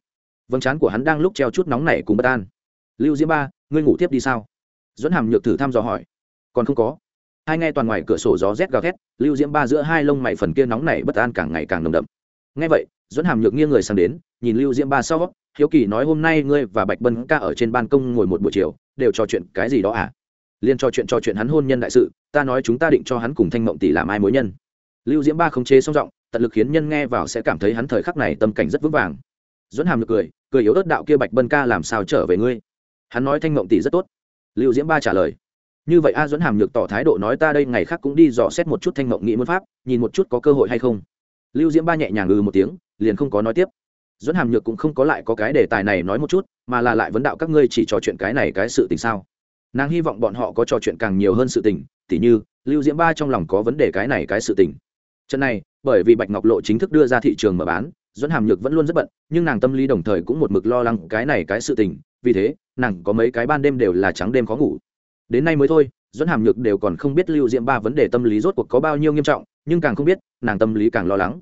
Vâng chán của hắn đang lúc treo chút nóng này cùng bất an. Lưu diễm ba, ngươi ngủ tiếp đi sao? Dẫn hàm nhược thử thăm dò hỏi. Còn không có. Hai nghe toàn ngoài cửa sổ gió rét gào thét, lưu diễm ba giữa hai lông mày phần kia nóng này bất an càng ngày càng nồng đậm. Nghe vậy, dẫn hàm nhược nghiêng người sang đến, nhìn lưu diễm ba sau, hiếu kỳ nói hôm nay ngươi và bạch bân ca ở trên ban công ngồi một buổi chiều, đều trò chuyện cái gì đó à? Liên trò chuyện trò chuyện hắn hôn nhân đại sự, ta nói chúng ta định cho hắn cùng thanh mộng tỷ làm ai mối nhân lưu diễm ba khống chế song giọng, tận lực khiến nhân nghe vào sẽ cảm thấy hắn thời khắc này tâm cảnh rất vững vàng. Dẫn hàm được cười cười yếu ớt đạo kia bạch bân ca làm sao trở về ngươi? Hắn nói thanh mộng tỷ rất tốt. Lưu diễm ba trả lời, như vậy a dẫn hàm nhược tỏ thái độ nói ta đây ngày khác cũng đi dò xét một chút thanh mộng nghĩ muốn pháp, nhìn một chút có cơ hội hay không. Lưu diễm ba nhẹ nhàng ngừ một tiếng, liền không có nói tiếp. Dẫn hàm nhược cũng không có lại có cái đề tài này nói một chút, mà là lại vấn đạo các ngươi chỉ trò chuyện cái này cái sự tình sao? Nàng hy vọng bọn họ có trò chuyện càng nhiều hơn sự tình, tỉ như, lưu diễm ba trong lòng có vấn đề cái này cái sự tình trận này, bởi vì bạch ngọc lộ chính thức đưa ra thị trường mở bán dẫn hàm nhược vẫn luôn rất bận, nhưng nàng tâm lý đồng thời cũng một mực lo lắng cái này cái sự tình, vì thế, nàng có mấy cái ban đêm đều là trắng đêm khó ngủ. Đến nay mới thôi dẫn hàm nhược đều còn không biết lưu diễm ba vấn đề tâm lý rốt cuộc có bao nhiêu nghiêm trọng, nhưng càng không biết, nàng tâm lý càng lo lắng.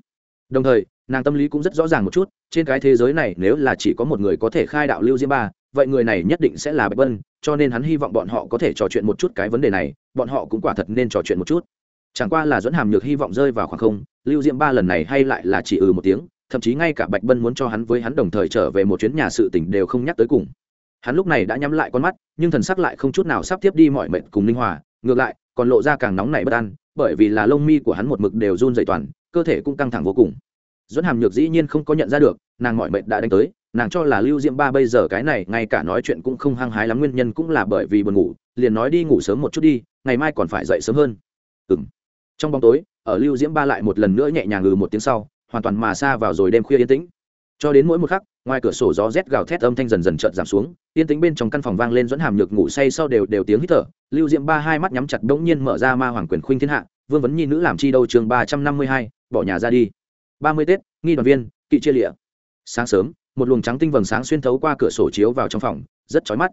Đồng thời, nàng tâm lý cũng rất rõ ràng một chút, trên cái thế giới này nếu là chỉ có một người có thể khai đạo lưu diễm ba, vậy người này nhất định sẽ là bạch vân, cho nên hắn hy vọng bọn họ có thể trò chuyện một chút cái vấn đề này, bọn họ cũng quả thật nên trò chuyện một chút chẳng qua là dẫn hàm nhược hy vọng rơi vào khoảng không, lưu diễm ba lần này hay lại là chỉ ừ một tiếng, thậm chí ngay cả bạch bân muốn cho hắn với hắn đồng thời trở về một chuyến nhà sự tỉnh đều không nhắc tới cùng. Hắn lúc này đã nhắm lại con mắt, nhưng thần sắc lại không chút nào sắp tiếp đi mọi mệnh cùng linh hòa, ngược lại, còn lộ ra càng nóng nảy bất an, bởi vì là lông mi của hắn một mực đều run dày toàn, cơ thể cũng căng thẳng vô cùng. Dẫn hàm nhược dĩ nhiên không có nhận ra được, nàng mọi mệnh đã đánh tới, nàng cho là lưu diễm ba bây giờ cái này, ngay cả nói chuyện cũng không hăng hái lắm, nguyên nhân cũng là bởi vì buồn ngủ, liền nói đi ngủ sớm một chút đi, ngày mai còn phải dậy sớm hơn. Ừ m trong bóng tối, ở lưu diễm ba lại một lần nữa nhẹ nhàng ngừ một tiếng sau, hoàn toàn mà xa vào rồi đêm khuya yên tĩnh. Cho đến mỗi một khắc, ngoài cửa sổ gió rét gào thét âm thanh dần dần trợn giảm xuống, yên tĩnh bên trong căn phòng vang lên dẫn hàm nhược ngủ say sau đều đều tiếng hít thở. Lưu diễm ba hai mắt nhắm chặt đ ỗ n g nhiên mở ra ma hoàng quyền khuynh thiên hạ, vương vấn nhi nữ làm chi đâu chương ba trăm năm mươi hai, bỏ nhà ra đi. Ba mươi tết, nghi đoàn viên, kỵ chia lịa. Sáng sớm, một luồng trắng tinh vầng sáng xuyên thấu qua cửa sổ chiếu vào trong phòng, rất chói mắt.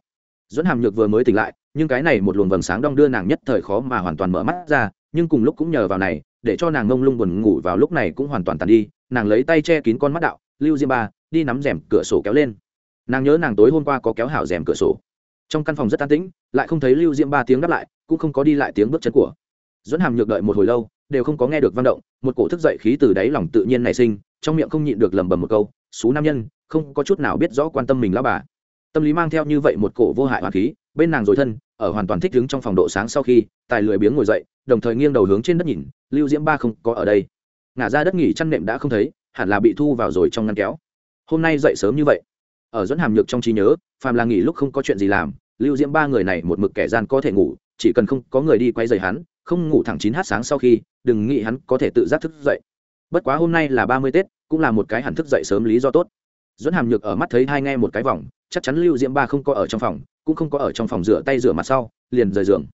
Dẫn hàm nhược vừa mới tỉnh lại nhưng cái này một luồng vầng sáng đong đưa nàng nhất thời khó mà hoàn toàn mở mắt ra, nhưng cùng lúc cũng nhờ vào này, để cho nàng ngông lung buồn ngủ vào lúc này cũng hoàn toàn tàn đi, nàng lấy tay che kín con mắt đạo, lưu diêm ba, đi nắm rèm cửa sổ kéo lên. Nàng nhớ nàng tối hôm qua có kéo hảo rèm cửa sổ. Trong căn phòng rất an tĩnh, lại không thấy lưu diêm ba tiếng đáp lại, cũng không có đi lại tiếng bước chân của. Dẫn hàm nhược đợi một hồi lâu, đều không có nghe được văn động, một cổ thức dậy khí từ đáy lòng tự nhiên nảy sinh, trong miệng không nhịn được lẩm bẩm một câu, xú nam nhân, không có chút nào biết rõ quan tâm mình lão bà. Tâm lý mang theo như vậy một cổ vô hại hoàn khí, bên nàng rồi thân ở hoàn toàn thích đứng trong phòng độ sáng sau khi, tài lười biếng ngồi dậy, đồng thời nghiêng đầu hướng trên đất nhìn, lưu diễm ba không có ở đây. Ngả ra đất nghỉ chăn nệm đã không thấy, hẳn là bị thu vào rồi trong ngăn kéo. Hôm nay dậy sớm như vậy. Ở dẫn hàm nhược trong trí nhớ, phàm là nghỉ lúc không có chuyện gì làm, lưu diễm ba người này một mực kẻ gian có thể ngủ, chỉ cần không có người đi quay dày hắn, không ngủ thẳng chín h sáng sau khi, đừng nghĩ hắn có thể tự giác thức dậy. Bất quá hôm nay là ba mươi tết, cũng là một cái hẳn thức dậy sớm lý do tốt dẫn hàm nhược ở mắt thấy hai nghe một cái vòng, chắc chắn lưu diễm ba không có ở trong phòng, cũng không có ở trong phòng rửa tay rửa mặt sau, liền rời giường.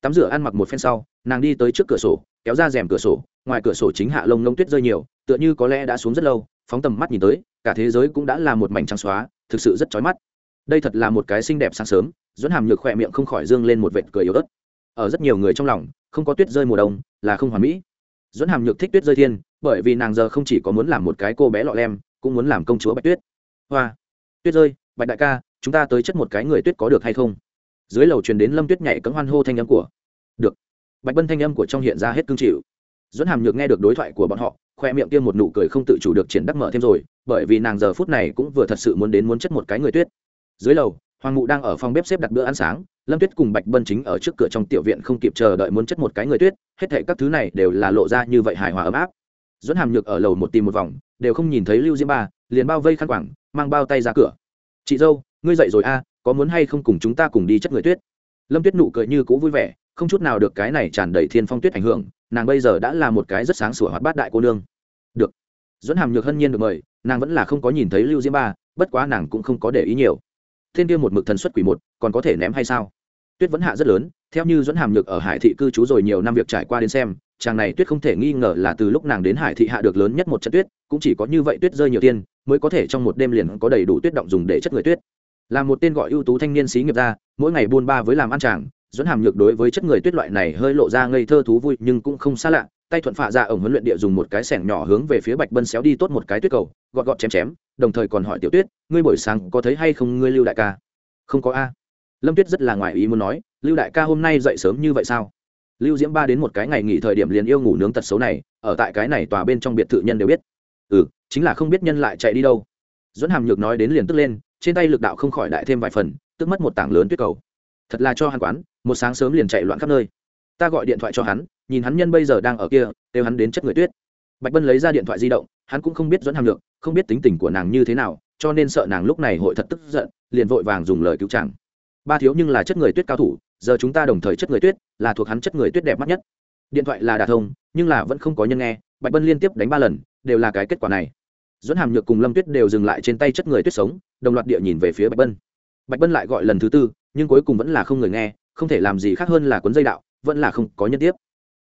Tắm rửa ăn mặc một phen sau, nàng đi tới trước cửa sổ, kéo ra rèm cửa sổ, ngoài cửa sổ chính hạ lông lông tuyết rơi nhiều, tựa như có lẽ đã xuống rất lâu, phóng tầm mắt nhìn tới, cả thế giới cũng đã là một mảnh trắng xóa, thực sự rất chói mắt. Đây thật là một cái xinh đẹp sáng sớm dẫn hàm nhược khỏe miệng không khỏi dương lên một vệt cười yếu ớt. Ở rất nhiều người trong lòng, không có tuyết rơi mùa đông, là không hoàn mỹ. Dẫn hàm nhược thích tuyết rơi thiên, bởi vì nàng giờ không chỉ có muốn làm một cái cô bé lọ lem, cũng muốn làm công chúa bạch tuyết hoa. Tuyết rơi, bạch đại ca, chúng ta tới chất một cái người tuyết có được hay không? Dưới lầu truyền đến lâm tuyết nhảy cấm hoan hô thanh âm của. Được. Bạch bân thanh âm của trong hiện ra hết cương chịu. Dẫn hàm nhược nghe được đối thoại của bọn họ, khoe miệng kia một nụ cười không tự chủ được triển đắc mở thêm rồi, bởi vì nàng giờ phút này cũng vừa thật sự muốn đến muốn chất một cái người tuyết. Dưới lầu, hoàng mụ đang ở phòng bếp xếp đặt bữa ăn sáng, lâm tuyết cùng bạch bân chính ở trước cửa trong tiểu viện không kịp chờ đợi muốn chất một cái người tuyết, hết thệ các thứ này đều là lộ ra như vậy hài hòa ấm áp. Dẫn hàm nhược ở lầu một tìm một vòng, đều không nhìn thấy lưu diễm ba liền bao vây khăn quảng, mang bao tay ra cửa. Chị dâu, ngươi dậy rồi a, có muốn hay không cùng chúng ta cùng đi chất người tuyết? Lâm tuyết nụ cười như cũ vui vẻ, không chút nào được cái này tràn đầy thiên phong tuyết ảnh hưởng, nàng bây giờ đã là một cái rất sáng sủa hoạt bát đại cô nương. Được. Dẫn hàm nhược hân nhiên được mời, nàng vẫn là không có nhìn thấy lưu diễm ba, bất quá nàng cũng không có để ý nhiều. Thiên tiêu một mực thần xuất quỷ một, còn có thể ném hay sao? Tuyết vẫn hạ rất lớn, theo như dẫn hàm nhược ở hải thị cư trú rồi nhiều năm việc trải qua đến xem, chàng này tuyết không thể nghi ngờ là từ lúc nàng đến hải thị hạ được lớn nhất một trận tuyết, cũng chỉ có như vậy tuyết rơi nhiều tiên mới có thể trong một đêm liền có đầy đủ tuyết động dùng để chất người tuyết. Là một tên gọi ưu tú thanh niên xí nghiệp ra, mỗi ngày buôn ba với làm ăn chàng, dẫn hàm nhược đối với chất người tuyết loại này hơi lộ ra ngây thơ thú vui nhưng cũng không xa lạ, tay thuận phạ ra ổng huấn luyện địa dùng một cái sẻng nhỏ hướng về phía bạch bân xéo đi tốt một cái tuyết cầu, gọt gọt chém chém, đồng thời còn hỏi tiểu tuyết, ngươi buổi sáng có thấy hay không ngươi lưu đại ca? Không có a. Lâm tuyết rất là ngoài ý muốn nói, lưu đại ca hôm nay dậy sớm như vậy sao? Lưu diễm ba đến một cái ngày nghỉ thời điểm liền yêu ngủ nướng tật xấu này, ở tại cái này tòa bên trong biệt thự nhân đều biết ừ chính là không biết nhân lại chạy đi đâu. Dẫn hàm nhược nói đến liền tức lên, trên tay lực đạo không khỏi đại thêm vài phần, tức mất một tảng lớn tuyết cầu. Thật là cho hắn quán, một sáng sớm liền chạy loạn khắp nơi. Ta gọi điện thoại cho hắn, nhìn hắn nhân bây giờ đang ở kia, kêu hắn đến chất người tuyết. Bạch bân lấy ra điện thoại di động, hắn cũng không biết dẫn hàm lượng không biết tính tình của nàng như thế nào, cho nên sợ nàng lúc này hội thật tức giận, liền vội vàng dùng lời cứu chàng. Ba thiếu nhưng là chất người tuyết cao thủ, giờ chúng ta đồng thời chất người tuyết, là thuộc hắn chất người tuyết đẹp mắt nhất. Điện thoại là đà thông, nhưng là vẫn không có nhân nghe, bạch bân liên tiếp đánh ba lần đều là cái kết quả này. Dẫn hàm nhược cùng lâm tuyết đều dừng lại trên tay chất người tuyết sống, đồng loạt địa nhìn về phía bạch bân. Bạch bân lại gọi lần thứ tư, nhưng cuối cùng vẫn là không người nghe, không thể làm gì khác hơn là cuốn dây đạo, vẫn là không có nhân tiếp.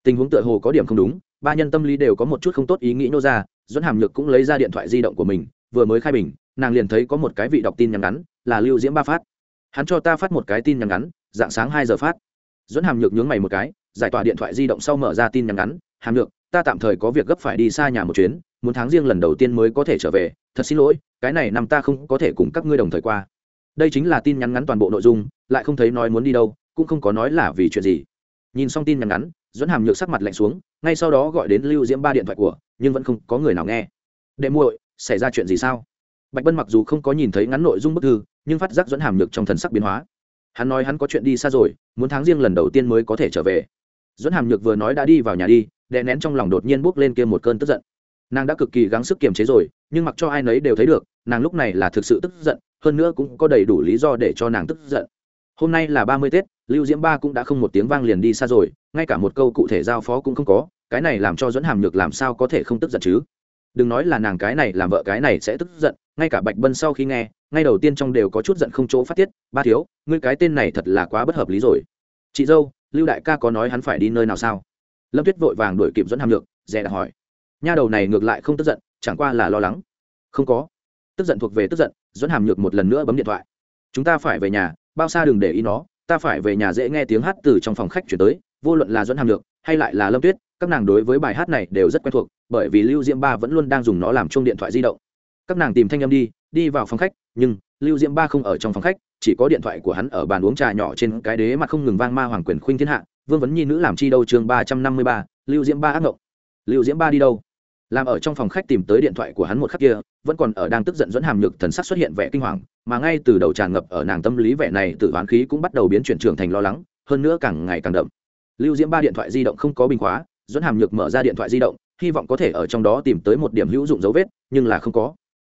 Tình huống tựa hồ có điểm không đúng, ba nhân tâm lý đều có một chút không tốt ý nghĩ nô ra dẫn hàm nhược cũng lấy ra điện thoại di động của mình, vừa mới khai bình, nàng liền thấy có một cái vị đọc tin nhắn ngắn, là lưu diễm ba phát. Hắn cho ta phát một cái tin nhắn ngắn, dạng sáng hai giờ phát. Dẫn hàm nhược nhướng mày một cái, giải tỏa điện thoại di động sau mở ra tin nhắn ngắn, hàm nhược, ta tạm thời có việc gấp phải đi xa nhà một chuyến muốn tháng riêng lần đầu tiên mới có thể trở về, thật xin lỗi, cái này năm ta không có thể cùng các ngươi đồng thời qua. Đây chính là tin nhắn ngắn toàn bộ nội dung, lại không thấy nói muốn đi đâu, cũng không có nói là vì chuyện gì. Nhìn xong tin nhắn ngắn dẫn hàm nhược sắc mặt lạnh xuống, ngay sau đó gọi đến lưu diễm ba điện thoại của, nhưng vẫn không có người nào nghe. Đệ muội, xảy ra chuyện gì sao? Bạch bân mặc dù không có nhìn thấy ngắn nội dung bức thư, nhưng phát giác dẫn hàm nhược trong thần sắc biến hóa. Hắn nói hắn có chuyện đi xa rồi, muốn tháng riêng lần đầu tiên mới có thể trở về. Dẫn hàm nhược vừa nói đã đi vào nhà đi, đè nén trong lòng đột nhiên bốc lên kia một cơn tức giận nàng đã cực kỳ gắng sức kiềm chế rồi, nhưng mặc cho ai nấy đều thấy được, nàng lúc này là thực sự tức giận, hơn nữa cũng có đầy đủ lý do để cho nàng tức giận. Hôm nay là ba mươi tết, lưu diễm ba cũng đã không một tiếng vang liền đi xa rồi, ngay cả một câu cụ thể giao phó cũng không có, cái này làm cho dẫn hàm nhược làm sao có thể không tức giận chứ? Đừng nói là nàng cái này làm vợ cái này sẽ tức giận, ngay cả bạch bân sau khi nghe, ngay đầu tiên trong đều có chút giận không chỗ phát tiết, ba thiếu, ngươi cái tên này thật là quá bất hợp lý rồi. Chị dâu, lưu đại ca có nói hắn phải đi nơi nào sao? Lâm tuyết vội vàng đuổi kịp dẫn hàm nhược dè đã hỏi nha đầu này ngược lại không tức giận, chẳng qua là lo lắng. Không có. Tức giận thuộc về tức giận dẫn hàm nhược một lần nữa bấm điện thoại. Chúng ta phải về nhà, bao xa đừng để ý nó, ta phải về nhà dễ nghe tiếng hát từ trong phòng khách chuyển tới, vô luận là dẫn hàm nhược hay lại là lâm tuyết, các nàng đối với bài hát này đều rất quen thuộc, bởi vì lưu diễm ba vẫn luôn đang dùng nó làm chung điện thoại di động. Các nàng tìm thanh âm đi đi vào phòng khách, nhưng lưu diễm ba không ở trong phòng khách, chỉ có điện thoại của hắn ở bàn uống trà nhỏ trên cái đế mà không ngừng vang ma hoàng quyền khuynh thiên hạ, vương vấn nhi nữ làm chi đâu chương ba trăm năm mươi ba, lưu diễm ba ác ngộng. Lưu diễm ba đi đâu? Làm ở trong phòng khách tìm tới điện thoại của hắn một khắc kia, vẫn còn ở đang tức giận dẫn hàm nhược thần sắc xuất hiện vẻ kinh hoàng, mà ngay từ đầu tràn ngập ở nàng tâm lý vẻ này tự oán khí cũng bắt đầu biến chuyển trưởng thành lo lắng, hơn nữa càng ngày càng đậm. Lưu diễm ba điện thoại di động không có bình khóa, dẫn hàm nhược mở ra điện thoại di động, hy vọng có thể ở trong đó tìm tới một điểm hữu dụng dấu vết, nhưng là không có.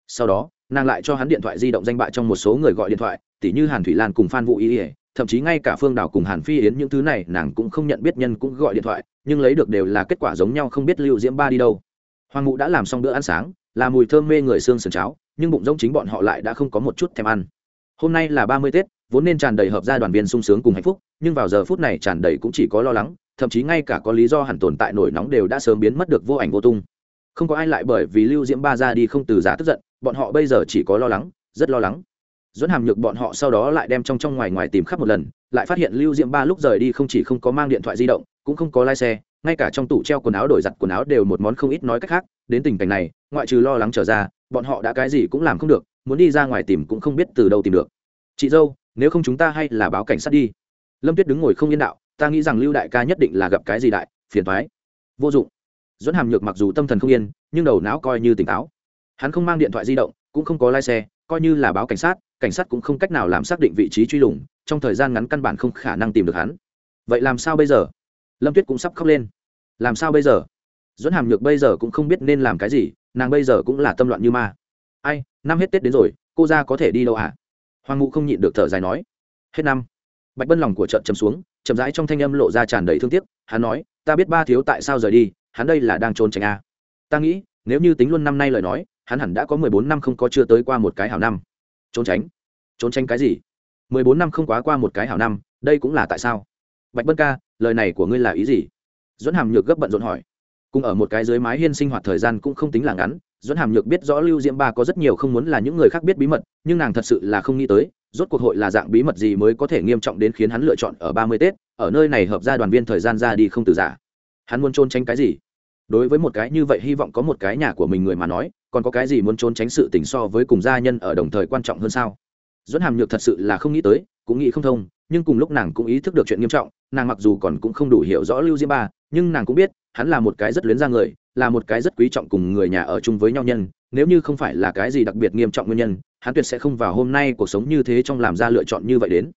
Sau đó, nàng lại cho hắn điện thoại di động danh bạ trong một số người gọi điện thoại, tỉ như hàn thủy lan cùng phan vũ y thậm chí ngay cả phương đảo cùng hàn phi yến những thứ này nàng cũng không nhận biết nhân cũng gọi điện thoại, nhưng lấy được đều là kết quả giống nhau không biết lưu diễm ba đi đâu hoàng mụ đã làm xong bữa ăn sáng, là mùi thơm mê người xương sườn cháo, nhưng bụng rỗng chính bọn họ lại đã không có một chút thèm ăn. Hôm nay là ba mươi tết, vốn nên tràn đầy hợp gia đoàn viên sung sướng cùng hạnh phúc, nhưng vào giờ phút này tràn đầy cũng chỉ có lo lắng, thậm chí ngay cả có lý do hẳn tồn tại nổi nóng đều đã sớm biến mất được vô ảnh vô tung. Không có ai lại bởi vì lưu diễm ba ra đi không từ giả tức giận, bọn họ bây giờ chỉ có lo lắng, rất lo lắng. Dẫn hàm nhược bọn họ sau đó lại đem trong trong ngoài ngoài tìm khắp một lần, lại phát hiện lưu diễm ba lúc rời đi không chỉ không có mang điện thoại di động, cũng không có lái xe ngay cả trong tủ treo quần áo đổi giặt quần áo đều một món không ít nói cách khác, đến tình cảnh này, ngoại trừ lo lắng trở ra, bọn họ đã cái gì cũng làm không được, muốn đi ra ngoài tìm cũng không biết từ đâu tìm được. Chị dâu, nếu không chúng ta hay là báo cảnh sát đi. Lâm tuyết đứng ngồi không yên đạo, ta nghĩ rằng lưu đại ca nhất định là gặp cái gì đại, phiền thoái vô dụng. Dẫn hàm nhược mặc dù tâm thần không yên, nhưng đầu não coi như tỉnh táo. Hắn không mang điện thoại di động, cũng không có lái xe, coi như là báo cảnh sát cảnh sát cũng không cách nào làm xác định vị trí truy lùng, trong thời gian ngắn căn bản không khả năng tìm được hắn. Vậy làm sao bây giờ? Lâm tuyết cũng sắp khóc lên. Làm sao bây giờ? Dẫn hàm nhược bây giờ cũng không biết nên làm cái gì, nàng bây giờ cũng là tâm loạn như ma. Ai, năm hết tết đến rồi, cô ra có thể đi đâu ạ? À? hoàng ngụ không nhịn được thở dài nói. Hết năm. Bạch bân lòng của trận chầm xuống, chậm rãi trong thanh âm lộ ra tràn đầy thương tiếc. Hắn nói, ta biết ba thiếu tại sao rời đi, hắn đây là đang trốn tránh a. Ta nghĩ, nếu như tính luôn năm nay lời nói, hắn hẳn đã có mười bốn năm không có chưa tới qua một cái hảo năm. Trốn tránh? Trốn tránh cái gì? mười bốn năm không quá qua một cái hảo năm, đây cũng là tại sao? Bạch bân ca lời này của ngươi là ý gì? Dẫn hàm nhược gấp bận rộn hỏi. Cùng ở một cái dưới mái hiên sinh hoạt thời gian cũng không tính là ngắn dẫn hàm nhược biết rõ lưu diễm ba có rất nhiều không muốn là những người khác biết bí mật, nhưng nàng thật sự là không nghĩ tới, rốt cuộc hội là dạng bí mật gì mới có thể nghiêm trọng đến khiến hắn lựa chọn ở ba mươi tết, ở nơi này hợp gia đoàn viên thời gian ra đi không từ giả. Hắn muốn trốn tránh cái gì? Đối với một cái như vậy hy vọng có một cái nhà của mình người mà nói, còn có cái gì muốn trốn tránh sự tình so với cùng gia nhân ở đồng thời quan trọng hơn sao? Dẫn hàm nhược thật sự là không nghĩ tới, cũng nghĩ không thông nhưng cùng lúc nàng cũng ý thức được chuyện nghiêm trọng, nàng mặc dù còn cũng không đủ hiểu rõ lưu diễm ba, nhưng nàng cũng biết, hắn là một cái rất luyến ra người, là một cái rất quý trọng cùng người nhà ở chung với nhau nhân, nếu như không phải là cái gì đặc biệt nghiêm trọng nguyên nhân, hắn tuyệt sẽ không vào hôm nay cuộc sống như thế trong làm ra lựa chọn như vậy đến.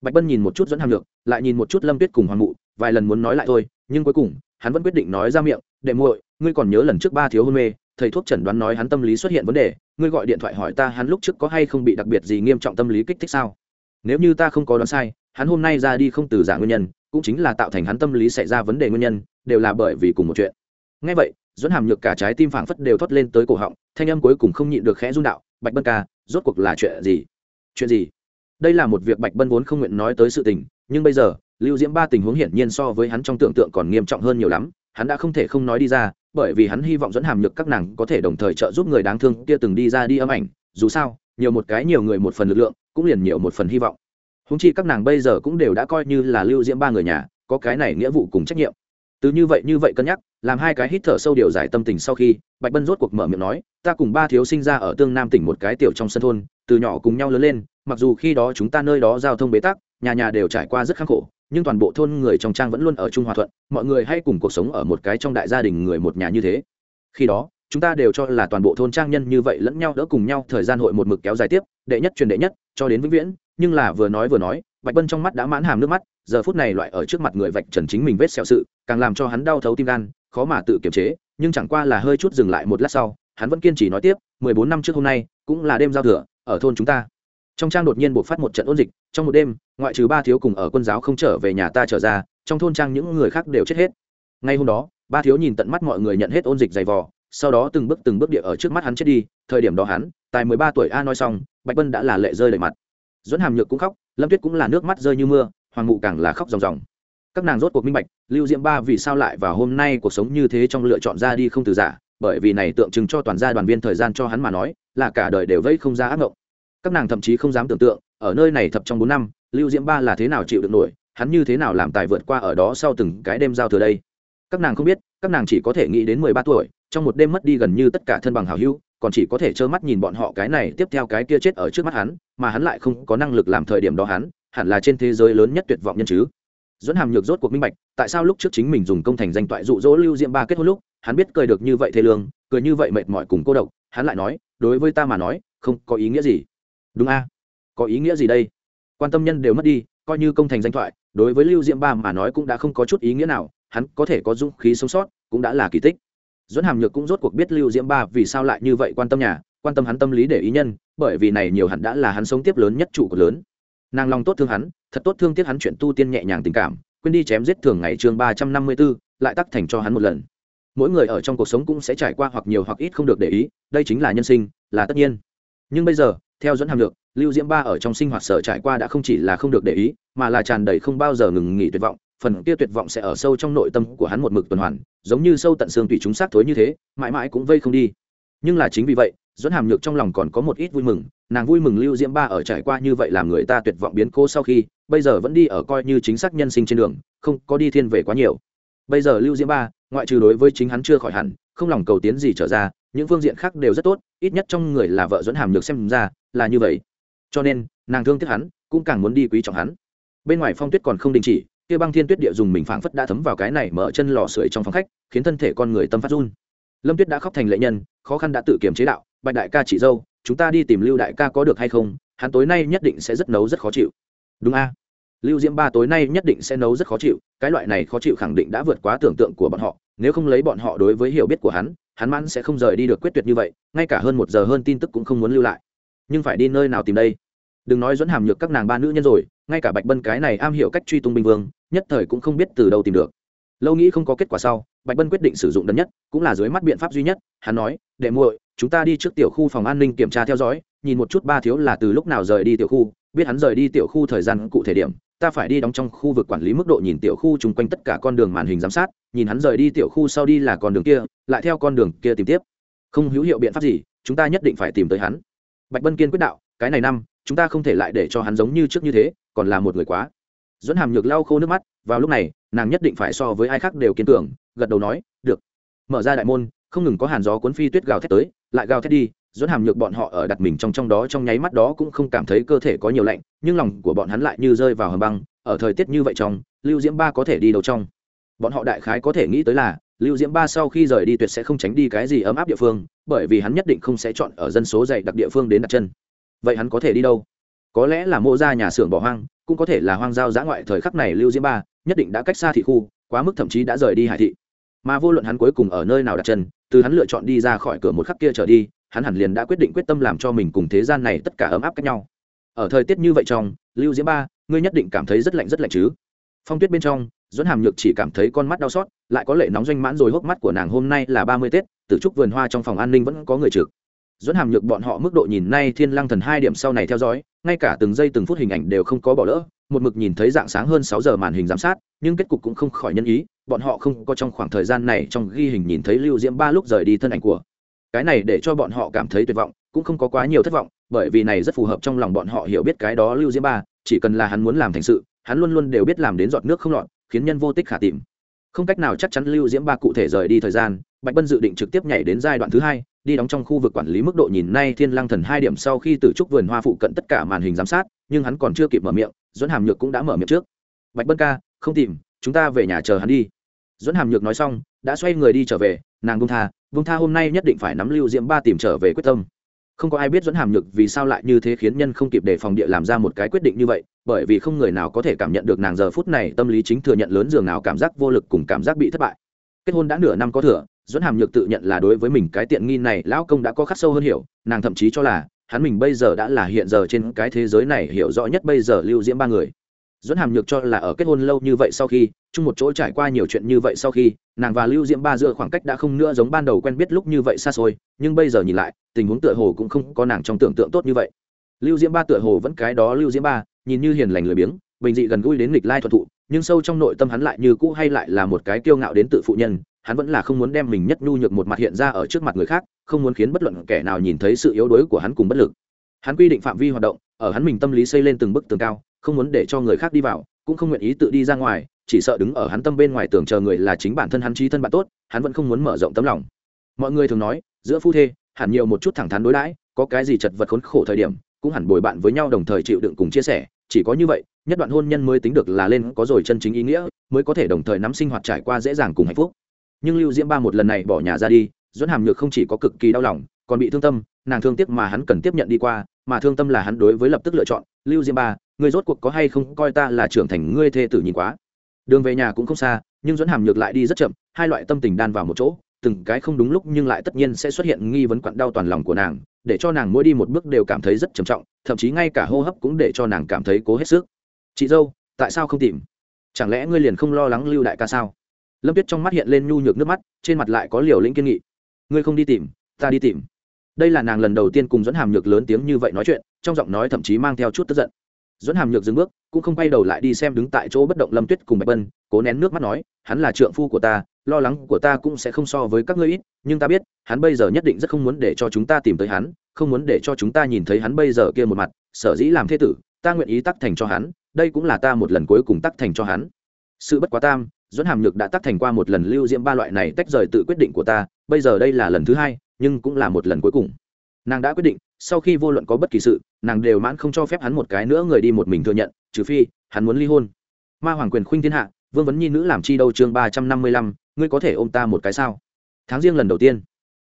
Bạch bân nhìn một chút dẫn hàm lược, lại nhìn một chút lâm tuyết cùng hoàng mụ, vài lần muốn nói lại thôi, nhưng cuối cùng, hắn vẫn quyết định nói ra miệng, đệ muội, ngươi còn nhớ lần trước ba thiếu hôn mê, thầy thuốc chẩn đoán nói hắn tâm lý xuất hiện vấn đề, ngươi gọi điện thoại hỏi ta hắn lúc trước có hay không bị đặc biệt gì nghiêm trọng tâm lý kích thích sao? Nếu như ta không có đoán sai, hắn hôm nay ra đi không từ giả nguyên nhân, cũng chính là tạo thành hắn tâm lý xảy ra vấn đề nguyên nhân, đều là bởi vì cùng một chuyện. Ngay vậy dẫn hàm nhược cả trái tim phảng phất đều thoát lên tới cổ họng, thanh âm cuối cùng không nhịn được khẽ run đạo, bạch bân ca, rốt cuộc là chuyện gì? Chuyện gì? Đây là một việc bạch bân vốn không nguyện nói tới sự tình, nhưng bây giờ, lưu diễm ba tình huống hiển nhiên so với hắn trong tưởng tượng còn nghiêm trọng hơn nhiều lắm, hắn đã không thể không nói đi ra, bởi vì hắn hy vọng dẫn hàm nhược các nàng có thể đồng thời trợ giúp người đáng thương kia từng đi ra đi âm ảnh. Dù sao, nhiều một cái nhiều người một phần lực lượng cũng liền nhiều một phần hy vọng. Húng chi các nàng bây giờ cũng đều đã coi như là lưu diễm ba người nhà, có cái này nghĩa vụ cùng trách nhiệm. Từ như vậy như vậy cân nhắc, làm hai cái hít thở sâu điều giải tâm tình sau khi, bạch bân rốt cuộc mở miệng nói, ta cùng ba thiếu sinh ra ở tương nam tỉnh một cái tiểu trong sân thôn, từ nhỏ cùng nhau lớn lên, mặc dù khi đó chúng ta nơi đó giao thông bế tắc, nhà nhà đều trải qua rất khắc khổ, nhưng toàn bộ thôn người trong trang vẫn luôn ở trung hòa thuận, mọi người hay cùng cuộc sống ở một cái trong đại gia đình người một nhà như thế. Khi đó chúng ta đều cho là toàn bộ thôn trang nhân như vậy lẫn nhau đỡ cùng nhau thời gian hội một mực kéo dài tiếp, đệ nhất truyền đệ nhất, cho đến vĩnh viễn. Nhưng là vừa nói vừa nói, bạch bân trong mắt đã mãn hàm nước mắt, giờ phút này loại ở trước mặt người vạch trần chính mình vết sẹo sự, càng làm cho hắn đau thấu tim gan, khó mà tự kiềm chế, nhưng chẳng qua là hơi chút dừng lại một lát sau, hắn vẫn kiên trì nói tiếp, mười bốn năm trước hôm nay, cũng là đêm giao thừa, ở thôn chúng ta. Trong trang đột nhiên buộc phát một trận ôn dịch, trong một đêm, ngoại trừ ba thiếu cùng ở quân giáo không trở về nhà ta trở ra, trong thôn trang những người khác đều chết hết. Ngay hôm đó, ba thiếu nhìn tận mắt mọi người nhận hết ôn dịch dày vò sau đó từng bước từng bước địa ở trước mắt hắn chết đi, thời điểm đó hắn, tài mười ba tuổi a nói xong, bạch vân đã là lệ rơi đầy mặt. Dẫn hàm nhược cũng khóc, lâm tuyết cũng là nước mắt rơi như mưa, hoàng mụ càng là khóc ròng ròng. Các nàng rốt cuộc minh bạch, lưu diễm ba vì sao lại và hôm nay cuộc sống như thế trong lựa chọn ra đi không từ giả, bởi vì này tượng trưng cho toàn gia đoàn viên thời gian cho hắn mà nói, là cả đời đều vây không ra ác mộng các nàng thậm chí không dám tưởng tượng, ở nơi này thập trong bốn năm, lưu diễm ba là thế nào chịu được nổi, hắn như thế nào làm tài vượt qua ở đó sau từng cái đêm giao thừa đây. Các nàng không biết, các nàng chỉ có thể nghĩ đến mười ba tuổi trong một đêm mất đi gần như tất cả thân bằng hào hữu, còn chỉ có thể trơ mắt nhìn bọn họ cái này tiếp theo cái kia chết ở trước mắt hắn, mà hắn lại không có năng lực làm thời điểm đó hắn, hẳn là trên thế giới lớn nhất tuyệt vọng nhân chứ. Dẫn hàm nhược rốt cuộc minh bạch, tại sao lúc trước chính mình dùng công thành danh toại dụ dỗ lưu diễm ba kết hôn lúc, hắn biết cười được như vậy thế lương, cười như vậy mệt mỏi cùng cô độc, hắn lại nói, đối với ta mà nói, không có ý nghĩa gì. Đúng a, có ý nghĩa gì đây? Quan tâm nhân đều mất đi, coi như công thành danh thoại đối với lưu diễm ba mà nói cũng đã không có chút ý nghĩa nào, hắn có thể có dũng khí sống sót, cũng đã là kỳ tích dẫn hàm nhược cũng rốt cuộc biết lưu diễm ba vì sao lại như vậy quan tâm nhà quan tâm hắn tâm lý để ý nhân bởi vì này nhiều hẳn đã là hắn sống tiếp lớn nhất trụ của lớn. Nàng lòng tốt thương hắn thật tốt thương tiếc hắn chuyện tu tiên nhẹ nhàng tình cảm quên đi chém giết thường ngày chương ba trăm năm mươi b ố lại tắc thành cho hắn một lần. Mỗi người ở trong cuộc sống cũng sẽ trải qua hoặc nhiều hoặc ít không được để ý đây chính là nhân sinh là tất nhiên. Nhưng bây giờ theo dẫn hàm Nhược, lưu diễm ba ở trong sinh hoạt sở trải qua đã không chỉ là không được để ý mà là tràn đầy không bao giờ ngừng nghỉ tuyệt vọng phần kia tuyệt vọng sẽ ở sâu trong nội tâm của hắn một mực tuần hoàn, giống như sâu tận xương tùy chúng xác thối như thế, mãi mãi cũng vây không đi. Nhưng là chính vì vậy dẫn hàm nhược trong lòng còn có một ít vui mừng, nàng vui mừng lưu diễm ba ở trải qua như vậy làm người ta tuyệt vọng biến cô sau khi, bây giờ vẫn đi ở coi như chính xác nhân sinh trên đường, không có đi thiên về quá nhiều. Bây giờ lưu diễm ba, ngoại trừ đối với chính hắn chưa khỏi hẳn, không lòng cầu tiến gì trở ra, những phương diện khác đều rất tốt, ít nhất trong người là vợ dẫn hàm nhược xem ra là như vậy. Cho nên, nàng thương tiếc hắn, cũng càng muốn đi quý trọng hắn. Bên ngoài phong tuyết còn không đình chỉ kia băng thiên tuyết địa dùng mình phảng phất đã thấm vào cái này mở chân lò sưởi trong phòng khách, khiến thân thể con người tâm phát run. Lâm tuyết đã khóc thành lệ nhân, khó khăn đã tự kiềm chế đạo, bạch đại ca chị dâu, chúng ta đi tìm lưu đại ca có được hay không? Hắn tối nay nhất định sẽ rất nấu rất khó chịu. Đúng a. Lưu diễm ba tối nay nhất định sẽ nấu rất khó chịu, cái loại này khó chịu khẳng định đã vượt quá tưởng tượng của bọn họ, nếu không lấy bọn họ đối với hiểu biết của hắn hắn mãn sẽ không rời đi được quyết tuyệt như vậy, ngay cả hơn một giờ hơn tin tức cũng không muốn lưu lại. Nhưng phải đi nơi nào tìm đây? Đừng nói dẫn hàm nhược các nàng ba nữ nhân rồi, ngay cả bạch bân cái này am hiểu cách truy tung binh vương, nhất thời cũng không biết từ đâu tìm được. Lâu nghĩ không có kết quả sau, bạch bân quyết định sử dụng đần nhất, cũng là dưới mắt biện pháp duy nhất, hắn nói, đệ muội, chúng ta đi trước tiểu khu phòng an ninh kiểm tra theo dõi, nhìn một chút ba thiếu là từ lúc nào rời đi tiểu khu, biết hắn rời đi tiểu khu thời gian cụ thể điểm, ta phải đi đóng trong khu vực quản lý mức độ nhìn tiểu khu chung quanh tất cả con đường màn hình giám sát, nhìn hắn rời đi tiểu khu sau đi là con đường kia, lại theo con đường kia tìm tiếp. Không hữu hiệu biện pháp gì, chúng ta nhất định phải tìm tới hắn. Bạch bân kiên quyết đạo, cái này năm chúng ta không thể lại để cho hắn giống như trước như thế, còn là một người quá. Dẫn hàm nhược lau khô nước mắt, vào lúc này, nàng nhất định phải so với ai khác đều kiên tưởng gật đầu nói, được. Mở ra đại môn, không ngừng có hàn gió cuốn phi tuyết gào thét tới, lại gào thét đi dẫn hàm nhược bọn họ ở đặt mình trong trong đó trong nháy mắt đó cũng không cảm thấy cơ thể có nhiều lạnh, nhưng lòng của bọn hắn lại như rơi vào hầm băng, ở thời tiết như vậy trong, lưu diễm ba có thể đi đâu trong? Bọn họ đại khái có thể nghĩ tới là, lưu diễm ba sau khi rời đi tuyệt sẽ không tránh đi cái gì ấm áp địa phương, bởi vì hắn nhất định không sẽ chọn ở dân số dày đặc địa phương đến đặt chân vậy hắn có thể đi đâu? Có lẽ là mô ra nhà xưởng bỏ hoang, cũng có thể là hoang giao giã ngoại thời khắc này lưu diễm ba, nhất định đã cách xa thị khu, quá mức thậm chí đã rời đi hải thị. Mà vô luận hắn cuối cùng ở nơi nào đặt chân, từ hắn lựa chọn đi ra khỏi cửa một khắc kia trở đi, hắn hẳn liền đã quyết định quyết tâm làm cho mình cùng thế gian này tất cả ấm áp cách nhau. Ở thời tiết như vậy trong, lưu diễm ba, ngươi nhất định cảm thấy rất lạnh rất lạnh chứ? Phong tuyết bên trong dẫn hàm nhược chỉ cảm thấy con mắt đau xót, lại có lệ nóng doanh mãn rồi hốc mắt của nàng hôm nay là ba mươi tết từ trúc vườn hoa trong phòng an ninh vẫn có người trực dẫn hàm nhược bọn họ mức độ nhìn nay thiên lăng thần hai điểm sau này theo dõi, ngay cả từng giây từng phút hình ảnh đều không có bỏ lỡ, một mực nhìn thấy dạng sáng hơn sáu giờ màn hình giám sát, nhưng kết cục cũng không khỏi nhân ý, bọn họ không có trong khoảng thời gian này trong ghi hình nhìn thấy lưu diễm ba lúc rời đi thân ảnh của. Cái này để cho bọn họ cảm thấy tuyệt vọng, cũng không có quá nhiều thất vọng, bởi vì này rất phù hợp trong lòng bọn họ hiểu biết cái đó lưu diễm ba, chỉ cần là hắn muốn làm thành sự, hắn luôn luôn đều biết làm đến giọt nước không lọt, khiến nhân vô tích khả tìm không cách nào chắc chắn lưu diễm ba cụ thể rời đi thời gian, bạch bân dự định trực tiếp nhảy đến giai đoạn thứ hai, đi đóng trong khu vực quản lý mức độ nhìn nay thiên lang thần hai điểm sau khi từ trúc vườn hoa phụ cận tất cả màn hình giám sát, nhưng hắn còn chưa kịp mở miệng dẫn hàm nhược cũng đã mở miệng trước. Bạch bân ca, không tìm, chúng ta về nhà chờ hắn đi. Dẫn hàm nhược nói xong, đã xoay người đi trở về, nàng bung tha bung tha hôm nay nhất định phải nắm lưu diễm ba tìm trở về quyết tâm không có ai biết dẫn hàm nhược vì sao lại như thế khiến nhân không kịp để phòng địa làm ra một cái quyết định như vậy, bởi vì không người nào có thể cảm nhận được nàng giờ phút này tâm lý chính thừa nhận lớn giường nào cảm giác vô lực cùng cảm giác bị thất bại. Kết hôn đã nửa năm có thừa, dẫn hàm nhược tự nhận là đối với mình cái tiện nghi này lão công đã có khắc sâu hơn hiểu, nàng thậm chí cho là hắn mình bây giờ đã là hiện giờ trên cái thế giới này hiểu rõ nhất bây giờ lưu diễm ba người. Dẫn hàm nhược cho là ở kết hôn lâu như vậy sau khi, chung một chỗ trải qua nhiều chuyện như vậy sau khi nàng và lưu diễm ba giữa khoảng cách đã không nữa giống ban đầu quen biết lúc như vậy xa xôi, nhưng bây giờ nhìn lại, tình huống tựa hồ cũng không có nàng trong tưởng tượng tốt như vậy. Lưu diễm ba tựa hồ vẫn cái đó, lưu diễm ba, nhìn như hiền lành lười biếng, bình dị gần gũi đến nghịch lai thuật thụ, nhưng sâu trong nội tâm hắn lại như cũ hay lại là một cái kiêu ngạo đến tự phụ nhân, hắn vẫn là không muốn đem mình nhất nhu nhược một mặt hiện ra ở trước mặt người khác, không muốn khiến bất luận kẻ nào nhìn thấy sự yếu đuối của hắn cùng bất lực. Hắn quy định phạm vi hoạt động, ở hắn mình tâm lý xây lên từng bức tường cao, không muốn để cho người khác đi vào cũng không nguyện ý tự đi ra ngoài, chỉ sợ đứng ở hắn tâm bên ngoài tưởng chờ người là chính bản thân hắn trí thân bạn tốt, hắn vẫn không muốn mở rộng tấm lòng. Mọi người thường nói, giữa phu thê, hẳn nhiều một chút thẳng thắn đối đãi, có cái gì chật vật khốn khổ thời điểm, cũng hẳn bồi bạn với nhau đồng thời chịu đựng cùng chia sẻ, chỉ có như vậy, nhất đoạn hôn nhân mới tính được là lên có rồi chân chính ý nghĩa, mới có thể đồng thời nắm sinh hoạt trải qua dễ dàng cùng hạnh phúc. Nhưng lưu diễm ba một lần này bỏ nhà ra đi dẫn hàm nhược không chỉ có cực kỳ đau lòng, còn bị thương tâm, nàng thương tiếc mà hắn cần tiếp nhận đi qua, mà thương tâm là hắn đối với lập tức lựa chọn. Lưu diễm ba Ngươi rốt cuộc có hay không coi ta là trưởng thành ngươi thê tử nhìn quá. Đường về nhà cũng không xa, nhưng dẫn hàm nhược lại đi rất chậm, hai loại tâm tình đan vào một chỗ, từng cái không đúng lúc nhưng lại tất nhiên sẽ xuất hiện nghi vấn quặn đau toàn lòng của nàng, để cho nàng mỗi đi một bước đều cảm thấy rất trầm trọng, thậm chí ngay cả hô hấp cũng để cho nàng cảm thấy cố hết sức. Chị dâu, tại sao không tìm? Chẳng lẽ ngươi liền không lo lắng lưu đại ca sao? Lâm tuyết trong mắt hiện lên nhu nhược nước mắt, trên mặt lại có liều lĩnh kiên nghị. Ngươi không đi tìm, ta đi tìm. Đây là nàng lần đầu tiên cùng dẫn hàm nhược lớn tiếng như vậy nói chuyện, trong giọng nói thậm chí mang theo chút tức giận dẫn hàm nhược dừng bước, cũng không quay đầu lại đi xem đứng tại chỗ bất động lâm tuyết cùng bạch bân, cố nén nước mắt nói, hắn là trượng phu của ta, lo lắng của ta cũng sẽ không so với các ngươi ít, nhưng ta biết, hắn bây giờ nhất định rất không muốn để cho chúng ta tìm tới hắn, không muốn để cho chúng ta nhìn thấy hắn bây giờ kia một mặt, sở dĩ làm thế tử, ta nguyện ý tắc thành cho hắn, đây cũng là ta một lần cuối cùng tắc thành cho hắn. Sự bất quá tam dẫn hàm nhược đã tắc thành qua một lần lưu diễm ba loại này tách rời tự quyết định của ta, bây giờ đây là lần thứ hai, nhưng cũng là một lần cuối cùng. Nàng đã quyết định sau khi vô luận có bất kỳ sự, nàng đều mãn không cho phép hắn một cái nữa người đi một mình thừa nhận, trừ phi, hắn muốn ly hôn. Ma hoàng quyền khuynh thiên hạ, vương vấn nhi nữ làm chi đâu chương ba trăm năm mươi lăm, ngươi có thể ôm ta một cái sao? Tháng riêng lần đầu tiên,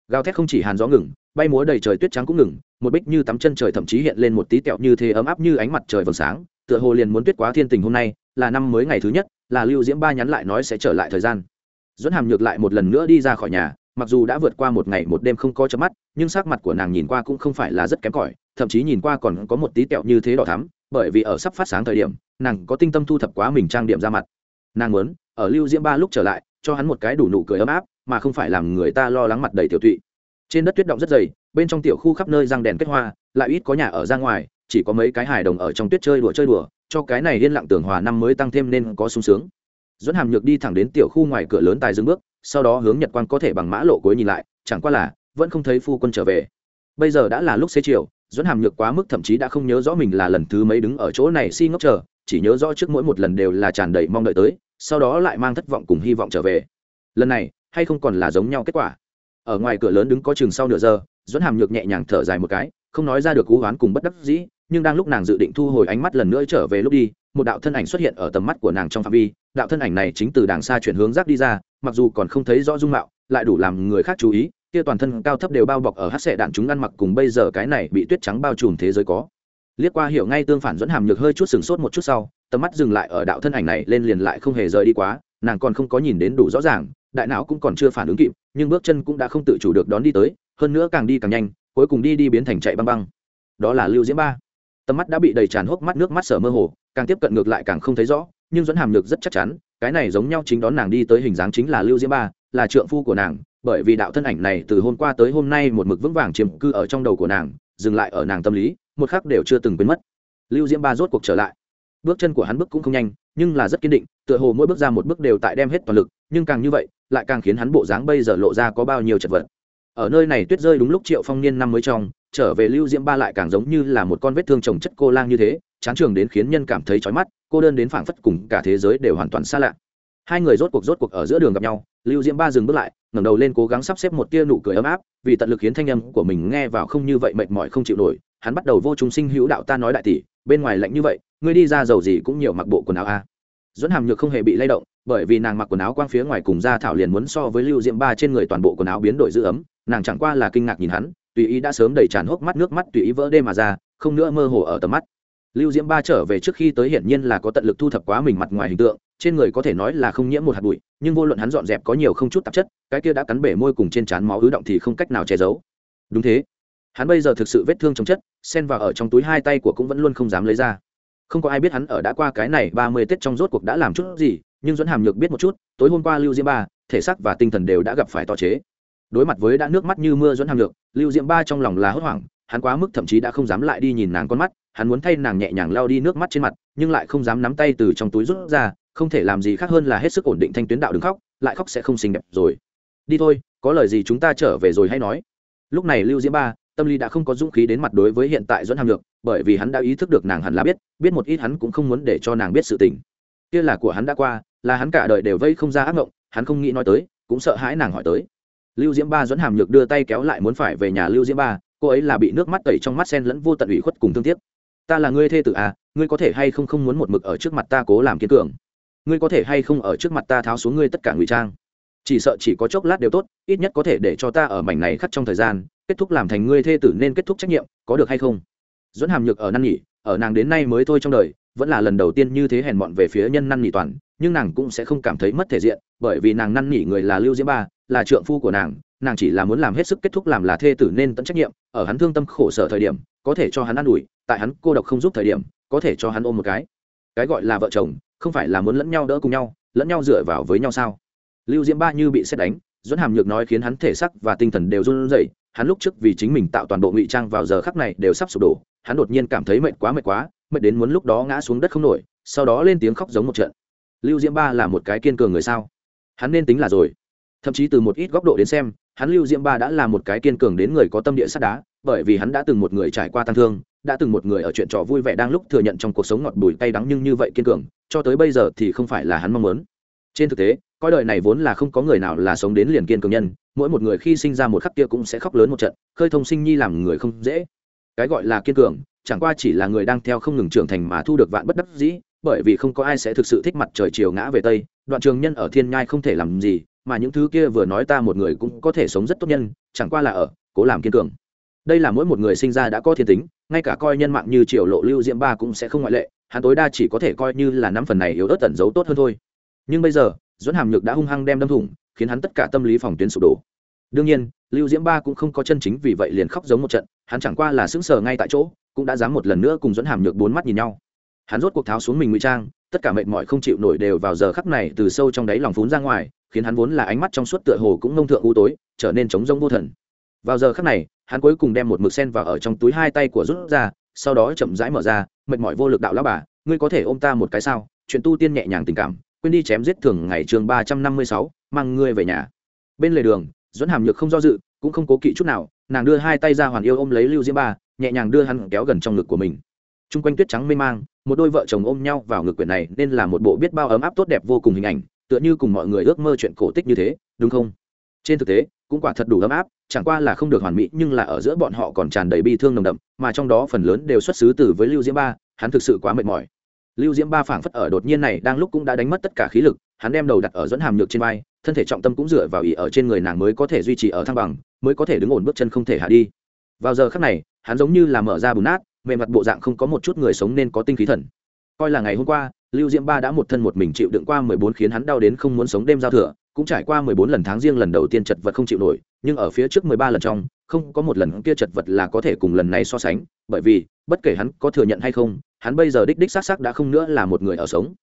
gào thét không chỉ hàn gió ngừng, bay múa đầy trời tuyết trắng cũng ngừng, một bích như tắm chân trời thậm chí hiện lên một tí tẹo như thế ấm áp như ánh mặt trời vầng sáng, tựa hồ liền muốn tuyết quá thiên tình hôm nay, là năm mới ngày thứ nhất, là lưu diễm ba nhắn lại nói sẽ trở lại thời gian. Dẫn hàm nhược lại một lần nữa đi ra khỏi nhà mặc dù đã vượt qua một ngày một đêm không có chớp mắt, nhưng sắc mặt của nàng nhìn qua cũng không phải là rất kém cỏi, thậm chí nhìn qua còn có một tí tẹo như thế đỏ thắm, bởi vì ở sắp phát sáng thời điểm, nàng có tinh tâm thu thập quá mình trang điểm ra mặt. Nàng muốn ở lưu diễm ba lúc trở lại, cho hắn một cái đủ nụ cười ấm áp, mà không phải làm người ta lo lắng mặt đầy tiểu tụy. Trên đất tuyết động rất dày, bên trong tiểu khu khắp nơi răng đèn kết hoa, lại ít có nhà ở ra ngoài, chỉ có mấy cái hài đồng ở trong tuyết chơi đùa chơi đùa, cho cái này liên lặng tưởng hòa năm mới tăng thêm nên có sung sướng. Dẫn hàm nhược đi thẳng đến tiểu khu ngoài cửa lớn tài dừng bước sau đó hướng nhật quan có thể bằng mã lộ cuối nhìn lại, chẳng qua là, vẫn không thấy phu quân trở về. Bây giờ đã là lúc xế chiều dẫn hàm nhược quá mức thậm chí đã không nhớ rõ mình là lần thứ mấy đứng ở chỗ này si ngốc chờ, chỉ nhớ rõ trước mỗi một lần đều là tràn đầy mong đợi tới, sau đó lại mang thất vọng cùng hy vọng trở về. Lần này, hay không còn là giống nhau kết quả? Ở ngoài cửa lớn đứng có chừng sau nửa giờ dẫn hàm nhược nhẹ nhàng thở dài một cái, không nói ra được cú hoán cùng bất đắc dĩ, nhưng đang lúc nàng dự định thu hồi ánh mắt lần nữa trở về lúc đi, một đạo thân ảnh xuất hiện ở tầm mắt của nàng trong phạm vi đạo thân ảnh này chính từ đàng xa chuyển hướng rác đi ra, mặc dù còn không thấy rõ dung mạo, lại đủ làm người khác chú ý, kia toàn thân cao thấp đều bao bọc ở hát xệ đạn chúng ăn mặc cùng bây giờ cái này bị tuyết trắng bao trùm thế giới có. Liếc qua hiểu ngay tương phản dẫn hàm nhược hơi chút sừng sốt một chút sau, tầm mắt dừng lại ở đạo thân ảnh này lên liền lại không hề rời đi quá, nàng còn không có nhìn đến đủ rõ ràng, đại não cũng còn chưa phản ứng kịp, nhưng bước chân cũng đã không tự chủ được đón đi tới, hơn nữa càng đi càng nhanh, cuối cùng đi đi biến thành chạy băng băng. Đó là lưu diễm ba. Tầm mắt đã bị đầy tràn hốc mắt, nước mắt sở mơ hồ, càng tiếp cận ngược lại càng không thấy rõ nhưng dẫn hàm nhược rất chắc chắn, cái này giống nhau chính đón nàng đi tới hình dáng chính là lưu diễm ba, là trượng phu của nàng, bởi vì đạo thân ảnh này từ hôm qua tới hôm nay một mực vững vàng chiếm cư ở trong đầu của nàng, dừng lại ở nàng tâm lý, một khắc đều chưa từng quên mất. Lưu diễm ba rốt cuộc trở lại. Bước chân của hắn bước cũng không nhanh, nhưng là rất kiên định, tựa hồ mỗi bước ra một bước đều tại đem hết toàn lực, nhưng càng như vậy, lại càng khiến hắn bộ dáng bây giờ lộ ra có bao nhiêu chật vật. Ở nơi này tuyết rơi đúng lúc triệu phong niên năm mới trong, trở về lưu diễm ba lại càng giống như là một con vết thương trồng chất cô lang như thế chán trường đến khiến nhân cảm thấy chói mắt, cô đơn đến phảng phất cùng cả thế giới đều hoàn toàn xa lạ. Hai người rốt cuộc rốt cuộc ở giữa đường gặp nhau, lưu diễm ba dừng bước lại, ngẩng đầu lên cố gắng sắp xếp một tia nụ cười ấm áp, vì tận lực khiến thanh âm của mình nghe vào không như vậy mệt mỏi không chịu nổi, hắn bắt đầu vô trung sinh hữu đạo ta nói đại tỷ, bên ngoài lạnh như vậy, ngươi đi ra dầu gì cũng nhiều mặc bộ quần áo a. Dẫn hàm nhược không hề bị lay động, bởi vì nàng mặc quần áo quang phía ngoài cùng ra thảo liền muốn so với lưu diễm ba trên người toàn bộ quần áo biến đổi giữ ấm, nàng chẳng qua là kinh ngạc nhìn hắn, tùy ý đã sớm đầy tràn hốc mắt nước mắt tùy ý vỡ đê mà ra, không nữa mơ hồ ở tầm mắt lưu diễm ba trở về trước khi tới hiển nhiên là có tận lực thu thập quá mình mặt ngoài hình tượng, trên người có thể nói là không nhiễm một hạt bụi, nhưng vô luận hắn dọn dẹp có nhiều không chút tạp chất, cái kia đã cắn bể môi cùng trên trán máu ứ động thì không cách nào che giấu. Đúng thế. Hắn bây giờ thực sự vết thương trong chất, xen vào ở trong túi hai tay của cũng vẫn luôn không dám lấy ra. Không có ai biết hắn ở đã qua cái này ba mươi tết trong rốt cuộc đã làm chút gì, nhưng dẫn hàm nhược biết một chút, tối hôm qua lưu diễm ba, thể xác và tinh thần đều đã gặp phải to chế. Đối mặt với đã nước mắt như mưa dẫn hàm nhược, lưu diễm ba trong lòng là hốt hoảng hắn quá mức thậm chí đã không dám lại đi nhìn nàng con mắt, hắn muốn thay nàng nhẹ nhàng lao đi nước mắt trên mặt, nhưng lại không dám nắm tay từ trong túi rút ra, không thể làm gì khác hơn là hết sức ổn định thanh tuyến đạo đừng khóc, lại khóc sẽ không xinh đẹp rồi. Đi thôi, có lời gì chúng ta trở về rồi hay nói. Lúc này lưu diễm ba, tâm lý đã không có dũng khí đến mặt đối với hiện tại dẫn hàm nhược, bởi vì hắn đã ý thức được nàng hẳn là biết biết một ít hắn cũng không muốn để cho nàng biết sự tình. Kia là của hắn đã qua, là hắn cả đời đều vây không ra ác mộng, hắn không nghĩ nói tới, cũng sợ hãi nàng hỏi tới. Lưu diễm ba dẫn hàm nhược đưa tay kéo lại muốn phải về nhà lưu diễm ba cô ấy là bị nước mắt tẩy trong mắt sen lẫn vô tận ủy khuất cùng thương tiếc. Ta là ngươi thê tử à ngươi có thể hay không không muốn một mực ở trước mặt ta cố làm kiên cường? Ngươi có thể hay không ở trước mặt ta tháo xuống ngươi tất cả ngụy trang? Chỉ sợ chỉ có chốc lát đều tốt, ít nhất có thể để cho ta ở mảnh này khắc trong thời gian, kết thúc làm thành ngươi thê tử nên kết thúc trách nhiệm, có được hay không? Dẫn hàm nhược ở năn nhỉ ở nàng đến nay mới thôi trong đời, vẫn là lần đầu tiên như thế hèn mọn về phía nhân năn nhỉ toàn, nhưng nàng cũng sẽ không cảm thấy mất thể diện, bởi vì nàng năn nhỉ người là lưu diễm ba, là trượng phu của nàng nàng chỉ là muốn làm hết sức kết thúc làm là thê tử nên tận trách nhiệm, ở hắn thương tâm khổ sở thời điểm, có thể cho hắn ă n ủi, tại hắn cô độc không giúp thời điểm, có thể cho hắn ôm một cái. Cái gọi là vợ chồng, không phải là muốn lẫn nhau đỡ cùng nhau, lẫn nhau dựa vào với nhau sao? Lưu diễm ba như bị xét đánh dẫn hàm nhược nói khiến hắn thể sắc và tinh thần đều run rẩy, hắn lúc trước vì chính mình tạo toàn bộ ngụy trang vào giờ khắc này đều sắp sụp đổ, hắn đột nhiên cảm thấy mệt quá mệt quá, mệt đến muốn lúc đó ngã xuống đất không nổi, sau đó lên tiếng khóc giống một trận. Lưu diễm ba là một cái kiên cường người sao? Hắn nên tính là rồi. Thậm chí từ một ít góc độ đến xem hắn lưu diễm ba đã là một cái kiên cường đến người có tâm địa sắt đá, bởi vì hắn đã từng một người trải qua tăng thương, đã từng một người ở chuyện trò vui vẻ đang lúc thừa nhận trong cuộc sống ngọt bùi cay đắng nhưng như vậy kiên cường, cho tới bây giờ thì không phải là hắn mong muốn. Trên thực tế, coi đời này vốn là không có người nào là sống đến liền kiên cường nhân, mỗi một người khi sinh ra một khắc kia cũng sẽ khóc lớn một trận, khơi thông sinh nhi làm người không dễ. Cái gọi là kiên cường, chẳng qua chỉ là người đang theo không ngừng trưởng thành mà thu được vạn bất đắc dĩ, bởi vì không có ai sẽ thực sự thích mặt trời chiều ngã về tây, đoạn trường nhân ở thiên nhai không thể làm gì mà những thứ kia vừa nói ta một người cũng có thể sống rất tốt nhân, chẳng qua là ở, cố làm kiên cường. Đây là mỗi một người sinh ra đã có thiên tính, ngay cả coi nhân mạng như triều lộ lưu diễm ba cũng sẽ không ngoại lệ, hắn tối đa chỉ có thể coi như là năm phần này yếu ớt tẩn giấu tốt hơn thôi. Nhưng bây giờ dẫn hàm nhược đã hung hăng đem đâm thủng, khiến hắn tất cả tâm lý phòng tuyến sụp đổ. Đương nhiên, lưu diễm ba cũng không có chân chính vì vậy liền khóc giống một trận, hắn chẳng qua là sững sờ ngay tại chỗ, cũng đã dám một lần nữa cùng dẫn hàm nhược bốn mắt nhìn nhau. Hắn rốt cuộc tháo xuống mình ngụy trang, tất cả mệt mỏi không chịu nổi đều vào giờ khắc này từ sâu trong đáy lòng phún ra ngoài khiến hắn vốn là ánh mắt trong suốt tựa hồ cũng nông thượng u tối, trở nên trống rông vô thần. Vào giờ khắc này, hắn cuối cùng đem một mực sen vào ở trong túi hai tay của rút ra, sau đó chậm rãi mở ra, mệt mỏi vô lực đạo lão bà, ngươi có thể ôm ta một cái sao? Chuyện tu tiên nhẹ nhàng tình cảm, quên đi chém giết thường ngày trường ba trăm năm mươi sáu, mang ngươi về nhà. Bên lề đường dẫn hàm nhược không do dự, cũng không cố kỵ chút nào, nàng đưa hai tay ra hoàn yêu ôm lấy lưu diễm ba, nhẹ nhàng đưa hắn kéo gần trong ngực của mình. T r u n g quanh tuyết trắng mê mang, một đôi vợ chồng ôm nhau vào ngực quyển này nên là một bộ biết bao ấm áp tốt đẹp vô cùng hình ảnh tựa như cùng mọi người ước mơ chuyện cổ tích như thế, đúng không? Trên thực tế, cũng quả thật đủ ấm áp, chẳng qua là không được hoàn mỹ, nhưng là ở giữa bọn họ còn tràn đầy bi thương nồng đậm, mà trong đó phần lớn đều xuất xứ từ với lưu diễm ba, hắn thực sự quá mệt mỏi. Lưu diễm ba phảng phất ở đột nhiên này, đang lúc cũng đã đánh mất tất cả khí lực, hắn đem đầu đặt ở dẫn hàm nhược trên vai, thân thể trọng tâm cũng dựa vào ý ở trên người nàng mới có thể duy trì ở thăng bằng, mới có thể đứng ổn bước chân không thể hạ đi. Vào giờ khắc này, hắn giống như là mở ra bùn nát, mềm mặt bộ dạng không có một chút người sống nên có tinh khí thần. Coi là ngày hôm qua lưu diễm ba đã một thân một mình chịu đựng qua mười bốn khiến hắn đau đến không muốn sống đêm giao thừa, cũng trải qua mười bốn lần tháng riêng lần đầu tiên chật vật không chịu nổi, nhưng ở phía trước mười ba lần trong, không có một lần kia chật vật là có thể cùng lần này so sánh, bởi vì, bất kể hắn có thừa nhận hay không, hắn bây giờ đích đích xác xác đã không nữa là một người ở sống.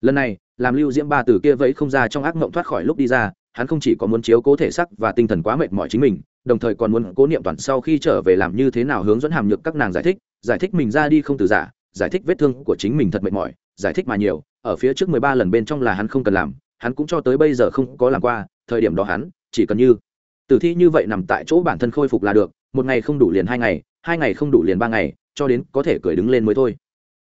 Lần này, làm lưu diễm ba từ kia vẫy không ra trong ác mộng thoát khỏi lúc đi ra, hắn không chỉ có muốn chiếu cố thể sắc và tinh thần quá mệt mỏi chính mình, đồng thời còn muốn cố niệm toàn sau khi trở về làm như thế nào hướng dẫn hàm nhược các nàng giải thích giải thích mình ra đi không từ giả, giải thích vết thương của chính mình thật mệt mỏi giải thích mà nhiều, ở phía trước mười ba lần bên trong là hắn không cần làm, hắn cũng cho tới bây giờ không có làm qua, thời điểm đó hắn, chỉ cần như tử thi như vậy nằm tại chỗ bản thân khôi phục là được, một ngày không đủ liền hai ngày hai ngày không đủ liền ba ngày, cho đến có thể cười đứng lên mới thôi.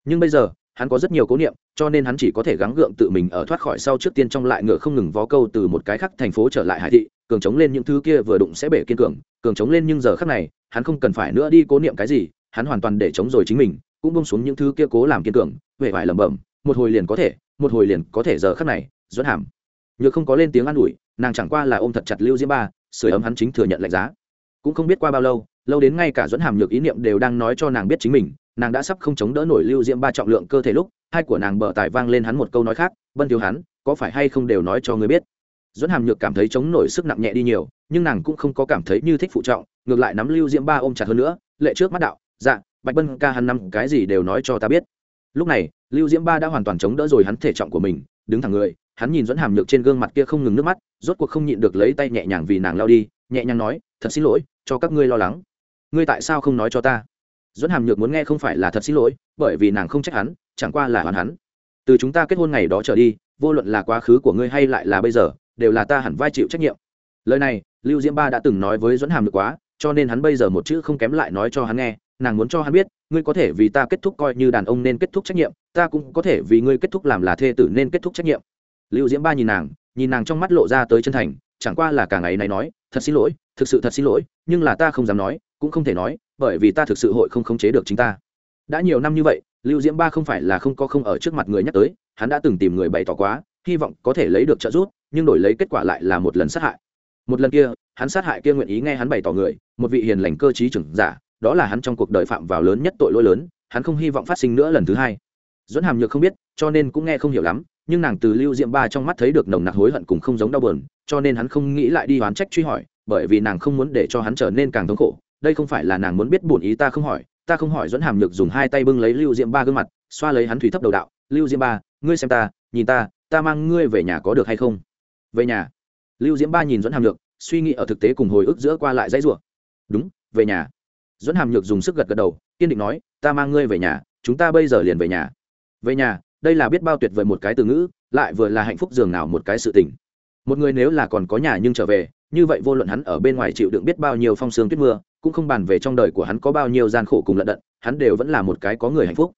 Nhưng bây giờ, hắn có rất nhiều cố niệm, cho nên hắn chỉ có thể gắng gượng tự mình ở thoát khỏi sau trước tiên trong lại ngựa không ngừng vó câu từ một cái khác thành phố trở lại hải thị, cường chống lên những thứ kia vừa đụng sẽ bể kiên cường cường chống lên nhưng giờ khắc này, hắn không cần phải nữa đi cố niệm cái gì, hắn hoàn toàn để chống rồi chính mình cũng bông xuống những thứ kia cố làm kiên cường huệ vải lẩm bẩm, một hồi liền có thể, một hồi liền có thể giờ khắc này dẫn hàm. Nhược không có lên tiếng an ủi, nàng chẳng qua là ôm thật chặt lưu diễm ba sửa ấm hắn chính thừa nhận lạnh giá. Cũng không biết qua bao lâu lâu đến ngay cả dẫn hàm nhược ý niệm đều đang nói cho nàng biết chính mình, nàng đã sắp không chống đỡ nổi lưu diễm ba trọng lượng cơ thể lúc, hai của nàng bờ tài vang lên hắn một câu nói khác vân thiếu hắn, có phải hay không đều nói cho ngươi biết? Dẫn hàm nhược cảm thấy chống nổi sức nặng nhẹ đi nhiều, nhưng nàng cũng không có cảm thấy như thích phụ trọng, ngược lại nắm lưu diễm ba ôm chặt hơn nữa, lệ trước mắt đạo dạ bạch bân ca hắn năm cái gì đều nói cho ta biết. Lúc này, lưu diễm ba đã hoàn toàn chống đỡ rồi hắn thể trọng của mình, đứng thẳng người, hắn nhìn dẫn hàm nhược trên gương mặt kia không ngừng nước mắt, rốt cuộc không nhịn được lấy tay nhẹ nhàng vì nàng lao đi, nhẹ nhàng nói, thật xin lỗi, cho các ngươi lo lắng. Ngươi tại sao không nói cho ta? Dẫn hàm nhược muốn nghe không phải là thật xin lỗi bởi vì nàng không trách hắn, chẳng qua là hoàn hắn. Từ chúng ta kết hôn ngày đó trở đi, vô luận là quá khứ của ngươi hay lại là bây giờ, đều là ta hẳn vai chịu trách nhiệm. Lời này, lưu diễm ba đã từng nói với dẫn hàm được quá cho nên hắn bây giờ một chữ không kém lại nói cho hắn nghe, nàng muốn cho hắn biết, ngươi có thể vì ta kết thúc coi như đàn ông nên kết thúc trách nhiệm, ta cũng có thể vì ngươi kết thúc làm là thê tử nên kết thúc trách nhiệm. Lưu diễm ba nhìn nàng nhìn nàng trong mắt lộ ra tới chân thành, chẳng qua là cả ngày này nói, thật xin lỗi, thực sự thật xin lỗi, nhưng là ta không dám nói, cũng không thể nói, bởi vì ta thực sự hội không khống chế được chính ta. Đã nhiều năm như vậy, lưu diễm ba không phải là không có không ở trước mặt người nhắc tới, hắn đã từng tìm người bày tỏ quá, hy vọng có thể lấy được trợ giúp, nhưng đổi lấy kết quả lại là một lần sát hại. Một lần kia hắn sát hại kia nguyện ý nghe hắn bày tỏ người, một vị hiền lành cơ t trưởng giả, đó là hắn trong cuộc đời phạm vào lớn nhất tội lỗi lớn, hắn không hy vọng phát sinh nữa lần thứ hai. Dẫn hàm nhược không biết, cho nên cũng nghe không hiểu lắm, nhưng nàng từ lưu diệm ba trong mắt thấy được nồng nặc hối hận cùng không giống đau buồn, cho nên hắn không nghĩ lại đi oán trách truy hỏi, bởi vì nàng không muốn để cho hắn trở nên càng thống khổ. Đây không phải là nàng muốn biết buồn ý ta không hỏi, ta không hỏi dẫn hàm nhược dùng hai tay bưng lấy lưu diệm ba gương mặt, xoa lấy hắn thủy thấp đầu đạo, lưu diệm ba, ngươi xem ta, nhìn ta ta mang ngươi về nhà có được hay không? Về nhà. Lưu diễm ba nhìn dẫn hàm nhược suy nghĩ ở thực tế cùng hồi ức giữa qua lại dãy rủa. Đúng, về nhà. Duẫn hàm nhược dùng sức gật gật đầu, kiên định nói, ta mang ngươi về nhà, chúng ta bây giờ liền về nhà. Về nhà, đây là biết bao tuyệt vời một cái từ ngữ, lại vừa là hạnh phúc dường nào một cái sự tình. Một người nếu là còn có nhà nhưng trở về, như vậy vô luận hắn ở bên ngoài chịu đựng biết bao nhiêu phong sương tuyết mưa, cũng không bàn về trong đời của hắn có bao nhiêu gian khổ cùng lận đận, hắn đều vẫn là một cái có người hạnh phúc.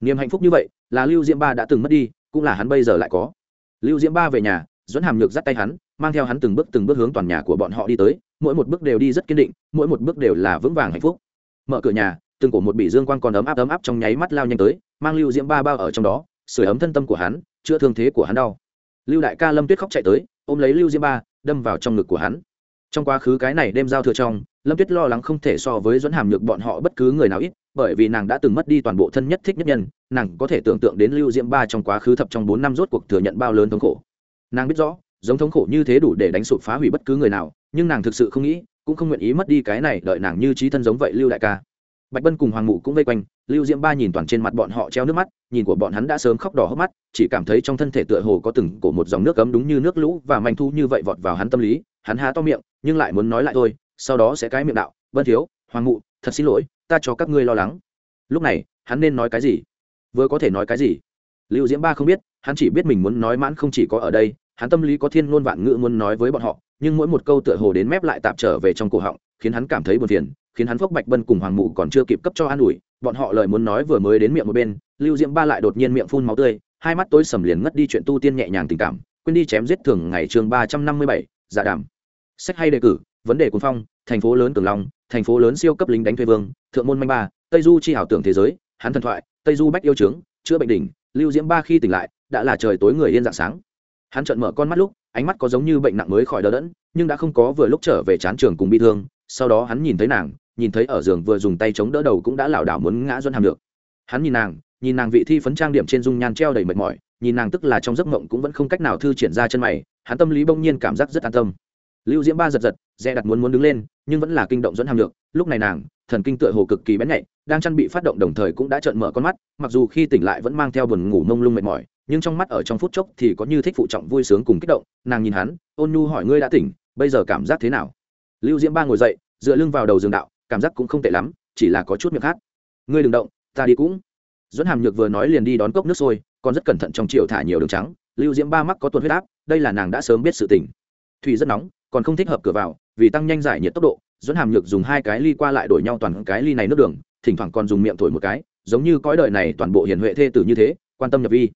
Niềm hạnh phúc như vậy, là lưu diễm ba đã từng mất đi, cũng là hắn bây giờ lại có. Lưu diễm ba về nhà dẫn hàm nhược dắt tay hắn, mang theo hắn từng bước từng bước hướng toàn nhà của bọn họ đi tới, mỗi một bước đều đi rất kiên định, mỗi một bước đều là vững vàng hạnh phúc. Mở cửa nhà, từng cổ một bị dương quan còn ấm áp ấm áp trong nháy mắt lao nhanh tới, mang lưu diễm ba bao ở trong đó sửa ấm thân tâm của hắn, chữa thương thế của hắn đau. Lưu đại ca lâm tuyết khóc chạy tới, ôm lấy lưu diễm ba, đâm vào trong ngực của hắn. Trong quá khứ cái này đêm giao thừa trong, lâm tuyết lo lắng không thể so với dẫn hàm nhược bọn họ bất cứ người nào ít, bởi vì nàng đã từng mất đi toàn bộ thân nhất thích nhất nhân, nàng có thể tưởng tượng đến lưu diễm ba trong quá khứ thập trong bốn năm rốt cuộc thừa nhận bao lớn thống khổ nàng biết rõ, giống thống khổ như thế đủ để đánh sụp phá hủy bất cứ người nào, nhưng nàng thực sự không nghĩ, cũng không nguyện ý mất đi cái này, đợi nàng như trí thân giống vậy lưu đại ca. Bạch bân cùng hoàng mụ cũng vây quanh, lưu diễm ba nhìn toàn trên mặt bọn họ treo nước mắt, nhìn của bọn hắn đã sớm khóc đỏ hốc mắt, chỉ cảm thấy trong thân thể tựa hồ có từng cổ một dòng nước cấm đúng như nước lũ và manh thu như vậy vọt vào hắn tâm lý, hắn há to miệng, nhưng lại muốn nói lại thôi, sau đó sẽ cái miệng đạo, vân thiếu, hoàng mụ, thật xin lỗi, ta cho các ngươi lo lắng. Lúc này, hắn nên nói cái gì? Vừa có thể nói cái gì? Lưu diễm ba không biết, hắn chỉ biết mình muốn nói mãn không chỉ có ở đây hắn tâm lý có thiên ngôn vạn ngữ muốn nói với bọn họ, nhưng mỗi một câu tựa hồ đến mép lại tạm trở về trong cổ họng, khiến hắn cảm thấy buồn phiền, khiến hắn phốc bạch bân cùng hoàng mụ còn chưa kịp cấp cho an ủi, bọn họ lời muốn nói vừa mới đến miệng một bên, lưu diễm ba lại đột nhiên miệng phun máu tươi, hai mắt tối sầm liền ngất đi chuyện tu tiên nhẹ nhàng tình cảm, quên đi chém giết thường ngày chương ba trăm năm mươi bảy giả đàm. Sách hay đề cử, vấn đề cuốn phong, thành phố lớn cường long, thành phố lớn siêu cấp lính đánh thuê vương, thượng môn manh ba, tây du chi hảo tưởng thế giới, hắn thần thoại, tây du bách yêu trướng, chữa bệnh đỉnh, lưu diễm ba khi tỉnh lại, đã là trời tối người yên dạng sáng hắn trợn mở con mắt lúc, ánh mắt có giống như bệnh nặng mới khỏi đỡ đẫn, nhưng đã không có vừa lúc trở về chán trường cùng bị thương. Sau đó hắn nhìn thấy nàng, nhìn thấy ở giường vừa dùng tay chống đỡ đầu cũng đã lảo đảo muốn ngã doan hàm được. Hắn nhìn nàng nhìn nàng vị thi phấn trang điểm trên dung nhan treo đầy mệt mỏi, nhìn nàng tức là trong giấc mộng cũng vẫn không cách nào thư triển ra chân mày, hắn tâm lý bỗng nhiên cảm giác rất an tâm. Lưu diễm ba giật giật, dè đặt muốn muốn đứng lên, nhưng vẫn là kinh động dẫn hàm được. Lúc này nàng, thần kinh tựa hồ cực kỳ bén nhạy, đang chăn bị phát động đồng thời cũng đã trợn mở con mắt, mặc dù khi tỉnh lại vẫn mang theo buồn ngủ mông lung mệt mỏi nhưng trong mắt ở trong phút chốc thì có như thích phụ trọng vui sướng cùng kích động, nàng nhìn hắn, ôn nhu hỏi ngươi đã tỉnh, bây giờ cảm giác thế nào? Lưu diễm ba ngồi dậy, dựa lưng vào đầu giường đạo, cảm giác cũng không tệ lắm, chỉ là có chút miệng khác ngươi đừng động, ta đi cũng. Dẫn hàm nhược vừa nói liền đi đón cốc nước sôi, còn rất cẩn thận trong chiều thả nhiều đường trắng, lưu diễm ba mắc có tuần huyết áp, đây là nàng đã sớm biết sự tình. Thủy rất nóng, còn không thích hợp cửa vào, vì tăng nhanh giải nhiệt tốc độ dẫn hàm nhược dùng hai cái ly qua lại đổi nhau toàn cái ly này nước đường, thỉnh thoảng còn dùng miệng thổi một cái, giống như cõi đời này toàn bộ hiền huệ thê tử như thế, quan tâm nhập vi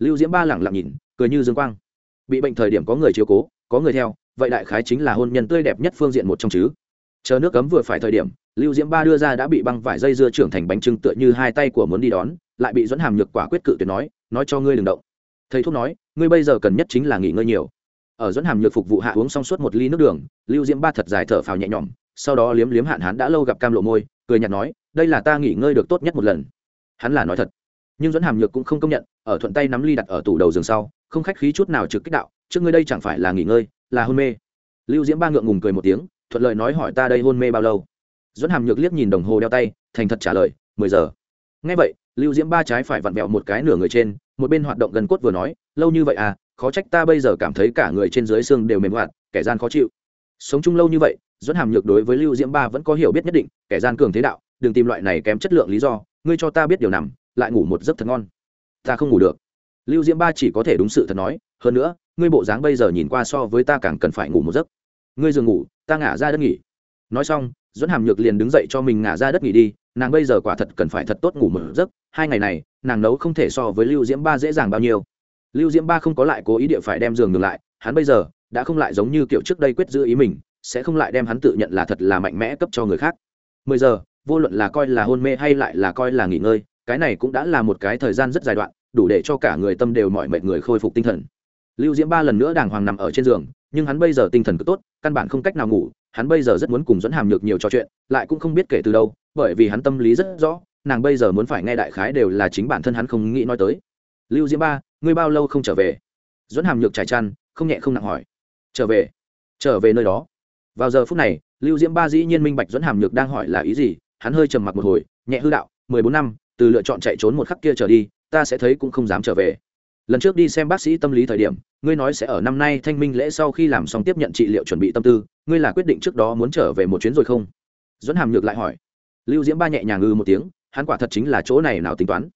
lưu diễm ba lẳng lặng nhìn, cười như dương quang. Bị bệnh thời điểm có người chiếu cố, có người theo, vậy đại khái chính là hôn nhân tươi đẹp nhất phương diện một trong chứ. Chờ nước cấm vừa phải thời điểm, lưu diễm ba đưa ra đã bị băng vải dây dưa trưởng thành bánh trưng tựa như hai tay của muốn đi đón, lại bị dẫn hàm nhược quả quyết cự tuyệt nói nói cho ngươi đừng động. Thầy thuốc nói, ngươi bây giờ cần nhất chính là nghỉ ngơi nhiều. Ở dẫn hàm nhược phục vụ hạ uống xong suốt một ly nước đường, lưu diễm ba thật dài thở phào nhẹ nhõm, sau đó liếm liếm hạn hắn đã lâu gặp cam lộ môi, cười nhạt nói, đây là ta nghỉ ngơi được tốt nhất một lần. Hắn là nói thật nhưng dẫn hàm nhược cũng không công nhận, ở thuận tay nắm ly đặt ở tủ đầu giường sau, không khách khí chút nào trực kích đạo, trước ngươi đây chẳng phải là nghỉ ngơi, là hôn mê. Lưu diễm ba ngượng ngùng cười một tiếng, thuận lợi nói hỏi ta đây hôn mê bao lâu. Dẫn hàm nhược liếc nhìn đồng hồ đeo tay, thành thật trả lời, mười giờ. Ngay vậy, lưu diễm ba trái phải vặn vẹo một cái nửa người trên, một bên hoạt động gần cốt vừa nói, lâu như vậy à khó trách ta bây giờ cảm thấy cả người trên dưới xương đều mềm hoạt, kẻ gian khó chịu. Sống chung lâu như vậy, dẫn hàm nhược đối với lưu diễm ba vẫn có hiểu biết nhất định, kẻ gian cường thế đạo, đừng tìm loại này kém chất lượng lý do, ngươi cho ta biết điều nằm lại ngủ một giấc thật ngon. Ta không ngủ được. Lưu diễm ba chỉ có thể đúng sự thật nói, hơn nữa, ngươi bộ dáng bây giờ nhìn qua so với ta càng cần phải ngủ một giấc. Ngươi giường ngủ, ta ngả ra đất nghỉ. Nói xong dẫn hàm nhược liền đứng dậy cho mình ngả ra đất nghỉ đi, nàng bây giờ quả thật cần phải thật tốt ngủ một giấc, hai ngày này, nàng nấu không thể so với lưu diễm ba dễ dàng bao nhiêu. Lưu diễm ba không có lại cố ý địa phải đem giường ngừng lại, hắn bây giờ đã không lại giống như kiểu trước đây quyết giữ ý mình, sẽ không lại đem hắn tự nhận là thật là mạnh mẽ cấp cho người khác. Mười giờ, vô luận là coi là hôn mê hay lại là coi là nghỉ ngơi cái này cũng đã là một cái thời gian rất dài đoạn, đủ để cho cả người tâm đều mọi mệt người khôi phục tinh thần. Lưu diễm ba lần nữa đàng hoàng nằm ở trên giường, nhưng hắn bây giờ tinh thần cứ tốt, căn bản không cách nào ngủ, hắn bây giờ rất muốn cùng dẫn hàm nhược nhiều trò chuyện, lại cũng không biết kể từ đâu, bởi vì hắn tâm lý rất rõ, nàng bây giờ muốn phải nghe đại khái đều là chính bản thân hắn không nghĩ nói tới. Lưu diễm ba, ngươi bao lâu không trở về? Dẫn hàm nhược trải chăn, không nhẹ không nặng hỏi. Trở về. Trở về nơi đó. Vào giờ phút này, lưu diễm ba dĩ nhiên minh bạch dẫn hàm nhược đang hỏi là ý gì, hắn hơi trầm mặc một hồi, nhẹ hư đạo, mười bốn năm từ lựa chọn chạy trốn một khắc kia trở đi, ta sẽ thấy cũng không dám trở về. Lần trước đi xem bác sĩ tâm lý thời điểm, ngươi nói sẽ ở năm nay thanh minh lễ sau khi làm xong tiếp nhận trị liệu chuẩn bị tâm tư, ngươi là quyết định trước đó muốn trở về một chuyến rồi không? Dẫn hàm nhược lại hỏi. Lưu diễm ba nhẹ nhàng ngư một tiếng, hắn quả thật chính là chỗ này nào tính toán.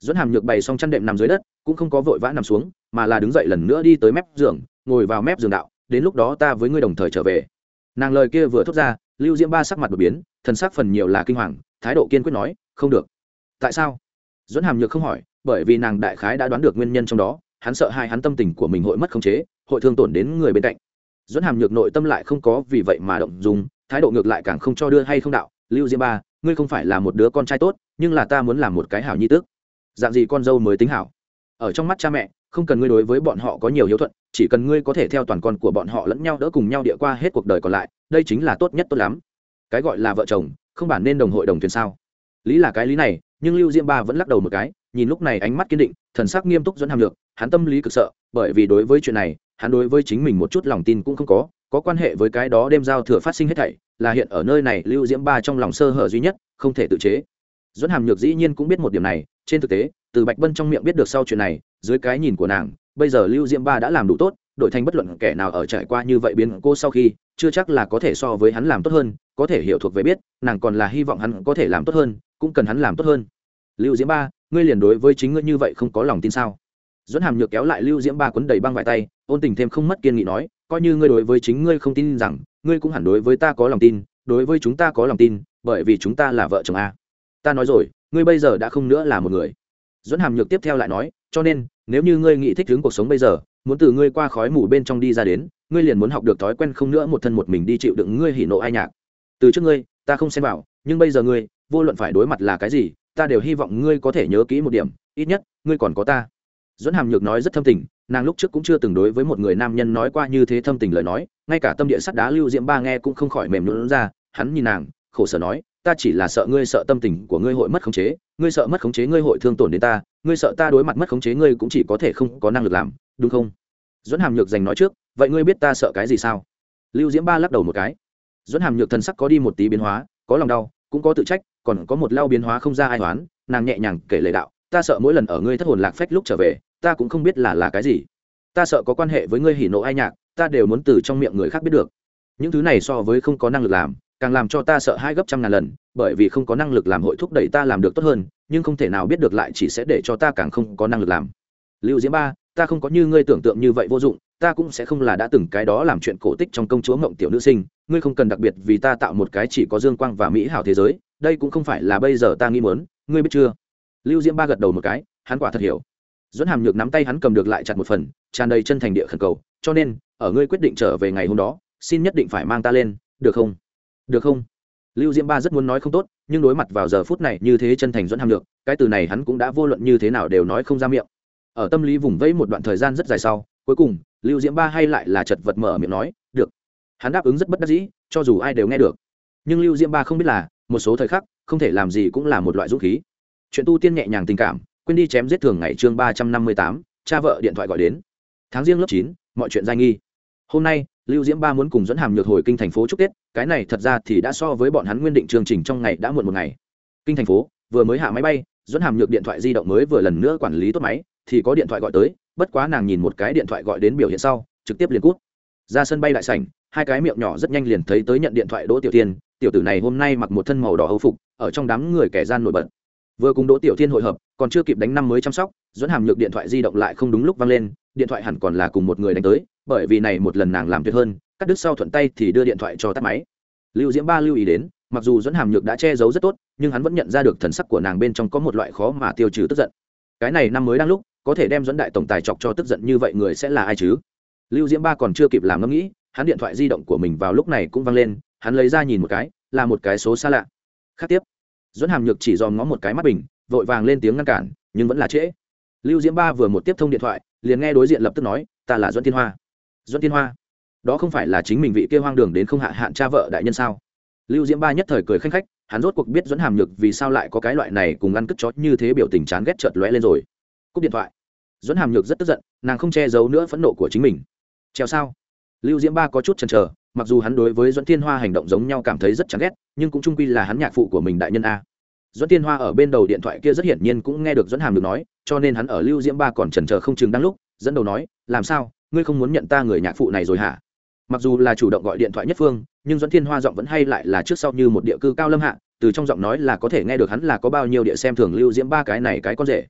Dẫn hàm nhược bày xong chăn đệm nằm dưới đất, cũng không có vội vã nằm xuống, mà là đứng dậy lần nữa đi tới mép giường, ngồi vào mép giường đạo, đến lúc đó ta với ngươi đồng thời trở về. Nàng lời kia vừa thốt ra, lưu diễm ba sắc mặt đột biến, thần sắc phần nhiều là kinh hoàng, thái độ kiên quyết nói, không được tại sao? Dẫn hàm nhược không hỏi, bởi vì nàng đại khái đã đoán được nguyên nhân trong đó, hắn sợ hai hắn tâm tình của mình hội mất khống chế, hội thương tổn đến người bên cạnh. Dẫn hàm nhược nội tâm lại không có vì vậy mà động dùng thái độ ngược lại càng không cho đưa hay không đạo, lưu diêm ba, ngươi không phải là một đứa con trai tốt, nhưng là ta muốn làm một cái hảo nhi tước. Dạng gì con dâu mới tính hảo? Ở trong mắt cha mẹ, không cần ngươi đối với bọn họ có nhiều hiếu thuận, chỉ cần ngươi có thể theo toàn con của bọn họ lẫn nhau đỡ cùng nhau địa qua hết cuộc đời còn lại, đây chính là tốt nhất tốt lắm. Cái gọi là vợ chồng, không bản nên đồng hội đồng thuyền sao? Lý là cái lý này nhưng lưu diễm ba vẫn lắc đầu một cái, nhìn lúc này ánh mắt kiên định, thần sắc nghiêm túc dẫn hàm lược hắn tâm lý cực sợ, bởi vì đối với chuyện này, hắn đối với chính mình một chút lòng tin cũng không có có quan hệ với cái đó đêm giao thừa phát sinh hết thảy, là hiện ở nơi này lưu diễm ba trong lòng sơ hở duy nhất, không thể tự chế. Dẫn hàm nhược dĩ nhiên cũng biết một điểm này, trên thực tế, từ bạch bân trong miệng biết được sau chuyện này, dưới cái nhìn của nàng, bây giờ lưu diễm ba đã làm đủ tốt, đổi thành bất luận kẻ nào ở trải qua như vậy biến cô sau khi, chưa chắc là có thể so với hắn làm tốt hơn, có thể hiểu thuộc về biết, nàng còn là hy vọng hắn có thể làm tốt hơn cũng cần hắn làm tốt hơn. Lưu diễm ba, ngươi liền đối với chính ngươi như vậy không có lòng tin sao? Dẫn hàm nhược kéo lại lưu diễm ba quấn đầy băng vải tay, ôn tình thêm không mất kiên nghị nói, coi như ngươi đối với chính ngươi không tin rằng, ngươi cũng hẳn đối với ta có lòng tin, đối với chúng ta có lòng tin, bởi vì chúng ta là vợ chồng a. Ta nói rồi, ngươi bây giờ đã không nữa là một người. Dẫn hàm nhược tiếp theo lại nói, cho nên, nếu như ngươi nghĩ thích hướng cuộc sống bây giờ, muốn từ ngươi qua khói mù bên trong đi ra đến, ngươi liền muốn học được thói quen không nữa một thân một mình đi chịu đựng ngươi hỉ nộ ai nhạc. Từ trước ngươi, ta không xem vào, nhưng bây giờ ngươi vô luận phải đối mặt là cái gì, ta đều hy vọng ngươi có thể nhớ kỹ một điểm, ít nhất, ngươi còn có ta. Dẫn hàm nhược nói rất thâm tình, nàng lúc trước cũng chưa từng đối với một người nam nhân nói qua như thế thâm tình lời nói, ngay cả tâm địa sắt đá lưu diễm ba nghe cũng không khỏi mềm lún ra, hắn nhìn nàng, khổ sở nói, ta chỉ là sợ ngươi sợ tâm tình của ngươi hội mất khống chế, ngươi sợ mất khống chế ngươi hội thương tổn đến ta, ngươi sợ ta đối mặt mất khống chế ngươi cũng chỉ có thể không có năng lực làm, đúng không? Dẫn hàm nhược dành nói trước, vậy ngươi biết ta sợ cái gì sao? Lưu diễm ba lắc đầu một cái. Dẫn hàm nhược thần sắc có đi một tí biến hóa, có lòng đau, cũng có tự trách còn có một lao biến hóa không ra ai toán nàng nhẹ nhàng kể lời đạo, ta sợ mỗi lần ở ngươi thất hồn lạc phách lúc trở về, ta cũng không biết là là cái gì. Ta sợ có quan hệ với ngươi hỉ nộ ai nhạc, ta đều muốn từ trong miệng người khác biết được. Những thứ này so với không có năng lực làm, càng làm cho ta sợ hai gấp trăm ngàn lần, bởi vì không có năng lực làm hội thúc đẩy ta làm được tốt hơn, nhưng không thể nào biết được lại chỉ sẽ để cho ta càng không có năng lực làm. Lưu diễm ba, ta không có như ngươi tưởng tượng như vậy vô dụng, ta cũng sẽ không là đã từng cái đó làm chuyện cổ tích trong công chúa mộng tiểu nữ sinh, ngươi không cần đặc biệt vì ta tạo một cái chỉ có dương quang và mỹ hảo thế giới đây cũng không phải là bây giờ ta nghĩ muốn, ngươi biết chưa? Lưu diễm ba gật đầu một cái, hắn quả thật hiểu. Dẫn hàm nhược nắm tay hắn cầm được lại chặt một phần, tràn đầy chân thành địa khẩn cầu, cho nên, ở ngươi quyết định trở về ngày hôm đó, xin nhất định phải mang ta lên, được không? Được không? Lưu diễm ba rất muốn nói không tốt, nhưng đối mặt vào giờ phút này như thế chân thành dẫn hàm nhược, cái từ này hắn cũng đã vô luận như thế nào đều nói không ra miệng. Ở tâm lý vùng vẫy một đoạn thời gian rất dài sau, cuối cùng, lưu diễm ba hay lại là chật vật mở miệng nói, được. Hắn đáp ứng rất bất đắc dĩ, cho dù ai đều nghe được. Nhưng lưu diễm ba không biết là một số thời khắc, không thể làm gì cũng là một loại dũng khí. Chuyện tu tiên nhẹ nhàng tình cảm, quên đi chém giết thường ngày chương ba trăm năm mươi tám, cha vợ điện thoại gọi đến. Tháng riêng lớp chín, mọi chuyện dai nghi. Hôm nay, lưu diễm ba muốn cùng dẫn hàm nhược hồi kinh thành phố chúc tết, cái này thật ra thì đã so với bọn hắn nguyên định chương trình trong ngày đã muộn một ngày. Kinh thành phố, vừa mới hạ máy bay, dẫn hàm nhược điện thoại di động mới vừa lần nữa quản lý tốt máy, thì có điện thoại gọi tới, bất quá nàng nhìn một cái điện thoại gọi đến biểu hiện sau, trực tiếp liền cút. Ra sân bay đại sảnh, hai cái miệng nhỏ rất nhanh liền thấy tới nhận điện thoại đỗ tiểu tiên tiểu tử này hôm nay mặc một thân màu đỏ hầu phục, ở trong đám người kẻ gian nổi bật. Vừa cùng đỗ tiểu Thiên hội hợp, còn chưa kịp đánh năm mới chăm sóc dẫn hàm nhược điện thoại di động lại không đúng lúc vang lên, điện thoại hẳn còn là cùng một người đánh tới, bởi vì này một lần nàng làm tuyệt hơn, cắt đứt sau thuận tay thì đưa điện thoại cho tắt máy. Lưu diễm ba lưu ý đến, mặc dù dẫn hàm nhược đã che giấu rất tốt, nhưng hắn vẫn nhận ra được thần sắc của nàng bên trong có một loại khó mà tiêu trừ tức giận. Cái này năm mới đang lúc, có thể đem dẫn đại tổng tài chọc cho tức giận như vậy người sẽ là ai chứ? Lưu diễm ba còn chưa kịp làm ngẫm nghĩ, hắn điện thoại di động của mình vào lúc này cũng vang lên hắn lấy ra nhìn một cái, là một cái số xa lạ. Khác tiếp dẫn hàm nhược chỉ dòm ngó một cái mắt bình, vội vàng lên tiếng ngăn cản, nhưng vẫn là trễ. Lưu diễm ba vừa một tiếp thông điện thoại, liền nghe đối diện lập tức nói, ta là dẫn thiên hoa. Dẫn thiên hoa? Đó không phải là chính mình vị kia hoang đường đến không hạ hạn cha vợ đại nhân sao? Lưu diễm ba nhất thời cười khanh khách, hắn rốt cuộc biết dẫn hàm nhược vì sao lại có cái loại này cùng ăn cất chót như thế biểu tình chán ghét chợt lóe lên rồi. Cúp điện thoại. Dẫn hàm nhược rất tức giận, nàng không che giấu nữa phẫn nộ của chính mình. Treo sao? Lưu diễm ba có chút chần chờ, mặc dù hắn đối với dẫn thiên hoa hành động giống nhau cảm thấy rất chán ghét, nhưng cũng trung quy là hắn nhạc phụ của mình đại nhân a. Dẫn thiên hoa ở bên đầu điện thoại kia rất hiển nhiên cũng nghe được dẫn hàm được nói, cho nên hắn ở lưu diễm ba còn chần chờ không chừng đang lúc, dẫn đầu nói, làm sao? Ngươi không muốn nhận ta người nhạc phụ này rồi hả? Mặc dù là chủ động gọi điện thoại nhất phương, nhưng dẫn thiên hoa giọng vẫn hay lại là trước sau như một địa cư cao lâm hạ, từ trong giọng nói là có thể nghe được hắn là có bao nhiêu địa xem thường lưu diễm ba cái này cái con rể.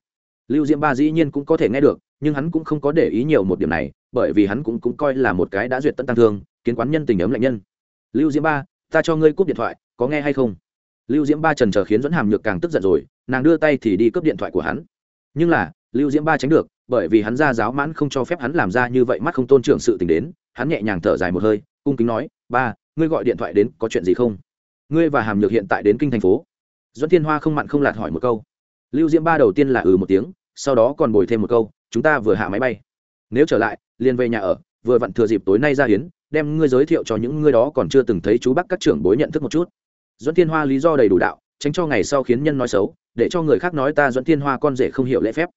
Lưu diễm ba dĩ nhiên cũng có thể nghe được nhưng hắn cũng không có để ý nhiều một điểm này, bởi vì hắn cũng cũng coi là một cái đã duyệt tận tăng thương, kiến quán nhân tình ấm lạnh nhân. Lưu diễm ba, ta cho ngươi cúp điện thoại, có nghe hay không? Lưu diễm ba trần chờ khiến dẫn hàm nhược càng tức giận rồi, nàng đưa tay thì đi cướp điện thoại của hắn. Nhưng là, lưu diễm ba tránh được, bởi vì hắn ra giáo mãn không cho phép hắn làm ra như vậy mắt không tôn trưởng sự tình đến, hắn nhẹ nhàng thở dài một hơi, cung kính nói, ba, ngươi gọi điện thoại đến có chuyện gì không? Ngươi và hàm nhược hiện tại đến kinh thành phố. Dẫn thiên hoa không mặn không lạt hỏi một câu. Lưu diễm ba đầu tiên là ừ một tiếng, sau đó còn bồi thêm một câu chúng ta vừa hạ máy bay. Nếu trở lại, liền về nhà ở, vừa vặn thừa dịp tối nay ra hiến, đem ngươi giới thiệu cho những ngươi đó còn chưa từng thấy chú bắc các trưởng bối nhận thức một chút. Dẫn thiên hoa lý do đầy đủ đạo, tránh cho ngày sau khiến nhân nói xấu, để cho người khác nói ta dẫn thiên hoa con rể không hiểu lễ phép.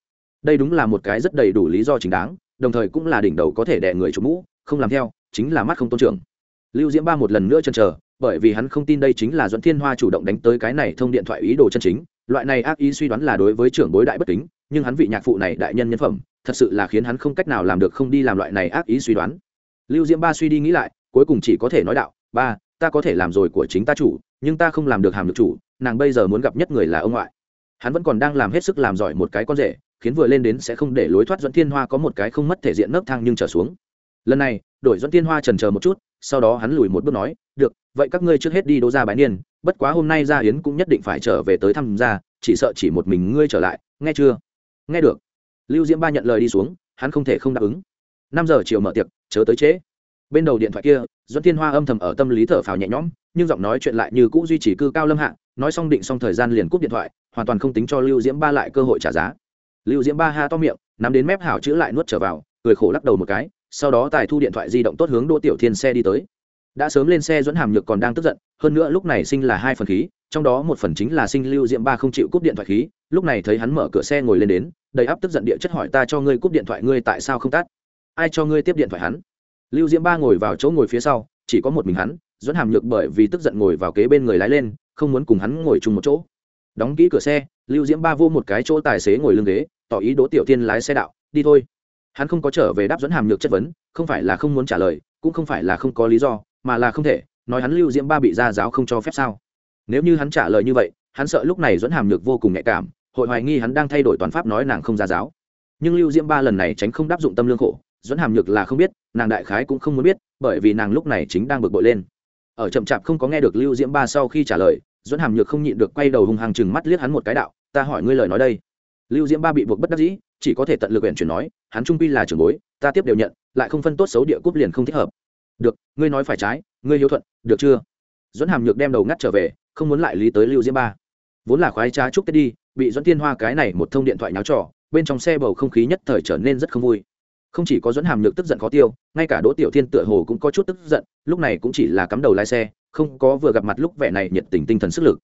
Đây đúng là một cái rất đầy đủ lý do chính đáng, đồng thời cũng là đỉnh đầu có thể đẻ người chủ mũ, không làm theo, chính là mắt không tôn trưởng. Lưu diễm ba một lần nữa chân chờ, bởi vì hắn không tin đây chính là dẫn thiên hoa chủ động đánh tới cái này thông điện thoại ý đồ chân chính, loại này ác ý suy đoán là đối với trưởng bối đại bất kính nhưng hắn vị nhạc phụ này đại nhân nhân phẩm, thật sự là khiến hắn không cách nào làm được không đi làm loại này ác ý suy đoán. Lưu diễm ba suy đi nghĩ lại, cuối cùng chỉ có thể nói đạo, ba, ta có thể làm rồi của chính ta chủ, nhưng ta không làm được hàm được chủ, nàng bây giờ muốn gặp nhất người là ông ngoại. Hắn vẫn còn đang làm hết sức làm giỏi một cái con rể, khiến vừa lên đến sẽ không để lối thoát dẫn thiên hoa có một cái không mất thể diện nấc thang nhưng trở xuống. Lần này đổi dẫn thiên hoa trần chờ một chút, sau đó hắn lùi một bước nói, được, vậy các ngươi trước hết đi đỗ ra bái niên, bất quá hôm nay gia yến cũng nhất định phải trở về tới thăm gia, chỉ sợ chỉ một mình ngươi trở lại, nghe chưa? Nghe được. Lưu diễm ba nhận lời đi xuống, hắn không thể không đáp ứng. Năm giờ chiều mở tiệc, chớ tới trễ. Bên đầu điện thoại kia Doãn thiên hoa âm thầm ở tâm lý thở phào nhẹ nhõm, nhưng giọng nói chuyện lại như cũ duy trì cư cao lâm hạ, nói xong định xong thời gian liền cúp điện thoại, hoàn toàn không tính cho lưu diễm ba lại cơ hội trả giá. Lưu diễm ba ha to miệng, nắm đến mép hảo chữ lại nuốt trở vào, cười khổ lắc đầu một cái, sau đó tài thu điện thoại di động tốt hướng đỗ tiểu thiên xe đi tới. Đã sớm lên xe dẫn hàm nhược còn đang tức giận, hơn nữa lúc này sinh là hai phần khí, trong đó một phần chính là sinh lưu diễm ba không chịu cúp điện thoại khí lúc này thấy hắn mở cửa xe ngồi lên đến, đầy áp tức giận địa chất hỏi ta cho ngươi cúp điện thoại ngươi tại sao không tắt? Ai cho ngươi tiếp điện thoại hắn? Lưu diễm ba ngồi vào chỗ ngồi phía sau, chỉ có một mình hắn, dẫn hàm nhược bởi vì tức giận ngồi vào kế bên người lái lên, không muốn cùng hắn ngồi chung một chỗ. Đóng kỹ cửa xe, lưu diễm ba vô một cái chỗ tài xế ngồi lưng ghế, tỏ ý đỗ tiểu tiên lái xe đạo, đi thôi. Hắn không có trở về đáp dẫn hàm nhược chất vấn, không phải là không muốn trả lời, cũng không phải là không có lý do, mà là không thể, nói hắn lưu diễm ba bị gia giáo không cho phép sao? Nếu như hắn trả lời như vậy, hắn sợ lúc này dẫn hàm nhược vô cùng nhạy cảm hội hoài nghi hắn đang thay đổi toàn pháp nói nàng không ra giáo. Nhưng lưu diễm ba lần này tránh không đáp dụng tâm lương khổ, dẫn hàm nhược là không biết, nàng đại khái cũng không muốn biết, bởi vì nàng lúc này chính đang bực bội lên. Ở chậm chạp không có nghe được lưu diễm ba sau khi trả lời, dẫn hàm nhược không nhịn được quay đầu hùng hàng chừng mắt liếc hắn một cái đạo, ta hỏi ngươi lời nói đây. Lưu diễm ba bị buộc bất đắc dĩ, chỉ có thể tận lực huyện chuyển nói, hắn trung pi là trưởng bối, ta tiếp đều nhận, lại không phân tốt xấu địa cúp liền không thích hợp. Được, ngươi nói phải trái, ngươi hiếu thuận, được chưa? Dẫn hàm nhược đem đầu ngắt trở về, không muốn lại lý tới lưu diễm ba. Vốn là khoái trá chúc tết đi bị dẫn tiên hoa cái này một thông điện thoại nháo trò, bên trong xe bầu không khí nhất thời trở nên rất không vui. Không chỉ có dẫn hàm nhược tức giận khó tiêu, ngay cả đỗ tiểu thiên tựa hồ cũng có chút tức giận, lúc này cũng chỉ là cắm đầu lái xe, không có vừa gặp mặt lúc vẻ này nhiệt tình tinh thần sức lực.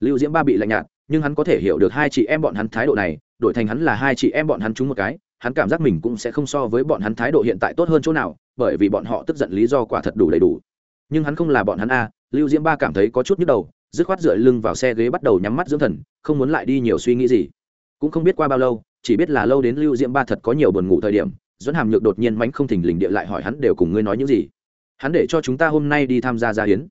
Lưu diễm ba bị lạnh nhạt, nhưng hắn có thể hiểu được hai chị em bọn hắn thái độ này, đổi thành hắn là hai chị em bọn hắn trúng một cái, hắn cảm giác mình cũng sẽ không so với bọn hắn thái độ hiện tại tốt hơn chỗ nào, bởi vì bọn họ tức giận lý do quả thật đủ đầy đủ. Nhưng hắn không là bọn hắn a, lưu diễm ba cảm thấy có chút nhức đầu dứt khoát dựa lưng vào xe ghế bắt đầu nhắm mắt dưỡng thần, không muốn lại đi nhiều suy nghĩ gì. Cũng không biết qua bao lâu, chỉ biết là lâu đến lưu diễm ba thật có nhiều buồn ngủ thời điểm dẫn hàm nhược đột nhiên mánh không thình lình địa lại hỏi hắn đều cùng ngươi nói những gì. Hắn để cho chúng ta hôm nay đi tham gia gia hiến.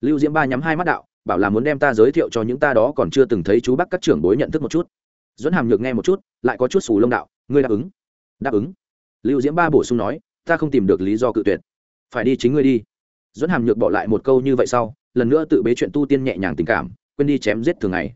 Lưu diễm ba nhắm hai mắt đạo, bảo là muốn đem ta giới thiệu cho những ta đó còn chưa từng thấy chú bác các trưởng bối nhận thức một chút. Dẫn hàm nhược nghe một chút, lại có chút xù lông đạo, ngươi đáp ứng. Đáp ứng. Lưu diễm ba bổ sung nói, ta không tìm được lý do cự tuyệt. Phải đi chính ngươi đi. Dẫn hàm nhược bỏ lại một câu như vậy sau lần nữa tự bế chuyện tu tiên nhẹ nhàng tình cảm, quên đi chém giết thường ngày.